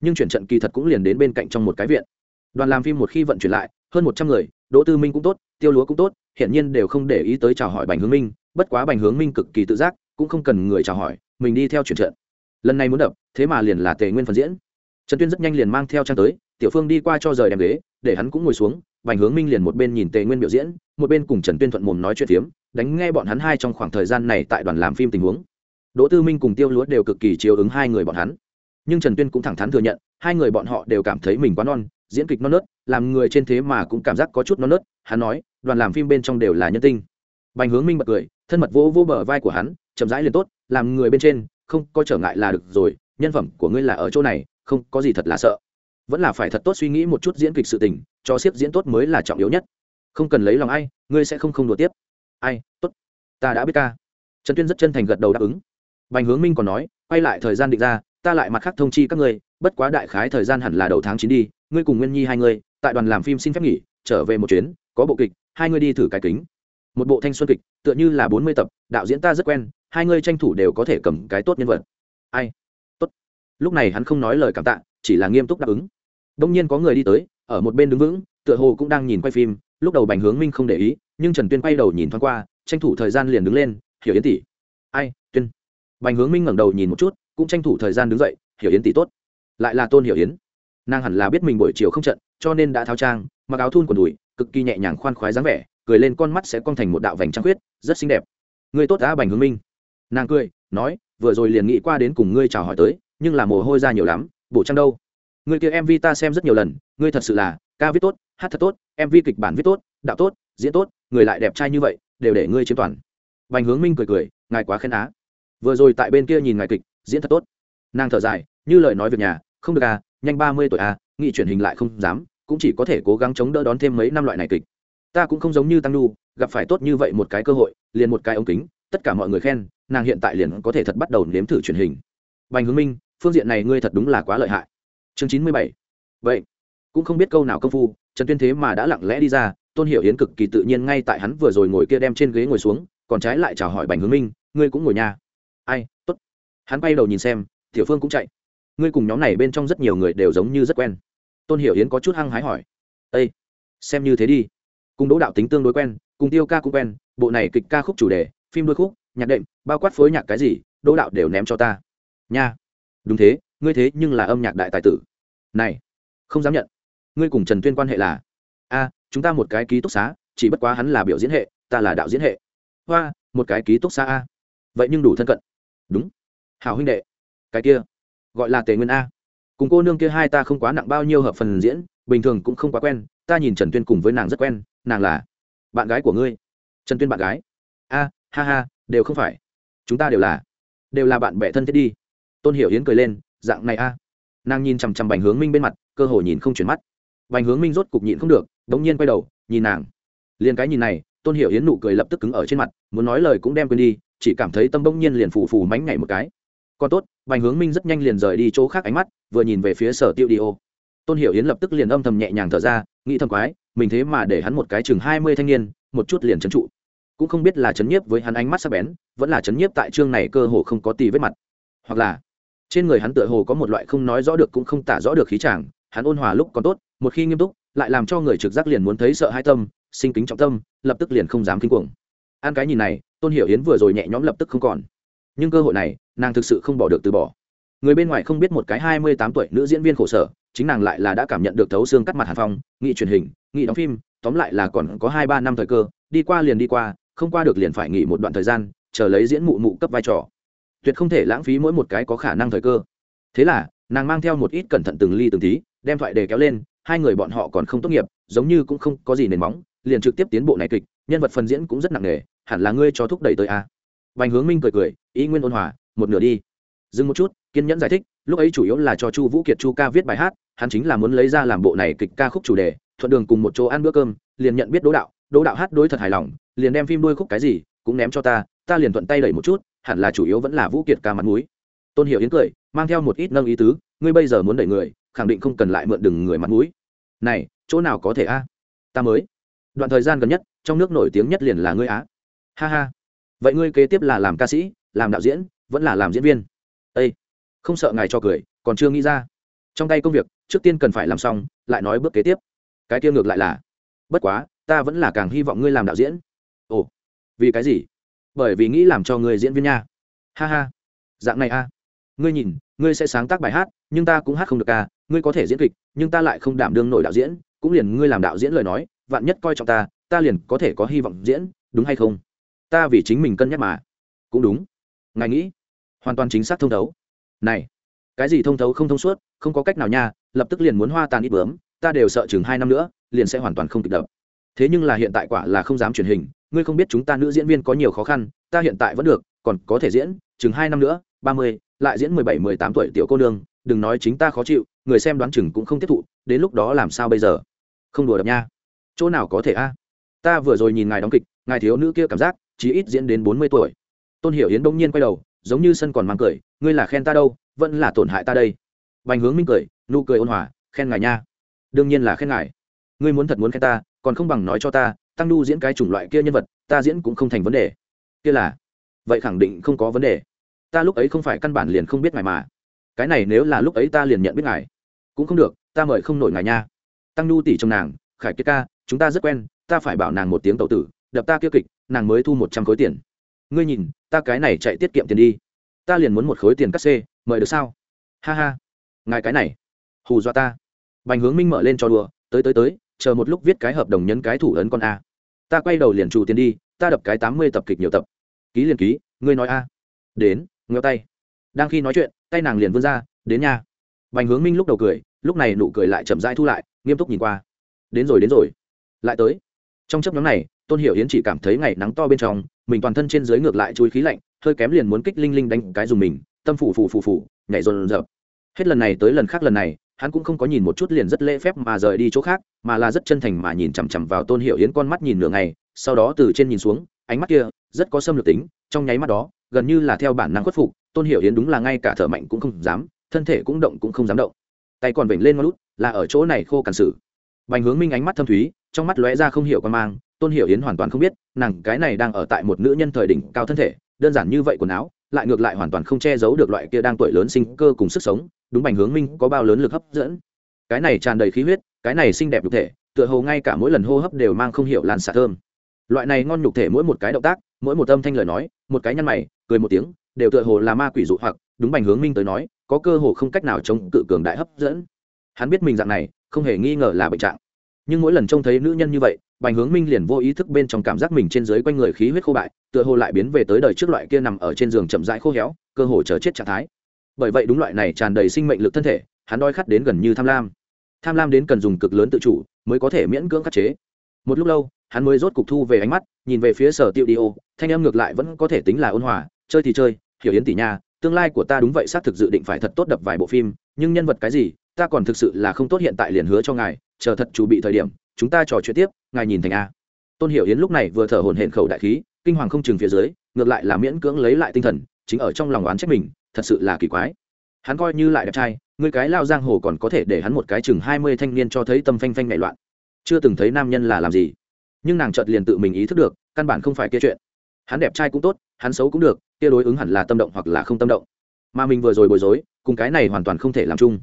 Nhưng chuyển trận kỳ thật cũng liền đến bên cạnh trong một cái viện. Đoàn làm phim một khi vận chuyển lại, hơn một trăm người, đỗ tư minh cũng tốt, tiêu lúa cũng tốt hiện nhiên đều không để ý tới chào hỏi bành hướng minh, bất quá bành hướng minh cực kỳ tự giác, cũng không cần người chào hỏi, mình đi theo chuyển trận. Lần này muốn đập, thế mà liền là tề nguyên phần diễn. Trần tuyên rất nhanh liền mang theo trang tới, tiểu phương đi qua cho rời đem ghế, để hắn cũng ngồi xuống, Bành hướng minh liền một bên nhìn tề nguyên biểu diễn, một bên cùng trần tuyên thuận mồm nói chuyện phiếm, đánh nghe bọn hắn hai trong khoảng thời gian này tại đoàn làm phim tình huống. Đỗ tư minh cùng tiêu lúa đều cực kỳ chiếu ứng hai người bọn hắn nhưng trần tuyên cũng thẳng thắn thừa nhận, hai người bọn họ đều cảm thấy mình quá non, diễn kịch non nớt, làm người trên thế mà cũng cảm giác có chút non nớt, hắn nói, đoàn làm phim bên trong đều là nhân tinh. Bành hướng minh bật cười, thân mật vỗ vỗ bờ vai của hắn, chậm rãi liền tốt, làm người bên trên, không có trở ngại là được rồi, nhân phẩm của ngươi là ở chỗ này, không có gì thật là sợ. Vẫn là phải thật tốt suy nghĩ một chút diễn kịch sự tình, cho siếp diễn tốt mới là trọng yếu nhất. Không cần lấy lòng ai, ngươi sẽ không không đùa tiếp. Ai, tốt, ta đã biết ca. Trần tuyên rất chân thành gật đầu đáp ứng. Bành hướng minh còn nói, quay lại thời gian định ra ta lại mặt khác thông chi các ngươi, bất quá đại khái thời gian hẳn là đầu tháng chín đi, ngươi cùng nguyên nhi hai ngươi tại đoàn làm phim xin phép nghỉ, trở về một chuyến, có bộ kịch, hai ngươi đi thử cái kính. Một bộ thanh xuân kịch, tựa như là bốn mươi tập, đạo diễn ta rất quen, hai ngươi tranh thủ đều có thể cầm cái tốt nhân vật. Ai? Tốt. Lúc này hắn không nói lời cảm tạ, chỉ là nghiêm túc đáp ứng. Đông nhiên có người đi tới, ở một bên đứng vững, tựa hồ cũng đang nhìn quay phim, lúc đầu bành hướng minh không để ý, nhưng trần tuyên quay đầu nhìn thoáng qua, tranh thủ thời gian liền đứng lên, hiểu yến tỷ. Ai? Tuyên. Bành hướng minh ngẩng đầu nhìn một chút cũng tranh thủ thời gian đứng dậy, hiểu yến tỷ tốt. Lại là tôn hiểu yến. Nàng hẳn là biết mình buổi chiều không trận, cho nên đã tháo trang, mặc áo thun quần đùi, cực kỳ nhẹ nhàng khoan khoái dáng vẻ, cười lên con mắt sẽ cong thành một đạo vành trăng khuyết, rất xinh đẹp. Người tốt đã bành hướng minh. Nàng cười, nói, vừa rồi liền nghĩ qua đến cùng ngươi chào hỏi tới, nhưng là mồ hôi ra nhiều lắm, bổ trang đâu? Người kia mv ta xem rất nhiều lần, ngươi thật sự là, ca viết tốt, hát thật tốt mv kịch bản viết tốt, đạo tốt, diễn tốt, người lại đẹp trai như vậy, đều để ngươi chiếm toàn. Bành hướng minh cười cười, ngài quá khen á. Vừa rồi tại bên kia nhìn ngài kịch diễn thật tốt. Nàng thở dài như lời nói việc nhà không được à nhanh ba mươi tuổi à nghị truyền hình lại không dám cũng chỉ có thể cố gắng chống đỡ đón thêm mấy năm loại này kịch. Ta cũng không giống như tăng nu, gặp phải tốt như vậy một cái cơ hội liền một cái ống kính tất cả mọi người khen nàng hiện tại liền có thể thật bắt đầu nếm thử truyền hình. Bành hướng minh phương diện này ngươi thật đúng là quá lợi hại. Chương chín mươi bảy. Vậy cũng không biết câu nào công phu trần tuyên thế mà đã lặng lẽ đi ra tôn hiểu yến cực kỳ tự nhiên ngay tại hắn vừa rồi ngồi kia đem trên ghế ngồi xuống còn trái lại chào hỏi bành hướng minh ngươi cũng ngồi nhà ai hắn bay đầu nhìn xem, tiểu phương cũng chạy. Ngươi cùng nhóm này bên trong rất nhiều người đều giống như rất quen. Tôn hiểu yến có chút hăng hái hỏi. Â xem như thế đi. Cùng đỗ đạo tính tương đối quen, cùng tiêu ca cũng quen, bộ này kịch ca khúc chủ đề, phim đôi khúc, nhạc đệm, bao quát phối nhạc cái gì, đỗ đạo đều ném cho ta. Nha. Đúng thế, ngươi thế nhưng là âm nhạc đại tài tử. Này, không dám nhận. Ngươi cùng trần tuyên quan hệ là? A, chúng ta một cái ký túc xá, chỉ bất quá hắn là biểu diễn hệ, ta là đạo diễn hệ. Hoa, một cái ký túc xá a. Vậy nhưng đủ thân cận. Đúng. Hảo huynh đệ, cái kia, gọi là tề nguyên a. Cùng cô nương kia hai ta không quá nặng bao nhiêu hợp phần diễn, bình thường cũng không quá quen, ta nhìn trần tuyên cùng với nàng rất quen, nàng là bạn gái của ngươi. Trần tuyên bạn gái. A, ha ha, đều không phải. Chúng ta đều là đều là bạn bè thân thiết đi. Tôn hiểu yến cười lên, dạng này a. Nàng nhìn chằm chằm bành hướng minh bên mặt, cơ hồ nhìn không chuyển mắt. Bành hướng minh rốt cục nhịn không được đ ỗ n g nhiên quay đầu, nhìn nàng. Liền cái nhìn này, tôn hiểu yến nụ cười lập tức cứng ở trên mặt, muốn nói lời cũng đem quên đi, chỉ cảm thấy tâm bỗng nhiên liền phù phù mánh ngày một cái còn tốt, bành hướng minh rất nhanh liền rời đi chỗ khác ánh mắt, vừa nhìn về phía sở tiêu đi ô. Tôn hiểu yến lập tức liền âm thầm nhẹ nhàng thở ra, nghĩ thầm quái, mình thế mà để hắn một cái chừng hai mươi thanh niên, một chút liền trấn trụ. Cũng không biết là chấn nhiếp với hắn ánh mắt sắc bén, vẫn là chấn nhiếp tại chương này cơ hồ không có tì vết mặt. Hoặc là, trên người hắn tựa hồ có một loại không nói rõ được cũng không tả rõ được khí chàng, hắn ôn hòa lúc còn tốt, một khi nghiêm túc, lại làm cho người trực giác liền muốn thấy sợ hai tâm, sinh kính trọng tâm, lập tức liền không dám kinh cuồng. Ăn cái nhìn này, tôn hiểu yến vừa rồi nhẹ nhõm lập tức không còn nhưng cơ hội này, nàng thực sự không bỏ được từ bỏ. Người bên ngoài không biết một cái hai mươi tám tuổi nữ diễn viên khổ sở, chính nàng lại là đã cảm nhận được thấu xương cắt mặt hàn phong, nghị truyền hình, nghị đóng phim, tóm lại là còn có hai ba năm thời cơ, đi qua liền đi qua, không qua được liền phải nghỉ một đoạn thời gian, chờ lấy diễn mụ mụ cấp vai trò. Tuyệt không thể lãng phí mỗi một cái có khả năng thời cơ. Thế là, nàng mang theo một ít cẩn thận từng ly từng tí, đem thoại đề kéo lên, hai người bọn họ còn không tốt nghiệp, giống như cũng không có gì nền móng, liền trực tiếp tiến bộ này kịch, nhân vật phần diễn cũng rất nặng nề, hẳn là ngươi cho thúc đẩy tới a. à. Bành Hướng Minh cười cười, ý nguyên ôn hòa, một nửa đi. Dừng một chút, kiên nhẫn giải thích, lúc ấy chủ yếu là cho Chu Vũ Kiệt Chu ca viết bài hát, hắn chính là muốn lấy ra làm bộ này kịch ca khúc chủ đề, thuận đường cùng một chỗ ăn bữa cơm, liền nhận biết Đỗ đạo, Đỗ đạo hát đối thật hài lòng, liền đem phim đuôi khúc cái gì, cũng ném cho ta, ta liền thuận tay đẩy một chút, hẳn là chủ yếu vẫn là Vũ Kiệt ca mặt mũi. Tôn Hiểu Yến cười, mang theo một ít nâng ý tứ, ngươi bây giờ muốn đẩy người, khẳng định không cần lại mượn đừng người mặt mũi. Này, chỗ nào có thể a? Ta mới. Đoạn thời gian gần nhất, trong nước nổi tiếng nhất liền là ngươi á. Ha ha vậy ngươi kế tiếp là làm ca sĩ, làm đạo diễn, vẫn là làm diễn viên? Â không sợ ngài cho cười, còn chưa nghĩ ra. Trong tay công việc, trước tiên cần phải làm xong, lại nói bước kế tiếp. Cái kia ngược lại là, bất quá, ta vẫn là càng hy vọng ngươi làm đạo diễn. Ồ, vì cái gì? Bởi vì nghĩ làm cho người diễn viên nha. Ha ha, dạng này a. Ngươi nhìn, ngươi sẽ sáng tác bài hát, nhưng ta cũng hát không được ca ngươi có thể diễn kịch, nhưng ta lại không đảm đương nổi đạo diễn, cũng liền ngươi làm đạo diễn lời nói, vạn nhất coi trọng ta ta liền có thể có hy vọng diễn, đúng hay không? Ta vì chính mình cân nhắc mà. Cũng đúng. Ngài nghĩ, hoàn toàn chính xác thông thấu. Này, cái gì thông thấu không thông suốt, không có cách nào nha, lập tức liền muốn hoa tàn ít bướm, ta đều sợ chừng hai năm nữa, liền sẽ hoàn toàn không kịp đập. Thế nhưng là hiện tại quả là không dám truyền hình, ngươi không biết chúng ta nữ diễn viên có nhiều khó khăn, ta hiện tại vẫn được, còn có thể diễn, chừng hai năm nữa, ba mươi, lại diễn mười bảy, mười tám tuổi tiểu cô nương, đừng nói chính ta khó chịu, người xem đoán chừng cũng không tiếp thụ, đến lúc đó làm sao bây giờ? Không đùa đập nha. Chỗ nào có thể a? Ta vừa rồi nhìn ngài đóng kịch, ngài thiếu nữ kia cảm giác chỉ ít diễn đến bốn mươi tuổi. Tôn hiểu yến bỗng nhiên quay đầu, giống như sân còn mang cười, ngươi là khen ta đâu, vẫn là tổn hại ta đây. Bành hướng minh cười, nụ cười ôn hòa, khen ngài nha. Đương nhiên là khen ngài. Ngươi muốn thật muốn khen ta, còn không bằng nói cho ta, tăng nu diễn cái chủng loại kia nhân vật, ta diễn cũng không thành vấn đề. Kia là? Vậy khẳng định không có vấn đề. Ta lúc ấy không phải căn bản liền không biết ngài mà. Cái này nếu là lúc ấy ta liền nhận biết ngài, cũng không được, ta mời không nổi ngài nha. Tăng nu tỷ trong nàng, khải kiệt ca, chúng ta rất quen, ta phải bảo nàng một tiếng tậu tử, đập ta kia kịch nàng mới thu một trăm khối tiền. Ngươi nhìn ta cái này chạy tiết kiệm tiền đi. Ta liền muốn một khối tiền cắt xê mời được sao? Ha ha. Ngài cái này. Hù dọa ta. Bành hướng minh mở lên cho đùa tới tới tới chờ một lúc viết cái hợp đồng nhấn cái thủ ấn con a. Ta quay đầu liền trù tiền đi ta đập cái tám mươi tập kịch nhiều tập. Ký liền ký ngươi nói a. Đến ngheo tay. Đang khi nói chuyện tay nàng liền vươn ra đến nhà, bành hướng minh lúc đầu cười lúc này nụ cười lại chậm rãi thu lại nghiêm túc nhìn qua. Đến rồi đến rồi. Lại tới. Trong chấp nhóm này tôn hiểu hiến chỉ cảm thấy ngày nắng to bên trong, mình toàn thân trên dưới ngược lại chui khí lạnh, hơi kém liền muốn kích linh linh đánh cái dùng mình, tâm phủ phủ phủ phủ nhảy rồn rợp hết lần này tới lần khác lần này, hắn cũng không có nhìn một chút liền rất lễ phép mà rời đi chỗ khác, mà là rất chân thành mà nhìn chằm chằm vào tôn Hiểu yến con mắt nhìn nửa ngày, sau đó từ trên nhìn xuống, ánh mắt kia rất có xâm lược tính, trong nháy mắt đó, gần như là theo bản năng khuất phục, tôn Hiểu yến đúng là ngay cả thở mạnh cũng không dám, thân thể cũng động cũng không dám động. Tay còn vểnh lên ngon lút là ở chỗ này khô cằn sử bành hướng minh ánh mắt thâm thúy, trong mắt lóe ra không hiểu quan mang, tôn hiểu yến hoàn toàn không biết, nàng cái này đang ở tại một nữ nhân thời đỉnh cao thân thể, đơn giản như vậy quần áo, lại ngược lại hoàn toàn không che giấu được loại kia đang tuổi lớn sinh cơ cùng sức sống, đúng bành hướng minh có bao lớn lực hấp dẫn. Cái này tràn đầy khí huyết, cái này xinh đẹp nhục thể, tựa hồ ngay cả mỗi lần hô hấp đều mang không hiểu làn xả thơm. Loại này ngon nhục thể mỗi một cái động tác, mỗi một âm thanh lời nói, một cái nhăn mày, cười một tiếng, đều tựa hồ là ma quỷ dụ hoặc, đúng bành hướng minh tới nói, có cơ hồ không cách nào chống cự cường đại hấp dẫn. Hắn biết mình dạng này không hề nghi ngờ là bệnh trạng. Nhưng mỗi lần trông thấy nữ nhân như vậy, bành hướng minh liền vô ý thức bên trong cảm giác mình trên dưới quanh người khí huyết khô bại, tựa hồ lại biến về tới đời trước loại kia nằm ở trên giường chậm rãi khô héo, cơ hồ chờ chết trạng thái. Bởi vậy đúng loại này tràn đầy sinh mệnh lực thân thể, hắn đói khát đến gần như tham lam. Tham lam đến cần dùng cực lớn tự chủ, mới có thể miễn cưỡng khắc chế. Một lúc lâu, hắn mới rốt cục thu về ánh mắt, nhìn về phía sở tiêu đi ô, thanh em ngược lại vẫn có thể tính là ôn hòa, chơi thì chơi, hiểu yến tỷ nha, tương lai của ta đúng vậy xác thực dự định phải thật tốt đập vài bộ phim, nhưng nhân vật cái gì ta còn thực sự là không tốt hiện tại liền hứa cho ngài, chờ thật chủ bị thời điểm, chúng ta trò chuyện tiếp, ngài nhìn thành a. Tôn hiểu yến lúc này vừa thở hổn hển khẩu đại khí, kinh hoàng không chừng phía dưới, ngược lại là miễn cưỡng lấy lại tinh thần, chính ở trong lòng oán trách mình, thật sự là kỳ quái. Hắn coi như lại đẹp trai, người cái lao giang hồ còn có thể để hắn một cái chừng hai mươi thanh niên cho thấy tâm phanh phanh nảy loạn. Chưa từng thấy nam nhân là làm gì. Nhưng nàng chợt liền tự mình ý thức được, căn bản không phải kia chuyện. Hắn đẹp trai cũng tốt, hắn xấu cũng được, kia đối ứng hẳn là tâm động hoặc là không tâm động. Mà mình vừa rồi bối rối, cùng cái này hoàn toàn không thể làm chung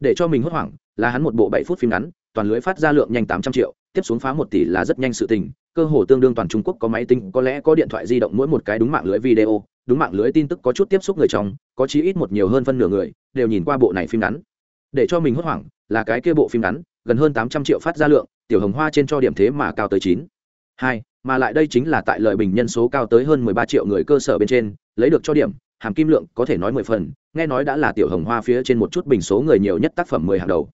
để cho mình hốt hoảng là hắn một bộ bảy phút phim ngắn, toàn lưới phát ra lượng nhanh tám trăm triệu, tiếp xuống phá một tỷ là rất nhanh sự tình, cơ hồ tương đương toàn trung quốc có máy tính, có lẽ có điện thoại di động mỗi một cái đúng mạng lưới video, đúng mạng lưới tin tức có chút tiếp xúc người trong, có chí ít một nhiều hơn phân nửa người đều nhìn qua bộ này phim ngắn. Để cho mình hốt hoảng là cái kia bộ phim ngắn, gần hơn tám trăm triệu phát ra lượng, tiểu hồng hoa trên cho điểm thế mà cao tới chín. Hai, mà lại đây chính là tại lợi bình nhân số cao tới hơn mười ba triệu người cơ sở bên trên, lấy được cho điểm, hàm kim lượng có thể nói mười phần nghe nói đã là tiểu hồng hoa phía trên một chút bình số người nhiều nhất tác phẩm mười hàng đầu.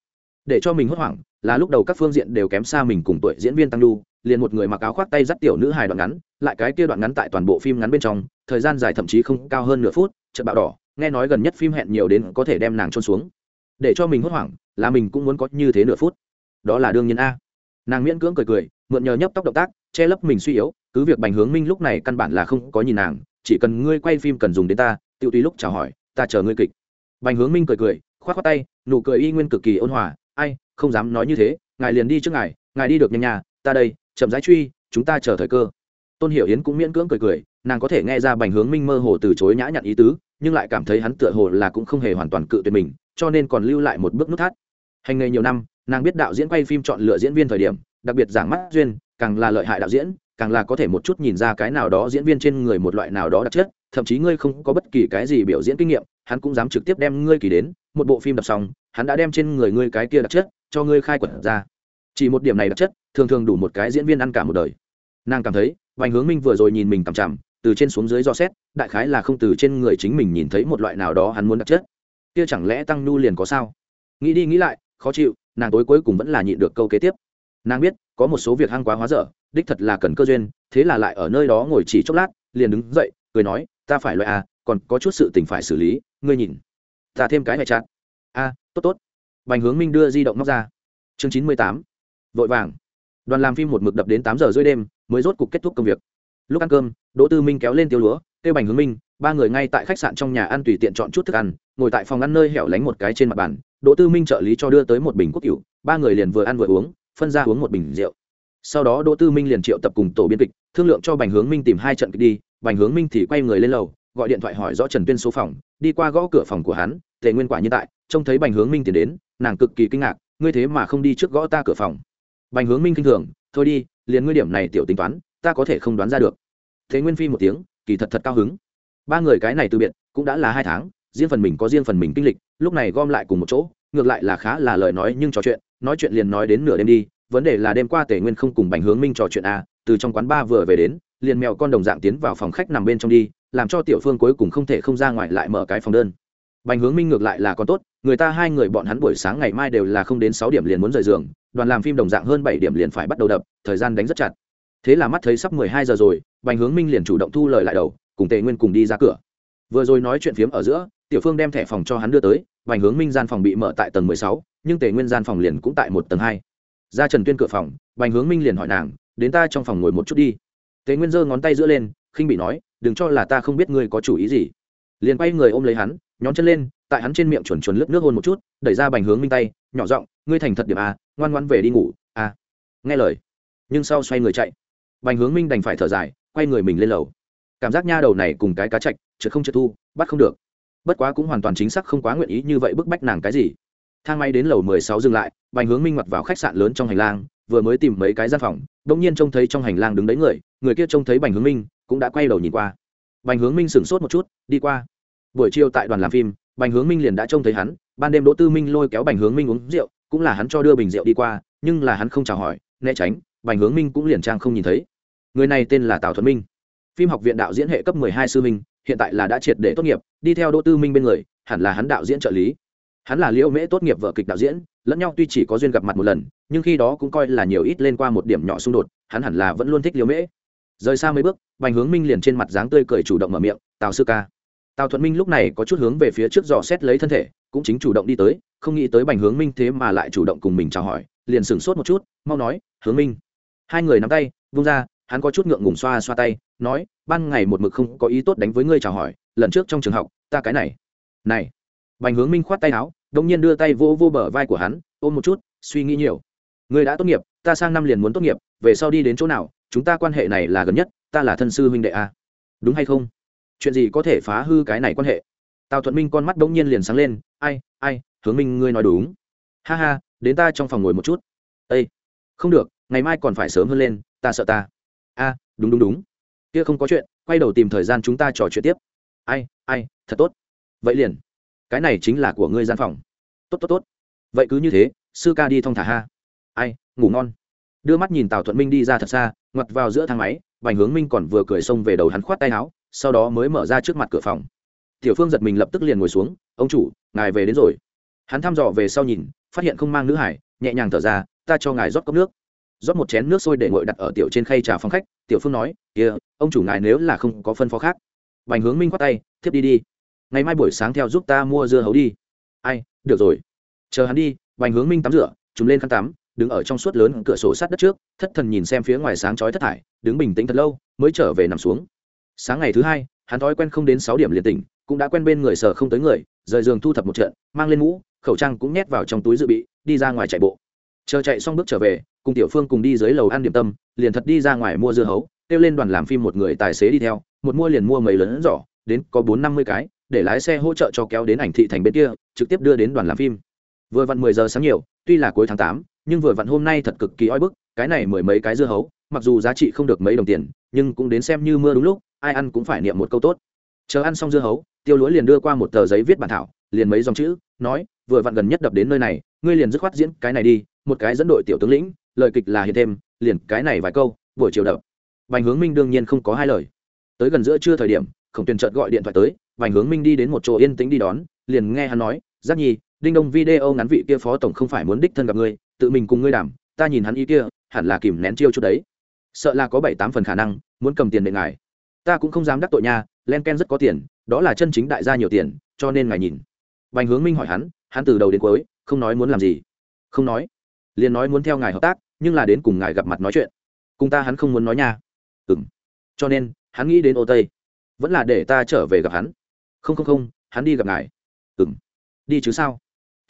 Để cho mình hốt hoảng là lúc đầu các phương diện đều kém xa mình cùng tuổi diễn viên tăng lưu, liền một người mặc áo khoác tay dắt tiểu nữ hài đoạn ngắn lại cái kia đoạn ngắn tại toàn bộ phim ngắn bên trong thời gian dài thậm chí không cao hơn nửa phút chợt bạo đỏ nghe nói gần nhất phim hẹn nhiều đến có thể đem nàng trôn xuống. Để cho mình hốt hoảng là mình cũng muốn có như thế nửa phút. Đó là đương nhiên a. Nàng miễn cưỡng cười cười mượn nhờ nhấp tóc động tác che lấp mình suy yếu cứ việc bành hướng minh lúc này căn bản là không có nhìn nàng chỉ cần ngươi quay phim cần dùng đến ta tự tùy lúc chào hỏi ta chờ ngươi kịch. Bành hướng minh cười cười, khoát khoát tay, nụ cười y nguyên cực kỳ ôn hòa. Ai, không dám nói như thế, ngài liền đi trước ngài ngài đi được nhanh nhà, ta đây, chậm rãi truy, chúng ta chờ thời cơ. Tôn hiểu yến cũng miễn cưỡng cười cười, nàng có thể nghe ra bành hướng minh mơ hồ từ chối nhã nhặn ý tứ, nhưng lại cảm thấy hắn tựa hồ là cũng không hề hoàn toàn cự tuyệt mình, cho nên còn lưu lại một bước nút thắt. Hành nghề nhiều năm, nàng biết đạo diễn quay phim chọn lựa diễn viên thời điểm, đặc biệt giảng mắt duyên, càng là lợi hại đạo diễn, càng là có thể một chút nhìn ra cái nào đó diễn viên trên người một loại nào đó đặc chất thậm chí ngươi không có bất kỳ cái gì biểu diễn kinh nghiệm, hắn cũng dám trực tiếp đem ngươi kỳ đến, một bộ phim đập xong, hắn đã đem trên người ngươi cái kia đặc chất, cho ngươi khai quật ra. Chỉ một điểm này đặc chất, thường thường đủ một cái diễn viên ăn cả một đời. Nàng cảm thấy, vành hướng minh vừa rồi nhìn mình cằm chằm, từ trên xuống dưới do xét, đại khái là không từ trên người chính mình nhìn thấy một loại nào đó hắn muốn đặc chất. Kia chẳng lẽ tăng nhu liền có sao? Nghĩ đi nghĩ lại, khó chịu, nàng tối cuối cùng vẫn là nhịn được câu kế tiếp. Nàng biết, có một số việc hăng quá hóa dở, đích thật là cần cơ duyên, thế là lại ở nơi đó ngồi chỉ chốc lát, liền đứng dậy, cười nói ta phải loại à còn có chút sự tình phải xử lý, ngươi nhìn. Ta thêm cái hệ chặt. A tốt tốt. Bành hướng minh đưa di động móc ra. Chương chín mươi tám. Vội vàng. Đoàn làm phim một mực đập đến tám giờ rưỡi đêm, mới rốt cục kết thúc công việc. Lúc ăn cơm, đỗ tư minh kéo lên tiêu lúa tiêu bành hướng minh, ba người ngay tại khách sạn trong nhà ăn tùy tiện chọn chút thức ăn, ngồi tại phòng ăn nơi hẻo lánh một cái trên mặt bàn. Đỗ tư minh trợ lý cho đưa tới một bình quốc cựu, ba người liền vừa ăn vừa uống, phân ra uống một bình rượu. Sau đó đỗ tư minh liền triệu tập cùng tổ biên kịch, thương lượng cho bành hướng minh tìm hai trận kịch đi bành hướng minh thì quay người lên lầu, gọi điện thoại hỏi rõ trần tuyên số phòng, đi qua gõ cửa phòng của hắn, tề nguyên quả như tại, trông thấy bành hướng minh tiến đến, nàng cực kỳ kinh ngạc, ngươi thế mà không đi trước gõ ta cửa phòng. Bành hướng minh kinh thường, thôi đi, liền ngươi điểm này tiểu tính toán, ta có thể không đoán ra được. Thế nguyên phi một tiếng, kỳ thật thật cao hứng. Ba người cái này từ biệt, cũng đã là hai tháng, riêng phần mình có riêng phần mình kinh lịch, lúc này gom lại cùng một chỗ, ngược lại là khá là lời nói nhưng trò chuyện, nói chuyện liền nói đến nửa đêm đi, vấn đề là đêm qua tề nguyên không cùng bành hướng minh trò chuyện à từ trong quán ba vừa về đến liền mèo con đồng dạng tiến vào phòng khách nằm bên trong đi, làm cho tiểu phương cuối cùng không thể không ra ngoài lại mở cái phòng đơn. Bành hướng minh ngược lại là còn tốt, người ta hai người bọn hắn buổi sáng ngày mai đều là không đến sáu điểm liền muốn rời giường, đoàn làm phim đồng dạng hơn bảy điểm liền phải bắt đầu đập, thời gian đánh rất chặt. Thế là mắt thấy sắp mười hai giờ rồi, bành hướng minh liền chủ động thu lời lại đầu, cùng tề nguyên cùng đi ra cửa. Vừa rồi nói chuyện phiếm ở giữa, tiểu phương đem thẻ phòng cho hắn đưa tới, bành hướng minh gian phòng bị mở tại tầng mười sáu, nhưng tề nguyên gian phòng liền cũng tại một tầng hai. Ra trần tuyên cửa phòng, bành hướng minh liền hỏi nàng, đến ta trong phòng ngồi một chút đi tề nguyên giơ ngón tay giữa lên, khinh bị nói, đừng cho là ta không biết ngươi có chủ ý gì. Liền quay người ôm lấy hắn, nhón chân lên, tại hắn trên miệng chuẩn chuẩn lướt nước hôn một chút, đẩy ra bành hướng minh tay, nhỏ giọng, ngươi thành thật điểm a ngoan ngoan về đi ngủ a nghe lời, nhưng sau xoay người chạy. Bành hướng minh đành phải thở dài, quay người mình lên lầu. Cảm giác nha đầu này cùng cái cá chạch, trượt không trượt thu, bắt không được. Bất quá cũng hoàn toàn chính xác không quá nguyện ý như vậy bức bách nàng cái gì. Thang máy đến lầu mười sáu dừng lại, bành hướng minh mặt vào khách sạn lớn trong hành lang vừa mới tìm mấy cái gian phòng đ ỗ n g nhiên trông thấy trong hành lang đứng đấy người người kia trông thấy bành hướng minh, cũng đã quay đầu nhìn qua. Bành hướng minh sửng sốt một chút, đi qua. Buổi chiều tại đoàn làm phim, bành hướng minh liền đã trông thấy hắn, ban đêm đỗ tư minh lôi kéo bành hướng minh uống rượu, cũng là hắn cho đưa bình rượu đi qua, nhưng là hắn không chào hỏi, né tránh, bành hướng minh cũng liền trang không nhìn thấy. Người này tên là tào thuận minh. Phim học viện đạo diễn hệ cấp mười hai sư minh hiện tại là đã triệt để tốt nghiệp, đi theo đỗ tư minh bên người, hẳn là hắn đạo diễn trợ lý. Hắn là liễu mễ tốt nghiệp vợ kịch đạo diễn, lẫn nhau tuy chỉ có duyên gặp mặt một lần nhưng khi đó cũng coi là nhiều ít lên qua một điểm nhỏ xung đột, hắn hẳn là vẫn luôn thích liều mễ. Rời xa mấy bước, bành hướng minh liền trên mặt dáng tươi cười chủ động mở miệng, tào sư ca. Tào thuận minh lúc này có chút hướng về phía trước dò xét lấy thân thể, cũng chính chủ động đi tới, không nghĩ tới bành hướng minh thế mà lại chủ động cùng mình chào hỏi, liền sửng sốt một chút, mau nói, hướng minh. Hai người nắm tay, vung ra, hắn có chút ngượng ngùng xoa xoa tay, nói, ban ngày một mực không có ý tốt đánh với ngươi chào hỏi, lần trước trong trường học, ta cái này. Này. Bành hướng minh khoát tay áo đông nhiên đưa tay vô vô bờ vai của hắn, ôm một chút, suy nghĩ nhiều ngươi đã tốt nghiệp, ta sang năm liền muốn tốt nghiệp, về sau đi đến chỗ nào, chúng ta quan hệ này là gần nhất, ta là thân sư huynh đệ a. Đúng hay không? Chuyện gì có thể phá hư cái này quan hệ? Tào thuận minh con mắt đông nhiên liền sáng lên, ai ai, hướng minh ngươi nói đúng. Ha ha, đến ta trong phòng ngồi một chút. Ây không được, ngày mai còn phải sớm hơn lên, ta sợ ta. A, đúng đúng đúng. Kia không có chuyện, quay đầu tìm thời gian chúng ta trò chuyện tiếp. Ai ai, thật tốt. Vậy liền, cái này chính là của ngươi gian phòng. Tốt tốt tốt. Vậy cứ như thế, sư ca đi thong thả ha ai ngủ ngon. Đưa mắt nhìn tào thuận minh đi ra thật xa ngoặt vào giữa thang máy vành hướng minh còn vừa cười xông về đầu hắn khoát tay áo sau đó mới mở ra trước mặt cửa phòng. Tiểu phương giật mình lập tức liền ngồi xuống ông chủ ngài về đến rồi. Hắn thăm dò về sau nhìn phát hiện không mang nữ hải nhẹ nhàng thở ra ta cho ngài rót cốc nước. Rót một chén nước sôi để ngồi đặt ở tiểu trên khay trà phòng khách tiểu phương nói kia、yeah, ông chủ ngài nếu là không có phân phó khác. Bành hướng minh khoát tay thiếp đi đi. Ngày mai buổi sáng theo giúp ta mua dưa hấu đi. Ai được rồi. Chờ hắn đi. Bành hướng minh tắm rửa chúng lên khăn tắm đứng ở trong suốt lớn cửa sổ sát đất trước, thất thần nhìn xem phía ngoài sáng chói thất thải, đứng bình tĩnh thật lâu, mới trở về nằm xuống. Sáng ngày thứ hai, hắn thói quen không đến sáu điểm liền tỉnh, cũng đã quen bên người sở không tới người, rời giường thu thập một trận, mang lên mũ, khẩu trang cũng nhét vào trong túi dự bị, đi ra ngoài chạy bộ. Chờ chạy xong bước trở về, cùng tiểu phương cùng đi dưới lầu ăn điểm tâm, liền thật đi ra ngoài mua dưa hấu, kêu lên đoàn làm phim một người tài xế đi theo, một mua liền mua mấy lớn giỏ, đến có bốn năm mươi cái, để lái xe hỗ trợ cho kéo đến ảnh thị thành bên kia, trực tiếp đưa đến đoàn làm phim. Vừa vặn mười giờ sáng nhiều, tuy là cuối tháng tám nhưng vừa vặn hôm nay thật cực kỳ oi bức, cái này mười mấy cái dưa hấu, mặc dù giá trị không được mấy đồng tiền, nhưng cũng đến xem như mưa đúng lúc, ai ăn cũng phải niệm một câu tốt. Chờ ăn xong dưa hấu, tiêu lúa liền đưa qua một tờ giấy viết bản thảo, liền mấy dòng chữ, nói, vừa vặn gần nhất đập đến nơi này, ngươi liền dứt khoát diễn cái này đi, một cái dẫn đội tiểu tướng lĩnh, lời kịch là hiện thêm, liền cái này vài câu, buổi chiều đập. Vành hướng minh đương nhiên không có hai lời. Tới gần giữa trưa thời điểm, khổng tuyền chợt gọi điện thoại tới, vành hướng minh đi đến một chỗ yên tĩnh đi đón, liền nghe hắn nói, giác nhi đinh đông video ngắn vị kia phó tổng không phải muốn đích thân gặp ngươi, tự mình cùng ngươi đảm ta nhìn hắn ý kia, hẳn là kìm nén chiêu chút đấy. Sợ là có bảy tám phần khả năng, muốn cầm tiền để ngài. Ta cũng không dám đắc tội nha, len ken rất có tiền, đó là chân chính đại gia nhiều tiền, cho nên ngài nhìn. Bành hướng minh hỏi hắn hắn từ đầu đến cuối, không nói muốn làm gì. Không nói. Liền nói muốn theo ngài hợp tác, nhưng là đến cùng ngài gặp mặt nói chuyện. Cùng ta hắn không muốn nói nha. Ừ m cho nên, hắn nghĩ đến ô tây. Vẫn là để ta trở về gặp hắn. Không không không, hắn đi gặp ngài. Ừ m đi chứ sao?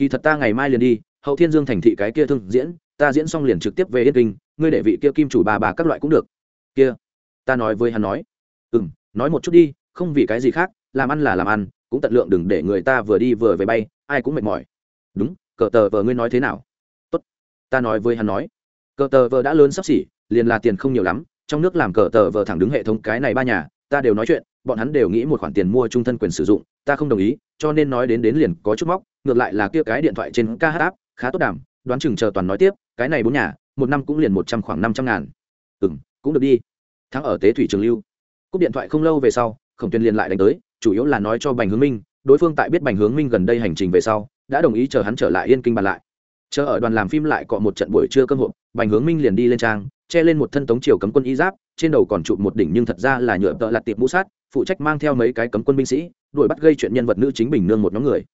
Kỳ thật ta ngày mai liền đi, hậu thiên dương thành thị cái kia thương diễn, ta diễn xong liền trực tiếp về yên kinh, ngươi để vị kia kim chủ bà bà các loại cũng được. Kia, ta nói với hắn nói. Ừ m nói một chút đi, không vì cái gì khác, làm ăn là làm ăn, cũng tận lượng đừng để người ta vừa đi vừa về bay, ai cũng mệt mỏi. Đúng, cờ tờ vờ ngươi nói thế nào? Tốt, ta nói với hắn nói. Cờ tờ vờ đã lớn sắp xỉ, liền là tiền không nhiều lắm, trong nước làm cờ tờ vờ thẳng đứng hệ thống cái này ba nhà, ta đều nói chuyện, bọn hắn đều nghĩ một khoản tiền mua trung thân quyền sử dụng, ta không đồng ý, cho nên nói đến đến liền có chút móc ngược lại là kia cái điện thoại trên ca hát áp khá tốt đảm đoán chừng chờ toàn nói tiếp, cái này bốn nhà, một năm cũng liền một trăm khoảng năm trăm ngàn. Ừ m cũng được đi. Thắng ở tế thủy trường lưu. Cúp điện thoại không lâu về sau, khổng tuyên liền lại đánh tới, chủ yếu là nói cho bành hướng minh, đối phương tại biết bành hướng minh gần đây hành trình về sau, đã đồng ý chờ hắn trở lại yên kinh bàn lại. Chờ ở đoàn làm phim lại cọ một trận buổi trưa cơm hộp, bành hướng minh liền đi lên trang, che lên một thân tống triều cấm quân y giáp, trên đầu còn chụp một đỉnh nhưng thật ra là nhựa tợ lặt tiệp mũ sát, phụ trách mang theo mấy cái cấm quân binh sĩ, đuổi bắt gây chuyện nhân vật nữ chính bình nương một nhóm người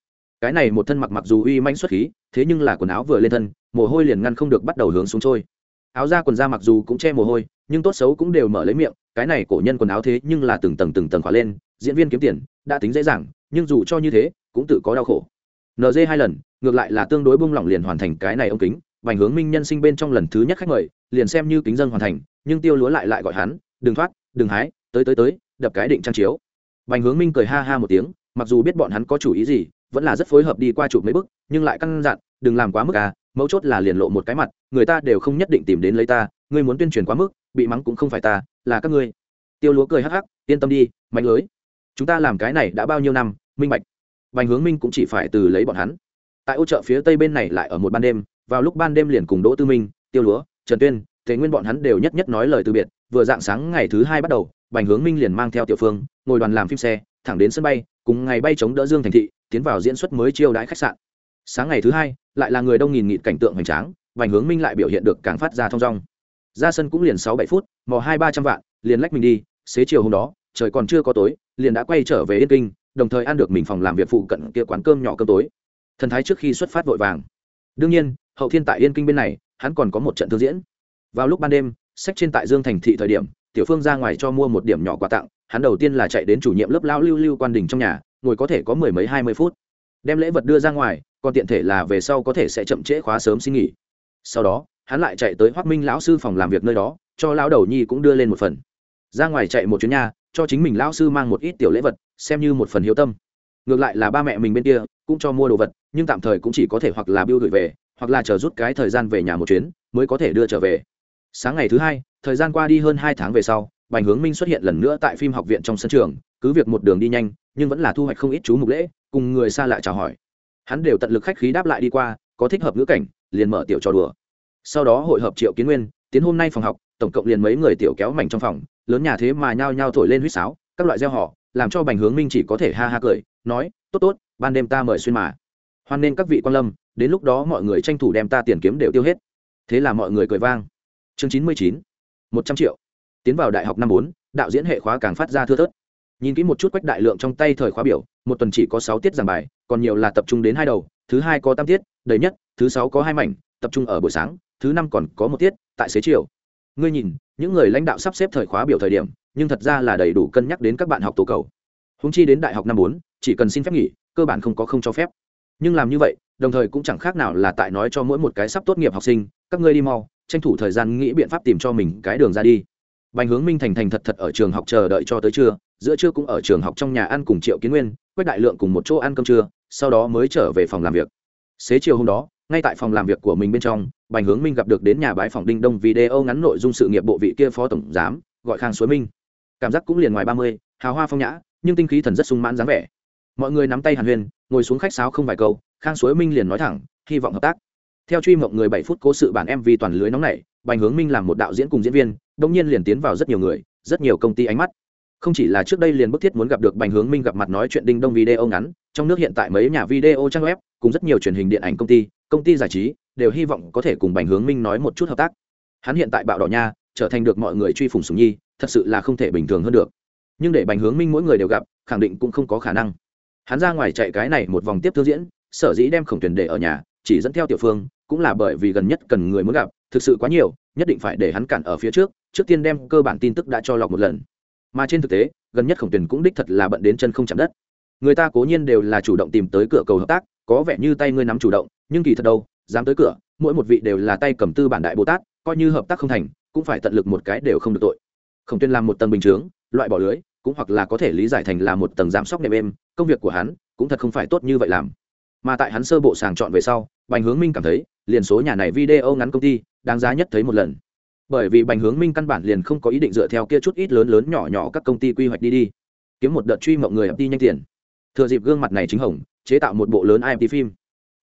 cái này một thân mặc mặc dù uy manh xuất khí, thế nhưng là quần áo vừa lên thân, mồ hôi liền ngăn không được bắt đầu hướng xuống trôi. Áo da quần da mặc dù cũng che mồ hôi, nhưng tốt xấu cũng đều mở lấy miệng, cái này cổ nhân quần áo thế nhưng là từng tầng từng tầng khóa lên, diễn viên kiếm tiền, đã tính dễ dàng, nhưng dù cho như thế, cũng tự có đau khổ. Nd hai lần, ngược lại là tương đối bung lỏng liền hoàn thành cái này ông kính, vành hướng minh nhân sinh bên trong lần thứ nhất khách mời, liền xem như kính dân hoàn thành, nhưng tiêu lúa lại lại gọi hắn, đừng thoát, đừng hái, tới tới tới, đập cái định trang chiếu. Vành hướng minh cười ha ha một tiếng, mặc dù biết bọn hắn có chủ ý gì vẫn là rất phối hợp đi qua chụp mấy bức, nhưng lại căn dặn, đừng làm quá mức à mấu chốt là liền lộ một cái mặt, người ta đều không nhất định tìm đến lấy ta, ngươi muốn tuyên truyền quá mức, bị mắng cũng không phải ta, là các ngươi. Tiêu lúa cười hắc hắc, yên tâm đi, mạnh lưới, chúng ta làm cái này đã bao nhiêu năm, minh bạch. Vành hướng minh cũng chỉ phải từ lấy bọn hắn. Tại ô chợ phía tây bên này lại ở một ban đêm, vào lúc ban đêm liền cùng đỗ tư minh, tiêu lúa, trần tuyên thế nguyên bọn hắn đều nhất nhất nói lời từ biệt, vừa dạng sáng ngày thứ hai bắt đầu, bành hướng minh liền mang theo tiểu phương, ngồi đoàn làm phim xe, thẳng đến sân bay, cùng ngày bay chống đỡ dương thành thị tiến vào diễn xuất mới chiêu đãi khách sạn. Sáng ngày thứ hai, lại là người đông nghìn nghịt cảnh tượng hoành tráng, vành hướng minh lại biểu hiện được càng phát ra thong dong. Ra sân cũng liền sáu bảy phút, mò hai ba trăm vạn, liền lách mình đi, xế chiều hôm đó, trời còn chưa có tối, liền đã quay trở về yên kinh, đồng thời ăn được mình phòng làm việc phụ cận kia quán cơm nhỏ cơm tối. Thần thái trước khi xuất phát vội vàng. Đương nhiên, hậu thiên tại yên kinh bên này, hắn còn có một trận thương diễn. Vào lúc ban đêm, sách trên tại dương thành thị thời điểm, tiểu phương ra ngoài cho mua một điểm nhỏ quà tặng, hắn đầu tiên là chạy đến chủ nhiệm lớp lao lưu lưu quan đình trong nhà ngồi có thể có mười mấy hai mươi phút. Đem lễ vật đưa ra ngoài, còn tiện thể là về sau có thể sẽ chậm trễ khóa sớm xin nghỉ. Sau đó, hắn lại chạy tới hoác minh lão sư phòng làm việc nơi đó, cho lão đầu nhi cũng đưa lên một phần. Ra ngoài chạy một chuyến nhà, cho chính mình lão sư mang một ít tiểu lễ vật, xem như một phần hiếu tâm. Ngược lại là ba mẹ mình bên kia, cũng cho mua đồ vật, nhưng tạm thời cũng chỉ có thể hoặc là biêu gửi về, hoặc là chờ rút cái thời gian về nhà một chuyến, mới có thể đưa trở về. Sáng ngày thứ hai, thời gian qua đi hơn hai tháng về sau, bành hướng minh xuất hiện lần nữa tại phim học viện trong sân trường, cứ việc một đường đi nhanh nhưng vẫn là thu hoạch không ít chú mục lễ, cùng người xa lạ chào hỏi. Hắn đều tận lực khách khí đáp lại đi qua, có thích hợp ngữ cảnh, liền mở tiểu trò đùa. Sau đó hội hợp triệu kiến nguyên, tiến hôm nay phòng học, tổng cộng liền mấy người tiểu kéo mảnh trong phòng, lớn nhà thế mà nhao nhao thổi lên huýt sáo, các loại gieo họ, làm cho bành hướng minh chỉ có thể ha ha cười, nói, tốt tốt, ban đêm ta mời xuyên mà. Hoan nên các vị quan lâm, đến lúc đó mọi người tranh thủ đem ta tiền kiếm đều tiêu hết. Thế là mọi người cười vang. Chương chín mươi chín, một trăm triệu. Tiến vào đại học năm bốn, đạo diễn hệ khóa càng phát ra thưa thớt nhìn kỹ một chút quách đại lượng trong tay thời khóa biểu, một tuần chỉ có sáu tiết giảng bài, còn nhiều là tập trung đến hai đầu, thứ hai có tam tiết, đầy nhất, thứ sáu có hai mảnh, tập trung ở buổi sáng, thứ năm còn có một tiết, tại xế chiều. Ngươi nhìn, những người lãnh đạo sắp xếp thời khóa biểu thời điểm, nhưng thật ra là đầy đủ cân nhắc đến các bạn học tố cầu. Húng chi đến đại học năm bốn, chỉ cần xin phép nghỉ, cơ bản không có không cho phép. Nhưng làm như vậy, đồng thời cũng chẳng khác nào là tại nói cho mỗi một cái sắp tốt nghiệp học sinh, các ngươi đi mau, tranh thủ thời gian nghĩ biện pháp tìm cho mình cái đường ra đi bành hướng minh thành thành thật thật ở trường học chờ đợi cho tới trưa, giữa trưa cũng ở trường học trong nhà ăn cùng triệu kiến nguyên, quách đại lượng cùng một chỗ ăn cơm trưa, sau đó mới trở về phòng làm việc. Xế chiều hôm đó, ngay tại phòng làm việc của mình bên trong, bành hướng minh gặp được đến nhà bái phòng đinh đông video ngắn nội dung sự nghiệp bộ vị kia phó tổng giám, gọi khang suối minh. Cảm giác cũng liền ngoài ba mươi, hào hoa phong nhã, nhưng tinh khí thần rất sung mãn dáng vẻ. Mọi người nắm tay hàn huyên, ngồi xuống khách sáo không vài câu, khang suối minh liền nói thẳng, hy vọng hợp tác. Theo truy mộng người bảy phút cố sự bản mv toàn lưới nóng này bành hướng minh làm một đạo diễn cùng diễn viên đông nhiên liền tiến vào rất nhiều người, rất nhiều công ty ánh mắt. Không chỉ là trước đây liền bức thiết muốn gặp được bành hướng minh gặp mặt nói chuyện đinh đông video ngắn, trong nước hiện tại mấy nhà video trang web, cùng rất nhiều truyền hình điện ảnh công ty công ty giải trí, đều hy vọng có thể cùng bành hướng minh nói một chút hợp tác. Hắn hiện tại bạo đỏ nha, trở thành được mọi người truy phủng sùng nhi, thật sự là không thể bình thường hơn được. Nhưng để bành hướng minh mỗi người đều gặp, khẳng định cũng không có khả năng. Hắn ra ngoài chạy cái này một vòng tiếp thương diễn, sở dĩ đem khổng tuyển để ở nhà, chỉ dẫn theo tiểu phương, cũng là bởi vì gần nhất cần người muốn gặp thực sự quá nhiều, nhất định phải để hắn cản ở phía trước trước tiên đem cơ bản tin tức đã cho lọc một lần. Mà trên thực tế, gần nhất khổng tuyển cũng đích thật là bận đến chân không chạm đất. Người ta cố nhiên đều là chủ động tìm tới cửa cầu hợp tác, có vẻ như tay ngươi nắm chủ động, nhưng kỳ thật đâu, dám tới cửa, mỗi một vị đều là tay cầm tư bản đại bồ tát, coi như hợp tác không thành, cũng phải tận lực một cái đều không được tội. Khổng tuyên làm một tầng bình chướng, loại bỏ lưới, cũng hoặc là có thể lý giải thành là một tầng giám sóc nệm êm, công việc của hắn cũng thật không phải tốt như vậy làm. Mà tại hắn sơ bộ sàng chọn về sau, bành hướng minh cảm thấy liền số nhà này video ngắn công ty, đáng giá nhất thấy một lần. Bởi vì bành hướng minh căn bản liền không có ý định dựa theo kia chút ít lớn lớn nhỏ nhỏ các công ty quy hoạch đi đi. Kiếm một đợt truy mộng người đi nhanh tiền. Thừa dịp gương mặt này chính hồng, chế tạo một bộ lớn imt phim.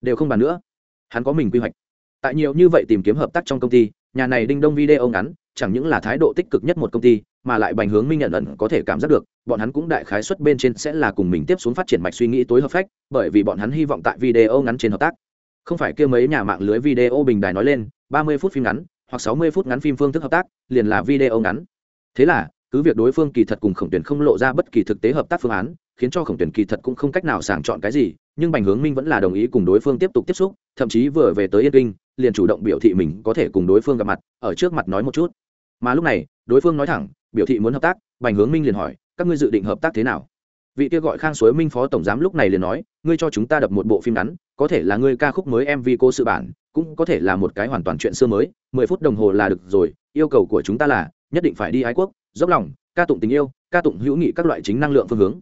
Đều không bàn nữa. Hắn có mình quy hoạch. Tại nhiều như vậy tìm kiếm hợp tác trong công ty, nhà này đinh đông video ngắn, chẳng những là thái độ tích cực nhất một công ty, mà lại bành hướng minh nhận ẩn có thể cảm giác được, bọn hắn cũng đại khái xuất bên trên sẽ là cùng mình tiếp xuống phát triển mạch suy nghĩ tối hợp phách, bởi vì bọn hắn hy vọng tại video ngắn trên hợp tác không phải kêu mấy nhà mạng lưới video bình đài nói lên, ba mươi phút phim ngắn, hoặc sáu mươi phút ngắn phim phương thức hợp tác, liền là video ngắn. Thế là, cứ việc đối phương kỳ thật cùng khổng tuyển không lộ ra bất kỳ thực tế hợp tác phương án, khiến cho khổng tuyển kỳ thật cũng không cách nào sàng chọn cái gì, nhưng bành hướng minh vẫn là đồng ý cùng đối phương tiếp tục tiếp xúc, thậm chí vừa về tới yên kinh, liền chủ động biểu thị mình có thể cùng đối phương gặp mặt, ở trước mặt nói một chút. Mà lúc này, đối phương nói thẳng, biểu thị muốn hợp tác, bành hướng minh liền hỏi, các ngươi dự định hợp tác thế nào? Vị kia gọi khang suối minh phó tổng giám lúc này liền nói, ngươi cho chúng ta đập một bộ phim ngắn, có thể là ngươi ca khúc mới mv cô sự bản, cũng có thể là một cái hoàn toàn chuyện xưa mới, mười phút đồng hồ là được rồi, yêu cầu của chúng ta là, nhất định phải đi ái quốc, dốc lòng, ca tụng tình yêu, ca tụng hữu nghị các loại chính năng lượng phương hướng.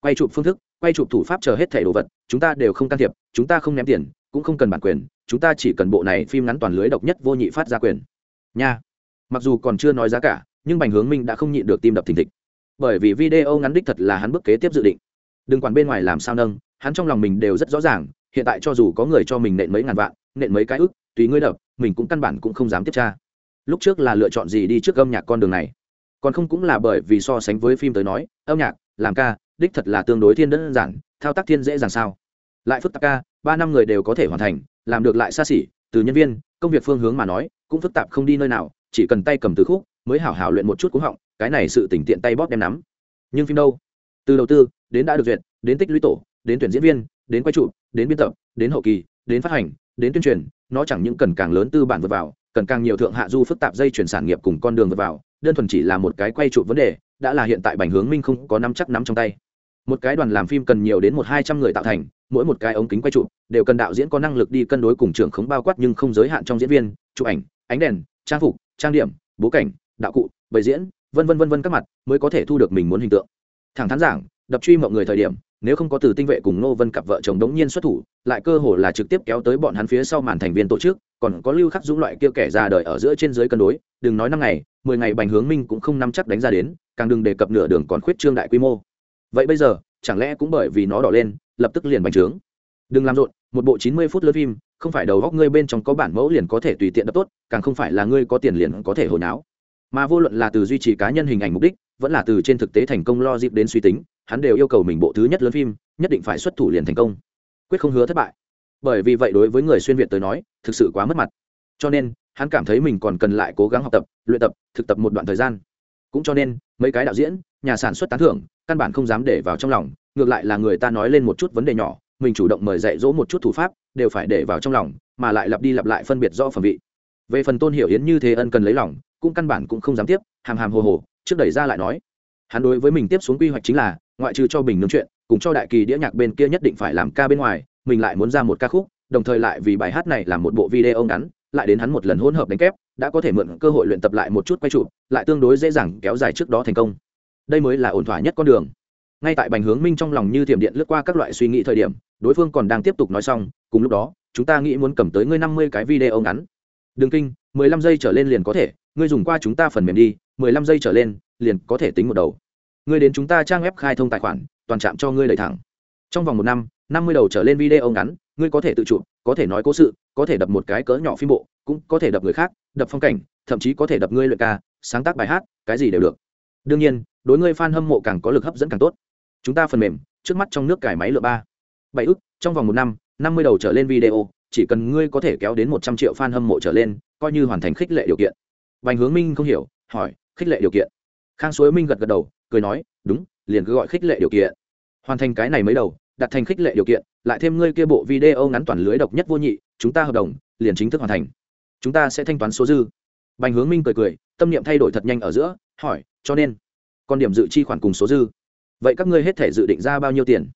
Quay chụp phương thức, quay chụp thủ pháp chờ hết thẻ đồ vật, chúng ta đều không can thiệp, chúng ta không ném tiền, cũng không cần bản quyền, chúng ta chỉ cần bộ này phim ngắn toàn lưới độc nhất vô nhị phát ra quyền. Nha. Mặc dù còn chưa nói giá cả, nhưng bành hướng minh đã không nhịn được tim đập thình thịch bởi vì video ngắn đích thật là hắn bước kế tiếp dự định. Đừng quản bên ngoài làm sao nâng, hắn trong lòng mình đều rất rõ ràng, hiện tại cho dù có người cho mình nện mấy ngàn vạn, nện mấy cái ức, tùy ngươi đập, mình cũng căn bản cũng không dám tiếp tra. Lúc trước là lựa chọn gì đi trước âm nhạc con đường này? Còn không cũng là bởi vì so sánh với phim tới nói, âm nhạc, làm ca, đích thật là tương đối thiên đơn giản, thao tác thiên dễ dàng sao? Lại phức tạp ca, ba năm người đều có thể hoàn thành, làm được lại xa xỉ, từ nhân viên, công việc phương hướng mà nói, cũng phức tạp không đi nơi nào, chỉ cần tay cầm từ khúc, mới hảo hảo luyện một chút cúng họng cái này sự tỉnh tiện tay bóp đem nắm. Nhưng phim đâu? Từ đầu tư, đến đã được duyệt, đến tích lũy tổ, đến tuyển diễn viên, đến quay trụ đến biên tập, đến hậu kỳ, đến phát hành, đến tuyên truyền, nó chẳng những cần càng lớn tư bản vượt vào, cần càng nhiều thượng hạ du phức tạp dây chuyển sản nghiệp cùng con đường vượt vào, đơn thuần chỉ là một cái quay trụ vấn đề, đã là hiện tại bành hướng minh không có nắm chắc nắm trong tay. Một cái đoàn làm phim cần nhiều đến một hai trăm người tạo thành, mỗi một cái ống kính quay trụ đều cần đạo diễn có năng lực đi cân đối cùng trưởng khống bao quát nhưng không giới hạn trong diễn viên, chụp ảnh, ánh đèn, trang phục, trang điểm bố cảnh, đạo cụ bày diễn vân vân vân vân các mặt mới có thể thu được mình muốn hình tượng. Thẳng thắn giảng, đập truy mọi người thời điểm, nếu không có từ tinh vệ cùng nô vân cặp vợ chồng đống nhiên xuất thủ, lại cơ hồ là trực tiếp kéo tới bọn hắn phía sau màn thành viên tổ chức, còn có lưu khắc dũng loại kia kẻ ra đời ở giữa trên dưới cân đối, đừng nói năm ngày, mười ngày bành hướng minh cũng không nắm chắc đánh ra đến, càng đừng đề cập nửa đường còn khuyết trương đại quy mô. Vậy bây giờ, chẳng lẽ cũng bởi vì nó đỏ lên, lập tức liền bành trướng? Đừng làm rộn, một bộ chín mươi phút lớn phim, không phải đầu góc ngươi bên trong có bản mẫu liền có thể tùy tiện đập tốt, càng không phải là ngươi có tiền liền có thể hồi náo mà vô luận là từ duy trì cá nhân hình ảnh mục đích, vẫn là từ trên thực tế thành công lo dịp đến suy tính, hắn đều yêu cầu mình bộ thứ nhất lớn phim, nhất định phải xuất thủ liền thành công. Quyết không hứa thất bại. Bởi vì vậy đối với người xuyên việt tới nói, thực sự quá mất mặt. Cho nên, hắn cảm thấy mình còn cần lại cố gắng học tập, luyện tập, thực tập một đoạn thời gian. Cũng cho nên, mấy cái đạo diễn, nhà sản xuất tán thưởng, căn bản không dám để vào trong lòng, ngược lại là người ta nói lên một chút vấn đề nhỏ, mình chủ động mời dạy dỗ một chút thủ pháp, đều phải để vào trong lòng, mà lại lặp đi lặp lại phân biệt do phẩm vị. Về phần tôn hiểu yến như thế ân cần lấy lòng cũng căn bản cũng không dám tiếp, hàm hàm hồ hồ, trước đẩy ra lại nói. Hắn đối với mình tiếp xuống quy hoạch chính là, ngoại trừ cho bình nướng chuyện, cùng cho đại kỳ đĩa nhạc bên kia nhất định phải làm ca bên ngoài, mình lại muốn ra một ca khúc, đồng thời lại vì bài hát này làm một bộ video ngắn, lại đến hắn một lần hỗn hợp đánh kép, đã có thể mượn cơ hội luyện tập lại một chút quay trụ lại tương đối dễ dàng kéo dài trước đó thành công. Đây mới là ổn thỏa nhất con đường. Ngay tại bành hướng minh trong lòng như thiểm điện lướt qua các loại suy nghĩ thời điểm, đối phương còn đang tiếp tục nói xong, cùng lúc đó, chúng ta nghĩ muốn cầm tới ngươi năm mươi cái video ngắn. Đừng kinh, mười lăm giây trở lên liền có thể ngươi dùng qua chúng ta phần mềm đi, mười lăm giây trở lên, liền có thể tính một đầu. Ngươi đến chúng ta trang web khai thông tài khoản, toàn trạm cho ngươi đẩy thẳng. Trong vòng một năm năm mươi đầu trở lên video ngắn, ngươi có thể tự chụp có thể nói cố sự, có thể đập một cái cỡ nhỏ phim bộ, cũng có thể đập người khác, đập phong cảnh, thậm chí có thể đập ngươi luyện ca, sáng tác bài hát, cái gì đều được. Đương nhiên, đối ngươi fan hâm mộ càng có lực hấp dẫn càng tốt. Chúng ta phần mềm, trước mắt trong nước cải máy lựa ba. Bảy ức, trong vòng một năm năm mươi đầu trở lên video, chỉ cần ngươi có thể kéo đến một trăm triệu fan hâm mộ trở lên, coi như hoàn thành khích lệ điều kiện. Bành Hướng Minh không hiểu, hỏi, khích lệ điều kiện. Khang Suối Minh gật gật đầu, cười nói, đúng, liền cứ gọi khích lệ điều kiện. Hoàn thành cái này mới đầu, đặt thành khích lệ điều kiện, lại thêm ngươi kia bộ video ngắn toàn lưới độc nhất vô nhị, chúng ta hợp đồng liền chính thức hoàn thành. Chúng ta sẽ thanh toán số dư. Bành Hướng Minh cười cười, tâm niệm thay đổi thật nhanh ở giữa, hỏi, cho nên, con điểm dự chi khoản cùng số dư. Vậy các ngươi hết thể dự định ra bao nhiêu tiền?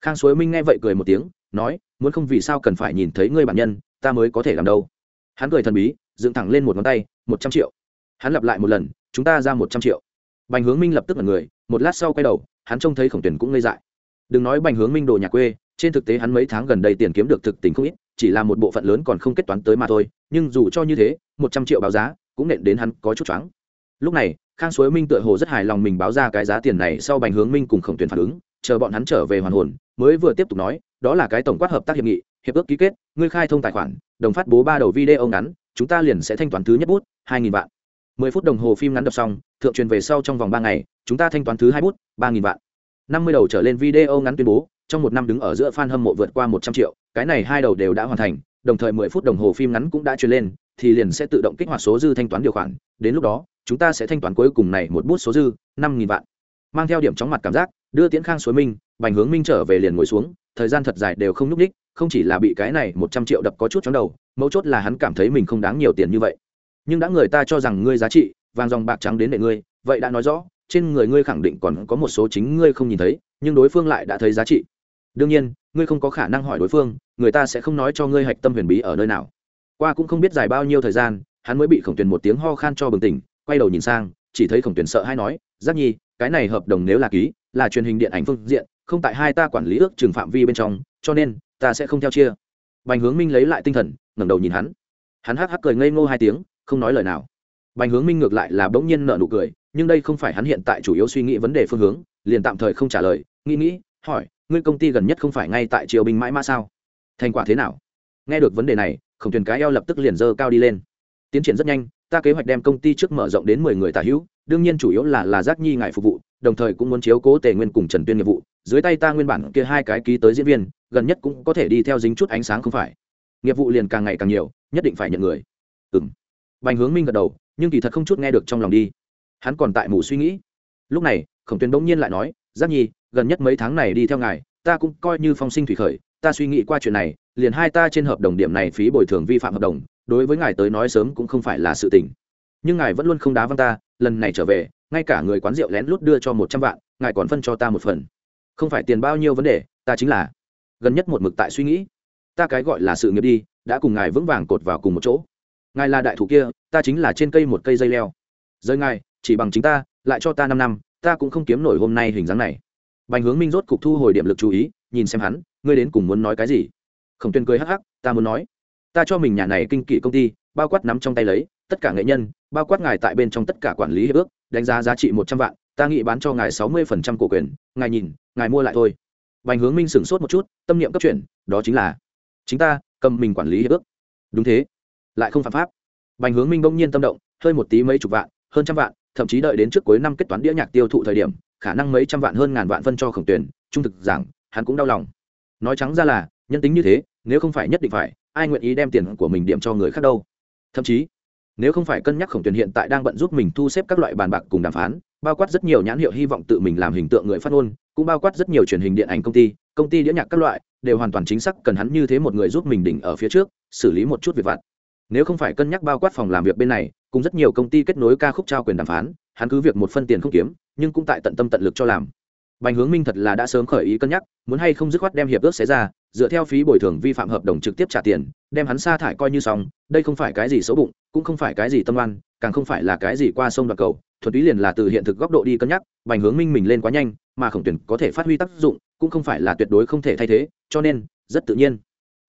Khang Suối Minh nghe vậy cười một tiếng, nói, muốn không vì sao cần phải nhìn thấy ngươi bản nhân, ta mới có thể làm đâu. Hắn cười thần bí, dựng thẳng lên một ngón tay, một trăm triệu. Hắn lặp lại một lần chúng ta ra một trăm triệu. Bành hướng minh lập tức là người một lát sau quay đầu hắn trông thấy khổng tuyển cũng ngây dại. Đừng nói bành hướng minh đồ nhà quê trên thực tế hắn mấy tháng gần đây tiền kiếm được thực tình không ít chỉ là một bộ phận lớn còn không kết toán tới mà thôi nhưng dù cho như thế một trăm triệu báo giá cũng nện đến hắn có chút choáng. Lúc này khang suối minh tựa hồ rất hài lòng mình báo ra cái giá tiền này sau bành hướng minh cùng khổng tuyển phản ứng chờ bọn hắn trở về hoàn hồn mới vừa tiếp tục nói đó là cái tổng quát hợp tác hiệp nghị hiệp ước ký kết ngươi khai thông tài khoản đồng phát bố ba đầu video ngắn chúng ta liền sẽ thanh toán thứ nhất bút, hai nghìn vạn. mười phút đồng hồ phim ngắn đọc xong, thượng truyền về sau trong vòng ba ngày, chúng ta thanh toán thứ hai bút, ba nghìn vạn. năm mươi đầu trở lên video ngắn tuyên bố, trong một năm đứng ở giữa fan hâm mộ vượt qua một trăm triệu, cái này hai đầu đều đã hoàn thành, đồng thời mười phút đồng hồ phim ngắn cũng đã truyền lên, thì liền sẽ tự động kích hoạt số dư thanh toán điều khoản, đến lúc đó, chúng ta sẽ thanh toán cuối cùng này một bút số dư, năm nghìn vạn. Mang theo điểm chóng mặt cảm giác, đưa tiễn khang suối minh, bành hướng minh trở về liền ngồi xuống, thời gian thật dài đều không nhúc ních không chỉ là bị cái này một trăm triệu đập có chút chóng đầu mấu chốt là hắn cảm thấy mình không đáng nhiều tiền như vậy. Nhưng đã người ta cho rằng ngươi giá trị, vàng dòng bạc trắng đến để ngươi, vậy đã nói rõ, trên người ngươi khẳng định còn có một số chính ngươi không nhìn thấy, nhưng đối phương lại đã thấy giá trị. Đương nhiên, ngươi không có khả năng hỏi đối phương, người ta sẽ không nói cho ngươi hạch tâm huyền bí ở nơi nào. Qua cũng không biết dài bao nhiêu thời gian, hắn mới bị khổng tuyền một tiếng ho khan cho bừng tỉnh, quay đầu nhìn sang, chỉ thấy khổng tuyền sợ hay nói, giác nhi, cái này hợp đồng nếu là ký, là truyền hình điện ảnh phương diện, không tại hai ta quản lý ước trường phạm vi bên trong, cho nên, ta sẽ không theo chia bành hướng minh lấy lại tinh thần, ngẩng đầu nhìn hắn. Hắn hắc hắc cười ngây ngô hai tiếng, không nói lời nào. Bành hướng minh ngược lại là bỗng nhiên nợ nụ cười, nhưng đây không phải hắn hiện tại chủ yếu suy nghĩ vấn đề phương hướng, liền tạm thời không trả lời, nghĩ nghĩ, hỏi, ngươi công ty gần nhất không phải ngay tại triều binh mãi mã sao? Thành quả thế nào? Nghe được vấn đề này, khổng tuyền cái eo lập tức liền dơ cao đi lên. Tiến triển rất nhanh, ta kế hoạch đem công ty trước mở rộng đến mười người tả hữu, đương nhiên chủ yếu là là giác nhi ngài phục vụ đồng thời cũng muốn chiếu cố tề nguyên cùng trần tuyên nghiệp vụ. Dưới tay ta nguyên bản kia hai cái ký tới diễn viên, gần nhất cũng có thể đi theo dính chút ánh sáng không phải. Nghiệp vụ liền càng ngày càng nhiều, nhất định phải nhận người. Ừ m bành hướng minh gật đầu, nhưng kỳ thật không chút nghe được trong lòng đi. Hắn còn tại mù suy nghĩ. Lúc này, khổng tuyến bỗng nhiên lại nói, giác nhi, gần nhất mấy tháng này đi theo ngài, ta cũng coi như phong sinh thủy khởi, ta suy nghĩ qua chuyện này, liền hai ta trên hợp đồng điểm này phí bồi thường vi phạm hợp đồng, đối với ngài tới nói sớm cũng không phải là sự tình. Nhưng ngài vẫn luôn không đá văng ta, lần này trở về ngay cả người quán rượu lén lút đưa cho một trăm vạn, ngài còn phân cho ta một phần. Không phải tiền bao nhiêu vấn đề, ta chính là gần nhất một mực tại suy nghĩ. Ta cái gọi là sự nghiệp đi, đã cùng ngài vững vàng cột vào cùng một chỗ. Ngài là đại thủ kia, ta chính là trên cây một cây dây leo. Rơi ngài, chỉ bằng chính ta, lại cho ta năm năm, ta cũng không kiếm nổi hôm nay hình dáng này. Bành hướng minh rốt cục thu hồi điểm lực chú ý, nhìn xem hắn, ngươi đến cùng muốn nói cái gì? Khổng tuyên cười hắc hắc, ta muốn nói, ta cho mình nhà này kinh kỳ công ty, bao quát nắm trong tay lấy tất cả nghệ nhân, bao quát ngài tại bên trong tất cả quản lý hiệp ước, đánh giá giá trị một trăm vạn, ta nghĩ bán cho ngài sáu mươi phần trăm cổ quyền, ngài nhìn, ngài mua lại thôi. Bành hướng minh sửng sốt một chút, tâm niệm cấp chuyển, đó chính là, chính ta, cầm mình quản lý hiệp ước. Đúng thế. Lại không phạm pháp. Bành hướng minh bỗng nhiên tâm động, hơi một tí mấy chục vạn, hơn trăm vạn, thậm chí đợi đến trước cuối năm kết toán đĩa nhạc tiêu thụ thời điểm, khả năng mấy trăm vạn hơn ngàn vạn phân cho khổng tuyển, trung thực giảng, hắn cũng đau lòng. Nói trắng ra là, nhân tính như thế, nếu không phải nhất định phải, ai nguyện ý đem tiền của mình điểm cho người khác đâu. Thậm chí nếu không phải cân nhắc khổng tuyển hiện tại đang bận giúp mình thu xếp các loại bàn bạc cùng đàm phán, bao quát rất nhiều nhãn hiệu hy vọng tự mình làm hình tượng người phát ngôn, cũng bao quát rất nhiều truyền hình điện ảnh công ty công ty đĩa nhạc các loại, đều hoàn toàn chính xác cần hắn như thế một người giúp mình đỉnh ở phía trước, xử lý một chút việc vặt. Nếu không phải cân nhắc bao quát phòng làm việc bên này, cùng rất nhiều công ty kết nối ca khúc trao quyền đàm phán, hắn cứ việc một phân tiền không kiếm, nhưng cũng tại tận tâm tận lực cho làm. Bành hướng minh thật là đã sớm khởi ý cân nhắc, muốn hay không dứt khoát đem hiệp ước xé ra dựa theo phí bồi thường vi phạm hợp đồng trực tiếp trả tiền, đem hắn sa thải coi như xong, đây không phải cái gì xấu bụng, cũng không phải cái gì tâm oan, càng không phải là cái gì qua sông đoạn cầu, thuần túy liền là từ hiện thực góc độ đi cân nhắc, bành hướng minh mình lên quá nhanh, mà khổng tuyển có thể phát huy tác dụng, cũng không phải là tuyệt đối không thể thay thế, cho nên, rất tự nhiên,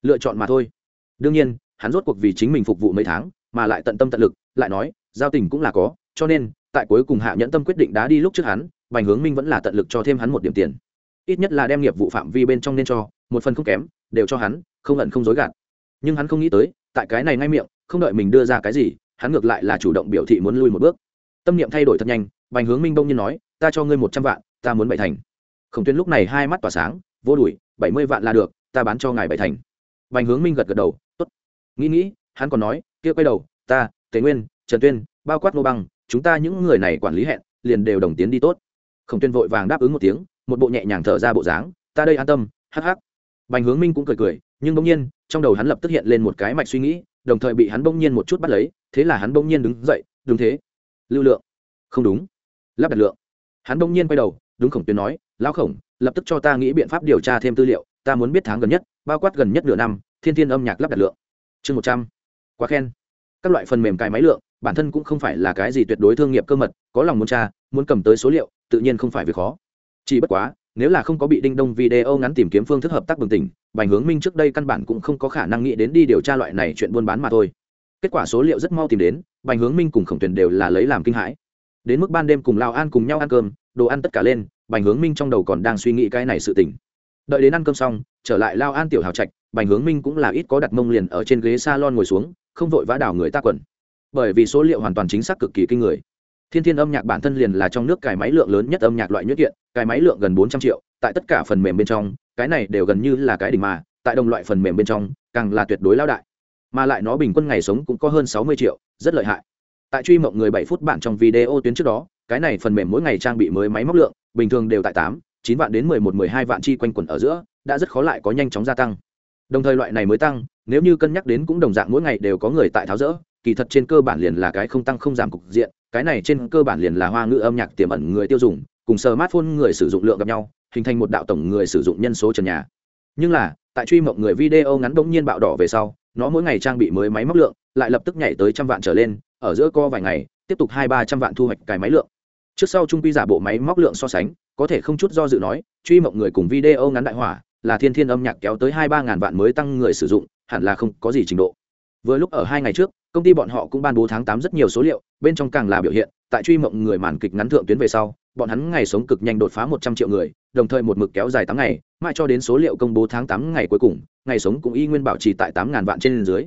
lựa chọn mà thôi. Đương nhiên, hắn rốt cuộc vì chính mình phục vụ mấy tháng, mà lại tận tâm tận lực, lại nói, giao tình cũng là có, cho nên, tại cuối cùng hạ nhẫn tâm quyết định đá đi lúc trước hắn, bành hướng minh vẫn là tận lực cho thêm hắn một điểm tiền. Ít nhất là đem nghiệp vụ phạm vi bên trong nên cho một phần không kém, đều cho hắn, không ẩn không dối gạt. Nhưng hắn không nghĩ tới, tại cái này ngay miệng, không đợi mình đưa ra cái gì, hắn ngược lại là chủ động biểu thị muốn lui một bước. Tâm niệm thay đổi thật nhanh, bành hướng minh đông nhiên nói, ta cho ngươi một trăm vạn, ta muốn bảy thành. Khổng tuyến lúc này hai mắt tỏa sáng, vô đùi bảy mươi vạn là được, ta bán cho ngài bảy thành. Bành hướng minh gật gật đầu t ố t nghĩ nghĩ, hắn còn nói, kia quay đầu, ta, tề nguyên, trần tuyên, bao quát ngô băng, chúng ta những người này quản lý hẹn, liền đều đồng tiến đi tốt. Khổng tuyên vội vàng đáp ứng một tiếng, một bộ nhẹ nhàng thở ra bộ dáng, ta đây an tâm, hắc hắc bành hướng minh cũng cười cười, nhưng bỗng nhiên, trong đầu hắn lập tức hiện lên một cái mạch suy nghĩ, đồng thời bị hắn bỗng nhiên một chút bắt lấy, thế là hắn bỗng nhiên đứng dậy, đúng thế. Lưu lượng. Không đúng. Lắp đặt lượng. Hắn bỗng nhiên quay đầu, đúng khổng tuyến nói, lão khổng, lập tức cho ta nghĩ biện pháp điều tra thêm tư liệu, ta muốn biết tháng gần nhất, bao quát gần nhất nửa năm, thiên thiên âm nhạc lắp đặt lượng. Chương một trăm. Quá khen. Các loại phần mềm cài máy lượng, bản thân cũng không phải là cái gì tuyệt đối thương nghiệp cơ mật, có lòng muốn tra, muốn cầm tới số liệu, tự nhiên không phải việc khó. Chỉ bất quá nếu là không có bị đinh đông video ngắn tìm kiếm phương thức hợp tác bừng tỉnh, bành hướng minh trước đây căn bản cũng không có khả năng nghĩ đến đi điều tra loại này chuyện buôn bán mà thôi. Kết quả số liệu rất mau tìm đến, bành hướng minh cùng khổng tuyền đều là lấy làm kinh hãi. Đến mức ban đêm cùng lao an cùng nhau ăn cơm, đồ ăn tất cả lên, bành hướng minh trong đầu còn đang suy nghĩ cái này sự tỉnh đợi đến ăn cơm xong, trở lại lao an tiểu hào trạch, bành hướng minh cũng là ít có đặt mông liền ở trên ghế s a lon ngồi xuống, không vội vã đảo người ta quần. Bởi vì số liệu hoàn toàn chính xác cực kỳ kinh người thiên thiên âm nhạc bản thân liền là trong nước cài máy lượng lớn nhất âm nhạc loại nhất kiện, cài máy lượng gần bốn trăm triệu, tại tất cả phần mềm bên trong, cái này đều gần như là cái đỉnh mà, tại đồng loại phần mềm bên trong, càng là tuyệt đối lao đại. Mà lại nó bình quân ngày sống cũng có hơn sáu mươi triệu, rất lợi hại. Tại truy mộng người bảy phút bản trong video tuyến trước đó, cái này phần mềm mỗi ngày trang bị mới máy móc lượng, bình thường đều tại tám, chín vạn đến mười một, mười hai vạn chi quanh quẩn ở giữa, đã rất khó lại có nhanh chóng gia tăng. Đồng thời loại này mới tăng, nếu như cân nhắc đến cũng đồng dạng mỗi ngày đều có người tại tháo rỡ, kỳ thật trên cơ bản liền là cái không tăng không giảm cục diện cái này trên cơ bản liền là hoa ngữ âm nhạc tiềm ẩn người tiêu dùng, cùng smartphone người sử dụng lượng gặp nhau, hình thành một đạo tổng người sử dụng nhân số trần nhà. Nhưng là, tại truy mộng người video ngắn bỗng nhiên bạo đỏ về sau, nó mỗi ngày trang bị mới máy móc lượng, lại lập tức nhảy tới trăm vạn trở lên, ở giữa co vài ngày, tiếp tục hai ba trăm vạn thu hoạch cái máy lượng. Trước sau trung quy giả bộ máy móc lượng so sánh, có thể không chút do dự nói, truy mộng người cùng video ngắn đại hỏa, là thiên thiên âm nhạc kéo tới hai ba ngàn vạn mới tăng người sử dụng, hẳn là không có gì trình độ vừa lúc ở hai ngày trước, công ty bọn họ cũng ban bố tháng tám rất nhiều số liệu, bên trong càng là biểu hiện, tại truy mộng người màn kịch ngắn thượng tuyến về sau, bọn hắn ngày sống cực nhanh đột phá một trăm triệu người, đồng thời một mực kéo dài tám ngày, mãi cho đến số liệu công bố tháng tám ngày cuối cùng, ngày sống cũng y nguyên bảo trì tại tám ngàn vạn trên dưới.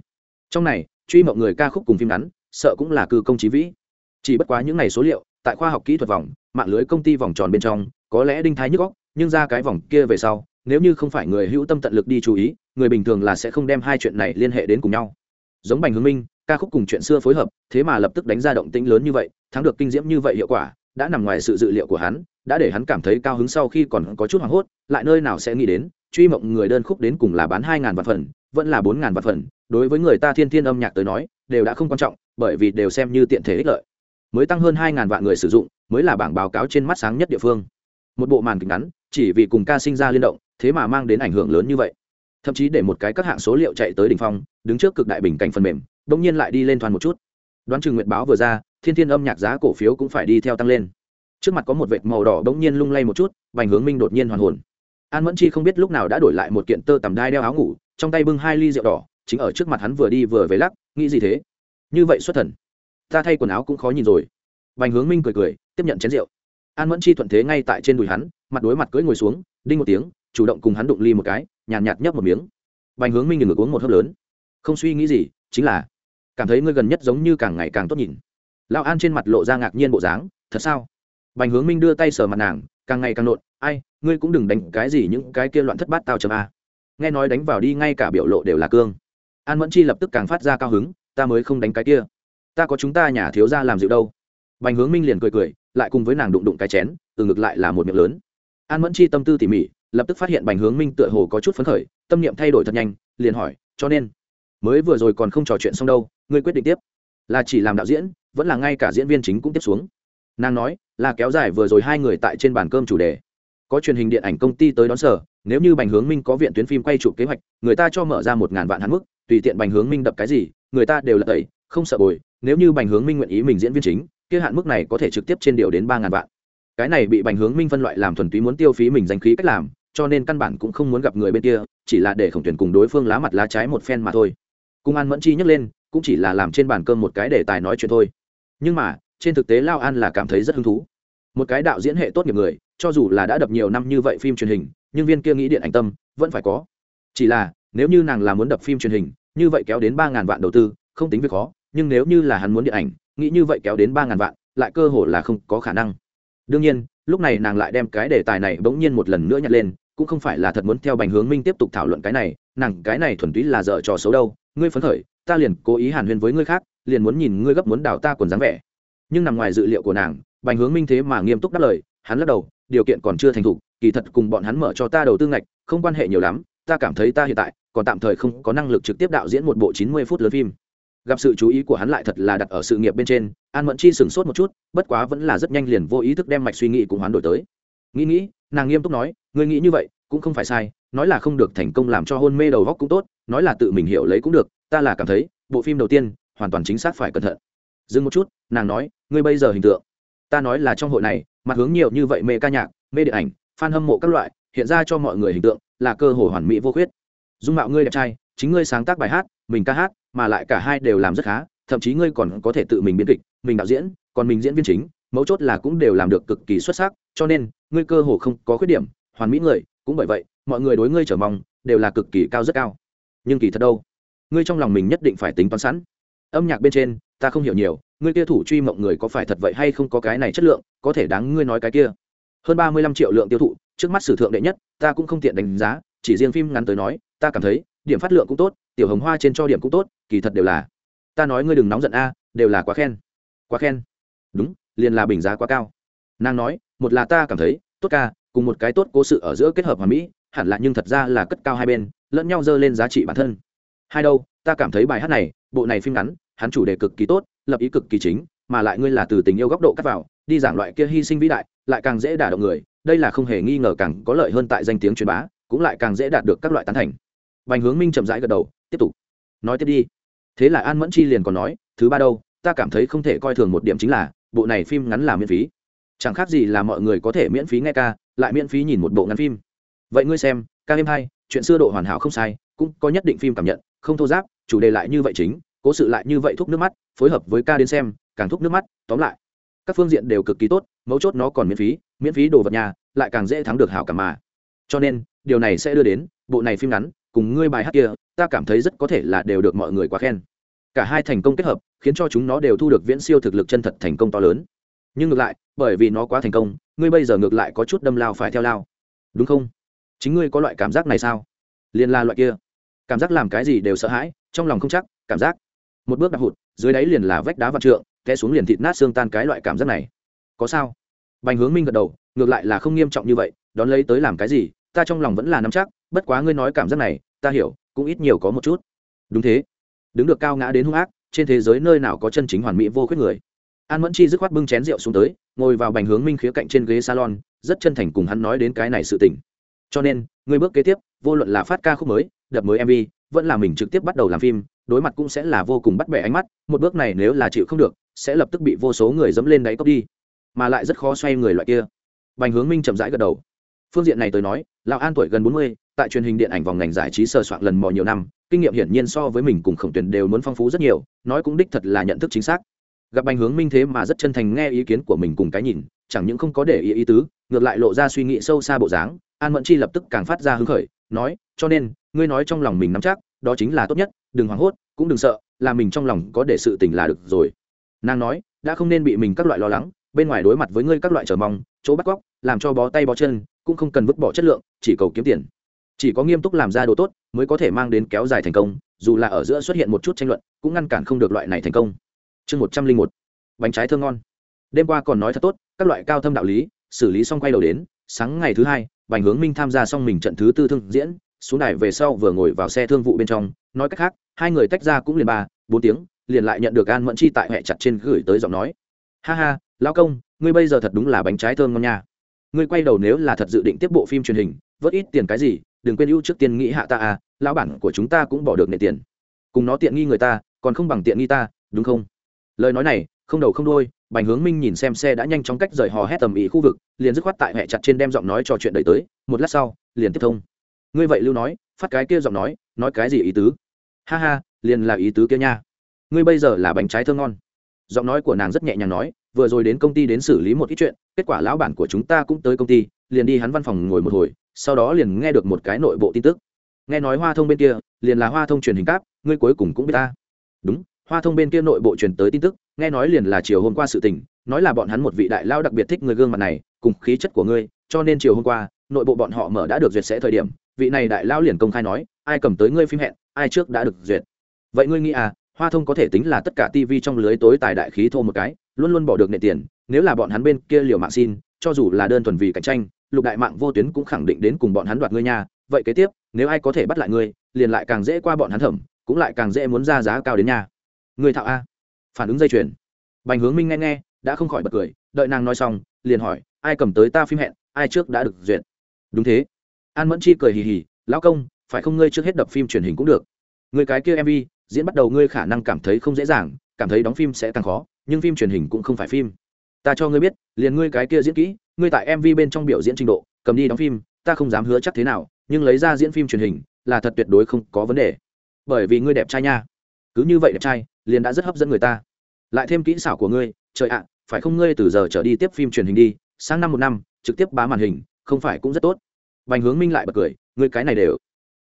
Trong này, truy mộng người ca khúc cùng phim ngắn, sợ cũng là cư công trí vĩ. Chỉ bất quá những ngày số liệu, tại khoa học kỹ thuật vòng, mạng lưới công ty vòng tròn bên trong, có lẽ đinh thái nhức góc nhưng ra cái vòng kia về sau, nếu như không phải người hữu tâm tận lực đi chú ý, người bình thường là sẽ không đem hai chuyện này liên hệ đến cùng nhau giống bành hướng minh, ca khúc cùng chuyện xưa phối hợp, thế mà lập tức đánh ra động tĩnh lớn như vậy, thắng được kinh diễm như vậy hiệu quả, đã nằm ngoài sự dự liệu của hắn, đã để hắn cảm thấy cao hứng sau khi còn có chút hoảng hốt, lại nơi nào sẽ nghĩ đến, truy mộng người đơn khúc đến cùng là bán hai ngàn vạn phần, vẫn là bốn ngàn vạn phần, đối với người ta thiên thiên âm nhạc tới nói, đều đã không quan trọng, bởi vì đều xem như tiện thể ích lợi. Mới tăng hơn hai ngàn vạn người sử dụng, mới là bảng báo cáo trên mắt sáng nhất địa phương. Một bộ màn kịch ngắn, chỉ vì cùng ca sinh ra liên động, thế mà mang đến ảnh hưởng lớn như vậy thậm chí để một cái các hạng số liệu chạy tới đỉnh phong, đứng trước cực đại bình cảnh phần mềm đông nhiên lại đi lên thoàn một chút. Đoán chừng nguyện báo vừa ra, thiên thiên âm nhạc giá cổ phiếu cũng phải đi theo tăng lên. Trước mặt có một vệt màu đỏ bỗng nhiên lung lay một chút vành hướng minh đột nhiên hoàn hồn. An mẫn chi không biết lúc nào đã đổi lại một kiện tơ tằm đai đeo áo ngủ, trong tay bưng hai ly rượu đỏ, chính ở trước mặt hắn vừa đi vừa về lắc, nghĩ gì thế? Như vậy xuất thần. Ta thay quần áo cũng khó nhìn rồi. Vành hướng minh cười cười, tiếp nhận chén rượu. An mẫn chi thuận thế ngay tại trên đùi hắn, mặt đối mặt cưỡi ngồi xuống, đinh một tiếng, chủ động cùng hắn đụng ly một cái nhàn nhạt, nhạt nhấp một miếng. Bành hướng minh ngược uống một hớp lớn. Không suy nghĩ gì chính là cảm thấy ngươi gần nhất giống như càng ngày càng tốt nhìn. Lão an trên mặt lộ ra ngạc nhiên bộ dáng thật sao? Bành hướng minh đưa tay sờ mặt nàng càng ngày càng nộn ai ngươi cũng đừng đánh cái gì những cái kia loạn thất bát tao chấm a. Nghe nói đánh vào đi ngay cả biểu lộ đều là cương. An mẫn chi lập tức càng phát ra cao hứng ta mới không đánh cái kia. Ta có chúng ta nhà thiếu ra làm dịu đâu. Bành hướng minh liền cười cười lại cùng với nàng đụng đụng cái chén từ ngược lại là một miệng lớn. An mẫn chi tâm tư tỉ mỉ lập tức phát hiện bành hướng minh tựa hồ có chút phấn khởi, tâm niệm thay đổi thật nhanh, liền hỏi, cho nên, mới vừa rồi còn không trò chuyện xong đâu, ngươi quyết định tiếp? Là chỉ làm đạo diễn, vẫn là ngay cả diễn viên chính cũng tiếp xuống. Nàng nói, là kéo dài vừa rồi hai người tại trên bàn cơm chủ đề. Có truyền hình điện ảnh công ty tới đón sở, nếu như bành hướng minh có viện tuyến phim quay chụp kế hoạch, người ta cho mở ra một ngàn vạn hắn mức, tùy tiện bành hướng minh đập cái gì, người ta đều là tẩy, không sợ bồi, nếu như bành hướng minh nguyện ý mình diễn viên chính, kia hạn mức này có thể trực tiếp trên điều đến ba ngàn vạn. Cái này bị bành hướng minh phân loại làm thuần túy muốn tiêu phí mình danh khí cách làm cho nên căn bản cũng không muốn gặp người bên kia, chỉ là để khổng tuyển cùng đối phương lá mặt lá trái một phen mà thôi. Cung an mẫn chi nhấc lên, cũng chỉ là làm trên bàn cơm một cái đề tài nói chuyện thôi. Nhưng mà, trên thực tế lao an là cảm thấy rất hứng thú. Một cái đạo diễn hệ tốt nghiệp người, cho dù là đã đập nhiều năm như vậy phim truyền hình, nhưng viên kia nghĩ điện ảnh tâm, vẫn phải có. Chỉ là, nếu như nàng là muốn đập phim truyền hình, như vậy kéo đến ba ngàn vạn đầu tư, không tính việc khó, nhưng nếu như là hắn muốn điện ảnh, nghĩ như vậy kéo đến ba ngàn vạn, lại cơ hội là không có khả năng. Đương nhiên, lúc này nàng lại đem cái đề tài này bỗng nhiên một lần nữa nhặt lên cũng không phải là thật muốn theo bành hướng minh tiếp tục thảo luận cái này, nàng cái này thuần túy là dở trò xấu đâu, ngươi phấn khởi, ta liền cố ý hàn huyên với ngươi khác, liền muốn nhìn ngươi gấp muốn đào ta quần dáng vẻ. Nhưng nằm ngoài dự liệu của nàng, bành hướng minh thế mà nghiêm túc đáp lời, hắn lắc đầu, điều kiện còn chưa thành thục, kỳ thật cùng bọn hắn mở cho ta đầu tư ngạch, không quan hệ nhiều lắm, ta cảm thấy ta hiện tại, còn tạm thời không có năng lực trực tiếp đạo diễn một bộ chín mươi phút lớn phim. Gặp sự chú ý của hắn lại thật là đặt ở sự nghiệp bên trên, an mẫn chi sửng sốt một chút, bất quá vẫn là rất nhanh liền vô ý thức đem mạch suy nghĩ cùng hắn đổi tới. Nghĩ nghĩ nàng nghiêm túc nói, ngươi nghĩ như vậy, cũng không phải sai, nói là không được thành công làm cho hôn mê đầu góc cũng tốt, nói là tự mình hiểu lấy cũng được, ta là cảm thấy, bộ phim đầu tiên, hoàn toàn chính xác phải cẩn thận. Dừng một chút, nàng nói, ngươi bây giờ hình tượng, ta nói là trong hội này, mặt hướng nhiều như vậy mê ca nhạc, mê điện ảnh, fan hâm mộ các loại, hiện ra cho mọi người hình tượng, là cơ hội hoàn mỹ vô khuyết. Dung mạo ngươi đẹp trai, chính ngươi sáng tác bài hát, mình ca hát, mà lại cả hai đều làm rất khá, thậm chí ngươi còn có thể tự mình biên kịch, mình đạo diễn, còn mình diễn viên chính, mấu chốt là cũng đều làm được cực kỳ xuất sắc, cho nên ngươi cơ hồ không có khuyết điểm, hoàn mỹ người, cũng bởi vậy, mọi người đối ngươi trở mong, đều là cực kỳ cao rất cao. Nhưng kỳ thật đâu? Ngươi trong lòng mình nhất định phải tính toán sẵn. Âm nhạc bên trên, ta không hiểu nhiều, ngươi kia thủ truy mộng người có phải thật vậy hay không có cái này chất lượng, có thể đáng ngươi nói cái kia. Hơn ba mươi lăm triệu lượng tiêu thụ, trước mắt sử thượng đệ nhất, ta cũng không tiện đánh giá, chỉ riêng phim ngắn tới nói, ta cảm thấy, điểm phát lượng cũng tốt, tiểu hồng hoa trên cho điểm cũng tốt, kỳ thật đều là. Ta nói ngươi đừng nóng giận a, đều là quá khen. Quá khen. Đúng, liền là bình giá quá cao. Nàng nói một là ta cảm thấy, tốt ca, cùng một cái tốt cố sự ở giữa kết hợp hoàn mỹ, hẳn là nhưng thật ra là cất cao hai bên, lẫn nhau dơ lên giá trị bản thân. Hai đâu, ta cảm thấy bài hát này, bộ này phim ngắn, hắn chủ đề cực kỳ tốt, lập ý cực kỳ chính, mà lại ngươi là từ tình yêu góc độ cắt vào, đi giảng loại kia hy sinh vĩ đại, lại càng dễ đả động người, đây là không hề nghi ngờ càng có lợi hơn tại danh tiếng truyền bá, cũng lại càng dễ đạt được các loại tán thành. Bành hướng minh chậm rãi gật đầu, tiếp tục. Nói tiếp đi. Thế là an mẫn chi liền còn nói, thứ ba đâu, ta cảm thấy không thể coi thường một điểm chính là, bộ này phim ngắn là miễn phí chẳng khác gì là mọi người có thể miễn phí nghe ca lại miễn phí nhìn một bộ ngắn phim. Vậy ngươi xem ca êm hay, chuyện xưa độ hoàn hảo không sai cũng có nhất định phim cảm nhận không thô giáp chủ đề lại như vậy chính cố sự lại như vậy thúc nước mắt phối hợp với ca đến xem càng thúc nước mắt tóm lại. Các phương diện đều cực kỳ tốt mấu chốt nó còn miễn phí miễn phí đồ vật nhà lại càng dễ thắng được hảo cảm mà. Cho nên điều này sẽ đưa đến bộ này phim ngắn cùng ngươi bài hát kia ta cảm thấy rất có thể là đều được mọi người quá khen. Cả hai thành công kết hợp khiến cho chúng nó đều thu được viễn siêu thực lực chân thật thành công to lớn nhưng ngược lại, bởi vì nó quá thành công, ngươi bây giờ ngược lại có chút đâm lao phải theo lao. Đúng không? Chính ngươi có loại cảm giác này sao? Liên la loại kia. Cảm giác làm cái gì đều sợ hãi, trong lòng không chắc, cảm giác. Một bước đạp hụt, dưới đáy liền là vách đá vạn trượng, té xuống liền thịt nát xương tan cái loại cảm giác này. Có sao? Bành hướng minh gật đầu, ngược lại là không nghiêm trọng như vậy, đón lấy tới làm cái gì, ta trong lòng vẫn là nắm chắc, bất quá ngươi nói cảm giác này, ta hiểu, cũng ít nhiều có một chút. Đúng thế. Đứng được cao ngã đến hung ác, trên thế giới nơi nào có chân chính hoàn mỹ vô khuyết người? An mẫn chi dứt khoát bưng chén rượu xuống tới, ngồi vào bành hướng minh khía cạnh trên ghế salon, rất chân thành cùng hắn nói đến cái này sự tình. Cho nên, người bước kế tiếp, vô luận là phát ca khúc mới, đập mới mv vẫn là mình trực tiếp bắt đầu làm phim, đối mặt cũng sẽ là vô cùng bắt bẻ ánh mắt, một bước này nếu là chịu không được, sẽ lập tức bị vô số người dẫm lên đáy cốc đi. Mà lại rất khó xoay người loại kia. Bành hướng minh chậm rãi gật đầu. Phương diện này tôi nói, lão an tuổi gần bốn mươi, tại truyền hình điện ảnh vòng ngành giải trí sơ soạn lần mò nhiều năm, kinh nghiệm hiển nhiên so với mình cùng khổng tuyển đều muốn phong phú rất nhiều, nói cũng đích thật là nhận thức chính xác gặp bành hướng minh thế mà rất chân thành nghe ý kiến của mình cùng cái nhìn, chẳng những không có để ý ý tứ, ngược lại lộ ra suy nghĩ sâu xa bộ dáng, an mẫn chi lập tức càng phát ra hứng khởi, nói, cho nên, ngươi nói trong lòng mình nắm chắc, đó chính là tốt nhất, đừng hoảng hốt, cũng đừng sợ, là mình trong lòng có để sự tình là được rồi. Nàng nói, đã không nên bị mình các loại lo lắng, bên ngoài đối mặt với ngươi các loại chờ mong, chỗ bắt cóc, làm cho bó tay bó chân, cũng không cần vứt bỏ chất lượng, chỉ cầu kiếm tiền. Chỉ có nghiêm túc làm ra đồ tốt, mới có thể mang đến kéo dài thành công, dù là ở giữa xuất hiện một chút tranh luận, cũng ngăn cản không được loại này thành công chương một trăm linh một, bánh trái thơm ngon. Đêm qua còn nói thật tốt, các loại cao thâm đạo lý, xử lý xong quay đầu đến, sáng ngày thứ hai, bành hướng minh tham gia xong mình trận thứ tư thương diễn, xuống đài về sau vừa ngồi vào xe thương vụ bên trong, nói cách khác, hai người tách ra cũng liền ba, bốn tiếng, liền lại nhận được an mẫn chi tại hẹ chặt trên gửi tới giọng nói. Ha ha lao công, ngươi bây giờ thật đúng là bánh trái thơm ngon nha. Ngươi quay đầu nếu là thật dự định tiếp bộ phim truyền hình, vớt ít tiền cái gì, đừng quên ưu trước tiên nghĩ hạ ta à lão bản của chúng ta cũng bỏ được nệ tiền. Cùng nó tiện nghi người ta, còn không bằng tiện nghi ta, đúng không? Lời nói này, không đầu không đôi bành hướng minh nhìn xem xe đã nhanh chóng cách rời hò hét tầm ý khu vực, liền dứt khoát tại hẹ chặt trên đem giọng nói trò chuyện đẩy tới, một lát sau, liền tiếp thông. Ngươi vậy lưu nói, phát cái kia giọng nói nói cái gì ý tứ? Ha ha, liền là ý tứ kia nha. Ngươi bây giờ là bánh trái thơ ngon. Giọng nói của nàng rất nhẹ nhàng nói, vừa rồi đến công ty đến xử lý một ít chuyện, kết quả lão bản của chúng ta cũng tới công ty, liền đi hắn văn phòng ngồi một hồi, sau đó liền nghe được một cái nội bộ tin tức. Nghe nói hoa thông bên kia, liền là hoa thông truyền hình cáp, ngươi cuối cùng cũng biết ta. Đúng hoa thông bên kia nội bộ truyền tới tin tức, nghe nói liền là chiều hôm qua sự tình, nói là bọn hắn một vị đại lao đặc biệt thích người gương mặt này, cùng khí chất của ngươi, cho nên chiều hôm qua, nội bộ bọn họ mở đã được duyệt sẽ thời điểm, vị này đại lao liền công khai nói, ai cầm tới ngươi phim hẹn, ai trước đã được duyệt. Vậy ngươi nghĩ à hoa thông có thể tính là tất cả tv trong lưới tối tài đại khí thô một cái, luôn luôn bỏ được nệ tiền, nếu là bọn hắn bên kia liều mạng xin, cho dù là đơn thuần vì cạnh tranh, lục đại mạng vô tuyến cũng khẳng định đến cùng bọn hắn đoạt ngươi nha. Vậy kế tiếp, nếu ai có thể bắt lại ngươi, liền lại càng dễ qua bọn hắn thẩm, cũng lại càng dễ muốn ra giá cao đến nhà người thạo a. Phản ứng dây chuyền. Bành hướng minh nghe nghe, đã không khỏi bật cười, đợi nàng nói xong, liền hỏi, ai cầm tới ta phim hẹn? Ai trước đã được duyệt? Đúng thế. An mẫn chi cười hì hì, lão công, phải không ngươi trước hết đập phim truyền hình cũng được. Người cái kia mv diễn bắt đầu ngươi khả năng cảm thấy không dễ dàng, cảm thấy đóng phim sẽ càng khó, nhưng phim truyền hình cũng không phải phim. Ta cho ngươi biết, liền ngươi cái kia diễn kỹ, ngươi tại mv bên trong biểu diễn trình độ, cầm đi đóng phim, ta không dám hứa chắc thế nào, nhưng lấy ra diễn phim truyền hình là thật tuyệt đối không có vấn đề. Bởi vì ngươi đẹp trai nha. Cứ như vậy đẹp trai liền đã rất hấp dẫn người ta. Lại thêm kỹ xảo của ngươi, trời ạ, phải không ngươi từ giờ trở đi tiếp phim truyền hình đi, sang năm một năm, trực tiếp bá màn hình, không phải cũng rất tốt. Bành hướng minh lại bật cười, ngươi cái này đều.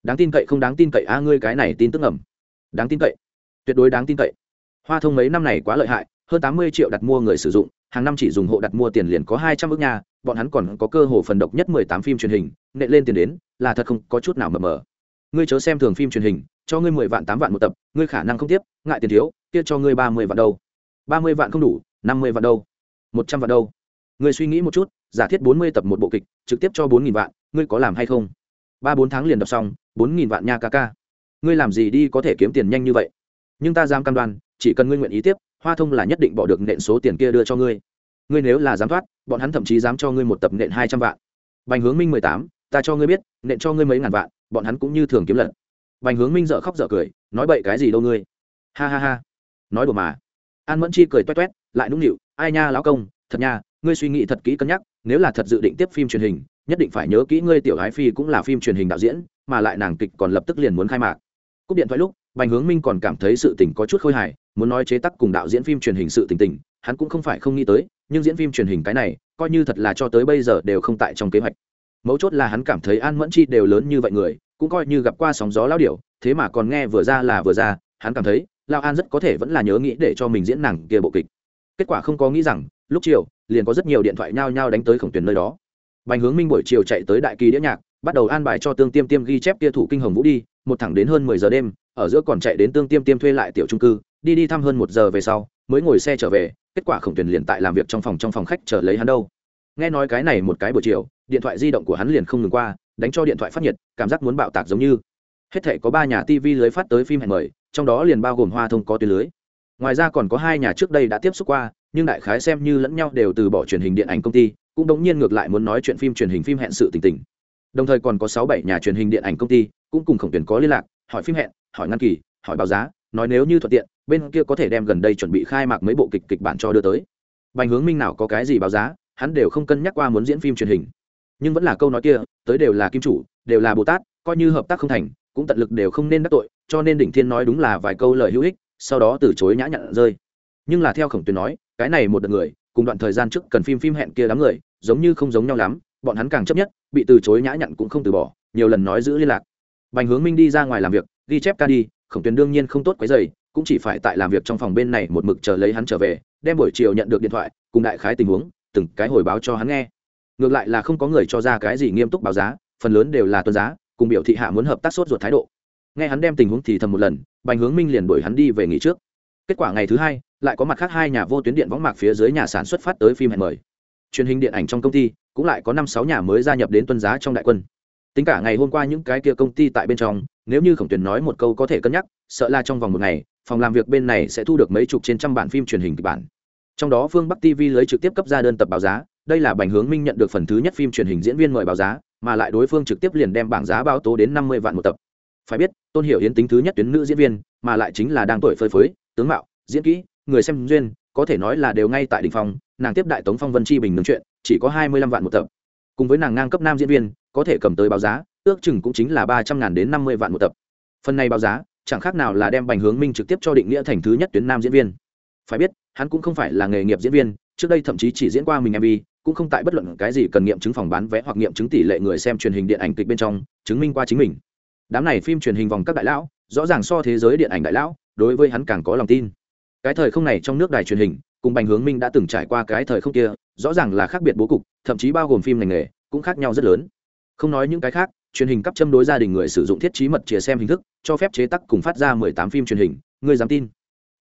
Đáng tin cậy không đáng tin cậy a, ngươi cái này tin tức ẩm đáng tin cậy. Tuyệt đối đáng tin cậy. Hoa thông mấy năm này quá lợi hại, hơn tám mươi triệu đặt mua người sử dụng, hàng năm chỉ dùng hộ đặt mua tiền liền có hai trăm ước nhà bọn hắn còn có cơ hồ phần độc nhất mười tám phim truyền hình, nệ lên tiền đến, là thật không có chút nào mờ mờ. Ngươi chớ xem thường phim truyền hình cho ngươi mười vạn tám vạn một tập, ngươi khả năng không tiếp, ngại tiền thiếu, kia cho ngươi ba mươi vạn đâu. Ba mươi vạn không đủ, năm mươi vạn đâu. Một trăm vạn đâu. Ngươi suy nghĩ một chút, giả thiết bốn mươi tập một bộ kịch, trực tiếp cho bốn nghìn vạn, ngươi có làm hay không? Ba bốn tháng liền đọc xong, bốn nghìn vạn nha ca ca. Ngươi làm gì đi có thể kiếm tiền nhanh như vậy? Nhưng ta dám cam đoan, chỉ cần ngươi nguyện ý tiếp, hoa thông là nhất định bỏ được nện số tiền kia đưa cho ngươi. Ngươi nếu là dám thoát, bọn hắn thậm chí dám cho ngươi một tập nện hai trăm vạn. Bành hướng minh mười tám, ta cho ngươi biết, nện cho ngươi mấy ngàn vạn, bọn hắn cũng như thường kiếm lận bành hướng minh dở khóc dở cười, nói bậy cái gì đâu ngươi? Ha ha ha. Nói đùa mà. An mẫn chi cười toe toét, lại nũng nịu, ai nha lão công, thật nha, ngươi suy nghĩ thật kỹ cân nhắc, nếu là thật dự định tiếp phim truyền hình, nhất định phải nhớ kỹ ngươi tiểu gái phi cũng là phim truyền hình đạo diễn, mà lại nàng kịch còn lập tức liền muốn khai mạc. Cúp điện thoại lúc bành hướng minh còn cảm thấy sự tình có chút khôi hài, muốn nói chế tác cùng đạo diễn phim truyền hình sự tình tình, hắn cũng không phải không nghĩ tới, nhưng diễn phim truyền hình cái này, coi như thật là cho tới bây giờ đều không tại trong kế hoạch. Mấu chốt là hắn cảm thấy an mẫn chi đều lớn như vậy người cũng coi như gặp qua sóng gió lao điểu, thế mà còn nghe vừa ra là vừa ra, hắn cảm thấy, lao an rất có thể vẫn là nhớ nghĩ để cho mình diễn nàng kia bộ kịch. Kết quả không có nghĩ rằng, lúc chiều, liền có rất nhiều điện thoại nhao nhao đánh tới khổng tuyển nơi đó. Bành hướng minh buổi chiều chạy tới đại kỳ đĩa nhạc, bắt đầu an bài cho tương tiêm tiêm ghi chép kia thủ kinh hồng vũ đi, một thẳng đến hơn mười giờ đêm, ở giữa còn chạy đến tương tiêm tiêm thuê lại tiểu trung cư, đi đi thăm hơn một giờ về sau, mới ngồi xe trở về, kết quả khổng tuyển liền tại làm việc trong phòng trong phòng khách chờ lấy hắn đâu. Nghe nói cái này một cái buổi chiều, điện thoại di động của hắn liền không ngừng qua đánh cho điện thoại phát nhiệt, cảm giác muốn bạo tạc giống như. Hết thể có ba nhà tv lưới phát tới phim hẹn mời, trong đó liền bao gồm hoa thông có tuyến lưới. Ngoài ra còn có hai nhà trước đây đã tiếp xúc qua, nhưng đại khái xem như lẫn nhau đều từ bỏ truyền hình điện ảnh công ty, cũng đống nhiên ngược lại muốn nói chuyện phim truyền hình phim hẹn sự tình tình. Đồng thời còn có sáu bảy nhà truyền hình điện ảnh công ty, cũng cùng khổng tuyển có liên lạc, hỏi phim hẹn, hỏi ngăn kỳ, hỏi báo giá, nói nếu như thuận tiện, bên kia có thể đem gần đây chuẩn bị khai mạc mấy bộ kịch kịch bản cho đưa tới. Bành hướng minh nào có cái gì báo giá, hắn đều không cân nhắc qua muốn diễn phim truyền hình nhưng vẫn là câu nói kia, tới đều là kim chủ, đều là bồ tát, coi như hợp tác không thành, cũng tận lực đều không nên đắc tội, cho nên đỉnh thiên nói đúng là vài câu lời hữu ích, sau đó từ chối nhã nhặn rơi. Nhưng là theo khổng tuyến nói, cái này một đợt người, cùng đoạn thời gian trước cần phim phim hẹn kia đám người, giống như không giống nhau lắm, bọn hắn càng chấp nhất, bị từ chối nhã nhặn cũng không từ bỏ, nhiều lần nói giữ liên lạc. Bành hướng minh đi ra ngoài làm việc, ghi chép ca đi, khổng tuyến đương nhiên không tốt quấy dày cũng chỉ phải tại làm việc trong phòng bên này một mực chờ lấy hắn trở về, đem buổi chiều nhận được điện thoại, cùng đại khái tình huống, từng cái hồi báo cho hắn nghe ngược lại là không có người cho ra cái gì nghiêm túc báo giá, phần lớn đều là tuân giá, cùng biểu thị hạ muốn hợp tác sốt ruột thái độ. Nghe hắn đem tình huống thì thầm một lần, bành hướng minh liền đuổi hắn đi về nghỉ trước. Kết quả ngày thứ hai, lại có mặt khác hai nhà vô tuyến điện võng mạc phía dưới nhà sản xuất phát tới phim hẹn mời. Truyền hình điện ảnh trong công ty, cũng lại có năm sáu nhà mới gia nhập đến tuân giá trong đại quân. Tính cả ngày hôm qua những cái kia công ty tại bên trong, nếu như khổng tuyển nói một câu có thể cân nhắc, sợ là trong vòng một ngày, phòng làm việc bên này sẽ thu được mấy chục trên trăm bản phim truyền hình kịch bản. Trong đó phương bắc tv lấy trực tiếp cấp ra đơn tập báo giá đây là bành hướng minh nhận được phần thứ nhất phim truyền hình diễn viên mời báo giá, mà lại đối phương trực tiếp liền đem bảng giá báo tố đến năm mươi vạn một tập. Phải biết, tôn hiểu yến tính thứ nhất tuyến nữ diễn viên, mà lại chính là đang tuổi phơi phới, tướng mạo, diễn kỹ, người xem duyên, có thể nói là đều ngay tại đ ỉ n h phong, nàng tiếp đại tống phong vân chi bình nướng chuyện, chỉ có hai mươi lăm vạn một tập. Cùng với nàng ngang cấp nam diễn viên, có thể cầm tới báo giá, ước chừng cũng chính là ba trăm ngàn đến năm mươi vạn một tập. Phần này báo giá, chẳng khác nào là đem bành hướng minh trực tiếp cho định nghĩa thành thứ nhất tuyến nam diễn viên. Phải biết, hắn cũng không phải là nghề nghiệp diễn viên, trước đây thậm chí chỉ diễn qua mình mv cũng không tại bất luận cái gì cần nghiệm chứng phòng bán vé hoặc nghiệm chứng tỷ lệ người xem truyền hình điện ảnh kịch bên trong, chứng minh qua chính mình. Đám này phim truyền hình vòng các đại lão, rõ ràng so thế giới điện ảnh đại lão, đối với hắn càng có lòng tin. Cái thời không này trong nước đài truyền hình, cùng bành hướng minh đã từng trải qua cái thời không kia, rõ ràng là khác biệt bố cục, thậm chí bao gồm phim ngành nghề, cũng khác nhau rất lớn. Không nói những cái khác, truyền hình cấp châm đối gia đình người sử dụng thiết trí mật chia xem hình thức, cho phép chế tác cùng phát ra mười tám phim truyền hình người dám tin.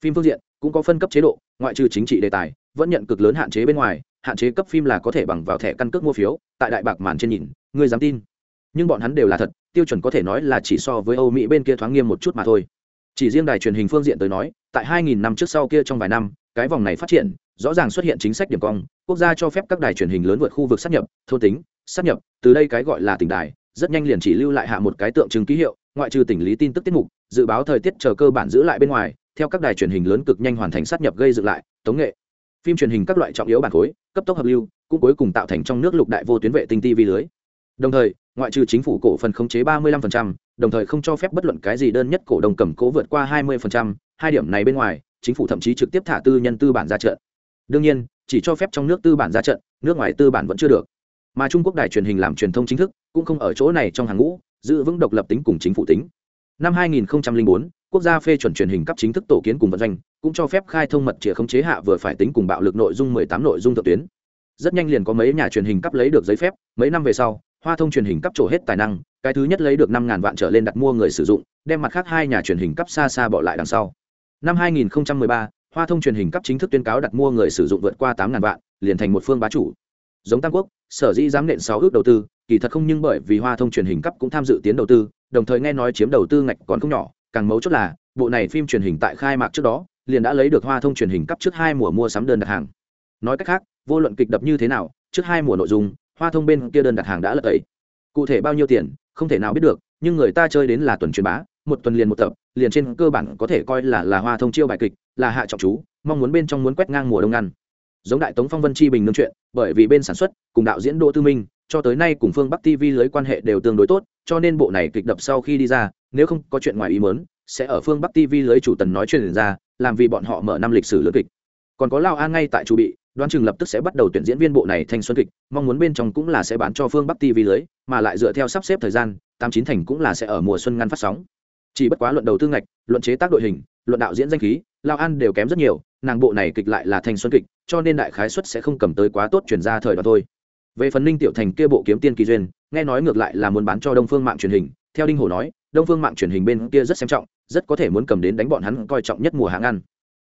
Phim phương diện cũng có phân cấp chế độ, ngoại trừ chính trị đề tài, vẫn nhận cực lớn hạn chế bên ngoài hạn chế cấp phim là có thể bằng vào thẻ căn cước mua phiếu, tại đại bạc màn trên nhìn người dám tin. Nhưng bọn hắn đều là thật, tiêu chuẩn có thể nói là chỉ so với âu mỹ bên kia thoáng nghiêm một chút mà thôi. Chỉ riêng đài truyền hình phương diện tới nói, tại 2.000 năm trước sau kia trong vài năm, cái vòng này phát triển, rõ ràng xuất hiện chính sách điểm cong, quốc gia cho phép các đài truyền hình lớn vượt khu vực sát nhập, thôn tính sát nhập, từ đây cái gọi là tỉnh đài, rất nhanh liền chỉ lưu lại hạ một cái tượng trưng ký hiệu, ngoại trừ tỉnh lý tin tức tiết mục, dự báo thời tiết chờ cơ bản giữ lại bên ngoài, theo các đài truyền hình lớn cực nhanh hoàn thành sát nhập gây dựng lại, tống nghệ phim truyền hình các loại trọng yếu bản khối cấp tốc hợp lưu cũng cuối cùng tạo thành trong nước lục đại vô tuyến vệ tinh ti vi lưới. Đồng thời ngoại trừ chính phủ cổ phần khống chế 35%, đồng thời không cho phép bất luận cái gì đơn nhất cổ đông cầm cố vượt qua 20%, hai điểm này bên ngoài chính phủ thậm chí trực tiếp thả tư nhân tư bản ra trận. Đương nhiên chỉ cho phép trong nước tư bản ra trận nước ngoài tư bản vẫn chưa được. Mà trung quốc đài truyền hình làm truyền thông chính thức cũng không ở chỗ này trong hàng ngũ giữ vững độc lập tính cùng chính phủ tính. Năm 2004, quốc gia phê chuẩn truyền hình cấp chính thức tổ kiến cùng vận doanh cũng cho phép khai thông mật chìa khống chế hạ vừa phải tính cùng bạo lực nội dung 18 nội dung thượng tuyến. Rất nhanh liền có mấy nhà truyền hình cấp lấy được giấy phép mấy năm về sau hoa thông truyền hình cấp trổ hết tài năng cái thứ nhất lấy được năm ngàn vạn trở lên đặt mua người sử dụng đem mặt khác hai nhà truyền hình cấp xa xa bỏ lại đằng sau. Năm 2013, hoa thông truyền hình cấp chính thức tuyên cáo đặt mua người sử dụng vượt qua tám ngàn vạn liền thành một phương bá chủ. Giống tam quốc sở dĩ dám nện sáu ước đầu tư kỳ thật không nhưng bởi vì hoa thông truyền hình cấp cũng tham dự tiến đầu tư đồng thời nghe nói chiếm đầu tư ngạch còn không nhỏ càng mấu chốt là, bộ này phim truyền hình tại khai mạc trước đó, liền đã lấy được hoa thông truyền hình cấp trước hai mùa mua sắm đơn đặt hàng. Nói cách khác, vô luận kịch đập như thế nào, trước hai mùa nội dung, hoa thông bên kia đơn đặt hàng đã lật ấy cụ thể bao nhiêu tiền, không thể nào biết được, nhưng người ta chơi đến là tuần truyền bá, một tuần liền một tập, liền trên cơ bản có thể coi là là hoa thông chiêu bài kịch, là hạ trọng chú, mong muốn bên trong muốn quét ngang mùa đông ngăn giống đại tống phong vân chi bình nương chuyện, bởi vì bên sản xuất, cùng đạo diễn đỗ tư minh cho tới nay cùng phương bắc tv lưới quan hệ đều tương đối tốt, cho nên bộ này kịch đập sau khi đi ra, nếu không có chuyện ngoài ý mớn sẽ ở phương bắc tv lưới chủ tần nói chuyện ra, làm vì bọn họ mở năm lịch sử lớn kịch. Còn có lao an ngay tại chủ bị, đoán chừng lập tức sẽ bắt đầu tuyển diễn viên bộ này thanh xuân kịch, mong muốn bên trong cũng là sẽ bán cho phương bắc tv lưới, mà lại dựa theo sắp xếp thời gian, tám chín thành cũng là sẽ ở mùa xuân ngăn phát sóng. Chỉ bất quá luận đầu tư ngạch, luận chế tác đội hình, luận đạo diễn danh khí, lao an đều kém rất nhiều, nàng bộ này kịch lại là thanh xuân kịch, cho nên đại khái xuất sẽ không cầm tới quá tốt chuyển ra thời đoạn thôi về phần ninh tiểu thành kia bộ kiếm tiên kỳ duyên, nghe nói ngược lại là muốn bán cho đông phương mạng truyền hình. Theo đinh hổ nói, đông phương mạng truyền hình bên kia rất xem trọng, rất có thể muốn cầm đến đánh bọn hắn coi trọng nhất mùa hàng ăn.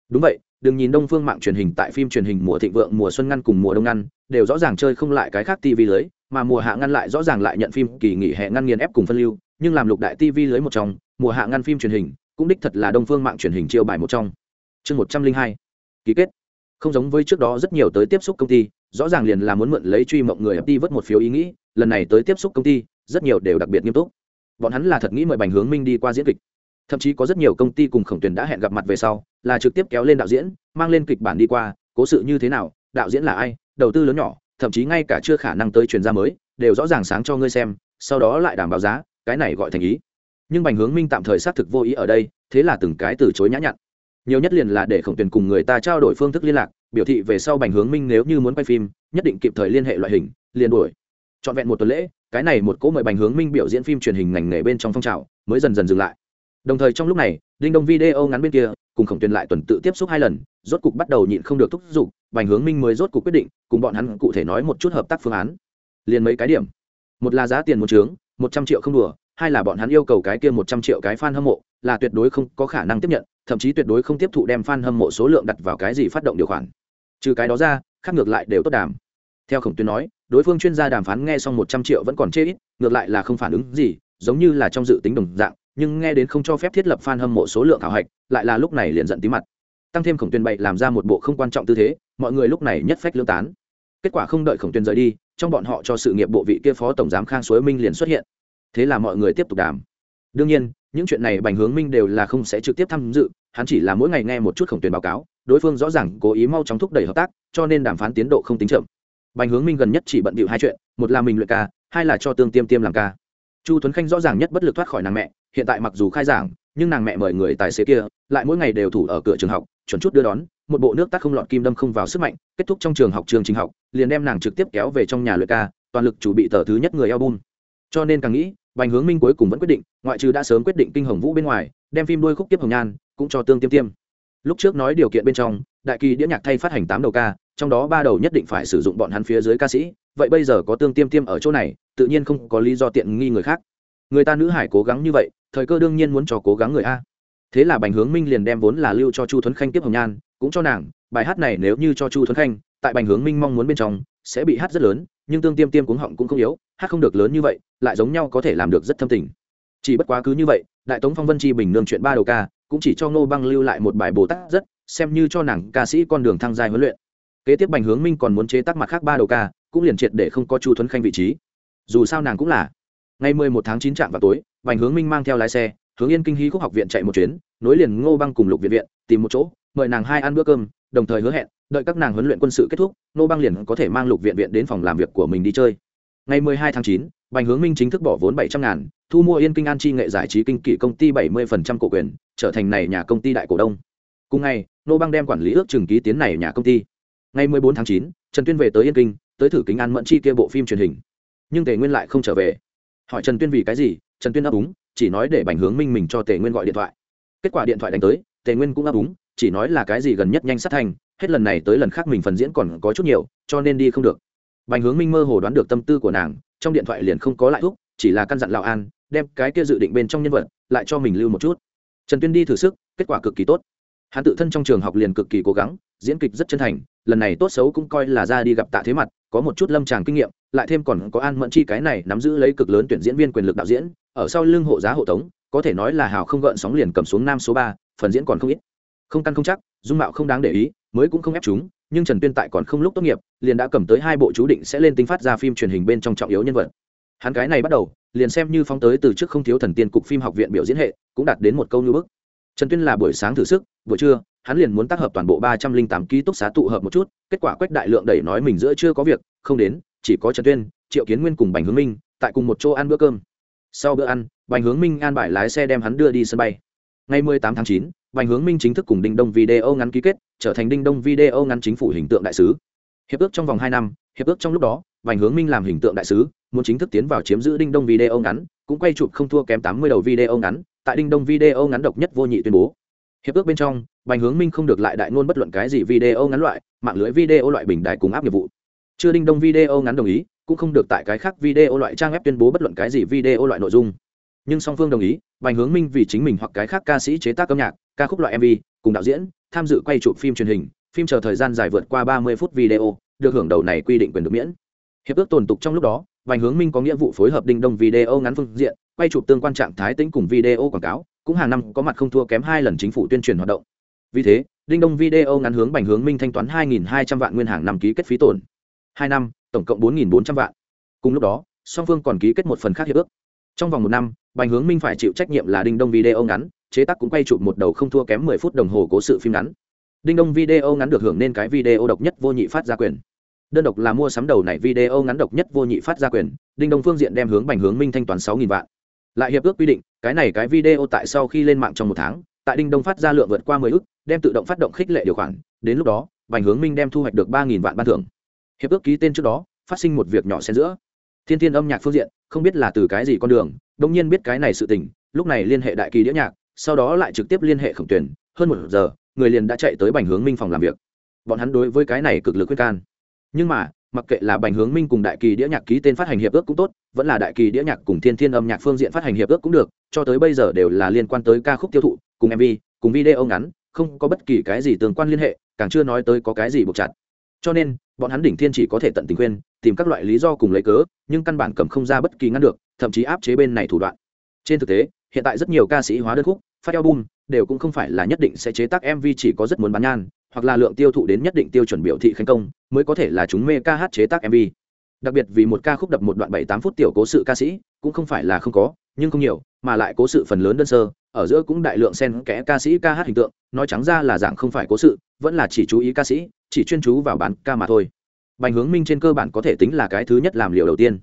Đúng vậy, đừng nhìn đông phương mạng truyền hình tại phim truyền hình mùa thịnh vượng, mùa xuân ngăn cùng mùa đông ngăn, đều rõ ràng chơi không lại cái khác tv lưới, mà mùa hạ ngăn lại rõ ràng lại nhận phim kỳ nghỉ hè ngăn nghiền ép cùng phân lưu, nhưng làm lục đại tv lưới một trong, mùa hạ ngăn phim truyền hình cũng đích thật là đông phương mạng truyền hình chiêu bài một trong. Chương một trăm linh hai, ký kết. Không giống với trước đó rất nhiều tới tiếp xúc công ty rõ ràng liền là muốn mượn lấy truy mộng người đi vớt một phiếu ý nghĩ, lần này tới tiếp xúc công ty, rất nhiều đều đặc biệt nghiêm túc. Bọn hắn là thật nghĩ mời bành hướng minh đi qua diễn kịch. Thậm chí có rất nhiều công ty cùng khổng tuyển đã hẹn gặp mặt về sau, là trực tiếp kéo lên đạo diễn, mang lên kịch bản đi qua, cố sự như thế nào, đạo diễn là ai, đầu tư lớn nhỏ, thậm chí ngay cả chưa khả năng tới truyền ra mới, đều rõ ràng sáng cho ngươi xem, sau đó lại đảm bảo giá, cái này gọi thành ý. Nhưng bành hướng minh tạm thời xác thực vô ý ở đây, thế là từng cái từ chối nhã nhặn. Nhiều nhất liền là để khổng tuyển cùng người ta trao đổi phương thức liên lạc biểu thị về sau bành hướng minh nếu như muốn quay phim, nhất định kịp thời liên hệ loại hình, liền đuổi. Trọn vẹn một tuần lễ, cái này một cỗ mời bành hướng minh biểu diễn phim truyền hình ngành nghề bên trong phong trào mới dần dần dừng lại. Đồng thời trong lúc này, đinh đông video ngắn bên kia, cùng khổng tuyền lại tuần tự tiếp xúc hai lần, rốt cục bắt đầu nhịn không được thúc giục, bành hướng minh mới rốt cục quyết định cùng bọn hắn cụ thể nói một chút hợp tác phương án. Liền mấy cái điểm. Một là giá tiền một trướng một trăm triệu không đùa, hai là bọn hắn yêu cầu cái kia một trăm triệu cái fan hâm mộ, là tuyệt đối không có khả năng tiếp nhận, thậm chí tuyệt đối không tiếp thụ đem fan hâm mộ số lượng đặt vào cái gì phát động điều khoản trừ cái đó ra, khác ngược lại đều tốt đàm. Theo khổng tuyến nói, đối phương chuyên gia đàm phán nghe xong một trăm triệu vẫn còn chê ít, ngược lại là không phản ứng gì, giống như là trong dự tính đồng dạng, nhưng nghe đến không cho phép thiết lập fan hâm mộ số lượng khảo hạch, lại là lúc này liền giận tí mặt. Tăng thêm khổng tuyên bậy làm ra một bộ không quan trọng tư thế, mọi người lúc này nhất phách lương tán. Kết quả không đợi khổng tuyên rời đi, trong bọn họ cho sự nghiệp bộ vị kia phó tổng giám khang suối minh liền xuất hiện. Thế là mọi người tiếp tục đàm. Đương nhiên những chuyện này bành hướng minh đều là không sẽ trực tiếp tham dự, hắn chỉ là mỗi ngày nghe một chút khổng tuyển báo cáo, đối phương rõ ràng cố ý mau chóng thúc đẩy hợp tác, cho nên đàm phán tiến độ không tính chậm. Bành hướng minh gần nhất chỉ bận bịu hai chuyện, một là mình luyện ca, hai là cho tương tiêm tiêm làm ca. Chu tuấn khanh rõ ràng nhất bất lực thoát khỏi nàng mẹ, hiện tại mặc dù khai giảng, nhưng nàng mẹ mời người tài xế kia, lại mỗi ngày đều thủ ở cửa trường học, chuẩn chút đưa đón, một bộ nước tắt không lọt kim đâm không vào sức mạnh, kết thúc trong trường học trường trình học, liền đem nàng trực tiếp kéo về trong nhà luyện ca, toàn lực chủ bị tờ thứ nhất người album. Cho nên càng nghĩ bành hướng minh cuối cùng vẫn quyết định, ngoại trừ đã sớm quyết định kinh hồng vũ bên ngoài, đem phim đôi khúc tiếp hồng nhan cũng cho tương tiêm tiêm. Lúc trước nói điều kiện bên trong, đại kỳ đĩa nhạc thay phát hành tám đầu ca, trong đó ba đầu nhất định phải sử dụng bọn hắn phía dưới ca sĩ, vậy bây giờ có tương tiêm tiêm ở chỗ này, tự nhiên không có lý do tiện nghi người khác. Người ta nữ hải cố gắng như vậy, thời cơ đương nhiên muốn cho cố gắng người a. Thế là bành hướng minh liền đem vốn là lưu cho chu thuấn khanh tiếp hồng nhan, cũng cho nàng, bài hát này nếu như cho chu thuấn khanh, tại bành hướng minh mong muốn bên trong, sẽ bị hát rất lớn nhưng tương tiêm tiêm cuống họng cũng không yếu, hát không được lớn như vậy, lại giống nhau có thể làm được rất thâm tình. Chỉ bất quá cứ như vậy, đại tống phong vân chi bình nương chuyện ba đầu ca, cũng chỉ cho ngô băng lưu lại một bài bồ tát rất, xem như cho nàng ca sĩ con đường thăng dài huấn luyện. Kế tiếp bành hướng minh còn muốn chế tác mặt khác ba đầu ca, cũng liền triệt để không có chu thuấn khanh vị trí. Dù sao nàng cũng là. Ngày mười một tháng chín trạm vào tối, bành hướng minh mang theo lái xe, hướng yên kinh hí khúc học viện chạy một chuyến, nối liền ngô băng cùng lục viện viện, tìm một chỗ, mời nàng hai ăn bữa cơm, đồng thời hứa hẹn đợi các nàng huấn luyện quân sự kết thúc Nô băng liền có thể mang lục viện viện đến phòng làm việc của mình đi chơi. Ngày mười hai tháng 9, bành hướng minh chính thức bỏ vốn bảy trăm ngàn thu mua yên kinh an chi nghệ giải trí kinh kỷ công ty bảy mươi phần trăm cổ quyền trở thành này nhà công ty đại cổ đông. Cùng ngày Nô băng đem quản lý ước chừng ký tiến này nhà công ty. Ngày mười bốn tháng 9, trần tuyên về tới yên kinh tới thử kính an mẫn chi kia bộ phim truyền hình. Nhưng tề nguyên lại không trở về. Hỏi trần tuyên vì cái gì trần tuyên ấp úng chỉ nói để bành hướng minh mình cho tề nguyên gọi điện thoại. Kết quả điện thoại đánh tới tề nguyên cũng ấp úng chỉ nói là cái gì gần nhất nhanh sát thành hết lần này tới lần khác mình phần diễn còn có chút nhiều, cho nên đi không được. Bành hướng minh mơ hồ đoán được tâm tư của nàng, trong điện thoại liền không có lại thúc, chỉ là căn dặn lào an, đem cái kia dự định bên trong nhân vật, lại cho mình lưu một chút. Trần tuyên đi thử sức, kết quả cực kỳ tốt. Hắn tự thân trong trường học liền cực kỳ cố gắng, diễn kịch rất chân thành, lần này tốt xấu cũng coi là ra đi gặp tạ thế mặt, có một chút lâm tràng kinh nghiệm, lại thêm còn có an mẫn chi cái này nắm giữ lấy cực lớn tuyển diễn viên quyền lực đạo diễn, ở sau lưng hộ giá hộ tống, có thể nói là hào không gợn sóng liền cầm xuống nam số ba, phần diễn còn không ít. Không căn không chắc, dung mạo không đáng để ý mới cũng không ép chúng, nhưng trần tuyên tại còn không lúc tốt nghiệp, liền đã cầm tới hai bộ chú định sẽ lên tính phát ra phim truyền hình bên trong trọng yếu nhân vật. Hắn cái này bắt đầu, liền xem như phóng tới từ trước không thiếu thần tiên cục phim học viện biểu diễn hệ, cũng đạt đến một câu như bức. Trần tuyên là buổi sáng thử sức, buổi trưa, hắn liền muốn tác hợp toàn bộ ba trăm linh tám ký túc xá tụ hợp một chút, kết quả quách đại lượng đẩy nói mình giữa chưa có việc, không đến, chỉ có trần tuyên, triệu kiến nguyên cùng bành hướng minh, tại cùng một chỗ ăn bữa cơm. Sau bữa ăn, bành hướng minh an bài lái xe đem hắn đưa đi sân bay. Ngày 18 tháng chín bành hướng minh chính thức cùng đinh đông video ngắn ký kết, trở thành đinh đông video ngắn chính phủ hình tượng đại sứ. Hiệp ước trong vòng hai năm, hiệp ước trong lúc đó, bành hướng minh làm hình tượng đại sứ, muốn chính thức tiến vào chiếm giữ đinh đông video ngắn, cũng quay chụp không thua kém tám mươi đầu video ngắn, tại đinh đông video ngắn độc nhất vô nhị tuyên bố. Hiệp ước bên trong, bành hướng minh không được lại đại ngôn bất luận cái gì video ngắn loại, mạng lưới video loại bình đại cùng áp nghiệp vụ. Chưa đinh đông video ngắn đồng ý, cũng không được tại cái khác video loại trang web tuyên bố bất luận cái gì video loại nội dung nhưng song phương đồng ý, bành hướng minh vì chính mình hoặc cái khác ca sĩ chế tác âm nhạc, ca khúc loại mv cùng đạo diễn, tham dự quay chụp phim truyền hình, phim chờ thời gian dài vượt qua ba mươi phút video, được hưởng đầu này quy định quyền được miễn. Hiệp ước tồn tục trong lúc đó, bành hướng minh có nghĩa vụ phối hợp đinh đông video ngắn phương diện, quay chụp tương quan trạng thái tính cùng video quảng cáo, cũng hàng năm có mặt không thua kém hai lần chính phủ tuyên truyền hoạt động. Vì thế, đinh đông video ngắn hướng bành hướng minh thanh toán hai hai trăm vạn nguyên hàng năm ký kết phí tổn. Hai năm, tổng cộng bốn bốn trăm vạn. Cùng lúc đó, song phương còn ký kết một phần khác hiệp ước. Trong vòng một năm bành hướng minh phải chịu trách nhiệm là đinh đông video ngắn, chế tác cũng quay chụp một đầu không thua kém mười phút đồng hồ cố sự phim ngắn. Đinh đông video ngắn được hưởng nên cái video độc nhất vô nhị phát ra quyền. Đơn độc là mua sắm đầu này video ngắn độc nhất vô nhị phát ra quyền, đinh đông phương diện đem hướng bành hướng minh thanh toán sáu nghìn vạn. Lại hiệp ước quy định, cái này cái video tại sau khi lên mạng trong một tháng, tại đinh đông phát ra lượng vượt qua mười ước, đem tự động phát động khích lệ điều khoản, đến lúc đó, bành hướng minh đem thu hoạch được ba nghìn vạn ban thưởng. Hiệp ước ký tên trước đó, phát sinh một việc nhỏ xen giữa thiên thiên âm nhạc phương diện, không biết là từ cái gì con đường đông nhiên biết cái này sự tình, lúc này liên hệ đại kỳ đĩa nhạc, sau đó lại trực tiếp liên hệ khổng tuyển hơn một giờ, người liền đã chạy tới bành hướng minh phòng làm việc. Bọn hắn đối với cái này cực lực quyết can. Nhưng mà, mặc kệ là bành hướng minh cùng đại kỳ đĩa nhạc ký tên phát hành hiệp ước cũng tốt, vẫn là đại kỳ đĩa nhạc cùng thiên thiên âm nhạc phương diện phát hành hiệp ước cũng được, cho tới bây giờ đều là liên quan tới ca khúc tiêu thụ, cùng mv cùng video ngắn, không có bất kỳ cái gì tương quan liên hệ, càng chưa nói tới có cái gì buộc chặt. Cho nên bọn hắn đỉnh thiên chỉ có thể tận tình khuyên, tìm các loại lý do cùng lấy cớ, nhưng căn bản cầm không ra bất kỳ ngăn được, thậm chí áp chế bên này thủ đoạn. Trên thực tế, hiện tại rất nhiều ca sĩ hóa đơn khúc, phát album, đều cũng không phải là nhất định sẽ chế tác mv chỉ có rất muốn bán nhan, hoặc là lượng tiêu thụ đến nhất định tiêu chuẩn biểu thị thành công, mới có thể là chúng mê ca hát chế tác mv đặc biệt vì một ca khúc đập một đoạn bảy tám phút tiểu cố sự ca sĩ, cũng không phải là không có, nhưng không nhiều, mà lại cố sự phần lớn đơn sơ, ở giữa cũng đại lượng xen kẽ ca sĩ ca hát hình tượng, nói trắng ra là dạng không phải cố sự, vẫn là chỉ chú ý ca sĩ, chỉ chuyên chú vào bán ca mà thôi. Bành hướng minh trên cơ bản có thể tính là cái thứ nhất làm liều đầu tiên.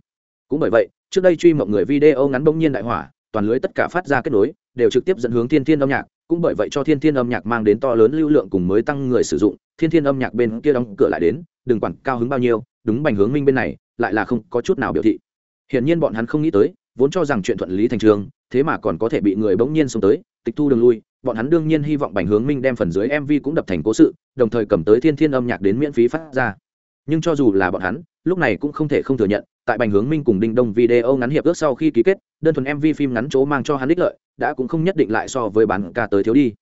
Cũng bởi vậy, trước đây truy mộng người video ngắn bỗng nhiên đại hỏa, toàn lưới tất cả phát ra kết nối, đều trực tiếp dẫn hướng thiên thiên âm nhạc, cũng bởi vậy cho thiên thiên âm nhạc mang đến to lớn lưu lượng cùng mới tăng người sử dụng, thiên thiên âm nhạc bên kia đóng cửa lại đến, đừng quản cao hứng bao nhiêu, đúng bành hướng minh bên này lại là không có chút nào biểu thị. Hiển nhiên bọn hắn không nghĩ tới, vốn cho rằng chuyện thuận lý thành trường, thế mà còn có thể bị người bỗng nhiên xông tới, tịch thu đường lui, bọn hắn đương nhiên hy vọng bành hướng minh đem phần dưới mv cũng đập thành cố sự, đồng thời cầm tới thiên thiên âm nhạc đến miễn phí phát ra. Nhưng cho dù là bọn hắn, lúc này cũng không thể không thừa nhận, tại bành hướng minh cùng đinh đông video ngắn hiệp ước sau khi ký kết, đơn thuần mv phim ngắn chỗ mang cho hắn đích lợi, đã cũng không nhất định lại so với bán ca tới thiếu đi.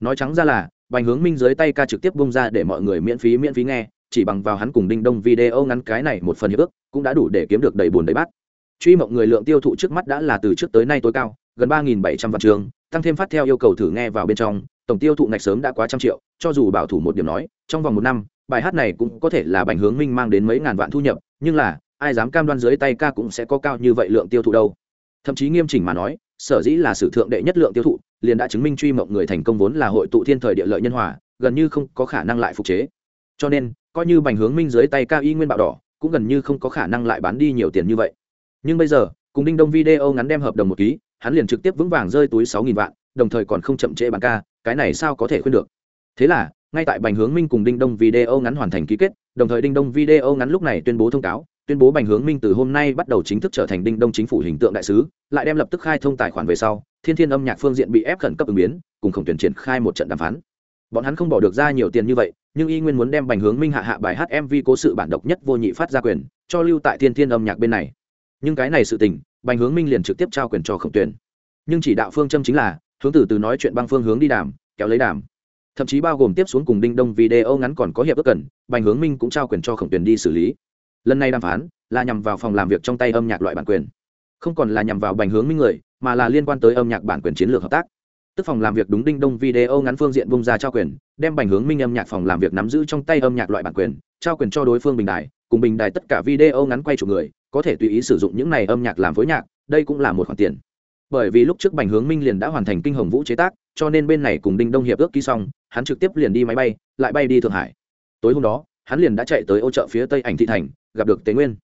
Nói trắng ra là, bành hướng minh dưới tay ca trực tiếp bung ra để mọi người miễn phí miễn phí nghe chỉ bằng vào hắn cùng đinh đông video ngắn cái này một phần hiệp ước, cũng đã đủ để kiếm được đầy bùn đầy bát. Truy mộng người lượng tiêu thụ trước mắt đã là từ trước tới nay tối cao, gần ba bảy trăm vạn trường, tăng thêm phát theo yêu cầu thử nghe vào bên trong, tổng tiêu thụ ngạch sớm đã quá trăm triệu, cho dù bảo thủ một điểm nói, trong vòng một năm, bài hát này cũng có thể là bành hướng minh mang đến mấy ngàn vạn thu nhập, nhưng là, ai dám cam đoan dưới tay ca cũng sẽ có cao như vậy lượng tiêu thụ đâu. Thậm chí nghiêm chỉnh mà nói, sở dĩ là sử thượng đệ nhất lượng tiêu thụ, liền đã chứng minh truy mộng người thành công vốn là hội tụ thiên thời địa lợi nhân hòa, gần như không có khả năng lại phục chế. Cho nên coi như bành hướng minh dưới tay ca y nguyên bạo đỏ, cũng gần như không có khả năng lại bán đi nhiều tiền như vậy. Nhưng bây giờ, cùng đinh đông video ngắn đem hợp đồng một ký, hắn liền trực tiếp vững vàng rơi túi sáu nghìn vạn, đồng thời còn không chậm trễ bán ca cái này sao có thể khuyên được? Thế là, ngay tại bành hướng minh cùng đinh đông video ngắn hoàn thành ký kết, đồng thời đinh đông video ngắn lúc này tuyên bố thông cáo, tuyên bố bành hướng minh từ hôm nay bắt đầu chính thức trở thành đinh đông chính phủ hình tượng đại sứ, lại đem lập tức khai thông tài khoản về sau, thiên thiên âm nhạc phương diện bị ép khẩn cấp ứng biến, cùng khổng tuyển triển khai một trận đàm phán bọn hắn không bỏ được ra nhiều tiền như vậy, nhưng y nguyên muốn đem bành hướng minh hạ hạ bài hát mv cố sự bản độc nhất vô nhị phát ra quyền, cho lưu tại thiên thiên âm nhạc bên này. Nhưng cái này sự tình, bành hướng minh liền trực tiếp trao quyền cho khổng tuyển nhưng chỉ đạo phương châm chính là, hướng từ từ nói chuyện băng phương hướng đi đàm, kéo lấy đàm. Thậm chí bao gồm tiếp xuống cùng đinh đông video ngắn còn có hiệp ước cần, bành hướng minh cũng trao quyền cho khổng tuyển đi xử lý. Lần này đàm phán, là nhằm vào phòng làm việc trong tay âm nhạc loại bản quyền. Không còn là nhằm vào bành hướng minh người, mà là liên quan tới âm nhạc bản quyền chiến lược hợp tác tức phòng làm việc đúng đinh đông video ngắn phương diện bung ra trao quyền, đem bành hướng minh âm nhạc phòng làm việc nắm giữ trong tay âm nhạc loại bản quyền, trao quyền cho đối phương bình đài, cùng bình đài tất cả video ngắn quay chủ người, có thể tùy ý sử dụng những này âm nhạc làm phối nhạc, đây cũng là một khoản tiền. Bởi vì lúc trước bành hướng minh liền đã hoàn thành kinh hồng vũ chế tác, cho nên bên này cùng đinh đông hiệp ước ký xong, hắn trực tiếp liền đi máy bay, lại bay đi thượng hải. Tối hôm đó, hắn liền đã chạy tới ô chợ phía tây ảnh thị thành, gặp được tế nguyên.